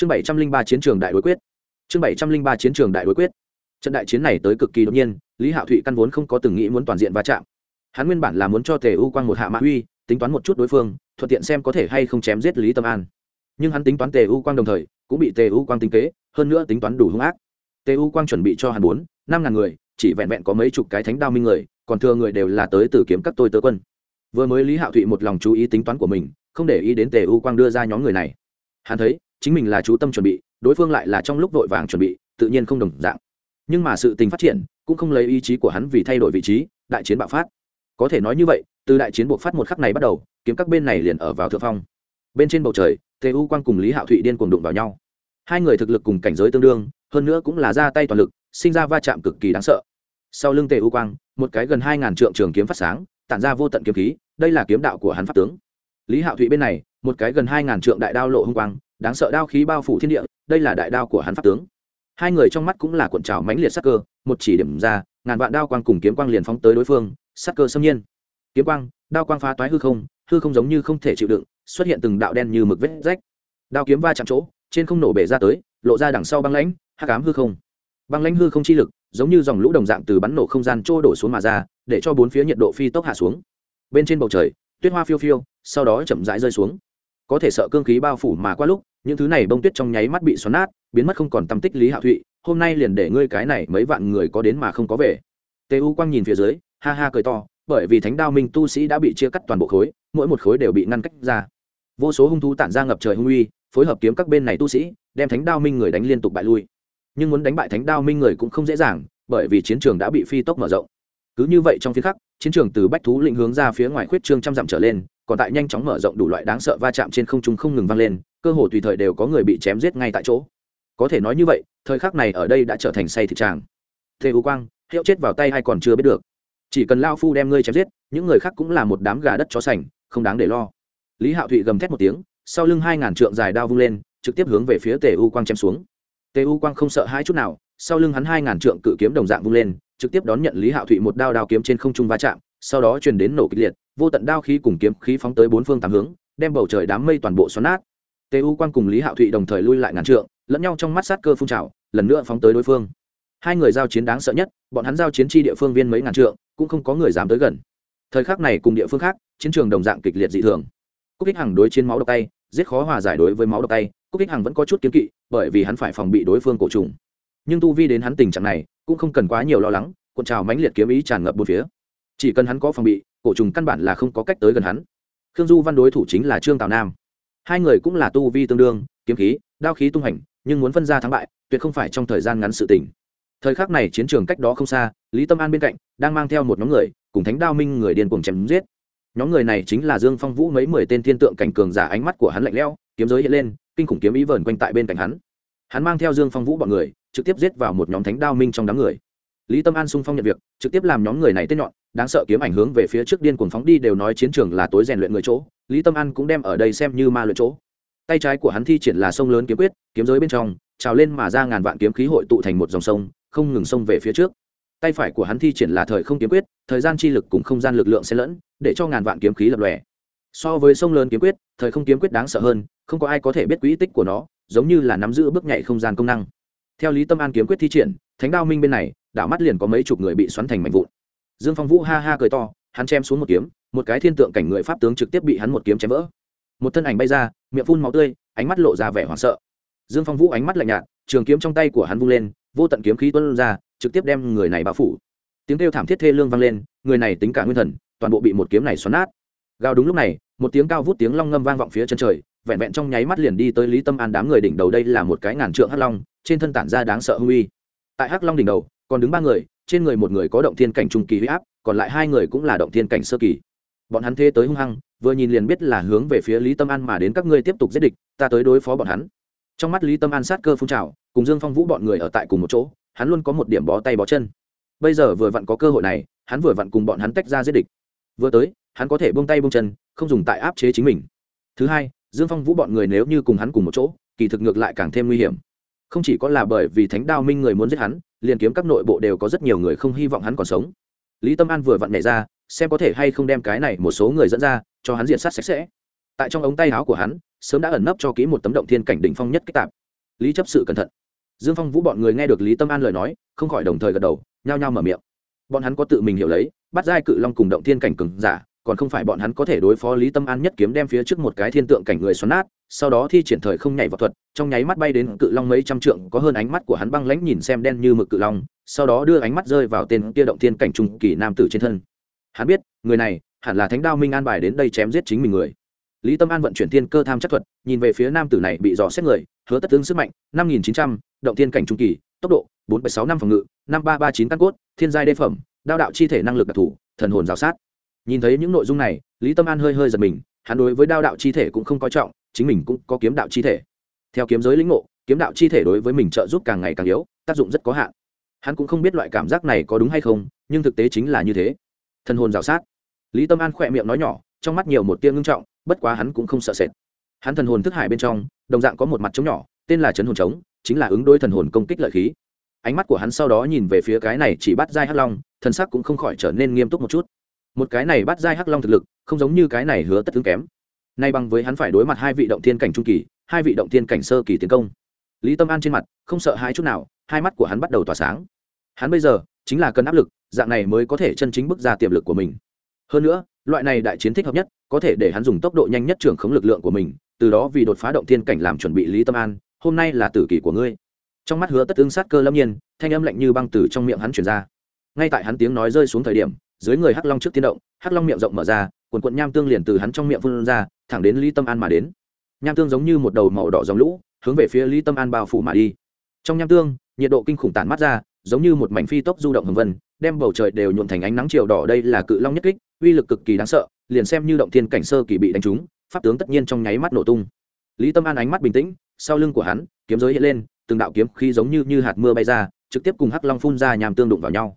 chương bảy trăm linh ba chiến trường đại đối quyết. Chương bảy trăm linh ba chiến trường đại đối quyết. Trận đại chiến này tới cực kỳ đột nhiên, lý hạo thụy căn vốn không có từng nghĩ muốn toàn diện va chạm. Hắn nguyên bản là muốn cho tề u quang một hạ mã uy, tính toán một chút đối phương, thuận tiện xem có thể hay không chém giết lý tâm an. Nhưng hắn tính toán tề u quang đồng thời, cũng bị tề u quang tính kế, hơn nữa tính toán đủ hung ác. Tề u quang chuẩn bị cho hắn bốn, năm ngàn người, chỉ vẹn vẹn có mấy chục cái thánh đao minh người, còn thừa người đều là tới từ kiếm các tôi tớ quân. Vừa mới lý hạo thụy một lòng chú ý tính toán của mình, không để ý đến tề u quang đưa ra nhóm người này. Hắn thấy chính mình là chú tâm chuẩn bị, đối phương lại là trong lúc vội vàng chuẩn bị, tự nhiên không đồng dạng. Nhưng mà sự tình phát triển, cũng không lấy ý chí của hắn vì thay đổi vị trí, đại chiến bạo phát. Có thể nói như vậy, từ đại chiến buộc phát một khắc này bắt đầu, kiếm các bên này liền ở vào thượng phong. Bên trên bầu trời, tề u quang cùng lý hạo thụy điên cuồng đụng vào nhau. Hai người thực lực cùng cảnh giới tương đương, hơn nữa cũng là ra tay toàn lực, sinh ra va chạm cực kỳ đáng sợ. Sau lưng tề u quang, một cái gần hai ngàn trượng trường kiếm phát sáng, tản ra vô tận kiếm khí, đây là kiếm đạo của hắn pháp tướng. Lý hạo thụy bên này, một cái gần hai ngàn trượng đại đao lộ hung quang đáng sợ đao khí bao phủ thiên địa, đây là đại đao của hắn pháp tướng. Hai người trong mắt cũng là cuộn trào mãnh liệt sắc cơ, một chỉ điểm ra, ngàn vạn đao quang cùng kiếm quang liền phóng tới đối phương, sắc cơ xâm nhiên. Kiếm quang, đao quang phá toái hư không hư không giống như không thể chịu đựng, xuất hiện từng đạo đen như mực vết rách. Đao kiếm va chạm chỗ, trên không nổ bể ra tới, lộ ra đằng sau băng lãnh, hắc ám hư không. Băng lãnh hư không chi lực, giống như dòng lũ đồng dạng từ bắn nổ không gian trôi đổ xuống mà ra, để cho bốn phía nhiệt độ phi tốc hạ xuống. Bên trên bầu trời, tuyết hoa phiêu phiêu, sau đó chậm rãi rơi xuống. Có thể sợ cương khí bao phủ mà qua lúc những thứ này bông tuyết trong nháy mắt bị xoắn nát, biến mất không còn tâm tích lý hạ thụy, hôm nay liền để ngươi cái này mấy vạn người có đến mà không có về. Tê u quang nhìn phía dưới, ha ha cười to, bởi vì thánh đao minh tu sĩ đã bị chia cắt toàn bộ khối, mỗi một khối đều bị ngăn cách ra. Vô số hung thú tản ra ngập trời hung uy, phối hợp kiếm các bên này tu sĩ, đem thánh đao minh người đánh liên tục bại lui. Nhưng muốn đánh bại thánh đao minh người cũng không dễ dàng, bởi vì chiến trường đã bị phi tốc mở rộng. Cứ như vậy trong phía khắc, chiến trường từ bách thú lĩnh hướng ra phía ngoài khuyết trương trăm dặm trở lên, còn tại nhanh chóng mở rộng đủ loại đáng sợ va chạm trên không trung không ngừng vang lên cơ hồ tùy thời đều có người bị chém giết ngay tại chỗ. Có thể nói như vậy, thời khắc này ở đây đã trở thành say thịt tràng. Thế u quang, hiệu chết vào tay hay còn chưa biết được. Chỉ cần lao phu đem ngươi chém giết, những người khác cũng là một đám gà đất chó sành, không đáng để lo. Lý hạo thụy gầm thét một tiếng, sau lưng hai ngàn trượng dài đao vung lên, trực tiếp hướng về phía tề u quang chém xuống. Tề u quang không sợ hai chút nào, sau lưng hắn hai ngàn trượng cự kiếm đồng dạng vung lên, trực tiếp đón nhận lý hạo thụy một đao đao kiếm trên không trung va chạm, sau đó truyền đến nổ kịch liệt, vô tận đao khí cùng kiếm khí phóng tới bốn phương tám hướng, đem bầu trời đám mây toàn bộ xoắn nát tề u quan cùng lý hạo thụy đồng thời lui lại ngàn trượng, lẫn nhau trong mắt sát cơ phun trào, lần nữa phóng tới đối phương. Hai người giao chiến đáng sợ nhất, bọn hắn giao chiến tri địa phương viên mấy ngàn trượng, cũng không có người dám tới gần. Thời khắc này cùng địa phương khác, chiến trường đồng dạng kịch liệt dị thường. Cúc ích hằng đối chiến máu độc tay, giết khó hòa giải đối với máu độc tay, cúc ích hằng vẫn có chút kiếm kỵ, bởi vì hắn phải phòng bị đối phương cổ trùng. Nhưng tu vi đến hắn tình trạng này, cũng không cần quá nhiều lo lắng, cuộn trào mãnh liệt kiếm ý tràn ngập bốn phía. Chỉ cần hắn có phòng bị, cổ trùng căn bản là không có cách tới gần hắn. Khương du văn đối thủ chính là trương tào nam hai người cũng là tu vi tương đương, kiếm khí, đao khí tung hành nhưng muốn phân ra thắng bại, tuyệt không phải trong thời gian ngắn sự tỉnh thời khắc này chiến trường cách đó không xa, lý tâm an bên cạnh, đang mang theo một nhóm người, cùng thánh đao minh người điên cuồng chém giết. Nhóm người này chính là dương phong vũ mấy mười tên thiên tượng cảnh cường giả ánh mắt của hắn lạnh lẽo, kiếm giới hiện lên, kinh khủng kiếm ý vờn quanh tại bên cạnh hắn. Hắn mang theo dương phong vũ bọn người, trực tiếp giết vào một nhóm thánh đao minh trong đám người lý tâm an sung phong nhận việc, trực tiếp làm nhóm người này tên nhọn, đáng sợ kiếm ảnh hướng về phía trước điên cuồng phóng đi đều nói chiến trường là tối rèn luyện người chỗ, lý tâm an cũng đem ở đây xem như ma luyện chỗ. Tay trái của hắn thi triển là sông lớn kiếm quyết, kiếm giới bên trong, trào lên mà ra ngàn vạn kiếm khí hội tụ thành một dòng sông, không ngừng sông về phía trước. Tay phải của hắn thi triển là thời không kiếm quyết, thời gian chi lực cùng không gian lực lượng xen lẫn, để cho ngàn vạn kiếm khí lập lòe. So với sông lớn kiếm quyết, thời không kiếm quyết đáng sợ hơn, không có ai có thể biết quỹ tích của nó, giống như là nắm giữ bước nhảy không gian công năng. Theo lý tâm an kiếm quyết thi triển thánh đao minh bên này, đảo mắt liền có mấy chục người bị xoắn thành mảnh vụn. Dương phong vũ ha ha cười to, hắn chém xuống một kiếm, một cái thiên tượng cảnh người pháp tướng trực tiếp bị hắn một kiếm chém vỡ. Một thân ảnh bay ra, miệng phun máu tươi, ánh mắt lộ ra vẻ hoảng sợ. Dương phong vũ ánh mắt lạnh nhạt, trường kiếm trong tay của hắn vung lên, vô tận kiếm khí tuân ra, trực tiếp đem người này bao phủ. Tiếng kêu thảm thiết thê lương vang lên, người này tính cả nguyên thần, toàn bộ bị một kiếm này xoắn nát. Gào đúng lúc này, một tiếng cao vút tiếng long ngâm vang vọng phía chân trời, vẹn vẹn trong nháy mắt liền đi tới lý tâm an đám người đỉnh đầu đây là một cái ngàn trượng hắc long, trên thân tản ra đáng sợ hung uy tại hắc long đỉnh đầu, còn đứng ba người, trên người một người có động thiên cảnh trung kỳ huy áp, còn lại hai người cũng là động thiên cảnh sơ kỳ. Bọn hắn thế tới hung hăng, vừa nhìn liền biết là hướng về phía lý tâm an mà đến các ngươi tiếp tục giết địch, ta tới đối phó bọn hắn. Trong mắt lý tâm an sát cơ phun trào, cùng dương phong vũ bọn người ở tại cùng một chỗ, hắn luôn có một điểm bó tay bó chân. Bây giờ vừa vặn có cơ hội này, hắn vừa vặn cùng bọn hắn tách ra giết địch. Vừa tới, hắn có thể buông tay buông chân, không dùng tại áp chế chính mình. Thứ hai, dương phong vũ bọn người nếu như cùng hắn cùng một chỗ, kỳ thực ngược lại càng thêm nguy hiểm không chỉ có là bởi vì thánh đao minh người muốn giết hắn, liền kiếm các nội bộ đều có rất nhiều người không hy vọng hắn còn sống. Lý tâm an vừa vặn nhảy ra, xem có thể hay không đem cái này một số người dẫn ra, cho hắn diện sát sạch sẽ. Tại trong ống tay áo của hắn, sớm đã ẩn nấp cho kỹ một tấm động thiên cảnh đỉnh phong nhất kích tạp. Lý chấp sự cẩn thận. Dương phong vũ bọn người nghe được lý tâm an lời nói, không khỏi đồng thời gật đầu, nhao nhao mở miệng. Bọn hắn có tự mình hiểu lấy, bắt giai cự long cùng động thiên cảnh cừng giả còn không phải bọn hắn có thể đối phó lý tâm an nhất kiếm đem phía trước một cái thiên tượng cảnh người xoắn nát, sau đó thi triển thời không nhảy vào thuật, trong nháy mắt bay đến cự long mấy trăm trượng, có hơn ánh mắt của hắn băng lãnh nhìn xem đen như mực cự long, sau đó đưa ánh mắt rơi vào tên kia động thiên cảnh trung kỳ nam tử trên thân. Hắn biết, người này hẳn là thánh đao minh an bài đến đây chém giết chính mình người. Lý tâm an vận chuyển thiên cơ tham chất thuật, nhìn về phía nam tử này bị dò xét người, hứa tất tướng sức mạnh, năm nghìn chín trăm, động thiên cảnh trung kỳ, tốc độ bốn sáu năm phòng ngự, năm ba ba chín căn cốt, thiên giai đê phẩm, đao đạo chi thể năng lực đặc thù, thần hồn giáo sát nhìn thấy những nội dung này, lý tâm an hơi hơi giật mình, hắn đối với đao đạo chi thể cũng không coi trọng, chính mình cũng có kiếm đạo chi thể. Theo kiếm giới lĩnh ngộ, kiếm đạo chi thể đối với mình trợ giúp càng ngày càng yếu, tác dụng rất có hạn. Hắn cũng không biết loại cảm giác này có đúng hay không, nhưng thực tế chính là như thế. Thần hồn rào sát. Lý tâm an khỏe miệng nói nhỏ, trong mắt nhiều một tia ngưng trọng, bất quá hắn cũng không sợ sệt. Hắn thần hồn thức hải bên trong, đồng dạng có một mặt trống nhỏ, tên là chấn hồn trống, chính là ứng đối thần hồn công kích lợi khí. Ánh mắt của hắn sau đó nhìn về phía cái này chỉ bắt dai hắc long, thần sắc cũng không khỏi trở nên nghiêm túc một chút một cái này bắt dai hắc long thực lực, không giống như cái này hứa tất tướng kém. Nay bằng với hắn phải đối mặt hai vị động thiên cảnh trung kỳ, hai vị động thiên cảnh sơ kỳ tiến công. Lý tâm an trên mặt, không sợ hai chút nào, hai mắt của hắn bắt đầu tỏa sáng. Hắn bây giờ, chính là cần áp lực, dạng này mới có thể chân chính bước ra tiềm lực của mình. Hơn nữa, loại này đại chiến thích hợp nhất, có thể để hắn dùng tốc độ nhanh nhất trưởng khống lực lượng của mình, từ đó vì đột phá động thiên cảnh làm chuẩn bị lý tâm an, hôm nay là tử kỷ của ngươi. Trong mắt hứa tất tương sát cơ lâm nhiên, thanh âm lạnh như băng từ trong miệng hắn chuyển ra. Ngay tại hắn tiếng nói rơi xuống thời điểm dưới người hắc long trước tiên động, hắc long miệng rộng mở ra, quần quận nham tương liền từ hắn trong miệng phun ra, thẳng đến lý tâm an mà đến. Nham tương giống như một đầu màu đỏ dòng lũ, hướng về phía lý tâm an bao phủ mà đi. Trong nham tương, nhiệt độ kinh khủng tản mắt ra, giống như một mảnh phi tốc du động hồng vân, đem bầu trời đều nhuộn thành ánh nắng chiều đỏ đây là cự long nhất kích, uy lực cực kỳ đáng sợ, liền xem như động thiên cảnh sơ kỳ bị đánh trúng, pháp tướng tất nhiên trong nháy mắt nổ tung. Lý tâm an ánh mắt bình tĩnh, sau lưng của hắn, kiếm giới hiện lên, từng đạo kiếm khí giống như như hạt mưa bay ra, trực tiếp cùng hắc long phun ra nham tương đụng vào nhau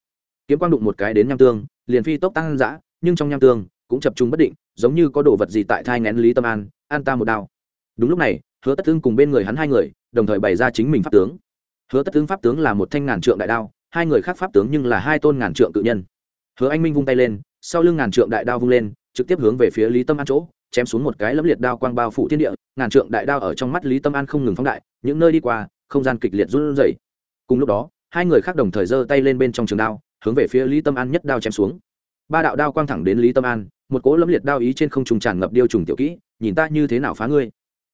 kiếm quang đụng một cái đến nham tương, liền phi tốc tăng dã, nhưng trong nham tương cũng chập trung bất định, giống như có đồ vật gì tại thai ngén lý tâm an an ta một đao. Đúng lúc này, hứa tất thương cùng bên người hắn hai người, đồng thời bày ra chính mình pháp tướng. Hứa tất thương pháp tướng là một thanh ngàn trượng đại đao, hai người khác pháp tướng nhưng là hai tôn ngàn trượng cự nhân. Hứa anh minh vung tay lên, sau lưng ngàn trượng đại đao vung lên, trực tiếp hướng về phía lý tâm an chỗ, chém xuống một cái lẫm liệt đao quang bao phủ thiên địa, ngàn trượng đại đao ở trong mắt lý tâm an không ngừng phóng đại, những nơi đi qua, không gian kịch liệt run rẩy. Cùng lúc đó, hai người khác đồng thời giơ tay lên bên trong trường đao hướng về phía lý tâm an nhất đao chém xuống. Ba đạo đao quang thẳng đến lý tâm an, một cỗ lẫm liệt đao ý trên không trùng tràn ngập điêu trùng tiểu kỹ, nhìn ta như thế nào phá ngươi.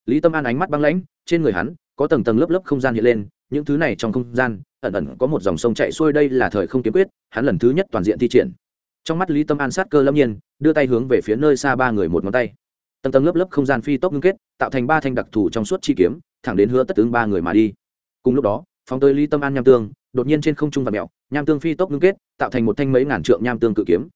Lý tâm an ánh mắt băng lãnh, trên người hắn có tầng tầng lớp lớp không gian hiện lên, những thứ này trong không gian, ẩn ẩn có một dòng sông chạy xuôi đây là thời không kiếm quyết, hắn lần thứ nhất toàn diện thi triển. Trong mắt lý tâm an sát cơ lâm nhiên, đưa tay hướng về phía nơi xa ba người một ngón tay. Tầng tầng lớp lớp không gian phi tốc ngưng kết, tạo thành ba thanh đặc thù trong suốt chi kiếm, thẳng đến hứa tất tướng ba người mà đi. Cùng lúc đó, phóng tới lý tâm an nham tương, đột nhiên trên không trung và mẹo nham tương phi tốc ngưng kết, tạo thành một thanh mấy ngàn trượng nham tương cự kiếm.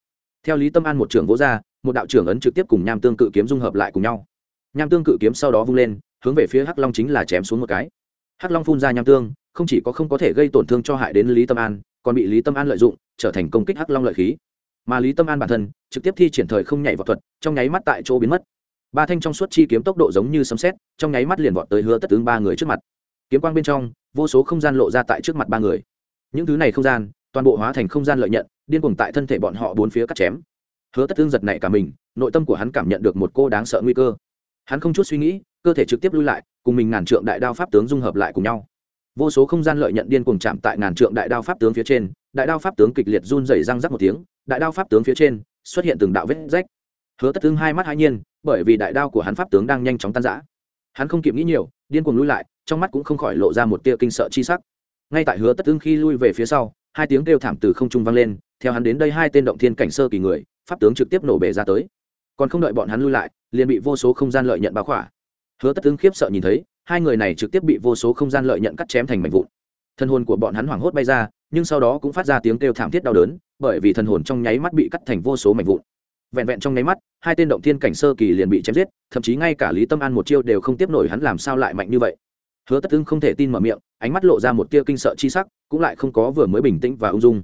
Theo lý tâm an một trưởng vỗ ra, một đạo trưởng ấn trực tiếp cùng nham tương cự kiếm dung hợp lại cùng nhau. Nham tương cự kiếm sau đó vung lên, hướng về phía hắc long chính là chém xuống một cái. Hắc long phun ra nham tương, không chỉ có không có thể gây tổn thương cho hại đến lý tâm an, còn bị lý tâm an lợi dụng, trở thành công kích hắc long lợi khí. Mà lý tâm an bản thân, trực tiếp thi triển thời không nhảy vào thuật, trong nháy mắt tại chỗ biến mất. Ba thanh trong suốt chi kiếm tốc độ giống như sấm xét trong nháy mắt liền vọt tới hứa tất tướng ba người trước mặt. Kiếm quang bên trong, vô số không gian lộ ra tại trước mặt ba người những thứ này không gian, toàn bộ hóa thành không gian lợi nhận, điên cuồng tại thân thể bọn họ bốn phía cắt chém. Hứa tất tương giật này cả mình, nội tâm của hắn cảm nhận được một cô đáng sợ nguy cơ. Hắn không chút suy nghĩ, cơ thể trực tiếp lui lại, cùng mình ngàn trượng đại đao pháp tướng dung hợp lại cùng nhau. Vô số không gian lợi nhận điên cuồng chạm tại ngàn trượng đại đao pháp tướng phía trên, đại đao pháp tướng kịch liệt run rẩy răng rắc một tiếng, đại đao pháp tướng phía trên xuất hiện từng đạo vết rách. Hứa tất tương hai mắt hai nhiên, bởi vì đại đao của hắn pháp tướng đang nhanh chóng tan rã. Hắn không kịp nghĩ nhiều, điên cuồng lui lại, trong mắt cũng không khỏi lộ ra một tia kinh sợ chi sắc ngay tại hứa tất tương khi lui về phía sau, hai tiếng kêu thảm từ không trung vang lên, theo hắn đến đây hai tên động thiên cảnh sơ kỳ người, pháp tướng trực tiếp nổ bể ra tới. Còn không đợi bọn hắn lui lại, liền bị vô số không gian lợi nhận báo khỏa. Hứa tất ưng khiếp sợ nhìn thấy, hai người này trực tiếp bị vô số không gian lợi nhận cắt chém thành mảnh vụn. Thân hồn của bọn hắn hoảng hốt bay ra, nhưng sau đó cũng phát ra tiếng kêu thảm thiết đau đớn, bởi vì thần hồn trong nháy mắt bị cắt thành vô số mảnh vụn. Vẹn vẹn trong nháy mắt, hai tên động thiên cảnh sơ kỳ liền bị chém giết, thậm chí ngay cả lý tâm an một chiêu đều không tiếp nổi hắn làm sao lại mạnh như vậy hứa tất ưng không thể tin mở miệng, ánh mắt lộ ra một tia kinh sợ chi sắc, cũng lại không có vừa mới bình tĩnh và ung dung.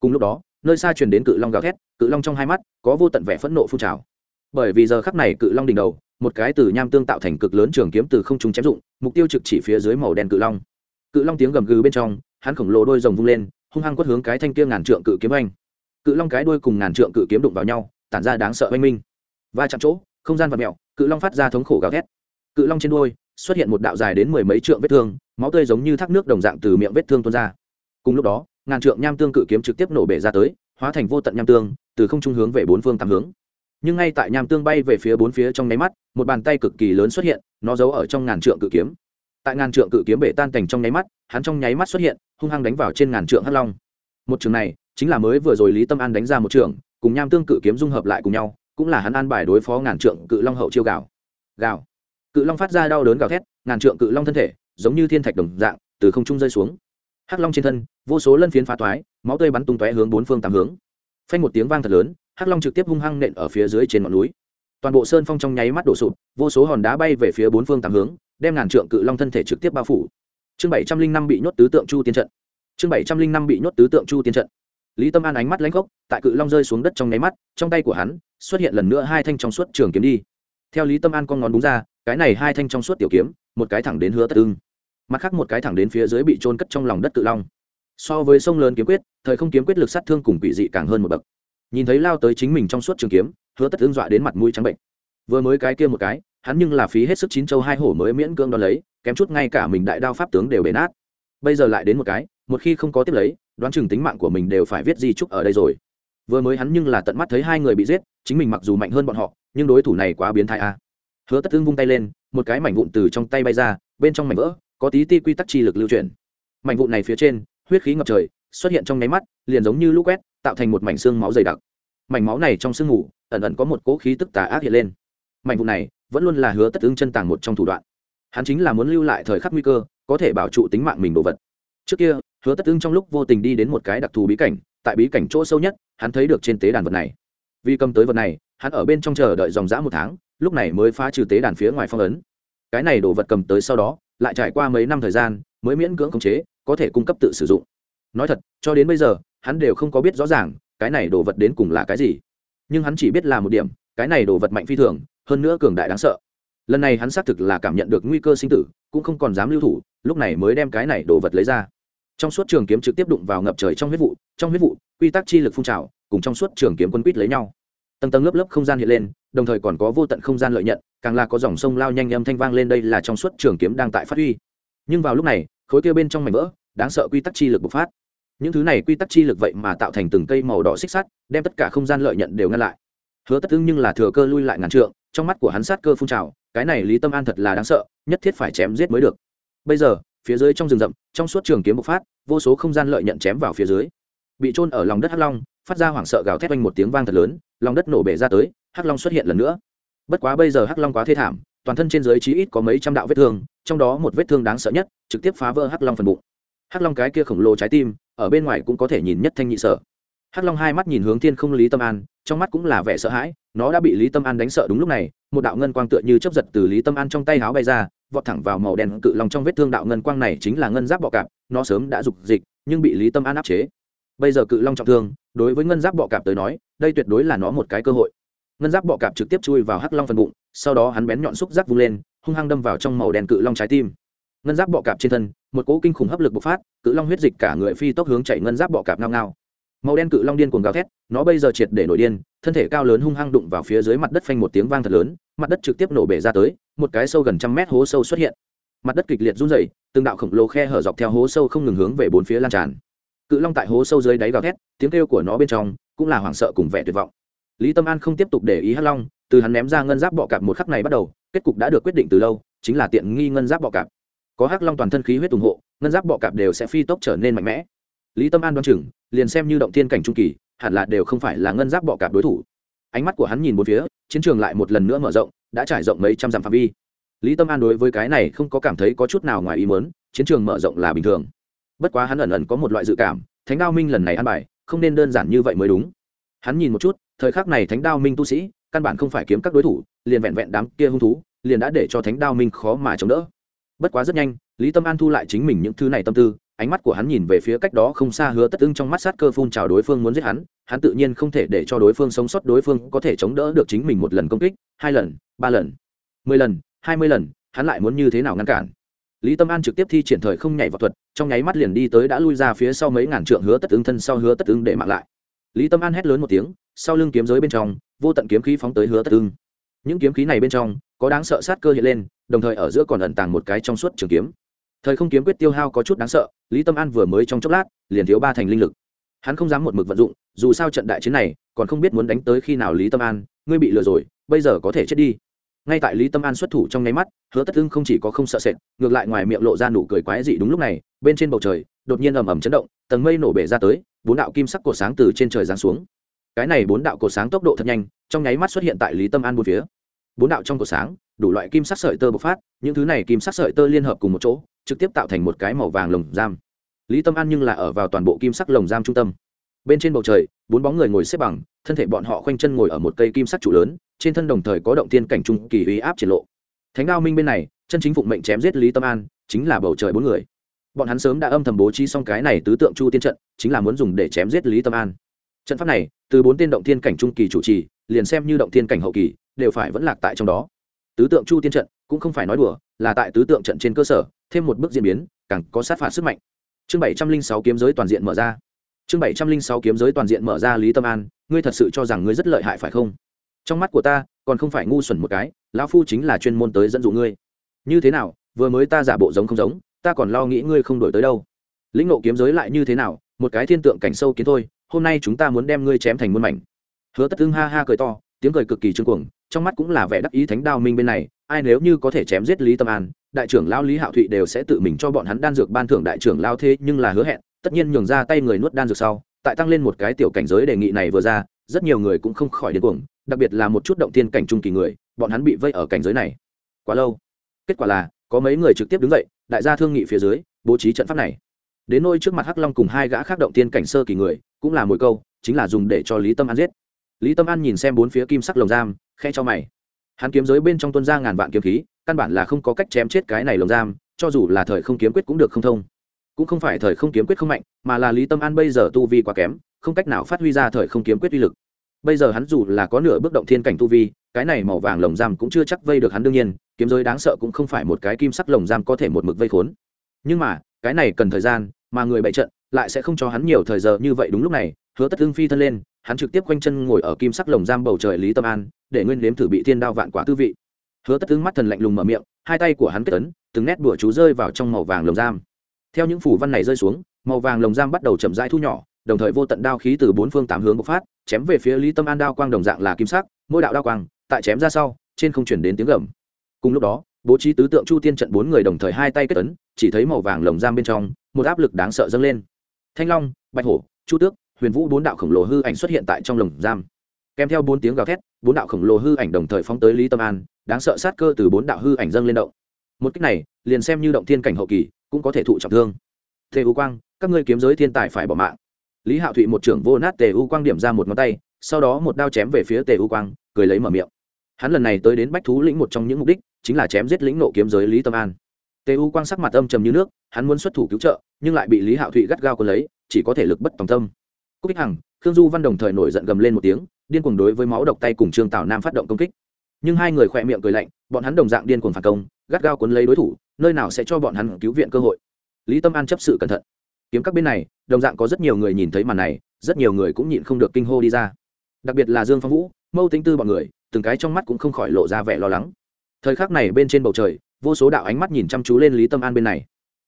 Cùng lúc đó, nơi xa truyền đến cự long gào thét, cự long trong hai mắt có vô tận vẻ phẫn nộ phun trào. Bởi vì giờ khắc này cự long đỉnh đầu, một cái từ nham tương tạo thành cực lớn trường kiếm từ không trung chém dụng, mục tiêu trực chỉ phía dưới màu đen cự long. Cự long tiếng gầm gừ bên trong, hắn khổng lồ đôi rồng vung lên, hung hăng quất hướng cái thanh kia ngàn trượng cự kiếm anh cự long cái đuôi cùng ngàn trượng cự kiếm đụng vào nhau, tản ra đáng sợ oanh minh. Va chạm chỗ, không gian vật mẹo cự long phát ra thống khổ gào thét. Cự long trên đuôi xuất hiện một đạo dài đến mười mấy trượng vết thương, máu tươi giống như thác nước đồng dạng từ miệng vết thương tuôn ra. Cùng lúc đó, ngàn trượng nham tương cự kiếm trực tiếp nổ bể ra tới, hóa thành vô tận nham tương, từ không trung hướng về bốn phương tám hướng. Nhưng ngay tại nham tương bay về phía bốn phía trong nháy mắt, một bàn tay cực kỳ lớn xuất hiện, nó giấu ở trong ngàn trượng cự kiếm. Tại ngàn trượng cự kiếm bể tan cảnh trong nháy mắt, hắn trong nháy mắt xuất hiện, hung hăng đánh vào trên ngàn trượng hắc long. Một trường này, chính là mới vừa rồi lý tâm an đánh ra một trường, cùng nham tương cự kiếm dung hợp lại cùng nhau, cũng là hắn an bài đối phó ngàn trượng cự long hậu chiêu gào gào cự long phát ra đau đớn gào thét, ngàn trượng cự long thân thể, giống như thiên thạch đồng dạng, từ không trung rơi xuống. Hắc long trên thân, vô số lân phiến phá toái, máu tươi bắn tung tóe hướng bốn phương tám hướng. Phanh một tiếng vang thật lớn, hắc long trực tiếp hung hăng nện ở phía dưới trên ngọn núi. Toàn bộ sơn phong trong nháy mắt đổ sụp, vô số hòn đá bay về phía bốn phương tám hướng, đem ngàn trượng cự long thân thể trực tiếp bao phủ. Chương bảy trăm linh năm bị nhốt tứ tượng chu tiên trận. Chương bảy trăm linh năm bị nhốt tứ tượng chu tiên trận. Lý tâm an ánh mắt lãnh gốc tại cự long rơi xuống đất trong nháy mắt, trong tay của hắn xuất hiện lần nữa hai thanh trong suốt trường kiếm đi. Theo lý tâm an con ngón đúng ra cái này hai thanh trong suốt tiểu kiếm, một cái thẳng đến hứa tất ưng. Mặt khác một cái thẳng đến phía dưới bị trôn cất trong lòng đất cự long. So với sông lớn kiếm quyết, thời không kiếm quyết lực sát thương cùng quỷ dị càng hơn một bậc. Nhìn thấy lao tới chính mình trong suốt trường kiếm, hứa tất ưng dọa đến mặt mũi trắng bệnh. Vừa mới cái kia một cái, hắn nhưng là phí hết sức chín châu hai hổ mới miễn cưỡng đo lấy, kém chút ngay cả mình đại đao pháp tướng đều bể nát. Bây giờ lại đến một cái, một khi không có tiếp lấy, đoán chừng tính mạng của mình đều phải viết di trúc ở đây rồi. Vừa mới hắn nhưng là tận mắt thấy hai người bị giết, chính mình mặc dù mạnh hơn bọn họ, nhưng đối thủ này quá biến thái a hứa tất tương vung tay lên, một cái mảnh vụn từ trong tay bay ra, bên trong mảnh vỡ, có tí ti quy tắc chi lực lưu chuyển. Mảnh vụn này phía trên, huyết khí ngập trời, xuất hiện trong nháy mắt, liền giống như lũ quét, tạo thành một mảnh xương máu dày đặc. Mảnh máu này trong sương mù, ẩn ẩn có một cỗ khí tức tà ác hiện lên. Mảnh vụn này, vẫn luôn là hứa tất ứng chân tàng một trong thủ đoạn. Hắn chính là muốn lưu lại thời khắc nguy cơ, có thể bảo trụ tính mạng mình đồ vật. Trước kia, hứa tất ưng trong lúc vô tình đi đến một cái đặc thù bí cảnh, tại bí cảnh chỗ sâu nhất, hắn thấy được trên tế đàn vật này. Vì cầm tới vật này, hắn ở bên trong chờ đợi dòng dã một tháng lúc này mới phá trừ tế đàn phía ngoài phong ấn. Cái này đồ vật cầm tới sau đó, lại trải qua mấy năm thời gian, mới miễn cưỡng khống chế, có thể cung cấp tự sử dụng. Nói thật, cho đến bây giờ, hắn đều không có biết rõ ràng, cái này đồ vật đến cùng là cái gì. Nhưng hắn chỉ biết là một điểm, cái này đồ vật mạnh phi thường, hơn nữa cường đại đáng sợ. Lần này hắn xác thực là cảm nhận được nguy cơ sinh tử, cũng không còn dám lưu thủ, lúc này mới đem cái này đồ vật lấy ra. Trong suốt trường kiếm trực tiếp đụng vào ngập trời trong huyết vụ, trong huyết vụ, quy tắc chi lực phun trào, cùng trong suốt trường kiếm quân quýt lấy nhau tầng tầng lớp lớp không gian hiện lên, đồng thời còn có vô tận không gian lợi nhận, càng là có dòng sông lao nhanh âm thanh vang lên đây là trong suốt trường kiếm đang tại phát huy. Nhưng vào lúc này, khối kia bên trong mảnh vỡ, đáng sợ quy tắc chi lực bộc phát. Những thứ này quy tắc chi lực vậy mà tạo thành từng cây màu đỏ xích sắt, đem tất cả không gian lợi nhận đều ngăn lại. Hứa tất ưng nhưng là thừa cơ lui lại ngàn trượng, trong mắt của hắn sát cơ phun trào, cái này lý tâm an thật là đáng sợ, nhất thiết phải chém giết mới được. Bây giờ, phía dưới trong rừng rậm, trong suốt trường kiếm bộc phát, vô số không gian lợi nhận chém vào phía dưới. Bị trôn ở lòng đất hắc long, phát ra hoảng sợ gào thét quanh một tiếng vang thật lớn lòng đất nổ bể ra tới, hắc long xuất hiện lần nữa. Bất quá bây giờ hắc long quá thê thảm, toàn thân trên dưới chí ít có mấy trăm đạo vết thương, trong đó một vết thương đáng sợ nhất, trực tiếp phá vỡ hắc long phần bụng. Hắc long cái kia khổng lồ trái tim, ở bên ngoài cũng có thể nhìn nhất thanh nhị sở. Hắc long hai mắt nhìn hướng thiên không lý tâm an, trong mắt cũng là vẻ sợ hãi, nó đã bị lý tâm an đánh sợ đúng lúc này, một đạo ngân quang tựa như chấp giật từ lý tâm an trong tay háo bay ra, vọt thẳng vào màu đen cự long trong vết thương đạo ngân quang này chính là ngân giáp bọ cạp, nó sớm đã dục dịch, nhưng bị lý tâm an áp chế. Bây giờ cự long trọng thương đối với ngân giáp bọ cạp tới nói, đây tuyệt đối là nó một cái cơ hội. Ngân giáp bọ cạp trực tiếp chui vào hắc long phần bụng, sau đó hắn bén nhọn xúc giác vung lên, hung hăng đâm vào trong màu đen cự long trái tim. Ngân giáp bọ cạp trên thân, một cỗ kinh khủng hấp lực bộc phát, cự long huyết dịch cả người phi tốc hướng chạy ngân giáp bọ cạp ngao ngao. Màu đen cự long điên cuồng gào thét, nó bây giờ triệt để nổi điên, thân thể cao lớn hung hăng đụng vào phía dưới mặt đất phanh một tiếng vang thật lớn, mặt đất trực tiếp nổ bể ra tới, một cái sâu gần trăm mét hố sâu xuất hiện. Mặt đất kịch liệt run rẩy, từng đạo khổng lồ khe hở dọc theo hố sâu không ngừng hướng về bốn phía lan tràn cự long tại hố sâu dưới đáy gào thét, tiếng kêu của nó bên trong cũng là hoảng sợ cùng vẻ tuyệt vọng. Lý tâm an không tiếp tục để ý hắc long, từ hắn ném ra ngân giáp bọ cạp một khắc này bắt đầu, kết cục đã được quyết định từ lâu, chính là tiện nghi ngân giáp bọ cạp. Có hắc long toàn thân khí huyết ủng hộ, ngân giáp bọ cạp đều sẽ phi tốc trở nên mạnh mẽ. Lý tâm an đoán chừng, liền xem như động thiên cảnh trung kỳ, hẳn là đều không phải là ngân giáp bọ cạp đối thủ. Ánh mắt của hắn nhìn một phía, chiến trường lại một lần nữa mở rộng, đã trải rộng mấy trăm dặm phạm vi. Lý tâm an đối với cái này không có cảm thấy có chút nào ngoài ý muốn, chiến trường mở rộng là bình thường bất quá hắn ẩn ẩn có một loại dự cảm, thánh đao minh lần này ăn bài, không nên đơn giản như vậy mới đúng. Hắn nhìn một chút, thời khắc này thánh đao minh tu sĩ, căn bản không phải kiếm các đối thủ, liền vẹn vẹn đám kia hung thú, liền đã để cho thánh đao minh khó mà chống đỡ. Bất quá rất nhanh, lý tâm an thu lại chính mình những thứ này tâm tư, ánh mắt của hắn nhìn về phía cách đó không xa hứa tất ưng trong mắt sát cơ phun chào đối phương muốn giết hắn hắn tự nhiên không thể để cho đối phương sống sót đối phương có thể chống đỡ được chính mình một lần công kích, hai lần, ba lần, mười lần, hai mươi lần, hắn lại muốn như thế nào ngăn cản? Lý tâm an trực tiếp thi triển thời không nhảy vào thuật, trong nháy mắt liền đi tới đã lui ra phía sau mấy ngàn trượng hứa tất ứng thân sau hứa tất ứng để mạng lại. Lý tâm an hét lớn một tiếng, sau lưng kiếm giới bên trong, vô tận kiếm khí phóng tới hứa tất ứng. Những kiếm khí này bên trong, có đáng sợ sát cơ hiện lên, đồng thời ở giữa còn ẩn tàng một cái trong suốt trường kiếm. Thời không kiếm quyết tiêu hao có chút đáng sợ, lý tâm an vừa mới trong chốc lát, liền thiếu ba thành linh lực. Hắn không dám một mực vận dụng, dù sao trận đại chiến này, còn không biết muốn đánh tới khi nào lý tâm an, ngươi bị lừa rồi, bây giờ có thể chết đi ngay tại lý tâm an xuất thủ trong nháy mắt, hứa tất ưng không chỉ có không sợ sệt, ngược lại ngoài miệng lộ ra nụ cười quái dị đúng lúc này, bên trên bầu trời, đột nhiên ầm ầm chấn động, tầng mây nổ bể ra tới, bốn đạo kim sắc cột sáng từ trên trời giáng xuống. Cái này bốn đạo cột sáng tốc độ thật nhanh, trong nháy mắt xuất hiện tại lý tâm an bốn phía. Bốn đạo trong cột sáng, đủ loại kim sắc sợi tơ bộc phát, những thứ này kim sắc sợi tơ liên hợp cùng một chỗ, trực tiếp tạo thành một cái màu vàng lồng giam. Lý tâm an nhưng là ở vào toàn bộ kim sắc lồng giam trung tâm bên trên bầu trời, bốn bóng người ngồi xếp bằng, thân thể bọn họ khoanh chân ngồi ở một cây kim sắc trụ lớn, trên thân đồng thời có động tiên cảnh trung kỳ uy áp triển lộ. Thánh đao minh bên này, chân chính phụng mệnh chém giết lý tâm an, chính là bầu trời bốn người. Bọn hắn sớm đã âm thầm bố trí xong cái này tứ tượng chu tiên trận, chính là muốn dùng để chém giết lý tâm an. Trận pháp này, từ bốn tên động tiên cảnh trung kỳ chủ trì, liền xem như động tiên cảnh hậu kỳ, đều phải vẫn lạc tại trong đó. Tứ tượng chu tiên trận cũng không phải nói đùa, là tại tứ tượng trận trên cơ sở, thêm một bước diễn biến, càng có sát phạt sức mạnh. Chương bảy trăm linh sáu kiếm giới toàn diện mở ra chương bảy trăm linh sáu kiếm giới toàn diện mở ra lý tâm an, ngươi thật sự cho rằng ngươi rất lợi hại phải không? Trong mắt của ta, còn không phải ngu xuẩn một cái, lão phu chính là chuyên môn tới dẫn dụ ngươi. Như thế nào, vừa mới ta giả bộ giống không giống, ta còn lo nghĩ ngươi không đổi tới đâu. Lĩnh nộ kiếm giới lại như thế nào, một cái thiên tượng cảnh sâu kiến thôi, hôm nay chúng ta muốn đem ngươi chém thành muôn mảnh. Hứa tất tương ha ha cười to, tiếng cười cực kỳ trương cuồng, trong mắt cũng là vẻ đắc ý thánh đao minh bên này, ai nếu như có thể chém giết lý tâm an, đại trưởng lao lý hạo thụy đều sẽ tự mình cho bọn hắn đan dược ban thưởng đại trưởng lao thế, nhưng là hứa hẹn tất nhiên nhường ra tay người nuốt đan dược sau, tại tăng lên một cái tiểu cảnh giới đề nghị này vừa ra, rất nhiều người cũng không khỏi điên cuồng, đặc biệt là một chút động tiên cảnh trung kỳ người, bọn hắn bị vây ở cảnh giới này. Quá lâu. Kết quả là, có mấy người trực tiếp đứng dậy, đại gia thương nghị phía dưới, bố trí trận pháp này. Đến nôi trước mặt hắc long cùng hai gã khác động tiên cảnh sơ kỳ người, cũng là mồi câu, chính là dùng để cho lý tâm an giết. Lý tâm an nhìn xem bốn phía kim sắc lồng giam khe cho mày. Hắn kiếm giới bên trong tuân ra ngàn vạn kiếm khí, căn bản là không có cách chém chết cái này lồng giam, cho dù là thời không kiếm quyết cũng được không thông cũng không phải thời không kiếm quyết không mạnh, mà là lý tâm an bây giờ tu vi quá kém, không cách nào phát huy ra thời không kiếm quyết uy lực. Bây giờ hắn dù là có nửa bước động thiên cảnh tu vi, cái này màu vàng lồng giam cũng chưa chắc vây được hắn đương nhiên, kiếm giới đáng sợ cũng không phải một cái kim sắc lồng giam có thể một mực vây khốn. Nhưng mà, cái này cần thời gian, mà người bậy trận lại sẽ không cho hắn nhiều thời giờ như vậy đúng lúc này, hứa tất hưng phi thân lên, hắn trực tiếp quanh chân ngồi ở kim sắc lồng giam bầu trời lý tâm an, để nguyên nếm thử bị thiên đao vạn quả tư vị. Hứa tất hưng mắt thần lạnh lùng mở miệng, hai tay của hắn kết tấn từng nét bùa chú rơi vào trong màu vàng lồng giam theo những phủ văn này rơi xuống, màu vàng lồng giam bắt đầu chậm rãi thu nhỏ, đồng thời vô tận đao khí từ bốn phương tám hướng bộc phát, chém về phía lý tâm an đao quang đồng dạng là kim sắc, mỗi đạo đao quang, tại chém ra sau, trên không chuyển đến tiếng gầm. Cùng lúc đó, bố trí tứ tượng chu tiên trận bốn người đồng thời hai tay kết tấn chỉ thấy màu vàng lồng giam bên trong, một áp lực đáng sợ dâng lên. Thanh long, bạch hổ, chu tước, huyền vũ bốn đạo khổng lồ hư ảnh xuất hiện tại trong lồng giam. Kèm theo bốn tiếng gào thét, bốn đạo khổng lồ hư ảnh đồng thời phóng tới lý tâm an, đáng sợ sát cơ từ bốn đạo hư ảnh dâng lên động. Một cách này, liền xem như động thiên cảnh hậu kỳ cũng có thể thụ trọng thương. Tề u quang, các ngươi kiếm giới thiên tài phải bỏ mạng. Lý hạo thụy một trưởng vô nát tề u quang điểm ra một ngón tay, sau đó một đao chém về phía tề u quang, cười lấy mở miệng. Hắn lần này tới đến bách thú lĩnh một trong những mục đích, chính là chém giết lĩnh nộ kiếm giới lý tâm an. Tề u quang sắc mặt âm trầm như nước, hắn muốn xuất thủ cứu trợ, nhưng lại bị lý hạo thụy gắt gao còn lấy, chỉ có thể lực bất tòng tâm. Cúc ích hằng, khương du văn đồng thời nổi giận gầm lên một tiếng, điên cuồng đối với máu độc tay cùng trương tào nam phát động công kích. Nhưng hai người khỏe miệng cười lạnh, bọn hắn đồng dạng điên cuồng phản công, gắt gao cuốn lấy đối thủ nơi nào sẽ cho bọn hắn cứu viện cơ hội. Lý tâm an chấp sự cẩn thận. Kiếm các bên này, đồng dạng có rất nhiều người nhìn thấy màn này, rất nhiều người cũng nhịn không được kinh hô đi ra. Đặc biệt là dương phong vũ, mâu tính tư bọn người, từng cái trong mắt cũng không khỏi lộ ra vẻ lo lắng. Thời khắc này bên trên bầu trời, vô số đạo ánh mắt nhìn chăm chú lên lý tâm an bên này.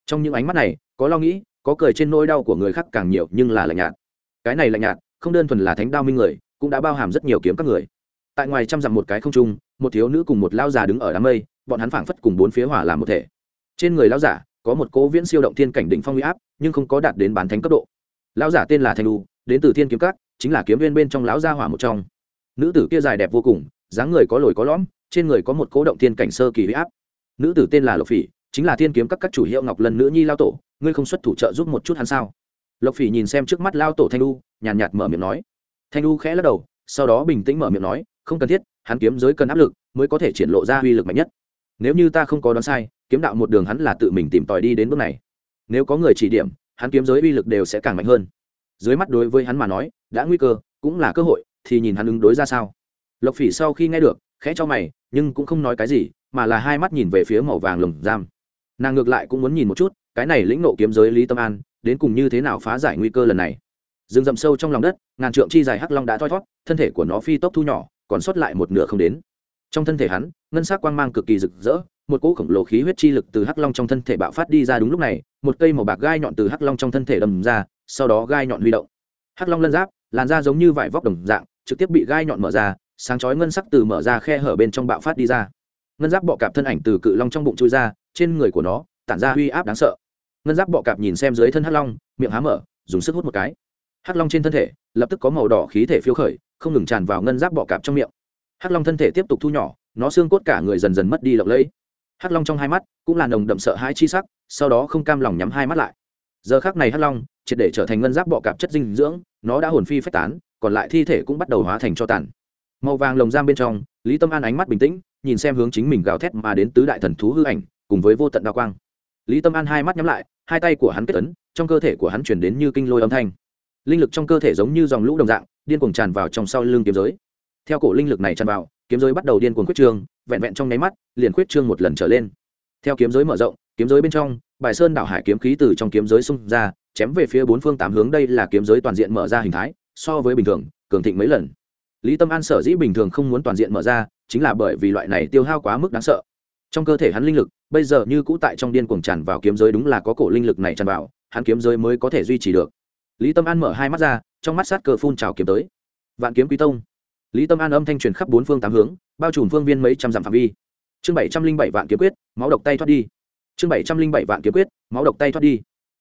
Trong những ánh mắt này, có lo nghĩ, có cười trên nỗi đau của người khác càng nhiều nhưng là lạnh nhạt. Cái này lạnh nhạt, không đơn thuần là thánh đao minh người, cũng đã bao hàm rất nhiều kiếm các người. Tại ngoài trăm dặm một cái không trung, một thiếu nữ cùng một lao già đứng ở đám mây, bọn hắn phảng phất cùng bốn phía hỏa làm một thể trên người lão giả có một cố viễn siêu động thiên cảnh đỉnh phong huy áp nhưng không có đạt đến bán thánh cấp độ. Lão giả tên là thanh lu đến từ thiên kiếm Cát, chính là kiếm viên bên trong lão gia hỏa một trong. Nữ tử kia dài đẹp vô cùng dáng người có lồi có lõm trên người có một cố động thiên cảnh sơ kỳ huy áp. Nữ tử tên là lộc phỉ chính là thiên kiếm các các chủ hiệu ngọc lần nữ nhi lao tổ ngươi không xuất thủ trợ giúp một chút hắn sao? Lộc phỉ nhìn xem trước mắt lao tổ thanh lu nhàn nhạt mở miệng nói. Thanh lu khẽ lắc đầu sau đó bình tĩnh mở miệng nói không cần thiết hắn kiếm giới cần áp lực mới có thể triển lộ ra uy lực mạnh nhất nếu như ta không có đoán sai, kiếm đạo một đường hắn là tự mình tìm tòi đi đến bước này. Nếu có người chỉ điểm, hắn kiếm giới uy lực đều sẽ càng mạnh hơn. Dưới mắt đối với hắn mà nói, đã nguy cơ, cũng là cơ hội, thì nhìn hắn ứng đối ra sao. Lộc phỉ sau khi nghe được, khẽ cho mày, nhưng cũng không nói cái gì, mà là hai mắt nhìn về phía màu vàng lồng giam. Nàng ngược lại cũng muốn nhìn một chút, cái này lĩnh nộ kiếm giới lý tâm an, đến cùng như thế nào phá giải nguy cơ lần này. Rừng rậm sâu trong lòng đất, ngàn trượng chi dài hắc long đã thoi thót thân thể của nó phi tốc thu nhỏ, còn sót lại một nửa không đến trong thân thể hắn, ngân sắc quang mang cực kỳ rực rỡ, một cỗ khổng lồ khí huyết chi lực từ hắc long trong thân thể bạo phát đi ra đúng lúc này, một cây màu bạc gai nhọn từ hắc long trong thân thể đầm ra, sau đó gai nhọn huy động. Hắc long lân giáp, làn da giống như vải vóc đồng dạng, trực tiếp bị gai nhọn mở ra, sáng chói ngân sắc từ mở ra khe hở bên trong bạo phát đi ra. Ngân giáp bọ cạp thân ảnh từ cự long trong bụng chui ra, trên người của nó, tản ra uy áp đáng sợ. Ngân giáp bọ cạp nhìn xem dưới thân hắc long, miệng há mở, dùng sức hút một cái. Hắc long trên thân thể, lập tức có màu đỏ khí thể phiêu khởi, không ngừng tràn vào ngân giáp bọ cạp trong miệng hắc long thân thể tiếp tục thu nhỏ, nó xương cốt cả người dần dần mất đi lộng lẫy. Hắc long trong hai mắt cũng là nồng đậm sợ hãi chi sắc, sau đó không cam lòng nhắm hai mắt lại. Giờ khác này hắc long triệt để trở thành ngân giáp bọ cạp chất dinh dưỡng, nó đã hồn phi phách tán, còn lại thi thể cũng bắt đầu hóa thành cho tàn. Màu vàng lồng giam bên trong, lý tâm an ánh mắt bình tĩnh, nhìn xem hướng chính mình gào thét mà đến tứ đại thần thú hư ảnh, cùng với vô tận đa quang. Lý tâm an hai mắt nhắm lại, hai tay của hắn kết ấn, trong cơ thể của hắn chuyển đến như kinh lôi âm thanh. Linh lực trong cơ thể giống như dòng lũ đồng dạng, điên cuồng tràn vào trong sau lưng kiếm giới theo cổ linh lực này tràn vào, kiếm giới bắt đầu điên cuồng quyết trương vẹn vẹn trong nháy mắt, liền quyết trương một lần trở lên. Theo kiếm giới mở rộng, kiếm giới bên trong, bài sơn đảo hải kiếm khí từ trong kiếm giới xung ra, chém về phía bốn phương tám hướng, đây là kiếm giới toàn diện mở ra hình thái, so với bình thường, cường thịnh mấy lần. Lý tâm an sở dĩ bình thường không muốn toàn diện mở ra, chính là bởi vì loại này tiêu hao quá mức đáng sợ. Trong cơ thể hắn linh lực, bây giờ như cũ tại trong điên cuồng tràn vào kiếm giới đúng là có cổ linh lực này tràn vào, hắn kiếm giới mới có thể duy trì được. Lý tâm an mở hai mắt ra, trong mắt sát cờ phun trào kiếm tới. Vạn kiếm quý tông lý tâm an âm thanh truyền khắp bốn phương tám hướng, bao trùm phương viên mấy trăm dặm phạm vi. Chương bảy trăm linh bảy vạn kiếm quyết, máu độc tay thoát đi. Chương bảy trăm linh bảy vạn kiếm quyết, máu độc tay thoát đi.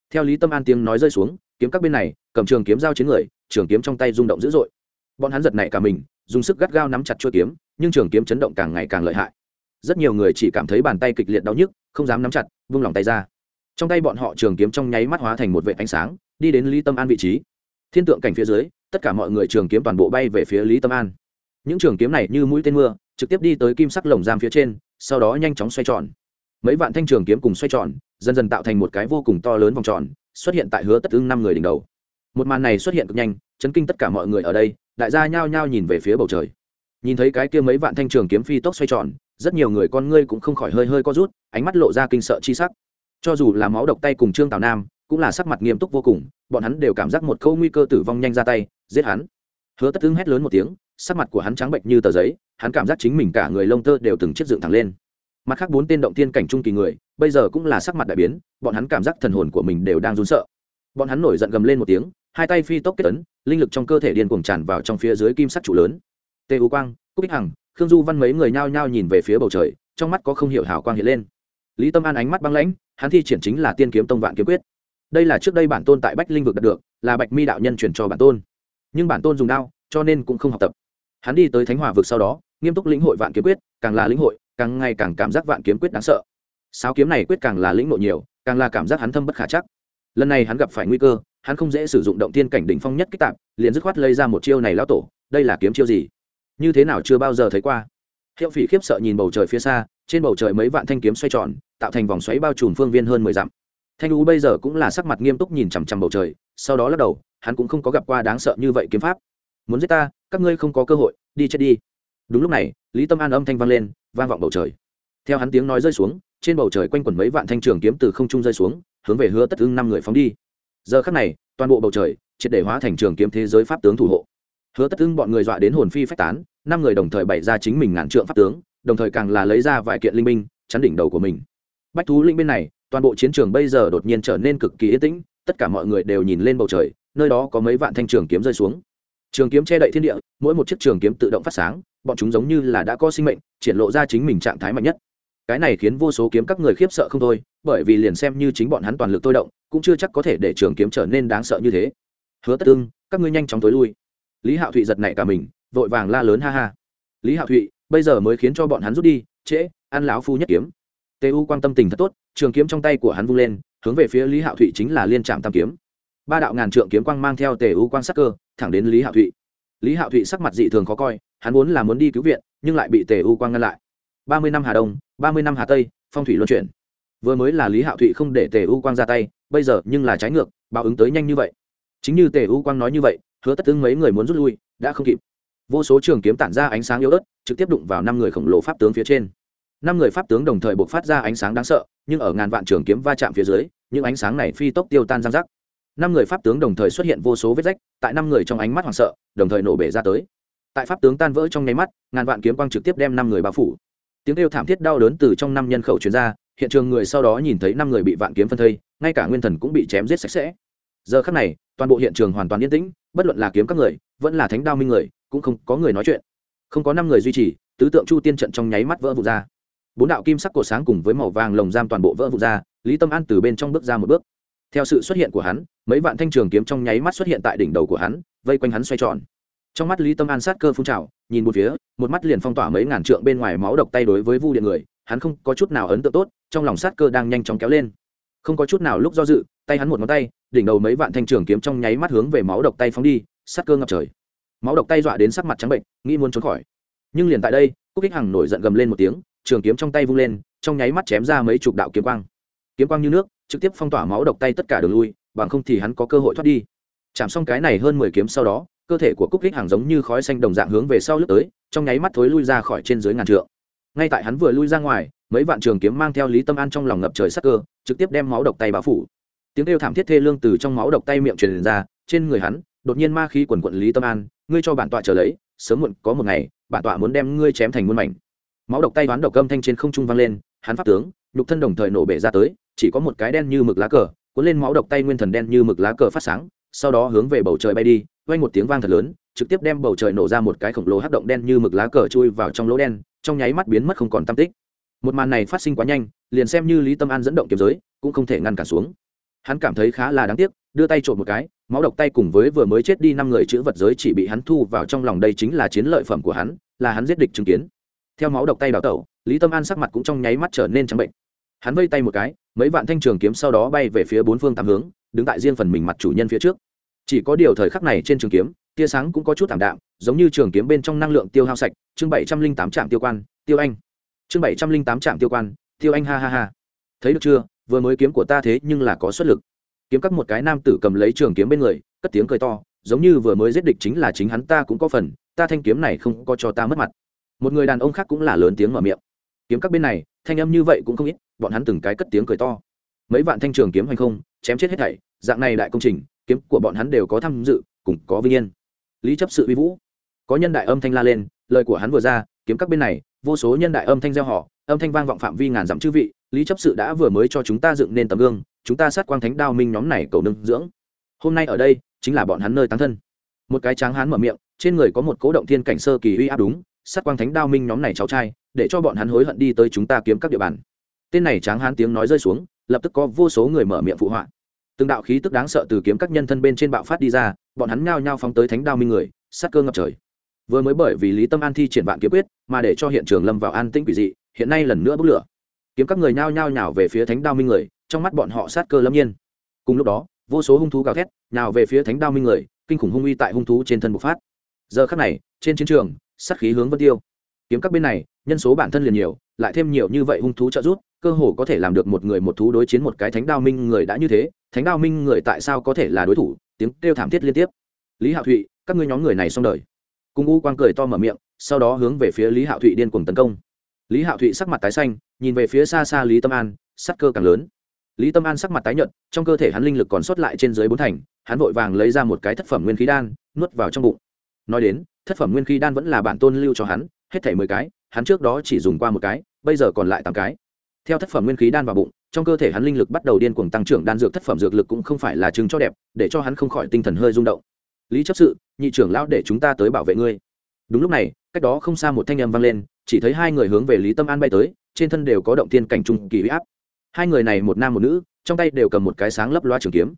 Theo lý tâm an tiếng nói rơi xuống, kiếm các bên này, cầm trường kiếm giao chiến người, trường kiếm trong tay rung động dữ dội. Bọn hắn giật nảy cả mình, dùng sức gắt gao nắm chặt chuôi kiếm, nhưng trường kiếm chấn động càng ngày càng lợi hại. Rất nhiều người chỉ cảm thấy bàn tay kịch liệt đau nhức, không dám nắm chặt, vung lòng tay ra. Trong tay bọn họ trường kiếm trong nháy mắt hóa thành một vệ ánh sáng, đi đến lý tâm an vị trí. Thiên tượng cảnh phía dưới, tất cả mọi người trường kiếm toàn bộ bay về phía lý tâm an những trường kiếm này như mũi tên mưa, trực tiếp đi tới kim sắc lồng giam phía trên, sau đó nhanh chóng xoay tròn. Mấy vạn thanh trường kiếm cùng xoay tròn, dần dần tạo thành một cái vô cùng to lớn vòng tròn, xuất hiện tại hứa tất ưng năm người đỉnh đầu. Một màn này xuất hiện cực nhanh, chấn kinh tất cả mọi người ở đây, đại gia nhao nhao nhìn về phía bầu trời. Nhìn thấy cái kia mấy vạn thanh trường kiếm phi tốc xoay tròn, rất nhiều người con ngươi cũng không khỏi hơi hơi co rút, ánh mắt lộ ra kinh sợ chi sắc. Cho dù là máu độc tay cùng trương tào nam, cũng là sắc mặt nghiêm túc vô cùng, bọn hắn đều cảm giác một câu nguy cơ tử vong nhanh ra tay, giết hắn hứa tất Tướng hét lớn một tiếng, sắc mặt của hắn trắng bệnh như tờ giấy, hắn cảm giác chính mình cả người lông tơ đều từng chiếc dựng thẳng lên. Mặt khác bốn tên động tiên cảnh trung kỳ người, bây giờ cũng là sắc mặt đại biến, bọn hắn cảm giác thần hồn của mình đều đang run sợ. Bọn hắn nổi giận gầm lên một tiếng, hai tay phi tốc kết ấn, linh lực trong cơ thể điên cuồng tràn vào trong phía dưới kim sắc trụ lớn. Tê u quang, cúc ích hằng, khương du văn mấy người nhao nhao nhìn về phía bầu trời, trong mắt có không hiểu hào quang hiện lên. Lý tâm an ánh mắt băng lãnh, hắn thi triển chính là tiên kiếm tông vạn kiếm quyết. Đây là trước đây bản tôn tại bách linh vực đạt được, là bạch mi đạo nhân truyền cho bản tôn nhưng bản tôn dùng đao, cho nên cũng không học tập. Hắn đi tới thánh hòa vực sau đó, nghiêm túc lĩnh hội vạn kiếm quyết, càng là lĩnh hội, càng ngày càng cảm giác vạn kiếm quyết đáng sợ. Sáu kiếm này quyết càng là lĩnh nội nhiều, càng là cảm giác hắn thâm bất khả chắc. Lần này hắn gặp phải nguy cơ, hắn không dễ sử dụng động tiên cảnh đỉnh phong nhất kích tạp, liền dứt khoát lấy ra một chiêu này lao tổ, đây là kiếm chiêu gì? Như thế nào chưa bao giờ thấy qua? Hiệu phỉ khiếp sợ nhìn bầu trời phía xa, trên bầu trời mấy vạn thanh kiếm xoay tròn, tạo thành vòng xoáy bao trùm phương viên hơn mười dặm. Thanh u bây giờ cũng là sắc mặt nghiêm túc nhìn chằm chằm bầu trời, sau đó lắc đầu hắn cũng không có gặp qua đáng sợ như vậy kiếm pháp. Muốn giết ta, các ngươi không có cơ hội, đi chết đi. Đúng lúc này, lý tâm an âm thanh vang lên, vang vọng bầu trời. Theo hắn tiếng nói rơi xuống, trên bầu trời quanh quẩn mấy vạn thanh trường kiếm từ không trung rơi xuống, hướng về hứa tất ưng năm người phóng đi. Giờ khắc này, toàn bộ bầu trời, triệt để hóa thành trường kiếm thế giới pháp tướng thủ hộ. Hứa tất ưng bọn người dọa đến hồn phi phách tán, năm người đồng thời bày ra chính mình ngàn trượng pháp tướng, đồng thời càng là lấy ra vài kiện linh minh chắn đỉnh đầu của mình. Bách thú linh bên này, toàn bộ chiến trường bây giờ đột nhiên trở nên cực kỳ yên tĩnh, tất cả mọi người đều nhìn lên bầu trời nơi đó có mấy vạn thanh trường kiếm rơi xuống. Trường kiếm che đậy thiên địa, mỗi một chiếc trường kiếm tự động phát sáng, bọn chúng giống như là đã có sinh mệnh, triển lộ ra chính mình trạng thái mạnh nhất. Cái này khiến vô số kiếm các người khiếp sợ không thôi, bởi vì liền xem như chính bọn hắn toàn lực tôi động, cũng chưa chắc có thể để trường kiếm trở nên đáng sợ như thế. Hứa tất tương các ngươi nhanh chóng tối lui. Lý hạo thụy giật nảy cả mình, vội vàng la lớn ha ha. Lý hạo thụy, bây giờ mới khiến cho bọn hắn rút đi, trễ, ăn lão phu nhất kiếm. Tê u quan tâm tình thật tốt, trường kiếm trong tay của hắn vung lên, hướng về phía lý hạo thụy chính là liên trạm tam kiếm ba đạo ngàn trượng kiếm quang mang theo tề u quan sắc cơ, thẳng đến lý hạo thụy. Lý hạo thụy sắc mặt dị thường khó coi, hắn muốn là muốn đi cứu viện, nhưng lại bị tề u quang ngăn lại. Ba mươi năm hà đông, ba mươi năm hà tây, phong thủy luân chuyển. Vừa mới là lý hạo thụy không để tề u quang ra tay, bây giờ nhưng là trái ngược, báo ứng tới nhanh như vậy. Chính như tề u quang nói như vậy, hứa tất tương mấy người muốn rút lui, đã không kịp. Vô số trường kiếm tản ra ánh sáng yếu ớt, trực tiếp đụng vào năm người khổng lồ pháp tướng phía trên. Năm người pháp tướng đồng thời buộc phát ra ánh sáng đáng sợ, nhưng ở ngàn vạn trường kiếm va chạm phía dưới, những ánh sáng này phi tốc tiêu tan giang rắc năm người pháp tướng đồng thời xuất hiện vô số vết rách, tại năm người trong ánh mắt hoảng sợ, đồng thời nổ bể ra tới. Tại pháp tướng tan vỡ trong nháy mắt, ngàn vạn kiếm quang trực tiếp đem năm người bao phủ. Tiếng kêu thảm thiết đau đớn từ trong năm nhân khẩu chuyển ra, hiện trường người sau đó nhìn thấy năm người bị vạn kiếm phân thây, ngay cả nguyên thần cũng bị chém giết sạch sẽ. Giờ khắc này, toàn bộ hiện trường hoàn toàn yên tĩnh, bất luận là kiếm các người, vẫn là thánh đao minh người, cũng không có người nói chuyện. Không có năm người duy trì, tứ tượng chu tiên trận trong nháy mắt vỡ vụt ra. Bốn đạo kim sắc cổ sáng cùng với màu vàng lồng giam toàn bộ vỡ vụt ra, lý tâm an từ bên trong bước ra một bước theo sự xuất hiện của hắn, mấy vạn thanh trường kiếm trong nháy mắt xuất hiện tại đỉnh đầu của hắn, vây quanh hắn xoay tròn. Trong mắt lý tâm an sát cơ phun trào, nhìn một phía, một mắt liền phong tỏa mấy ngàn trượng bên ngoài máu độc tay đối với vu điện người, hắn không có chút nào ấn tượng tốt, trong lòng sát cơ đang nhanh chóng kéo lên. Không có chút nào lúc do dự, tay hắn một ngón tay, đỉnh đầu mấy vạn thanh trường kiếm trong nháy mắt hướng về máu độc tay phóng đi, sát cơ ngập trời. Máu độc tay dọa đến sắc mặt trắng bệnh, nghĩ muốn trốn khỏi. Nhưng liền tại đây, cúc kích hằng nổi giận gầm lên một tiếng, trường kiếm trong tay vung lên, trong nháy mắt chém ra mấy chục đạo kiếm quang. Kiếm quang như nước trực tiếp phong tỏa máu độc tay tất cả đường lui, bằng không thì hắn có cơ hội thoát đi. Chạm xong cái này hơn mười kiếm sau đó, cơ thể của cúc ích hàng giống như khói xanh đồng dạng hướng về sau lướt tới, trong nháy mắt thối lui ra khỏi trên dưới ngàn trượng. Ngay tại hắn vừa lui ra ngoài, mấy vạn trường kiếm mang theo lý tâm an trong lòng ngập trời sắc cơ, trực tiếp đem máu độc tay bao phủ. Tiếng kêu thảm thiết thê lương từ trong máu độc tay miệng truyền ra, trên người hắn, đột nhiên ma khí quần quận lý tâm an, ngươi cho bản tọa trở lấy, sớm muộn có một ngày, bản tọa muốn đem ngươi chém thành muôn mảnh. Máu độc tay đoán độc âm thanh trên không trung vang lên, hắn pháp tướng, nhục thân đồng thời nổ bể ra tới chỉ có một cái đen như mực lá cờ, cuốn lên máu độc tay nguyên thần đen như mực lá cờ phát sáng, sau đó hướng về bầu trời bay đi, vang một tiếng vang thật lớn, trực tiếp đem bầu trời nổ ra một cái khổng lồ hắc động đen như mực lá cờ chui vào trong lỗ đen, trong nháy mắt biến mất không còn tâm tích. Một màn này phát sinh quá nhanh, liền xem như lý tâm an dẫn động kiếm giới, cũng không thể ngăn cản xuống. Hắn cảm thấy khá là đáng tiếc, đưa tay trộm một cái, máu độc tay cùng với vừa mới chết đi năm người chữ vật giới chỉ bị hắn thu vào trong lòng đây chính là chiến lợi phẩm của hắn, là hắn giết địch chứng kiến. Theo máu độc tay đào tẩu, lý tâm an sắc mặt cũng trong nháy mắt trở nên trắng bệnh. Hắn vây tay một cái mấy vạn thanh trường kiếm sau đó bay về phía bốn phương tám hướng, đứng tại riêng phần mình mặt chủ nhân phía trước. Chỉ có điều thời khắc này trên trường kiếm, tia sáng cũng có chút thảm đạm, giống như trường kiếm bên trong năng lượng tiêu hao sạch. Chương bảy trăm linh tám trạm tiêu quan, tiêu anh. Chương bảy trăm linh tám trạm tiêu quan, tiêu anh ha ha ha. Thấy được chưa? Vừa mới kiếm của ta thế nhưng là có xuất lực. Kiếm các một cái nam tử cầm lấy trường kiếm bên người, cất tiếng cười to, giống như vừa mới giết địch chính là chính hắn ta cũng có phần, ta thanh kiếm này không có cho ta mất mặt. Một người đàn ông khác cũng là lớn tiếng mở miệng. Kiếm các bên này thanh âm như vậy cũng không ít, bọn hắn từng cái cất tiếng cười to. Mấy vạn thanh trường kiếm hay không, chém chết hết thảy, dạng này đại công trình, kiếm của bọn hắn đều có tham dự, cùng có vinh yên. Lý chấp sự uy vũ. Có nhân đại âm thanh la lên, lời của hắn vừa ra, kiếm các bên này, vô số nhân đại âm thanh gieo họ, âm thanh vang vọng phạm vi ngàn dặm chư vị, lý chấp sự đã vừa mới cho chúng ta dựng nên tấm gương, chúng ta sát quang thánh đao minh nhóm này cầu nương dưỡng. Hôm nay ở đây, chính là bọn hắn nơi tán thân. Một cái tráng hán mở miệng, trên người có một cố động thiên cảnh sơ kỳ uy áp đúng sát quang thánh đao minh nhóm này cháu trai, để cho bọn hắn hối hận đi tới chúng ta kiếm các địa bàn. Tên này tráng hán tiếng nói rơi xuống, lập tức có vô số người mở miệng phụ họa. Từng đạo khí tức đáng sợ từ kiếm các nhân thân bên trên bạo phát đi ra, bọn hắn nhao nhao phóng tới thánh đao minh người, sát cơ ngập trời. Vừa mới bởi vì lý tâm an thi triển vạn kiếm quyết, mà để cho hiện trường lâm vào an tĩnh quỷ dị, hiện nay lần nữa bốc lửa. Kiếm các người nhao nhao nhào về phía thánh đao minh người, trong mắt bọn họ sát cơ lâm nhiên. Cùng lúc đó, vô số hung thú gào thét, nhào về phía thánh đao minh người, kinh khủng hung uy tại hung thú trên thân bộc phát. Giờ khắc này, trên chiến trường sát khí hướng vân tiêu. Kiếm các bên này, nhân số bản thân liền nhiều, lại thêm nhiều như vậy hung thú trợ giúp, cơ hồ có thể làm được một người một thú đối chiến một cái thánh đao minh người đã như thế, thánh đao minh người tại sao có thể là đối thủ? Tiếng kêu thảm thiết liên tiếp. Lý hạo thụy, các ngươi nhóm người này xong đời. Cung u quang cười to mở miệng, sau đó hướng về phía lý hạo thụy điên cuồng tấn công. Lý hạo thụy sắc mặt tái xanh, nhìn về phía xa xa lý tâm an sắc cơ càng lớn. Lý tâm an sắc mặt tái nhợt, trong cơ thể hắn linh lực còn sót lại trên dưới bốn thành, hắn vội vàng lấy ra một cái thất phẩm nguyên khí đan, nuốt vào trong bụng nói đến, thất phẩm nguyên khí đan vẫn là bản tôn lưu cho hắn, hết thảy mười cái, hắn trước đó chỉ dùng qua một cái, bây giờ còn lại tám cái. Theo thất phẩm nguyên khí đan vào bụng, trong cơ thể hắn linh lực bắt đầu điên cuồng tăng trưởng, đan dược thất phẩm dược lực cũng không phải là chứng cho đẹp, để cho hắn không khỏi tinh thần hơi rung động. Lý chấp sự, nhị trưởng lão để chúng ta tới bảo vệ ngươi. Đúng lúc này, cách đó không xa một thanh âm vang lên, chỉ thấy hai người hướng về lý tâm an bay tới, trên thân đều có động thiên cảnh trung kỳ huy áp. Hai người này một nam một nữ, trong tay đều cầm một cái sáng lấp loa trường kiếm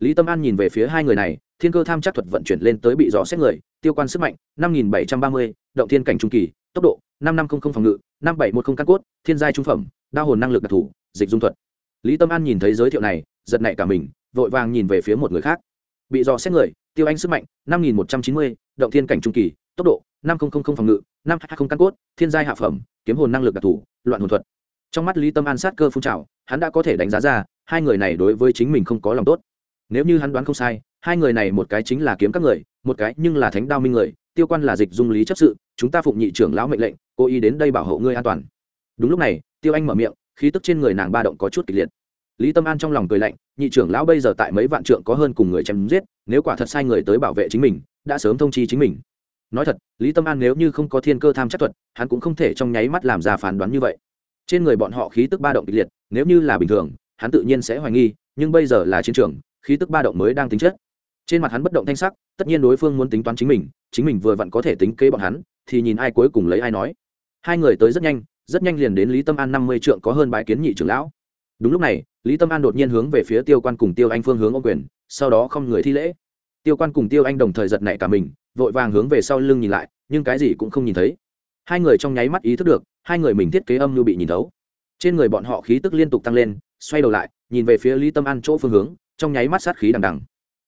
lý tâm an nhìn về phía hai người này, thiên cơ tham chắc thuật vận chuyển lên tới bị dò xét người, tiêu quan sức mạnh, năm nghìn bảy trăm ba mươi, động thiên cảnh trung kỳ, tốc độ, năm năm không không phòng ngự, năm bảy một không căn cốt, thiên giai trung phẩm đa hồn năng lực đặc thù, dịch dung thuật. Lý tâm an nhìn thấy giới thiệu này, giật nảy cả mình, vội vàng nhìn về phía một người khác. Bị dò xét người, tiêu anh sức mạnh, năm nghìn một trăm chín mươi, động thiên cảnh trung kỳ, tốc độ, năm không không không phòng ngự, năm hai không căn cốt, thiên giai hạ phẩm, kiếm hồn năng lực đặc thù, loạn hồn thuật. Trong mắt lý tâm an sát cơ phun trào, hắn đã có thể đánh giá ra, hai người này đối với chính mình không có lòng tốt nếu như hắn đoán không sai, hai người này một cái chính là kiếm các người, một cái nhưng là thánh đao minh người, tiêu quan là dịch dung lý chấp sự, chúng ta phụng nhị trưởng lão mệnh lệnh cô ý đến đây bảo hộ ngươi an toàn. Đúng lúc này, tiêu anh mở miệng, khí tức trên người nàng ba động có chút kịch liệt. Lý tâm an trong lòng cười lạnh, nhị trưởng lão bây giờ tại mấy vạn trượng có hơn cùng người chém giết, nếu quả thật sai người tới bảo vệ chính mình, đã sớm thông chi chính mình. Nói thật, lý tâm an nếu như không có thiên cơ tham chắc thuật, hắn cũng không thể trong nháy mắt làm ra phán đoán như vậy. Trên người bọn họ khí tức ba động kịch liệt, nếu như là bình thường, hắn tự nhiên sẽ hoài nghi, nhưng bây giờ là chiến trường khí tức ba động mới đang tính chất. Trên mặt hắn bất động thanh sắc, tất nhiên đối phương muốn tính toán chính mình chính mình vừa vặn có thể tính kế bọn hắn, thì nhìn ai cuối cùng lấy ai nói. Hai người tới rất nhanh rất nhanh liền đến lý tâm an năm mươi trượng có hơn bãi kiến nhị trưởng lão. Đúng lúc này, lý tâm an đột nhiên hướng về phía tiêu quan cùng tiêu anh phương hướng ô quyền, sau đó không người thi lễ. Tiêu quan cùng tiêu anh đồng thời giật nảy cả mình, vội vàng hướng về sau lưng nhìn lại, nhưng cái gì cũng không nhìn thấy. Hai người trong nháy mắt ý thức được, hai người mình thiết kế âm như bị nhìn thấu. Trên người bọn họ khí tức liên tục tăng lên, xoay đầu lại, nhìn về phía lý tâm an chỗ phương hướng trong nháy mắt sát khí đằng đằng.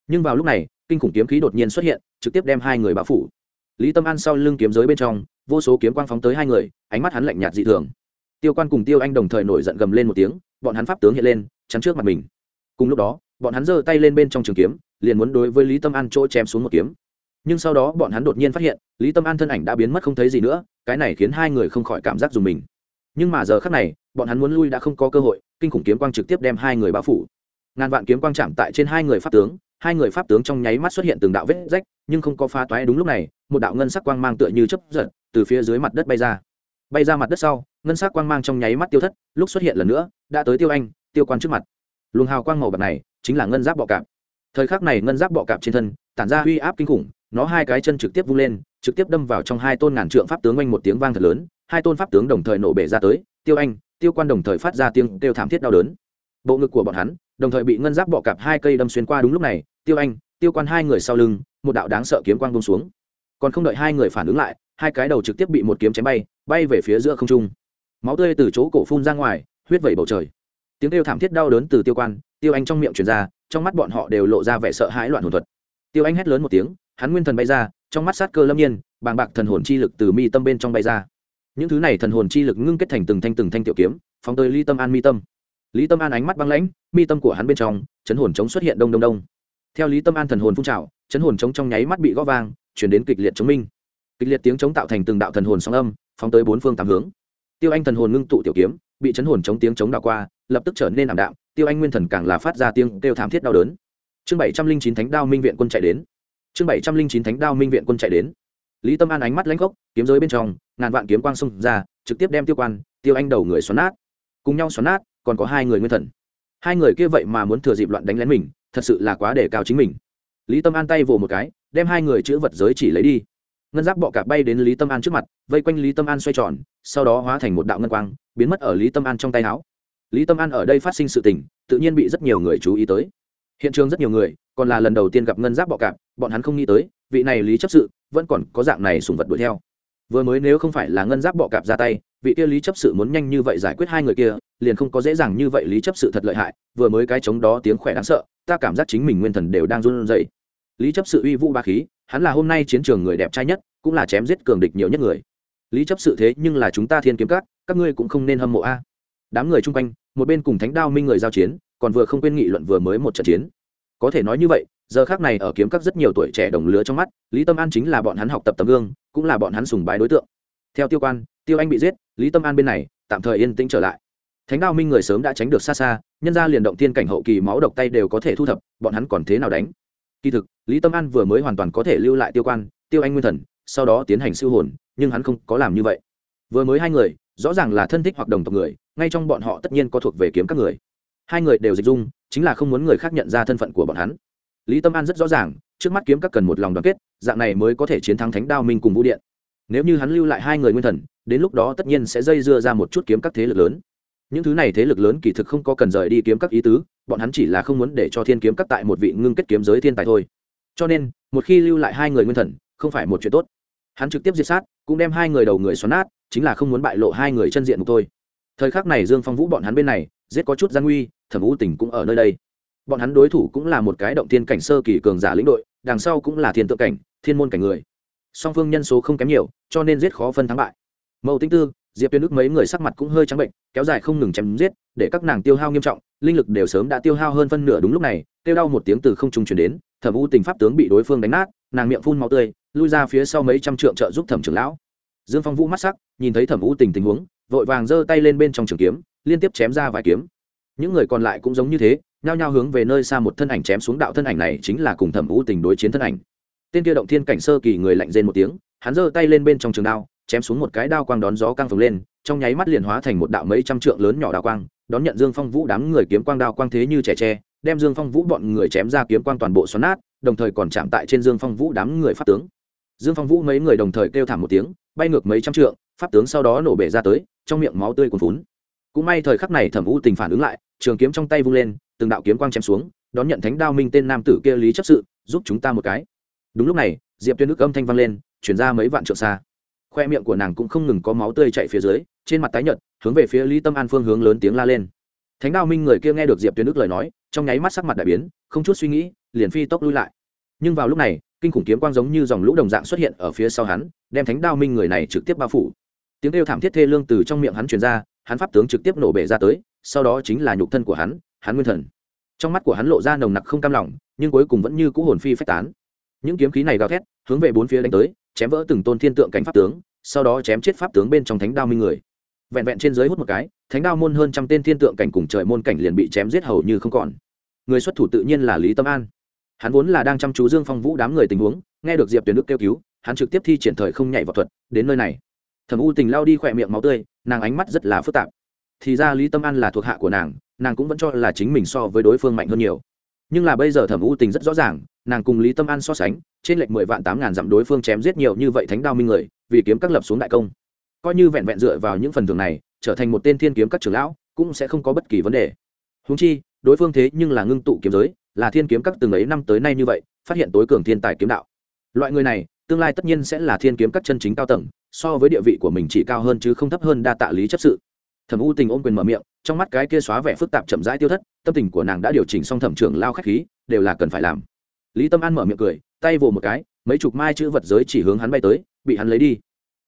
Nhưng vào lúc này, kinh khủng kiếm khí đột nhiên xuất hiện, trực tiếp đem hai người bao phủ. Lý tâm an sau lưng kiếm giới bên trong, vô số kiếm quang phóng tới hai người, ánh mắt hắn lạnh nhạt dị thường. Tiêu quan cùng tiêu anh đồng thời nổi giận gầm lên một tiếng, bọn hắn pháp tướng hiện lên, chắn trước mặt mình. Cùng lúc đó, bọn hắn giơ tay lên bên trong trường kiếm, liền muốn đối với lý tâm an chỗ chém xuống một kiếm. Nhưng sau đó bọn hắn đột nhiên phát hiện, lý tâm an thân ảnh đã biến mất không thấy gì nữa, cái này khiến hai người không khỏi cảm giác dùng mình. Nhưng mà giờ khác này, bọn hắn muốn lui đã không có cơ hội, kinh khủng kiếm quang trực tiếp đem hai người bao phủ ngàn vạn kiếm quang chạm tại trên hai người pháp tướng, hai người pháp tướng trong nháy mắt xuất hiện từng đạo vết rách, nhưng không có pha toái đúng lúc này, một đạo ngân sắc quang mang tựa như chấp giật, từ phía dưới mặt đất bay ra. Bay ra mặt đất sau, ngân sắc quang mang trong nháy mắt tiêu thất, lúc xuất hiện lần nữa, đã tới tiêu anh, tiêu quan trước mặt. Luồng hào quang màu bạc này, chính là ngân giáp bọ cạp. Thời khắc này ngân giáp bọ cạp trên thân, tản ra uy áp kinh khủng, nó hai cái chân trực tiếp vung lên, trực tiếp đâm vào trong hai tôn ngàn trượng pháp tướng oanh một tiếng vang thật lớn, hai tôn pháp tướng đồng thời nổ bể ra tới, tiêu anh, tiêu quan đồng thời phát ra tiếng kêu thảm thiết đau đớn bộ ngực của bọn hắn, đồng thời bị ngân giáp bọ cạp hai cây đâm xuyên qua đúng lúc này, tiêu anh, tiêu quan hai người sau lưng, một đạo đáng sợ kiếm quang bông xuống. Còn không đợi hai người phản ứng lại, hai cái đầu trực tiếp bị một kiếm chém bay bay về phía giữa không trung. Máu tươi từ chỗ cổ phun ra ngoài, huyết vẩy bầu trời. Tiếng kêu thảm thiết đau đớn từ tiêu quan, tiêu anh trong miệng truyền ra, trong mắt bọn họ đều lộ ra vẻ sợ hãi loạn hồn thuật. Tiêu anh hét lớn một tiếng, hắn nguyên thần bay ra, trong mắt sát cơ lâm nhiên, bàng bạc thần hồn chi lực từ mi tâm bên trong bay ra. Những thứ này thần hồn chi lực ngưng kết thành từng thanh từng thanh tiểu kiếm, phóng tới ly tâm an mi tâm lý tâm an ánh mắt băng lãnh, mi tâm của hắn bên trong, chấn hồn chống xuất hiện đông đông đông. Theo lý tâm an thần hồn phun trào, chấn hồn chống trong nháy mắt bị gõ vang, chuyển đến kịch liệt chống minh. Kịch liệt tiếng chống tạo thành từng đạo thần hồn sóng âm, phóng tới bốn phương tám hướng. Tiêu anh thần hồn ngưng tụ tiểu kiếm, bị chấn hồn chống tiếng chống đạo qua, lập tức trở nên ảm đạm, tiêu anh nguyên thần càng là phát ra tiếng kêu thảm thiết đau đớn. Chương bảy trăm linh chín thánh đao minh viện quân chạy đến. Chương bảy trăm linh chín thánh đao minh viện quân chạy đến. Lý tâm an ánh mắt lãnh gốc, kiếm giới bên trong, ngàn vạn kiếm quang xông ra, trực tiếp đem tiêu quan, tiêu anh đầu người xoắn nát. Cùng nhau xoắn nát còn có hai người nguyên thần. Hai người kia vậy mà muốn thừa dịp loạn đánh lén mình, thật sự là quá đề cao chính mình. Lý tâm an tay vồ một cái, đem hai người chữ vật giới chỉ lấy đi. Ngân giáp bọ cạp bay đến lý tâm an trước mặt, vây quanh lý tâm an xoay tròn, sau đó hóa thành một đạo ngân quang, biến mất ở lý tâm an trong tay áo. Lý tâm an ở đây phát sinh sự tình, tự nhiên bị rất nhiều người chú ý tới. Hiện trường rất nhiều người, còn là lần đầu tiên gặp ngân giáp bọ cạp, bọn hắn không nghĩ tới, vị này lý chấp sự, vẫn còn có dạng này sùng vật đuổi theo. Vừa mới nếu không phải là ngân giáp bọ cạp ra tay vị kia lý chấp sự muốn nhanh như vậy giải quyết hai người kia, liền không có dễ dàng như vậy lý chấp sự thật lợi hại, vừa mới cái chống đó tiếng khỏe đáng sợ, ta cảm giác chính mình nguyên thần đều đang run rẩy. Lý chấp sự uy vũ ba khí, hắn là hôm nay chiến trường người đẹp trai nhất, cũng là chém giết cường địch nhiều nhất người. Lý chấp sự thế nhưng là chúng ta thiên kiếm các các ngươi cũng không nên hâm mộ a. Đám người chung quanh, một bên cùng thánh đao minh người giao chiến, còn vừa không quên nghị luận vừa mới một trận chiến. Có thể nói như vậy, giờ khác này ở kiếm các rất nhiều tuổi trẻ đồng lứa trong mắt, lý tâm an chính là bọn hắn học tập tấm gương, cũng là bọn hắn sùng bái đối tượng theo tiêu quan, tiêu anh bị giết, lý tâm an bên này tạm thời yên tĩnh trở lại. Thánh đao minh người sớm đã tránh được xa xa, nhân ra liền động thiên cảnh hậu kỳ máu độc tay đều có thể thu thập, bọn hắn còn thế nào đánh? Kỳ thực, lý tâm an vừa mới hoàn toàn có thể lưu lại tiêu quan, tiêu anh nguyên thần, sau đó tiến hành siêu hồn, nhưng hắn không có làm như vậy. Vừa mới hai người, rõ ràng là thân thích hoặc đồng tộc người, ngay trong bọn họ tất nhiên có thuộc về kiếm các người. Hai người đều dịch dung, chính là không muốn người khác nhận ra thân phận của bọn hắn. Lý tâm an rất rõ ràng, trước mắt kiếm các cần một lòng đoàn kết, dạng này mới có thể chiến thắng thánh đao minh cùng vũ điện nếu như hắn lưu lại hai người nguyên thần, đến lúc đó tất nhiên sẽ dây dưa ra một chút kiếm các thế lực lớn. Những thứ này thế lực lớn kỳ thực không có cần rời đi kiếm các ý tứ, bọn hắn chỉ là không muốn để cho thiên kiếm các tại một vị ngưng kết kiếm giới thiên tài thôi. Cho nên, một khi lưu lại hai người nguyên thần, không phải một chuyện tốt. Hắn trực tiếp diệt sát, cũng đem hai người đầu người xoắn nát, chính là không muốn bại lộ hai người chân diện mục thôi. Thời khắc này dương phong vũ bọn hắn bên này, giết có chút gian nguy, thẩm vũ tỉnh cũng ở nơi đây. Bọn hắn đối thủ cũng là một cái động thiên cảnh sơ kỳ cường giả lĩnh đội, đằng sau cũng là thiên tượng cảnh, thiên môn cảnh người song phương nhân số không kém nhiều, cho nên giết khó phân thắng bại. Mẫu tinh tư, diệp tuyên đức mấy người sắc mặt cũng hơi trắng bệnh, kéo dài không ngừng chém giết, để các nàng tiêu hao nghiêm trọng, linh lực đều sớm đã tiêu hao hơn phân nửa đúng lúc này tiêu đau một tiếng từ không trung chuyển đến, thẩm u tình pháp tướng bị đối phương đánh nát, nàng miệng phun máu tươi, lui ra phía sau mấy trăm trượng trợ giúp thẩm trưởng lão. Dương phong vũ mắt sắc, nhìn thấy thẩm u tình tình huống, vội vàng giơ tay lên bên trong trường kiếm, liên tiếp chém ra vài kiếm. Những người còn lại cũng giống như thế, nhao nhao hướng về nơi xa một thân ảnh chém xuống đạo thân ảnh này chính là cùng thẩm u tình đối chiến thân ảnh tên kia động thiên cảnh sơ kỳ người lạnh rên một tiếng, hắn giơ tay lên bên trong trường đao, chém xuống một cái đao quang đón gió căng phồng lên, trong nháy mắt liền hóa thành một đạo mấy trăm trượng lớn nhỏ đao quang, đón nhận dương phong vũ đám người kiếm quang đao quang thế như trẻ tre, đem dương phong vũ bọn người chém ra kiếm quang toàn bộ xoắn nát, đồng thời còn chạm tại trên dương phong vũ đám người pháp tướng. Dương phong vũ mấy người đồng thời kêu thảm một tiếng, bay ngược mấy trăm trượng, pháp tướng sau đó nổ bể ra tới, trong miệng máu tươi cuồn phún cũng may thời khắc này thẩm u tình phản ứng lại, trường kiếm trong tay vung lên, từng đạo kiếm quang chém xuống, đón nhận thánh đao minh tên nam tử kia lý chấp sự, giúp chúng ta một cái đúng lúc này, diệp tuyên nước âm thanh vang lên, chuyển ra mấy vạn trượng xa. Khoe miệng của nàng cũng không ngừng có máu tươi chạy phía dưới, trên mặt tái nhợt, hướng về phía lý tâm an phương hướng lớn tiếng la lên. Thánh đao minh người kia nghe được diệp tuyên đức lời nói, trong nháy mắt sắc mặt đại biến, không chút suy nghĩ, liền phi tốc lui lại. Nhưng vào lúc này, kinh khủng kiếm quang giống như dòng lũ đồng dạng xuất hiện ở phía sau hắn, đem thánh đao minh người này trực tiếp bao phủ. Tiếng kêu thảm thiết thê lương từ trong miệng hắn truyền ra, hắn pháp tướng trực tiếp nổ bể ra tới, sau đó chính là nhục thân của hắn hắn nguyên thần. Trong mắt của hắn lộ ra nồng nặc không cam lòng, nhưng cuối cùng vẫn như cũ hồn phi phách tán những kiếm khí này gào thét, hướng về bốn phía đánh tới, chém vỡ từng tôn thiên tượng cảnh pháp tướng, sau đó chém chết pháp tướng bên trong thánh đao minh người. Vẹn vẹn trên dưới hút một cái, thánh đao môn hơn trăm tên thiên tượng cảnh cùng trời môn cảnh liền bị chém giết hầu như không còn. Người xuất thủ tự nhiên là lý tâm an. Hắn vốn là đang chăm chú dương phong vũ đám người tình huống, nghe được diệp tuyển đức kêu cứu, hắn trực tiếp thi triển thời không nhảy vào thuật, đến nơi này. Thẩm u tình lao đi khỏe miệng máu tươi, nàng ánh mắt rất là phức tạp. Thì ra lý tâm an là thuộc hạ của nàng nàng cũng vẫn cho là chính mình so với đối phương mạnh hơn nhiều nhưng là bây giờ thẩm u tình rất rõ ràng, nàng cùng lý tâm an so sánh, trên lệnh mười vạn tám ngàn dặm đối phương chém giết nhiều như vậy thánh đao minh người, vì kiếm các lập xuống đại công. Coi như vẹn vẹn dựa vào những phần thưởng này, trở thành một tên thiên kiếm các trưởng lão, cũng sẽ không có bất kỳ vấn đề. Húng chi, đối phương thế nhưng là ngưng tụ kiếm giới, là thiên kiếm các từng ấy năm tới nay như vậy, phát hiện tối cường thiên tài kiếm đạo. Loại người này, tương lai tất nhiên sẽ là thiên kiếm các chân chính cao tầng, so với địa vị của mình chỉ cao hơn chứ không thấp hơn đa tạ lý chấp sự thẩm u tình ôm quyền mở miệng trong mắt cái kia xóa vẻ phức tạp chậm rãi tiêu thất tâm tình của nàng đã điều chỉnh xong thẩm trưởng lao khách khí đều là cần phải làm lý tâm an mở miệng cười tay vồ một cái mấy chục mai chữ vật giới chỉ hướng hắn bay tới bị hắn lấy đi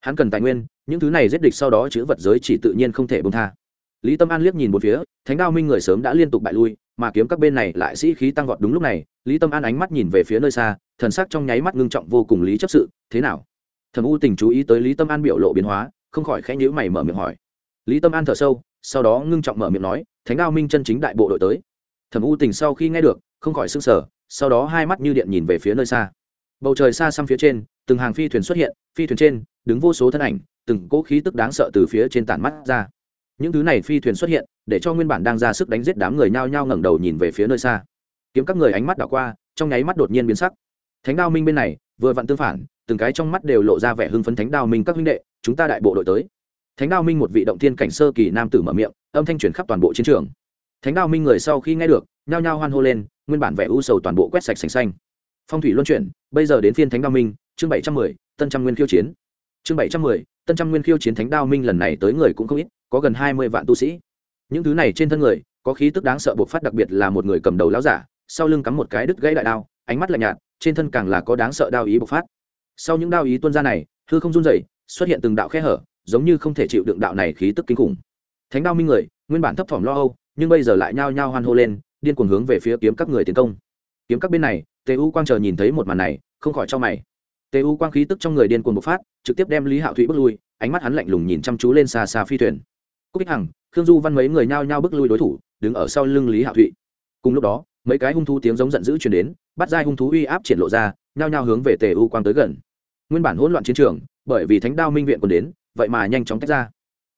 hắn cần tài nguyên những thứ này giết địch sau đó chữ vật giới chỉ tự nhiên không thể bông tha lý tâm an liếc nhìn một phía thánh đao minh người sớm đã liên tục bại lui mà kiếm các bên này lại sĩ khí tăng vọt đúng lúc này lý tâm an ánh mắt nhìn về phía nơi xa thần sắc trong nháy mắt ngưng trọng vô cùng lý chấp sự thế nào thầm u tình chú ý tới lý tâm an biểu lộ biến hóa không khỏi khẽ nhữ mày mở miệng hỏi lý tâm an thở sâu, sau đó ngưng trọng mở miệng nói, thánh đao minh chân chính đại bộ đội tới. Thẩm u tình sau khi nghe được, không khỏi s ư n g sở sau đó hai mắt như điện nhìn về phía nơi xa. Bầu trời xa xăm phía trên, từng hàng phi thuyền xuất hiện, phi thuyền trên, đứng vô số thân ảnh, từng cỗ khí tức đáng sợ từ phía trên tản mắt ra. Những thứ này phi thuyền xuất hiện, để cho nguyên bản đang ra sức đánh giết đám người nhao nhao ngẩng đầu nhìn về phía nơi xa. Kiếm các người ánh mắt đảo qua, trong nháy mắt đột nhiên biến sắc. Thánh đao minh bên này, vừa vặn tương phản, từng cái trong mắt đều lộ ra vẻ hưng phấn thánh đao minh các huynh đệ, chúng ta đại bộ đội tới thánh đao minh một vị động thiên cảnh sơ kỳ nam tử mở miệng, âm thanh truyền khắp toàn bộ chiến trường. Thánh đao minh người sau khi nghe được, nhao nhao hoan hô lên, nguyên bản vẻ u sầu toàn bộ quét sạch sành xanh. Phong thủy luân chuyển, bây giờ đến phiên thánh đao minh, chương bảy trăm mười, tân trăm nguyên khiêu chiến. Chương bảy trăm mười, tân trăm nguyên khiêu chiến thánh đao minh lần này tới người cũng không ít, có gần hai mươi vạn tu sĩ. Những thứ này trên thân người, có khí tức đáng sợ bộc phát đặc biệt là một người cầm đầu lão giả, sau lưng cắm một cái đứt gãy đại đao, ánh mắt lạnh nhạt, trên thân càng là có đáng sợ đao ý bộc phát. Sau những đao ý tuôn ra này, hư không run rẩy, xuất hiện từng đạo khe hở giống như không thể chịu đựng đạo này khí tức kinh khủng. Thánh đao minh người, nguyên bản thấp thỏm lo âu, nhưng bây giờ lại nhao nhao hoan hô lên, điên cuồng hướng về phía kiếm các người tiến công. Kiếm các bên này tề u quang chờ nhìn thấy một màn này, không khỏi cho mày. Tề u quang khí tức trong người điên cuồng bộc phát, trực tiếp đem lý hạo thụy bước lui, ánh mắt hắn lạnh lùng nhìn chăm chú lên xa xa phi thuyền. Cúc ích hằng, khương du văn mấy người nhao nhao bước lui đối thủ, đứng ở sau lưng lý hạo thụy. Cùng lúc đó, mấy cái hung thú tiếng giống giận dữ chuyển đến, bắt dai hung thú uy áp triển lộ ra, nhao nhao hướng về tề u quang tới gần. Nguyên bản hỗn loạn chiến trường, bởi vì thánh đao minh viện còn đến vậy mà nhanh chóng tách ra.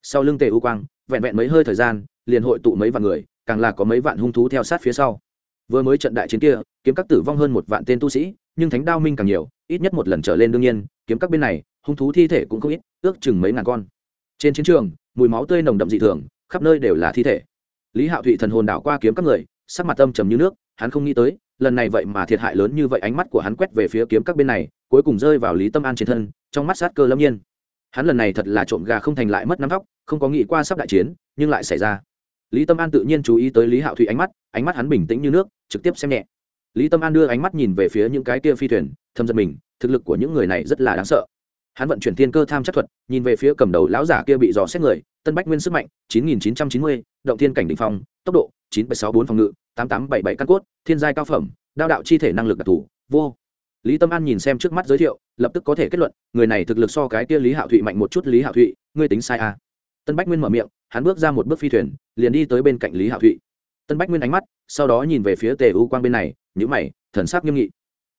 Sau lưng tề u quang, vẹn vẹn mấy hơi thời gian, liền hội tụ mấy vạn người, càng là có mấy vạn hung thú theo sát phía sau. Vừa mới trận đại chiến kia, kiếm các tử vong hơn một vạn tên tu sĩ, nhưng thánh đao minh càng nhiều, ít nhất một lần trở lên đương nhiên, kiếm các bên này, hung thú thi thể cũng không ít, ước chừng mấy ngàn con. Trên chiến trường, mùi máu tươi nồng đậm dị thường, khắp nơi đều là thi thể. Lý hạo thụy thần hồn đảo qua kiếm các người, sắc mặt âm trầm như nước, hắn không nghĩ tới, lần này vậy mà thiệt hại lớn như vậy, ánh mắt của hắn quét về phía kiếm các bên này, cuối cùng rơi vào lý tâm an trên thân, trong mắt sát cơ lâm nhiên hắn lần này thật là trộm gà không thành lại mất nắm tóc, không có nghĩ qua sắp đại chiến, nhưng lại xảy ra. Lý tâm an tự nhiên chú ý tới lý hạo thụy ánh mắt ánh mắt hắn bình tĩnh như nước, trực tiếp xem nhẹ. Lý tâm an đưa ánh mắt nhìn về phía những cái kia phi thuyền thâm giật mình, thực lực của những người này rất là đáng sợ. Hắn vận chuyển thiên cơ tham chắc thuật, nhìn về phía cầm đầu lão giả kia bị dò xét người, tân bách nguyên sức mạnh, chín nghìn chín trăm chín mươi, động thiên cảnh đ ỉ n h phong, tốc độ chín bảy sáu bốn phòng ngự, tám tám bảy bảy căn cốt, thiên giai cao phẩm, đao đạo chi thể năng lực đặc thù, vô lý tâm an nhìn xem trước mắt giới thiệu, lập tức có thể kết luận, người này thực lực so cái kia lý hạo thụy mạnh một chút. Lý hạo thụy, ngươi tính sai à. tân bách nguyên mở miệng, hắn bước ra một bước phi thuyền, liền đi tới bên cạnh lý hạo thụy. Tân bách nguyên ánh mắt, sau đó nhìn về phía tề u quang bên này nhữ mày, thần sắc nghiêm nghị.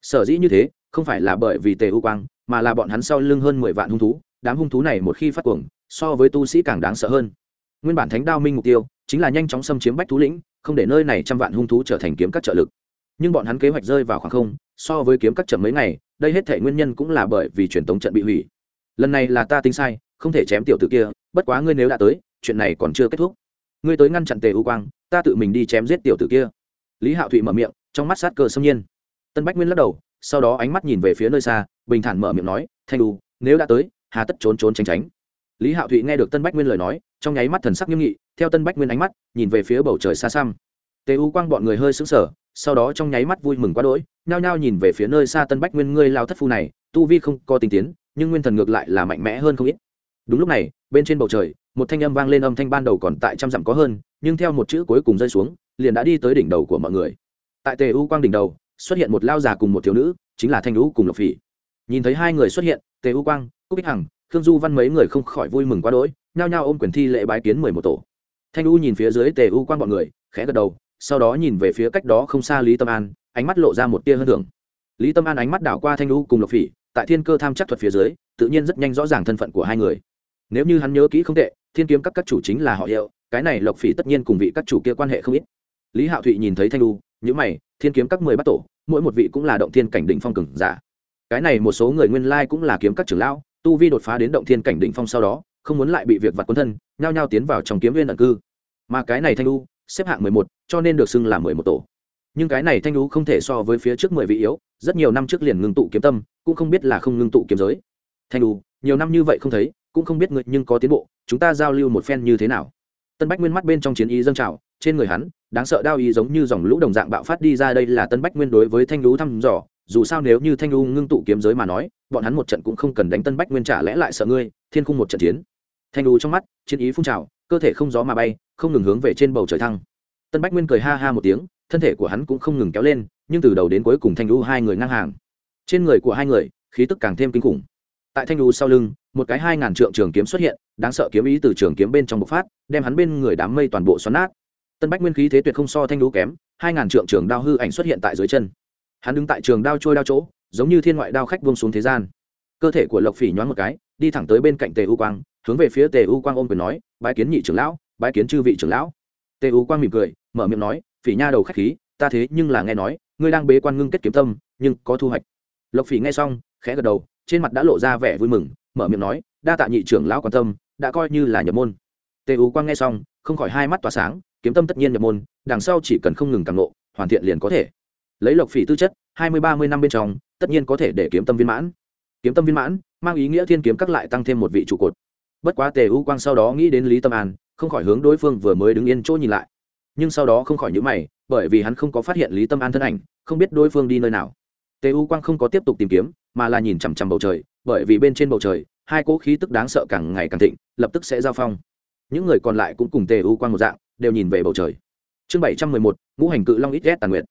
Sở dĩ như thế, không phải là bởi vì tề u quang, mà là bọn hắn sau lưng hơn mười vạn hung thú, đám hung thú này một khi phát cuồng, so với tu sĩ càng đáng sợ hơn. Nguyên bản thánh đao minh mục tiêu, chính là nhanh chóng xâm chiếm bách thú lĩnh, không để nơi này trăm vạn hung thú trở thành kiếm các trợ lực. Nhưng bọn hắn kế hoạch rơi vào khoảng không so với kiếm các chậm mấy ngày, đây hết thể nguyên nhân cũng là bởi vì truyền tống trận bị hủy. Lần này là ta tính sai, không thể chém tiểu tử kia, bất quá ngươi nếu đã tới, chuyện này còn chưa kết thúc. Ngươi tới ngăn chặn tề u quang, ta tự mình đi chém giết tiểu tử kia. Lý hạo thụy mở miệng, trong mắt sát cơ xâm nhiên. Tân bách nguyên lắc đầu, sau đó ánh mắt nhìn về phía nơi xa, bình thản mở miệng nói, thanh u, nếu đã tới, hà tất trốn trốn tránh tránh. Lý hạo thụy nghe được tân bách nguyên lời nói, trong nháy mắt thần sắc nghiêm nghị, theo tân bách nguyên ánh mắt, nhìn về phía bầu trời xa xăm. Tề u quang bọn người hơi sững sờ, sau đó trong nháy mắt vui mừng quá đỗi nhao nhao nhìn về phía nơi xa tân bách nguyên, ngươi lao thất phu này, tu vi không có tình tiến, nhưng nguyên thần ngược lại là mạnh mẽ hơn không ít. Đúng lúc này, bên trên bầu trời, một thanh âm vang lên âm thanh ban đầu còn tại trăm dặm có hơn, nhưng theo một chữ cuối cùng rơi xuống, liền đã đi tới đỉnh đầu của mọi người. Tại tề u quang đỉnh đầu, xuất hiện một lao già cùng một thiếu nữ, chính là thanh lũ cùng lộc phỉ. Nhìn thấy hai người xuất hiện, tề u quang, cúc ích hằng, khương du văn mấy người không khỏi vui mừng quá đỗi, nhao nhao ôm quyền thi lễ bái kiến mười một tổ. Thanh u nhìn phía dưới tề u quang bọn người, khẽ gật đầu, sau đó nhìn về phía cách đó không xa lý tâm an ánh mắt lộ ra một tia hơn thường. lý tâm an ánh mắt đảo qua thanh u cùng lộc phỉ, tại thiên cơ tham chắc thuật phía dưới, tự nhiên rất nhanh rõ ràng thân phận của hai người. Nếu như hắn nhớ kỹ không tệ, thiên kiếm các các chủ chính là họ hiệu, cái này lộc phỉ tất nhiên cùng vị các chủ kia quan hệ không ít. Lý hạo thụy nhìn thấy thanh lu nhữ mày, thiên kiếm các mười bắt tổ, mỗi một vị cũng là động thiên cảnh đỉnh phong cường giả. Cái này một số người nguyên lai cũng là kiếm các trưởng lão, tu vi đột phá đến động thiên cảnh đỉnh phong sau đó, không muốn lại bị việc vặt quân thân, nhao nhao tiến vào trong kiếm viên ẩn cư. Mà cái này thanh lu xếp hạng mười một, cho nên được xưng là mười một tổ nhưng cái này thanh lũ không thể so với phía trước mười vị yếu rất nhiều năm trước liền ngưng tụ kiếm tâm cũng không biết là không ngưng tụ kiếm giới. Thanh lũ, nhiều năm như vậy không thấy cũng không biết người nhưng có tiến bộ chúng ta giao lưu một phen như thế nào? Tân bách nguyên mắt bên trong chiến ý dâng trào trên người hắn đáng sợ đao ý giống như dòng lũ đồng dạng bạo phát đi ra đây là tân bách nguyên đối với thanh lũ thăm dò dù sao nếu như thanh lũ ngưng tụ kiếm giới mà nói bọn hắn một trận cũng không cần đánh tân bách nguyên trả lẽ lại sợ ngươi thiên khung một trận chiến. Thanh lũ trong mắt chiến ý phun trào cơ thể không gió mà bay không ngừng hướng về trên bầu trời thăng. Tân bách nguyên cười ha ha một tiếng thân thể của hắn cũng không ngừng kéo lên, nhưng từ đầu đến cuối cùng thanh lũ hai người ngang hàng. Trên người của hai người, khí tức càng thêm kinh khủng. Tại thanh lũ sau lưng, một cái hai ngàn trượng trường kiếm xuất hiện, đáng sợ kiếm ý từ trường kiếm bên trong bộc phát, đem hắn bên người đám mây toàn bộ xoắn nát. Tân bách nguyên khí thế tuyệt không so thanh lũ kém, hai ngàn trượng trường đao hư ảnh xuất hiện tại dưới chân. Hắn đứng tại trường đao trôi đao chỗ, giống như thiên ngoại đao khách vông xuống thế gian. Cơ thể của lộc phỉ nhoáng một cái, đi thẳng tới bên cạnh tề u quang, hướng về phía tề u quang ôm quyền nói, bái kiến nhị trưởng lão, bái kiến chư vị trưởng lão. Tề u quang mỉm cười, mở miệng nói phỉ nha đầu khách khí, ta thế nhưng là nghe nói, ngươi đang bế quan ngưng kết kiếm tâm, nhưng có thu hoạch. Lộc phỉ nghe xong, khẽ gật đầu, trên mặt đã lộ ra vẻ vui mừng, mở miệng nói, đa tạ nhị trưởng lão quan tâm, đã coi như là nhập môn. Tề u quang nghe xong, không khỏi hai mắt tỏa sáng, kiếm tâm tất nhiên nhập môn, đằng sau chỉ cần không ngừng càng nộ hoàn thiện liền có thể. Lấy lộc phỉ tư chất, hai mươi, ba mươi năm bên trong, tất nhiên có thể để kiếm tâm viên mãn. Kiếm tâm viên mãn, mang ý nghĩa thiên kiếm các lại tăng thêm một vị trụ cột. Bất quá tề u quang sau đó nghĩ đến lý tâm an, không khỏi hướng đối phương vừa mới đứng yên chỗ nhìn lại nhưng sau đó không khỏi nhữ mày, bởi vì hắn không có phát hiện lý tâm an thân ảnh, không biết đối phương đi nơi nào. Tề u quang không có tiếp tục tìm kiếm, mà là nhìn chằm chằm bầu trời, bởi vì bên trên bầu trời, hai cỗ khí tức đáng sợ càng ngày càng thịnh, lập tức sẽ giao phong. Những người còn lại cũng cùng tề u quang một dạng, đều nhìn về bầu trời. Chương bảy trăm mười một, ngũ hành cự long ít ghét tàn nguyệt.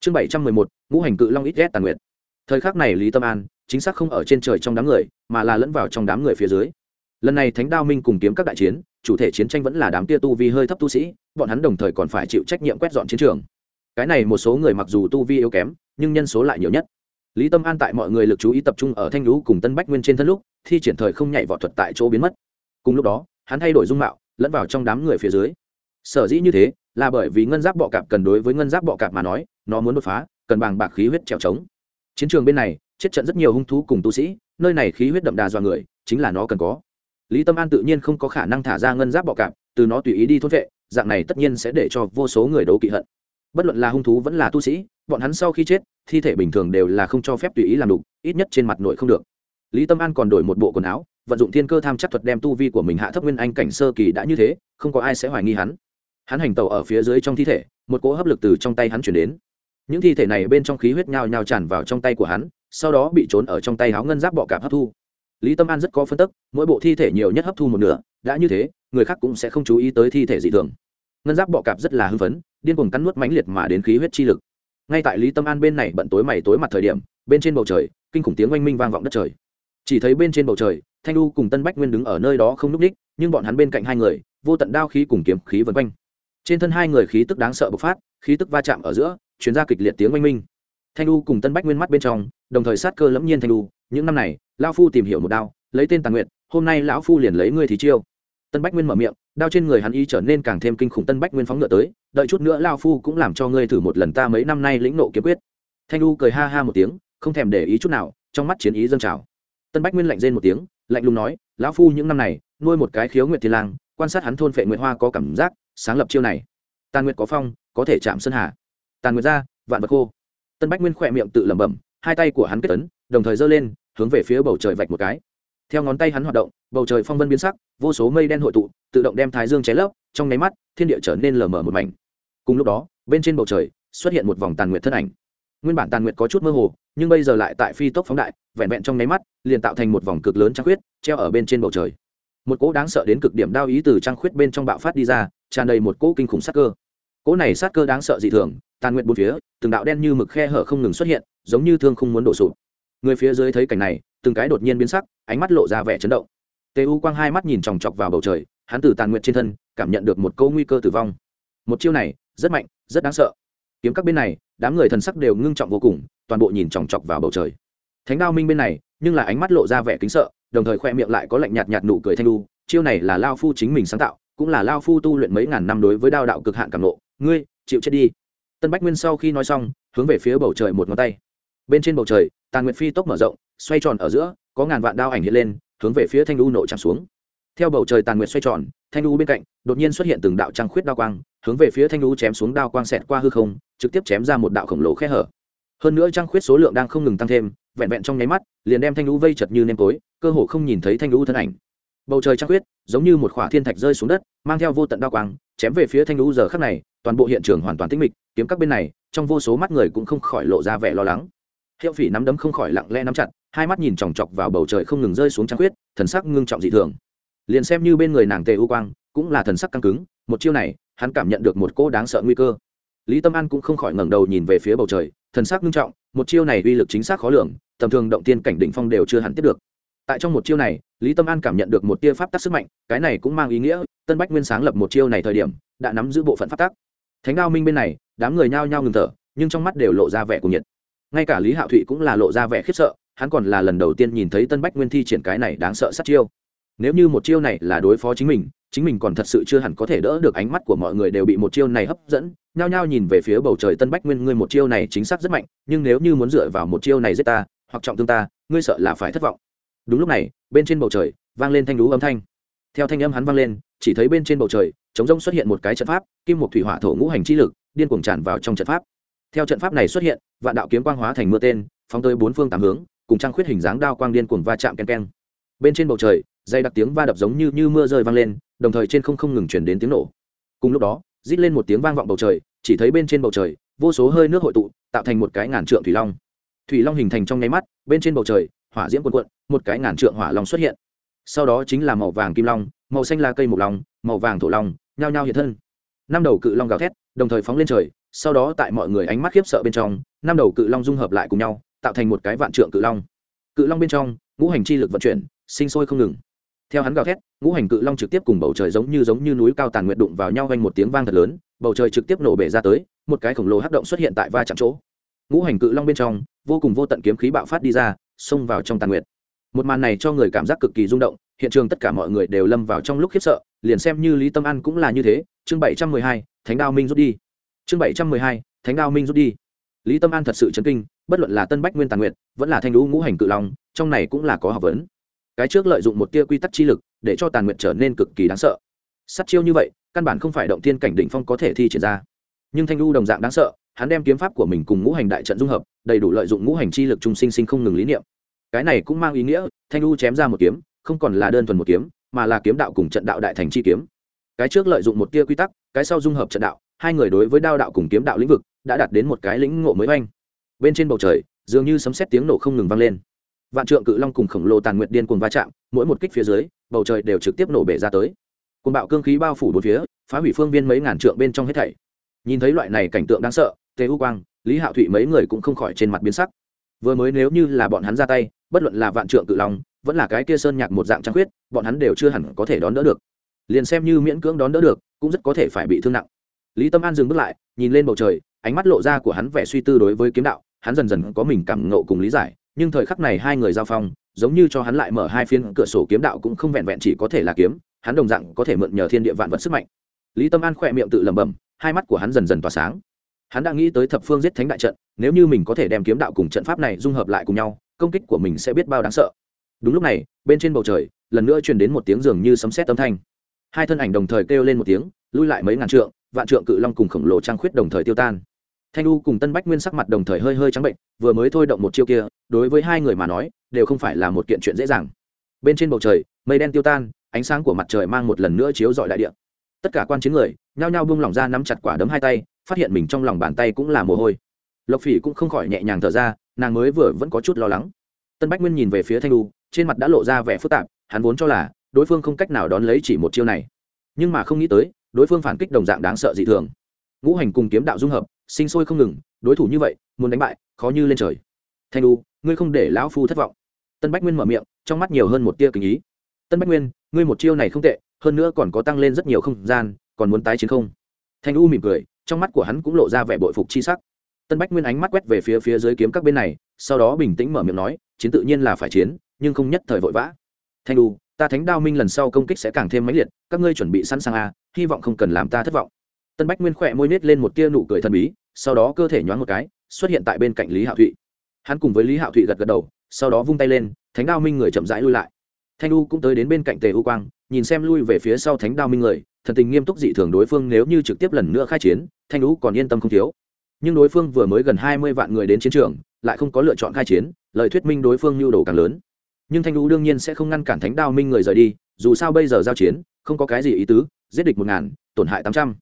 Chương bảy trăm mười một, ngũ hành cự long ít ghét tàn nguyệt. Thời khắc này lý tâm an, chính xác không ở trên trời trong đám người, mà là lẫn vào trong đám người phía dưới. Lần này thánh đao minh cùng kiếm các đại chiến chủ thể chiến tranh vẫn là đám tia tu vi hơi thấp tu sĩ, bọn hắn đồng thời còn phải chịu trách nhiệm quét dọn chiến trường. Cái này một số người mặc dù tu vi yếu kém, nhưng nhân số lại nhiều nhất. Lý tâm an tại mọi người lực chú ý tập trung ở thanh lũ cùng tân bách nguyên trên thân lúc, thi triển thời không nhảy vọt thuật tại chỗ biến mất. Cùng lúc đó, hắn thay đổi dung mạo, lẫn vào trong đám người phía dưới. Sở dĩ như thế, là bởi vì ngân giáp bọ cạp cần đối với ngân giáp bọ cạp mà nói, nó muốn đột phá, cần bàng bạc khí huyết trèo trống. Chiến trường bên này, chết trận rất nhiều hung thú cùng tu sĩ, nơi này khí huyết đậm đà do người, chính là nó cần có lý tâm an tự nhiên không có khả năng thả ra ngân giáp bọ cạp, từ nó tùy ý đi thốt vệ, dạng này tất nhiên sẽ để cho vô số người đấu kỵ hận. Bất luận là hung thú vẫn là tu sĩ, bọn hắn sau khi chết, thi thể bình thường đều là không cho phép tùy ý làm đục, ít nhất trên mặt nội không được. Lý tâm an còn đổi một bộ quần áo, vận dụng thiên cơ tham chắc thuật đem tu vi của mình hạ thấp nguyên anh cảnh sơ kỳ đã như thế, không có ai sẽ hoài nghi hắn. Hắn hành tàu ở phía dưới trong thi thể, một cỗ hấp lực từ trong tay hắn chuyển đến. Những thi thể này bên trong khí huyết nhào nhào tràn vào trong tay của hắn, sau đó bị trốn ở trong tay áo ngân giáp bọ cạp hấp thu lý tâm an rất có phân tức, mỗi bộ thi thể nhiều nhất hấp thu một nửa, đã như thế, người khác cũng sẽ không chú ý tới thi thể dị thường. Ngân giáp bọ cạp rất là hưng phấn, điên cuồng cắn nuốt mãnh liệt mà đến khí huyết chi lực. Ngay tại lý tâm an bên này bận tối mày tối mặt thời điểm, bên trên bầu trời, kinh khủng tiếng oanh minh vang vọng đất trời. Chỉ thấy bên trên bầu trời, thanh lu cùng tân bách nguyên đứng ở nơi đó không n ú c ních nhưng bọn hắn bên cạnh hai người, vô tận đao khí cùng kiếm khí vân quanh. Trên thân hai người khí tức đáng sợ bộc phát, khí tức va chạm ở giữa chuyến ra kịch liệt tiếng oanh minh thanh đu cùng tân bách nguyên mắt bên trong, đồng thời sát cơ lẫm nhiên thanh đu những năm này lao phu tìm hiểu một đao, lấy tên tàn nguyện hôm nay lão phu liền lấy ngươi thì chiêu. Tân bách nguyên mở miệng, đao trên người hắn y trở nên càng thêm kinh khủng, tân bách nguyên phóng ngựa tới, đợi chút nữa lao phu cũng làm cho ngươi thử một lần ta mấy năm nay lĩnh nộ kiếm quyết. Thanh đu cười ha ha một tiếng, không thèm để ý chút nào, trong mắt chiến ý dâng trào. Tân bách nguyên lạnh rên một tiếng, lạnh lùng nói, lão phu những năm này, nuôi một cái khiếu nguyệt thiên lang, quan sát hắn thôn phệ nguyệt hoa có cảm giác, sáng lập chiêu này. Tàn nguyệt có phong, có thể chạm sơn hà. Tàn nguyệt ra, vạn vật khô tân bách nguyên khỏe miệng tự lẩm bẩm, hai tay của hắn kết tấn đồng thời giơ lên, hướng về phía bầu trời vạch một cái. Theo ngón tay hắn hoạt động, bầu trời phong vân biến sắc, vô số mây đen hội tụ, tự động đem thái dương cháy lấp, trong nháy mắt, thiên địa trở nên lờ mờ một mảnh. Cùng lúc đó, bên trên bầu trời xuất hiện một vòng tàn nguyệt thân ảnh. Nguyên bản tàn nguyệt có chút mơ hồ, nhưng bây giờ lại tại phi tốc phóng đại, vẹn vẹn trong nháy mắt, liền tạo thành một vòng cực lớn trăng khuyết, treo ở bên trên bầu trời. Một cỗ đáng sợ đến cực điểm đao ý từ trăng khuyết bên trong bạo phát đi ra, tràn đầy một cỗ kinh khủng sát cơ. Cỗ này sát cơ đáng sợ dị thường tàn nguyện bốn phía, từng đạo đen như mực khe hở không ngừng xuất hiện, giống như thương không muốn đổ sụp. Người phía dưới thấy cảnh này, từng cái đột nhiên biến sắc, ánh mắt lộ ra vẻ chấn động. Tê u quang hai mắt nhìn chòng chọc vào bầu trời, hắn từ tàn nguyện trên thân, cảm nhận được một câu nguy cơ tử vong. Một chiêu này, rất mạnh, rất đáng sợ. Kiếm các bên này, đám người thần sắc đều ngưng trọng vô cùng, toàn bộ nhìn chòng chọc vào bầu trời. Thánh đao minh bên này, nhưng là ánh mắt lộ ra vẻ kính sợ, đồng thời khoe miệng lại có lạnh nhạt nhạt nụ cười thanh lu chiêu này là lao phu chính mình sáng tạo, cũng là lao phu tu luyện mấy ngàn năm đối với đao đạo cực hạn cảm nộ ngươi, chịu chết đi tân bách nguyên sau khi nói xong, hướng về phía bầu trời một ngón tay. Bên trên bầu trời tàn nguyệt phi tốc mở rộng, xoay tròn ở giữa, có ngàn vạn đao ảnh hiện lên, hướng về phía thanh lu nộ chạm xuống. Theo bầu trời tàn nguyệt xoay tròn, thanh lu bên cạnh, đột nhiên xuất hiện từng đạo trăng khuyết đao quang, hướng về phía thanh lu chém xuống đao quang xẹt qua hư không, trực tiếp chém ra một đạo khổng lồ khe hở. Hơn nữa trăng khuyết số lượng đang không ngừng tăng thêm, vẹn vẹn trong nháy mắt, liền đem thanh lu vây chật như nêm tối, cơ hồ không nhìn thấy thanh lu thân ảnh. Bầu trời trăng khuyết, giống như một khỏa thiên thạch rơi xuống đất, mang theo vô tận đao quang, chém về phía thanh lu giờ khắc này, toàn bộ hiện trường hoàn toàn tĩnh mịch kiếm các bên này, trong vô số mắt người cũng không khỏi lộ ra vẻ lo lắng. Hiệu phỉ nắm đấm không khỏi lặng lẽ nắm chặt, hai mắt nhìn chòng chọc vào bầu trời không ngừng rơi xuống trăng khuyết, thần sắc ngưng trọng dị thường. Liền xem như bên người nàng tề u quang, cũng là thần sắc căng cứng, một chiêu này, hắn cảm nhận được một cô đáng sợ nguy cơ. Lý tâm an cũng không khỏi ngẩng đầu nhìn về phía bầu trời, thần sắc ngưng trọng, một chiêu này uy lực chính xác khó lường, tầm thường động tiên cảnh đỉnh phong đều chưa hẳn tiếp được. Tại trong một chiêu này, lý tâm an cảm nhận được một tia pháp tắc sức mạnh, cái này cũng mang ý nghĩa, tân bách nguyên sáng lập một chiêu này thời điểm, đã nắm giữ bộ phận pháp tắc. Thánh đao minh bên này đám người nhao nhao ngừng thở, nhưng trong mắt đều lộ ra vẻ của nhiệt. Ngay cả lý hạo thụy cũng là lộ ra vẻ khiếp sợ, hắn còn là lần đầu tiên nhìn thấy tân bách nguyên thi triển cái này đáng sợ sát chiêu. Nếu như một chiêu này là đối phó chính mình chính mình còn thật sự chưa hẳn có thể đỡ được ánh mắt của mọi người đều bị một chiêu này hấp dẫn. Nhao nhao nhìn về phía bầu trời tân bách nguyên, ngươi một chiêu này chính xác rất mạnh, nhưng nếu như muốn dựa vào một chiêu này giết ta, hoặc trọng thương ta, ngươi sợ là phải thất vọng. Đúng lúc này, bên trên bầu trời vang lên thanh đú âm thanh. Theo thanh âm hắn vang lên, chỉ thấy bên trên bầu trời chống rông xuất hiện một cái trận pháp, kim một thủy hỏa thổ ngũ hành chi lực điên cuồng tràn vào trong trận pháp. Theo trận pháp này xuất hiện, vạn đạo kiếm quang hóa thành mưa tên, phóng tới bốn phương tám hướng, cùng trang khuyết hình dáng đao quang điên cuồng va chạm ken ken bên trên bầu trời dây đặc tiếng va đập giống như như mưa rơi vang lên, đồng thời trên không không ngừng chuyển đến tiếng nổ. Cùng lúc đó, rít lên một tiếng vang vọng bầu trời, chỉ thấy bên trên bầu trời, vô số hơi nước hội tụ, tạo thành một cái ngàn trượng thủy long. Thủy long hình thành trong nháy mắt, bên trên bầu trời, hỏa diễm cuồn cuộn, một cái ngàn trượng hỏa long xuất hiện. Sau đó chính là màu vàng kim long, màu xanh là cây mộc long, màu vàng thổ long, nhao nhao hiện thân. Năm đầu cự long gào thét đồng thời phóng lên trời, sau đó tại mọi người ánh mắt khiếp sợ bên trong, năm đầu cự long dung hợp lại cùng nhau, tạo thành một cái vạn trượng cự long. Cự long bên trong, ngũ hành chi lực vận chuyển, sinh sôi không ngừng. Theo hắn gào thét, ngũ hành cự long trực tiếp cùng bầu trời giống như giống như núi cao tàn nguyện đụng vào nhau vang một tiếng vang thật lớn, bầu trời trực tiếp nổ bể ra tới, một cái khổng lồ hắc động xuất hiện tại va chạm chỗ. Ngũ hành cự long bên trong, vô cùng vô tận kiếm khí bạo phát đi ra, xông vào trong tàn nguyện một màn này cho người cảm giác cực kỳ rung động, hiện trường tất cả mọi người đều lâm vào trong lúc khiếp sợ liền xem như lý tâm an cũng là như thế, chương bảy trăm mười hai, thánh đao minh rút đi. Chương bảy trăm mười hai, thánh đao minh rút đi. Lý tâm an thật sự chấn kinh, bất luận là tân bách nguyên tàn nguyện vẫn là thanh lũ ngũ hành cự long, trong này cũng là có học vấn. Cái trước lợi dụng một tia quy tắc chi lực, để cho tàn nguyện trở nên cực kỳ đáng sợ. Sắt chiêu như vậy, căn bản không phải động thiên cảnh đỉnh phong có thể thi triển ra. Nhưng thanh lũ đồng dạng đáng sợ, hắn đem kiếm pháp của mình cùng ngũ hành đại trận dung hợp, đầy đủ lợi dụng ngũ hành chi lực trung sinh sinh không ngừng lý niệm. Cái này cũng mang ý nghĩa, thanh lũ chém ra một kiếm, không còn là đơn thuần một kiếm mà là kiếm đạo cùng trận đạo đại thành chi kiếm. Cái trước lợi dụng một tia quy tắc, cái sau dung hợp trận đạo, hai người đối với đao đạo cùng kiếm đạo lĩnh vực đã đạt đến một cái lĩnh ngộ mới oanh. Bên trên bầu trời, dường như sấm xét tiếng nổ không ngừng vang lên. Vạn trượng cự long cùng khổng lồ tàn nguyệt điên cuồng va chạm, mỗi một kích phía dưới, bầu trời đều trực tiếp nổ bể ra tới. Côn bạo cương khí bao phủ bốn phía, phá hủy phương viên mấy ngàn trượng bên trong hết thảy. Nhìn thấy loại này cảnh tượng đáng sợ, tề u quang, lý hạo thụy mấy người cũng không khỏi trên mặt biến sắc. Vừa mới nếu như là bọn hắn ra tay, bất luận là vạn trượng cự long vẫn là cái kia sơn nhạc một dạng trăng khuyết, bọn hắn đều chưa hẳn có thể đón đỡ được. Liền xem như miễn cưỡng đón đỡ được, cũng rất có thể phải bị thương nặng. Lý tâm an dừng bước lại, nhìn lên bầu trời, ánh mắt lộ ra của hắn vẻ suy tư đối với kiếm đạo, hắn dần dần có mình cảm ngộ cùng lý giải, nhưng thời khắc này hai người giao phong, giống như cho hắn lại mở hai phiên cửa sổ kiếm đạo cũng không vẹn vẹn chỉ có thể là kiếm, hắn đồng dạng có thể mượn nhờ thiên địa vạn vật sức mạnh. Lý tâm an khỏe miệng tự lẩm bẩm, hai mắt của hắn dần dần tỏa sáng. Hắn đã nghĩ tới thập phương giết thánh đại trận, nếu như mình có thể đem kiếm đạo cùng trận pháp này dung hợp lại cùng nhau, công kích của mình sẽ biết bao đáng sợ đúng lúc này, bên trên bầu trời, lần nữa truyền đến một tiếng dường như sấm sét âm thanh. Hai thân ảnh đồng thời kêu lên một tiếng, lui lại mấy ngàn trượng, vạn trượng cự long cùng khổng lồ trang khuyết đồng thời tiêu tan. Thanh u cùng tân bách nguyên sắc mặt đồng thời hơi hơi trắng bệnh, vừa mới thôi động một chiêu kia, đối với hai người mà nói, đều không phải là một kiện chuyện dễ dàng. Bên trên bầu trời, mây đen tiêu tan, ánh sáng của mặt trời mang một lần nữa chiếu rọi đại địa. Tất cả quan chiến người, nhao nhao buông lỏng ra nắm chặt quả đấm hai tay, phát hiện mình trong lòng bàn tay cũng là mồ hôi. Lộc phỉ cũng không khỏi nhẹ nhàng thở ra, nàng mới vừa vẫn có chút lo lắng. Tân bách nguyên nhìn về phía thanh u trên mặt đã lộ ra vẻ phức tạp, hắn vốn cho là đối phương không cách nào đón lấy chỉ một chiêu này. Nhưng mà không nghĩ tới, đối phương phản kích đồng dạng đáng sợ dị thường. Ngũ hành cùng kiếm đạo dung hợp, sinh sôi không ngừng, đối thủ như vậy, muốn đánh bại, khó như lên trời. Thanh u, ngươi không để lão phu thất vọng. Tân bách nguyên mở miệng, trong mắt nhiều hơn một tia kính ý. Tân bách nguyên, ngươi một chiêu này không tệ, hơn nữa còn có tăng lên rất nhiều không gian, còn muốn tái chiến không? Thanh u mỉm cười, trong mắt của hắn cũng lộ ra vẻ bội phục chi sắc. Tân bách nguyên ánh mắt quét về phía phía dưới kiếm các bên này, sau đó bình tĩnh mở miệng nói, chiến tự nhiên là phải chiến nhưng không nhất thời vội vã. Thanh u ta thánh đao minh lần sau công kích sẽ càng thêm mãnh liệt, các ngươi chuẩn bị sẵn sàng à hy vọng không cần làm ta thất vọng. Tân bách nguyên khỏe môi nết lên một tia nụ cười thần bí, sau đó cơ thể nhoáng một cái, xuất hiện tại bên cạnh lý hạo thụy. Hắn cùng với lý hạo thụy gật gật đầu, sau đó vung tay lên, thánh đao minh người chậm rãi lui lại. Thanh u cũng tới đến bên cạnh tề u quang, nhìn xem lui về phía sau thánh đao minh người, thần tình nghiêm túc dị thường đối phương nếu như trực tiếp lần nữa khai chiến, thanh u còn yên tâm không thiếu. Nhưng đối phương vừa mới gần hai mươi vạn người đến chiến trường, lại không có lựa chọn khai chiến, lời thuyết minh đối phương nhu đồ càng lớn nhưng thanh lũ đương nhiên sẽ không ngăn cản thánh đao minh người rời đi, dù sao bây giờ giao chiến, không có cái gì ý tứ, giết địch một ngàn, tổn hại tám trăm.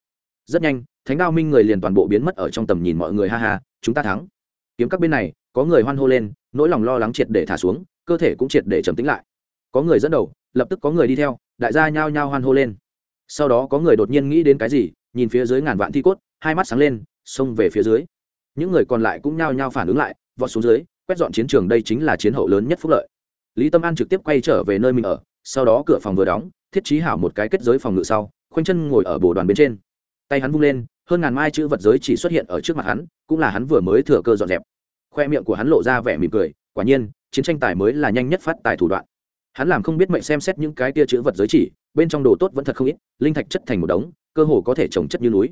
Rất nhanh, thánh đao minh người liền toàn bộ biến mất ở trong tầm nhìn mọi người, ha ha, chúng ta thắng. Kiếm các bên này, có người hoan hô lên, nỗi lòng lo lắng triệt để thả xuống, cơ thể cũng triệt để trầm tĩnh lại. Có người dẫn đầu, lập tức có người đi theo, đại gia nhao nhao hoan hô lên. Sau đó có người đột nhiên nghĩ đến cái gì, nhìn phía dưới ngàn vạn thi cốt, hai mắt sáng lên, xông về phía dưới. Những người còn lại cũng nhao nhao phản ứng lại, vọt xuống dưới, quét dọn chiến trường, đây chính là chiến hậu lớn nhất phúc lợi lý tâm an trực tiếp quay trở về nơi mình ở, sau đó cửa phòng vừa đóng, thiết trí hảo một cái kết giới phòng ngự sau, khoanh chân ngồi ở bồ đoàn bên trên. Tay hắn vung lên, hơn ngàn mai chữ vật giới chỉ xuất hiện ở trước mặt hắn, cũng là hắn vừa mới thừa cơ dọn dẹp. Khoe miệng của hắn lộ ra vẻ mỉm cười, quả nhiên, chiến tranh tài mới là nhanh nhất phát tài thủ đoạn. Hắn làm không biết mệnh xem xét những cái tia chữ vật giới chỉ, bên trong đồ tốt vẫn thật không ít, linh thạch chất thành một đống, cơ hồ có thể trồng chất như núi.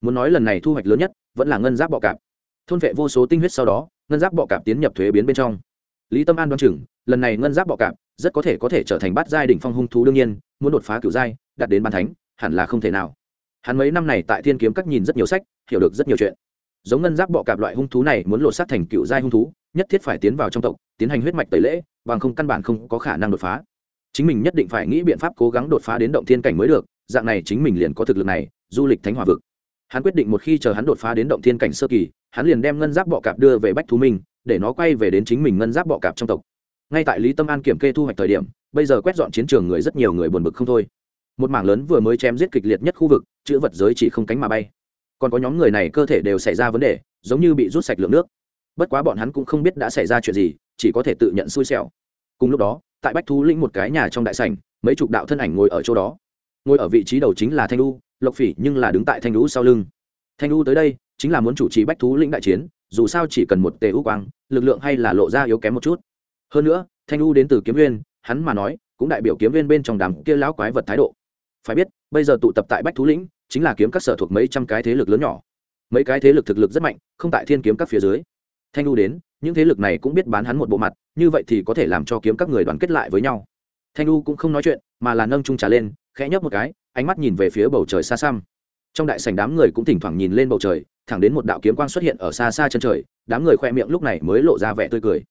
Muốn nói lần này thu hoạch lớn nhất, vẫn là ngân giáp bọ cạp. Thôn vệ vô số tinh huyết sau đó, ngân giáp bọ cạp tiến nhập thuế biến bên trong lý tâm an đoán chừng, lần này ngân giáp bọ cạp, rất có thể có thể trở thành bát giai đỉnh phong hung thú đương nhiên, muốn đột phá cửu giai, đạt đến ban thánh, hẳn là không thể nào. Hắn mấy năm này tại thiên kiếm các nhìn rất nhiều sách, hiểu được rất nhiều chuyện. Giống ngân giáp bọ cạp loại hung thú này muốn lột xác thành cựu giai hung thú, nhất thiết phải tiến vào trong tộc, tiến hành huyết mạch tẩy lễ, bằng không căn bản không có khả năng đột phá. Chính mình nhất định phải nghĩ biện pháp cố gắng đột phá đến động thiên cảnh mới được, dạng này chính mình liền có thực lực này, du lịch thánh hòa vực. Hắn quyết định một khi chờ hắn đột phá đến động thiên cảnh sơ kỳ, hắn liền đem ngân giáp bọ cạp đưa về bách thú minh để nó quay về đến chính mình ngân giáp bọ cạp trong tộc. Ngay tại lý tâm an kiểm kê thu hoạch thời điểm, bây giờ quét dọn chiến trường người rất nhiều người buồn bực không thôi. Một mảng lớn vừa mới chém giết kịch liệt nhất khu vực, chữ vật giới chỉ không cánh mà bay. Còn có nhóm người này cơ thể đều xảy ra vấn đề, giống như bị rút sạch lượng nước. Bất quá bọn hắn cũng không biết đã xảy ra chuyện gì, chỉ có thể tự nhận xui xẻo. Cùng lúc đó, tại bách thú lĩnh một cái nhà trong đại sảnh, mấy chục đạo thân ảnh ngồi ở chỗ đó. Ngồi ở vị trí đầu chính là thanh lu lộc phỉ nhưng là đứng tại thanh lũ sau lưng. Thanh lu tới đây, chính là muốn chủ trì bách thú lĩnh đại chiến dù sao chỉ cần một tề ưu quang, lực lượng hay là lộ ra yếu kém một chút. Hơn nữa, thanh u đến từ kiếm viên, hắn mà nói, cũng đại biểu kiếm viên bên trong đám kia lão quái vật thái độ. Phải biết, bây giờ tụ tập tại bách thú lĩnh, chính là kiếm các sở thuộc mấy trăm cái thế lực lớn nhỏ. Mấy cái thế lực thực lực rất mạnh, không tại thiên kiếm các phía dưới. Thanh u đến, những thế lực này cũng biết bán hắn một bộ mặt, như vậy thì có thể làm cho kiếm các người đoàn kết lại với nhau. Thanh u cũng không nói chuyện, mà là nâng trung trà lên, khẽ nhấp một cái, ánh mắt nhìn về phía bầu trời xa xăm. Trong đại sảnh đám người cũng thỉnh thoảng nhìn lên bầu trời thẳng đến một đạo kiếm quang xuất hiện ở xa xa chân trời, đám người khoe miệng lúc này mới lộ ra vẻ tươi cười.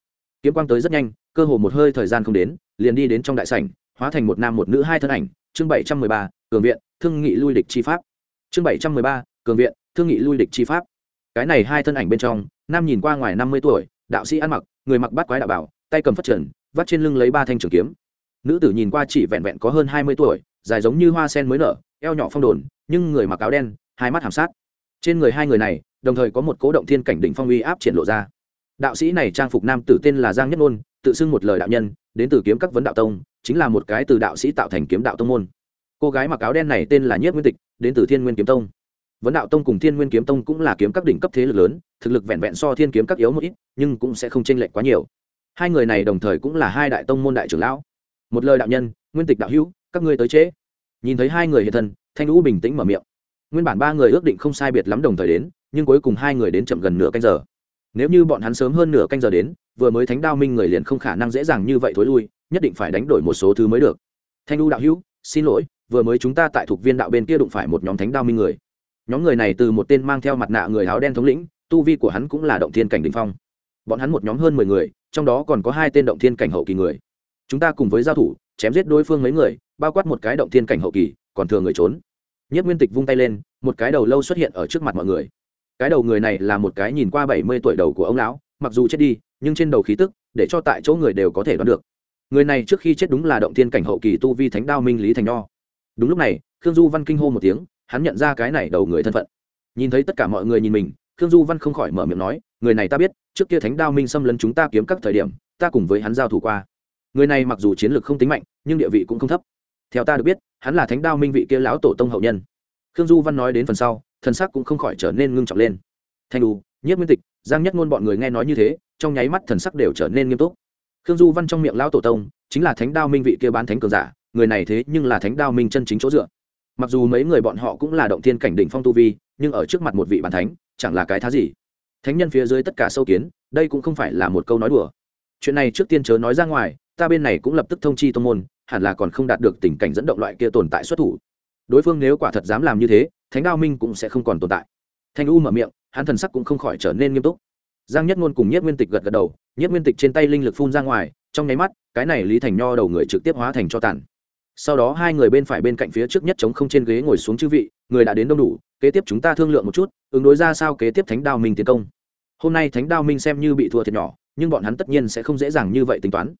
Kiếm quang tới rất nhanh, cơ hồ một hơi thời gian không đến, liền đi đến trong đại sảnh, hóa thành một nam một nữ hai thân ảnh, chương bảy trăm mười ba, cường viện, thương nghị lui địch chi pháp. Chương bảy trăm mười ba, cường viện, thương nghị lui địch chi pháp. Cái này hai thân ảnh bên trong, nam nhìn qua ngoài năm mươi tuổi, đạo sĩ ăn mặc, người mặc bát quái đạo bảo, tay cầm phất trần, vắt trên lưng lấy ba thanh trường kiếm. Nữ tử nhìn qua chỉ vẹn vẹn có hơn hai mươi tuổi, dài giống như hoa sen mới nở, eo nhỏ phong đồn, nhưng người mặc áo đen, hai mắt hàm sát trên người hai người này, đồng thời có một cố động thiên cảnh đỉnh phong uy áp triển lộ ra. Đạo sĩ này trang phục nam tử tên là giang nhất ngôn tự xưng một lời đạo nhân, đến từ kiếm các vấn đạo tông, chính là một cái từ đạo sĩ tạo thành kiếm đạo tông môn. Cô gái mặc áo đen này tên là nhất nguyên tịch, đến từ thiên nguyên kiếm tông. Vấn đạo tông cùng thiên nguyên kiếm tông cũng là kiếm các đỉnh cấp thế lực lớn, thực lực vẹn vẹn so thiên kiếm các yếu một ít, nhưng cũng sẽ không chênh lệch quá nhiều. Hai người này đồng thời cũng là hai đại tông môn đại trưởng lão. Một lời đạo nhân, nguyên tịch đạo hữu, các ngươi tới trễ nhìn thấy hai người hiện thân, thanh lũ bình tĩnh mở miệng nguyên bản ba người ước định không sai biệt lắm đồng thời đến, nhưng cuối cùng hai người đến chậm gần nửa canh giờ. Nếu như bọn hắn sớm hơn nửa canh giờ đến, vừa mới thánh đao minh người liền không khả năng dễ dàng như vậy thối lui, nhất định phải đánh đổi một số thứ mới được. Thanh U đạo hữu, xin lỗi, vừa mới chúng ta tại thuộc viên đạo bên kia đụng phải một nhóm thánh đao minh người. Nhóm người này từ một tên mang theo mặt nạ người áo đen thống lĩnh, tu vi của hắn cũng là động thiên cảnh đình phong. Bọn hắn một nhóm hơn mười người, trong đó còn có hai tên động thiên cảnh hậu kỳ người. Chúng ta cùng với giao thủ, chém giết đối phương mấy người, bao quát một cái động thiên cảnh hậu kỳ, còn thừa người trốn nhất nguyên tịch vung tay lên, một cái đầu lâu xuất hiện ở trước mặt mọi người. Cái đầu người này là một cái nhìn qua bảy mươi tuổi đầu của ông lão, mặc dù chết đi, nhưng trên đầu khí tức, để cho tại chỗ người đều có thể đoán được. Người này trước khi chết đúng là động thiên cảnh hậu kỳ tu vi thánh đao minh lý thành nho. Đúng lúc này, khương du văn kinh hô một tiếng, hắn nhận ra cái này đầu người thân phận. Nhìn thấy tất cả mọi người nhìn mình, khương du văn không khỏi mở miệng nói, người này ta biết, trước kia thánh đao minh xâm lấn chúng ta kiếm các thời điểm, ta cùng với hắn giao thủ qua. Người này mặc dù chiến lược không tính mạnh, nhưng địa vị cũng không thấp theo ta được biết, hắn là thánh đao minh vị kia lão tổ tông hậu nhân. Khương du văn nói đến phần sau, thần sắc cũng không khỏi trở nên ngưng trọng lên. Thanh đù Nhất nguyên tịch, giang nhất ngôn bọn người nghe nói như thế, trong nháy mắt thần sắc đều trở nên nghiêm túc. Khương du văn trong miệng lão tổ tông, chính là thánh đao minh vị kia bán thánh cường giả, người này thế nhưng là thánh đao minh chân chính chỗ dựa. Mặc dù mấy người bọn họ cũng là động thiên cảnh đỉnh phong tu vi, nhưng ở trước mặt một vị bàn thánh, chẳng là cái thá gì. Thánh nhân phía dưới tất cả sâu kiến, đây cũng không phải là một câu nói đùa. Chuyện này trước tiên chớ nói ra ngoài, ta bên này cũng lập tức thông chi tô môn hẳn là còn không đạt được tình cảnh dẫn động loại kia tồn tại xuất thủ. Đối phương nếu quả thật dám làm như thế, thánh đao minh cũng sẽ không còn tồn tại. Thanh u mở miệng, hắn thần sắc cũng không khỏi trở nên nghiêm túc. Giang nhất ngôn cùng nhất nguyên tịch gật gật đầu, nhất nguyên tịch trên tay linh lực phun ra ngoài, trong nháy mắt, cái này lý thành nho đầu người trực tiếp hóa thành cho tàn. Sau đó hai người bên phải bên cạnh phía trước nhất chống không trên ghế ngồi xuống chư vị, người đã đến đông đủ, kế tiếp chúng ta thương lượng một chút, ứng đối ra sao kế tiếp thánh đao minh tiến công. Hôm nay thánh đao minh xem như bị thua thiệt nhỏ, nhưng bọn hắn tất nhiên sẽ không dễ dàng như vậy tính toán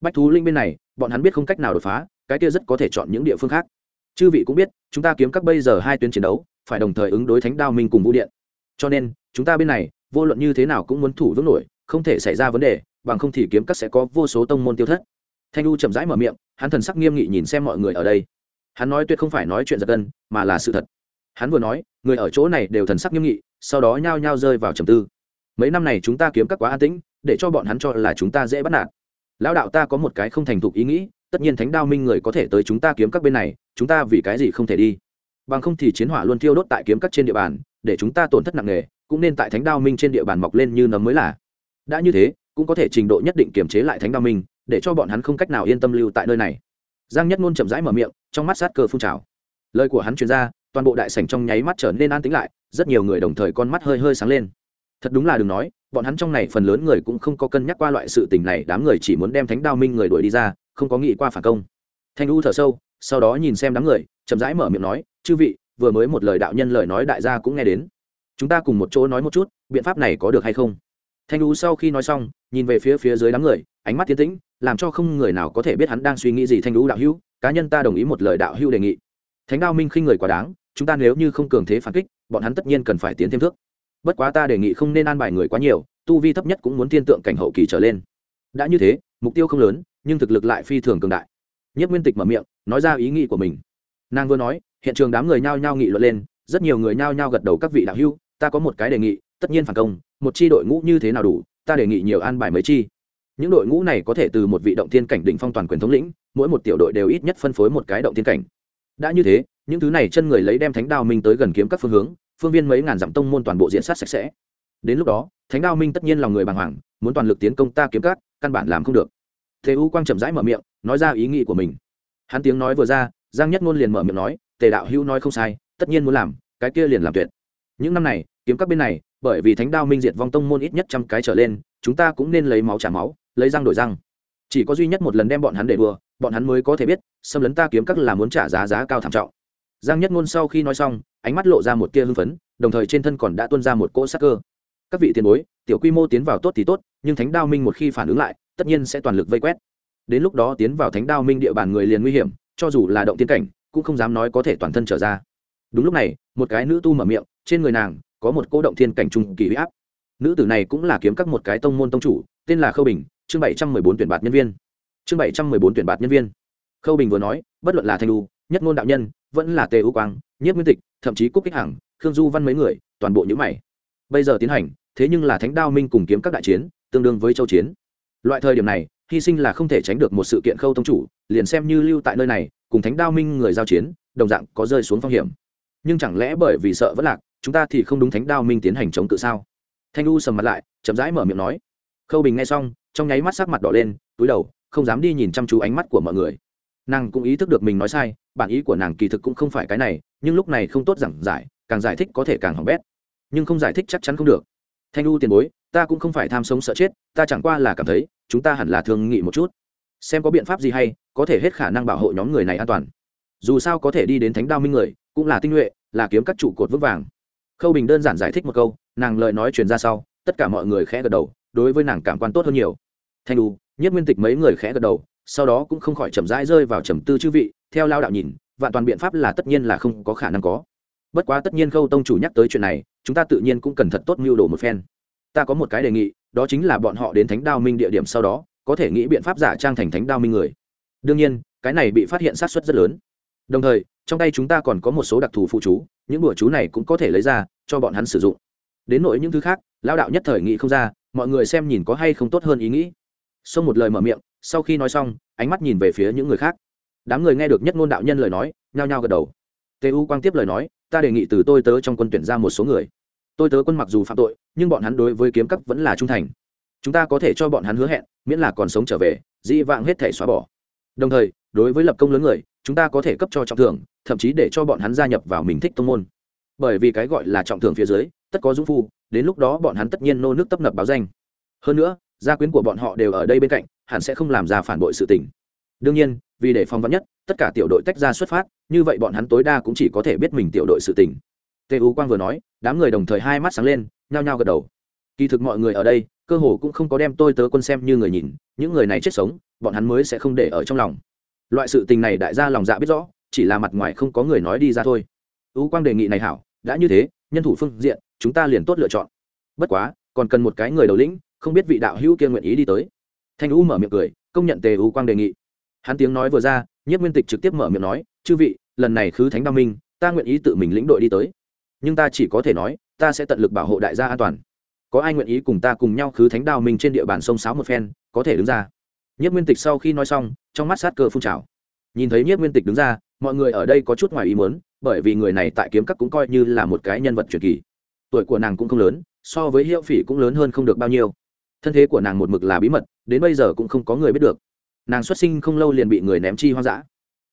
bách thú linh bên này, bọn hắn biết không cách nào đột phá, cái kia rất có thể chọn những địa phương khác. Chư vị cũng biết, chúng ta kiếm các bây giờ hai tuyến chiến đấu, phải đồng thời ứng đối thánh đao minh cùng vũ điện. Cho nên, chúng ta bên này, vô luận như thế nào cũng muốn thủ vững nổi, không thể xảy ra vấn đề, bằng không thì kiếm các sẽ có vô số tông môn tiêu thất. Thanh lu chậm rãi mở miệng, hắn thần sắc nghiêm nghị nhìn xem mọi người ở đây. Hắn nói tuyệt không phải nói chuyện giật gân, mà là sự thật. Hắn vừa nói, người ở chỗ này đều thần sắc nghiêm nghị, sau đó nhao nhao rơi vào trầm tư. Mấy năm này chúng ta kiếm các quá an tĩnh, để cho bọn hắn cho là chúng ta dễ bắt nạt lão đạo ta có một cái không thành thục ý nghĩ, tất nhiên thánh đao minh người có thể tới chúng ta kiếm các bên này, chúng ta vì cái gì không thể đi? Bằng không thì chiến hỏa luôn thiêu đốt tại kiếm các trên địa bàn, để chúng ta tổn thất nặng nề, cũng nên tại thánh đao minh trên địa bàn mọc lên như nấm mới là. Đã như thế, cũng có thể trình độ nhất định kiềm chế lại thánh đao minh, để cho bọn hắn không cách nào yên tâm lưu tại nơi này. Giang nhất ngôn chậm rãi mở miệng, trong mắt sát cơ phun trào. Lời của hắn truyền ra, toàn bộ đại sảnh trong nháy mắt trở nên an tĩnh lại, rất nhiều người đồng thời con mắt hơi hơi sáng lên. Thật đúng là đừng nói bọn hắn trong này phần lớn người cũng không có cân nhắc qua loại sự tình này, đám người chỉ muốn đem thánh đao minh người đuổi đi ra, không có nghĩ qua phản công. Thanh u thở sâu, sau đó nhìn xem đám người, chậm rãi mở miệng nói, chư vị, vừa mới một lời đạo nhân lời nói đại gia cũng nghe đến. Chúng ta cùng một chỗ nói một chút, biện pháp này có được hay không? Thanh u sau khi nói xong, nhìn về phía phía dưới đám người, ánh mắt tiến tĩnh, làm cho không người nào có thể biết hắn đang suy nghĩ gì. Thanh u đạo hữu, cá nhân ta đồng ý một lời đạo hữu đề nghị. Thánh đao minh khinh người quá đáng, chúng ta nếu như không cường thế phản kích, bọn hắn tất nhiên cần phải tiến thêm thước bất quá ta đề nghị không nên an bài người quá nhiều, tu vi thấp nhất cũng muốn thiên tượng cảnh hậu kỳ trở lên. Đã như thế, mục tiêu không lớn, nhưng thực lực lại phi thường cường đại. Nhất nguyên tịch mở miệng, nói ra ý nghĩ của mình. Nàng vừa nói, hiện trường đám người nhao nhao nghị luận lên, rất nhiều người nhao nhao gật đầu các vị đạo hữu, ta có một cái đề nghị, tất nhiên phản công, một chi đội ngũ như thế nào đủ, ta đề nghị nhiều an bài mấy chi. Những đội ngũ này có thể từ một vị động thiên cảnh đỉnh phong toàn quyền thống lĩnh, mỗi một tiểu đội đều ít nhất phân phối một cái động thiên cảnh. Đã như thế, những thứ này chân người lấy đem thánh đao minh tới gần kiếm các phương hướng phương viên mấy ngàn dặm tông môn toàn bộ diện sát sạch sẽ. Đến lúc đó, thánh đao minh tất nhiên lòng người bàng hoàng, muốn toàn lực tiến công ta kiếm cát căn bản làm không được. Thế u quang chậm rãi mở miệng, nói ra ý nghĩ của mình. Hắn tiếng nói vừa ra, giang nhất ngôn liền mở miệng nói, tề đạo hữu nói không sai, tất nhiên muốn làm, cái kia liền làm tuyệt. Những năm này, kiếm các bên này, bởi vì thánh đao minh diệt vong tông môn ít nhất trăm cái trở lên, chúng ta cũng nên lấy máu trả máu, lấy răng đổi răng. Chỉ có duy nhất một lần đem bọn hắn để đùa, bọn hắn mới có thể biết, xâm lấn ta kiếm các là muốn trả giá giá cao thảm trọng giang nhất ngôn sau khi nói xong, ánh mắt lộ ra một tia hưng phấn, đồng thời trên thân còn đã tuôn ra một cỗ sắc cơ. Các vị tiền bối, tiểu quy mô tiến vào tốt thì tốt, nhưng thánh đao minh một khi phản ứng lại, tất nhiên sẽ toàn lực vây quét. Đến lúc đó tiến vào thánh đao minh địa bàn người liền nguy hiểm, cho dù là động tiến cảnh, cũng không dám nói có thể toàn thân trở ra. Đúng lúc này, một cái nữ tu mở miệng, trên người nàng có một cô động thiên cảnh trung kỳ huy áp. Nữ tử này cũng là kiếm các một cái tông môn tông chủ, tên là khâu bình, chương bảy trăm mười bốn tuyển bạt nhân viên. Chương bảy trăm mười bốn tuyển bạt nhân viên. Khâu bình vừa nói, bất luận là thanh lu nhất ngôn đạo nhân vẫn là tề ưu quang nhất nguyên tịch, thậm chí cúc kích hằng, khương du văn mấy người, toàn bộ những mày. Bây giờ tiến hành, thế nhưng là thánh đao minh cùng kiếm các đại chiến, tương đương với châu chiến. Loại thời điểm này, hy sinh là không thể tránh được một sự kiện khâu tông chủ, liền xem như lưu tại nơi này, cùng thánh đao minh người giao chiến, đồng dạng có rơi xuống phong hiểm. Nhưng chẳng lẽ bởi vì sợ vất lạc, chúng ta thì không đúng thánh đao minh tiến hành chống cự sao? Thanh u sầm mặt lại, chậm rãi mở miệng nói. Khâu bình nghe xong, trong nháy mắt sắc mặt đỏ lên, túi đầu, không dám đi nhìn chăm chú ánh mắt của mọi người nàng cũng ý thức được mình nói sai, bản ý của nàng kỳ thực cũng không phải cái này, nhưng lúc này không tốt giảng giải, càng giải thích có thể càng hỏng bét. Nhưng không giải thích chắc chắn không được. Thanh u tiền bối, ta cũng không phải tham sống sợ chết, ta chẳng qua là cảm thấy, chúng ta hẳn là thương nghị một chút. Xem có biện pháp gì hay, có thể hết khả năng bảo hộ nhóm người này an toàn. Dù sao có thể đi đến thánh đao minh người, cũng là tinh nhuệ, là kiếm các trụ cột vững vàng. Khâu bình đơn giản giải thích một câu, nàng lời nói truyền ra sau, tất cả mọi người khẽ gật đầu, đối với nàng cảm quan tốt hơn nhiều. Thanh U, nhất nguyên tịch mấy người khẽ gật đầu sau đó cũng không khỏi chậm rãi rơi vào trầm tư chư vị, theo lao đạo nhìn, vạn toàn biện pháp là tất nhiên là không có khả năng có. Bất quá tất nhiên khâu tông chủ nhắc tới chuyện này, chúng ta tự nhiên cũng cần thật tốt mưu đồ một phen. Ta có một cái đề nghị, đó chính là bọn họ đến thánh đao minh địa điểm sau đó, có thể nghĩ biện pháp giả trang thành thánh đao minh người. Đương nhiên, cái này bị phát hiện sát xuất rất lớn. Đồng thời, trong tay chúng ta còn có một số đặc thù phụ chú, những bữa chú này cũng có thể lấy ra, cho bọn hắn sử dụng. Đến nỗi những thứ khác, lao đạo nhất thời nghĩ không ra, mọi người xem nhìn có hay không tốt hơn ý nghĩ. Xông một lời mở miệng sau khi nói xong, ánh mắt nhìn về phía những người khác. Đám người nghe được nhất ngôn đạo nhân lời nói, nhao nhao gật đầu. Tê u quang tiếp lời nói, ta đề nghị từ tôi tớ trong quân tuyển ra một số người. Tôi tớ quân mặc dù phạm tội, nhưng bọn hắn đối với kiếm cấp vẫn là trung thành. Chúng ta có thể cho bọn hắn hứa hẹn, miễn là còn sống trở về, dĩ vãng hết thể xóa bỏ. Đồng thời, đối với lập công lớn người, chúng ta có thể cấp cho trọng thưởng, thậm chí để cho bọn hắn gia nhập vào mình thích tông môn. Bởi vì cái gọi là trọng thưởng phía dưới, tất có dũng phu, đến lúc đó bọn hắn tất nhiên nô nước tấp nập báo danh. Hơn nữa, gia quyến của bọn họ đều ở đây bên cạnh hẳn sẽ không làm ra phản bội sự tình. Đương nhiên, vì để phòng vắn nhất, tất cả tiểu đội tách ra xuất phát, như vậy bọn hắn tối đa cũng chỉ có thể biết mình tiểu đội sự tình. Tu quang vừa nói, đám người đồng thời hai mắt sáng lên, nhao nhao gật đầu. Kỳ thực mọi người ở đây, cơ hồ cũng không có đem tôi tớ quân xem như người nhìn, những người này chết sống, bọn hắn mới sẽ không để ở trong lòng. Loại sự tình này đại gia lòng dạ biết rõ, chỉ là mặt ngoài không có người nói đi ra thôi. U quang đề nghị này hảo, đã như thế, nhân thủ phương diện, chúng ta liền tốt lựa chọn. Bất quá, còn cần một cái người đầu lĩnh, không biết vị đạo hữu kia nguyện ý đi tới thanh u mở miệng cười, công nhận tề u quang đề nghị. Hắn tiếng nói vừa ra nhất nguyên tịch trực tiếp mở miệng nói, chư vị, lần này khứ thánh đao minh, ta nguyện ý tự mình lĩnh đội đi tới. Nhưng ta chỉ có thể nói, ta sẽ tận lực bảo hộ đại gia an toàn. Có ai nguyện ý cùng ta cùng nhau khứ thánh đao minh trên địa bàn sông sáo một phen, có thể đứng ra. Nhất nguyên tịch sau khi nói xong, trong mắt sát cơ phun trào. Nhìn thấy nhất nguyên tịch đứng ra, mọi người ở đây có chút ngoài ý muốn, bởi vì người này tại kiếm các cũng coi như là một cái nhân vật truyền kỳ. Tuổi của nàng cũng không lớn, so với hiệu phỉ cũng lớn hơn không được bao nhiêu thân thế của nàng một mực là bí mật, đến bây giờ cũng không có người biết được. Nàng xuất sinh không lâu liền bị người ném chi hoang dã.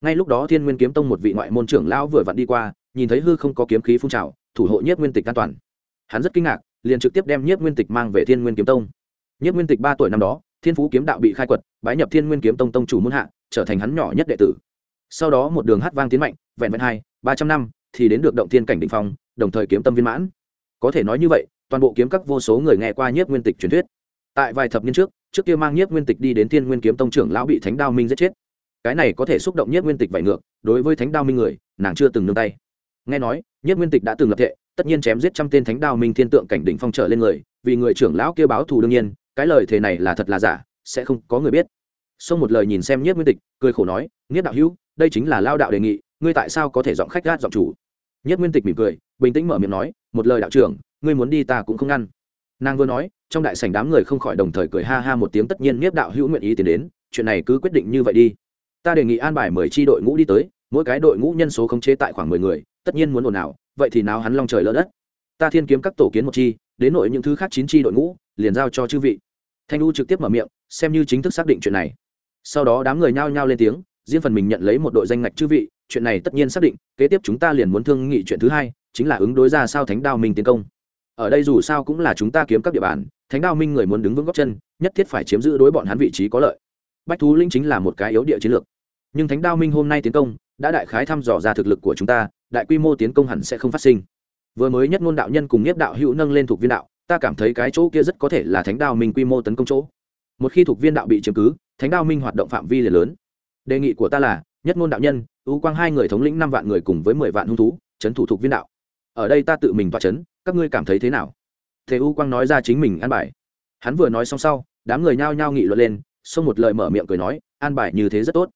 Ngay lúc đó thiên nguyên kiếm tông một vị ngoại môn trưởng lão vừa vặn đi qua, nhìn thấy hư không có kiếm khí phun trào, thủ hộ nhất nguyên tịch an toàn. Hắn rất kinh ngạc, liền trực tiếp đem nhất nguyên tịch mang về thiên nguyên kiếm tông. Nhất nguyên tịch ba tuổi năm đó, thiên phú kiếm đạo bị khai quật, bái nhập thiên nguyên kiếm tông tông chủ muôn hạ, trở thành hắn nhỏ nhất đệ tử. Sau đó một đường hát vang tiến mạnh, vẹn vẹn hai, ba trăm năm, thì đến được động thiên cảnh định phong, đồng thời kiếm tâm viên mãn. Có thể nói như vậy, toàn bộ kiếm các vô số người nghe qua nhất nguyên tịch truyền thuyết tại vài thập niên trước trước kia mang nhiếp nguyên tịch đi đến thiên nguyên kiếm tông trưởng lão bị thánh đao minh giết chết. Cái này có thể xúc động nhiếp nguyên tịch vải ngược, đối với thánh đao minh người, nàng chưa từng nương tay. Nghe nói, nhiếp nguyên tịch đã từng lập thệ, tất nhiên chém giết trăm tên thánh đao minh thiên tượng cảnh đỉnh phong trở lên người, vì người trưởng lão kia báo thù đương nhiên, cái lời thề này là thật là giả, sẽ không có người biết. Xông một lời nhìn xem nhiếp nguyên tịch, cười khổ nói, nhiếp đạo hữu, đây chính là lao đạo đề nghị, ngươi tại sao có thể giọng khách gát giọng chủ? Nhiếp nguyên tịch mỉm cười, bình tĩnh mở miệng nói, một lời đạo trưởng, ngươi muốn đi ta cũng không ngăn nàng vừa nói, trong đại sảnh đám người không khỏi đồng thời cười ha ha một tiếng, tất nhiên nhiếp đạo hữu nguyện ý tiến đến, chuyện này cứ quyết định như vậy đi. Ta đề nghị an bài mười tri đội ngũ đi tới, mỗi cái đội ngũ nhân số khống chế tại khoảng mười người, tất nhiên muốn ồn ào, vậy thì nào hắn long trời lỡ đất. Ta thiên kiếm các tổ kiến một chi, đến nội những thứ khác chín chi đội ngũ, liền giao cho chư vị. Thanh u trực tiếp mở miệng, xem như chính thức xác định chuyện này. Sau đó đám người nhao nhao lên tiếng, riêng phần mình nhận lấy một đội danh ngạch chư vị, chuyện này tất nhiên xác định, kế tiếp chúng ta liền muốn thương nghị chuyện thứ hai, chính là ứng đối ra sao thánh đao minh tiến công ở đây dù sao cũng là chúng ta kiếm các địa bàn, thánh đao minh người muốn đứng vững góc chân, nhất thiết phải chiếm giữ đối bọn hắn vị trí có lợi. Bách thú linh chính là một cái yếu địa chiến lược. Nhưng thánh đao minh hôm nay tiến công, đã đại khái thăm dò ra thực lực của chúng ta, đại quy mô tiến công hẳn sẽ không phát sinh. Vừa mới nhất ngôn đạo nhân cùng nhất đạo hữu nâng lên thuộc viên đạo, ta cảm thấy cái chỗ kia rất có thể là thánh đao minh quy mô tấn công chỗ. Một khi thuộc viên đạo bị chiếm cứ, thánh đao minh hoạt động phạm vi liền lớn. Đề nghị của ta là, nhất ngôn đạo nhân ưu quang hai người thống lĩnh năm vạn người cùng với mười vạn hung thú trấn thủ thuộc viên đạo ở đây ta tự mình toa chấn, các ngươi cảm thấy thế nào? Thế U quang nói ra chính mình an bài. Hắn vừa nói xong sau đám người nhao nhao nghị luận lên xông một lời mở miệng cười nói an bài như thế rất tốt.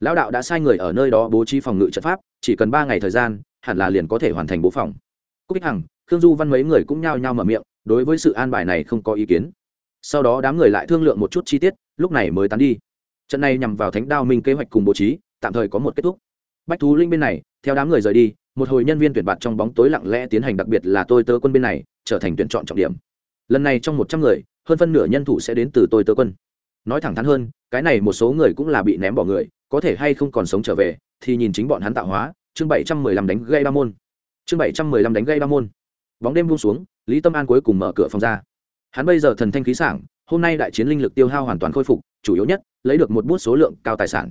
Lão đạo đã sai người ở nơi đó bố trí phòng ngự trận pháp chỉ cần ba ngày thời gian hẳn là liền có thể hoàn thành bố phòng. Cúc ích hằng khương du văn mấy người cũng nhao nhao mở miệng đối với sự an bài này không có ý kiến. Sau đó đám người lại thương lượng một chút chi tiết lúc này mới tán đi. Trận này nhằm vào thánh đao minh kế hoạch cùng bố trí tạm thời có một kết thúc. Bách thú linh bên này theo đám người rời đi một hồi nhân viên tuyển bạt trong bóng tối lặng lẽ tiến hành đặc biệt là tôi tớ quân bên này, trở thành tuyển chọn trọng điểm. Lần này trong một trăm người, hơn phân nửa nhân thủ sẽ đến từ tôi tớ quân. Nói thẳng thắn hơn, cái này một số người cũng là bị ném bỏ người, có thể hay không còn sống trở về, thì nhìn chính bọn hắn tạo hóa. Chương bảy trăm mười lăm đánh gây ba môn. Chương bảy trăm mười lăm đánh gây ba môn. Bóng đêm buông xuống, lý tâm an cuối cùng mở cửa phòng ra. Hắn bây giờ thần thanh khí sảng, hôm nay đại chiến linh lực tiêu hao hoàn toàn khôi phục, chủ yếu nhất, lấy được một bút số lượng cao tài sản.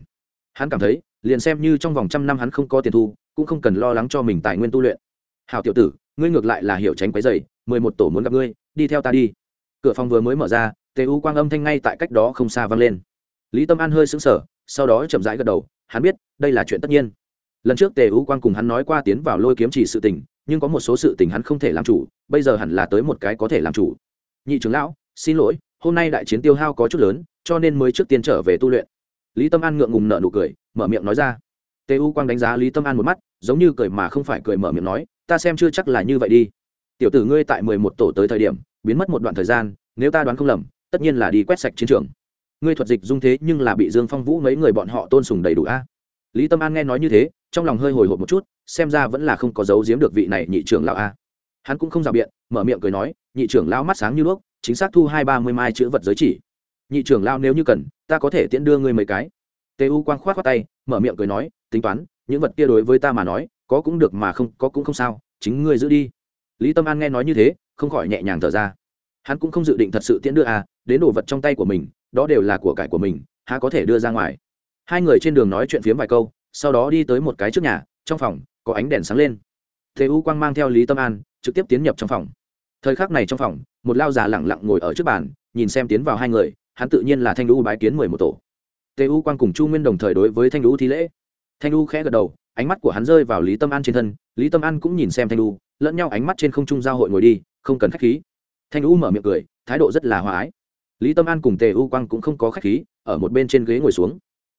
Hắn cảm thấy, liền xem như trong vòng trăm năm hắn không có tiền thu cũng không cần lo lắng cho mình tài nguyên tu luyện. Hào tiểu tử, ngươi ngược lại là hiểu tránh quấy dày mười một tổ muốn gặp ngươi, đi theo ta đi. Cửa phòng vừa mới mở ra, tề u quang âm thanh ngay tại cách đó không xa vang lên. Lý tâm an hơi sững sờ, sau đó chậm rãi gật đầu, hắn biết, đây là chuyện tất nhiên. Lần trước tề u quang cùng hắn nói qua tiến vào lôi kiếm chỉ sự tình, nhưng có một số sự tình hắn không thể làm chủ, bây giờ hẳn là tới một cái có thể làm chủ. Nhị trưởng lão, xin lỗi, hôm nay đại chiến tiêu hao có chút lớn, cho nên mới trước tiên trở về tu luyện. Lý tâm an ngượng ngùng nở nụ cười, mở miệng nói ra tề u quang đánh giá lý tâm an một mắt, giống như cười mà không phải cười mở miệng nói, ta xem chưa chắc là như vậy đi. Tiểu tử ngươi tại mười một tổ tới thời điểm, biến mất một đoạn thời gian, nếu ta đoán không lầm, tất nhiên là đi quét sạch chiến trường. Ngươi thuật dịch dung thế nhưng là bị dương phong vũ mấy người bọn họ tôn sùng đầy đủ a. Lý tâm an nghe nói như thế, trong lòng hơi hồi hộp một chút, xem ra vẫn là không có dấu giếm được vị này nhị trưởng lão a. Hắn cũng không rào biện, mở miệng cười nói, nhị trưởng lão mắt sáng như đuốc, chính xác thu hai ba mươi mai chữ vật giới chỉ. Nhị trưởng lão nếu như cần, ta có thể tiễn đưa ngươi mấy cái tê u quang khoát khoát tay, mở miệng cười nói, tính toán, những vật kia đối với ta mà nói, có cũng được mà không, có cũng không sao, chính ngươi giữ đi. Lý tâm an nghe nói như thế, không khỏi nhẹ nhàng thở ra. Hắn cũng không dự định thật sự tiễn đưa à đến đồ vật trong tay của mình, đó đều là của cải của mình, há có thể đưa ra ngoài. Hai người trên đường nói chuyện phiếm vài câu, sau đó đi tới một cái trước nhà, trong phòng, có ánh đèn sáng lên. Thế u quang mang theo lý tâm an, trực tiếp tiến nhập trong phòng. Thời khắc này trong phòng, một lao già lẳng lặng ngồi ở trước bàn, nhìn xem tiến vào hai người, hắn tự nhiên là thanh lũ bái kiến mười một tổ tề u quang cùng chu nguyên đồng thời đối với thanh U thi lễ. Thanh U khẽ gật đầu ánh mắt của hắn rơi vào lý tâm an trên thân lý tâm an cũng nhìn xem thanh U, lẫn nhau ánh mắt trên không trung giao hội ngồi đi không cần khách khí. Thanh U mở miệng cười thái độ rất là hòa ái. Lý tâm an cùng tề u quang cũng không có khách khí ở một bên trên ghế ngồi xuống.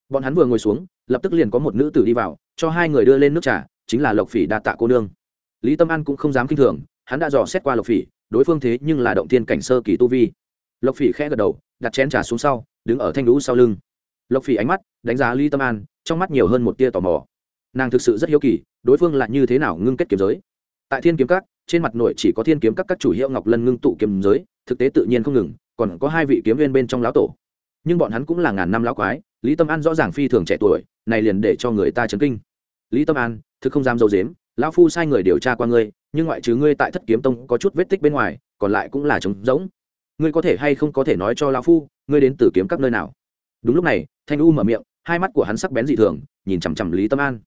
Bọn hắn vừa ngồi xuống lập tức liền có một nữ tử đi vào cho hai người đưa lên nước trà chính là lộc phỉ đa tạ cô nương. Lý tâm an cũng không dám k i n h thường hắn đã dò xét qua lộc phỉ đối phương thế nhưng là động tiên cảnh sơ kỳ tu vi. Lộc phỉ khẽ gật đầu đặt chén trà xuống sau đứng ở thanh lũ sau lưng lộc phỉ ánh mắt đánh giá lý tâm an trong mắt nhiều hơn một tia tò mò nàng thực sự rất hiếu kỳ đối phương là như thế nào ngưng kết kiếm giới tại thiên kiếm các trên mặt nội chỉ có thiên kiếm các các chủ hiệu ngọc lân ngưng tụ kiếm giới thực tế tự nhiên không ngừng còn có hai vị kiếm viên bên trong lão tổ nhưng bọn hắn cũng là ngàn năm lão quái lý tâm an rõ ràng phi thường trẻ tuổi này liền để cho người ta chấn kinh lý tâm an thực không dám dâu dếm lão phu sai người điều tra qua ngươi nhưng ngoại trừ ngươi tại thất kiếm tông có chút vết tích bên ngoài còn lại cũng là trống rỗng ngươi có thể hay không có thể nói cho lão phu ngươi đến từ kiếm các nơi nào đúng lúc này thanh u mở miệng, hai mắt của hắn sắc bén dị thường, nhìn chằm chằm lý tâm an.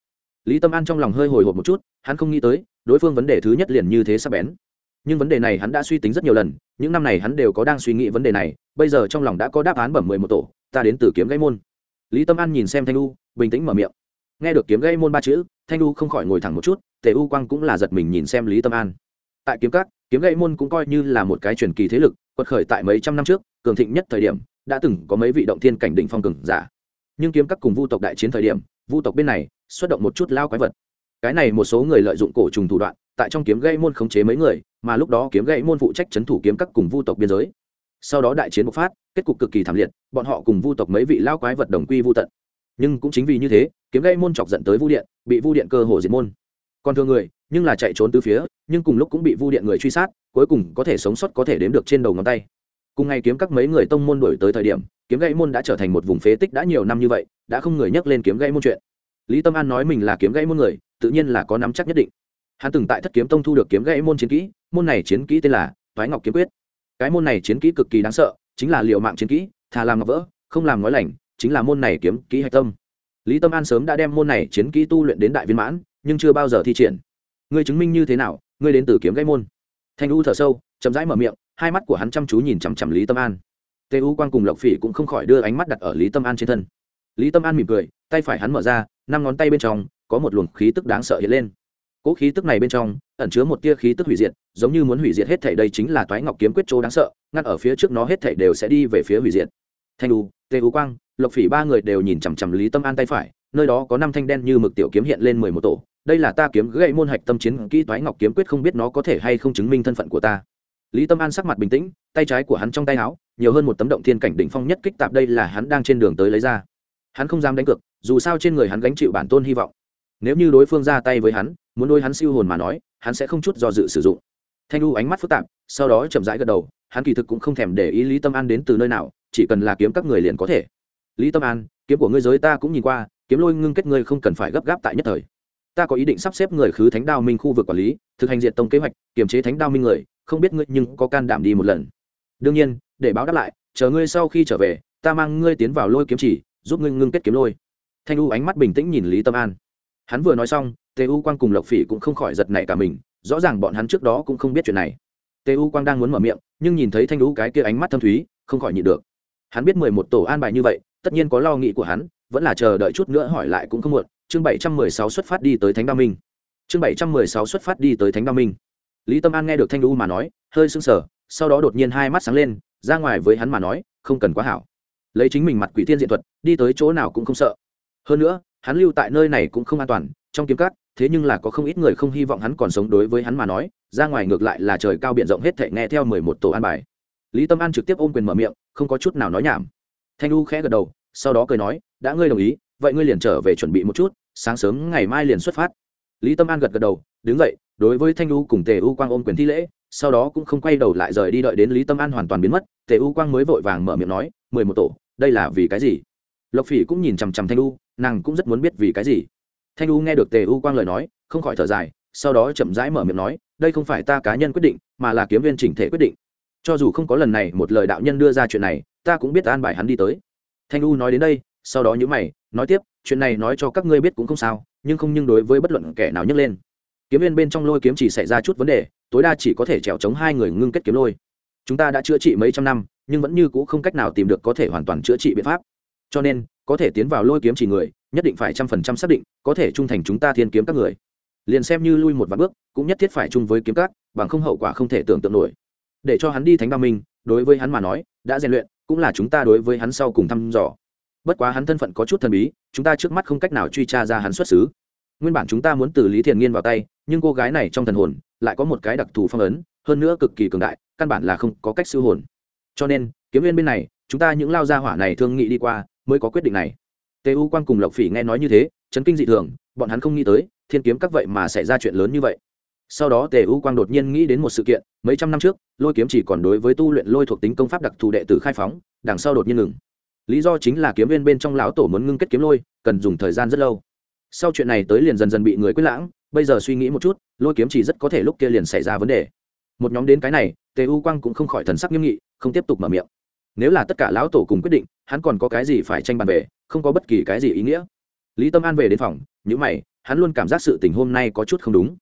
Lý tâm an trong lòng hơi hồi hộp một chút, hắn không nghĩ tới, đối phương vấn đề thứ nhất liền như thế sắc bén. Nhưng vấn đề này hắn đã suy tính rất nhiều lần, những năm này hắn đều có đang suy nghĩ vấn đề này, bây giờ trong lòng đã có đáp án bẩm mười một tổ, ta đến từ kiếm gây môn. Lý tâm an nhìn xem thanh u, bình tĩnh mở miệng. Nghe được kiếm gây môn ba chữ, thanh u không khỏi ngồi thẳng một chút, tề u quang cũng là giật mình nhìn xem lý tâm an. Tại kiếm các, kiếm gây môn cũng coi như là một cái truyền kỳ thế lực, quật khởi tại mấy trăm năm trước, cường thịnh nhất thời điểm đã từng có mấy vị động thiên cảnh đỉnh phong cường giả. Nhưng kiếm các cùng vu tộc đại chiến thời điểm, vu tộc bên này xuất động một chút lao quái vật. Cái này một số người lợi dụng cổ trùng thủ đoạn, tại trong kiếm gây môn khống chế mấy người, mà lúc đó kiếm gây môn phụ trách c thủ kiếm các cùng vu tộc biên giới. Sau đó đại chiến bộc phát, kết cục cực kỳ thảm liệt, bọn họ cùng vu tộc mấy vị lao quái vật đồng quy vu tận. Nhưng cũng chính vì như thế, kiếm gây môn chọc dẫn tới vu điện, bị vu điện cơ hồ diệt môn. Còn thường người, nhưng là chạy trốn từ phía, nhưng cùng lúc cũng bị vu điện người truy sát, cuối cùng có thể sống sót có thể đếm được trên đầu ngón tay cùng ngày kiếm các mấy người tông môn đổi tới thời điểm, kiếm gãy môn đã trở thành một vùng phế tích đã nhiều năm như vậy, đã không người nhắc lên kiếm gãy môn chuyện. Lý tâm an nói mình là kiếm gãy môn người, tự nhiên là có nắm chắc nhất định. Hắn từng tại thất kiếm tông thu được kiếm gãy môn chiến kỹ, môn này chiến kỹ tên là thoái ngọc kiếm quyết. Cái môn này chiến kỹ cực kỳ đáng sợ, chính là liệu mạng chiến kỹ, thà làm ngọc vỡ, không làm nói lành, chính là môn này kiếm kỹ hạch tâm. Lý tâm an sớm đã đem môn này chiến kỹ tu luyện đến đại viên mãn, nhưng chưa bao giờ thi triển. Ngươi chứng minh như thế nào, ngươi đến từ kiếm gãy môn? Thanh u thở sâu, chậm rãi mở miệng hai mắt của hắn chăm chú nhìn chằm chằm lý tâm an. Tê u Quang cùng lộc phỉ cũng không khỏi đưa ánh mắt đặt ở lý tâm an trên thân. Lý tâm an mỉm cười, tay phải hắn mở ra, năm ngón tay bên trong, có một luồng khí tức đáng sợ hiện lên. Cỗ khí tức này bên trong, ẩn chứa một tia khí tức hủy diệt, giống như muốn hủy diệt hết thảy đây chính là toái ngọc kiếm quyết chỗ đáng sợ ngắt ở phía trước nó hết thảy đều sẽ đi về phía hủy diệt. Thanh u, tê u quang, lộc phỉ ba người đều nhìn chằm chằm lý tâm an tay phải, nơi đó có năm thanh đen như mực tiểu kiếm hiện lên mười một tổ. Đây là ta kiếm gậy môn hạch tâm chiến kỹ toái ngọc kiếm quyết không biết nó có thể hay không chứng minh thân phận của ta lý tâm an sắc mặt bình tĩnh, tay trái của hắn trong tay áo, nhiều hơn một tấm động thiên cảnh đỉnh phong nhất kích tạp đây là hắn đang trên đường tới lấy ra. Hắn không dám đánh cược, dù sao trên người hắn gánh chịu bản tôn hy vọng. Nếu như đối phương ra tay với hắn, muốn đôi hắn siêu hồn mà nói, hắn sẽ không chút do dự sử dụng. Thanh u ánh mắt phức tạp, sau đó chậm rãi gật đầu, hắn kỳ thực cũng không thèm để ý lý tâm an đến từ nơi nào, chỉ cần là kiếm các người liền có thể. Lý tâm an, kiếm của ngươi giới ta cũng nhìn qua, kiếm lôi ngưng kết ngươi không cần phải gấp gáp tại nhất thời. Ta có ý định sắp xếp người khứ thánh đao minh khu vực quản lý, thực hành diện tông kế hoạch, kiềm chế thánh đao minh người không biết ngươi nhưng có can đảm đi một lần. Đương nhiên, để báo đáp lại, chờ ngươi sau khi trở về, ta mang ngươi tiến vào lôi kiếm chỉ, giúp ngươi ngưng kết kiếm lôi. Thanh u ánh mắt bình tĩnh nhìn lý tâm an. Hắn vừa nói xong tề u quang cùng lộc phỉ cũng không khỏi giật nảy cả mình, rõ ràng bọn hắn trước đó cũng không biết chuyện này. Tề u quang đang muốn mở miệng, nhưng nhìn thấy thanh u cái kia ánh mắt thâm thúy, không khỏi nhịn được. Hắn biết mười một tổ an bài như vậy, tất nhiên có lo nghĩ của hắn, vẫn là chờ đợi chút nữa hỏi lại cũng không muộn. Chương bảy trăm mười sáu xuất phát đi tới thánh đa minh. Chương bảy trăm mười sáu xuất phát đi tới thánh đa minh lý tâm an nghe được thanh u mà nói, hơi sưng sờ, sau đó đột nhiên hai mắt sáng lên, ra ngoài với hắn mà nói, không cần quá hảo. Lấy chính mình mặt quỷ tiên diện thuật, đi tới chỗ nào cũng không sợ. Hơn nữa, hắn lưu tại nơi này cũng không an toàn, trong kiếm cắt thế nhưng là có không ít người không hy vọng hắn còn sống đối với hắn mà nói, ra ngoài ngược lại là trời cao b i ể n rộng hết thể nghe theo mười một tổ an bài. Lý tâm an trực tiếp ôm quyền mở miệng, không có chút nào nói nhảm. Thanh lu khẽ gật đầu, sau đó cười nói, đã ngươi đồng ý, vậy ngươi liền trở về chuẩn bị một chút, sáng sớm ngày mai liền xuất phát lý tâm an gật gật đầu, đứng dậy, đối với thanh u cùng tề u quang ôm quyền thi lễ, sau đó cũng không quay đầu lại rời đi đợi đến lý tâm an hoàn toàn biến mất, tề u quang mới vội vàng mở miệng nói, mười một tổ, đây là vì cái gì? Lộc phỉ cũng nhìn chằm chằm thanh u, nàng cũng rất muốn biết vì cái gì. Thanh u nghe được tề u quang lời nói, không khỏi thở dài, sau đó chậm rãi mở miệng nói, đây không phải ta cá nhân quyết định, mà là kiếm viên chỉnh thể quyết định. Cho dù không có lần này một lời đạo nhân đưa ra chuyện này, ta cũng biết an bài hắn đi tới. Thanh u nói đến đây, sau đó nhữ mày, nói tiếp, chuyện này nói cho các ngươi biết cũng không sao nhưng không nhưng đối với bất luận kẻ nào nhấc lên. Kiếm viên bên trong lôi kiếm chỉ xảy ra chút vấn đề, tối đa chỉ có thể trèo chống hai người ngưng kết kiếm lôi. Chúng ta đã chữa trị mấy trăm năm, nhưng vẫn như c ũ không cách nào tìm được có thể hoàn toàn chữa trị biện pháp. Cho nên, có thể tiến vào lôi kiếm chỉ người, nhất định phải trăm phần trăm xác định, có thể trung thành chúng ta thiên kiếm các người. Liền xem như lui một vạn bước, cũng nhất thiết phải chung với kiếm các, bằng không hậu quả không thể tưởng tượng nổi. Để cho hắn đi thánh ba minh, đối với hắn mà nói, đã rèn luyện, cũng là chúng ta đối với hắn sau cùng thăm dò bất quá hắn thân phận có chút thần bí, chúng ta trước mắt không cách nào truy tra ra hắn xuất xứ. Nguyên bản chúng ta muốn từ lý thiền nghiên vào tay, nhưng cô gái này trong thần hồn lại có một cái đặc thù phong ấn, hơn nữa cực kỳ cường đại, căn bản là không có cách siêu hồn. Cho nên, kiếm viên bên này, chúng ta những lao gia hỏa này thương nghị đi qua, mới có quyết định này. Tề u quang cùng lộc phỉ nghe nói như thế, chấn kinh dị thường, bọn hắn không nghĩ tới, thiên kiếm các vậy mà xảy ra chuyện lớn như vậy. Sau đó tề u quang đột nhiên nghĩ đến một sự kiện, mấy trăm năm trước, lôi kiếm chỉ còn đối với tu luyện lôi thuộc tính công pháp đặc thù đệ tử khai phóng, đằng sau đột nhiên ngừng lý do chính là kiếm viên bên trong lão tổ muốn ngưng kết kiếm lôi, cần dùng thời gian rất lâu. Sau chuyện này tới liền dần dần bị người quyết lãng, bây giờ suy nghĩ một chút, lôi kiếm chỉ rất có thể lúc kia liền xảy ra vấn đề. Một nhóm đến cái này, tề u quang cũng không khỏi thần sắc nghiêm nghị, không tiếp tục mở miệng. Nếu là tất cả lão tổ cùng quyết định, hắn còn có cái gì phải tranh bàn về, không có bất kỳ cái gì ý nghĩa. Lý tâm an về đến phòng nhữ mày, hắn luôn cảm giác sự tình hôm nay có chút không đúng.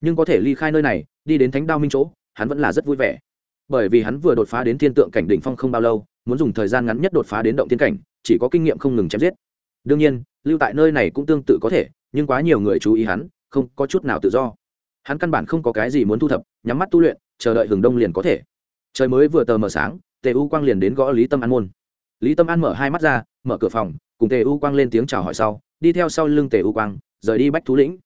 Nhưng có thể ly khai nơi này, đi đến thánh đao minh chỗ, hắn vẫn là rất vui vẻ. Bởi vì hắn vừa đột phá đến thiên tượng cảnh đỉnh phong không bao lâu muốn dùng thời gian ngắn nhất đột phá đến động thiên cảnh, chỉ có kinh nghiệm không ngừng chém giết. Đương nhiên, lưu tại nơi này cũng tương tự có thể, nhưng quá nhiều người chú ý hắn, không có chút nào tự do. Hắn căn bản không có cái gì muốn thu thập, nhắm mắt tu luyện, chờ đợi hừng đông liền có thể. Trời mới vừa tờ mờ sáng, tề u quang liền đến gõ lý tâm an môn. Lý tâm an mở hai mắt ra, mở cửa phòng, cùng tề u quang lên tiếng chào hỏi sau, đi theo sau lưng tề u quang, rời đi bách thú lĩnh.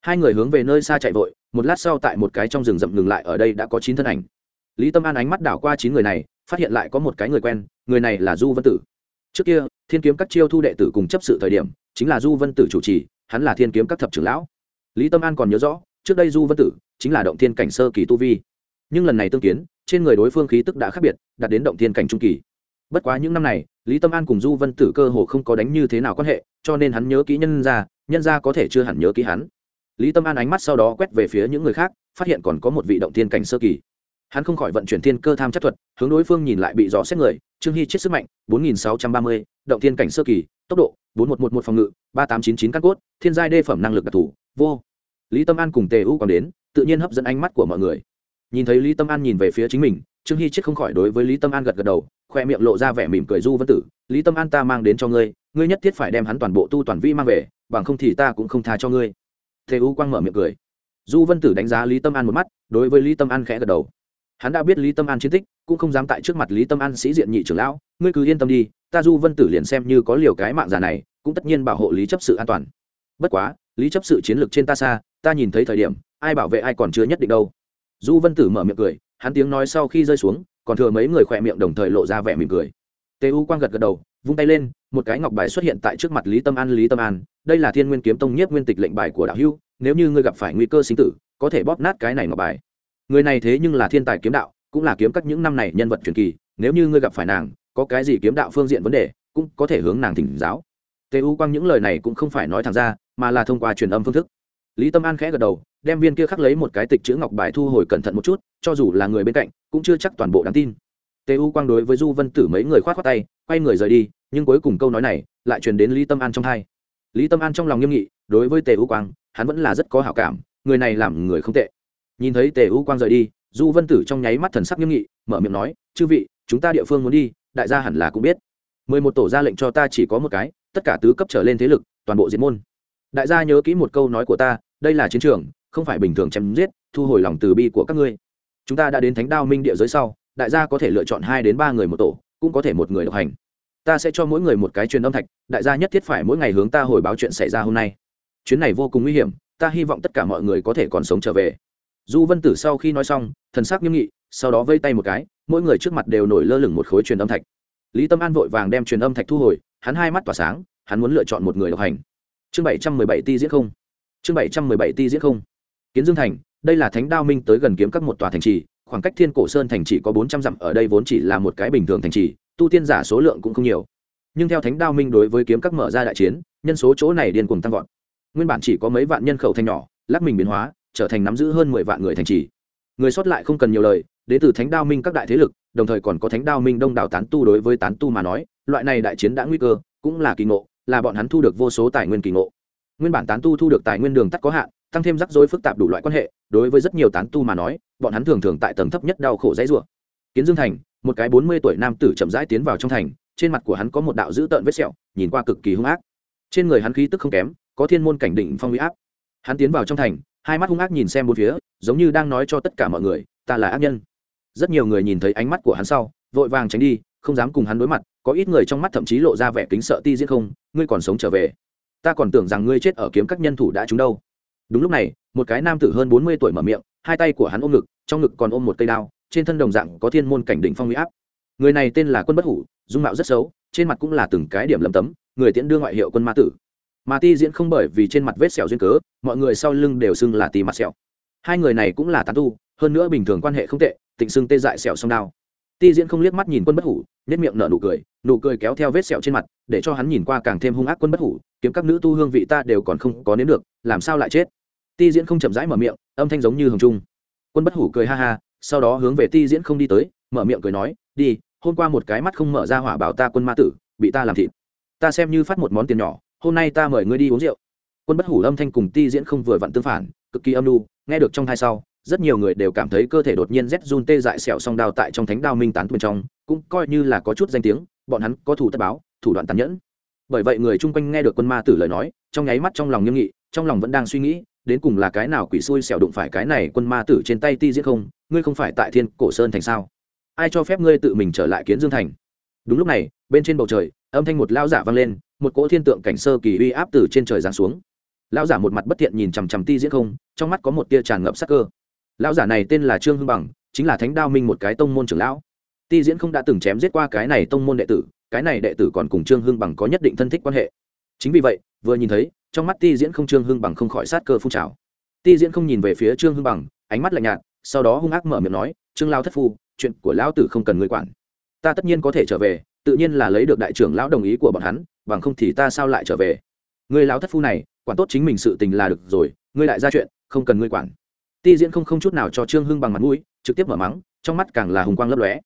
Hai người hướng về nơi xa chạy vội, một lát sau tại một cái trong rừng rậm ngừng lại, ở đây đã có chín thân ảnh. Lý tâm an ánh mắt đảo qua chín người này phát hiện lại có một cái người quen, người này là du vân tử. Trước kia, thiên kiếm các chiêu thu đệ tử cùng chấp sự thời điểm, chính là du vân tử chủ trì, hắn là thiên kiếm các thập trưởng lão. Lý tâm an còn nhớ rõ, trước đây du vân tử chính là động thiên cảnh sơ kỳ tu vi. Nhưng lần này tương kiến, trên người đối phương khí tức đã khác biệt, đạt đến động thiên cảnh trung kỳ. Bất quá những năm này, lý tâm an cùng du vân tử cơ hồ không có đánh như thế nào quan hệ, cho nên hắn nhớ kỹ nhân ra nhân ra có thể chưa hẳn nhớ kỹ hắn. Lý tâm an ánh mắt sau đó quét về phía những người khác, phát hiện còn có một vị động thiên cảnh sơ kỳ hắn không khỏi vận chuyển thiên cơ tham chất thuật hướng đối phương nhìn lại bị dò xét người trương hy chết sức mạnh 4630, động thiên cảnh sơ kỳ tốc độ 4111 phòng ngự 3899 căn cốt thiên giai đê phẩm năng lực đặc thù vô. Lý tâm an cùng tề u còn đến tự nhiên hấp dẫn ánh mắt của mọi người. Nhìn thấy lý tâm an nhìn về phía chính mình trương hy chết không khỏi đối với lý tâm an gật gật đầu khoe miệng lộ ra vẻ mỉm cười du vân tử lý tâm an ta mang đến cho ngươi ngươi nhất thiết phải đem hắn toàn bộ tu toàn vi mang về bằng không thì ta cũng không tha cho ngươi. Tề u quang mở miệng cười. Du vân tử đánh giá lý tâm an một mắt đối với lý tâm an khẽ gật đầu hắn đã biết lý tâm an chiến tích, cũng không dám tại trước mặt lý tâm an sĩ diện nhị trưởng lão, ngươi cứ yên tâm đi, ta du vân tử liền xem như có liều cái mạng già này, cũng tất nhiên bảo hộ lý chấp sự an toàn. Bất quá, lý chấp sự chiến lược trên ta xa, ta nhìn thấy thời điểm, ai bảo vệ ai còn chưa nhất định đâu. Du vân tử mở miệng cười, hắn tiếng nói sau khi rơi xuống, còn thừa mấy người khỏe miệng đồng thời lộ ra vẻ mỉm cười. Tê u quang gật gật đầu, vung tay lên, một cái ngọc bài xuất hiện tại trước mặt lý tâm an, lý tâm an, đây là thiên nguyên kiếm tông nhất nguyên tịch lệnh bài của đạo hưu nếu như ngươi gặp phải nguy cơ sinh tử, có thể bóp nát cái này ngọc bài người này thế nhưng là thiên tài kiếm đạo, cũng là kiếm các những năm này nhân vật truyền kỳ, nếu như ngươi gặp phải nàng, có cái gì kiếm đạo phương diện vấn đề, cũng có thể hướng nàng thỉnh giáo. Tê u quang những lời này cũng không phải nói thẳng ra, mà là thông qua truyền âm phương thức. Lý tâm an khẽ gật đầu, đem viên kia khắc lấy một cái tịch chữ ngọc bài thu hồi cẩn thận một chút, cho dù là người bên cạnh, cũng chưa chắc toàn bộ đáng tin. Tê u quang đối với du vân tử mấy người k h o á t k tay, quay người rời đi, nhưng cuối cùng câu nói này lại truyền đến lý tâm an trong hai. Lý tâm an trong lòng nghiêm nghị, đối với tề u quang, hắn vẫn là rất có hảo cảm, người này làm người không tệ nhìn thấy tề u quang rời đi, du vân tử trong nháy mắt thần sắc nghiêm nghị, mở miệng nói, chư vị, chúng ta địa phương muốn đi, đại gia hẳn là cũng biết. Mười một tổ ra lệnh cho ta chỉ có một cái, tất cả tứ cấp trở lên thế lực, toàn bộ diệt môn. Đại gia nhớ kỹ một câu nói của ta, đây là chiến trường, không phải bình thường chém giết, thu hồi lòng từ bi của các ngươi. Chúng ta đã đến thánh đao minh địa giới sau, đại gia có thể lựa chọn hai đến ba người một tổ, cũng có thể một người độc hành. Ta sẽ cho mỗi người một cái truyền âm thạch, đại gia nhất thiết phải mỗi ngày hướng ta hồi báo chuyện xảy ra hôm nay. Chuyến này vô cùng nguy hiểm, ta hy vọng tất cả mọi người có thể còn sống trở về du vân tử sau khi nói xong, thần sắc nghiêm nghị, sau đó vây tay một cái, mỗi người trước mặt đều nổi lơ lửng một khối truyền âm thạch. Lý tâm an vội vàng đem truyền âm thạch thu hồi, hắn hai mắt tỏa sáng, hắn muốn lựa chọn một người độc hành. Chương bảy trăm mười bảy ti diễn không. Chương bảy trăm mười bảy ti diễn không. Kiến dương thành, đây là thánh đao minh tới gần kiếm các một tòa thành trì, khoảng cách thiên cổ sơn thành chỉ có bốn trăm dặm, ở đây vốn chỉ là một cái bình thường thành trì, tu tiên giả số lượng cũng không nhiều. Nhưng theo thánh đao minh đối với kiếm các mở ra đại chiến, nhân số chỗ này điên cuồng tăng vọt. Nguyên bản chỉ có mấy vạn nhân khẩu thanh nhỏ, lắc mình biến hóa trở thành nắm giữ hơn mười vạn người thành trì. Người sót lại không cần nhiều lời, đến từ thánh đao minh các đại thế lực, đồng thời còn có thánh đao minh đông đảo tán tu đối với tán tu mà nói, loại này đại chiến đã nguy cơ, cũng là kỳ ngộ, là bọn hắn thu được vô số tài nguyên kỳ ngộ. Nguyên bản tán tu thu được tài nguyên đường tắt có hạn, tăng thêm rắc rối phức tạp đủ loại quan hệ, đối với rất nhiều tán tu mà nói, bọn hắn thường thường tại tầng thấp nhất đau khổ dãy rủa. Kiến dương thành, một cái bốn mươi tuổi nam tử chậm rãi tiến vào trong thành, trên mặt của hắn có một đạo dữ tợn vết sẹo, nhìn qua cực kỳ hung ác. Trên người hắn khí tức không kém, có thiên môn cảnh định phong huy áp. Hắn tiến vào trong thành hai mắt hung ác nhìn xem bốn phía, giống như đang nói cho tất cả mọi người, ta là ác nhân. Rất nhiều người nhìn thấy ánh mắt của hắn sau, vội vàng tránh đi, không dám cùng hắn đối mặt, có ít người trong mắt thậm chí lộ ra vẻ kính sợ ti diễn không, ngươi còn sống trở về. Ta còn tưởng rằng ngươi chết ở kiếm các nhân thủ đã trúng đâu. Đúng lúc này, một cái nam tử hơn bốn mươi tuổi mở miệng, hai tay của hắn ôm ngực, trong ngực còn ôm một cây đao, trên thân đồng dạng có thiên môn cảnh đỉnh phong huy áp. Người này tên là quân bất hủ, dung mạo rất xấu, trên mặt cũng là từng cái điểm lầm tấm, người tiễn đưa ngoại hiệu quân ma tử mà ti diễn không bởi vì trên mặt vết sẹo duyên cớ, mọi người sau lưng đều xưng là ti mặt sẹo. Hai người này cũng là tán tu, hơn nữa bình thường quan hệ không tệ, tịnh xưng tê dại sẹo song đao. Ti diễn không liếc mắt nhìn quân bất hủ nếp miệng nở nụ cười nụ cười kéo theo vết sẹo trên mặt, để cho hắn nhìn qua càng thêm hung ác quân bất hủ, kiếm các nữ tu hương vị ta đều còn không có nếm được, làm sao lại chết? Ti diễn không chậm rãi mở miệng, âm thanh giống như hồng trung. Quân bất hủ cười ha ha, sau đó hướng về ti diễn không đi tới, mở miệng cười nói, đi, hôm qua một cái mắt không mở ra hỏa bảo ta quân ma tử, bị ta làm thịt. Ta xem như phát một món tiền nhỏ hôm nay ta mời ngươi đi uống rượu. Quân bất hủ âm thanh cùng ti diễn không vừa vặn tương phản, cực kỳ âm lu nghe được trong hai sau, rất nhiều người đều cảm thấy cơ thể đột nhiên rét run tê dại sẹo song đao tại trong thánh đao minh tán bên trong, cũng coi như là có chút danh tiếng, bọn hắn có thủ tất báo, thủ đoạn tàn nhẫn. Bởi vậy người chung quanh nghe được quân ma tử lời nói, trong nháy mắt trong lòng nghiêm nghị, trong lòng vẫn đang suy nghĩ, đến cùng là cái nào quỷ xui xẻo đụng phải cái này quân ma tử trên tay ti diễn không, ngươi không phải tại thiên cổ sơn thành sao? Ai cho phép ngươi tự mình trở lại kiến dương thành? Đúng lúc này, bên trên bầu trời âm thanh một lao giả vang lên, một cỗ thiên tượng cảnh sơ kỳ uy áp từ trên trời giáng xuống. Lao giả một mặt bất thiện nhìn chằm chằm ti diễn không, trong mắt có một tia tràn ngập sắc cơ. Lão giả này tên là trương hưng bằng, chính là thánh đao minh một cái tông môn trưởng lão. Ti diễn không đã từng chém giết qua cái này tông môn đệ tử, cái này đệ tử còn cùng trương hưng bằng có nhất định thân thích quan hệ. Chính vì vậy, vừa nhìn thấy, trong mắt ti diễn không trương hưng bằng không khỏi sát cơ phun trào. Ti diễn không nhìn về phía trương hưng bằng, ánh mắt lạnh nhạt, sau đó hung ác mở miệng nói, trương lao thất phu, chuyện của lão tử không cần người quản. Ta tất nhiên có thể trở về tự nhiên là lấy được đại trưởng lão đồng ý của bọn hắn, bằng không thì ta sao lại trở về? Người lão thất phu này, quản tốt chính mình sự tình là được rồi, ngươi lại ra chuyện, không cần ngươi quản. Ti diễn không không chút nào cho trương hưng bằng mặt mũi, trực tiếp mở mắng, trong mắt càng là hùng quang lấp lóe.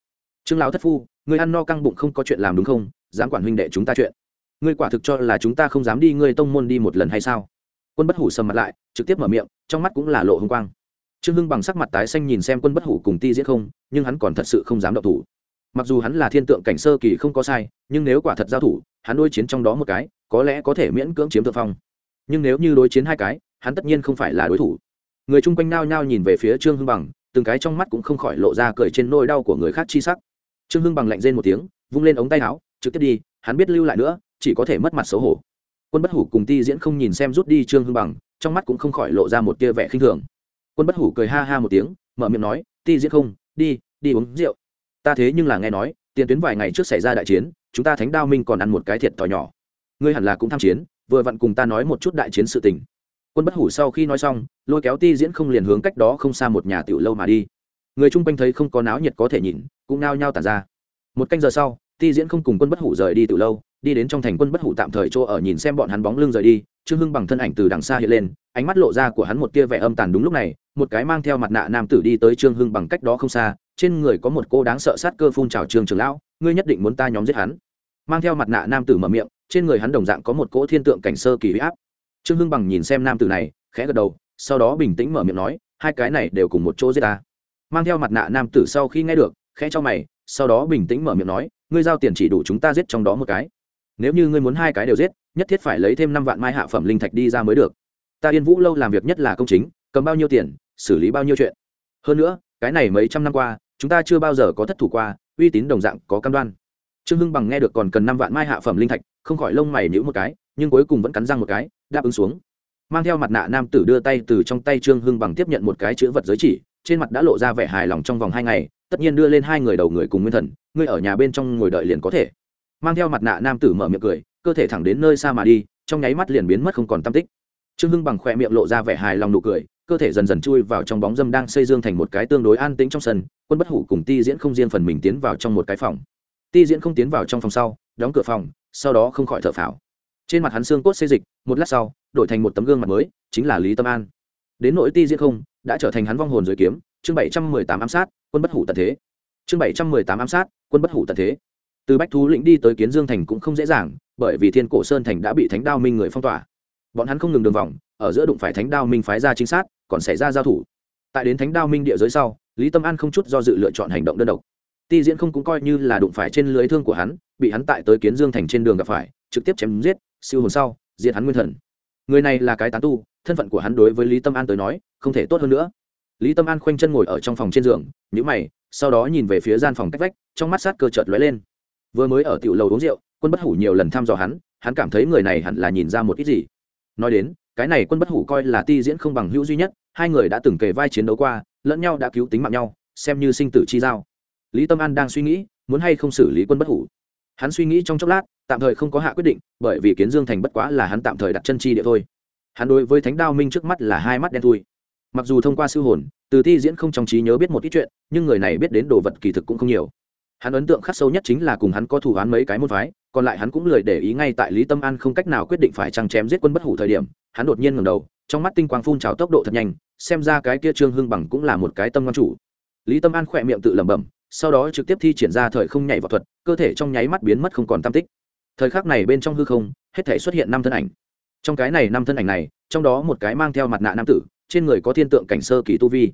Trương lão thất phu, ngươi ăn no căng bụng không có chuyện làm đúng không? Dám quản huynh đệ chúng ta chuyện. Ngươi quả thực cho là chúng ta không dám đi, ngươi tông môn đi một lần hay sao? Quân bất hủ sầm mặt lại, trực tiếp mở miệng, trong mắt cũng là lộ hùng quang. Trương hưng bằng sắc mặt tái xanh nhìn xem quân bất hủ cùng ti diễn không, nhưng hắn còn thật sự không dám động thủ mặc dù hắn là thiên tượng cảnh sơ kỳ không có sai, nhưng nếu quả thật giao thủ, hắn đối chiến trong đó một cái, có lẽ có thể miễn cưỡng chiếm thượng phong. Nhưng nếu như đối chiến hai cái, hắn tất nhiên không phải là đối thủ. Người chung quanh nao nhao nhìn về phía trương hưng bằng, từng cái trong mắt cũng không khỏi lộ ra cười trên nôi đau của người khác chi sắc. Trương hưng bằng lạnh rên một tiếng, vung lên ống tay áo, trực tiếp đi, hắn biết lưu lại nữa, chỉ có thể mất mặt xấu hổ. Quân bất hủ cùng ti diễn không nhìn xem rút đi trương hưng bằng, trong mắt cũng không khỏi lộ ra một tia vẻ khinh thường. Quân bất hủ cười ha ha một tiếng, mở miệng nói, ti diễn không, đi đi uống rượu ta thế nhưng là nghe nói, tiền tuyến vài ngày trước xảy ra đại chiến, chúng ta thánh đao minh còn ăn một cái thiệt thòi nhỏ. Ngươi hẳn là cũng tham chiến, vừa vặn cùng ta nói một chút đại chiến sự tình. Quân bất hủ sau khi nói xong, lôi kéo ti diễn không liền hướng cách đó không xa một nhà tiểu lâu mà đi. Người chung quanh thấy không có náo nhiệt có thể nhìn, cũng nao nhao tàn ra. Một canh giờ sau, ti diễn không cùng quân bất hủ rời đi tiểu lâu, đi đến trong thành quân bất hủ tạm thời chỗ ở nhìn xem bọn hắn bóng lưng rời đi, trương hưng bằng thân ảnh từ đằng xa hiện lên, ánh mắt lộ ra của hắn một tia vẻ âm tàn đúng lúc này, một cái mang theo mặt nạ nam tử đi tới trương hưng bằng cách đó không xa trên người có một cô đáng sợ sát cơ phun trào trương trường lão, ngươi nhất định muốn ta nhóm giết hắn. Mang theo mặt nạ nam tử mở miệng, trên người hắn đồng dạng có một cỗ thiên tượng cảnh sơ kỳ huy áp. Trương hưng bằng nhìn xem nam tử này, khẽ gật đầu, sau đó bình tĩnh mở miệng nói, hai cái này đều cùng một chỗ giết ta. Mang theo mặt nạ nam tử sau khi nghe được, khẽ cho mày, sau đó bình tĩnh mở miệng nói, ngươi giao tiền chỉ đủ chúng ta giết trong đó một cái. Nếu như ngươi muốn hai cái đều giết, nhất thiết phải lấy thêm năm vạn mai hạ phẩm linh thạch đi ra mới được. Ta yên vũ lâu làm việc nhất là công chính, cầm bao nhiêu tiền, xử lý bao nhiêu chuyện. Hơn nữa, cái này mấy trăm năm qua chúng ta chưa bao giờ có thất thủ qua, uy tín đồng dạng có cam đoan. Trương hưng bằng nghe được còn cần năm vạn mai hạ phẩm linh thạch, không khỏi lông mày nhữ một cái, nhưng cuối cùng vẫn cắn răng một cái, đáp ứng xuống. Mang theo mặt nạ nam tử đưa tay từ trong tay trương hưng bằng tiếp nhận một cái chữ vật giới chỉ, trên mặt đã lộ ra vẻ hài lòng trong vòng hai ngày, tất nhiên đưa lên hai người đầu người cùng nguyên thần ngươi ở nhà bên trong ngồi đợi liền có thể. Mang theo mặt nạ nam tử mở miệng cười, cơ thể thẳng đến nơi xa mà đi, trong nháy mắt liền biến mất không còn tam tích. Trương hưng bằng khỏe miệng lộ ra vẻ hài lòng nụ cười, cơ thể dần dần chui vào trong bóng dâm đang xây dương thành một cái tương đối an tĩnh trong sân quân bất hủ cùng ti diễn không riêng phần mình tiến vào trong một cái phòng. Ti diễn không tiến vào trong phòng sau, đóng cửa phòng, sau đó không khỏi thở phào. Trên mặt hắn xương cốt xê dịch, một lát sau, đổi thành một tấm gương mặt mới, chính là lý tâm an. Đến nỗi ti diễn không, đã trở thành hắn vong hồn dưới kiếm, chương bảy trăm mười tám ám sát, quân bất hủ tận thế. Chương bảy trăm mười tám ám sát, quân bất hủ tận thế. Từ bách thú lĩnh đi tới kiến dương thành cũng không dễ dàng, bởi vì thiên cổ sơn thành đã bị thánh đao minh người phong tỏa. Bọn hắn không ngừng đường vòng, ở giữa đụng phải thánh đao minh phái ra chính xác còn xảy ra giao thủ. Tại đến thánh đao minh địa giới sau lý tâm an không chút do dự lựa chọn hành động đơn độc. Ti diễn không cũng coi như là đụng phải trên lưới thương của hắn, bị hắn tại tới kiến dương thành trên đường gặp phải, trực tiếp chém giết, siêu hồn sau, diệt hắn nguyên thần. Người này là cái tán tu, thân phận của hắn đối với lý tâm an tới nói, không thể tốt hơn nữa. Lý tâm an khoanh chân ngồi ở trong phòng trên giường nhữ mày, sau đó nhìn về phía gian phòng cách vách, trong mắt sát cơ chợt lóe lên. Vừa mới ở tiểu lầu uống rượu, quân bất hủ nhiều lần thăm dò hắn hắn cảm thấy người này hẳn là nhìn ra một ít gì. Nói đến, cái này quân bất hủ coi là ti diễn không bằng hữu duy nhất, hai người đã từng kề vai chiến đấu qua lẫn nhau đã cứu tính mạng nhau, xem như sinh tử chi giao. Lý tâm an đang suy nghĩ, muốn hay không xử lý quân bất hủ. Hắn suy nghĩ trong chốc lát, tạm thời không có hạ quyết định, bởi vì kiến dương thành bất quá là hắn tạm thời đặt chân chi địa thôi. Hắn đối với thánh đao minh trước mắt là hai mắt đen thui. Mặc dù thông qua sư hồn, từ Thi diễn không trong trí nhớ biết một ít chuyện, nhưng người này biết đến đồ vật kỳ thực cũng không nhiều. Hắn ấn tượng khắc sâu nhất chính là cùng hắn có thủ án mấy cái môn phái, còn lại hắn cũng lười để ý ngay tại lý tâm an không cách nào quyết định phải trăng chém giết quân bất hủ thời điểm, hắn đột nhiên ngầm đầu trong mắt tinh quang phun trào tốc độ thật nhanh, xem ra cái kia trương hưng bằng cũng là một cái tâm ngon chủ. Lý tâm an khỏe miệng tự lẩm bẩm, sau đó trực tiếp thi triển ra thời không nhảy vào thuật, cơ thể trong nháy mắt biến mất không còn tam tích. Thời khắc này bên trong hư không, hết thể xuất hiện năm thân ảnh. Trong cái này năm thân ảnh này, trong đó một cái mang theo mặt nạ nam tử, trên người có thiên tượng cảnh sơ kỳ tu vi.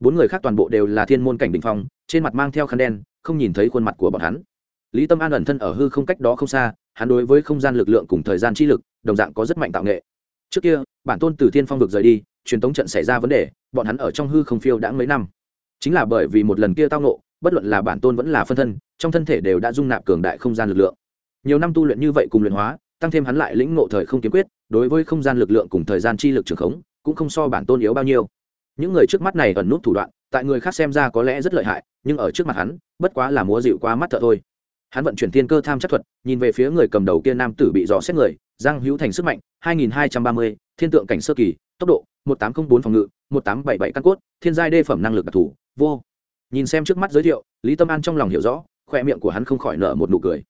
Bốn người khác toàn bộ đều là thiên môn cảnh đình phong, trên mặt mang theo khăn đen, không nhìn thấy khuôn mặt của bọn hắn. Lý tâm an ẩn thân ở hư không cách đó không xa, hắn đối với không gian lực lượng cùng thời gian chi lực, đồng dạng có rất mạnh tạo nghệ trước kia, bản tôn từ thiên phong vực rời đi, truyền tống trận xảy ra vấn đề, bọn hắn ở trong hư không phiêu đã mấy năm. Chính là bởi vì một lần kia tao nộ bất luận là bản tôn vẫn là phân thân, trong thân thể đều đã dung nạp cường đại không gian lực lượng. Nhiều năm tu luyện như vậy cùng luyện hóa, tăng thêm hắn lại lĩnh ngộ thời không kiếm quyết, đối với không gian lực lượng cùng thời gian chi lực trường khống, cũng không so bản tôn yếu bao nhiêu. Những người trước mắt này ẩn nút thủ đoạn, tại người khác xem ra có lẽ rất lợi hại, nhưng ở trước mặt hắn, bất quá là múa dịu qua mắt thợ thôi. Hắn vận chuyển thiên cơ tham chắc thuật, nhìn về phía người cầm đầu kia nam tử bị dò xét người giang hữu thành sức mạnh 2230, thiên tượng cảnh sơ kỳ tốc độ 1804 phòng ngự 1877 căn cốt thiên giai đê phẩm năng lực đặc thù vô. Nhìn xem trước mắt giới thiệu lý tâm an trong lòng hiểu rõ khoe miệng của hắn không khỏi nở một nụ cười.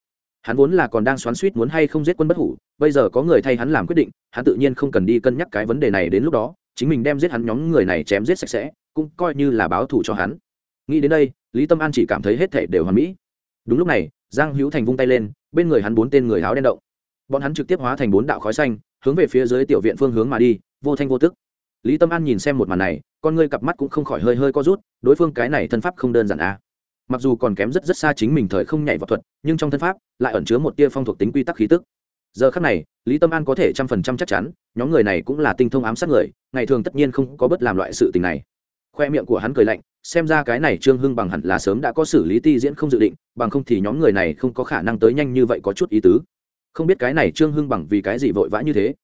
Hắn vốn là còn đang xoắn suýt muốn hay không giết quân bất hủ bây giờ có người thay hắn làm quyết định hắn tự nhiên không cần đi cân nhắc cái vấn đề này đến lúc đó chính mình đem giết hắn nhóm người này chém giết sạch sẽ cũng coi như là báo thù cho hắn. Nghĩ đến đây lý tâm an chỉ cảm thấy hết thể đều hoàn mỹ. Đúng lúc này giang hữu thành vung tay lên bên người hắn bốn tên người áo đen động bọn hắn trực tiếp hóa thành bốn đạo khói xanh, hướng về phía dưới tiểu viện phương hướng mà đi, vô thanh vô tức. Lý tâm an nhìn xem một màn này, con ngươi cặp mắt cũng không khỏi hơi hơi co rút, đối phương cái này thân pháp không đơn giản à. mặc dù còn kém rất rất xa chính mình thời không nhảy vào thuật, nhưng trong thân pháp lại ẩn chứa một tia phong thuộc tính quy tắc khí tức. Giờ khắc này, lý tâm an có thể trăm phần trăm chắc chắn, nhóm người này cũng là tinh thông ám sát người, ngày thường tất nhiên không có bất làm loại sự tình này. Khoe miệng của hắn cười lạnh, xem ra cái này trương hưng bằng hẳn là sớm đã có xử lý ti diễn không dự định, bằng không thì nhóm người này không có khả năng tới nhanh như vậy có chút ý tứ không biết cái này trương hưng bằng vì cái gì vội vã như thế.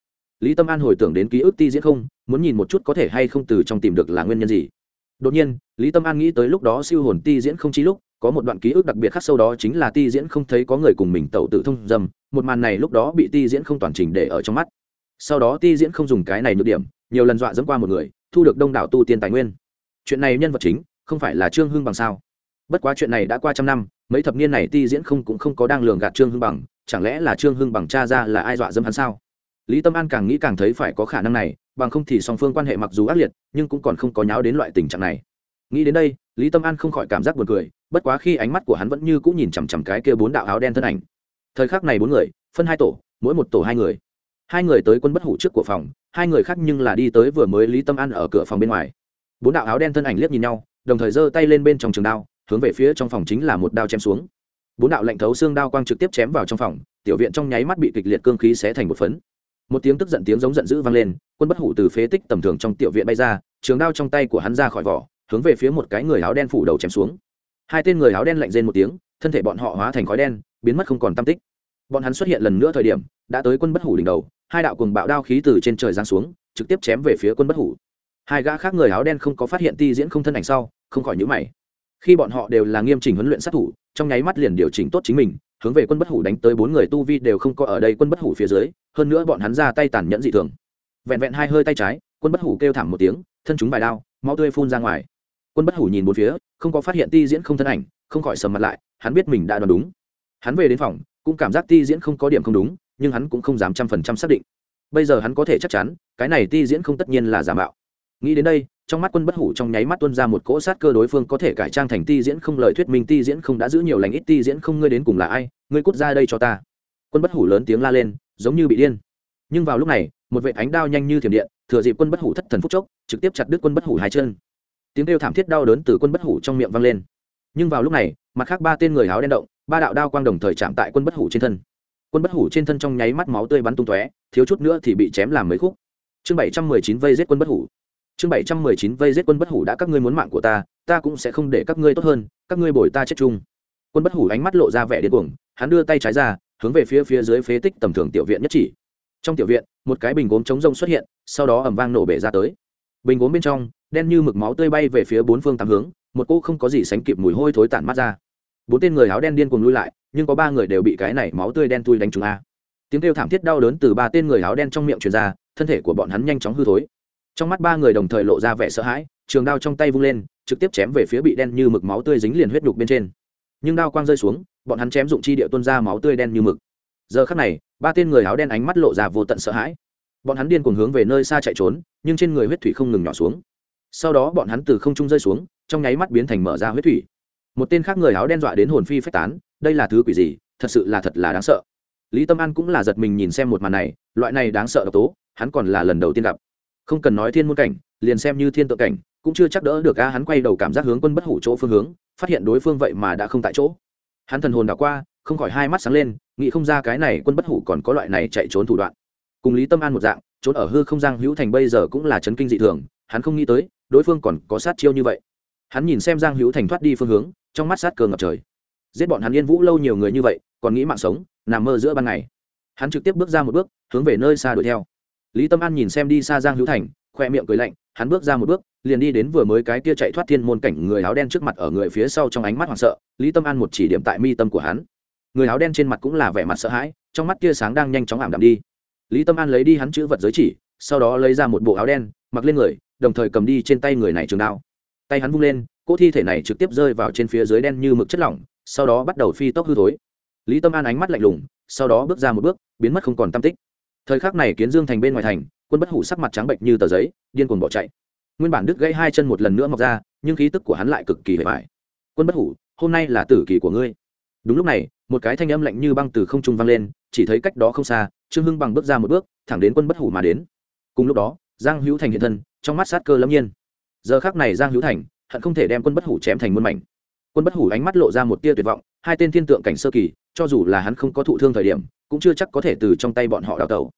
Lý tâm an hồi tưởng đến ký ức ti diễn không, muốn nhìn một chút có thể hay không từ trong tìm được là nguyên nhân gì. Đột nhiên, lý tâm an nghĩ tới lúc đó siêu hồn ti diễn không chí lúc, có một đoạn ký ức đặc biệt khác sâu đó chính là ti diễn không thấy có người cùng mình tẩu tự thông dâm, một màn này lúc đó bị ti diễn không toàn trình để ở trong mắt. Sau đó ti diễn không dùng cái này nhược điểm, nhiều lần dọa dẫm qua một người, thu được đông đảo tu tiên tài nguyên. Chuyện này nhân vật chính, không phải là trương hưng bằng sao? Bất quá chuyện này đã qua trăm năm mấy thập niên này ti diễn không cũng không có đang lường gạt trương hưng bằng, chẳng lẽ là trương hưng bằng cha ra là ai dọa dâm hắn sao? Lý tâm an càng nghĩ càng thấy phải có khả năng này, bằng không thì song phương quan hệ mặc dù ác liệt, nhưng cũng còn không có nháo đến loại tình trạng này. Nghĩ đến đây, lý tâm an không khỏi cảm giác buồn cười, bất quá khi ánh mắt của hắn vẫn như cũng nhìn chằm chằm cái kia bốn đạo áo đen thân ảnh. Thời khắc này bốn người, phân hai tổ, mỗi một tổ hai người. Hai người tới quân bất hủ trước của phòng, hai người khác nhưng là đi tới vừa mới lý tâm an ở cửa phòng bên ngoài. Bốn đạo áo đen thân ảnh liếc nhìn nhau, đồng thời giơ tay lên bên trong trường đao hướng về phía trong phòng chính là một đao chém xuống. Bốn đạo lệnh thấu xương đao quang trực tiếp chém vào trong phòng, tiểu viện trong nháy mắt bị kịch liệt cương khí xé thành một phấn. Một tiếng tức giận tiếng giống giận dữ vang lên, quân bất hủ từ phế tích tầm thường trong tiểu viện bay ra, trường đao trong tay của hắn ra khỏi vỏ, hướng về phía một cái người áo đen phủ đầu chém xuống. Hai tên người áo đen lạnh rên một tiếng, thân thể bọn họ hóa thành khói đen, biến mất không còn tam tích. Bọn hắn xuất hiện lần nữa thời điểm, đã tới quân bất hủ đỉnh đầu, hai đạo cùng bạo đao khí từ trên trời giáng xuống, trực tiếp chém về phía quân bất hủ. Hai gã khác người áo đen không có phát hiện ti diễn không thân ảnh sau, không khỏi nhữ mày khi bọn họ đều là nghiêm chỉnh huấn luyện sát thủ, trong nháy mắt liền điều chỉnh tốt chính mình, hướng về quân bất hủ đánh tới bốn người tu vi đều không có ở đây quân bất hủ phía dưới, hơn nữa bọn hắn ra tay tàn nhẫn dị thường. Vẹn vẹn hai hơi tay trái, quân bất hủ kêu thảm một tiếng, thân chúng bài đao, máu tươi phun ra ngoài. Quân bất hủ nhìn bốn phía, không có phát hiện ti diễn không thân ảnh, không khỏi sầm mặt lại, hắn biết mình đã đoán đúng. Hắn về đến phòng, cũng cảm giác ti diễn không có điểm không đúng, nhưng hắn cũng không dám trăm phần trăm xác định. Bây giờ hắn có thể chắc chắn, cái này ti diễn không tất nhiên là giả mạo. Nghĩ đến đây trong mắt quân bất hủ trong nháy mắt tuân ra một cỗ sát cơ đối phương có thể cải trang thành ti diễn không lời thuyết minh, ti diễn không đã giữ nhiều lành ít, ti diễn không ngươi đến cùng là ai, ngươi cút ra đây cho ta. Quân bất hủ lớn tiếng la lên, giống như bị điên. Nhưng vào lúc này, một vệ ánh đao nhanh như thiểm điện, thừa dịp quân bất hủ thất thần phúc chốc, trực tiếp chặt đứt quân bất hủ hai chân. Tiếng kêu thảm thiết đau đớn từ quân bất hủ trong miệng vang lên. Nhưng vào lúc này, mặt khác ba tên người áo đen động, ba đạo đao quang đồng thời chạm tại quân bất hủ trên thân. Quân bất hủ trên thân trong nháy mắt máu tươi bắn tung tóe, thiếu chút nữa thì bị chém làm mấy khúc. Chương bảy trăm mười chín vây giết quân bất hủ chương bảy trăm mười chín, vây giết quân bất hủ đã các ngươi muốn mạng của ta ta cũng sẽ không để các ngươi tốt hơn, các ngươi bồi ta chết chung. Quân bất hủ ánh mắt lộ ra vẻ điên cuồng, hắn đưa tay trái ra, hướng về phía phía dưới phế tích tầm thường tiểu viện nhất chỉ. Trong tiểu viện, một cái bình gốm chống rông xuất hiện, sau đó ẩm vang nổ bể ra tới. Bình gốm bên trong, đen như mực máu tươi bay về phía bốn phương tám hướng, một cô không có gì sánh kịp mùi hôi thối tản mắt ra. Bốn tên người áo đen điên cuồng lui lại, nhưng có ba người đều bị cái này máu tươi đen tui đánh trúng a. Tiếng kêu thảm thiết đau đớn từ ba tên người áo đen trong miệng truyền ra, thân thể của bọn hắn nhanh chóng hư thối trong mắt ba người đồng thời lộ ra vẻ sợ hãi, trường đao trong tay vung lên, trực tiếp chém về phía bị đen như mực máu tươi dính liền huyết đục bên trên. Nhưng đao quang rơi xuống, bọn hắn chém dụng chi địa tuôn ra máu tươi đen như mực. Giờ khắc này, ba tên người áo đen ánh mắt lộ ra vô tận sợ hãi. Bọn hắn điên cuồng hướng về nơi xa chạy trốn, nhưng trên người huyết thủy không ngừng nhỏ xuống. Sau đó bọn hắn từ không trung rơi xuống, trong nháy mắt biến thành mở ra huyết thủy. Một tên khác người áo đen dọa đến hồn phi phách tán, đây là thứ quỷ gì? Thật sự là thật là đáng sợ. Lý tâm an cũng là giật mình nhìn xem một màn này, loại này đáng sợ độc tố, hắn còn là lần đầu tiên gặp không cần nói thiên môn cảnh, liền xem như thiên tự cảnh, cũng chưa chắc đỡ được a, hắn quay đầu cảm giác hướng quân bất hủ chỗ phương hướng, phát hiện đối phương vậy mà đã không tại chỗ. Hắn thần hồn đảo qua, không khỏi hai mắt sáng lên, nghĩ không ra cái này quân bất hủ còn có loại này chạy trốn thủ đoạn. Cùng lý tâm an một dạng, trốn ở hư không giang hữu thành bây giờ cũng là chấn kinh dị thường, hắn không nghĩ tới, đối phương còn có sát chiêu như vậy. Hắn nhìn xem giang hữu thành thoát đi phương hướng, trong mắt sát cờ ngập trời. Giết bọn hắn yên vũ lâu nhiều người như vậy, còn nghĩ mạng sống, nằm mơ giữa ban ngày. Hắn trực tiếp bước ra một bước, hướng về nơi xa đuổi theo lý tâm an nhìn xem đi xa giang hữu thành, khoe miệng cười lạnh, hắn bước ra một bước, liền đi đến vừa mới cái kia chạy thoát thiên môn cảnh người áo đen trước mặt ở người phía sau trong ánh mắt hoảng sợ, lý tâm an một chỉ điểm tại mi tâm của hắn. Người áo đen trên mặt cũng là vẻ mặt sợ hãi, trong mắt kia sáng đang nhanh chóng ảm đạm đi. Lý tâm an lấy đi hắn chữ vật giới chỉ, sau đó lấy ra một bộ áo đen, mặc lên người, đồng thời cầm đi trên tay người này trường đao. Tay hắn vung lên, cỗ thi thể này trực tiếp rơi vào trên phía dưới đen như mực chất lỏng, sau đó bắt đầu phi tốc hư thối. Lý tâm an ánh mắt lạnh lùng, sau đó bước ra một bước, biến mất không còn tam tích thời khắc này kiến dương thành bên ngoài thành, quân bất hủ sắc mặt trắng bệnh như tờ giấy, điên cuồng bỏ chạy. Nguyên bản đứt gãy hai chân một lần nữa mọc ra, nhưng khí tức của hắn lại cực kỳ hề vải quân bất hủ, hôm nay là tử kỳ của ngươi. Đúng lúc này, một cái thanh âm lạnh như băng từ không trung vang lên, chỉ thấy cách đó không xa, trương hưng bằng bước ra một bước, thẳng đến quân bất hủ mà đến. Cùng lúc đó, giang hữu thành hiện thân, trong mắt sát cơ lâm nhiên. Giờ khác này giang hữu thành hận không thể đem quân bất hủ chém thành muôn mảnh. Quân bất hủ ánh mắt lộ ra một tia tuyệt vọng, hai tên thiên tượng cảnh sơ kỳ, cho dù là hắn không có thụ thương thời điểm cũng chưa chắc có thể từ trong tay bọn họ đào tẩu.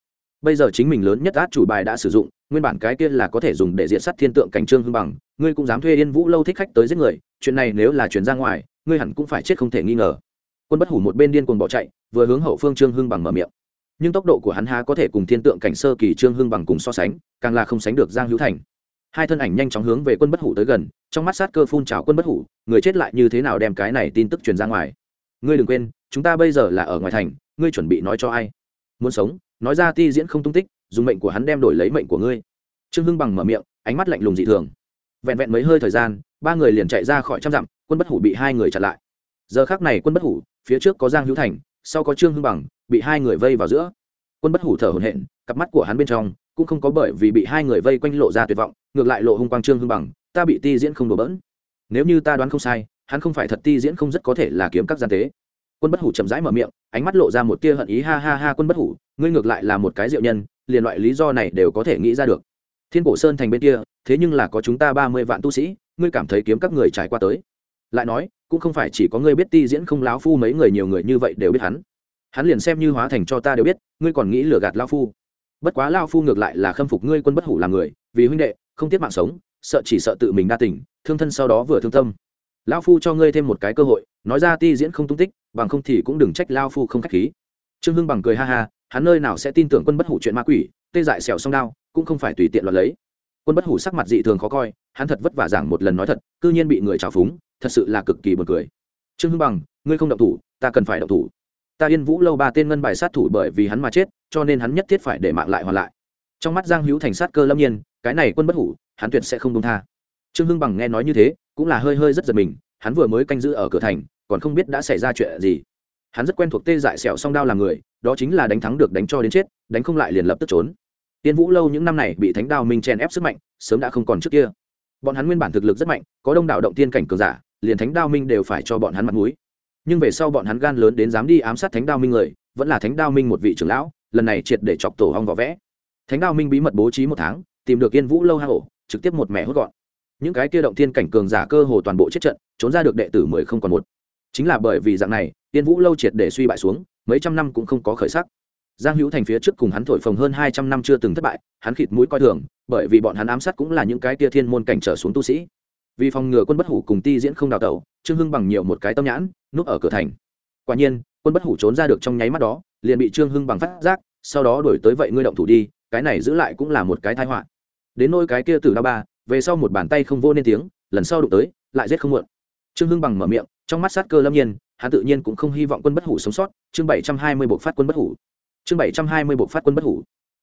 Bây giờ chính mình lớn nhất át chủ bài đã sử dụng, nguyên bản cái kia là có thể dùng để diện sát thiên tượng cảnh trương hưng bằng, ngươi cũng dám thuê yên vũ lâu thích khách tới giết người, chuyện này nếu là chuyển ra ngoài, ngươi hẳn cũng phải chết không thể nghi ngờ. Quân bất hủ một bên điên cuồng bỏ chạy, vừa hướng hậu phương trương hưng bằng mở miệng. Nhưng tốc độ của hắn há có thể cùng thiên tượng cảnh sơ kỳ trương hưng bằng cùng so sánh, càng là không sánh được giang hữu thành. Hai thân ảnh nhanh chóng hướng về quân bất hủ tới gần, trong mắt sát cơ phun trào quân bất hủ, người chết lại như thế nào đem cái này tin tức truyền ra ngoài. Ngươi đừng quên, chúng ta bây giờ là ở ngoài thành ngươi chuẩn bị nói cho ai? Muốn sống, nói ra ti diễn không tung tích, dùng mệnh của hắn đem đổi lấy mệnh của ngươi. Trương hưng bằng mở miệng, ánh mắt lạnh lùng dị thường. Vẹn vẹn mấy hơi thời gian, ba người liền chạy ra khỏi trăm dặm, quân bất hủ bị hai người chặn lại. Giờ khác này quân bất hủ, phía trước có giang hữu thành, sau có trương hưng bằng, bị hai người vây vào giữa. Quân bất hủ thở hổn hển, cặp mắt của hắn bên trong cũng không có bởi vì bị hai người vây quanh lộ ra tuyệt vọng, ngược lại lộ hung quang trương hưng bằng, ta bị ti diễn không đổ bỡn. Nếu như ta đoán không sai, hắn không phải thật ti diễn không rất có thể là kiếm các gian tế quân bất hủ chậm rãi mở miệng ánh mắt lộ ra một tia hận ý ha ha ha quân bất hủ ngươi ngược lại là một cái diệu nhân liền loại lý do này đều có thể nghĩ ra được. Thiên cổ sơn thành bên kia thế nhưng là có chúng ta ba mươi vạn tu sĩ ngươi cảm thấy kiếm các người trải qua tới? Lại nói cũng không phải chỉ có ngươi biết ti diễn không láo phu mấy người nhiều người như vậy đều biết hắn. Hắn liền xem như hóa thành cho ta đều biết ngươi còn nghĩ lừa gạt lao phu. Bất quá lao phu ngược lại là khâm phục ngươi quân bất hủ làm người vì huynh đệ không tiếc mạng sống sợ chỉ sợ tự mình đa tỉnh, thương thân sau đó vừa thương tâm. Lao phu cho ngươi thêm một cái cơ hội nói ra ti diễn không tung tích bằng không thì cũng đừng trách lao phu không khách khí. Trương hưng bằng cười ha ha, hắn nơi nào sẽ tin tưởng quân bất hủ chuyện ma quỷ, tê dại xẻo song đao, cũng không phải tùy tiện loạt lấy. Quân bất hủ sắc mặt dị thường khó coi, hắn thật vất vả giảng một lần nói thật, cư nhiên bị người trào phúng, thật sự là cực kỳ buồn cười. Trương hưng bằng, ngươi không động thủ, ta cần phải động thủ. Ta yên vũ lâu ba tên ngân bài sát thủ bởi vì hắn mà chết, cho nên hắn nhất thiết phải để mạng lại hoàn lại. Trong mắt giang hữu thành sát cơ lâm nhiên, cái này quân bất hủ, hắn tuyệt sẽ không đông tha. Trương hưng bằng nghe nói như thế, cũng là hơi hơi rất giật mình, hắn vừa mới canh giữ ở cửa thành còn không biết đã xảy ra chuyện gì. Hắn rất quen thuộc tê dại sẹo song đao làm người, đó chính là đánh thắng được đánh cho đến chết, đánh không lại liền lập tức trốn. Tiên vũ lâu những năm này bị thánh đao minh chèn ép sức mạnh, sớm đã không còn trước kia. Bọn hắn nguyên bản thực lực rất mạnh, có đông đảo động tiên cảnh cường giả, liền thánh đao minh đều phải cho bọn hắn mặt mũi. Nhưng về sau bọn hắn gan lớn đến dám đi ám sát thánh đao minh người, vẫn là thánh đao minh một vị trưởng lão, lần này triệt để chọc tổ hong vỏ vẽ. Thánh đao minh bí mật bố trí một tháng, tìm được yên vũ lâu hang ổ, trực tiếp một mẹ hốt gọn. Những cái kia động thiên cảnh cường giả cơ hồ toàn bộ chết trận, trốn ra được đệ tử mười không còn một chính là bởi vì dạng này tiên vũ lâu triệt để suy bại xuống, mấy trăm năm cũng không có khởi sắc. Giang hữu thành phía trước cùng hắn thổi phồng hơn hai trăm năm chưa từng thất bại, hắn khịt mũi coi thường, bởi vì bọn hắn ám sát cũng là những cái tia thiên môn cảnh trở xuống tu sĩ. Vì phòng ngừa quân bất hủ cùng ti diễn không đào tẩu, trương hưng bằng nhiều một cái tâm nhãn, núp ở cửa thành. Quả nhiên, quân bất hủ trốn ra được trong nháy mắt đó, liền bị trương hưng bằng phát giác, sau đó đổi tới vậy ngươi động thủ đi, cái này giữ lại cũng là một cái thai họa. Đến nôi cái kia từ đa ba, về sau một bàn tay không vô nên tiếng, lần sau đụng tới, lại giết không muộn. Trương hưng bằng mở miệng trong mắt sát cơ lâm nhiên, hắn tự nhiên cũng không hy vọng quân bất hủ sống sót, chương bảy trăm hai mươi bộ phát quân bất hủ. Chương bảy trăm hai mươi bộ phát quân bất hủ.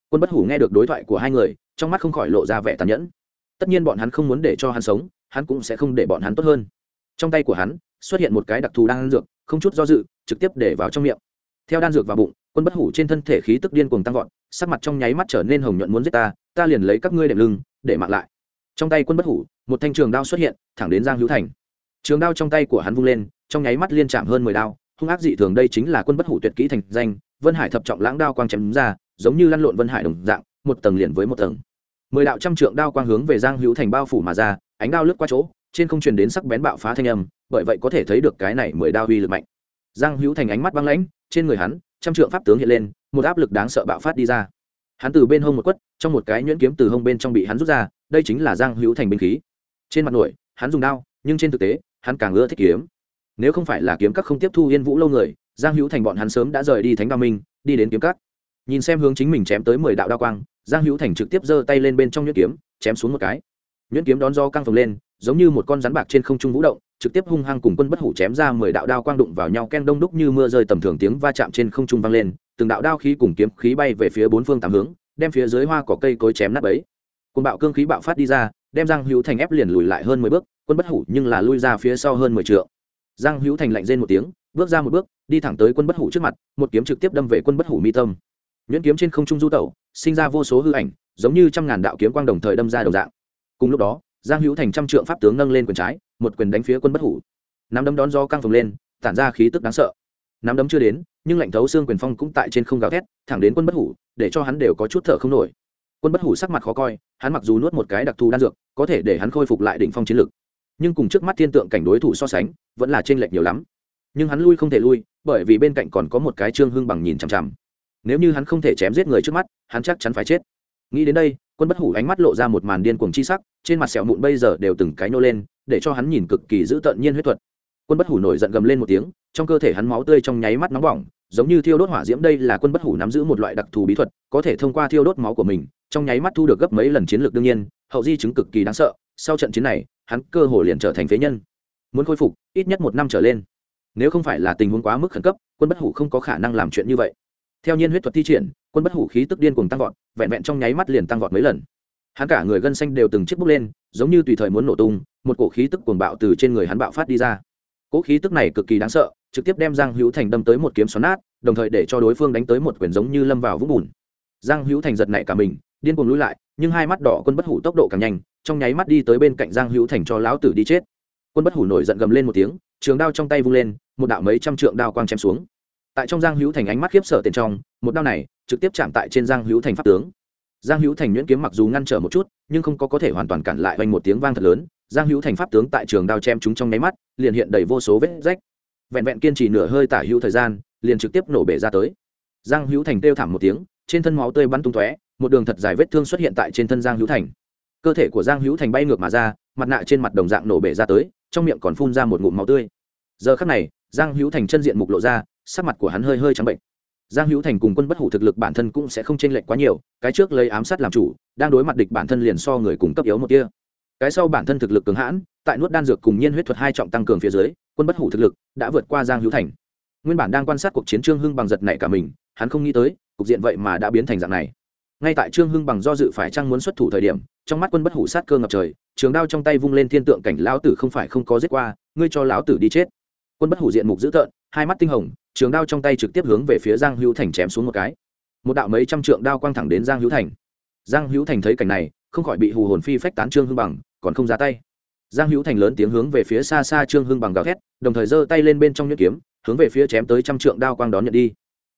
Quân bất hủ nghe được đối thoại của hai người, trong mắt không khỏi lộ ra vẻ tàn nhẫn. Tất nhiên bọn hắn không muốn để cho hắn sống, hắn cũng sẽ không để bọn hắn tốt hơn. Trong tay của hắn, xuất hiện một cái đặc thù đan dược, không chút do dự, trực tiếp để vào trong miệng. Theo đan dược vào bụng, quân bất hủ trên thân thể khí tức điên cuồng tăng vọt, sắc mặt trong nháy mắt trở nên hồng nhuận muốn giết ta ta liền lấy các ngươi đệm lưng, để mặc lại. Trong tay quân bất hủ, một thanh trường đao xuất hiện, thẳng đến giang hữu thành trường đao trong tay của hắn vung lên, trong nháy mắt liên chạm hơn mười đao, hung ác dị thường đây chính là quân bất hủ tuyệt kỹ thành danh, vân hải thập trọng lãng đao quang chém ra, giống như lăn lộn vân hải đồng dạng, một tầng liền với một tầng. Mười đạo trăm trượng đao quang hướng về giang hữu thành bao phủ mà ra, ánh đao lướt qua chỗ, trên không truyền đến sắc bén bạo phá thanh âm, bởi vậy có thể thấy được cái này mười đao uy lực mạnh. Giang hữu thành ánh mắt băng lãnh, trên người hắn, trăm trượng pháp tướng hiện lên, một áp lực đáng sợ bạo phát đi ra. Hắn từ bên hông một quất, trong một cái nhuyễn kiếm từ hông bên trong bị hắn rút ra, đây chính là giang hữu thành binh khí. Trên mặt nổi, hắn dùng đao, nhưng trên thực tế hắn càng ưa thích kiếm. Nếu không phải là kiếm các không tiếp thu yên vũ lâu người, giang hữu thành bọn hắn sớm đã rời đi thánh đao minh, đi đến kiếm các. Nhìn xem hướng chính mình chém tới mười đạo đao quang, giang hữu thành trực tiếp giơ tay lên bên trong nhuyễn kiếm, chém xuống một cái. Nhuyễn kiếm đón do căng phồng lên, giống như một con rắn bạc trên không trung vũ động, trực tiếp hung hăng cùng quân bất hủ chém ra mười đạo đao quang đụng vào nhau, ken đông đúc như mưa rơi tầm thường tiếng va chạm trên không trung vang lên, từng đạo đao khí cùng kiếm khí bay về phía bốn phương tám hướng, đem phía dưới hoa cỏ cây cối chém nát ấy côn bạo cương khí bạo phát đi ra, đem giang hữu thành ép liền lùi lại hơn mười bước, quân bất hủ nhưng là lui ra phía sau hơn mười t giang hữu thành lạnh rên một tiếng, bước ra một bước, đi thẳng tới quân bất hủ trước mặt, một kiếm trực tiếp đâm về quân bất hủ mi tâm. Nhuyễn kiếm trên không trung du tẩu, sinh ra vô số hư ảnh, giống như trăm ngàn đạo kiếm quang đồng thời đâm ra đồng dạng. Cùng lúc đó, giang hữu thành trăm trượng pháp tướng nâng lên quyền trái, một quyền đánh phía quân bất hủ. Nắm đấm đón gió căng phồng lên, tản ra khí tức đáng sợ. Nắm đấm chưa đến, nhưng lạnh thấu xương quyền phong cũng tại trên không gào thét, thẳng đến quân bất hủ, để cho hắn đều có chút thở không nổi quân bất hủ sắc mặt khó coi, hắn mặc dù nuốt một cái đặc thù đan dược, có thể để hắn khôi phục lại đỉnh phong chiến lực. Nhưng cùng trước mắt thiên tượng cảnh đối thủ so sánh, vẫn là t r ê n lệch nhiều lắm. Nhưng hắn lui không thể lui, bởi vì bên cạnh còn có một cái trương hưng bằng nhìn chằm chằm. Nếu như hắn không thể chém giết người trước mắt, hắn chắc chắn phải chết. Nghĩ đến đây, quân bất hủ ánh mắt lộ ra một màn điên cuồng chi sắc, trên mặt sẹo mụn bây giờ đều từng cái nô lên, để cho hắn nhìn cực kỳ dữ tợn nhiên huyết thuật. Quân bất hủ nổi giận gầm lên một tiếng, trong cơ thể hắn máu tươi trong nháy mắt nóng bỏng giống như thiêu đốt hỏa diễm đây là quân bất hủ nắm giữ một loại đặc thù bí thuật, có thể thông qua thiêu đốt máu của mình, trong nháy mắt thu được gấp mấy lần chiến lược đương nhiên, hậu di chứng cực kỳ đáng sợ, sau trận chiến này, hắn cơ hồ liền trở thành phế nhân. Muốn khôi phục, ít nhất một năm trở lên. Nếu không phải là tình huống quá mức khẩn cấp, quân bất hủ không có khả năng làm chuyện như vậy. Theo nhiên huyết thuật thi triển, quân bất hủ khí tức điên cùng tăng vọt, vẹn vẹn trong nháy mắt liền tăng vọt mấy lần. Hắn cả người gân xanh đều từng chiếc bốc lên, giống như tùy thời muốn nổ tung, một cổ khí tức cuồng bạo từ trên người hắn bạo phát đi ra cỗ khí tức này cực kỳ đáng sợ, trực tiếp đem giang hữu thành đâm tới một kiếm xoắn nát, đồng thời để cho đối phương đánh tới một quyền giống như lâm vào vũng bùn. Giang hữu thành giật nảy cả mình, điên cuồng lùi lại, nhưng hai mắt đỏ quân bất hủ tốc độ càng nhanh, trong nháy mắt đi tới bên cạnh giang hữu thành cho lão tử đi chết. Quân bất hủ nổi giận gầm lên một tiếng, trường đao trong tay vung lên, một đạo mấy trăm trượng đao quang chém xuống. Tại trong giang hữu thành ánh mắt khiếp sợ tiền trong, một đao này trực tiếp chạm tại trên giang hữu thành pháp tướng. Giang hữu thành nhuyễn kiếm mặc dù ngăn trở một chút, nhưng không có có thể hoàn toàn cản lại vanh một tiếng vang thật lớn giang hữu thành pháp tướng tại trường đao chém chúng trong nháy mắt, liền hiện đầy vô số vết rách. Vẹn vẹn kiên trì nửa hơi tả hữu thời gian, liền trực tiếp nổ bể ra tới. Giang hữu thành kêu thảm một tiếng, trên thân máu tươi bắn tung tóe, một đường thật dài vết thương xuất hiện tại trên thân giang hữu thành. Cơ thể của giang hữu thành bay ngược mà ra, mặt nạ trên mặt đồng dạng nổ bể ra tới, trong miệng còn phun ra một ngụm máu tươi. Giờ khắc này, giang hữu thành chân diện mục lộ ra, sắc mặt của hắn hơi hơi trắng bệnh. Giang hữu thành cùng quân bất hủ thực lực bản thân cũng sẽ không chênh lệch quá nhiều, cái trước lấy ám sát làm chủ, đang đối mặt địch bản thân liền so người cùng cấp yếu một kia cái sau bản thân thực lực cường hãn, tại nuốt đan dược cùng nhiên huyết thuật hai trọng tăng cường phía dưới, quân bất hủ thực lực đã vượt qua giang hữu thành. Nguyên bản đang quan sát cuộc chiến trương hưng bằng giật này cả mình, hắn không nghĩ tới, cục diện vậy mà đã biến thành dạng này. Ngay tại trương hưng bằng do dự phải chăng muốn xuất thủ thời điểm, trong mắt quân bất hủ sát cơ ngập trời, trường đao trong tay vung lên thiên tượng cảnh lão tử không phải không có giết qua, ngươi cho lão tử đi chết. Quân bất hủ diện mục dữ tợn, hai mắt tinh hồng, trường đao trong tay trực tiếp hướng về phía giang hữu thành chém xuống một cái. Một đạo mấy trăm trượng đao quang thẳng đến giang hữu thành. Giang hữu thành thấy cảnh này, không khỏi bị hù hồn phi phách tán trương hưng bằng còn không ra tay. Giang hữu thành lớn tiếng hướng về phía xa xa trương hưng bằng gào thét, đồng thời giơ tay lên bên trong nhuyễn kiếm, hướng về phía chém tới trăm trượng đao quang đón nhận đi.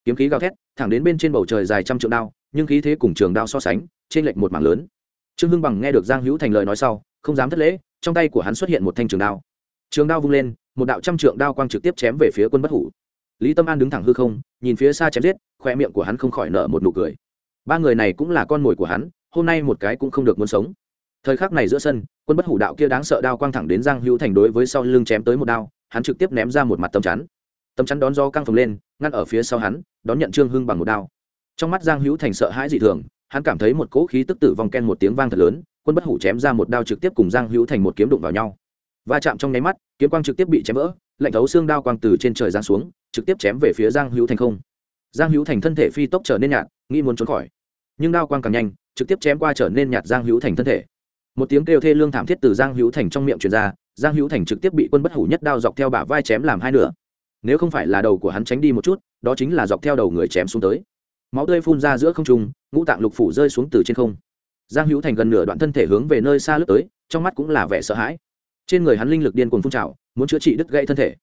Kiếm khí gào thét, thẳng đến bên trên bầu trời dài trăm trượng đao, nhưng khí thế cùng trường đao so sánh trên lệch một mảng lớn. Trương hưng bằng nghe được giang hữu thành lời nói sau, không dám thất lễ, trong tay của hắn xuất hiện một thanh trường đao. Trường đao vung lên, một đạo trăm trượng đao quang trực tiếp chém về phía quân bất hủ. Lý tâm an đứng thẳng hư không, nhìn phía xa chém giết khoe miệng của hắn không khỏi nở một nụ cười. Ba người này cũng là con mồi của hắn, hôm nay một cái cũng không được muốn sống thời khắc này giữa sân, quân bất hủ đạo kia đáng sợ đao quang thẳng đến giang hữu thành đối với sau lưng chém tới một đao, hắn trực tiếp ném ra một mặt tấm chắn. Tấm chắn đón do căng phồng lên, ngăn ở phía sau hắn, đón nhận trương hưng bằng một đao. Trong mắt giang hữu thành sợ hãi dị thường, hắn cảm thấy một cỗ khí tức tử vong ken một tiếng vang thật lớn, quân bất hủ chém ra một đao trực tiếp cùng giang hữu thành một kiếm đụng vào nhau. Va chạm trong nháy mắt, kiếm quang trực tiếp bị chém vỡ, lạnh thấu xương đao quang từ trên trời giáng xuống, trực tiếp chém về phía giang hữu thành không. Giang hữu thành thân thể phi tốc trở nên nhạt, nghĩ muốn trốn khỏi. Nhưng đao quang càng nhanh, trực tiếp chém qua trở nên nhạt giang hữu thành thân thể một tiếng kêu thê lương thảm thiết từ giang hữu thành trong miệng truyền ra, giang hữu thành trực tiếp bị quân bất hủ nhất đao dọc theo bả vai chém làm hai nửa. Nếu không phải là đầu của hắn tránh đi một chút, đó chính là dọc theo đầu người chém xuống tới. Máu tươi phun ra giữa không trung, ngũ tạng lục phủ rơi xuống từ trên không. Giang hữu thành gần nửa đoạn thân thể hướng về nơi xa lướt tới, trong mắt cũng là vẻ sợ hãi. Trên người hắn linh lực điên cuồng phun trào, muốn chữa trị đứt gãy thân thể.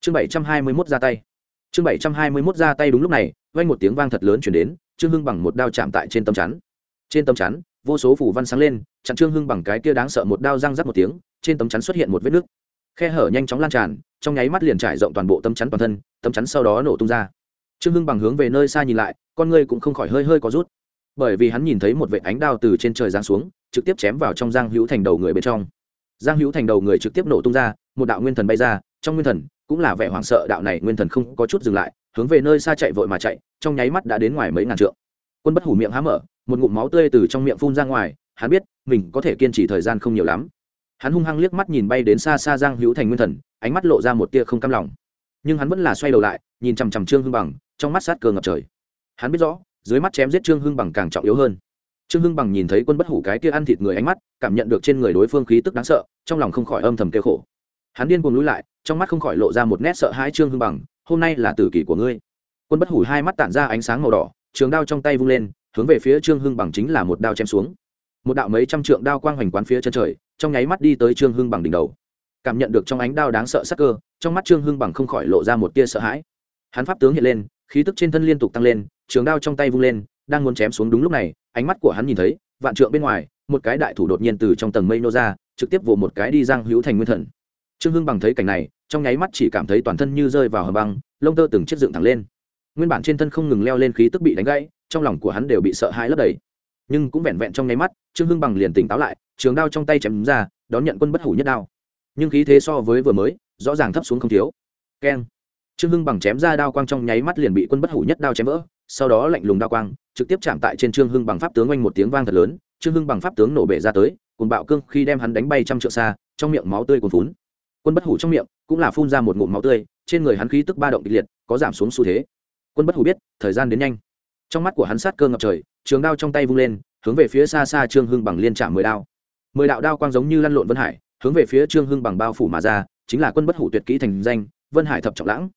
Chương bảy trăm hai mươi mốt ra tay. Chương bảy trăm hai mươi mốt ra tay đúng lúc này, vang một tiếng vang thật lớn chuyển đến, trương hưng bằng một đao chạm tại trên tấm chắn trên tấm chắn, vô số phủ văn sáng lên, chặn trương hưng bằng cái kia đáng sợ một đao răng rắc một tiếng, trên tấm chắn xuất hiện một vết nước. khe hở nhanh chóng lan tràn, trong nháy mắt liền trải rộng toàn bộ tấm chắn toàn thân, tấm chắn sau đó nổ tung ra. Trương hưng bằng hướng về nơi xa nhìn lại, con ngươi cũng không khỏi hơi hơi có rút. Bởi vì hắn nhìn thấy một vệ ánh đao từ trên trời giáng xuống, trực tiếp chém vào trong giang hữu thành đầu người bên trong. Giang hữu thành đầu người trực tiếp nổ tung ra, một đạo nguyên thần bay ra, trong nguyên thần cũng là vẻ hoảng sợ đạo này nguyên thần không có chút dừng lại, hướng về nơi xa chạy vội mà chạy, trong nháy mắt đã đến ngoài mấy ngàn trượng. Quân bất hủ miệng há mở một ngụm máu tươi từ trong miệng phun ra ngoài, hắn biết, mình có thể kiên trì thời gian không nhiều lắm. Hắn hung hăng liếc mắt nhìn bay đến xa xa giang hữu thành nguyên thần, ánh mắt lộ ra một tia không cam lòng. Nhưng hắn vẫn là xoay đầu lại, nhìn chằm chằm trương hưng bằng, trong mắt sát cơ ngập trời. Hắn biết rõ, dưới mắt chém giết trương hưng bằng càng trọng yếu hơn. Trương hưng bằng nhìn thấy quân bất hủ cái kia ăn thịt người ánh mắt, cảm nhận được trên người đối phương khí tức đáng sợ, trong lòng không khỏi âm thầm kêu khổ. Hắn điên cuồng lùi lại, trong mắt không khỏi lộ ra một nét sợ hãi trương hưng bằng, hôm nay là tử kỷ của ngươi. Quân bất hủ hai mắt tản ra ánh sáng màu đỏ, trường đao trong tay vung lên hướng về phía trương hưng bằng chính là một đao chém xuống. Một đạo mấy trăm trượng đao quang hoành quán phía chân trời, trong nháy mắt đi tới trương hưng bằng đỉnh đầu. Cảm nhận được trong ánh đao đáng sợ sắc cơ, trong mắt trương hưng bằng không khỏi lộ ra một tia sợ hãi. Hắn pháp tướng hiện lên, khí tức trên thân liên tục tăng lên, trường đao trong tay vung lên, đang muốn chém xuống đúng lúc này, ánh mắt của hắn nhìn thấy, vạn trượng bên ngoài, một cái đại thủ đột nhiên từ trong tầng mây nô ra, trực tiếp vồ một cái đi giang hữu thành nguyên thần. Trương hưng bằng thấy cảnh này, trong nháy mắt chỉ cảm thấy toàn thân như rơi vào hầm băng, lông tơ từng chiếc dựng thẳng lên. Nguyên bản trên thân không ngừng leo lên khí tức bị đánh gãy trong lòng của hắn đều bị sợ hãi lấp đầy. Nhưng cũng vẹn vẹn trong nháy mắt, trương hưng bằng liền tỉnh táo lại, trường đao trong tay chém ra, đón nhận quân bất hủ nhất đao. Nhưng khí thế so với vừa mới, rõ ràng thấp xuống không thiếu. Keng. Trương hưng bằng chém ra đao quang trong nháy mắt liền bị quân bất hủ nhất đao chém vỡ, sau đó lạnh lùng đao quang, trực tiếp chạm tại trên trương hưng bằng pháp tướng oanh một tiếng vang thật lớn, trương hưng bằng pháp tướng nổ bể ra tới cùng bạo cương khi đem hắn đánh bay trăm trượng xa, trong miệng máu tươi cuồn phún quân bất hủ trong miệng cũng là phun ra một ngụm máu tươi, trên người hắn khí tức ba động kịch liệt, có giảm xuống xu thế. Quân bất hủ biết, thời gian đến nhanh trong mắt của hắn sát cơ ngập trời, trường đao trong tay vung lên, hướng về phía xa xa trương hưng bằng liên trả mười đao. Mười đạo đao quang giống như lăn lộn vân hải, hướng về phía trương hưng bằng bao phủ mà ra, chính là quân bất hủ tuyệt kỹ thành danh, vân hải thập trọng lãng.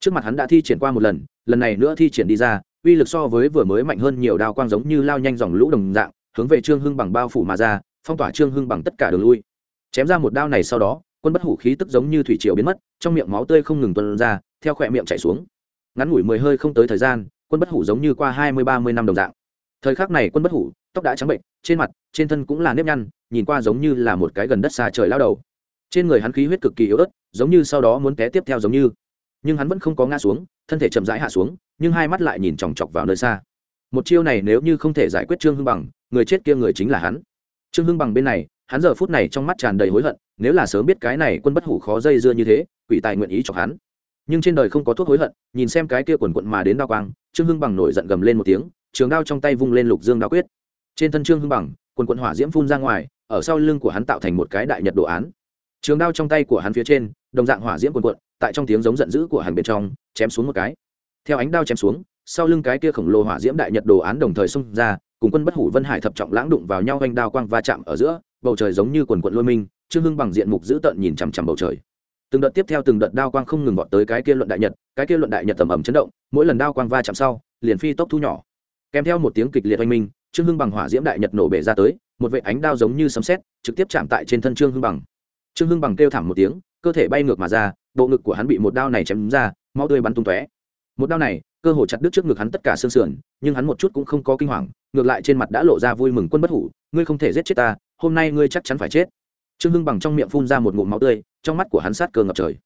Trước mặt hắn đã thi triển qua một lần lần này nữa thi triển đi ra, uy lực so với vừa mới mạnh hơn nhiều đao quang giống như lao nhanh dòng lũ đồng dạng, hướng về trương hưng bằng bao phủ mà ra, phong tỏa trương hưng bằng tất cả đường lui. Chém ra một đao này sau đó, quân bất hủ khí tức giống như thủy triều biến mất, trong miệng máu tươi không ngừng tuân ra, theo khỏe miệng chạy xuống. Ngắn ngủi mười hơi không tới thời gian quân bất hủ giống như qua hai mươi, ba mươi năm đồng dạng. Thời khắc này quân bất hủ, tóc đã trắng bệnh, trên mặt, trên thân cũng là nếp nhăn, nhìn qua giống như là một cái gần đất xa trời lao đầu. Trên người hắn khí huyết cực kỳ yếu ớt, giống như sau đó muốn té tiếp theo giống như. Nhưng hắn vẫn không có ngã xuống, thân thể chậm rãi hạ xuống, nhưng hai mắt lại nhìn chòng chọc vào nơi xa. Một chiêu này nếu như không thể giải quyết trương hưng bằng, người chết kia người chính là hắn. Trương hưng bằng bên này, hắn giờ phút này trong mắt tràn đầy hối hận, nếu là sớm biết cái này quân bất hủ khó dây dưa như thế, quỷ tài nguyện ý chọc hắn. Nhưng trên đời không có thuốc hối hận, nhìn xem cái kia quần quận mà đến đa quang trương hưng bằng nổi giận gầm lên một tiếng, trường đao trong tay vung lên lục dương đao quyết. Trên thân trương hưng bằng, quần quận hỏa diễm phun ra ngoài, ở sau lưng của hắn tạo thành một cái đại nhật đồ án. Trường đao trong tay của hắn phía trên, đồng dạng hỏa diễm quần quận tại trong tiếng giống giận dữ của hàng bên trong, chém xuống một cái. Theo ánh đao chém xuống, sau lưng cái kia khổng lồ hỏa diễm đại nhật đồ án đồng thời xông ra, cùng quân bất hủ vân hải thập trọng lãng đụng vào nhau oanh đao quang va chạm ở giữa, bầu trời giống như quần quận lôi minh, trương hưng bằng diện mục dữ tợn nhìn chằm chằm bầu trời từng đợt tiếp theo từng đợt đao quang không ngừng vọt tới cái kia luận đại nhật, cái kia luận đại nhật tầm ẩm chấn động, mỗi lần đao quang va chạm sau, liền phi tốc thu nhỏ. Kèm theo một tiếng kịch liệt oanh minh, trương hưng bằng hỏa diễm đại nhật nổ bể ra tới, một vệ ánh đao giống như sấm sét, trực tiếp chạm tại trên thân trương hưng bằng. Trương hưng bằng kêu thảm một tiếng, cơ thể bay ngược mà ra, bộ ngực của hắn bị một đao này chém ra, máu tươi bắn tung tóe. Một đao này, cơ hồ chặt đứt trước ngực hắn tất cả xương sườn, nhưng hắn một chút cũng không có kinh hoàng, ngược lại trên mặt đã lộ ra vui mừng quân bất hủ, ngươi không thể giết chết ta, hôm nay ngươi chắc chắn phải chết trương hưng bằng trong miệng phun ra một ngụm máu tươi, trong mắt của hắn sát cơ ngập trời.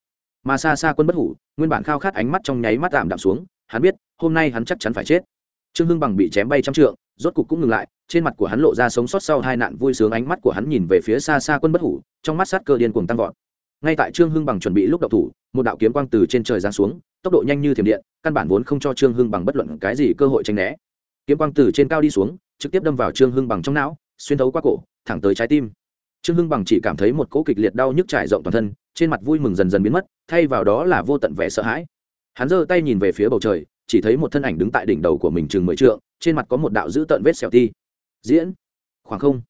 Mà xa xa quân bất hủ, nguyên bản khao khát ánh mắt trong nháy mắt tạm đạm xuống, hắn biết, hôm nay hắn chắc chắn phải chết. Trương hưng bằng bị chém bay trăm trượng, rốt cục cũng ngừng lại, trên mặt của hắn lộ ra sống sót sau hai nạn vui sướng ánh mắt của hắn nhìn về phía xa xa quân bất hủ, trong mắt sát cơ điên cuồng tăng vọt. Ngay tại trương hưng bằng chuẩn bị lúc đậu thủ, một đạo kiếm quang từ trên trời giáng xuống, tốc độ nhanh như thiểm điện, căn bản vốn không cho trương hưng bằng bất luận cái gì cơ hội tranh né. Kiếm quang từ trên cao đi xuống, trực tiếp đâm vào trương hưng bằng trong não, xuyên thấu qua cổ, thẳng tới trái tim trương hưng bằng chỉ cảm thấy một cỗ kịch liệt đau nhức trải rộng toàn thân, trên mặt vui mừng dần dần biến mất, thay vào đó là vô tận vẻ sợ hãi. Hắn giơ tay nhìn về phía bầu trời, chỉ thấy một thân ảnh đứng tại đỉnh đầu của mình chừng mười trượng, trên mặt có một đạo dữ tợn vết xẹo ti. Diễn. Khoảng không.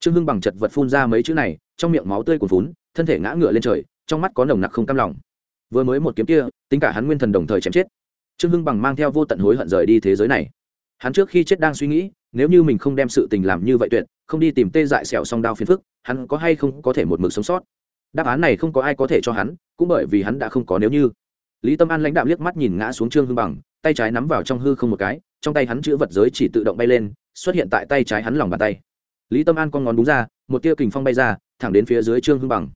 Trương hưng bằng chật vật phun ra mấy chữ này, trong miệng máu tươi cuồn phún thân thể ngã ngựa lên trời, trong mắt có nồng nặc không cam lòng. Vừa mới một kiếm kia, tính cả hắn nguyên thần đồng thời chém chết. Trương hưng bằng mang theo vô tận hối hận rời đi thế giới này hắn trước khi chết đang suy nghĩ, nếu như mình không đem sự tình làm như vậy tuyệt, không đi tìm tê dại sẹo song đao phiền phức, hắn có hay không có thể một mực sống sót? Đáp án này không có ai có thể cho hắn, cũng bởi vì hắn đã không có nếu như. Lý tâm an lãnh đạo liếc mắt nhìn ngã xuống trương hưng bằng, tay trái nắm vào trong hư không một cái, trong tay hắn chữ vật giới chỉ tự động bay lên, xuất hiện tại tay trái hắn lòng bàn tay. Lý tâm an con ngón đúng ra, một tia kình phong bay ra, thẳng đến phía dưới trương hưng bằng.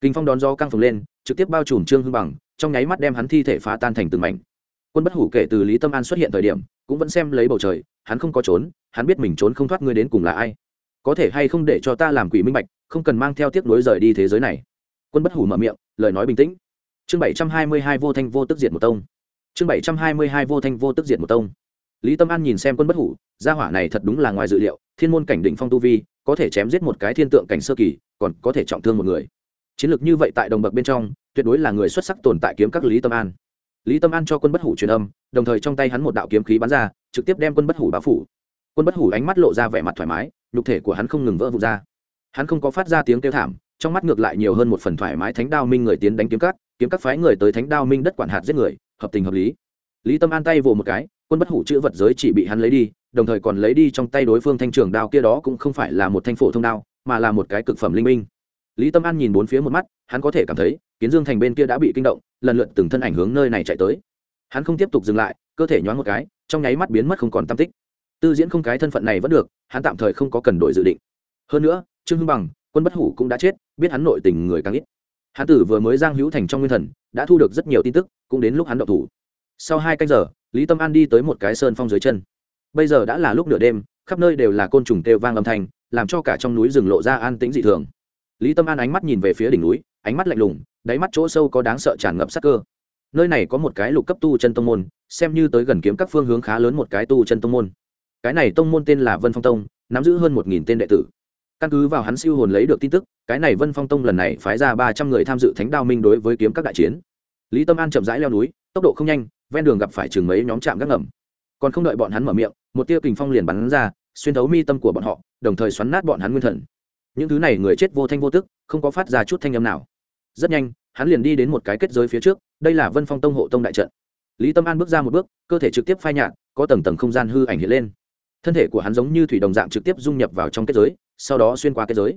Kình phong đón gió căng phồng lên, trực tiếp bao trùm trương hưng bằng, trong nháy mắt đem hắn thi thể phá tan thành từng mảnh. Quân bất hủ kể từ lý tâm an xuất hiện thời điểm cũng vẫn xem lấy bầu trời, hắn không có trốn, hắn biết mình trốn không thoát ngươi đến cùng là ai. Có thể hay không để cho ta làm quỷ minh bạch, không cần mang theo tiếc nối rời đi thế giới này. Quân bất hủ mở miệng, lời nói bình tĩnh. Chương bảy trăm hai mươi hai vô thanh vô tức diệt một tông. Chương bảy trăm hai mươi hai vô thanh vô tức diệt một tông. Lý tâm an nhìn xem quân bất hủ, gia hỏa này thật đúng là ngoài dự liệu, thiên môn cảnh đỉnh phong tu vi, có thể chém giết một cái thiên tượng cảnh sơ kỳ, còn có thể trọng thương một người. Chiến lược như vậy tại đồng bậc bên trong, tuyệt đối là người xuất sắc tồn tại kiếm các lý tâm an lý tâm an cho quân bất hủ truyền âm đồng thời trong tay hắn một đạo kiếm khí bắn ra trực tiếp đem quân bất hủ báo phủ. Quân bất hủ ánh mắt lộ ra vẻ mặt thoải mái nhục thể của hắn không ngừng vỡ vụt ra. Hắn không có phát ra tiếng kêu thảm trong mắt ngược lại nhiều hơn một phần thoải mái thánh đao minh người tiến đánh kiếm cắt, kiếm các phái người tới thánh đao minh đất quản hạt giết người hợp tình hợp lý. Lý tâm an tay vồ một cái quân bất hủ chữ vật giới chỉ bị hắn lấy đi đồng thời còn lấy đi trong tay đối phương thanh trường đao kia đó cũng không phải là một thanh phổ thông đao mà là một cái cực phẩm linh minh lý tâm an nhìn bốn phía một mắt, hắn có thể cảm thấy, kiến dương thành bên kia đã bị kinh động, lần lượt từng thân ảnh hướng nơi này chạy tới. Hắn không tiếp tục dừng lại, cơ thể nhoáng một cái, trong nháy mắt biến mất không còn tam tích. Tư diễn không cái thân phận này vẫn được, hắn tạm thời không có cần đổi dự định. Hơn nữa, trương hưng bằng, quân bất hủ cũng đã chết, biết hắn nội tình người càng ít. Hắn tử vừa mới giang hữu thành trong nguyên thần, đã thu được rất nhiều tin tức, cũng đến lúc hắn động thủ. Sau hai canh giờ, lý tâm an đi tới một cái sơn phong dưới chân. Bây giờ đã là lúc nửa đêm, khắp nơi đều là côn trùng kêu vang âm thanh, làm cho cả trong núi rừng lộ ra an tĩnh dị thường lý tâm an ánh mắt nhìn về phía đỉnh núi, ánh mắt lạnh lùng, đáy mắt chỗ sâu có đáng sợ tràn ngập sắc cơ. Nơi này có một cái lục cấp tu chân tông môn, xem như tới gần kiếm các phương hướng khá lớn một cái tu chân tông môn. Cái này tông môn tên là vân phong tông, nắm giữ hơn một nghìn tên đệ tử. Căn cứ vào hắn siêu hồn lấy được tin tức, cái này vân phong tông lần này phái ra ba trăm người tham dự thánh đao minh đối với kiếm các đại chiến. Lý tâm an chậm rãi leo núi, tốc độ không nhanh, ven đường gặp phải chừng mấy nhóm trạm gác ngầm. Còn không đợi bọn hắn mở miệng, một tia kình phong liền bắn ra, xuyên thấu mi tâm của bọn họ, đồng thời xoắn nát bọn hắn nguyên thần những thứ này người chết vô thanh vô tức, không có phát ra chút thanh âm nào. Rất nhanh, hắn liền đi đến một cái kết giới phía trước, đây là vân phong tông hộ tông đại trận. Lý tâm an bước ra một bước, cơ thể trực tiếp phai nhạt, có tầng tầng không gian hư ảnh hiện lên. Thân thể của hắn giống như thủy đồng dạng trực tiếp dung nhập vào trong kết giới, sau đó xuyên qua kết giới.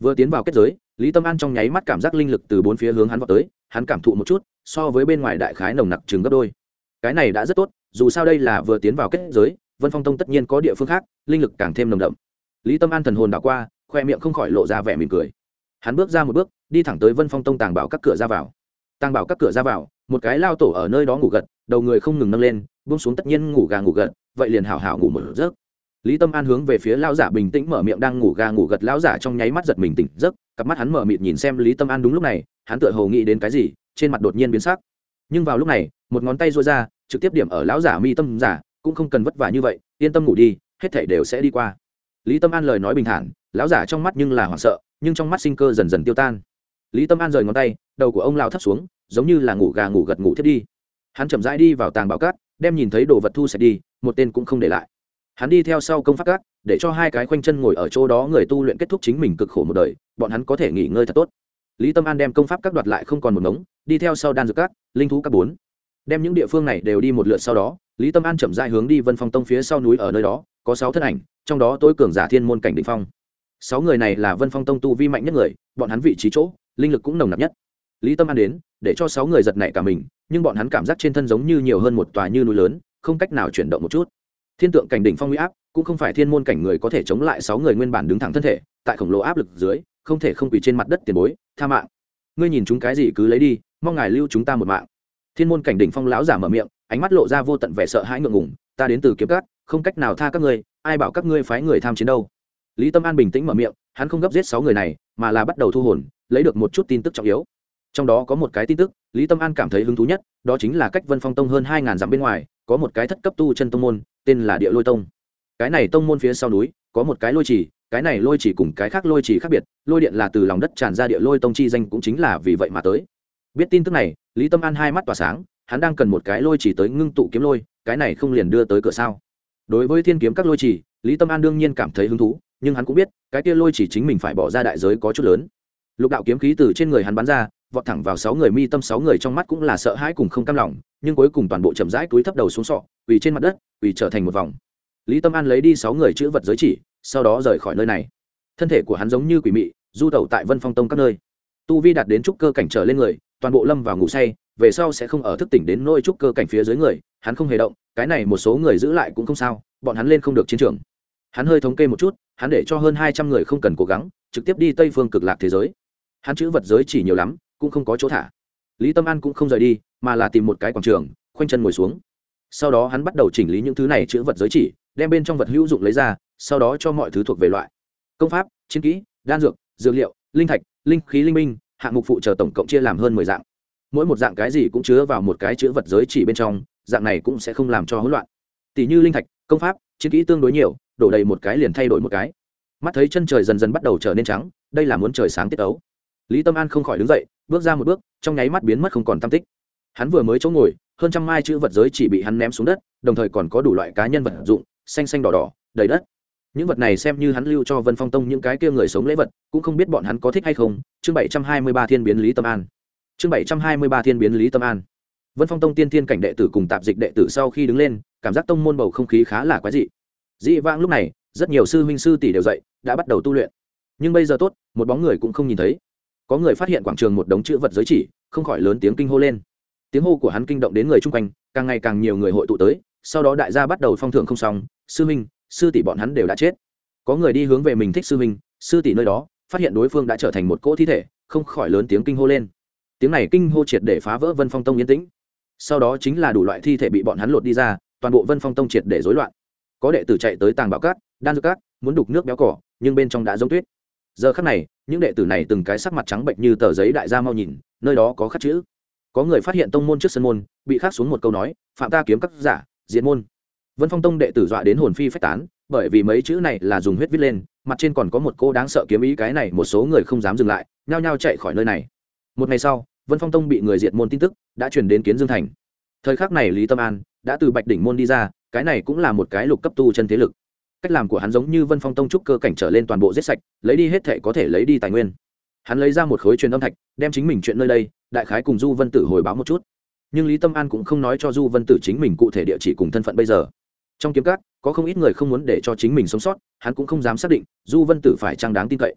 Vừa tiến vào kết giới, lý tâm an trong nháy mắt cảm giác linh lực từ bốn phía hướng hắn vào tới, hắn cảm thụ một chút, so với bên ngoài đại khái nồng nặc chừng gấp đôi. Cái này đã rất tốt, dù sao đây là vừa tiến vào kết giới, vân phong tông tất nhiên có địa phương khác, linh lực càng thêm nồng đậm. Lý tâm an thần hồn đảo qua khoe miệng không khỏi lộ ra vẻ mỉm cười. Hắn bước ra một bước, đi thẳng tới vân phong tông tàng bảo các cửa ra vào. Tàng bảo các cửa ra vào, một cái lao tổ ở nơi đó ngủ gật, đầu người không ngừng nâng lên, buông xuống tất nhiên ngủ gà ngủ gật, vậy liền hảo hảo ngủ một giấc. Lý tâm an hướng về phía lao giả bình tĩnh mở miệng đang ngủ gà ngủ gật lao giả trong nháy mắt giật mình tỉnh giấc, cặp mắt hắn mở mịt nhìn xem lý tâm an đúng lúc này, hắn tựa hồ nghĩ đến cái gì, trên mặt đột nhiên biến sắc. Nhưng vào lúc này, một ngón tay rối ra, trực tiếp điểm ở lão giả mi tâm giả, cũng không cần vất vả như vậy, yên tâm ngủ đi, hết thảy đều sẽ đi qua. Lý tâm an lời nói bình thản lão giả trong mắt nhưng là hoảng sợ, nhưng trong mắt sinh cơ dần dần tiêu tan. Lý tâm an rời ngón tay, đầu của ông lao thấp xuống, giống như là ngủ gà ngủ gật ngủ thiết đi. Hắn chậm rãi đi vào tàng bảo cát, đem nhìn thấy đồ vật thu sạch đi, một tên cũng không để lại. Hắn đi theo sau công pháp cát, để cho hai cái khoanh chân ngồi ở chỗ đó người tu luyện kết thúc chính mình cực khổ một đời, bọn hắn có thể nghỉ ngơi thật tốt. Lý tâm an đem công pháp các đoạt lại không còn một ngống, đi theo sau đan dược cát, linh thú các bốn. Đem những địa phương này đều đi một lượt sau đó, lý tâm an chậm dại hướng đi vân phong tông phía sau núi ở nơi đó, có sáu thân ảnh, trong đó tối cường giả thiên môn cảnh định phong sáu người này là vân phong tông tu vi mạnh nhất người, bọn hắn vị trí chỗ, linh lực cũng nồng nặc nhất. Lý tâm an đến, để cho sáu người giật nảy cả mình, nhưng bọn hắn cảm giác trên thân giống như nhiều hơn một tòa như núi lớn, không cách nào chuyển động một chút. Thiên tượng cảnh đỉnh phong huy áp, cũng không phải thiên môn cảnh người có thể chống lại sáu người nguyên bản đứng thẳng thân thể, tại khổng lồ áp lực dưới, không thể không quỳ trên mặt đất tiền bối, tha mạng. Ngươi nhìn chúng cái gì cứ lấy đi, mong ngài lưu chúng ta một mạng. Thiên môn cảnh đỉnh phong lão giả mở miệng, ánh mắt lộ ra vô tận vẻ sợ hãi ngượng ngùng, ta đến từ kiếm cát không cách nào tha các ngươi, ai bảo các ngươi phái người tham chiến đâu? Lý tâm an bình tĩnh mở miệng, hắn không gấp giết sáu người này, mà là bắt đầu thu hồn, lấy được một chút tin tức trọng yếu. Trong đó có một cái tin tức, lý tâm an cảm thấy hứng thú nhất, đó chính là cách vân phong tông hơn hai ngàn dặm bên ngoài, có một cái thất cấp tu chân tông môn, tên là địa lôi tông. Cái này tông môn phía sau núi, có một cái lôi trì, cái này lôi chỉ cùng cái khác lôi chỉ khác biệt, lôi điện là từ lòng đất tràn ra địa lôi tông chi danh cũng chính là vì vậy mà tới. Biết tin tức này, lý tâm an hai mắt tỏa sáng, hắn đang cần một cái lôi chỉ tới ngưng tụ kiếm lôi, cái này không liền đưa tới cửa sao? Đối với thiên kiếm các lôi chỉ lý tâm an đương nhiên cảm thấy hứng thú nhưng hắn cũng biết, cái kia lôi chỉ chính mình phải bỏ ra đại giới có chút lớn. Lục đạo kiếm khí từ trên người hắn bắn ra, vọt thẳng vào sáu người mi tâm sáu người trong mắt cũng là sợ hãi cùng không cam lòng, nhưng cuối cùng toàn bộ chậm rãi túi thấp đầu xuống sọ vì trên mặt đất vì trở thành một vòng. Lý tâm an lấy đi sáu người chữ vật giới chỉ, sau đó rời khỏi nơi này. Thân thể của hắn giống như quỷ mị, du tẩu tại vân phong tông các nơi. Tu vi đạt đến trúc cơ cảnh trở lên người, toàn bộ lâm vào ngủ say, về sau sẽ không ở thức tỉnh đến nôi trúc cơ cảnh phía dưới người, hắn không hề động, cái này một số người giữ lại cũng không sao, bọn hắn lên không được chiến trường. Hắn hơi thống kê một chút hắn để cho hơn hai trăm người không cần cố gắng, trực tiếp đi tây phương cực lạc thế giới. Hắn chữ vật giới chỉ nhiều lắm, cũng không có chỗ thả. Lý tâm an cũng không rời đi, mà là tìm một cái quảng trường, khoanh chân ngồi xuống. Sau đó hắn bắt đầu chỉnh lý những thứ này chữ vật giới chỉ, đem bên trong vật hữu dụng lấy ra, sau đó cho mọi thứ thuộc về loại. Công pháp, chiến kỹ, đan dược dược liệu, linh thạch, linh khí linh minh, hạng mục phụ trợ tổng cộng chia làm hơn mười dạng. Mỗi một dạng cái gì cũng chứa vào một cái chữ vật giới chỉ bên trong, dạng này cũng sẽ không làm cho hỗn loạn. Tỷ như linh thạch, công pháp, chiến kỹ tương đối nhiều đổ đầy một cái liền thay đổi một cái. Mắt thấy chân trời dần dần bắt đầu trở nên trắng, đây là muốn trời sáng tiết ấu lý tâm an không khỏi đứng dậy, bước ra một bước, trong nháy mắt biến mất không còn tam tích. Hắn vừa mới chỗ ngồi, hơn trăm mai chữ vật giới chỉ bị hắn ném xuống đất, đồng thời còn có đủ loại cá nhân vật dụng, xanh xanh đỏ đỏ, đầy đất. Những vật này xem như hắn lưu cho vân phong tông những cái kia người sống lễ vật, cũng không biết bọn hắn có thích hay không. Chương bảy trăm hai mươi ba thiên biến lý tâm an. Chương bảy trăm hai mươi ba thiên biến lý tâm an. Vân phong tông tiên thiên cảnh đệ tử cùng tạp dịch đệ tử sau khi đứng lên, cảm giác tông môn bầu không khí khá là quái dị dĩ vãng lúc này, rất nhiều sư huynh sư tỷ đều dậy, đã bắt đầu tu luyện. Nhưng bây giờ tốt, một bóng người cũng không nhìn thấy. Có người phát hiện quảng trường một đống chữ vật giới chỉ, không khỏi lớn tiếng kinh hô lên. Tiếng hô của hắn kinh động đến người chung quanh, càng ngày càng nhiều người hội tụ tới, sau đó đại gia bắt đầu phong thưởng không xong, sư huynh, sư tỷ bọn hắn đều đã chết. Có người đi hướng về mình thích sư huynh, sư tỷ nơi đó, phát hiện đối phương đã trở thành một cỗ thi thể, không khỏi lớn tiếng kinh hô lên. Tiếng này kinh hô triệt để phá vỡ vân phong tông yên tĩnh. Sau đó chính là đủ loại thi thể bị bọn hắn lột đi ra, toàn bộ vân phong tông triệt để rối loạn có đệ tử chạy tới tàng bảo cát, đan dược cát, muốn đục nước béo cỏ, nhưng bên trong đã giống tuyết. Giờ khắc này, những đệ tử này từng cái sắc mặt trắng bệnh như tờ giấy đại gia mau nhìn, nơi đó có khắc chữ. Có người phát hiện tông môn trước sân môn, bị khắc xuống một câu nói, phạm ta kiếm các giả diễn môn. Vân phong tông đệ tử dọa đến hồn phi phách tán, bởi vì mấy chữ này là dùng huyết viết lên, mặt trên còn có một cô đáng sợ kiếm ý cái này một số người không dám dừng lại, nhao nhao chạy khỏi nơi này. Một ngày sau, vân phong tông bị người diệt môn tin tức đã chuyển đến kiến dương thành. Thời khắc này lý tâm an đã từ bạch đỉnh môn đi ra cái này cũng là một cái lục cấp tu chân thế lực. Cách làm của hắn giống như vân phong tông trúc cơ cảnh trở lên toàn bộ giết sạch, lấy đi hết thể có thể lấy đi tài nguyên. Hắn lấy ra một khối truyền âm thạch, đem chính mình chuyện nơi đây, đại khái cùng du vân tử hồi báo một chút. Nhưng lý tâm an cũng không nói cho du vân tử chính mình cụ thể địa chỉ cùng thân phận bây giờ. Trong kiếm cát có không ít người không muốn để cho chính mình sống sót, hắn cũng không dám xác định du vân tử phải trang đáng tin cậy.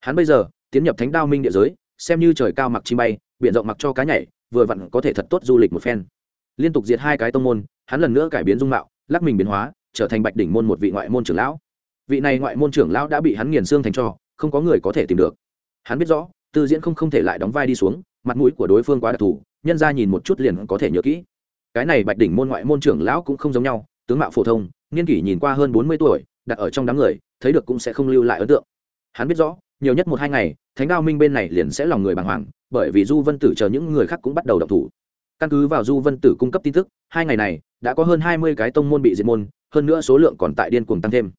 Hắn bây giờ, tiến nhập thánh đao minh địa giới, xem như trời cao mặc chi bay, biển rộng mặc cho cá nhảy, vừa vặn có thể thật tốt du lịch một phen. Liên tục diệt hai cái tông môn, hắn lần nữa cải biến dung mạo lắc mình biến hóa, trở thành bạch đỉnh môn một vị ngoại môn trưởng lão. Vị này ngoại môn trưởng lão đã bị hắn nghiền xương thành cho, không có người có thể tìm được. Hắn biết rõ, tư diễn không không thể lại đóng vai đi xuống, mặt mũi của đối phương quá đặc thù, nhân ra nhìn một chút liền có thể nhớ kỹ. Cái này bạch đỉnh môn ngoại môn trưởng lão cũng không giống nhau, tướng mạo phổ thông, niên kỷ nhìn qua hơn bốn mươi tuổi, đặt ở trong đám người, thấy được cũng sẽ không lưu lại ấn tượng. Hắn biết rõ, nhiều nhất một hai ngày, thánh đao minh bên này liền sẽ lòng người bàng hoàng, bởi vì du vân tử chờ những người khác cũng bắt đầu đọc thủ căn cứ vào du vân tử cung cấp tin tức, hai ngày này, đã có hơn hai mươi cái tông môn bị diệt môn, hơn nữa số lượng còn tại điên cuồng tăng thêm.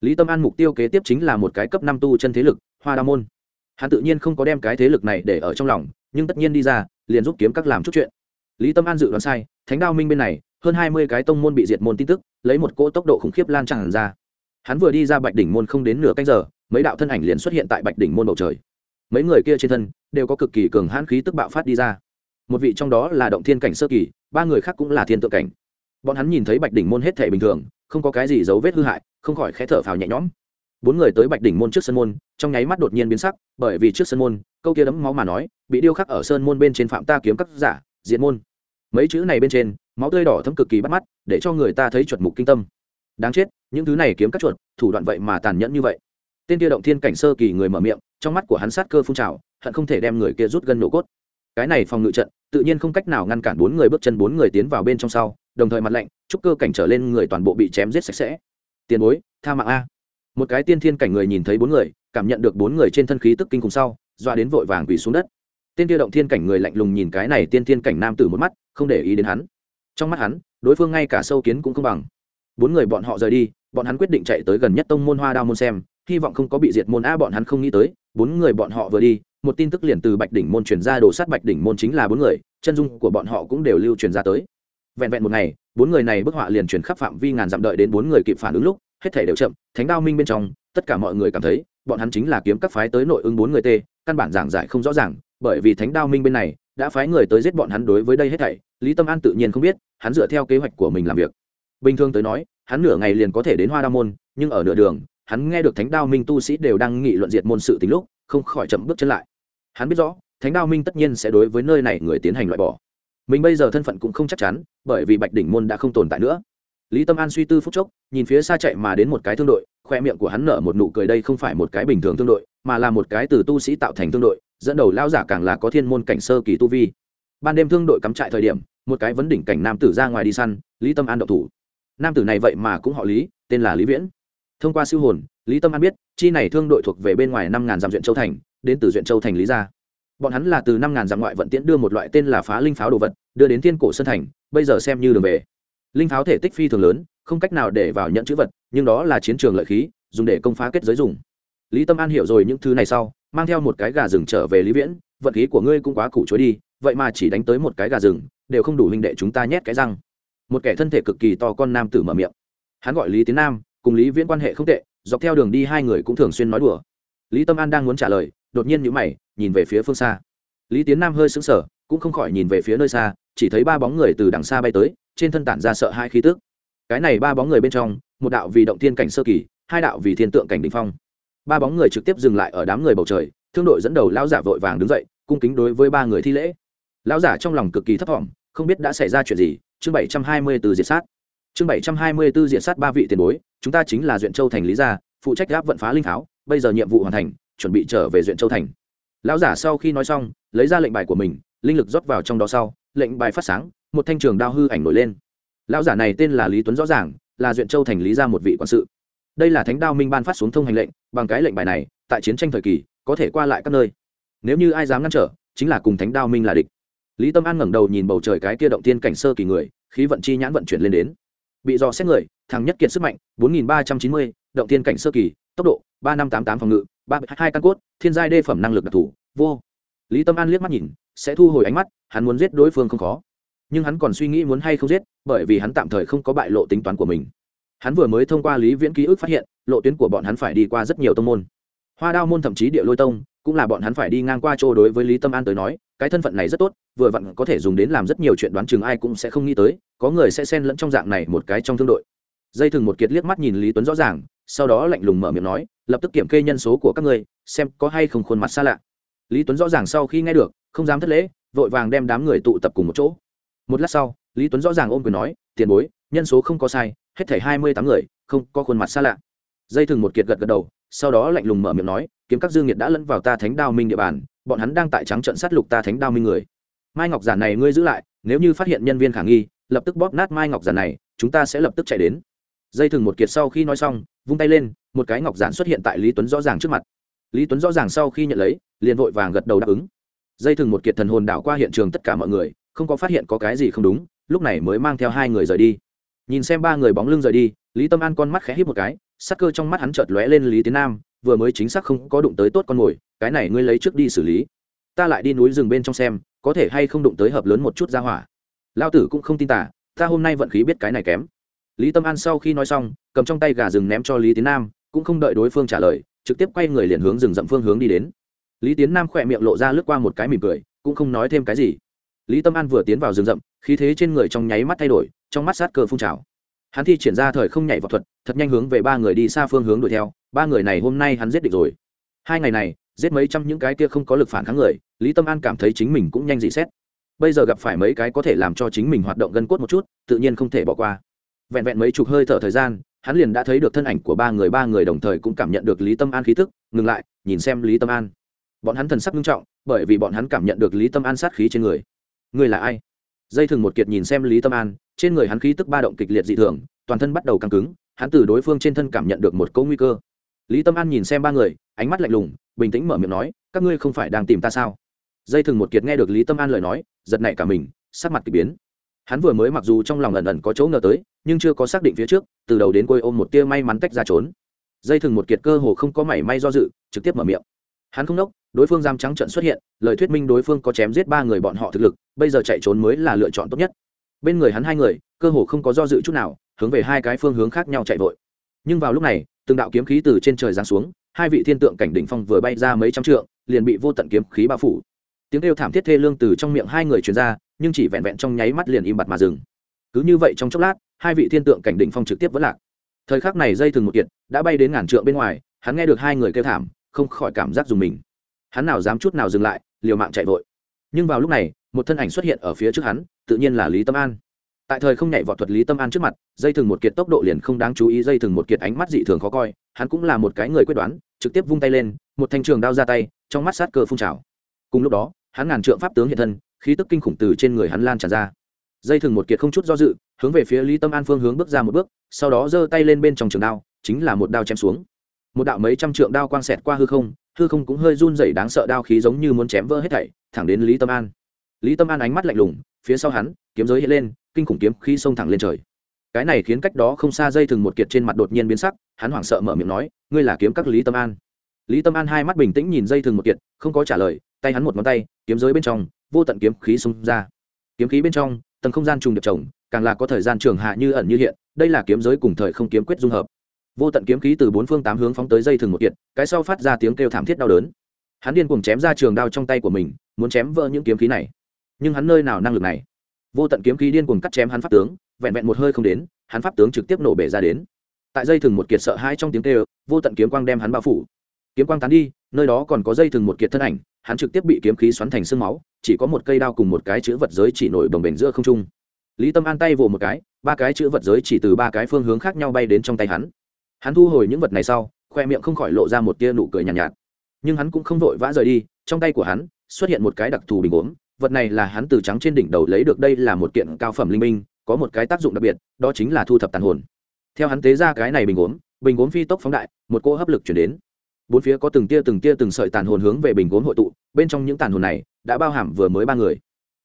Lý tâm an mục tiêu kế tiếp chính là một cái cấp năm tu chân thế lực, hoa đa môn. Hắn tự nhiên không có đem cái thế lực này để ở trong lòng, nhưng tất nhiên đi ra, liền giúp kiếm các làm chút chuyện. Lý tâm an dự đoán sai, thánh đao minh bên này, hơn hai mươi cái tông môn bị diệt môn tin tức, lấy một cỗ tốc độ khủng khiếp lan tràn ra. Hắn vừa đi ra bạch đỉnh môn không đến nửa canh giờ, mấy đạo thân ảnh liền xuất hiện tại bạch đỉnh môn bầu trời. Mấy người kia trên thân, đều có cực kỳ cường hãn khí tức bạo phát đi ra một vị trong đó là động thiên cảnh sơ kỳ, ba người khác cũng là thiên tượng cảnh. Bọn hắn nhìn thấy bạch đỉnh môn hết thể bình thường, không có cái gì dấu vết hư hại, không khỏi khẽ thở phào nhẹ nhõm. Bốn người tới bạch đỉnh môn trước sân môn, trong nháy mắt đột nhiên biến sắc, bởi vì trước sân môn, câu kia đấm máu mà nói, bị điêu khắc ở sơn môn bên trên phạm ta kiếm các giả, diện môn. Mấy chữ này bên trên, máu tươi đỏ thấm cực kỳ bắt mắt, để cho người ta thấy chuột mục kinh tâm. Đáng chết, những thứ này kiếm các chuột, thủ đoạn vậy mà tàn nhẫn như vậy. Tên kia động thiên cảnh sơ kỳ người mở miệng, trong mắt của hắn sát cơ phun trào, hận không thể đem người kia rút gân nổ cốt cái này phòng ngự trận, tự nhiên không cách nào ngăn cản bốn người bước chân bốn người tiến vào bên trong sau, đồng thời mặt lạnh, chúc cơ cảnh trở lên người toàn bộ bị chém giết sạch sẽ. Tiền bối, tha mạng a. Một cái tiên thiên cảnh người nhìn thấy bốn người, cảm nhận được bốn người trên thân khí tức kinh cùng sau, doa đến vội vàng quỳ xuống đất. Tên kia động thiên cảnh người lạnh lùng nhìn cái này tiên thiên cảnh nam tử một mắt, không để ý đến hắn. Trong mắt hắn, đối phương ngay cả sâu kiến cũng không bằng. Bốn người bọn họ rời đi, bọn hắn quyết định chạy tới gần nhất tông môn hoa đao môn xem, hy vọng không có bị diệt môn a bọn hắn không nghĩ tới, bốn người bọn họ vừa đi một tin tức liền từ bạch đỉnh môn truyền ra đổ sát bạch đỉnh môn chính là bốn người, chân dung của bọn họ cũng đều lưu truyền ra tới. Vẹn vẹn một ngày, bốn người này bức họa liền truyền khắp phạm vi ngàn dặm đợi đến bốn người kịp phản ứng lúc, hết thể đều chậm, thánh đao minh bên trong, tất cả mọi người cảm thấy, bọn hắn chính là kiếm các phái tới nội ứng bốn người t căn bản giảng giải không rõ ràng, bởi vì thánh đao minh bên này, đã phái người tới giết bọn hắn đối với đây hết thảy, lý tâm an tự nhiên không biết, hắn dựa theo kế hoạch của mình làm việc. Bình thường tới nói, hắn nửa ngày liền có thể đến hoa đao môn, nhưng ở nửa đường, hắn nghe được thánh đao minh tu sĩ đều đang nghị luận diệt môn sự tính lúc, không khỏi chậm bước chân lại hắn biết rõ, thánh đao minh tất nhiên sẽ đối với nơi này người tiến hành loại bỏ. Mình bây giờ thân phận cũng không chắc chắn, bởi vì bạch đỉnh môn đã không tồn tại nữa. Lý tâm an suy tư phúc chốc, nhìn phía xa chạy mà đến một cái thương đội, khoe miệng của hắn nở một nụ cười đây không phải một cái bình thường thương đội, mà là một cái từ tu sĩ tạo thành thương đội, dẫn đầu lao giả càng là có thiên môn cảnh sơ kỳ tu vi. Ban đêm thương đội cắm trại thời điểm, một cái vấn đỉnh cảnh nam tử ra ngoài đi săn, lý tâm an độc thủ. Nam tử này vậy mà cũng họ lý, tên là lý viễn. Thông qua siêu hồn, lý tâm an biết, chi này thương đội thuộc về bên ngoài năm ngàn dặm duyện châu thành đến từ huyện châu thành lý gia. Bọn hắn là từ năm ngàn dặm ngoại vận tiễn đưa một loại tên là phá linh pháo đồ vật, đưa đến thiên cổ sơn thành, bây giờ xem như đường về. Linh pháo thể tích phi thường lớn, không cách nào để vào nhận chữ vật, nhưng đó là chiến trường lợi khí, dùng để công phá kết giới dùng. Lý tâm an hiểu rồi những thứ này sau, mang theo một cái gà rừng trở về lý viễn, vận khí của ngươi cũng quá củ chối đi, vậy mà chỉ đánh tới một cái gà rừng, đều không đủ huynh đệ chúng ta nhét cái răng. Một kẻ thân thể cực kỳ to con nam tử mở miệng. Hắn gọi lý tiến nam, cùng lý viễn quan hệ không tệ, dọc theo đường đi hai người cũng thường xuyên nói đùa. Lý tâm an đang muốn trả lời đột nhiên nhíu mày, nhìn về phía phương xa. Lý tiến nam hơi sững sờ, cũng không khỏi nhìn về phía nơi xa, chỉ thấy ba bóng người từ đằng xa bay tới, trên thân tản ra sợ hai khí tức. Cái này ba bóng người bên trong, một đạo vì động thiên cảnh sơ kỳ, hai đạo vì thiên tượng cảnh đỉnh phong. Ba bóng người trực tiếp dừng lại ở đám người bầu trời, thương đội dẫn đầu lão giả vội vàng đứng dậy, cung kính đối với ba người thi lễ. Lão giả trong lòng cực kỳ thấp vọng không biết đã xảy ra chuyện gì, chương bảy trăm hai mươi từ diệt sát. Chương bảy trăm hai mươi b ố diệt sát ba vị tiền bối, chúng ta chính là duyện châu thành lý gia, phụ trách gáp vận phá linh thảo bây giờ nhiệm vụ hoàn thành chuẩn bị trở về duyện châu thành. Lão giả sau khi nói xong, lấy ra lệnh bài của mình, linh lực rót vào trong đó sau, lệnh bài phát sáng, một thanh trường đao hư ảnh nổi lên. Lão giả này tên là lý tuấn rõ ràng, là duyện châu thành lý ra một vị quản sự. Đây là thánh đao minh ban phát xuống thông hành lệnh, bằng cái lệnh bài này, tại chiến tranh thời kỳ, có thể qua lại các nơi. Nếu như ai dám ngăn trở, chính là cùng thánh đao minh là địch. Lý tâm an ngẩng đầu nhìn bầu trời cái kia động tiên cảnh sơ kỳ người, khí vận chi nhãn vận chuyển lên đến. Bị dò xét người, thằng nhất kiệt sức mạnh, bốn nghìn ba trăm chín mươi, động tiên cảnh sơ kỳ, tốc độ, ba năm tám tám phòng ngự ba hai căn cốt, thiên giai đê phẩm năng lực đặc thù, vô. Lý tâm an liếc mắt nhìn, sẽ thu hồi ánh mắt, hắn muốn giết đối phương không khó. Nhưng hắn còn suy nghĩ muốn hay không giết, bởi vì hắn tạm thời không có bại lộ tính toán của mình. Hắn vừa mới thông qua lý viễn ký ức phát hiện, lộ tuyến của bọn hắn phải đi qua rất nhiều tông môn. Hoa đao môn thậm chí địa lôi tông, cũng là bọn hắn phải đi ngang qua chỗ đối với lý tâm an tới nói, cái thân phận này rất tốt, vừa vặn có thể dùng đến làm rất nhiều chuyện đoán chừng ai cũng sẽ không nghĩ tới, có người sẽ xen lẫn trong dạng này một cái trong thương đội. Dây thừng một kiệt liếc mắt nhìn lý tuấn rõ ràng sau đó lạnh lùng mở miệng nói, lập tức kiểm kê nhân số của các ngươi, xem có hay không khuôn mặt xa lạ. Lý tuấn rõ ràng sau khi nghe được, không dám thất lễ, vội vàng đem đám người tụ tập cùng một chỗ. Một lát sau, lý tuấn rõ ràng ôm quyền nói, tiền bối, nhân số không có sai, hết thảy hai mươi tám người, không có khuôn mặt xa lạ. Dây thừng một kiệt gật gật đầu, sau đó lạnh lùng mở miệng nói, kiếm các dương nhiệt đã lẫn vào ta thánh đao minh địa bàn, bọn hắn đang tại trắng trận sát lục ta thánh đao minh người. Mai ngọc giản này ngươi giữ lại, nếu như phát hiện nhân viên khả nghi, lập tức bóp nát mai ngọc giản này, chúng ta sẽ lập tức chạy đến. Dây thừng một kiệt sau khi nói xong vung tay lên, một cái ngọc giản xuất hiện tại lý tuấn rõ ràng trước mặt. Lý tuấn rõ ràng sau khi nhận lấy, liền vội vàng gật đầu đáp ứng. Dây thừng một kiệt thần hồn đảo qua hiện trường tất cả mọi người, không có phát hiện có cái gì không đúng, lúc này mới mang theo hai người rời đi. Nhìn xem ba người bóng lưng rời đi, lý tâm an con mắt khẽ hít một cái, sắc cơ trong mắt hắn chợt lóe lên lý tiến nam, vừa mới chính xác không có đụng tới tốt con mồi, cái này ngươi lấy trước đi xử lý. Ta lại đi núi rừng bên trong xem, có thể hay không đụng tới hợp lớn một chút ra hỏa. Lao tử cũng không tin tả ta hôm nay vận khí biết cái này kém. Lý tâm an sau khi nói xong cầm trong tay gà rừng ném cho lý tiến nam, cũng không đợi đối phương trả lời, trực tiếp quay người liền hướng rừng rậm phương hướng đi đến. Lý tiến nam khỏe miệng lộ ra lướt qua một cái mỉm cười, cũng không nói thêm cái gì. Lý tâm an vừa tiến vào rừng rậm, khí thế trên người trong nháy mắt thay đổi, trong mắt sát cơ phun trào. Hắn thi triển ra thời không nhảy vào thuật, thật nhanh hướng về ba người đi xa phương hướng đuổi theo, ba người này hôm nay hắn giết địch rồi. Hai ngày này, giết mấy trăm những cái kia không có lực phản kháng người, lý tâm an cảm thấy chính mình cũng nhanh dị xét. Bây giờ gặp phải mấy cái có thể làm cho chính mình hoạt động gân cốt một chút, tự nhiên không thể bỏ qua. Vẹn vẹn mấy chục hơi thở thời gian hắn liền đã thấy được thân ảnh của ba người ba người đồng thời cũng cảm nhận được lý tâm an khí thức ngừng lại, nhìn xem lý tâm an. Bọn hắn thần sắc nghiêm trọng, bởi vì bọn hắn cảm nhận được lý tâm an sát khí trên người. Người là ai? Dây thừng một kiệt nhìn xem lý tâm an, trên người hắn khí tức ba động kịch liệt dị thường, toàn thân bắt đầu căng cứng, hắn từ đối phương trên thân cảm nhận được một câu nguy cơ. Lý tâm an nhìn xem ba người, ánh mắt lạnh lùng, bình tĩnh mở miệng nói, các ngươi không phải đang tìm ta sao? Dây thừng một kiệt nghe được lý tâm an lời nói, giật nảy cả mình, sắc mặt k ỳ biến hắn vừa mới mặc dù trong lòng ẩn ẩn có chỗ ngờ tới, nhưng chưa có xác định phía trước, từ đầu đến cuối ôm một tia may mắn tách ra trốn. Dây thừng một kiệt cơ hồ không có mảy may do dự, trực tiếp mở miệng. Hắn không đốc đối phương giam trắng trận xuất hiện, lời thuyết minh đối phương có chém giết ba người bọn họ thực lực, bây giờ chạy trốn mới là lựa chọn tốt nhất. Bên người hắn hai người, cơ hồ không có do dự chút nào, hướng về hai cái phương hướng khác nhau chạy vội. Nhưng vào lúc này, từng đạo kiếm khí từ trên trời giáng xuống, hai vị thiên tượng cảnh đỉnh phong vừa bay ra mấy trăm trượng, liền bị vô tận kiếm khí bao phủ tiếng kêu thảm thiết thê lương từ trong miệng hai người truyền ra, nhưng chỉ vẹn vẹn trong nháy mắt liền im bặt mà dừng. Cứ như vậy trong chốc lát, hai vị thiên tượng cảnh đỉnh phong trực tiếp vẫn lạc. Thời khắc này dây thừng một kiệt, đã bay đến ngàn trượng bên ngoài, hắn nghe được hai người kêu thảm, không khỏi cảm giác dùng mình. Hắn nào dám chút nào dừng lại, liều mạng chạy vội. Nhưng vào lúc này, một thân ảnh xuất hiện ở phía trước hắn, tự nhiên là lý tâm an. Tại thời không nhảy vọt thuật lý tâm an trước mặt, dây thừng một kiệt tốc độ liền không đáng chú ý, dây thừng một kiệt ánh mắt dị thường khó coi, hắn cũng là một cái người quyết đoán, trực tiếp vung tay lên, một thanh trường đao ra tay, trong mắt sát cơ phun trào cùng lúc đó, hắn ngàn trượng pháp tướng hiện thân, khí tức kinh khủng từ trên người hắn lan tràn ra. Dây thừng một kiệt không chút do dự, hướng về phía lý tâm an phương hướng bước ra một bước, sau đó giơ tay lên bên trong trường đao, chính là một đao chém xuống. Một đạo mấy trăm trượng đao quang xẹt qua hư không hư không cũng hơi run rẩy đáng sợ đao khí giống như muốn chém vỡ hết thảy, thẳng đến lý tâm an. Lý tâm an ánh mắt lạnh lùng, phía sau hắn, kiếm giới hiện lên, kinh khủng kiếm khí xông thẳng lên trời. Cái này khiến cách đó không xa dây thừng một kiệt trên mặt đột nhiên biến sắc, hắn hoảng sợ mở miệng nói, ngươi là kiếm các lý tâm an. Lý tâm an hai mắt bình tĩnh nhìn dây thừng một kiệt, không có trả lời tay hắn một ngón tay, kiếm giới bên trong, vô tận kiếm khí xông ra. Kiếm khí bên trong, tầng không gian trùng được trồng, càng là có thời gian trường hạ như ẩn như hiện, đây là kiếm giới cùng thời không kiếm quyết dung hợp. Vô tận kiếm khí từ bốn phương tám hướng phóng tới dây thừng một kiệt, cái sau phát ra tiếng kêu thảm thiết đau đớn. Hắn điên cuồng chém ra trường đao trong tay của mình, muốn chém vỡ những kiếm khí này. Nhưng hắn nơi nào năng lực này? Vô tận kiếm khí điên cuồng cắt chém hắn pháp tướng, vẹn vẹn một hơi không đến, hắn pháp tướng trực tiếp nổ bể ra đến. Tại dây thừng một kiệt sợ hai trong tiếng kêu, vô tận kiếm quang đem hắn bao phủ. Kiếm quang tán đi, nơi đó còn có dây thừng một kiệt thân ảnh hắn trực tiếp bị kiếm khí xoắn thành sương máu chỉ có một cây đao cùng một cái chữ vật giới chỉ nổi bồng bềnh giữa không trung. Lý tâm an tay vồ một cái ba cái chữ vật giới chỉ từ ba cái phương hướng khác nhau bay đến trong tay hắn. Hắn thu hồi những vật này sau khoe miệng không khỏi lộ ra một tia nụ cười nhàn nhạt, nhạt. Nhưng hắn cũng không vội vã rời đi trong tay của hắn xuất hiện một cái đặc thù bình gốm vật này là hắn từ trắng trên đỉnh đầu lấy được đây là một kiện cao phẩm linh minh có một cái tác dụng đặc biệt đó chính là thu thập tàn hồn. Theo hắn tế ra cái này bình gốm bình gốm phi tốc phóng đại một cỗ hấp lực chuyển đến bốn phía có từng tia từng tia từng sợi tàn hồn hướng về bình gốm hội tụ, bên trong những tàn hồn này đã bao hàm vừa mới ba người.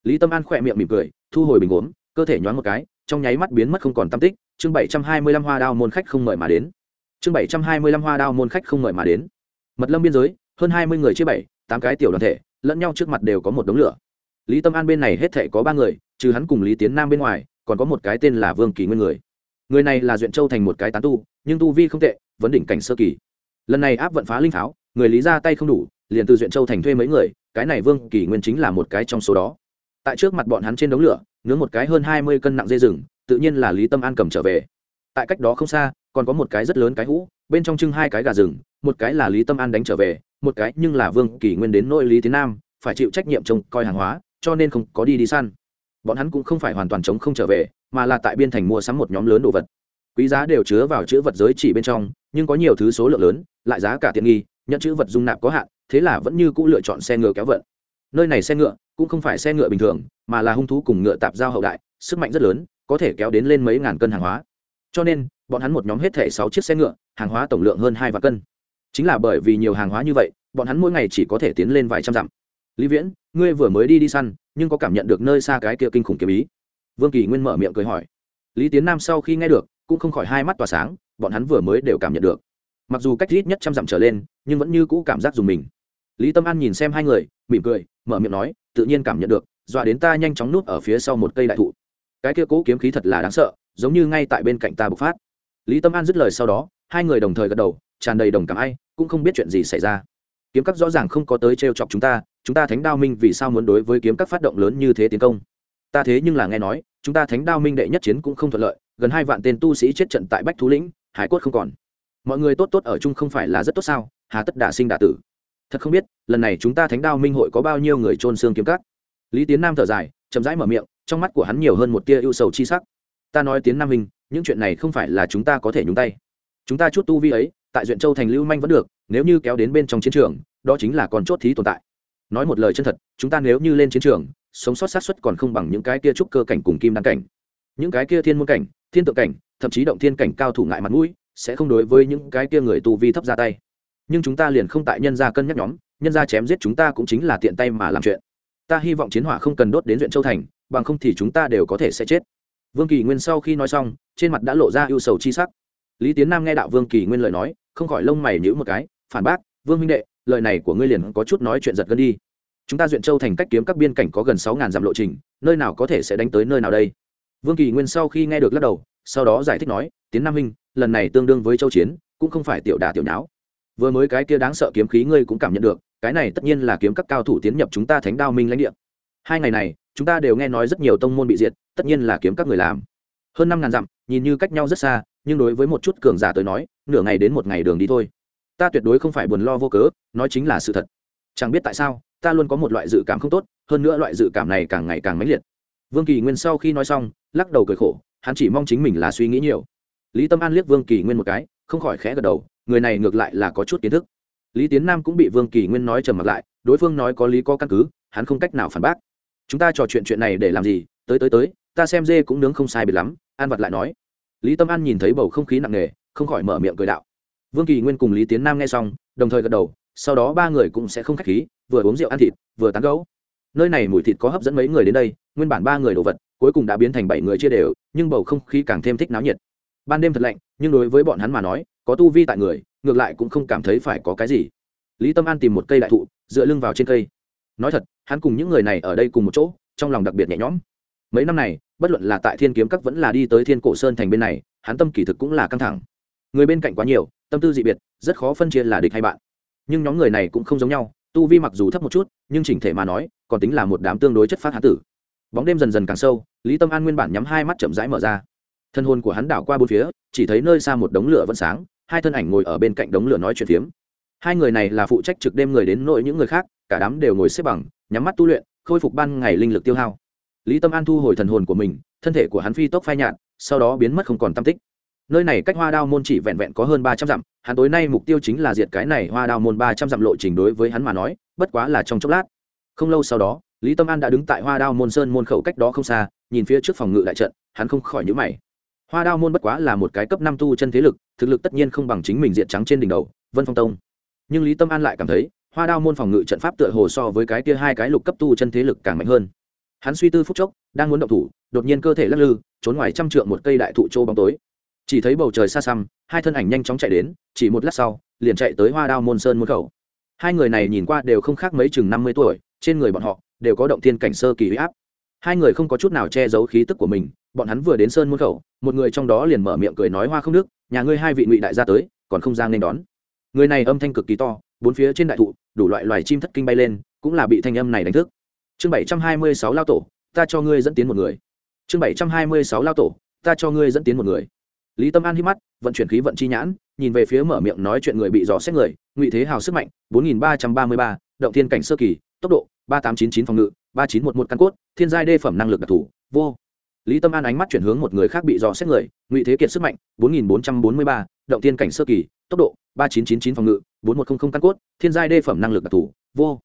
Lý tâm an khỏe miệng mỉm cười, thu hồi bình gốm, cơ thể nhoáng một cái, trong nháy mắt biến mất không còn tam tích. Chương bảy trăm hai mươi lăm hoa đao môn khách không mời mà đến. Chương bảy trăm hai mươi lăm hoa đao môn khách không mời mà đến. Mật lâm biên giới, hơn hai mươi người chia bảy, tám cái tiểu đoàn thể, lẫn nhau trước mặt đều có một đống lửa. Lý tâm an bên này hết thể có ba người, trừ hắn cùng lý tiến nam bên ngoài, còn có một cái tên là vương kỳ nguyên người. Người này là duyện châu thành một cái tán tu, nhưng tu vi không tệ, vấn đỉnh cảnh sơ kỳ lần này áp vận phá linh pháo, người lý ra tay không đủ, liền từ duyện châu thành thuê mấy người, cái này vương kỳ nguyên chính là một cái trong số đó. Tại trước mặt bọn hắn trên đống lửa, nướng một cái hơn hai mươi cân nặng dây rừng, tự nhiên là lý tâm an cầm trở về. Tại cách đó không xa, còn có một cái rất lớn cái hũ, bên trong trưng hai cái gà rừng, một cái là lý tâm an đánh trở về, một cái nhưng là vương kỳ nguyên đến nội lý tiến nam, phải chịu trách nhiệm trông coi hàng hóa, cho nên không có đi đi săn. Bọn hắn cũng không phải hoàn toàn chống không trở về, mà là tại biên thành mua sắm một nhóm lớn đồ vật. Quý giá đều chứa vào chữ vật giới chỉ bên trong nhưng có nhiều thứ số lượng lớn, lại giá cả tiện nghi nhận chữ vật dung nạp có hạn, thế là vẫn như cũ lựa chọn xe ngựa kéo vận. Nơi này xe ngựa cũng không phải xe ngựa bình thường, mà là hung thú cùng ngựa tạp giao hậu đại, sức mạnh rất lớn, có thể kéo đến lên mấy ngàn cân hàng hóa. Cho nên, bọn hắn một nhóm hết thảy sáu chiếc xe ngựa, hàng hóa tổng lượng hơn hai vạn cân. Chính là bởi vì nhiều hàng hóa như vậy, bọn hắn mỗi ngày chỉ có thể tiến lên vài trăm dặm. Lý viễn, ngươi vừa mới đi đi săn, nhưng có cảm nhận được nơi xa cái kia kinh khủng kiếm ý? Vương kỳ nguyên mở miệng cười hỏi. Lý tiến nam sau khi nghe được cũng không khỏi hai mắt tỏa sáng, bọn hắn vừa mới đều cảm nhận được. Mặc dù cách ít nhất trăm dặm trở lên, nhưng vẫn như cũ cảm giác dùng mình. Lý tâm an nhìn xem hai người, mỉm cười, mở miệng nói, tự nhiên cảm nhận được, dọa đến ta nhanh chóng núp ở phía sau một cây đại thụ. Cái kia cố kiếm khí thật là đáng sợ, giống như ngay tại bên cạnh ta bộc phát. Lý tâm an dứt lời sau đó, hai người đồng thời gật đầu, tràn đầy đồng cảm ai, cũng không biết chuyện gì xảy ra. Kiếm các rõ ràng không có tới t chọc chúng ta chúng ta thánh đao minh vì sao muốn đối với kiếm các phát động lớn như thế tiến công? Ta thế nhưng là nghe nói, chúng ta thánh đao minh đệ nhất chiến cũng không thuận lợi gần hai vạn tên tu sĩ chết trận tại bách thú lĩnh, hải cốt không còn. Mọi người tốt tốt ở chung không phải là rất tốt sao? Hà tất đả sinh đả tử. Thật không biết, lần này chúng ta thánh đao minh hội có bao nhiêu người trôn xương kiếm cắt lý tiến nam thở dài, chậm rãi mở miệng, trong mắt của hắn nhiều hơn một tia ưu sầu chi sắc. Ta nói tiến nam minh những chuyện này không phải là chúng ta có thể nhúng tay. Chúng ta chút tu vi ấy, tại duyện châu thành lưu manh vẫn được, nếu như kéo đến bên trong chiến trường, đó chính là còn chốt thí tồn tại. Nói một lời chân thật, chúng ta nếu như lên chiến trường, sống sót sát xuất còn không bằng những cái kia trúc cơ cảnh cùng kim đăng cảnh. Những cái kia thiên môn cảnh thiên tượng cảnh, thậm chí động thiên cảnh cao thủ ngại mặt mũi, sẽ không đối với những cái kia người tu vi thấp ra tay. Nhưng chúng ta liền không tại nhân gia cân nhắc nhóm, nhân gia chém giết chúng ta cũng chính là tiện tay mà làm chuyện. Ta hy vọng chiến hỏa không cần đốt đến huyện châu thành, bằng không thì chúng ta đều có thể sẽ chết. Vương kỳ nguyên sau khi nói xong, trên mặt đã lộ ra ưu sầu chi sắc. Lý tiến nam nghe đạo vương kỳ nguyên lời nói, không khỏi lông mày nhữ một cái, phản bác, vương minh đệ, lời này của ngươi liền có chút nói chuyện giật gân đi. Chúng ta duyện châu thành cách kiếm các biên cảnh có gần sáu ngàn dặm lộ trình, nơi nào có thể sẽ đánh tới nơi nào đây? Vương kỳ nguyên sau khi nghe được lắc đầu, sau đó giải thích nói, tiến nam minh lần này tương đương với châu chiến, cũng không phải tiểu đà tiểu nháo. Vừa mới cái kia đáng sợ kiếm khí ngươi cũng cảm nhận được, cái này tất nhiên là kiếm các cao thủ tiến nhập chúng ta thánh đao minh lãnh địa. Hai ngày này, chúng ta đều nghe nói rất nhiều tông môn bị diệt, tất nhiên là kiếm các người làm. Hơn năm ngàn dặm, nhìn như cách nhau rất xa, nhưng đối với một chút cường giả tới nói, nửa ngày đến một ngày đường đi thôi. Ta tuyệt đối không phải buồn lo vô cớ, nói chính là sự thật. Chẳng biết tại sao, ta luôn có một loại dự cảm không tốt, hơn nữa loại dự cảm này càng ngày càng mãnh liệt vương kỳ nguyên sau khi nói xong, lắc đầu cười khổ, hắn chỉ mong chính mình là suy nghĩ nhiều. Lý tâm an liếc vương kỳ nguyên một cái, không khỏi khẽ gật đầu, người này ngược lại là có chút kiến thức. Lý tiến nam cũng bị vương kỳ nguyên nói trầm mặt lại, đối phương nói có lý có căn cứ, hắn không cách nào phản bác. Chúng ta trò chuyện chuyện này để làm gì? Tới tới tới, ta xem dê cũng nướng không sai biệt lắm, an vật lại nói. Lý tâm an nhìn thấy bầu không khí nặng nề, không khỏi mở miệng cười đạo. Vương kỳ nguyên cùng lý tiến nam nghe xong, đồng thời gật đầu, sau đó ba người cũng sẽ không k h á c h khí, vừa uống rượu ăn thịt, vừa tán gấu nơi này mùi thịt có hấp dẫn mấy người đến đây nguyên bản ba người đồ vật cuối cùng đã biến thành bảy người chia đều, nhưng bầu không khí càng thêm thích náo nhiệt. Ban đêm thật lạnh, nhưng đối với bọn hắn mà nói, có tu vi tại người, ngược lại cũng không cảm thấy phải có cái gì. Lý tâm an tìm một cây đại thụ, dựa lưng vào trên cây. Nói thật, hắn cùng những người này ở đây cùng một chỗ, trong lòng đặc biệt nhẹ nhõm. Mấy năm này, bất luận là tại thiên kiếm các vẫn là đi tới thiên cổ sơn thành bên này, hắn tâm kỳ thực cũng là căng thẳng. Người bên cạnh quá nhiều, tâm tư dị biệt, rất khó phân chia là địch hay bạn. Nhưng nhóm người này cũng không giống nhau, tu vi mặc dù thấp một chút, nhưng chỉnh thể mà nói, còn tính là một đám tương đối chất phát hán tử bóng đêm dần dần càng sâu, lý tâm an nguyên bản nhắm hai mắt chậm rãi mở ra. Thân hồn của hắn đảo qua bốn phía, chỉ thấy nơi xa một đống lửa vẫn sáng, hai thân ảnh ngồi ở bên cạnh đống lửa nói chuyện phiếm. Hai người này là phụ trách trực đêm người đến nội những người khác, cả đám đều ngồi xếp bằng, nhắm mắt tu luyện, khôi phục ban ngày linh lực tiêu hao. Lý tâm an thu hồi thần hồn của mình, thân thể của hắn phi tốc phai nhạt, sau đó biến mất không còn tam tích. Nơi này cách hoa đao môn chỉ vẹn vẹn có hơn ba trăm dặm, hắn tối nay mục tiêu chính là diệt cái này hoa đao môn ba trăm dặm lộ trình đối với hắn mà nói, bất quá là trong chốc lát. Không lâu sau đó lý tâm an đã đứng tại hoa đao môn sơn môn khẩu cách đó không xa, nhìn phía trước phòng ngự đại trận, hắn không khỏi nhữ mày. Hoa đao môn bất quá là một cái cấp năm tu chân thế lực, thực lực tất nhiên không bằng chính mình diện trắng trên đỉnh đầu, vân phong tông. Nhưng lý tâm an lại cảm thấy, hoa đao môn phòng ngự trận pháp tựa hồ so với cái kia hai cái lục cấp tu chân thế lực càng mạnh hơn. Hắn suy tư phút chốc, đang muốn động thủ, đột nhiên cơ thể lắc lư, trốn ngoài trăm trượng một cây đại thụ trô bóng tối. Chỉ thấy bầu trời xa xăm, hai thân ảnh nhanh chóng chạy đến, chỉ một lát sau, liền chạy tới hoa đao môn sơn môn khẩu. Hai người này nhìn qua đều không khác mấy chừng năm mươi tuổi, trên người bọn họ đều có động thiên cảnh sơ kỳ huy áp. Hai người không có chút nào che giấu khí tức của mình, bọn hắn vừa đến sơn môn khẩu, một người trong đó liền mở miệng cười nói hoa không nước. nhà ngươi hai vị ngụy đại gia tới, còn không ra nên đón. Người này âm thanh cực kỳ to, bốn phía trên đại thụ, đủ loại loài chim thất kinh bay lên, cũng là bị thanh âm này đánh thức. Chương bảy trăm hai mươi sáu lao tổ, ta cho ngươi dẫn tiến một người. Chương bảy trăm hai mươi sáu lao tổ, ta cho ngươi dẫn tiến một người. Lý tâm an hít mắt, vận chuyển khí vận chi nhãn, nhìn về phía mở miệng nói chuyện người bị dò xét người, ngụy thế hào sức mạnh, bốn nghìn ba trăm ba mươi ba, động thiên cảnh sơ kỳ, tốc độ ba tám chín chín phòng ngự, ba chín một một căn cốt, thiên giai đê phẩm năng lực đặc thù, vô. Lý tâm an ánh mắt chuyển hướng một người khác bị dò xét người, ngụy thế kiệt sức mạnh, bốn nghìn bốn trăm bốn mươi ba, động thiên cảnh sơ kỳ, tốc độ, ba chín chín chín phòng ngự, bốn một trăm linh căn cốt, thiên giai đê phẩm năng lực đặc thù, vô.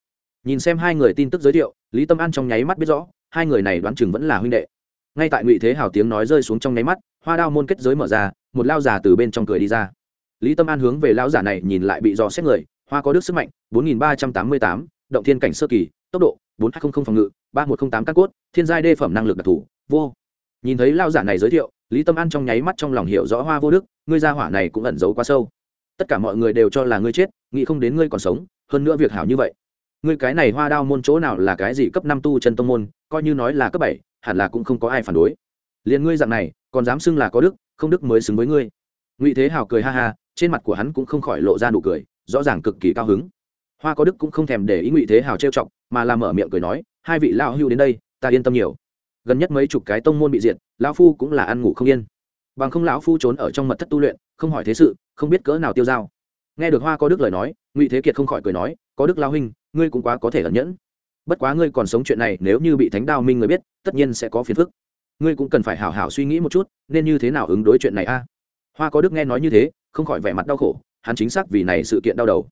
Nhìn xem hai người tin tức giới thiệu, lý tâm an trong nháy mắt biết rõ, hai người này đoán chừng vẫn là huynh đệ. Ngay tại ngụy thế hào tiếng nói rơi xuống trong nháy mắt, hoa đao môn kết giới mở ra, một lao giả từ bên trong cười đi ra. Lý tâm an hướng về lao giả này nhìn lại bị dò xét người, hoa có đức sức mạnh, bốn nghìn ba trăm tám mươi tám, động thiên cảnh sơ kỳ tốc độ, bốn hai trăm linh phòng ngự, ba một trăm linh tám căn cốt, thiên giai đê phẩm năng lực đặc thù, vô. Nhìn thấy lao giả này giới thiệu, lý tâm an trong nháy mắt trong lòng hiểu rõ hoa vô đức, ngươi gia hỏa này cũng ẩn giấu quá sâu. Tất cả mọi người đều cho là ngươi chết, nghĩ không đến ngươi còn sống, hơn nữa việc hảo như vậy. Ngươi cái này hoa đao môn chỗ nào là cái gì cấp năm tu chân tông môn, coi như nói là cấp bảy, hẳn là cũng không có ai phản đối. Liền ngươi dạng này, còn dám xưng là có đức, không đức mới xứng với ngươi. Ngụy thế hào cười ha ha, trên mặt của hắn cũng không khỏi lộ ra nụ cười, rõ ràng cực kỳ cao hứng. Hoa có đức cũng không thèm để ý ngụy thế hào trêu chọc mà làm mở miệng cười nói, hai vị lão hưu đến đây, ta yên tâm nhiều. Gần nhất mấy chục cái tông môn bị diệt, lão phu cũng là ăn ngủ không yên. Bằng không lão phu trốn ở trong mật thất tu luyện, không hỏi thế sự, không biết cỡ nào tiêu dao. Nghe được hoa có đức lời nói, ngụy thế kiệt không khỏi cười nói, có đức lao huynh, ngươi cũng quá có thể ẩn nhẫn. Bất quá ngươi còn sống chuyện này, nếu như bị thánh đao minh người biết, tất nhiên sẽ có phiền phức. Ngươi cũng cần phải hảo hảo suy nghĩ một chút, nên như thế nào ứng đối chuyện này a? Hoa có đức nghe nói như thế, không khỏi vẻ mặt đau khổ, hắn chính xác vì này sự kiện đau đầu.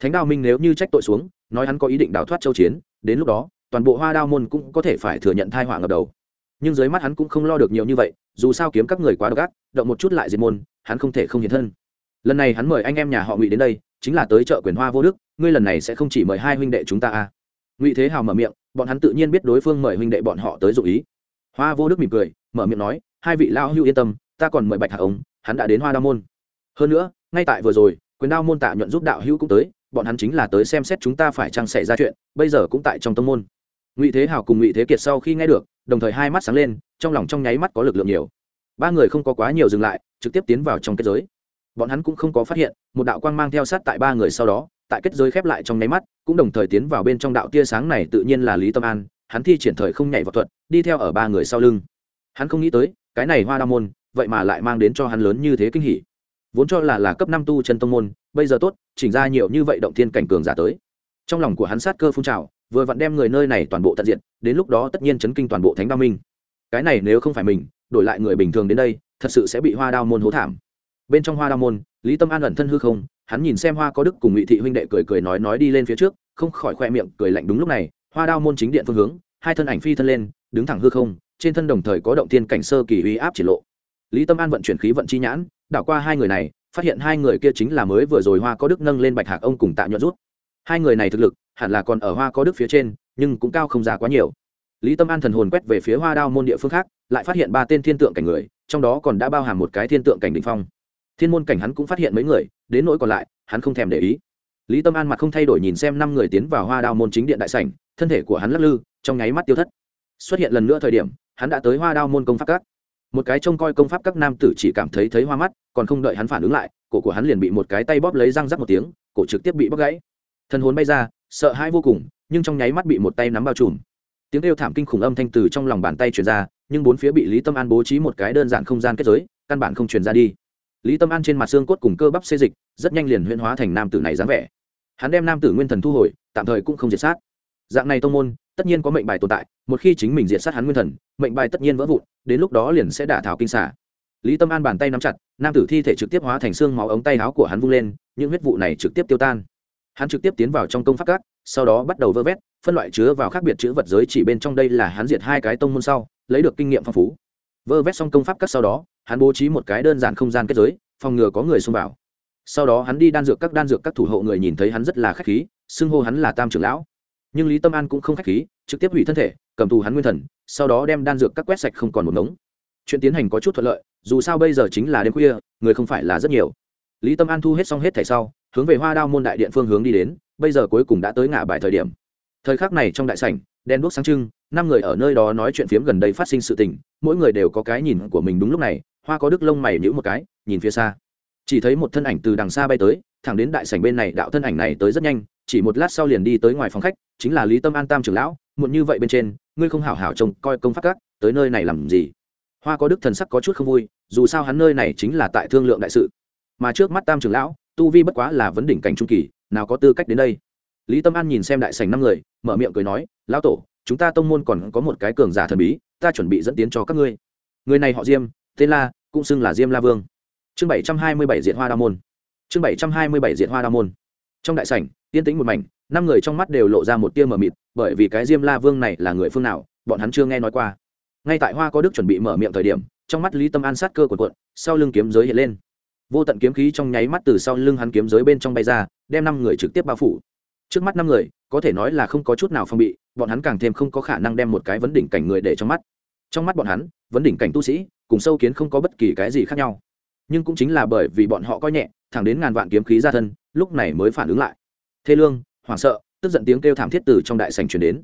Thánh đao minh nếu như trách tội xuống nói hắn có ý định đào thoát châu chiến, đến lúc đó, toàn bộ hoa đao môn cũng có thể phải thừa nhận thai họa ngập đầu. Nhưng dưới mắt hắn cũng không lo được nhiều như vậy, dù sao kiếm các người quá độc ác, động một chút lại diệt môn, hắn không thể không hiện thân. Lần này hắn mời anh em nhà họ ngụy đến đây, chính là tới chợ quyền hoa vô đức, ngươi lần này sẽ không chỉ mời hai huynh đệ chúng ta à? ngụy thế hào mở miệng, bọn hắn tự nhiên biết đối phương mời huynh đệ bọn họ tới dụ ý. Hoa vô đức mỉm cười, mở miệng nói, hai vị lao hưu yên tâm, ta còn mời bạch hạ ống hắn đã đến hoa đao môn. Hơn nữa, ngay tại vừa rồi, quyền đao môn tạ nhuận giúp đạo hữu cũng tới bọn hắn chính là tới xem xét chúng ta phải chăng xảy ra chuyện, bây giờ cũng tại trong tông môn. Ngụy thế hào cùng ngụy thế kiệt sau khi nghe được, đồng thời hai mắt sáng lên, trong lòng trong nháy mắt có lực lượng nhiều. Ba người không có quá nhiều dừng lại, trực tiếp tiến vào trong kết giới. Bọn hắn cũng không có phát hiện, một đạo quang mang theo sát tại ba người sau đó, tại kết giới khép lại trong nháy mắt, cũng đồng thời tiến vào bên trong đạo tia sáng này tự nhiên là lý tâm an, hắn thi triển thời không nhảy vào thuật, đi theo ở ba người sau lưng. Hắn không nghĩ tới, cái này hoa đa môn, vậy mà lại mang đến cho hắn lớn như thế kinh hỉ vốn cho là là cấp năm tu chân tông môn, bây giờ tốt, chỉnh ra nhiều như vậy động thiên cảnh cường giả tới. Trong lòng của hắn sát cơ phun trào, vừa vặn đem người nơi này toàn bộ tận diện đến lúc đó tất nhiên chấn kinh toàn bộ thánh đao minh. Cái này nếu không phải mình, đổi lại người bình thường đến đây, thật sự sẽ bị hoa đao môn hố thảm. Bên trong hoa đao môn, lý tâm an ẩn thân hư không, hắn nhìn xem hoa có đức cùng ngụy thị huynh đệ cười cười nói nói đi lên phía trước, không khỏi khoe miệng cười lạnh đúng lúc này, hoa đao môn chính điện phương hướng, hai thân ảnh phi thân lên, đứng thẳng hư không, trên thân đồng thời có động tiên cảnh sơ kỳ uy áp chỉ lộ. Lý tâm an vận chuyển khí vận chi nhãn đảo qua hai người này, phát hiện hai người kia chính là mới vừa rồi hoa có đức nâng lên bạch hạc ông cùng tạ nhuận rút. Hai người này thực lực, hẳn là còn ở hoa có đức phía trên, nhưng cũng cao không già quá nhiều. Lý tâm an thần hồn quét về phía hoa đao môn địa phương khác, lại phát hiện ba tên thiên tượng cảnh người, trong đó còn đã bao hàm một cái thiên tượng cảnh đ ỉ n h phong. Thiên môn cảnh hắn cũng phát hiện mấy người, đến nỗi còn lại, hắn không thèm để ý. Lý tâm an mặt không thay đổi nhìn xem năm người tiến vào hoa đao môn chính điện đại sảnh, thân thể của hắn lắc lư, trong nháy mắt tiêu thất. Xuất hiện lần nữa thời điểm, hắn đã tới hoa đao môn công pháp các một cái trông coi công pháp các nam tử chỉ cảm thấy thấy hoa mắt, còn không đợi hắn phản ứng lại, cổ của hắn liền bị một cái tay bóp lấy răng rắc một tiếng, cổ trực tiếp bị bóp gãy. Thân hồn bay ra, sợ hãi vô cùng, nhưng trong nháy mắt bị một tay nắm bao trùm. Tiếng kêu thảm kinh khủng âm thanh từ trong lòng bàn tay truyền ra, nhưng bốn phía bị lý tâm an bố trí một cái đơn giản không gian kết giới, căn bản không truyền ra đi. Lý tâm an trên mặt xương cốt cùng cơ bắp xê dịch, rất nhanh liền huyễn hóa thành nam tử này dáng vẻ. Hắn đem nam tử nguyên thần thu hồi, tạm thời cũng không diệt sát dạng này tông môn, tất nhiên có mệnh bài tồn tại, một khi chính mình diệt sát hắn nguyên thần, mệnh bài tất nhiên vỡ vụn, đến lúc đó liền sẽ đả thảo kinh xả lý tâm an bàn tay nắm chặt, nam tử thi thể trực tiếp hóa thành xương máu ống tay áo của hắn vung lên, những huyết vụ này trực tiếp tiêu tan. Hắn trực tiếp tiến vào trong công pháp các, sau đó bắt đầu vơ vét, phân loại chứa vào khác biệt chữ vật giới chỉ bên trong đây là hắn diệt hai cái tông môn sau, lấy được kinh nghiệm phong phú. Vơ vét xong công pháp các sau đó, hắn bố trí một cái đơn giản không gian kết giới, phòng ngừa có người xông vào. Sau đó hắn đi đan dược các, đan dược các thủ hộ người nhìn thấy hắn rất là khách khí, xưng hô hắn là tam trưởng lão nhưng lý tâm an cũng không k h á c h khí trực tiếp hủy thân thể cầm tù hắn nguyên thần sau đó đem đan dược các quét sạch không còn một ngống chuyện tiến hành có chút thuận lợi dù sao bây giờ chính là đêm khuya người không phải là rất nhiều lý tâm an thu hết xong hết thẻ sau hướng về hoa đao môn đại điện phương hướng đi đến bây giờ cuối cùng đã tới ngã bài thời điểm thời khắc này trong đại sảnh đen đuốc sáng trưng năm người ở nơi đó nói chuyện phiếm gần đây phát sinh sự tình mỗi người đều có cái nhìn của mình đúng lúc này hoa có đức lông mày nhữ một cái nhìn phía xa chỉ thấy một thân ảnh từ đằng xa bay tới thẳng đến đại sảnh bên này đạo thân ảnh này tới rất nhanh chỉ một lát sau liền đi tới ngoài phòng khách, chính là lý tâm an tam trưởng lão, muộn như vậy bên trên, ngươi không hảo hảo trông coi công pháp các, tới nơi này làm gì? Hoa có đức thần sắc có chút không vui, dù sao hắn nơi này chính là tại thương lượng đại sự. Mà trước mắt tam trưởng lão, tu vi bất quá là vấn đỉnh cảnh trung kỳ, nào có tư cách đến đây? Lý tâm an nhìn xem đại sảnh năm người, mở miệng cười nói, lão tổ, chúng ta tông môn còn có một cái cường giả thần bí, ta chuẩn bị dẫn tiến cho các ngươi. Người này họ diêm, tên la cũng xưng là diêm la vương. Chương bảy trăm hai mươi bảy diện hoa đa môn. Chương bảy trăm hai mươi bảy diện hoa đa môn trong đại sảnh, yên tĩnh một mảnh, năm người trong mắt đều lộ ra một tia mờ mịt, bởi vì cái diêm la vương này là người phương nào, bọn hắn chưa nghe nói qua. Ngay tại hoa có đức chuẩn bị mở miệng thời điểm, trong mắt lý tâm an sát cơ của quận sau lưng kiếm giới hiện lên. Vô tận kiếm khí trong nháy mắt từ sau lưng hắn kiếm giới bên trong bay ra, đem năm người trực tiếp bao phủ. Trước mắt năm người, có thể nói là không có chút nào phong bị, bọn hắn càng thêm không có khả năng đem một cái vấn đỉnh cảnh người để trong mắt. Trong mắt bọn hắn, vấn đỉnh cảnh tu sĩ, cùng sâu kiến không có bất kỳ cái gì khác nhau. Nhưng cũng chính là bởi vì bọn họ coi nhẹ thẳng đến ngàn vạn kiếm khí ra thân, lúc này mới phản ứng lại. Thê lương, hoảng sợ, tức giận tiếng kêu thảm thiết từ trong đại sành truyền đến.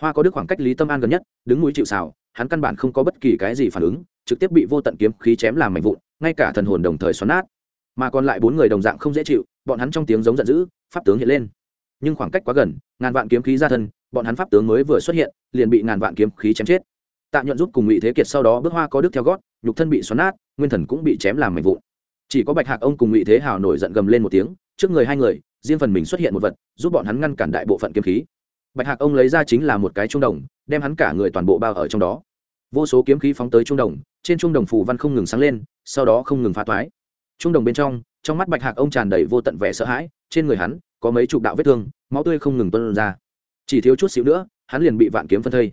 Hoa có đức khoảng cách lý tâm an gần nhất, đứng núi chịu xào hắn căn bản không có bất kỳ cái gì phản ứng, trực tiếp bị vô tận kiếm khí chém làm mảnh vụn, ngay cả thần hồn đồng thời xoắn nát. Mà còn lại bốn người đồng dạng không dễ chịu, bọn hắn trong tiếng giống giận dữ, pháp tướng hiện lên. Nhưng khoảng cách quá gần, ngàn vạn kiếm khí ra thân, bọn hắn pháp tướng mới vừa xuất hiện, liền bị ngàn vạn kiếm khí chém chết. Tạ nhuận giúp cùng ngụy thế kiệt sau đó bước hoa có đức theo gót, nhục thân bị xoắn nát, nguyên thần cũng bị chém làm mảnh vụn chỉ có bạch hạc ông cùng ngụy thế hào nổi giận gầm lên một tiếng, trước người hai người, riêng phần mình xuất hiện một vật, giúp bọn hắn ngăn cản đại bộ phận kiếm khí. Bạch hạc ông lấy ra chính là một cái trung đồng, đem hắn cả người toàn bộ bao ở trong đó. Vô số kiếm khí phóng tới trung đồng, trên trung đồng phù văn không ngừng sáng lên, sau đó không ngừng phá toái. Trung đồng bên trong trong mắt bạch hạc ông tràn đầy vô tận vẻ sợ hãi, trên người hắn, có mấy chục đạo vết thương, máu tươi không ngừng tuân ra. Chỉ thiếu chút xíu nữa, hắn liền bị vạn kiếm phân thây.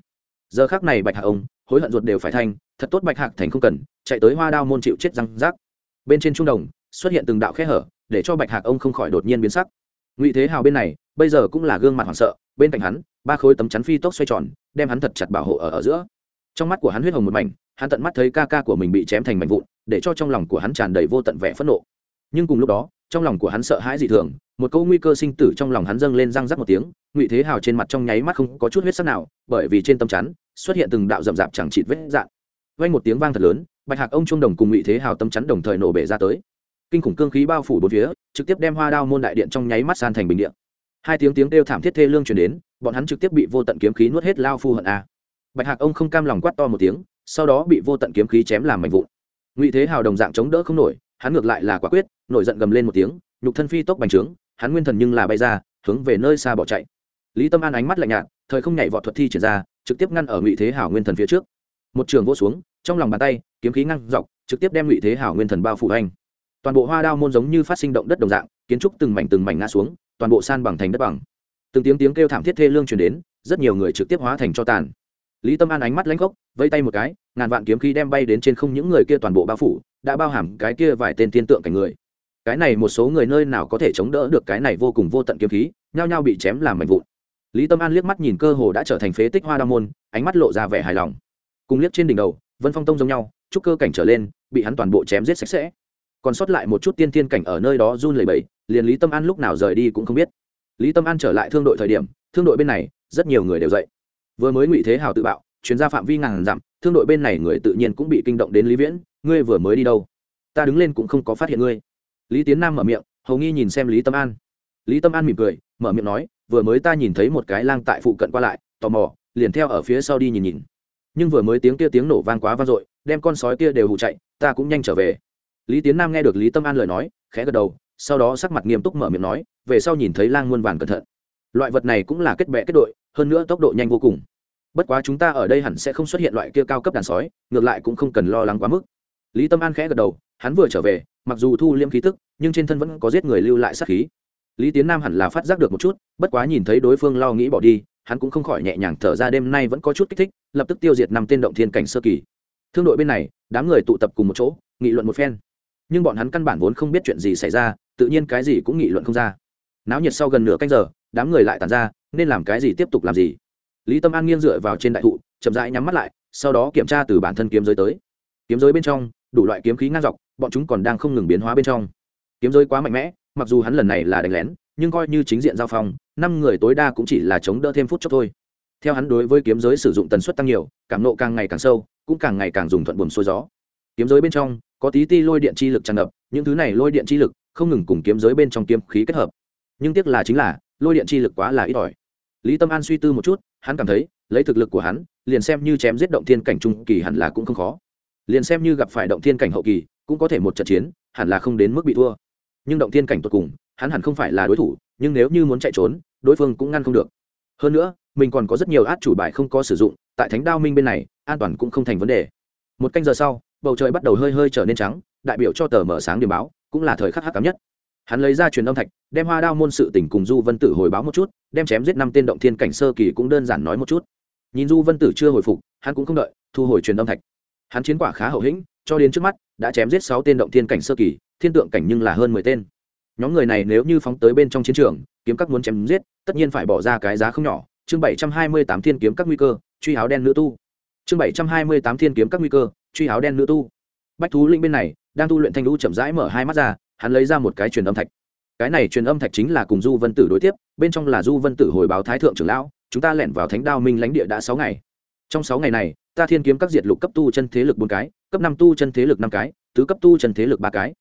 Giờ khác này bạch hạc ông, hối hận ruột đều phải thanh thật tốt bạch hạc thành không cần, chạy tới hoa đao môn chịu chết răng rác bên trên trung đồng, xuất hiện từng đạo khe hở, để cho bạch hạc ông không khỏi đột nhiên biến sắc. Ngụy thế hào bên này, bây giờ cũng là gương mặt hoảng sợ, bên cạnh hắn, ba khối tấm chắn phi tốc xoay tròn, đem hắn thật chặt bảo hộ ở ở giữa. Trong mắt của hắn huyết hồng một mảnh, hắn tận mắt thấy ca ca của mình bị chém thành mảnh vụn, để cho trong lòng của hắn tràn đầy vô tận vẻ phẫn nộ. Nhưng cùng lúc đó, trong lòng của hắn sợ hãi dị thường, một câu nguy cơ sinh tử trong lòng hắn dâng lên răng rắc một tiếng, ngụy thế hào trên mặt trong nháy mắt không có chút huyết sắc nào, bởi vì trên tấm chắn xuất hiện từng đạo rậm rạp chẳng chịt vết dạn vang một tiếng vang thật lớn, bạch hạc ông trung đồng cùng ngụy thế hào tấm chắn đồng thời nổ bể ra tới. Kinh khủng cương khí bao phủ bốn phía, trực tiếp đem hoa đao môn đại điện trong nháy mắt san thành bình điện hai tiếng tiếng kêu thảm thiết thê lương truyền đến, bọn hắn trực tiếp bị vô tận kiếm khí nuốt hết lao phu hận a. Bạch hạc ông không cam lòng quát to một tiếng, sau đó bị vô tận kiếm khí chém làm mảnh vụn. Ngụy thế hào đồng dạng chống đỡ không nổi, hắn ngược lại là quả quyết, nổi giận gầm lên một tiếng, nhục thân phi tốc bành trướng, hắn nguyên thần nhưng là bay ra, hướng về nơi xa bỏ chạy. Lý tâm an ánh mắt lạnh nhạt, thời không nhảy vọt thuật thi triển ra, trực tiếp ngăn ở ngụy thế hào nguyên thần phía trước. Một trường vô xuống trong lòng bàn tay, kiếm khí ngăn dọc, trực tiếp đem ngụy thế hảo nguyên thần bao phủ hành toàn bộ hoa đao môn giống như phát sinh động đất đồng dạng, kiến trúc từng mảnh từng mảnh ngã xuống, toàn bộ san bằng thành đất bằng. Từng tiếng tiếng kêu thảm thiết thê lương truyền đến, rất nhiều người trực tiếp hóa thành cho tàn. Lý tâm an ánh mắt lãnh gốc vây tay một cái, ngàn vạn kiếm khí đem bay đến trên không những người kia toàn bộ bao phủ, đã bao hàm cái kia vài tên tiên tượng cảnh người. Cái này một số người nơi nào có thể chống đỡ được cái này vô cùng vô tận kiếm khí, nhao nhao bị chém làm mảnh vụn. Lý tâm an liếc mắt nhìn cơ hồ đã trở thành phế tích hoa đa môn, ánh mắt lộ ra vẻ hài lòng. Cùng liếc trên đỉnh đầu vân phong tông giống nhau, chúc cơ cảnh trở lên, bị hắn toàn bộ chém giết sạch sẽ. Còn sót lại một chút tiên tiên cảnh ở nơi đó run lẩy bẩy, liền lý tâm an lúc nào rời đi cũng không biết. Lý tâm an trở lại thương đội thời điểm, thương đội bên này, rất nhiều người đều dậy. Vừa mới ngụy thế hào tự bạo, chuyến ra phạm vi ngàn dặm, thương đội bên này người tự nhiên cũng bị kinh động đến lý viễn, ngươi vừa mới đi đâu? Ta đứng lên cũng không có phát hiện ngươi. Lý tiến nam mở miệng, hầu nghi nhìn xem lý tâm an. Lý tâm an mỉm cười, mở miệng nói, vừa mới ta nhìn thấy một cái lang tại phụ cận qua lại, tò mò, liền theo ở phía sau đi nhìn nhìn nhưng vừa mới tiếng kia tiếng nổ vang quá vang dội, đem con sói kia đều hụ chạy, ta cũng nhanh trở về. Lý tiến nam nghe được lý tâm an lời nói, khẽ gật đầu, sau đó sắc mặt nghiêm túc mở miệng nói, về sau nhìn thấy lang muôn vàn cẩn thận. Loại vật này cũng là kết bệ kết đội, hơn nữa tốc độ nhanh vô cùng. Bất quá chúng ta ở đây hẳn sẽ không xuất hiện loại kia cao cấp đàn sói, ngược lại cũng không cần lo lắng quá mức. Lý tâm an khẽ gật đầu, hắn vừa trở về, mặc dù thu liêm khí tức, nhưng trên thân vẫn có giết người lưu lại sát khí. Lý tiến nam hẳn là phát giác được một chút, bất quá nhìn thấy đối phương lo nghĩ bỏ đi hắn cũng không khỏi nhẹ nhàng thở ra đêm nay vẫn có chút kích thích, lập tức tiêu diệt năm tên động thiên cảnh sơ kỳ. Thương đội bên này, đám người tụ tập cùng một chỗ, nghị luận một phen. Nhưng bọn hắn căn bản vốn không biết chuyện gì xảy ra, tự nhiên cái gì cũng nghị luận không ra. Náo nhiệt sau gần nửa canh giờ, đám người lại tàn ra, nên làm cái gì tiếp tục làm gì. Lý tâm an nghiêng dựa vào trên đại thụ, chậm rãi nhắm mắt lại, sau đó kiểm tra từ bản thân kiếm giới tới. Kiếm giới bên trong, đủ loại kiếm khí ngang dọc, bọn chúng còn đang không ngừng biến hóa bên trong. Kiếm giới quá mạnh mẽ, mặc dù hắn lần này là đánh lén nhưng coi như chính diện giao phong, năm người tối đa cũng chỉ là chống đỡ thêm phút chốc thôi. Theo hắn đối với kiếm giới sử dụng tần suất tăng nhiều, cảm nộ càng ngày càng sâu, cũng càng ngày càng dùng thuận buồm xuôi gió. Kiếm giới bên trong, có tí ti lôi điện chi lực tràn ngập, những thứ này lôi điện chi lực không ngừng cùng kiếm giới bên trong kiếm khí kết hợp. Nhưng tiếc là chính là, lôi điện chi lực quá là ít ỏi. Lý tâm an suy tư một chút, hắn cảm thấy, lấy thực lực của hắn, liền xem như chém giết động thiên cảnh trung kỳ hẳn là cũng không khó. Liền xem như gặp phải động thiên cảnh hậu kỳ, cũng có thể một trận chiến, hẳn là không đến mức bị thua. Nhưng động thiên cảnh tột cùng hắn hẳn không phải là đối thủ, nhưng nếu như muốn chạy trốn, đối phương cũng ngăn không được. Hơn nữa, mình còn có rất nhiều át chủ bài không có sử dụng, tại thánh đao minh bên này, an toàn cũng không thành vấn đề. Một canh giờ sau, bầu trời bắt đầu hơi hơi trở nên trắng, đại biểu cho tờ mở sáng điểm báo, cũng là thời khắc hắc cắm nhất. Hắn lấy ra truyền âm thạch, đem hoa đao môn sự tình cùng du vân tử hồi báo một chút, đem chém giết năm tên động thiên cảnh sơ kỳ cũng đơn giản nói một chút. Nhìn du vân tử chưa hồi phục, hắn cũng không đợi, thu hồi truyền âm thạch. Hắn chiến quả khá hậu hĩnh, cho đến trước mắt, đã chém giết sáu tên động thiên cảnh sơ kỳ, thiên tượng cảnh nhưng là hơn mười tên nhóm người này nếu như phóng tới bên trong chiến trường, kiếm các muốn chém giết, tất nhiên phải bỏ ra cái giá không nhỏ. Chương bảy trăm hai mươi tám thiên kiếm các nguy cơ, truy áo đen nữ tu. Chương bảy trăm hai mươi tám thiên kiếm các nguy cơ, truy áo đen nữ tu. Bách thú linh bên này, đang tu luyện thanh lũ chậm rãi mở hai mắt ra, hắn lấy ra một cái truyền âm thạch. Cái này truyền âm thạch chính là cùng du vân tử đối tiếp, bên trong là du vân tử hồi báo thái thượng trưởng lão, chúng ta lẻn vào thánh đao minh lãnh địa đã sáu ngày. Trong sáu ngày này, ta thiên kiếm các diệt lục cấp tu chân thế lực bốn cái, cấp năm tu chân thế lực năm cái, tứ cấp tu chân thế lực ba cái.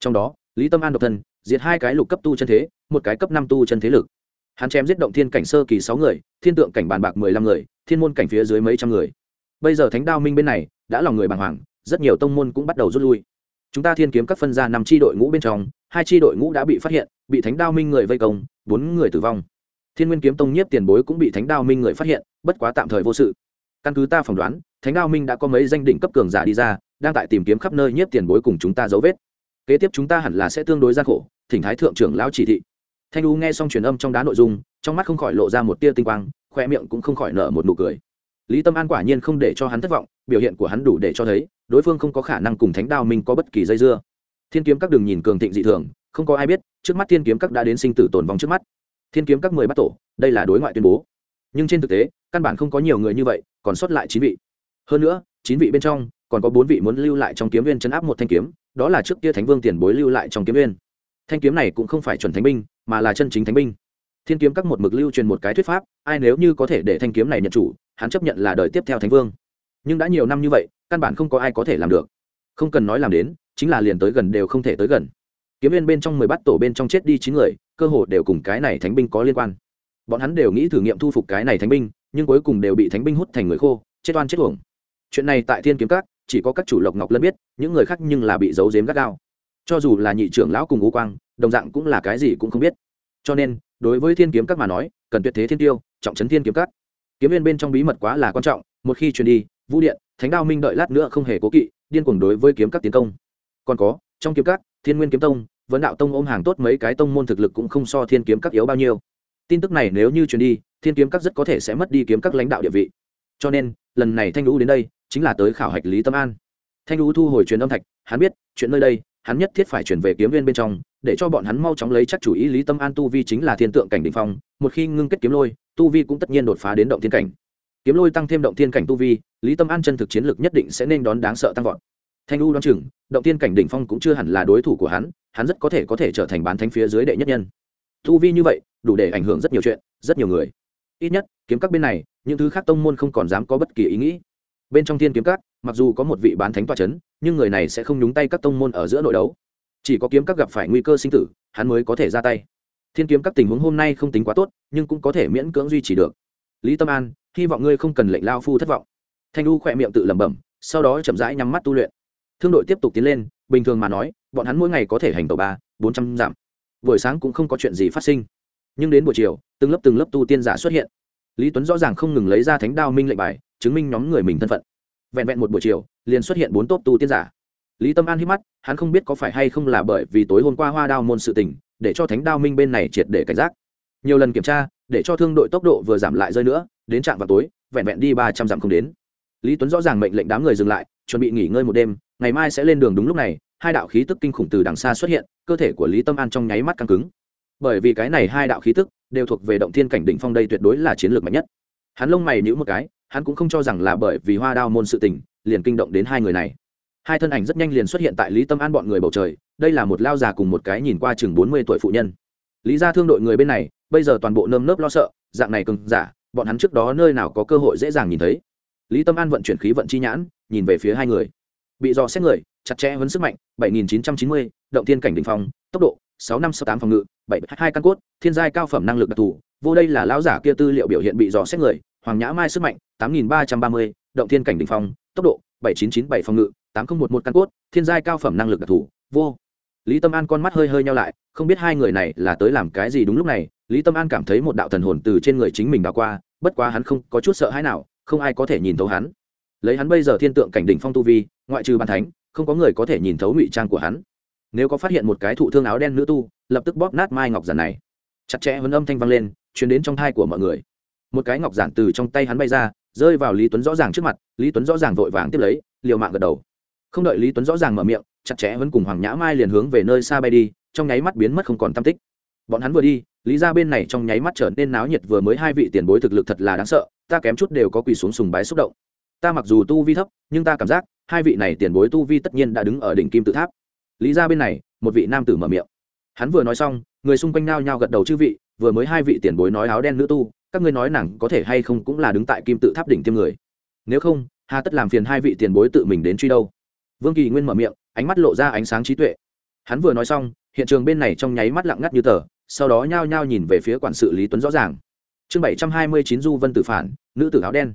Trong đó, lý tâm an độc thân diệt hai cái lục cấp tu chân thế, một cái cấp năm tu chân thế lực. Hắn chém giết động thiên cảnh sơ kỳ sáu người, thiên tượng cảnh bàn bạc mười lăm người, thiên môn cảnh phía dưới mấy trăm người. Bây giờ thánh đao minh bên này, đã lòng người bàng hoàng, rất nhiều tông môn cũng bắt đầu rút lui. Chúng ta thiên kiếm các phân ra năm tri đội ngũ bên trong, hai tri đội ngũ đã bị phát hiện, bị thánh đao minh người vây công, bốn người tử vong. Thiên nguyên kiếm tông nhiếp tiền bối cũng bị thánh đao minh người phát hiện, bất quá tạm thời vô sự. Căn cứ ta phỏng đoán, thánh đao minh đã có mấy danh đỉnh cấp cường giả đi ra, đang tại tìm kiếm khắp nơi nhiếp tiền bối cùng chúng ta dấu vết. Kế tiếp chúng ta hẳn là sẽ tương đối gian khổ thỉnh thái thượng trưởng lão chỉ thị. Thanh u nghe xong truyền âm trong đá nội dung, trong mắt không khỏi lộ ra một tia tinh quang, khoe miệng cũng không khỏi nở một nụ cười. Lý tâm an quả nhiên không để cho hắn thất vọng, biểu hiện của hắn đủ để cho thấy, đối phương không có khả năng cùng thánh đao minh có bất kỳ dây dưa. Thiên kiếm các đường nhìn cường thịnh dị thường, không có ai biết, trước mắt thiên kiếm các đã đến sinh tử tồn vong trước mắt. Thiên kiếm các mười bắt tổ, đây là đối ngoại tuyên bố. Nhưng trên thực tế, căn bản không có nhiều người như vậy, còn sót lại chín vị. Hơn nữa, chín vị bên trong, còn có bốn vị muốn lưu lại trong kiếm viên chấn áp một thanh kiếm, đó là trước kia thánh vương tiền bối lưu lại trong kiếm viên thanh kiếm này cũng không phải chuẩn thánh binh, mà là chân chính thánh binh. Thiên kiếm các một mực lưu truyền một cái thuyết pháp, ai nếu như có thể để thanh kiếm này nhận chủ, hắn chấp nhận là đời tiếp theo thánh vương. Nhưng đã nhiều năm như vậy, căn bản không có ai có thể làm được. Không cần nói làm đến, chính là liền tới gần đều không thể tới gần. Kiếm viên bên trong mười bắt tổ bên trong chết đi chín người, cơ hồ đều cùng cái này thánh binh có liên quan. Bọn hắn đều nghĩ thử nghiệm thu phục cái này thánh binh, nhưng cuối cùng đều bị thánh binh hút thành người khô, chết oan chết uổng. Chuyện này tại thiên kiếm các, chỉ có các chủ lộc ngọc lân biết, những người khác nhưng là bị giấu giếm gắt gao cho dù là nhị trưởng lão cùng ngũ quang, đồng dạng cũng là cái gì cũng không biết. Cho nên, đối với thiên kiếm các mà nói, cần tuyệt thế thiên tiêu, trọng trấn thiên kiếm các. Kiếm viên bên trong bí mật quá là quan trọng, một khi truyền đi, vũ điện, thánh đao minh đợi lát nữa không hề cố kỵ, điên cuồng đối với kiếm các tiến công. Còn có, trong kiếm các, thiên nguyên kiếm tông, vấn đạo tông ôm hàng tốt mấy cái tông môn thực lực cũng không so thiên kiếm các yếu bao nhiêu. Tin tức này nếu như truyền đi, thiên kiếm các rất có thể sẽ mất đi kiếm các lãnh đạo địa vị. Cho nên, lần này thanh lũ đến đây, chính là tới khảo hạch lý tâm an. Thanh lũ thu hồi truyền âm thạch, hắn biết, chuyện nơi đây hắn nhất thiết phải chuyển về kiếm viên bên trong, để cho bọn hắn mau chóng lấy chắc chủ ý lý tâm an tu vi chính là thiên tượng cảnh đ ỉ n h phong, một khi ngưng kết kiếm lôi, tu vi cũng tất nhiên đột phá đến động thiên cảnh. Kiếm lôi tăng thêm động thiên cảnh tu vi, lý tâm an chân thực chiến lực nhất định sẽ nên đón đáng sợ tăng vọt. Thanh u đoán chừng, động thiên cảnh đỉnh phong cũng chưa hẳn là đối thủ của hắn hắn rất có thể có thể trở thành bán thánh phía dưới đệ nhất nhân. Tu vi như vậy, đủ để ảnh hưởng rất nhiều chuyện, rất nhiều người. Ít nhất, kiếm các bên này, những thứ khác tông môn không còn dám có bất kỳ ý nghĩ. Bên trong thiên kiếm các mặc dù có một vị bán thánh toa c h ấ n nhưng người này sẽ không nhúng tay các tông môn ở giữa nội đấu. Chỉ có kiếm các gặp phải nguy cơ sinh tử, hắn mới có thể ra tay. Thiên kiếm các tình huống hôm nay không tính quá tốt, nhưng cũng có thể miễn cưỡng duy trì được. Lý tâm an, hy vọng ngươi không cần lệnh lao phu thất vọng. Thanh u khỏe miệng tự lẩm bẩm, sau đó chậm rãi nhắm mắt tu luyện. Thương đội tiếp tục tiến lên, bình thường mà nói, bọn hắn mỗi ngày có thể hành tàu ba, bốn trăm dặm. Buổi sáng cũng không có chuyện gì phát sinh. Nhưng đến buổi chiều, từng lớp từng lớp tu tiên giả xuất hiện. Lý tuấn rõ ràng không ngừng lấy ra thánh đao minh lệnh bài, chứng minh nhóm người mình thân phận vẹn vẹn một buổi chiều, liền xuất hiện bốn tốp tu tiên giả. Lý tâm an hít mắt, hắn không biết có phải hay không là bởi vì tối hôm qua hoa đao môn sự tình, để cho thánh đao minh bên này triệt để cảnh giác. Nhiều lần kiểm tra, để cho thương đội tốc độ vừa giảm lại rơi nữa, đến trạm vào tối, vẹn vẹn đi ba trăm dặm không đến. Lý tuấn rõ ràng mệnh lệnh đám người dừng lại, chuẩn bị nghỉ ngơi một đêm, ngày mai sẽ lên đường đúng lúc này, hai đạo khí tức kinh khủng từ đằng xa xuất hiện, cơ thể của lý tâm an trong nháy mắt căng cứng. Bởi vì cái này hai đạo khí tức đều thuộc về động thiên cảnh đỉnh phong đây tuyệt đối là chiến lược mạnh nhất. Hắn lông mày nhữ một cái hắn cũng không cho rằng là bởi vì hoa đao môn sự tình liền kinh động đến hai người này. Hai thân ảnh rất nhanh liền xuất hiện tại lý tâm an bọn người bầu trời đây là một lao già cùng một cái nhìn qua chừng bốn mươi tuổi phụ nhân. Lý ra thương đội người bên này bây giờ toàn bộ nơm nớp lo sợ dạng này cưng giả bọn hắn trước đó nơi nào có cơ hội dễ dàng nhìn thấy. Lý tâm an vận chuyển khí vận chi nhãn nhìn về phía hai người. Bị dò xét người chặt chẽ hấn sức mạnh 7990, động thiên cảnh đỉnh phong, tốc độ 6568 phòng ngự, 72 căn cốt, thiên giai cao phẩm năng lực đặc thù, vô đây là lão giả kia tư liệu biểu hiện bị dò xét người, Hoàng Nhã Mai sức mạnh 8330, động thiên cảnh đỉnh phong, tốc độ 7997 phòng ngự, 8011 căn cốt, thiên giai cao phẩm năng lực đặc thủ vô. Lý Tâm An con mắt hơi hơi nheo lại, không biết hai người này là tới làm cái gì đúng lúc này, Lý Tâm An cảm thấy một đạo thần hồn từ trên người chính mình đảo qua, bất quá hắn không có chút sợ hãi nào, không ai có thể nhìn thấu hắn. Lấy hắn bây giờ thiên tượng cảnh đỉnh phong tu vi, ngoại trừ ban thánh, không có người có thể nhìn thấu ngụy trang của hắn nếu có phát hiện một cái thụ thương áo đen nữ tu lập tức bóp nát mai ngọc giản này chặt chẽ vấn âm thanh vang lên truyền đến trong tai của mọi người một cái ngọc giản từ trong tay hắn bay ra rơi vào lý tuấn rõ ràng trước mặt, lý tuấn rõ ràng vội vàng tiếp lấy, liều mạng gật đầu. Không đợi lý tuấn rõ ràng mở miệng, chặt chẽ vẫn cùng hoàng nhã mai liền hướng về nơi xa bay đi, trong nháy mắt biến mất không còn tam tích. Bọn hắn vừa đi, lý ra bên này trong nháy mắt trở nên náo nhiệt vừa mới hai vị tiền bối thực lực thật là đáng sợ, ta kém chút đều có quỳ xuống sùng bái xúc động. Ta mặc dù tu vi thấp, nhưng ta cảm giác, hai vị này tiền bối tu vi tất nhiên đã đứng ở đỉnh kim tự tháp. Lý ra bên này, một vị nam tử mở miệng. Hắn vừa nói xong, người xung quanh nao nhao gật đầu chư vị, vừa mới hai vị tiền bối nói áo đen nữ tu các ngươi nói nàng có thể hay không cũng là đứng tại kim tự tháp đỉnh tiêm người. Nếu không, hà tất làm phiền hai vị tiền bối tự mình đến truy đâu. Vương kỳ nguyên mở miệng, ánh mắt lộ ra ánh sáng trí tuệ. Hắn vừa nói xong, hiện trường bên này trong nháy mắt lặng ngắt như tờ, sau đó nhao nhao nhìn về phía quản sự lý tuấn rõ ràng. Chương bảy trăm hai mươi chín du vân tử phản, nữ tử áo đen.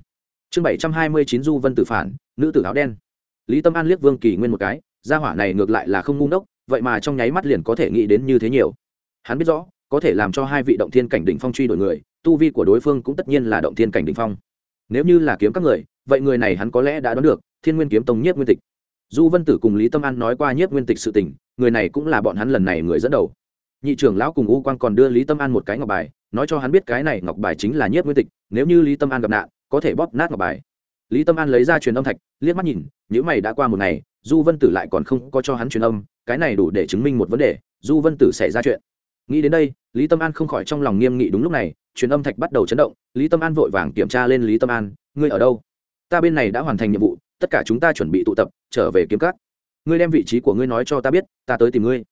Chương bảy trăm hai mươi chín du vân tử phản, nữ tử áo đen. Lý tâm an liếc vương kỳ nguyên một cái, gia hỏa này ngược lại là không ngu ngốc, vậy mà trong nháy mắt liền có thể nghĩ đến như thế nhiều. Hắn biết rõ có thể làm cho hai vị động thiên cảnh đỉnh phong truy đuổi người, tu vi của đối phương cũng tất nhiên là động thiên cảnh đỉnh phong. Nếu như là kiếm các người, vậy người này hắn có lẽ đã đoán được, thiên nguyên kiếm tông nhiếp nguyên tịch. Du vân tử cùng lý tâm an nói qua nhiếp nguyên tịch sự tình, người này cũng là bọn hắn lần này người dẫn đầu. Nhị trưởng lão cùng u quang còn đưa lý tâm an một cái ngọc bài, nói cho hắn biết cái này ngọc bài chính là nhiếp nguyên tịch, nếu như lý tâm an gặp nạn, có thể bóp nát ngọc bài. Lý tâm an lấy ra truyền âm thạch, liếc mắt nhìn nếu mày đã qua một ngày, du vân tử lại còn không có cho hắn truyền âm, cái này đủ để chứng minh một vấn đề, du vân tử xảy ra chuyện nghĩ đến đây, lý tâm an không khỏi trong lòng nghiêm nghị đúng lúc này, truyền âm thạch bắt đầu chấn động, lý tâm an vội vàng kiểm tra lên lý tâm an, ngươi ở đâu? Ta bên này đã hoàn thành nhiệm vụ, tất cả chúng ta chuẩn bị tụ tập, trở về kiếm cắt ngươi đem vị trí của ngươi nói cho ta biết, ta tới tìm ngươi.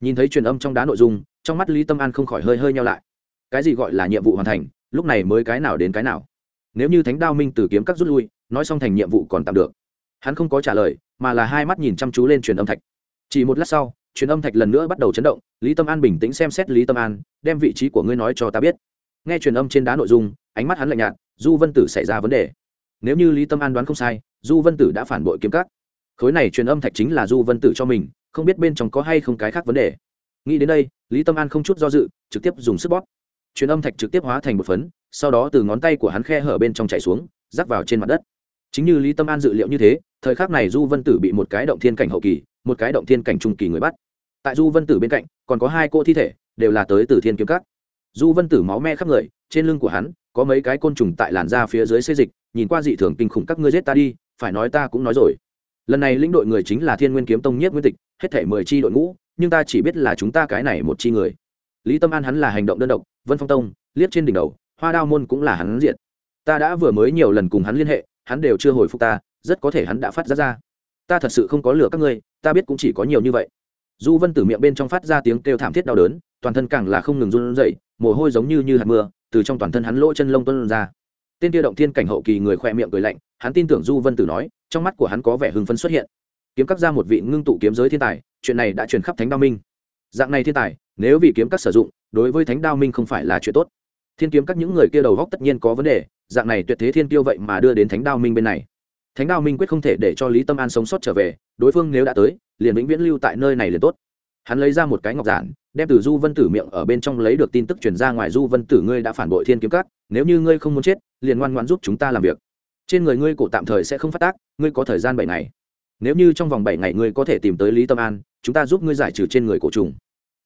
Nhìn thấy truyền âm trong đá nội dung, trong mắt lý tâm an không khỏi hơi hơi nhau lại. Cái gì gọi là nhiệm vụ hoàn thành, lúc này mới cái nào đến cái nào. Nếu như thánh đao minh từ kiếm các rút lui, nói xong thành nhiệm vụ còn tạm được. Hắn không có trả lời, mà là hai mắt nhìn chăm chú lên truyền âm thạch. Chỉ một lát sau truyền âm thạch lần nữa bắt đầu chấn động, lý tâm an bình tĩnh xem xét lý tâm an, đem vị trí của ngươi nói cho ta biết. Nghe truyền âm trên đá nội dung, ánh mắt hắn lạnh nhạt, du vân tử xảy ra vấn đề. Nếu như lý tâm an đoán không sai, du vân tử đã phản bội kiếm các. Khối này truyền âm thạch chính là du vân tử cho mình, không biết bên trong có hay không cái khác vấn đề. Nghĩ đến đây, lý tâm an không chút do dự, trực tiếp dùng sức bóp. Truyền âm thạch trực tiếp hóa thành một phấn, sau đó từ ngón tay của hắn khe hở bên trong chảy xuống, rắc vào trên mặt đất. Chính như lý tâm an dự liệu như thế, thời khắc này du vân tử bị một cái động thiên cảnh hậu kỳ, một cái động thiên cảnh trung kỳ người bắt tại du vân tử bên cạnh, còn có hai cô thi thể, đều là tới từ thiên kiếm cắt du vân tử máu me khắp người, trên lưng của hắn, có mấy cái côn trùng tại làn da phía dưới xây dịch, nhìn qua dị thường kinh khủng các ngươi giết ta đi, phải nói ta cũng nói rồi. Lần này lĩnh đội người chính là thiên nguyên kiếm tông nhất nguyên tịch, hết thể mười chi đội ngũ, nhưng ta chỉ biết là chúng ta cái này một chi người. Lý tâm an hắn là hành động đơn độc, vân phong tông, liếc trên đỉnh đầu, hoa đao môn cũng là hắn diện ta đã vừa mới nhiều lần cùng hắn liên hệ, hắn đều chưa hồi phục ta, rất có thể hắn đã phát ra ra. Ta thật sự không có lừa các ngươi, ta biết cũng chỉ có nhiều như vậy du vân tử miệng bên trong phát ra tiếng kêu thảm thiết đau đớn, toàn thân càng là không ngừng run rẩy, mồ hôi giống như như hạt mưa, từ trong toàn thân hắn lỗ chân lông tuân ra. Tên kia động thiên cảnh hậu kỳ người khoe miệng cười lạnh, hắn tin tưởng du vân tử nói, trong mắt của hắn có vẻ hưng phấn xuất hiện. Kiếm cắt ra một vị ngưng tụ kiếm giới thiên tài, chuyện này đã truyền khắp thánh đao minh. Dạng này thiên tài, nếu vì kiếm cắt sử dụng, đối với thánh đao minh không phải là chuyện tốt. Thiên kiếm các những người kia đầu góc tất nhiên có vấn đề, dạng này tuyệt thế thiên tiêu vậy mà đưa đến thánh đao minh bên này thánh đao minh quyết không thể để cho lý tâm an sống sót trở về, đối phương nếu đã tới, liền vĩnh viễn lưu tại nơi này liền tốt. Hắn lấy ra một cái ngọc giản, đem từ du vân tử miệng ở bên trong lấy được tin tức truyền ra ngoài du vân tử ngươi đã phản bội thiên kiếm Cát. nếu như ngươi không muốn chết, liền ngoan ngoan giúp chúng ta làm việc. Trên người ngươi cổ tạm thời sẽ không phát tác, ngươi có thời gian bảy ngày. Nếu như trong vòng bảy ngày ngươi có thể tìm tới lý tâm an, chúng ta giúp ngươi giải trừ trên người cổ trùng.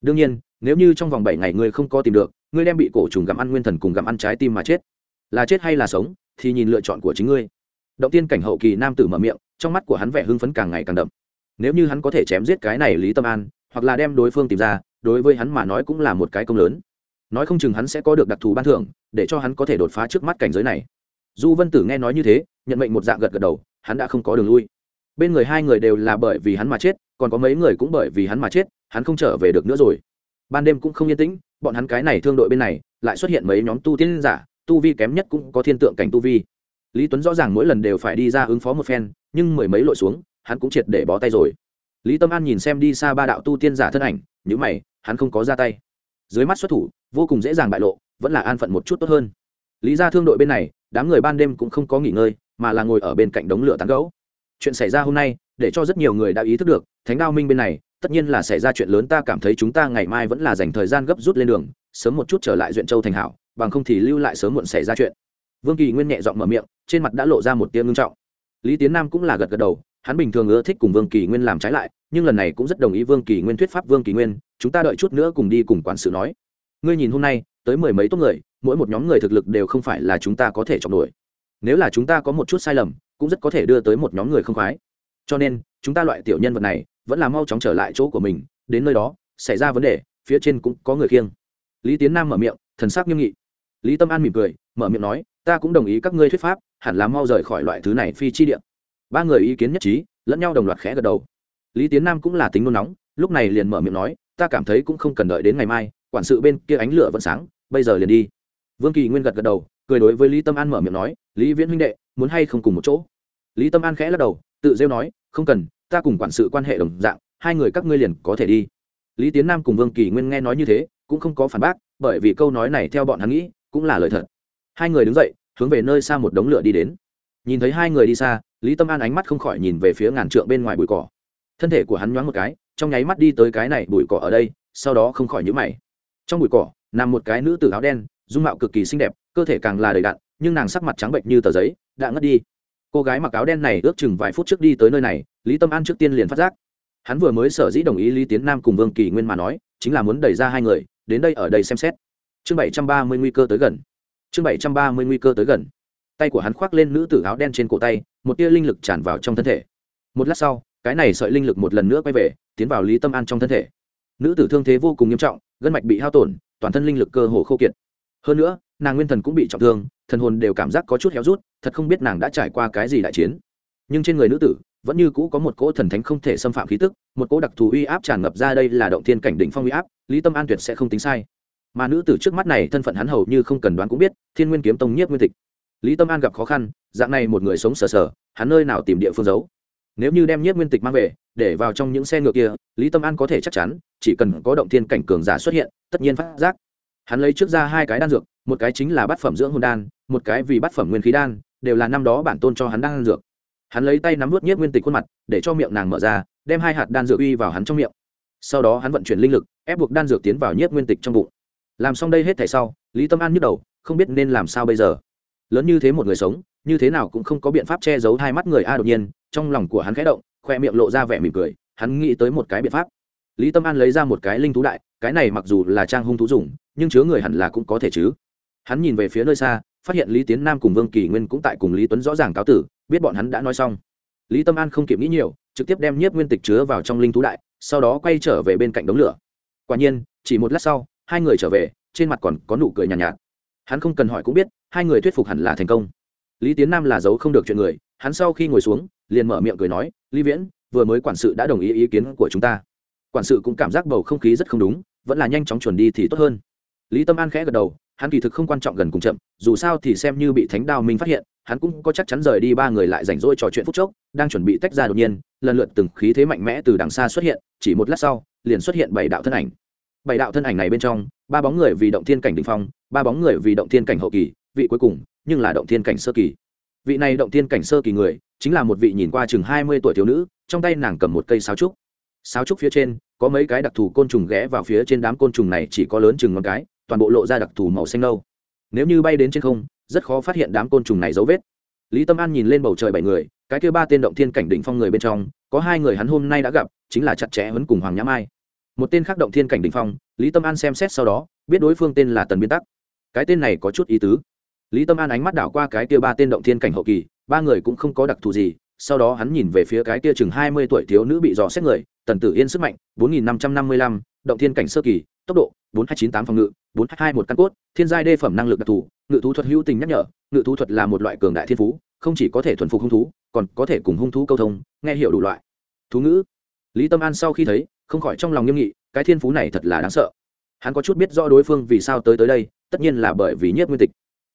Đương nhiên, nếu như trong vòng bảy ngày ngươi không có tìm được, ngươi đem bị cổ trùng gặm ăn nguyên thần cùng gặm ăn trái tim mà chết. Là chết hay là sống, thì nhìn lựa chọn của chính ngươi động tiên cảnh hậu kỳ nam tử mở miệng, trong mắt của hắn vẻ hưng phấn càng ngày càng đậm. Nếu như hắn có thể chém giết cái này lý tâm an, hoặc là đem đối phương tìm ra, đối với hắn mà nói cũng là một cái công lớn. Nói không chừng hắn sẽ có được đặc thù ban thưởng, để cho hắn có thể đột phá trước mắt cảnh giới này. Du vân tử nghe nói như thế, nhận mệnh một dạng gật gật đầu, hắn đã không có đường lui. Bên người hai người đều là bởi vì hắn mà chết, còn có mấy người cũng bởi vì hắn mà chết, hắn không trở về được nữa rồi. Ban đêm cũng không yên tĩnh, bọn hắn cái này thương đội bên này, lại xuất hiện mấy nhóm tu tiên giả, tu vi kém nhất cũng có thiên tượng cảnh tu vi lý tuấn rõ ràng mỗi lần đều phải đi ra ứng phó một phen, nhưng mười mấy lội xuống, hắn cũng triệt để bó tay rồi. Lý tâm an nhìn xem đi xa ba đạo tu tiên giả thân ảnh nhữ mày, hắn không có ra tay. Dưới mắt xuất thủ, vô cùng dễ dàng bại lộ, vẫn là an phận một chút tốt hơn. Lý ra thương đội bên này, đám người ban đêm cũng không có nghỉ ngơi, mà là ngồi ở bên cạnh đống lửa tán gấu chuyện xảy ra hôm nay, để cho rất nhiều người đã ý thức được, thánh đao minh bên này, tất nhiên là xảy ra chuyện lớn, ta cảm thấy chúng ta ngày mai vẫn là dành thời gian gấp rút lên đường, sớm một chút trở lại duyện châu thành hảo, bằng không thì lưu lại sớm muộn xảy ra chuyện vương kỳ nguyên nhẹ giọng mở miệng, trên mặt đã lộ ra một tia ngưng trọng. Lý tiến nam cũng là gật gật đầu, hắn bình thường ưa thích cùng vương kỳ nguyên làm trái lại, nhưng lần này cũng rất đồng ý vương kỳ nguyên thuyết pháp vương kỳ nguyên, chúng ta đợi chút nữa cùng đi cùng quản sự nói. Ngươi nhìn hôm nay, tới mười mấy tốt người, mỗi một nhóm người thực lực đều không phải là chúng ta có thể chọn nổi. nếu là chúng ta có một chút sai lầm, cũng rất có thể đưa tới một nhóm người không khoái. Cho nên, chúng ta loại tiểu nhân vật này, vẫn là mau chóng trở lại chỗ của mình, đến nơi đó, xảy ra vấn đề, phía trên cũng có người khiêng. Lý tiến nam mở miệng, thần sắc nghiêm nghị. Lý tâm an mỉm cười, mở miệng nói ta cũng đồng ý các ngươi thuyết pháp, hẳn là mau rời khỏi loại thứ này phi chi điện ba người ý kiến nhất trí, lẫn nhau đồng loạt khẽ gật đầu. Lý tiến nam cũng là tính nôn nóng, lúc này liền mở miệng nói, ta cảm thấy cũng không cần đợi đến ngày mai, quản sự bên kia ánh lửa vẫn sáng, bây giờ liền đi. Vương kỳ nguyên gật gật đầu, cười đối với lý tâm an mở miệng nói, lý viễn huynh đệ, muốn hay không cùng một chỗ? Lý tâm an khẽ lắc đầu, tự rêu nói, không cần, ta cùng quản sự quan hệ đồng dạng, hai người các ngươi liền có thể đi. Lý tiến nam cùng vương kỳ nguyên nghe nói như thế, cũng không có phản bác, bởi vì câu nói này theo bọn hắn nghĩ, cũng là lời thật hai người đứng dậy, hướng về nơi xa một đống lửa đi đến. Nhìn thấy hai người đi xa, lý tâm an ánh mắt không khỏi nhìn về phía ngàn trượng bên ngoài bụi cỏ. Thân thể của hắn nhoáng một cái, trong nháy mắt đi tới cái này bụi cỏ ở đây, sau đó không khỏi nhữ mày. Trong bụi cỏ, nằm một cái nữ tử áo đen, dung mạo cực kỳ xinh đẹp, cơ thể càng là đầy đặn, nhưng nàng sắc mặt trắng bệnh như tờ giấy, đã ngất đi. Cô gái mặc áo đen này ước chừng vài phút trước đi tới nơi này, lý tâm an trước tiên liền phát giác. Hắn vừa mới sở dĩ đồng ý lý tiến nam cùng vương kỳ nguyên mà nói, chính là muốn đẩy ra hai người, đến đây ở đây xem xét. Chương bảy trăm ba mươi nguy cơ tới gần chương bảy trăm ba mươi nguy cơ tới gần. Tay của hắn khoác lên nữ tử áo đen trên cổ tay, một tia linh lực tràn vào trong thân thể. Một lát sau, cái này sợi linh lực một lần nữa quay về, tiến vào lý tâm an trong thân thể. Nữ tử thương thế vô cùng nghiêm trọng, gân mạch bị hao tổn, toàn thân linh lực cơ hồ khô kiệt. Hơn nữa, nàng nguyên thần cũng bị trọng thương, thần hồn đều cảm giác có chút héo rút, thật không biết nàng đã trải qua cái gì đại chiến. Nhưng trên người nữ tử, vẫn như cũ có một cỗ thần thánh không thể xâm phạm khí tức, một cỗ đặc thù uy áp tràn ngập ra đây là động thiên cảnh đỉnh phong uy áp, lý tâm an tuyệt sẽ không tính sai mà nữ tử trước mắt này thân phận hắn hầu như không cần đoán cũng biết, thiên nguyên kiếm tông nhiếp nguyên tịch. Lý tâm an gặp khó khăn, dạng này một người sống sờ sờ, hắn nơi nào tìm địa phương giấu? Nếu như đem nhiếp nguyên tịch mang về, để vào trong những xe ngựa kia, lý tâm an có thể chắc chắn, chỉ cần có động thiên cảnh cường giả xuất hiện, tất nhiên phát giác. Hắn lấy trước ra hai cái đan dược, một cái chính là bát phẩm dưỡng hồn đan, một cái vì bát phẩm nguyên khí đan, đều là năm đó bản tôn cho hắn đan dược. Hắn lấy tay nắm vút nhiếp nguyên tịch khuôn mặt, để cho miệng nàng mở ra, đem hai hạt đan dược uy vào hắn trong miệng. Sau đó hắn vận chuyển linh lực, ép buộc đan dược tiến vào nhiếp nguyên tịch trong bụng làm xong đây hết thảy sau, lý tâm an nhức đầu, không biết nên làm sao bây giờ. Lớn như thế một người sống, như thế nào cũng không có biện pháp che giấu hai mắt người a đột nhiên, trong lòng của hắn khẽ động, khoe miệng lộ ra vẻ mỉm cười, hắn nghĩ tới một cái biện pháp. Lý tâm an lấy ra một cái linh thú đại, cái này mặc dù là trang hung thú dùng, nhưng chứa người hẳn là cũng có thể chứ. Hắn nhìn về phía nơi xa, phát hiện lý tiến nam cùng vương kỳ nguyên cũng tại cùng lý tuấn rõ ràng cáo tử, biết bọn hắn đã nói xong. Lý tâm an không kịp nghĩ nhiều, trực tiếp đem nhiếp nguyên tịch chứa vào trong linh thú đại, sau đó quay trở về bên cạnh đống lửa. Quả nhiên, chỉ một lát sau hai người trở về trên mặt còn có nụ cười nhàn nhạt, nhạt. Hắn không cần hỏi cũng biết hai người thuyết phục hẳn là thành công. Lý tiến nam là giấu không được chuyện người hắn sau khi ngồi xuống liền mở miệng cười nói lý viễn vừa mới quản sự đã đồng ý ý kiến của chúng ta. Quản sự cũng cảm giác bầu không khí rất không đúng vẫn là nhanh chóng chuẩn đi thì tốt hơn. Lý tâm an khẽ gật đầu hắn kỳ thực không quan trọng gần cùng chậm dù sao thì xem như bị thánh đao minh phát hiện hắn cũng có chắc chắn rời đi ba người lại rảnh rỗi trò chuyện phút chốc đang chuẩn bị tách ra đột nhiên lần lượt từng khí thế mạnh mẽ từ đằng xa xuất hiện chỉ một lát sau liền xuất hiện bảy đạo thân ảnh bảy đạo thân ảnh này bên trong, ba bóng người vì động thiên cảnh đình phong, ba bóng người vì động thiên cảnh hậu kỳ, vị cuối cùng, nhưng là động thiên cảnh sơ kỳ. Vị này động thiên cảnh sơ kỳ người, chính là một vị nhìn qua chừng hai mươi tuổi thiếu nữ, trong tay nàng cầm một cây sáo trúc. Sáo trúc phía trên, có mấy cái đặc thù côn trùng ghé vào phía trên đám côn trùng này chỉ có lớn chừng ngón cái, toàn bộ lộ ra đặc thù màu xanh nâu. Nếu như bay đến trên không, rất khó phát hiện đám côn trùng này dấu vết. Lý tâm an nhìn lên bầu trời bảy người, cái kêu ba tên động thiên cảnh đỉnh phong người bên trong, có hai người hắn hôm nay đã gặp, chính là chặt chẽ huấn cùng hoàng nhã mai một tên khác động thiên cảnh đỉnh phong, lý tâm an xem xét sau đó, biết đối phương tên là tần biên tắc. Cái tên này có chút ý tứ. Lý tâm an ánh mắt đảo qua cái kia ba tên động thiên cảnh hậu kỳ, ba người cũng không có đặc thù gì, sau đó hắn nhìn về phía cái kia chừng hai mươi tuổi thiếu nữ bị dò xét người, tần tử yên sức mạnh, bốn nghìn năm trăm năm mươi lăm, động thiên cảnh sơ kỳ, tốc độ, bốn hai chín tám phòng ngự, bốn hai hai một căn cốt, thiên giai đê phẩm năng lực đặc thù, ngự thú thuật hữu tình nhắc nhở, ngự thú thuật là một loại cường đại thiên phú, không chỉ có thể thuần phục hung thú, còn có thể cùng hung thú câu thông, nghe hiểu đủ loại. Thú ngữ lý tâm an sau khi thấy, không khỏi trong lòng nghiêm nghị, cái thiên phú này thật là đáng sợ. Hắn có chút biết rõ đối phương vì sao tới tới đây, tất nhiên là bởi vì nhiếp nguyên tịch.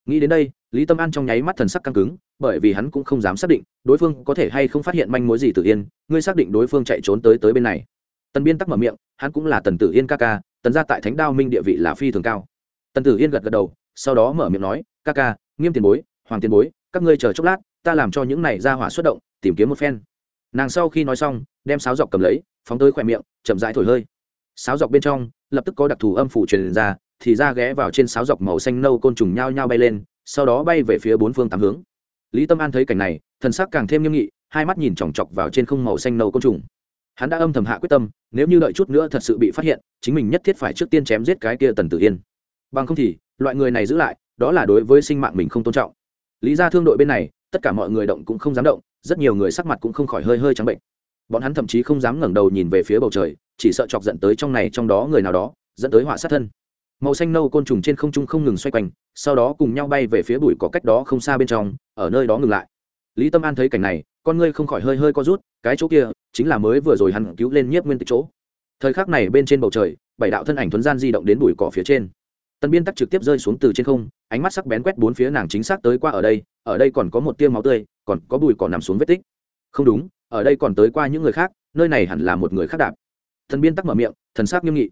Nghĩ đến đây, lý tâm an trong nháy mắt thần sắc căng cứng, bởi vì hắn cũng không dám xác định, đối phương có thể hay không phát hiện manh mối gì tự yên, ngươi xác định đối phương chạy trốn tới tới bên này. Tần biên tắc mở miệng, hắn cũng là tần tử yên ca ca, tần ra tại thánh đao minh địa vị là phi thường cao. Tần tử yên gật gật đầu, sau đó mở miệng nói, ca ca, nghiêm tiền bối, hoàng tiền bối, các ngươi chờ chốc lát, ta làm cho những này ra hỏa xuất động, tìm kiếm một phen nàng sau khi nói xong, đem sáo dọc cầm lấy, phóng tới khỏe miệng, chậm rãi thổi hơi. Sáo dọc bên trong, lập tức có đặc thù âm phủ truyền ra, thì ra ghé vào trên sáo dọc màu xanh nâu côn trùng nhao nhao bay lên, sau đó bay về phía bốn phương tám hướng. Lý tâm an thấy cảnh này, thần sắc càng thêm nghiêm nghị, hai mắt nhìn chòng chọc vào trên không màu xanh nâu côn trùng. Hắn đã âm thầm hạ quyết tâm, nếu như đợi chút nữa thật sự bị phát hiện, chính mình nhất thiết phải trước tiên chém giết cái kia tần tử yên. Bằng không thì, loại người này giữ lại, đó là đối với sinh mạng mình không tôn trọng. Lý ra thương đội bên này, tất cả mọi người động cũng không dám động rất nhiều người sắc mặt cũng không khỏi hơi hơi trắng bệnh. Bọn hắn thậm chí không dám ngẩng đầu nhìn về phía bầu trời, chỉ sợ chọc dẫn tới trong này trong đó người nào đó, dẫn tới họa sát thân. Màu xanh nâu côn trùng trên không trung không ngừng xoay quanh, sau đó cùng nhau bay về phía bụi có cách đó không xa bên trong, ở nơi đó ngừng lại. Lý tâm an thấy cảnh này, con ngươi không khỏi hơi hơi co rút, cái chỗ kia chính là mới vừa rồi hắn cứu lên nhiếp nguyên tịch chỗ. Thời khắc này bên trên bầu trời, bảy đạo thân ảnh thuấn gian di động đến bụi cỏ phía trên. Tân biên tắc trực tiếp rơi xuống từ trên không, ánh mắt sắc bén quét bốn phía nàng chính xác tới qua ở đây ở đây còn có một tia máu tươi còn có bụi cỏ nằm xuống vết tích. Không đúng, ở đây còn tới qua những người khác, nơi này hẳn là một người khác đạp. Thần biên tắc mở miệng, thần sắc nghiêm nghị.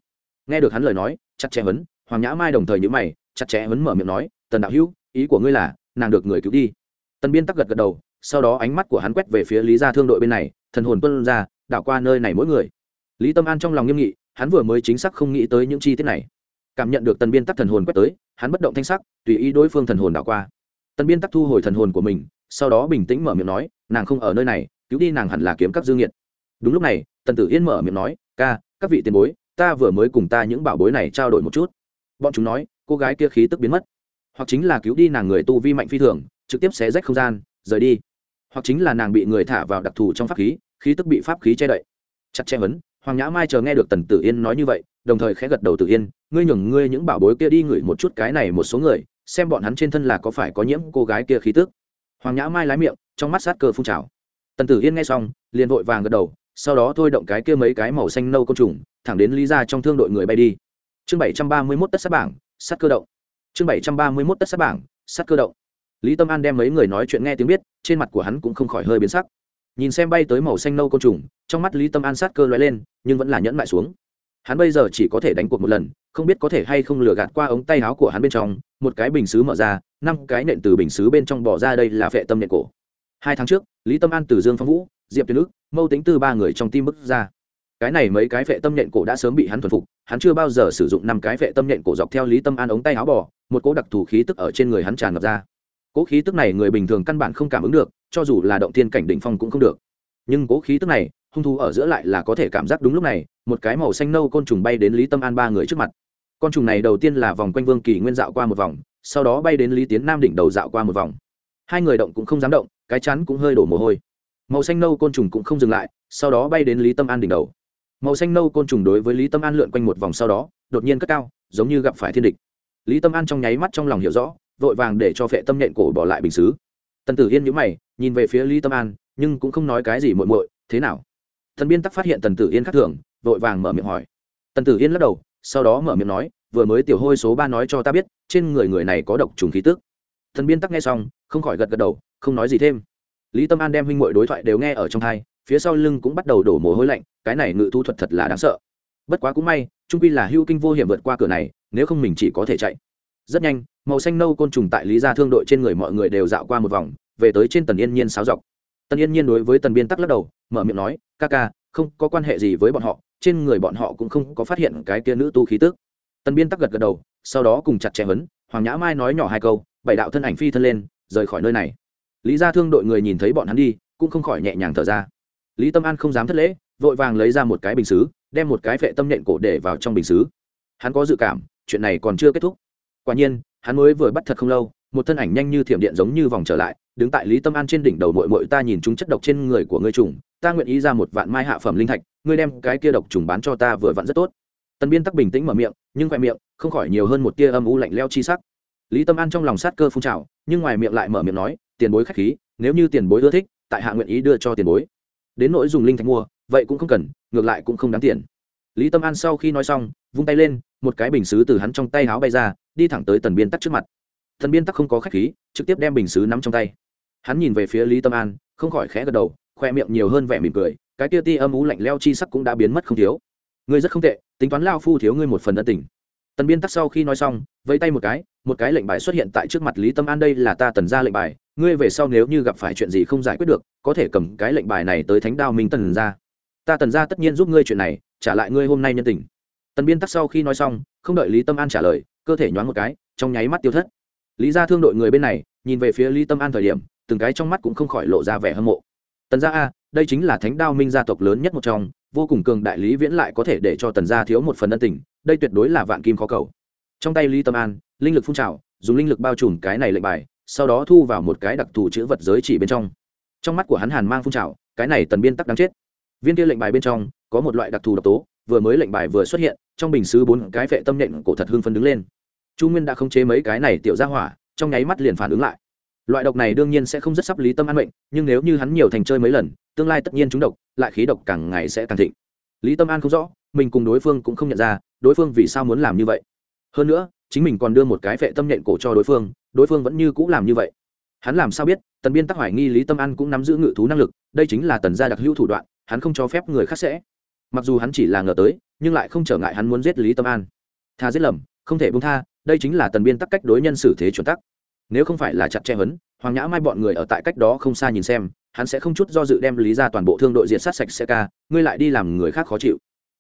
Nghe được hắn lời nói, chặt chẽ hấn, hoàng nhã mai đồng thời nhữ mày, chặt chẽ hấn mở miệng nói, tần đạo hữu, ý của ngươi là, nàng được người cứu đi. Tần biên tắc gật gật đầu, sau đó ánh mắt của hắn quét về phía lý gia thương đội bên này, thần hồn tuân ra, đảo qua nơi này mỗi người. Lý tâm an trong lòng nghiêm nghị, hắn vừa mới chính xác không nghĩ tới những chi tiết này. Cảm nhận được tần biên tắc thần hồn quét tới, hắn bất động thanh sắc, tùy ý đối phương thần hồn đảo qua. Tần biên tắc thu hồi thần hồn của mình sau đó bình tĩnh mở miệng nói, nàng không ở nơi này, cứu đi nàng hẳn là kiếm các dương nhiệt đúng lúc này, tần tử yên mở miệng nói, ca, các vị tiền bối, ta vừa mới cùng ta những bảo bối này trao đổi một chút. Bọn chúng nói, cô gái kia khí tức biến mất. Hoặc chính là cứu đi nàng người tu vi mạnh phi thường, trực tiếp xé rách không gian, rời đi. Hoặc chính là nàng bị người thả vào đặc thù trong pháp khí khí tức bị pháp khí che đậy. Chặt che vấn hoàng nhã mai chờ nghe được tần tử yên nói như vậy, đồng thời khẽ gật đầu tử yên, ngươi nhường ngươi những bảo bối kia đi ngửi một chút cái này một số người, xem bọn hắn trên thân là có phải có nhiễm cô gái kia khí tức hoàng nhã mai lái miệng, trong mắt sát cơ phun trào. Tần tử yên nghe xong, liền vội vàng gật đầu, sau đó thôi động cái kia mấy cái màu xanh nâu côn trùng, thẳng đến lý ra trong thương đội người bay đi. Chương bảy trăm ba mươi mốt tất sát bảng, sát cơ động. Chương bảy trăm ba mươi mốt tất sát bảng, sát cơ động. Lý tâm an đem mấy người nói chuyện nghe tiếng biết, trên mặt của hắn cũng không khỏi hơi biến sắc. Nhìn xem bay tới màu xanh nâu côn trùng, trong mắt lý tâm an sát cơ l lên, nhưng vẫn là nhẫn mại xuống. Hắn bây giờ chỉ có thể đánh cuộc một lần, không biết có thể hay không lừa gạt qua ống tay áo của hắn bên trong một cái bình xứ mở ra, năm cái nện từ bình xứ bên trong bỏ ra đây là phệ tâm nện cổ. Hai tháng trước, lý tâm an từ dương phong vũ, diệp tuyên ức, mâu tính từ ba người trong tim bức ra. Cái này mấy cái phệ tâm nện cổ đã sớm bị hắn thuần phục, hắn chưa bao giờ sử dụng năm cái phệ tâm nện cổ dọc theo lý tâm an ống tay áo bỏ một cỗ đặc thù khí tức ở trên người hắn tràn ngập ra. Cỗ khí tức này người bình thường căn bản không cảm ứng được, cho dù là động thiên cảnh đỉnh phong cũng không được. Nhưng cỗ khí tức này, hung thú ở giữa lại là có thể cảm giác đúng lúc này, một cái màu xanh nâu côn trùng bay đến lý tâm an ba người trước mặt con trùng này đầu tiên là vòng quanh vương kỳ nguyên dạo qua một vòng, sau đó bay đến lý tiến nam đỉnh đầu dạo qua một vòng. Hai người động cũng không dám động, cái chắn cũng hơi đổ mồ hôi. Màu xanh nâu côn trùng cũng không dừng lại, sau đó bay đến lý tâm an đỉnh đầu. Màu xanh nâu côn trùng đối với lý tâm an lượn quanh một vòng sau đó, đột nhiên cất cao, giống như gặp phải thiên địch. Lý tâm an trong nháy mắt trong lòng hiểu rõ, vội vàng để cho phệ tâm nhện cổ bỏ lại bình xứ. Tần tử yên nhữ mày, nhìn về phía lý tâm an, nhưng cũng không nói cái gì muội muội, thế nào? Thần biên tắc phát hiện tần tử yên khác thường, vội vàng mở miệng hỏi. Tần tử yên lắc đầu sau đó mở miệng nói, vừa mới tiểu hôi số ba nói cho ta biết, trên người người này có độc trùng khí tức. Thần biên tắc nghe xong, không khỏi gật gật đầu, không nói gì thêm. Lý tâm an đem huynh m đối thoại đều nghe ở trong thai, phía sau lưng cũng bắt đầu đổ mồ hôi lạnh, cái này ngự thu thuật thật là đáng sợ. Bất quá cũng may, trung pi là hưu kinh vô hiểm vượt qua cửa này, nếu không mình chỉ có thể chạy. Rất nhanh, màu xanh nâu côn trùng tại lý gia thương đội trên người mọi người đều dạo qua một vòng, về tới trên tần yên nhiên sáo dọc. Tần yên nhiên đối với tần biên tắc lắc đầu, mở miệng nói, ca ca, không có quan hệ gì với bọn họ trên người bọn họ cũng không có phát hiện cái kia nữ tu khí tức. Tần biên tắc gật gật đầu, sau đó cùng chặt chẽ vấn hoàng nhã mai nói nhỏ hai câu, bảy đạo thân ảnh phi thân lên, rời khỏi nơi này. Lý gia thương đội người nhìn thấy bọn hắn đi, cũng không khỏi nhẹ nhàng thở ra. Lý tâm an không dám thất lễ, vội vàng lấy ra một cái bình xứ, đem một cái phệ tâm nện cổ để vào trong bình xứ. Hắn có dự cảm, chuyện này còn chưa kết thúc. Quả nhiên, hắn mới vừa bắt thật không lâu, một thân ảnh nhanh như thiểm điện giống như vòng trở lại, đứng tại lý tâm an trên đỉnh đầu mội mội ta nhìn chúng chất độc trên người của ngươi trùng ta nguyện ý ra một vạn mai hạ phẩm linh thạch, ngươi đem cái kia độc trùng bán cho ta vừa vặn rất tốt. Tần biên tắc bình tĩnh mở miệng, nhưng khoe miệng, không khỏi nhiều hơn một tia âm u lạnh leo chi sắc. Lý tâm an trong lòng sát cơ phun trào, nhưng ngoài miệng lại mở miệng nói, tiền bối khách khí, nếu như tiền bối ưa thích, tại hạ nguyện ý đưa cho tiền bối. Đến nỗi dùng linh thạch mua, vậy cũng không cần, ngược lại cũng không đáng tiền. Lý tâm an sau khi nói xong, vung tay lên, một cái bình xứ từ hắn trong tay háo bay ra, đi thẳng tới tần biên tắc trước mặt. Thần biên tắc không có khách khí, trực tiếp đem bình xứ nắm trong tay. Hắn nhìn về phía lý tâm an, không khỏi khẽ gật đầu khoe miệng nhiều hơn vẻ mỉm cười, cái tia ti âm ú lạnh leo chi sắc cũng đã biến mất không thiếu. Ngươi rất không tệ, tính toán lao phu thiếu ngươi một phần ân tình. Tần biên tắc sau khi nói xong, vẫy tay một cái một cái lệnh bài xuất hiện tại trước mặt lý tâm an, đây là ta tần ra lệnh bài, ngươi về sau nếu như gặp phải chuyện gì không giải quyết được, có thể cầm cái lệnh bài này tới thánh đao minh tần ra. Ta tần ra tất nhiên giúp ngươi chuyện này, trả lại ngươi hôm nay nhân tình. Tần biên tắc sau khi nói xong, không đợi lý tâm an trả lời, cơ thể nhoáng một cái, trong nháy mắt tiêu thất. Lý ra thương đội người bên này, nhìn về phía lý tâm an thời điểm, từng cái trong mắt cũng không khỏi lộ ra vẻ hâm mộ tần gia a, đây chính là thánh đao minh gia tộc lớn nhất một trong, vô cùng cường đại lý viễn lại có thể để cho tần gia thiếu một phần ân tình, đây tuyệt đối là vạn kim khó cầu. Trong tay lý tâm an, linh lực phun trào, dùng linh lực bao trùm cái này lệnh bài, sau đó thu vào một cái đặc thù chữ vật giới chỉ bên trong. Trong mắt của hắn hàn mang phun trào, cái này tần biên tắc đáng chết. Viên kia lệnh bài bên trong, có một loại đặc thù độc tố, vừa mới lệnh bài vừa xuất hiện, trong bình xứ bốn cái vệ tâm nện cổ thật hưng phân đứng lên. Chu nguyên đã khống chế mấy cái này tiểu ra hỏa, trong nháy mắt liền phản ứng lại loại độc này đương nhiên sẽ không rất sắp lý tâm an mệnh, nhưng nếu như hắn nhiều thành chơi mấy lần, tương lai tất nhiên chúng độc, lại khí độc càng ngày sẽ càng thịnh. Lý tâm an không rõ, mình cùng đối phương cũng không nhận ra, đối phương vì sao muốn làm như vậy. Hơn nữa, chính mình còn đưa một cái vệ tâm nhện cổ cho đối phương đối phương vẫn như cũng làm như vậy. Hắn làm sao biết, tần biên tắc hoài nghi lý tâm an cũng nắm giữ ngự thú năng lực, đây chính là tần gia đặc hữu thủ đoạn, hắn không cho phép người khác sẽ. Mặc dù hắn chỉ là ngờ tới, nhưng lại không trở ngại hắn muốn giết lý tâm an. Tha giết lầm, không thể bung tha, đây chính là tần biên tắc cách đối nhân xử thế chuẩn tắc nếu không phải là chặt che hấn hoàng nhã mai bọn người ở tại cách đó không xa nhìn xem, hắn sẽ không chút do dự đem lý ra toàn bộ thương đội diệt sát sạch xe ca, ngươi lại đi làm người khác khó chịu.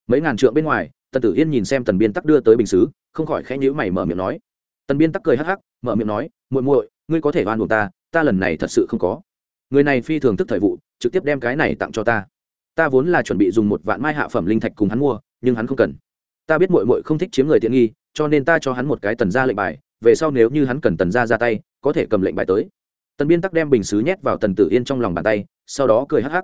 Mấy ngàn trượng bên ngoài, tần tử yên nhìn xem tần biên tắc đưa tới bình xứ, không khỏi khẽ nhữ mày mở miệng nói. Tần biên tắc cười hắc hắc, mở miệng nói, muội muội, ngươi có thể oan buộc ta ta lần này thật sự không có. Người này phi thường thức thời vụ, trực tiếp đem cái này tặng cho ta. Ta vốn là chuẩn bị dùng một vạn mai hạ phẩm linh thạch cùng hắn mua, nhưng hắn không cần. Ta biết muội muội không thích chiếm người tiện nghi, cho nên ta cho hắn một cái tần gia lệnh bài về sau nếu như hắn cần tần gia ra tay, có thể cầm lệnh bài tới. Tần biên tắc đem bình xứ nhét vào tần tử yên trong lòng bàn tay, sau đó cười hắc hắc.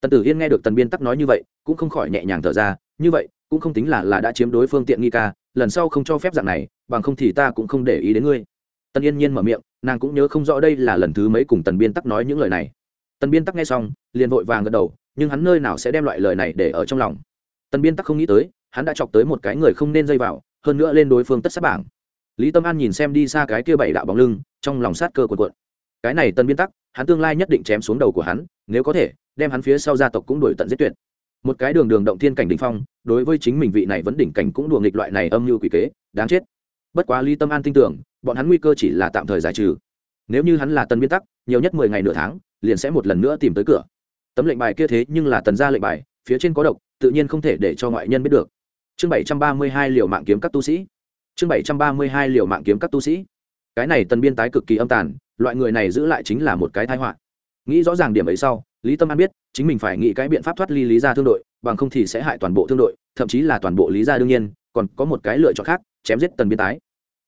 Tần tử yên nghe được tần biên tắc nói như vậy, cũng không khỏi nhẹ nhàng thở ra, như vậy, cũng không tính là là đã chiếm đối phương tiện nghi ca, lần sau không cho phép dạng này, bằng không thì ta cũng không để ý đến ngươi. Tần yên nhiên mở miệng, nàng cũng nhớ không rõ đây là lần thứ mấy cùng tần biên tắc nói những lời này. Tần biên tắc nghe xong, liền vội vàng gật đầu, nhưng hắn nơi nào sẽ đem loại lời này để ở trong lòng. Tần biên tắc không nghĩ tới, hắn đã chọc tới một cái người không nên dây vào, hơn nữa lên đối phương tất sát bảng lý tâm an nhìn xem đi xa cái kia bảy đạo bóng lưng, trong lòng sát cơ cuộn cuộn. Cái này tần biên tắc, hắn tương lai nhất định chém xuống đầu của hắn, nếu có thể, đem hắn phía sau gia tộc cũng đổi tận giết tuyệt. Một cái đường đường động thiên cảnh đ ỉ n h phong, đối với chính mình vị này vẫn đỉnh cảnh cũng đùa nghịch loại này âm mưu quỷ kế, đáng chết. Bất quá lý tâm an tin tưởng, bọn hắn nguy cơ chỉ là tạm thời giải trừ. Nếu như hắn là tần biên tắc, nhiều nhất mười ngày nửa tháng, liền sẽ một lần nữa tìm tới cửa. Tấm lệnh bài kia thế nhưng là tần gia lệnh bài, phía trên có độc, tự nhiên không thể để cho ngoại nhân biết được. Chương bảy trăm ba mươi hai liều mạng kiếm các tu sĩ chương bảy trăm ba mươi hai liều mạng kiếm các tu sĩ. Cái này tần biên tái cực kỳ âm tàn, loại người này giữ lại chính là một cái thái họa. Nghĩ rõ ràng điểm ấy sau, lý tâm an biết, chính mình phải nghĩ cái biện pháp thoát ly lý gia thương đội, bằng không thì sẽ hại toàn bộ thương đội, thậm chí là toàn bộ lý gia đương nhiên, còn có một cái lựa chọn khác, chém giết tần biên tái.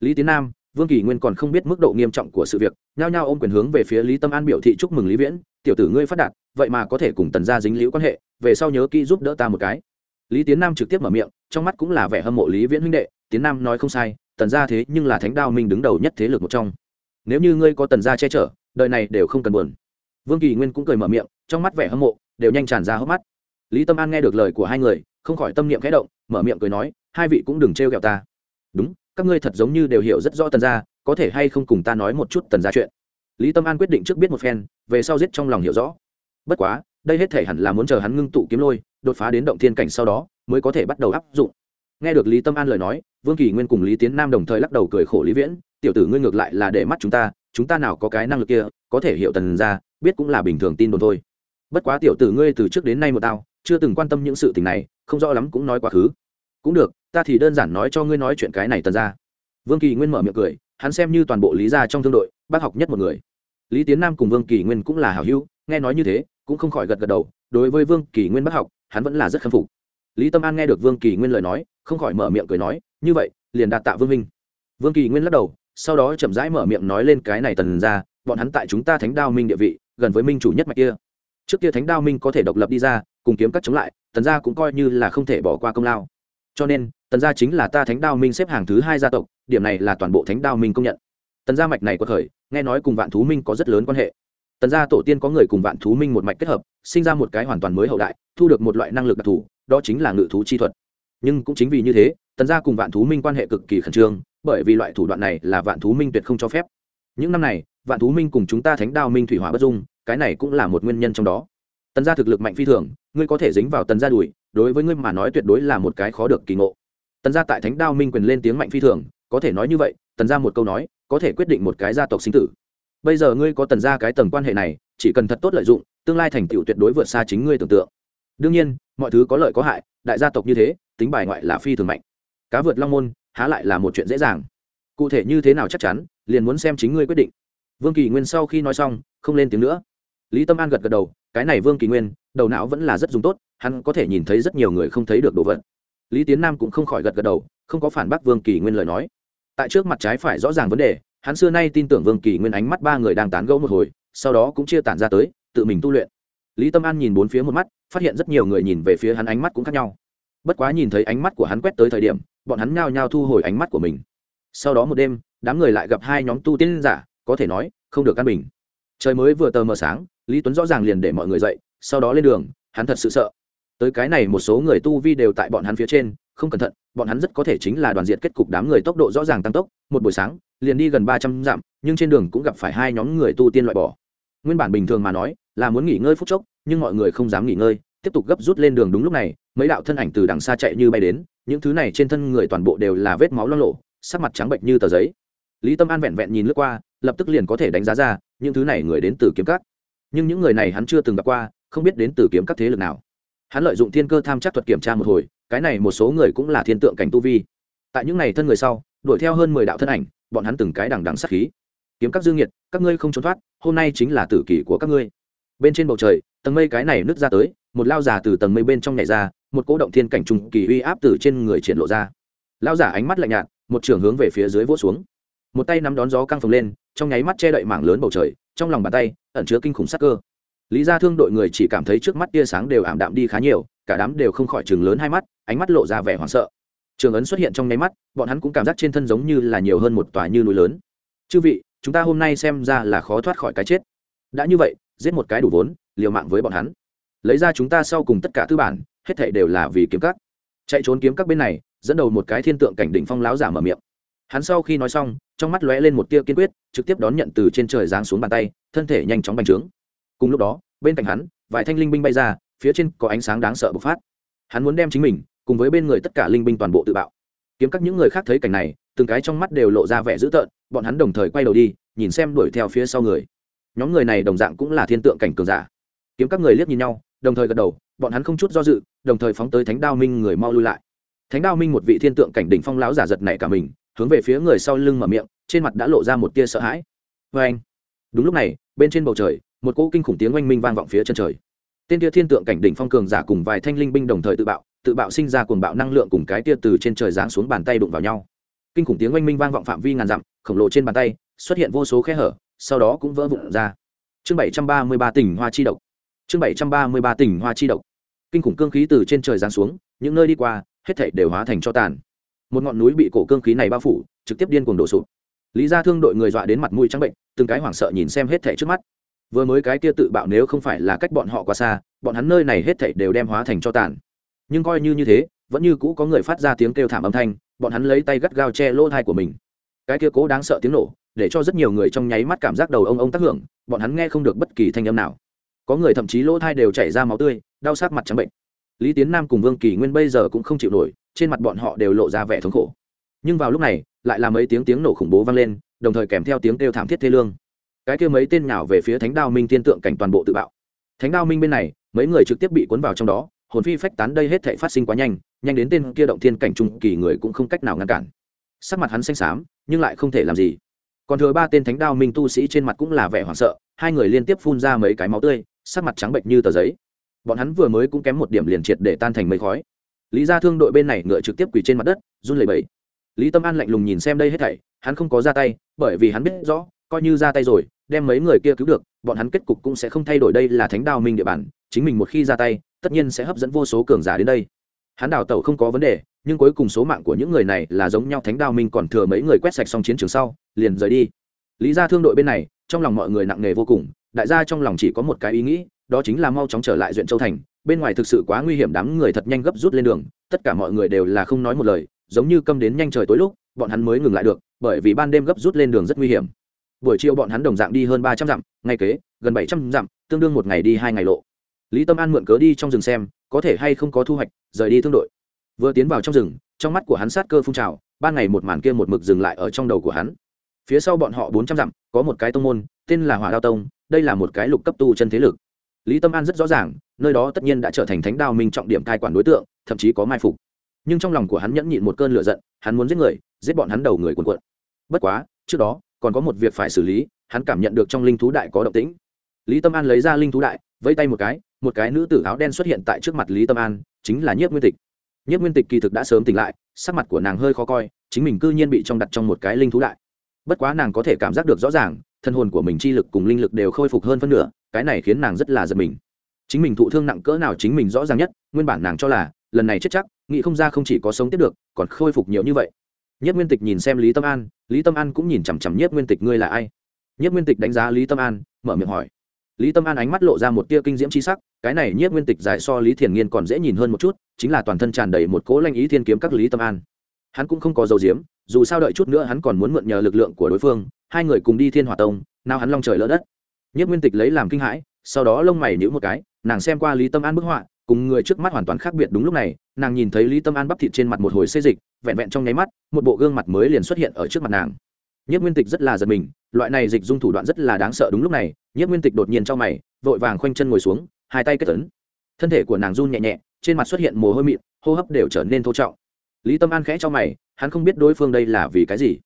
Lý tiến nam, vương kỳ nguyên còn không biết mức độ nghiêm trọng của sự việc, nhao nhao ôm quyền hướng về phía lý tâm an biểu thị chúc mừng lý viễn, tiểu tử ngươi phát đạt, vậy mà có thể cùng tần gia dính liễu quan hệ, về sau nhớ kỹ giúp đỡ ta một cái lý tiến nam trực tiếp mở miệng, trong mắt cũng là vẻ hâm mộ lý viễn huynh đệ, tiến nam nói không sai, tần gia thế nhưng là thánh đao minh đứng đầu nhất thế lực một trong. Nếu như ngươi có tần gia che chở, đời này đều không cần buồn. Vương kỳ nguyên cũng cười mở miệng, trong mắt vẻ hâm mộ đều nhanh tràn ra hốc mắt. Lý tâm an nghe được lời của hai người, không khỏi tâm niệm khẽ động, mở miệng cười nói, hai vị cũng đừng trêu ghẹo ta. Đúng, các ngươi thật giống như đều hiểu rất rõ tần gia, có thể hay không cùng ta nói một chút tần gia chuyện. Lý tâm an quyết định trước biết một phen, về sau giết trong lòng hiểu rõ. Bất quá đây hết thể hẳn là muốn chờ hắn ngưng tụ kiếm lôi, đột phá đến động thiên cảnh sau đó, mới có thể bắt đầu áp dụng. Nghe được lý tâm an lời nói, vương kỳ nguyên cùng lý tiến nam đồng thời lắc đầu cười khổ lý viễn, tiểu tử ngươi ngược lại là để mắt chúng ta chúng ta nào có cái năng lực kia, có thể hiểu tần ra, biết cũng là bình thường tin đồn thôi. Bất quá tiểu tử ngươi từ trước đến nay một tao, chưa từng quan tâm những sự tình này, không rõ lắm cũng nói quá khứ. Cũng được, ta thì đơn giản nói cho ngươi nói chuyện cái này tần ra. Vương kỳ nguyên mở miệng cười, hắn xem như toàn bộ lý gia trong thương đội, bác học nhất một người. Lý tiến nam cùng vương kỳ nguyên cũng là hảo hữu, nghe nói như thế cũng không khỏi gật gật đầu, đối với vương kỳ nguyên bác học, hắn vẫn là rất khâm phục. Lý tâm an nghe được vương kỳ nguyên lời nói, không khỏi mở miệng cười nói, như vậy, liền đạt tạ vương minh. Vương kỳ nguyên lắc đầu, sau đó chậm rãi mở miệng nói lên cái này tần ra, bọn hắn tại chúng ta thánh đao minh địa vị, gần với minh chủ nhất mạch kia. Trước kia thánh đao minh có thể độc lập đi ra, cùng kiếm các chống lại, tần gia cũng coi như là không thể bỏ qua công lao. Cho nên, tần gia chính là ta thánh đao minh xếp hàng thứ hai gia tộc, điểm này là toàn bộ thánh đao minh công nhận. Tần gia mạch này có khởi, nghe nói cùng vạn thú minh có rất lớn quan hệ tần gia tổ tiên có người cùng vạn thú minh một mạch kết hợp, sinh ra một cái hoàn toàn mới hậu đại, thu được một loại năng lực đặc thù, đó chính là ngự thú chi thuật. Nhưng cũng chính vì như thế, tần gia cùng vạn thú minh quan hệ cực kỳ khẩn trương, bởi vì loại thủ đoạn này là vạn thú minh tuyệt không cho phép. Những năm này, vạn thú minh cùng chúng ta thánh đao minh thủy hỏa bất dung, cái này cũng là một nguyên nhân trong đó. Tần gia thực lực mạnh phi thường, ngươi có thể dính vào tần gia đùi đối với ngươi mà nói tuyệt đối là một cái khó được kỳ ngộ. Tần gia tại thánh đao minh quyền lên tiếng mạnh phi thường, có thể nói như vậy, tần gia một câu nói, có thể quyết định một cái gia tộc sinh tử bây giờ ngươi có tần gia cái tầng quan hệ này, chỉ cần thật tốt lợi dụng, tương lai thành tựu tuyệt đối vượt xa chính ngươi tưởng tượng. Đương nhiên, mọi thứ có lợi có hại, đại gia tộc như thế, tính bài ngoại là phi thường mạnh. Cá vượt long môn, há lại là một chuyện dễ dàng. Cụ thể như thế nào chắc chắn, liền muốn xem chính ngươi quyết định. Vương kỳ nguyên sau khi nói xong, không lên tiếng nữa. Lý tâm an gật gật đầu, cái này vương kỳ nguyên, đầu não vẫn là rất dùng tốt, hắn có thể nhìn thấy rất nhiều người không thấy được đồ vật. Lý tiến nam cũng không khỏi gật gật đầu, không có phản bác vương kỳ nguyên lời nói. Tại trước mặt trái phải rõ ràng vấn đề hắn xưa nay tin tưởng vương kỳ nguyên ánh mắt ba người đang tán gẫu một hồi, sau đó cũng chia tản ra tới, tự mình tu luyện. Lý tâm an nhìn bốn phía một mắt, phát hiện rất nhiều người nhìn về phía hắn ánh mắt cũng khác nhau. Bất quá nhìn thấy ánh mắt của hắn quét tới thời điểm, bọn hắn nhao nhao thu hồi ánh mắt của mình. Sau đó một đêm, đám người lại gặp hai nhóm tu tiên giả, có thể nói, không được căn bình. Trời mới vừa tờ mờ sáng, lý tuấn rõ ràng liền để mọi người dậy, sau đó lên đường, hắn thật sự sợ tới cái này một số người tu vi đều tại bọn hắn phía trên, không cẩn thận, bọn hắn rất có thể chính là đoàn diện kết cục đám người tốc độ rõ ràng tăng tốc, một buổi sáng, liền đi gần ba trăm dặm, nhưng trên đường cũng gặp phải hai nhóm người tu tiên loại bỏ. Nguyên bản bình thường mà nói, là muốn nghỉ ngơi phút chốc, nhưng mọi người không dám nghỉ ngơi, tiếp tục gấp rút lên đường đúng lúc này, mấy đạo thân ảnh từ đằng xa chạy như bay đến, những thứ này trên thân người toàn bộ đều là vết máu lo lộ sắc mặt trắng bệnh như tờ giấy. Lý tâm an vẹn vẹn nhìn lướt qua, lập tức liền có thể đánh giá ra, những thứ này người đến từ kiếm cắt nhưng những người này hắn chưa từng gặp qua, không biết đến từ kiếm các thế lực nào hắn lợi dụng thiên cơ tham chắc thuật kiểm tra một hồi, cái này một số người cũng là thiên tượng cảnh tu vi. Tại những n à y thân người sau, đuổi theo hơn mười đạo thân ảnh, bọn hắn từng cái đằng đằng sắc khí. Kiếm các dương nhiệt, các ngươi không trốn thoát, hôm nay chính là tử kỷ của các ngươi. Bên trên bầu trời, tầng mây cái này nứt ra tới, một lao giả từ tầng mây bên trong nhảy ra, một cỗ động thiên cảnh trùng kỳ uy áp từ trên người triển lộ ra. Lao giả ánh mắt lạnh nhạt, một trường hướng về phía dưới vỗ xuống. Một tay nắm đón gió căng phồng lên, trong nháy mắt che đậy mảng lớn bầu trời, trong lòng bàn tay, ẩn chứa kinh khủng sắc cơ lý gia thương đội người chỉ cảm thấy trước mắt tia sáng đều ảm đạm đi khá nhiều, cả đám đều không khỏi chừng lớn hai mắt, ánh mắt lộ ra vẻ hoảng sợ. Trường ấn xuất hiện trong nháy mắt, bọn hắn cũng cảm giác trên thân giống như là nhiều hơn một tòa như núi lớn. Chư vị, chúng ta hôm nay xem ra là khó thoát khỏi cái chết. Đã như vậy, giết một cái đủ vốn, liều mạng với bọn hắn. Lấy ra chúng ta sau cùng tất cả tư bản, hết thảy đều là vì kiếm các. Chạy trốn kiếm các bên này, dẫn đầu một cái thiên tượng cảnh đỉnh phong láo giả mở miệng. Hắn sau khi nói xong, trong mắt lóe lên một tia kiên quyết, trực tiếp đón nhận từ trên trời giáng xuống bàn tay, thân thể nhanh chóng bành trướng cùng lúc đó, bên cạnh hắn, vài thanh linh binh bay ra, phía trên có ánh sáng đáng sợ bộc phát. Hắn muốn đem chính mình, cùng với bên người tất cả linh binh toàn bộ tự bạo. Kiếm các những người khác thấy cảnh này, từng cái trong mắt đều lộ ra vẻ dữ tợn, bọn hắn đồng thời quay đầu đi, nhìn xem đuổi theo phía sau người. Nhóm người này đồng dạng cũng là thiên tượng cảnh cường giả. Kiếm các người liếc nhìn nhau, đồng thời gật đầu, bọn hắn không chút do dự, đồng thời phóng tới thánh đao minh người mau lui lại. Thánh đao minh một vị thiên tượng cảnh đỉnh phong lão giả giật này cả mình, hướng về phía người sau lưng mở miệng, trên mặt đã lộ ra một tia sợ hãi. Vê anh đúng lúc này, bên trên bầu trời một cỗ kinh khủng tiếng oanh minh vang vọng phía chân trời. Tên kia thiên tượng cảnh đỉnh phong cường giả cùng vài thanh linh binh đồng thời tự bạo tự bạo sinh ra cuồng bạo năng lượng cùng cái tia từ trên trời giáng xuống bàn tay đụng vào nhau. Kinh khủng tiếng oanh minh vang vọng phạm vi ngàn dặm, khổng lồ trên bàn tay xuất hiện vô số khe hở, sau đó cũng vỡ vụn ra. Chương bảy trăm ba mươi ba tỉnh hoa chi độc. Chương bảy trăm ba mươi ba tỉnh hoa chi độc. Kinh khủng cương khí từ trên trời giáng xuống, những nơi đi qua, hết thảy đều hóa thành cho tàn. Một ngọn núi bị cổ cương khí này bao phủ, trực tiếp điên cuồng đổ sụp. Lý gia thương đội người dọa đến mặt mũi trắng bệnh, từng cái hoảng sợ nhìn xem hết thảy trước mắt vừa mới cái kia tự bạo nếu không phải là cách bọn họ quá xa, bọn hắn nơi này hết thảy đều đem hóa thành cho tàn. Nhưng coi như như thế, vẫn như cũ có người phát ra tiếng kêu thảm âm thanh, bọn hắn lấy tay gắt gao che lỗ thai của mình. Cái kia cố đáng sợ tiếng nổ, để cho rất nhiều người trong nháy mắt cảm giác đầu ông ông tác hưởng, bọn hắn nghe không được bất kỳ thanh âm nào. Có người thậm chí lỗ thai đều chảy ra máu tươi, đau sát mặt trắng bệnh. Lý tiến nam cùng vương kỳ nguyên bây giờ cũng không chịu nổi, trên mặt bọn họ đều lộ ra vẻ thống khổ. Nhưng vào lúc này, lại là mấy tiếng tiếng nổ khủng bố vang lên, đồng thời kèm theo tiếng kêu thảm thiết thê lương cái kia mấy tên nào về phía thánh đao minh tiên tượng cảnh toàn bộ tự bạo. Thánh đao minh bên này, mấy người trực tiếp bị cuốn vào trong đó, hồn phi phách tán đây hết thể phát sinh quá nhanh nhanh đến tên kia động thiên cảnh trung kỳ người cũng không cách nào ngăn cản. Sắc mặt hắn xanh xám, nhưng lại không thể làm gì. Còn thừa ba tên thánh đao minh tu sĩ trên mặt cũng là vẻ hoảng sợ, hai người liên tiếp phun ra mấy cái máu tươi, sắc mặt trắng bệnh như tờ giấy. Bọn hắn vừa mới cũng kém một điểm liền triệt để tan thành mây khói. Lý gia thương đội bên này ngựa trực tiếp quỳ trên mặt đất, run lẩy bẩy. Lý tâm an lạnh lùng nhìn xem đây hết thảy, hắn không có ra tay, bởi vì hắn biết rõ, coi như ra tay rồi đem mấy người kia cứu được, bọn hắn kết cục cũng sẽ không thay đổi. Đây là thánh đao minh địa bàn, chính mình một khi ra tay, tất nhiên sẽ hấp dẫn vô số cường giả đến đây. Hắn đào tẩu không có vấn đề, nhưng cuối cùng số mạng của những người này là giống nhau. Thánh đao minh còn thừa mấy người quét sạch xong chiến trường sau, liền rời đi. Lý ra thương đội bên này, trong lòng mọi người nặng nề vô cùng. Đại gia trong lòng chỉ có một cái ý nghĩ, đó chính là mau chóng trở lại duyện châu thành. Bên ngoài thực sự quá nguy hiểm, đám người thật nhanh gấp rút lên đường. Tất cả mọi người đều là không nói một lời, giống như câm đến nhanh trời tối lúc, bọn hắn mới ngừng lại được, bởi vì ban đêm gấp rút lên đường rất nguy hiểm buổi chiều bọn hắn đồng dạng đi hơn ba trăm dặm ngày kế, gần bảy trăm dặm, tương đương một ngày đi hai ngày lộ. Lý tâm an mượn cớ đi trong rừng xem, có thể hay không có thu hoạch, rời đi thương đội. Vừa tiến vào trong rừng, trong mắt của hắn sát cơ phun trào, ban ngày một màn kia một mực dừng lại ở trong đầu của hắn. Phía sau bọn họ bốn trăm dặm, có một cái tông môn, tên là hỏa đao tông, đây là một cái lục cấp tu chân thế lực. Lý tâm an rất rõ ràng, nơi đó tất nhiên đã trở thành thánh đao minh trọng điểm cai quản đối tượng, thậm chí có mai phục. Nhưng trong lòng của hắn nhẫn nhịn một cơn lửa giận, hắn muốn giết người, giết bọn hắn đầu người cuồn cuộn. Bất quá, trước đó còn có một việc phải xử lý, hắn cảm nhận được trong linh thú đại có động tĩnh. Lý tâm an lấy ra linh thú đại, vẫy tay một cái một cái nữ tử áo đen xuất hiện tại trước mặt lý tâm an, chính là nhiếp nguyên tịch. Nhiếp nguyên tịch kỳ thực đã sớm tỉnh lại, sắc mặt của nàng hơi khó coi, chính mình cư nhiên bị trong đặt trong một cái linh thú đại. Bất quá nàng có thể cảm giác được rõ ràng, thân hồn của mình chi lực cùng linh lực đều khôi phục hơn phân nửa, cái này khiến nàng rất là giật mình. Chính mình thụ thương nặng cỡ nào chính mình rõ ràng nhất, nguyên bản nàng cho là, lần này chết chắc, nghĩ không ra không chỉ có sống tiếp được, còn khôi phục nhiều như vậy nhất nguyên tịch nhìn xem lý tâm an, lý tâm an cũng nhìn chằm chằm nhất nguyên tịch, ngươi là ai? Nhất nguyên tịch đánh giá lý tâm an, mở miệng hỏi. Lý tâm an ánh mắt lộ ra một tia kinh diễm c h i sắc, cái này nhất nguyên tịch dài so lý thiền nghiên còn dễ nhìn hơn một chút, chính là toàn thân tràn đầy một cố lanh ý thiên kiếm các lý tâm an. Hắn cũng không có dầu diếm, dù sao đợi chút nữa hắn còn muốn mượn nhờ lực lượng của đối phương, hai người cùng đi thiên hòa tông, nào hắn long trời lỡ đất. Nhất nguyên tịch lấy làm kinh hãi, sau đó lông mày nhữ một cái, nàng xem qua lý tâm an bức họa, cùng người trước mắt hoàn toàn khác biệt đúng lúc này nàng nhìn thấy lý tâm an bắp thịt trên mặt một hồi xê dịch, vẹn vẹn trong nháy mắt, một bộ gương mặt mới liền xuất hiện ở trước mặt nàng. Nhất nguyên tịch rất là giật mình, loại này dịch dung thủ đoạn rất là đáng sợ đúng lúc này nhất nguyên tịch đột nhiên trong mày, vội vàng khoanh chân ngồi xuống, hai tay kết tấn thân thể của nàng run nhẹ nhẹ, trên mặt xuất hiện mồ hôi mịn, hô hấp đều trở nên thô trọng. Lý tâm an khẽ cho mày, hắn không biết đối phương đây là vì cái gì.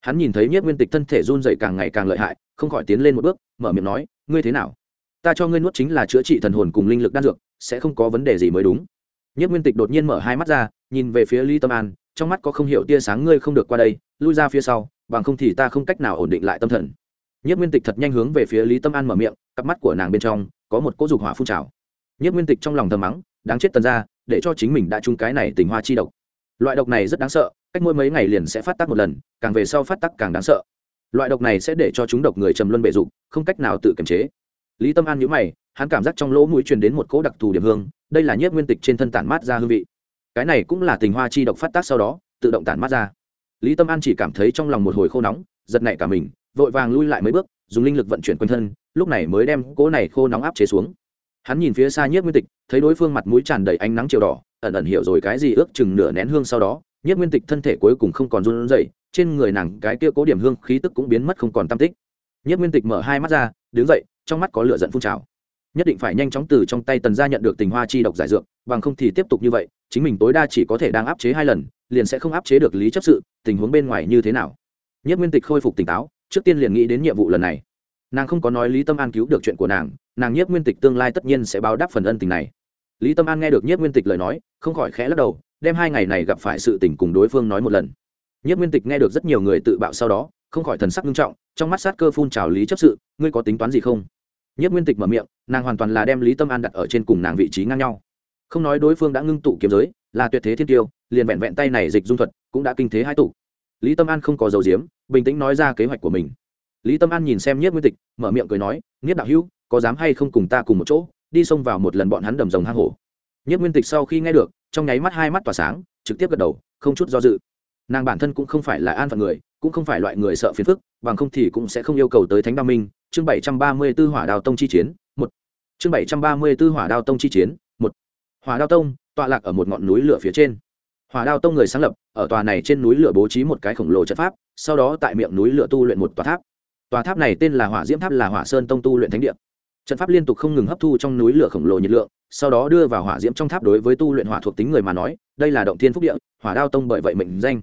Hắn nhìn thấy nhất nguyên tịch thân thể run dậy càng ngày càng lợi hại, không khỏi tiến lên một bước, mở miệng nói, ngươi thế nào? Ta cho ngươi nuốt chính là chữa trị thần hồn cùng linh lực đan dược, sẽ không có vấn đề gì mới đúng nhất nguyên tịch đột nhiên mở hai mắt ra, nhìn về phía lý tâm an, trong mắt có không hiểu tia sáng ngươi không được qua đây, lui ra phía sau, bằng không thì ta không cách nào ổn định lại tâm thần. Nhất nguyên tịch thật nhanh hướng về phía lý tâm an mở miệng, cặp mắt của nàng bên trong có một cỗ dục hỏa phun trào. Nhất nguyên tịch trong lòng thầm mắng, đáng chết tần ra để cho chính mình đã trúng cái này tình hoa chi độc. Loại độc này rất đáng sợ, cách mỗi mấy ngày liền sẽ phát tác một lần, càng về sau phát tác càng đáng sợ. Loại độc này sẽ để cho chúng độc người trầm luân bệ dục, không cách nào tự kiềm chế. Lý tâm an nhữ mày, hắn cảm giác trong lỗ mũi truyền đến một cỗ đặc thù điểm hương đây là nhiếp nguyên tịch trên thân tản mát ra hương vị. Cái này cũng là tình hoa chi độc phát tác sau đó, tự động tản mát ra. Lý tâm an chỉ cảm thấy trong lòng một hồi khô nóng, giật nảy cả mình, vội vàng lui lại mấy bước, dùng linh lực vận chuyển quanh thân, lúc này mới đem cỗ này khô nóng áp chế xuống. Hắn nhìn phía xa nhiếp nguyên tịch, thấy đối phương mặt mũi tràn đầy ánh nắng chiều đỏ, ẩn ẩn hiểu rồi cái gì ước chừng nửa nén hương sau đó, nhiếp nguyên tịch thân thể cuối cùng không còn run rẩy, trên người nàng cái kia cố điểm hương khí tức cũng biến mất không còn tam tích. Nhiếp nguyên tịch mở hai mắt ra, đứng dậy, trong mắt có lửa giận phun trào nhất định phải nhanh chóng từ trong tay tần gia nhận được tình hoa chi độc giải dược, bằng không thì tiếp tục như vậy, chính mình tối đa chỉ có thể đang áp chế hai lần, liền sẽ không áp chế được lý chấp sự, tình huống bên ngoài như thế nào. Nhất nguyên tịch khôi phục tỉnh táo, trước tiên liền nghĩ đến nhiệm vụ lần này. Nàng không có nói lý tâm an cứu được chuyện của nàng nàng nhất nguyên tịch tương lai tất nhiên sẽ báo đáp phần ân tình này. Lý tâm an nghe được nhất nguyên tịch lời nói, không khỏi khẽ lắc đầu, đem hai ngày này gặp phải sự tình cùng đối phương nói một lần. Nhất nguyên tịch nghe được rất nhiều người tự bạo sau đó, không khỏi thần sắc nghiêm trọng, trong mắt sát cơ phun trào lý chấp sự, ngươi có tính toán gì không? Nhất nguyên tịch mở miệng, nàng hoàn toàn là đem lý tâm an đặt ở trên cùng nàng vị trí ngang nhau. Không nói đối phương đã ngưng tụ kiếm giới, là tuyệt thế thiên tiêu, liền vẹn vẹn tay này dịch dung thuật cũng đã kinh thế hai tụ. Lý tâm an không có dầu diếm bình tĩnh nói ra kế hoạch của mình. Lý tâm an nhìn xem nhất nguyên tịch, mở miệng cười nói nhất đạo hữu, có dám hay không cùng ta cùng một chỗ, đi xông vào một lần bọn hắn đầm rồng hang hổ? Nhất nguyên tịch sau khi nghe được, trong nháy mắt hai mắt tỏa sáng, trực tiếp gật đầu, không chút do dự nàng bản thân cũng không phải là an phận người, cũng không phải loại người sợ phiền phức, bằng không thì cũng sẽ không yêu cầu tới thánh đao minh. Chương bảy trăm ba mươi b ố hỏa đào tông chi chiến, một. Chương bảy trăm ba mươi b ố hỏa đao tông chi chiến, một. Hỏa đao tông, tọa lạc ở một ngọn núi lửa phía trên. Hỏa đao tông người sáng lập, ở tòa này trên núi lửa bố trí một cái khổng lồ trận pháp, sau đó tại miệng núi lửa tu luyện một tòa tháp. Tòa tháp này tên là hỏa diễm tháp, là hỏa sơn tông tu luyện thánh địa. Trận pháp liên tục không ngừng hấp thu trong núi lửa khổng lồ nhiệt lượng, sau đó đưa vào hỏa diễm trong tháp đối với tu luyện hỏa thuộc tính người mà nói, đây là động thiên phúc địa, hỏa đao tông bởi vậy mệnh danh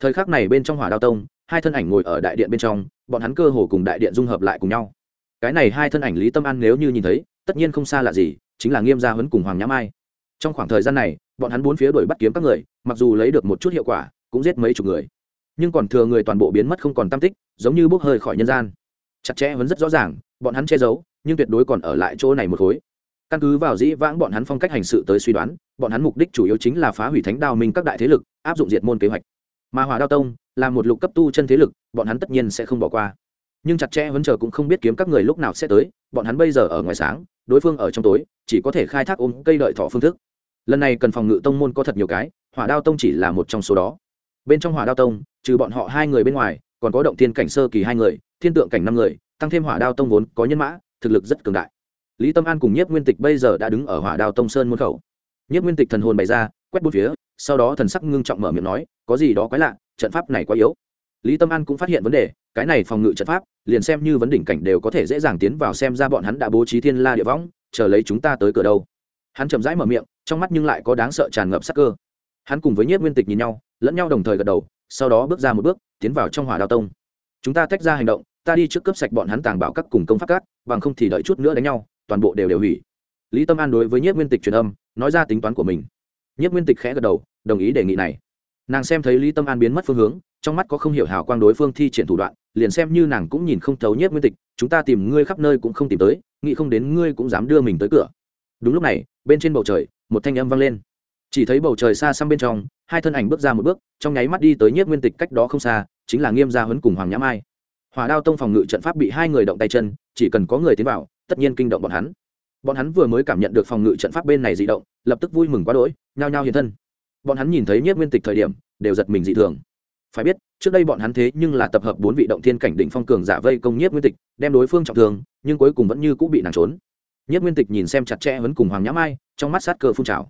thời khắc này bên trong hỏa đao tông, hai thân ảnh ngồi ở đại điện bên trong, bọn hắn cơ hồ cùng đại điện dung hợp lại cùng nhau. Cái này hai thân ảnh lý tâm an nếu như nhìn thấy, tất nhiên không xa lạ gì, chính là nghiêm gia huấn cùng hoàng nhã mai. Trong khoảng thời gian này, bọn hắn bốn phía đuổi bắt kiếm các người, mặc dù lấy được một chút hiệu quả, cũng giết mấy chục người. Nhưng còn thừa người toàn bộ biến mất không còn tam tích, giống như bốc hơi khỏi nhân gian. Chặt chẽ vẫn rất rõ ràng, bọn hắn che giấu, nhưng tuyệt đối còn ở lại chỗ này một khối. Căn cứ vào dĩ vãng bọn hắn phong cách hành sự tới suy đoán, bọn hắn mục đích chủ yếu chính là phá hủy thánh đao minh các đại thế lực, áp dụng diệt môn kế hoạch mà hỏa đao tông là một lục cấp tu chân thế lực, bọn hắn tất nhiên sẽ không bỏ qua. Nhưng chặt chẽ vẫn chờ cũng không biết kiếm các người lúc nào sẽ tới, bọn hắn bây giờ ở ngoài sáng, đối phương ở trong tối, chỉ có thể khai thác ôm cây đợi thọ phương thức. Lần này cần phòng ngự tông môn có thật nhiều cái, hỏa đao tông chỉ là một trong số đó. Bên trong hỏa đao tông, trừ bọn họ hai người bên ngoài, còn có động thiên cảnh sơ kỳ hai người, thiên tượng cảnh năm người, tăng thêm hỏa đao tông vốn có nhân mã, thực lực rất cường đại. Lý tâm an cùng nhiếp nguyên tịch bây giờ đã đứng ở hỏa đao tông sơn môn khẩu. Nhiếp nguyên tịch thần hồn bày ra, quét bút phía sau đó thần sắc ngưng trọng mở miệng nói, có gì đó quái lạ, trận pháp này quá yếu. Lý tâm an cũng phát hiện vấn đề, cái này phòng ngự trận pháp, liền xem như vấn đỉnh cảnh đều có thể dễ dàng tiến vào xem ra bọn hắn đã bố trí thiên la địa võng, chờ lấy chúng ta tới cửa đâu. Hắn chậm rãi mở miệng, trong mắt nhưng lại có đáng sợ tràn ngập sắc cơ. Hắn cùng với nhiếp nguyên tịch nhìn nhau, lẫn nhau đồng thời gật đầu, sau đó bước ra một bước, tiến vào trong hỏa đao tông. Chúng ta tách ra hành động, ta đi trước cướp sạch bọn hắn tàng bảo các cùng công pháp các, bằng không thì đợi chút nữa đánh nhau, toàn bộ đều đều hủy. Lý tâm an đối với nhiếp nguyên tịch truyền âm, nói ra tính toán của mình. Nhiếp nguyên tịch khẽ gật đầu đồng ý đề nghị này. Nàng xem thấy lý tâm an biến mất phương hướng, trong mắt có không hiểu hào quang đối phương thi triển thủ đoạn, liền xem như nàng cũng nhìn không thấu nhất nguyên tịch, chúng ta tìm ngươi khắp nơi cũng không tìm tới, nghĩ không đến ngươi cũng dám đưa mình tới cửa. Đúng lúc này, bên trên bầu trời, một thanh âm vang lên. Chỉ thấy bầu trời xa xăm bên trong, hai thân ảnh bước ra một bước, trong nháy mắt đi tới nhất nguyên tịch cách đó không xa, chính là nghiêm gia huấn cùng hoàng nhã mai. Hòa đao tông phòng ngự trận pháp bị hai người động tay chân, chỉ cần có người tiến vào, tất nhiên kinh động bọn hắn. Bọn hắn vừa mới cảm nhận được phòng ngự trận pháp bên này dị động, lập tức vui mừng quá đỗi, nhao nhao hiện thân bọn hắn nhìn thấy nhiếp nguyên tịch thời điểm, đều giật mình dị thường. Phải biết, trước đây bọn hắn thế nhưng là tập hợp bốn vị động thiên cảnh đỉnh phong cường giả vây công nhiếp nguyên tịch, đem đối phương trọng thương, nhưng cuối cùng vẫn như cũng bị nàng trốn. Nhiếp nguyên tịch nhìn xem chặt chẽ hấn cùng hoàng nhã mai, trong mắt sát cơ phun trào.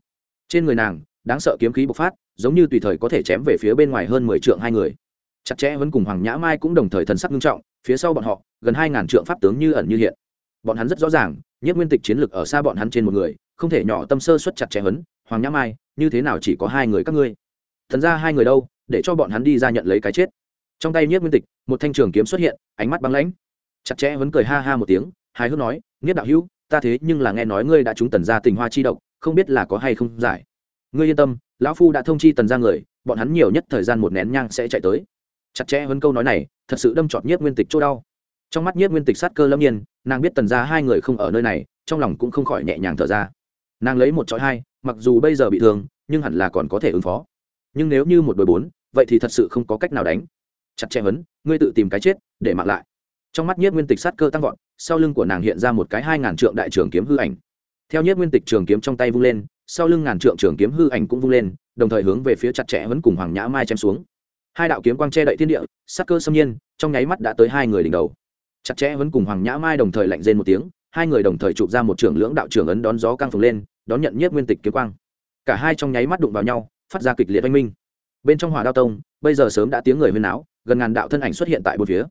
Trên người nàng, đáng sợ kiếm khí bộc phát, giống như tùy thời có thể chém về phía bên ngoài hơn mười trượng hai người. Chặt chẽ hấn cùng hoàng nhã mai cũng đồng thời thần sắc nghiêm trọng, phía sau bọn họ, gần hai ngàn trượng pháp tướng như ẩn như hiện. Bọn hắn rất rõ ràng nhất nguyên tịch chiến lực ở xa bọn hắn trên một người, không thể nhỏ tâm sơ xuất chặt chẽ hấn hoàng nhã mai như thế nào chỉ có hai người các ngươi? Thần ra hai người đâu, để cho bọn hắn đi ra nhận lấy cái chết. Trong tay nhiếp nguyên tịch, một thanh trường kiếm xuất hiện, ánh mắt băng lãnh. Chặt chẽ vẫn cười ha ha một tiếng, hài hước nói, nhiếp đạo hữu, ta thế nhưng là nghe nói ngươi đã trúng tần ra tình hoa chi độc, không biết là có hay không giải. Ngươi yên tâm, lão phu đã thông chi tần ra người, bọn hắn nhiều nhất thời gian một nén nhang sẽ chạy tới. Chặt chẽ hơn câu nói này, thật sự đâm trọt nhiếp nguyên tịch chỗ đau. Trong mắt nhiếp nguyên tịch sát cơ lâm nhiên, nàng biết tần ra hai người không ở nơi này, trong lòng cũng không khỏi nhẹ nhàng thở ra. Nàng lấy một chọi hai mặc dù bây giờ bị thương, nhưng hẳn là còn có thể ứng phó. Nhưng nếu như một đội bốn, vậy thì thật sự không có cách nào đánh. Chặt chẽ hấn, ngươi tự tìm cái chết, để mặc lại. Trong mắt nhất nguyên tịch sát cơ tăng vọt, sau lưng của nàng hiện ra một cái hai ngàn trượng đại trường kiếm hư ảnh. Theo nhất nguyên tịch trường kiếm trong tay vung lên, sau lưng ngàn trượng trường kiếm hư ảnh cũng vung lên, đồng thời hướng về phía chặt chẽ vẫn cùng hoàng nhã mai chém xuống. Hai đạo kiếm quang che đậy thiên địa, sát cơ xâm nhiên, trong nháy mắt đã tới hai người đỉnh đầu. Chặt chẽ vẫn cùng hoàng nhã mai đồng thời lạnh rên một tiếng, hai người đồng thời chụp ra một trưởng lưỡng đạo trưởng ấn đón gió căng phồng lên đón nhận nhất nguyên tịch kiếm quang. Cả hai trong nháy mắt đụng vào nhau, phát ra kịch liệt oanh minh. Bên trong hỏa đao tông, bây giờ sớm đã tiếng người huyên áo gần ngàn đạo thân ảnh xuất hiện tại bốn phía.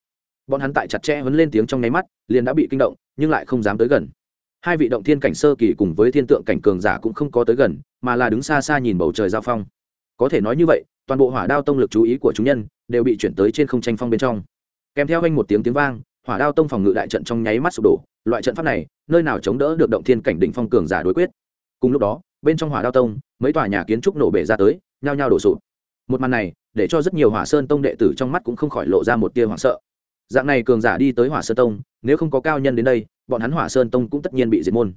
Bọn hắn tại chặt chẽ hấn lên tiếng trong nháy mắt, liền đã bị kinh động, nhưng lại không dám tới gần. Hai vị động thiên cảnh sơ kỳ cùng với thiên tượng cảnh cường giả cũng không có tới gần, mà là đứng xa xa nhìn bầu trời giao phong. Có thể nói như vậy, toàn bộ hỏa đao tông lực chú ý của chúng nhân đều bị chuyển tới trên không tranh phong bên trong. Kèm theo anh một tiếng tiếng vang, hỏa đao tông phòng ngự đại trận trong nháy mắt sụp đổ. Loại trận pháp này, nơi nào chống đỡ được động thiên cảnh đỉnh phong cường giả đối quyết? Cùng lúc đó, bên trong hỏa đao tông, mấy tòa nhà kiến trúc nổ bể ra tới, nhao nhao đổ sụp. Một màn này, để cho rất nhiều hỏa sơn tông đệ tử trong mắt cũng không khỏi lộ ra một tia hoảng sợ. Dạng này cường giả đi tới hỏa sơn tông, nếu không có cao nhân đến đây, bọn hắn hỏa sơn tông cũng tất nhiên bị diệt môn.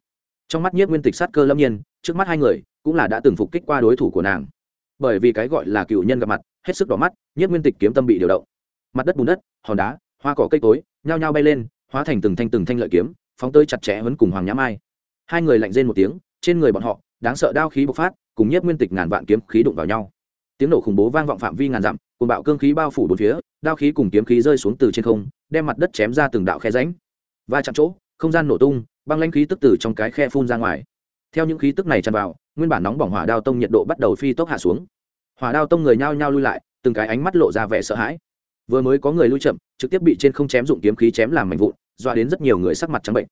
Trong mắt nhiếp nguyên tịch sát cơ lâm nhiên, trước mắt hai người cũng là đã từng phục kích qua đối thủ của nàng. Bởi vì cái gọi là cựu nhân gặp mặt, hết sức đỏ mắt nhất nguyên tịch kiếm tâm bị điều động. Mặt đất bùn đất, hòn đá, hoa cỏ cây cối, nhao nhao bay lên, hóa thành từng thanh từng thanh lợi kiếm, phóng tới chặt chẽ hấn cùng hoàng nhã mai. Hai người lạnh rên một tiếng trên người bọn họ, đáng sợ đao khí bộc phát, cùng nhất nguyên tịch ngàn vạn kiếm khí đụng vào nhau. Tiếng nổ khủng bố vang vọng phạm vi ngàn dặm cùng bạo cương khí bao phủ bốn phía, đao khí cùng kiếm khí rơi xuống từ trên không, đem mặt đất chém ra từng đạo khe ránh va chạm chỗ, không gian nổ tung, băng lãnh khí tức từ trong cái khe phun ra ngoài. Theo những khí tức này tràn vào, nguyên bản nóng bỏng hỏa đao tông nhiệt độ bắt đầu phi tốc hạ xuống. Hỏa đao tông người nhao nhao lui lại, từng cái ánh mắt lộ ra vẻ sợ hãi. Vừa mới có người lui chậm, trực tiếp bị trên không chém dụng kiếm khí chém làm mảnh vụn, dọa đến rất nhiều người sắc mặt trắng bệnh.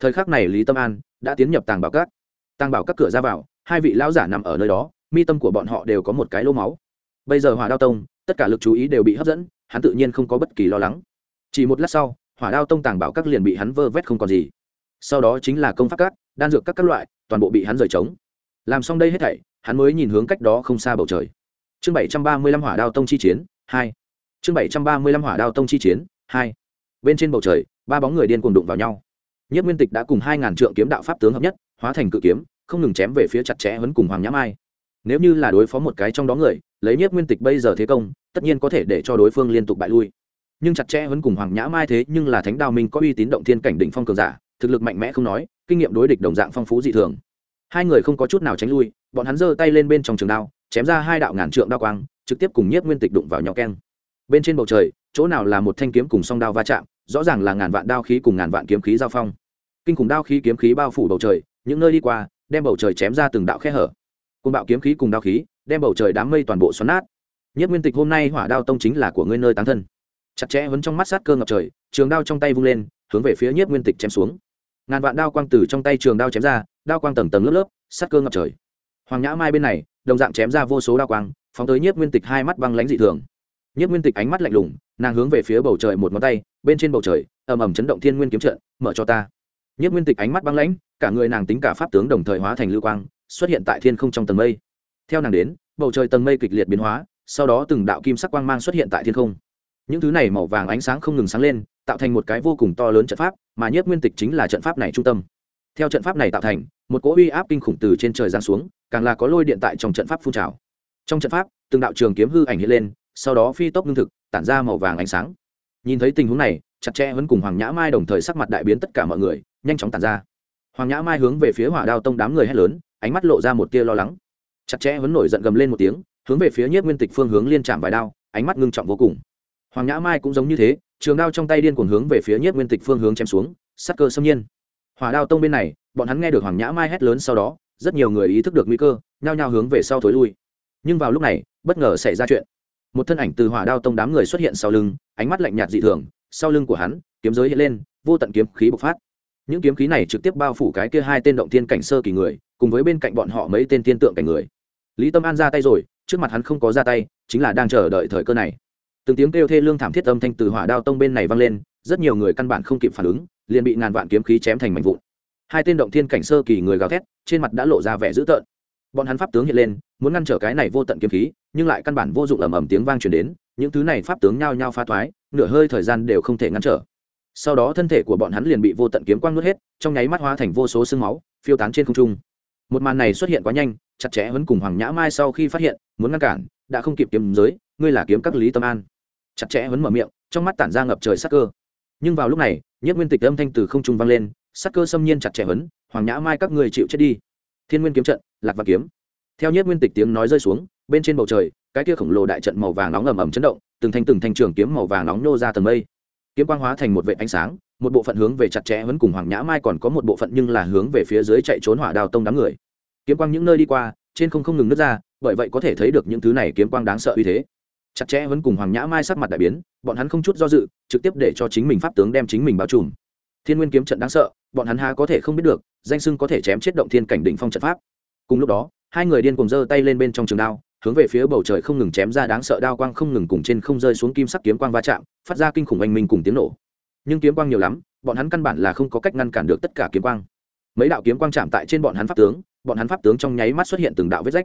Thời khắc này lý tâm an đã tiến nhập tàng bảo các tàng bảo các cửa ra vào, hai vị lão giả nằm ở nơi đó, mi tâm của bọn họ đều có một cái lô máu. Bây giờ hỏa đao tông, tất cả lực chú ý đều bị hấp dẫn, hắn tự nhiên không có bất kỳ lo lắng. Chỉ một lát sau, hỏa đao tông tàng bảo các liền bị hắn vơ vét không còn gì. Sau đó chính là công pháp các, đan dược các các loại, toàn bộ bị hắn rời trống. Làm xong đây hết thảy, hắn mới nhìn hướng cách đó không xa bầu trời. Chương bảy trăm ba mươi lăm hỏa đao tông chi chiến, hai. Chương bảy trăm ba mươi lăm hỏa đao tông chi chiến, hai. Bên trên bầu trời, ba bóng người điên cuồng đụng vào nhau nhất nguyên tịch đã cùng hai ngàn trượng kiếm đạo pháp tướng hợp nhất, hóa thành cự kiếm, không ngừng chém về phía chặt chẽ hấn cùng hoàng nhã mai. Nếu như là đối phó một cái trong đó người, lấy nhất nguyên tịch bây giờ thế công, tất nhiên có thể để cho đối phương liên tục bại lui. Nhưng chặt chẽ hấn cùng hoàng nhã mai thế nhưng là thánh đao minh có uy tín động thiên cảnh đỉnh phong cường giả, thực lực mạnh mẽ không nói, kinh nghiệm đối địch đồng dạng phong phú dị thường. Hai người không có chút nào tránh lui, bọn hắn giơ tay lên bên trong trường đao, chém ra hai đạo ngàn trượng đao quang, trực tiếp cùng nhất nguyên tịch đụng vào nhau keng. Bên trên bầu trời, chỗ nào là một thanh kiếm cùng song đao va chạm rõ ràng là ngàn vạn đao khí cùng ngàn vạn kiếm khí giao phong. Kinh khủng đao khí kiếm khí bao phủ bầu trời, những nơi đi qua, đem bầu trời chém ra từng đạo khe hở. Côn bạo kiếm khí cùng đao khí, đem bầu trời đám mây toàn bộ xoắn nát. Nhất nguyên tịch hôm nay hỏa đao tông chính là của ngươi nơi tán thân. Chặt chẽ vẫn trong mắt sát cơ ngập trời, trường đao trong tay vung lên, hướng về phía nhất nguyên tịch chém xuống. Ngàn vạn đao quang từ trong tay trường đao chém ra, đao quang tầng tầng lớp lớp, sát cơ ngập trời. Hoàng nhã mai bên này, đồng dạng chém ra vô số đao quang, phóng tới nhất nguyên tịch hai mắt băng lãnh dị thường. Nhất nguyên tịch ánh mắt lạnh lùng nàng hướng về phía bầu trời một ngón tay, bên trên bầu trời, ầm ầm chấn động thiên nguyên kiếm trận, mở cho ta. Nhất nguyên tịch ánh mắt băng lãnh, cả người nàng tính cả pháp tướng đồng thời hóa thành lưu quang, xuất hiện tại thiên không trong tầng mây. Theo nàng đến, bầu trời tầng mây kịch liệt biến hóa, sau đó từng đạo kim sắc quang mang xuất hiện tại thiên không. Những thứ này màu vàng ánh sáng không ngừng sáng lên, tạo thành một cái vô cùng to lớn trận pháp, mà nhất nguyên tịch chính là trận pháp này trung tâm. Theo trận pháp này tạo thành, một cỗ uy áp kinh khủng từ trên trời giáng xuống, càng là có lôi điện tại trong trận pháp phun trào. Trong trận pháp, từng đạo trường kiếm hư ảnh hiện lên sau đó phi tốc lương thực, tản ra màu vàng ánh sáng. Nhìn thấy tình huống này, chặt chẽ vẫn cùng hoàng nhã mai đồng thời sắc mặt đại biến tất cả mọi người, nhanh chóng tản ra. Hoàng nhã mai hướng về phía hỏa đao tông đám người hét lớn, ánh mắt lộ ra một tia lo lắng. Chặt chẽ vẫn nổi giận gầm lên một tiếng, hướng về phía nhiếp nguyên tịch phương hướng liên trạm vài đao, ánh mắt ngưng trọng vô cùng. Hoàng nhã mai cũng giống như thế, trường đao trong tay điên cuồng hướng về phía nhiếp nguyên tịch phương hướng chém xuống, sắc cơ xâm nhiên. Hỏa đao tông bên này, bọn hắn nghe được hoàng nhã mai hét lớn sau đó, rất nhiều người ý thức được nguy cơ, nhao nhao hướng về sau thối lui. Nhưng vào lúc này, bất ngờ xảy ra chuyện một thân ảnh từ hỏa đao tông đám người xuất hiện sau lưng, ánh mắt lạnh nhạt dị thường, sau lưng của hắn, kiếm giới hiện lên, vô tận kiếm khí bộc phát. Những kiếm khí này trực tiếp bao phủ cái kia hai tên động thiên cảnh sơ kỳ người, cùng với bên cạnh bọn họ mấy tên thiên tượng cảnh người. Lý tâm an ra tay rồi, trước mặt hắn không có ra tay, chính là đang chờ đợi thời cơ này. Từng tiếng kêu thê lương thảm thiết âm thanh từ hỏa đao tông bên này vang lên, rất nhiều người căn bản không kịp phản ứng, liền bị ngàn vạn kiếm khí chém thành mảnh vụn. Hai tên động thiên cảnh sơ kỳ người gào thét, trên mặt đã lộ ra vẻ dữ tợn bọn hắn pháp tướng hiện lên, muốn ngăn trở cái này vô tận kiếm khí, nhưng lại căn bản vô dụng ầm ầm tiếng vang truyền đến, những thứ này pháp tướng nhao nhao pha thoái, nửa hơi thời gian đều không thể ngăn trở. Sau đó thân thể của bọn hắn liền bị vô tận kiếm quang nuốt hết, trong nháy mắt hóa thành vô số sương máu, phiêu tán trên không trung. Một màn này xuất hiện quá nhanh, chặt chẽ vẫn cùng hoàng nhã mai sau khi phát hiện, muốn ngăn cản, đã không kịp kiếm giới, ngươi là kiếm các lý tâm an. Chặt chẽ vẫn mở miệng, trong mắt tản ra ngập trời sắc cơ. Nhưng vào lúc này, nhất nguyên tịch âm thanh từ không trung vang lên, sắc cơ xâm nhiên chặt chẽ vấn hoàng nhã mai, các người chịu chết đi thiên nguyên kiếm trận, lạc và kiếm. Theo nhất nguyên tịch tiếng nói rơi xuống, bên trên bầu trời, cái kia khổng lồ đại trận màu vàng nóng ầm ầm chấn động, từng thanh từng thanh trường kiếm màu vàng nóng nô ra tầng mây. Kiếm quang hóa thành một vệ ánh sáng, một bộ phận hướng về chặt chẽ vẫn cùng hoàng nhã mai còn có một bộ phận nhưng là hướng về phía dưới chạy trốn hỏa đào tông đám người. Kiếm quang những nơi đi qua, trên không không ngừng nứt ra, bởi vậy có thể thấy được những thứ này kiếm quang đáng sợ uy thế. Chặt chẽ vẫn cùng hoàng nhã mai sắc mặt đại biến, bọn hắn không chút do dự, trực tiếp để cho chính mình pháp tướng đem chính mình bao trùm thiên nguyên kiếm trận đáng sợ, bọn hắn há có thể không biết được, danh sưng có thể chém chết động thiên cảnh đỉnh phong trận pháp. Cùng lúc đó, hai người điên cùng giơ tay lên bên trong trường đao, hướng về phía bầu trời không ngừng chém ra đáng sợ đao quang không ngừng cùng trên không rơi xuống kim sắc kiếm quang va chạm, phát ra kinh khủng oanh minh cùng tiếng nổ. Nhưng kiếm quang nhiều lắm, bọn hắn căn bản là không có cách ngăn cản được tất cả kiếm quang. Mấy đạo kiếm quang chạm tại trên bọn hắn pháp tướng, bọn hắn pháp tướng trong nháy mắt xuất hiện từng đạo vết rách.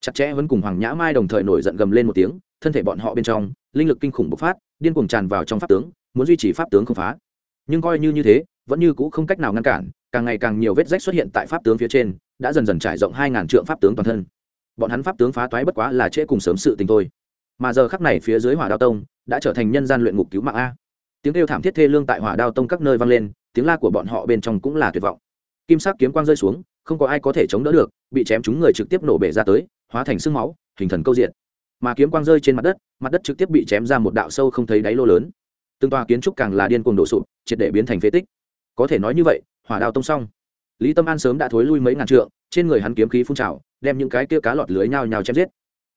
Chặt chẽ vẫn cùng hoàng nhã mai đồng thời nổi giận gầm lên một tiếng, thân thể bọn họ bên trong, linh lực kinh khủng bộc phát, điên cuồng tràn vào trong pháp tướng, muốn duy trì pháp tướng không phá nhưng coi như như thế, vẫn như cũ không cách nào ngăn cản, càng ngày càng nhiều vết rách xuất hiện tại pháp tướng phía trên, đã dần dần trải rộng hai ngàn trượng pháp tướng toàn thân. Bọn hắn pháp tướng phá toái bất quá là trễ cùng sớm sự tình thôi. Mà giờ khắc này phía dưới hỏa đao tông đã trở thành nhân gian luyện ngục cứu mạng a. Tiếng kêu thảm thiết thê lương tại hỏa đao tông các nơi vang lên, tiếng la của bọn họ bên trong cũng là tuyệt vọng. Kim sắc kiếm quang rơi xuống, không có ai có thể chống đỡ được, bị chém chúng người trực tiếp nổ bể ra tới, hóa thành sương máu, hình thần câu diện. Mà kiếm quang rơi trên mặt đất mặt đất trực tiếp bị chém ra một đạo sâu không thấy đáy lô lớn từng tòa kiến trúc càng là điên cuồng đổ sụp, triệt để biến thành phế tích. Có thể nói như vậy, hỏa đao tông xong. Lý tâm an sớm đã thối lui mấy ngàn trượng, trên người hắn kiếm khí phun trào, đem những cái kia cá lọt lưới nhào nhào chém giết.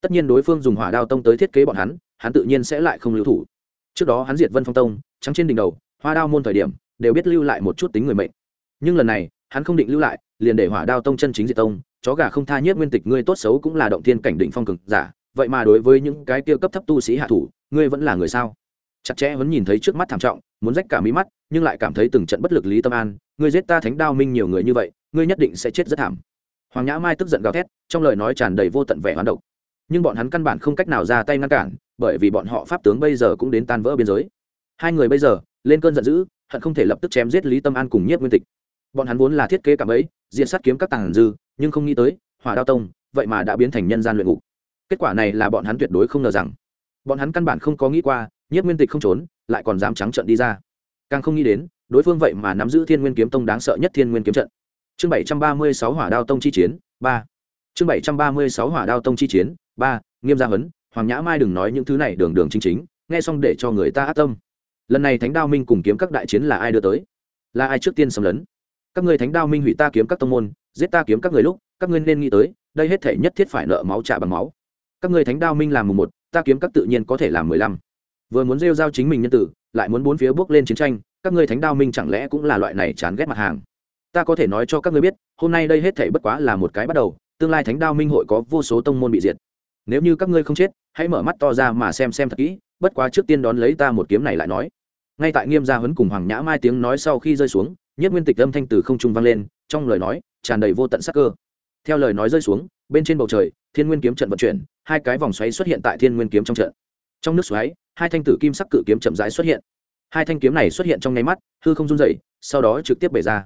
Tất nhiên đối phương dùng hỏa đao tông tới thiết kế bọn hắn hắn tự nhiên sẽ lại không lưu thủ. Trước đó hắn diệt vân phong tông, trắng trên đỉnh đầu, hoa đao môn thời điểm, đều biết lưu lại một chút tính người mệnh. Nhưng lần này, hắn không định lưu lại, liền để hỏa đao tông chân chính diệt tông, chó gà không tha nhất nguyên tịch ngươi tốt xấu cũng là động thiên cảnh định phong cực giả, vậy mà đối với những cái kia cấp thấp tu sĩ hạ thủ, ngươi vẫn là người sao? Chặt chẽ vẫn nhìn thấy trước mắt thảm trọng, muốn rách cả mí mắt, nhưng lại cảm thấy từng trận bất lực lý tâm an, ngươi giết ta thánh đao minh nhiều người như vậy, ngươi nhất định sẽ chết rất thảm. Hoàng nhã mai tức giận gào thét, trong lời nói tràn đầy vô tận vẻ hoán độc. Nhưng bọn hắn căn bản không cách nào ra tay ngăn cản, bởi vì bọn họ pháp tướng bây giờ cũng đến tan vỡ biên giới. Hai người bây giờ, lên cơn giận dữ, hận không thể lập tức chém giết lý tâm an cùng nhiếp nguyên tịch. Bọn hắn vốn là thiết kế cảm ấy diện sát kiếm các tàng dư, nhưng không nghĩ tới, hỏa đao tông, vậy mà đã biến thành nhân gian luyện ngục. Kết quả này là bọn hắn tuyệt đối không ngờ rằng, bọn hắn căn bản không có nghĩ qua Nhất nguyên tịch không trốn, lại còn dám trắng trận đi ra. Càng không nghĩ đến, đối phương vậy mà nắm giữ thiên nguyên kiếm tông đáng sợ nhất thiên nguyên kiếm trận. Chương bảy trăm ba mươi sáu hỏa đao tông chi chiến, ba. Chương bảy trăm ba mươi sáu hỏa đao tông chi chiến, ba. Nghiêm gia huấn, hoàng nhã mai đừng nói những thứ này đường đường chính chính, nghe xong để cho người ta ác tâm. Lần này thánh đao minh cùng kiếm các đại chiến là ai đưa tới? Là ai trước tiên xâm lấn? Các người thánh đao minh hủy ta kiếm các tông môn, giết ta kiếm các người lúc, các ngươi nên nghĩ tới, đây hết thể nhất thiết phải nợ máu trả bằng máu. Các người thánh đao minh làm mùng một, ta kiếm các tự nhiên có thể làm mười lăm vừa muốn rêu giao chính mình nhân tử, lại muốn bốn phía bước lên chiến tranh, các ngươi thánh đao minh chẳng lẽ cũng là loại này chán ghét mặt hàng? Ta có thể nói cho các ngươi biết, hôm nay đây hết thể bất quá là một cái bắt đầu, tương lai thánh đao minh hội có vô số tông môn bị diệt. Nếu như các ngươi không chết, hãy mở mắt to ra mà xem xem thật kỹ, bất quá trước tiên đón lấy ta một kiếm này lại nói. Ngay tại nghiêm gia huấn cùng hoàng nhã mai tiếng nói sau khi rơi xuống, nhất nguyên tịch âm thanh từ không trung vang lên, trong lời nói, tràn đầy vô tận sắc cơ. Theo lời nói rơi xuống, bên trên bầu trời, thiên nguyên kiếm trận vận chuyển, hai cái vòng xoáy xuất hiện tại thiên nguyên kiếm trong trận. Trong nước xoáy hai thanh tử kim sắc cự kiếm chậm rãi xuất hiện. Hai thanh kiếm này xuất hiện trong nháy mắt, hư không run dậy sau đó trực tiếp bể ra.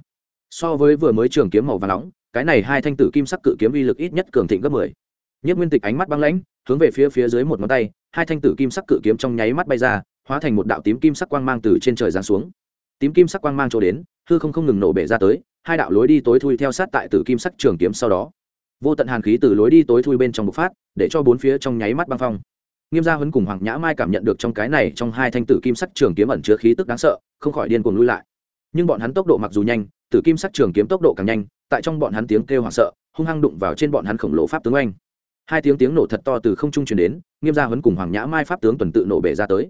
So với vừa mới trường kiếm màu và nóng, cái này hai thanh tử kim sắc cự kiếm uy lực ít nhất cường thịnh gấp mười. Nhất nguyên tịch ánh mắt băng lãnh, hướng về phía phía dưới một ngón tay, hai thanh tử kim sắc cự kiếm trong nháy mắt bay ra, hóa thành một đạo tím kim sắc quang mang từ trên trời giáng xuống. Tím kim sắc quang mang chỗ đến, hư không không ngừng nổ bể ra tới, hai đạo lối đi tối thui theo sát tại tử kim sắc trường kiếm sau đó. Vô tận hàn khí từ lối đi tối thui bên trong bộc phát, để cho bốn phía trong nháy mắt băng phong nghiêm gia huấn cùng hoàng nhã mai cảm nhận được trong cái này trong hai thanh tử kim sắc trường kiếm ẩn chứa khí tức đáng sợ, không khỏi điên cuồng lui lại. Nhưng bọn hắn tốc độ mặc dù nhanh, tử kim sắc trường kiếm tốc độ càng nhanh, tại trong bọn hắn tiếng kêu hoảng sợ, hung hăng đụng vào trên bọn hắn khổng lồ pháp tướng oanh. Hai tiếng tiếng nổ thật to từ không trung truyền đến, nghiêm gia huấn cùng hoàng nhã mai pháp tướng tuần tự nổ bể ra tới.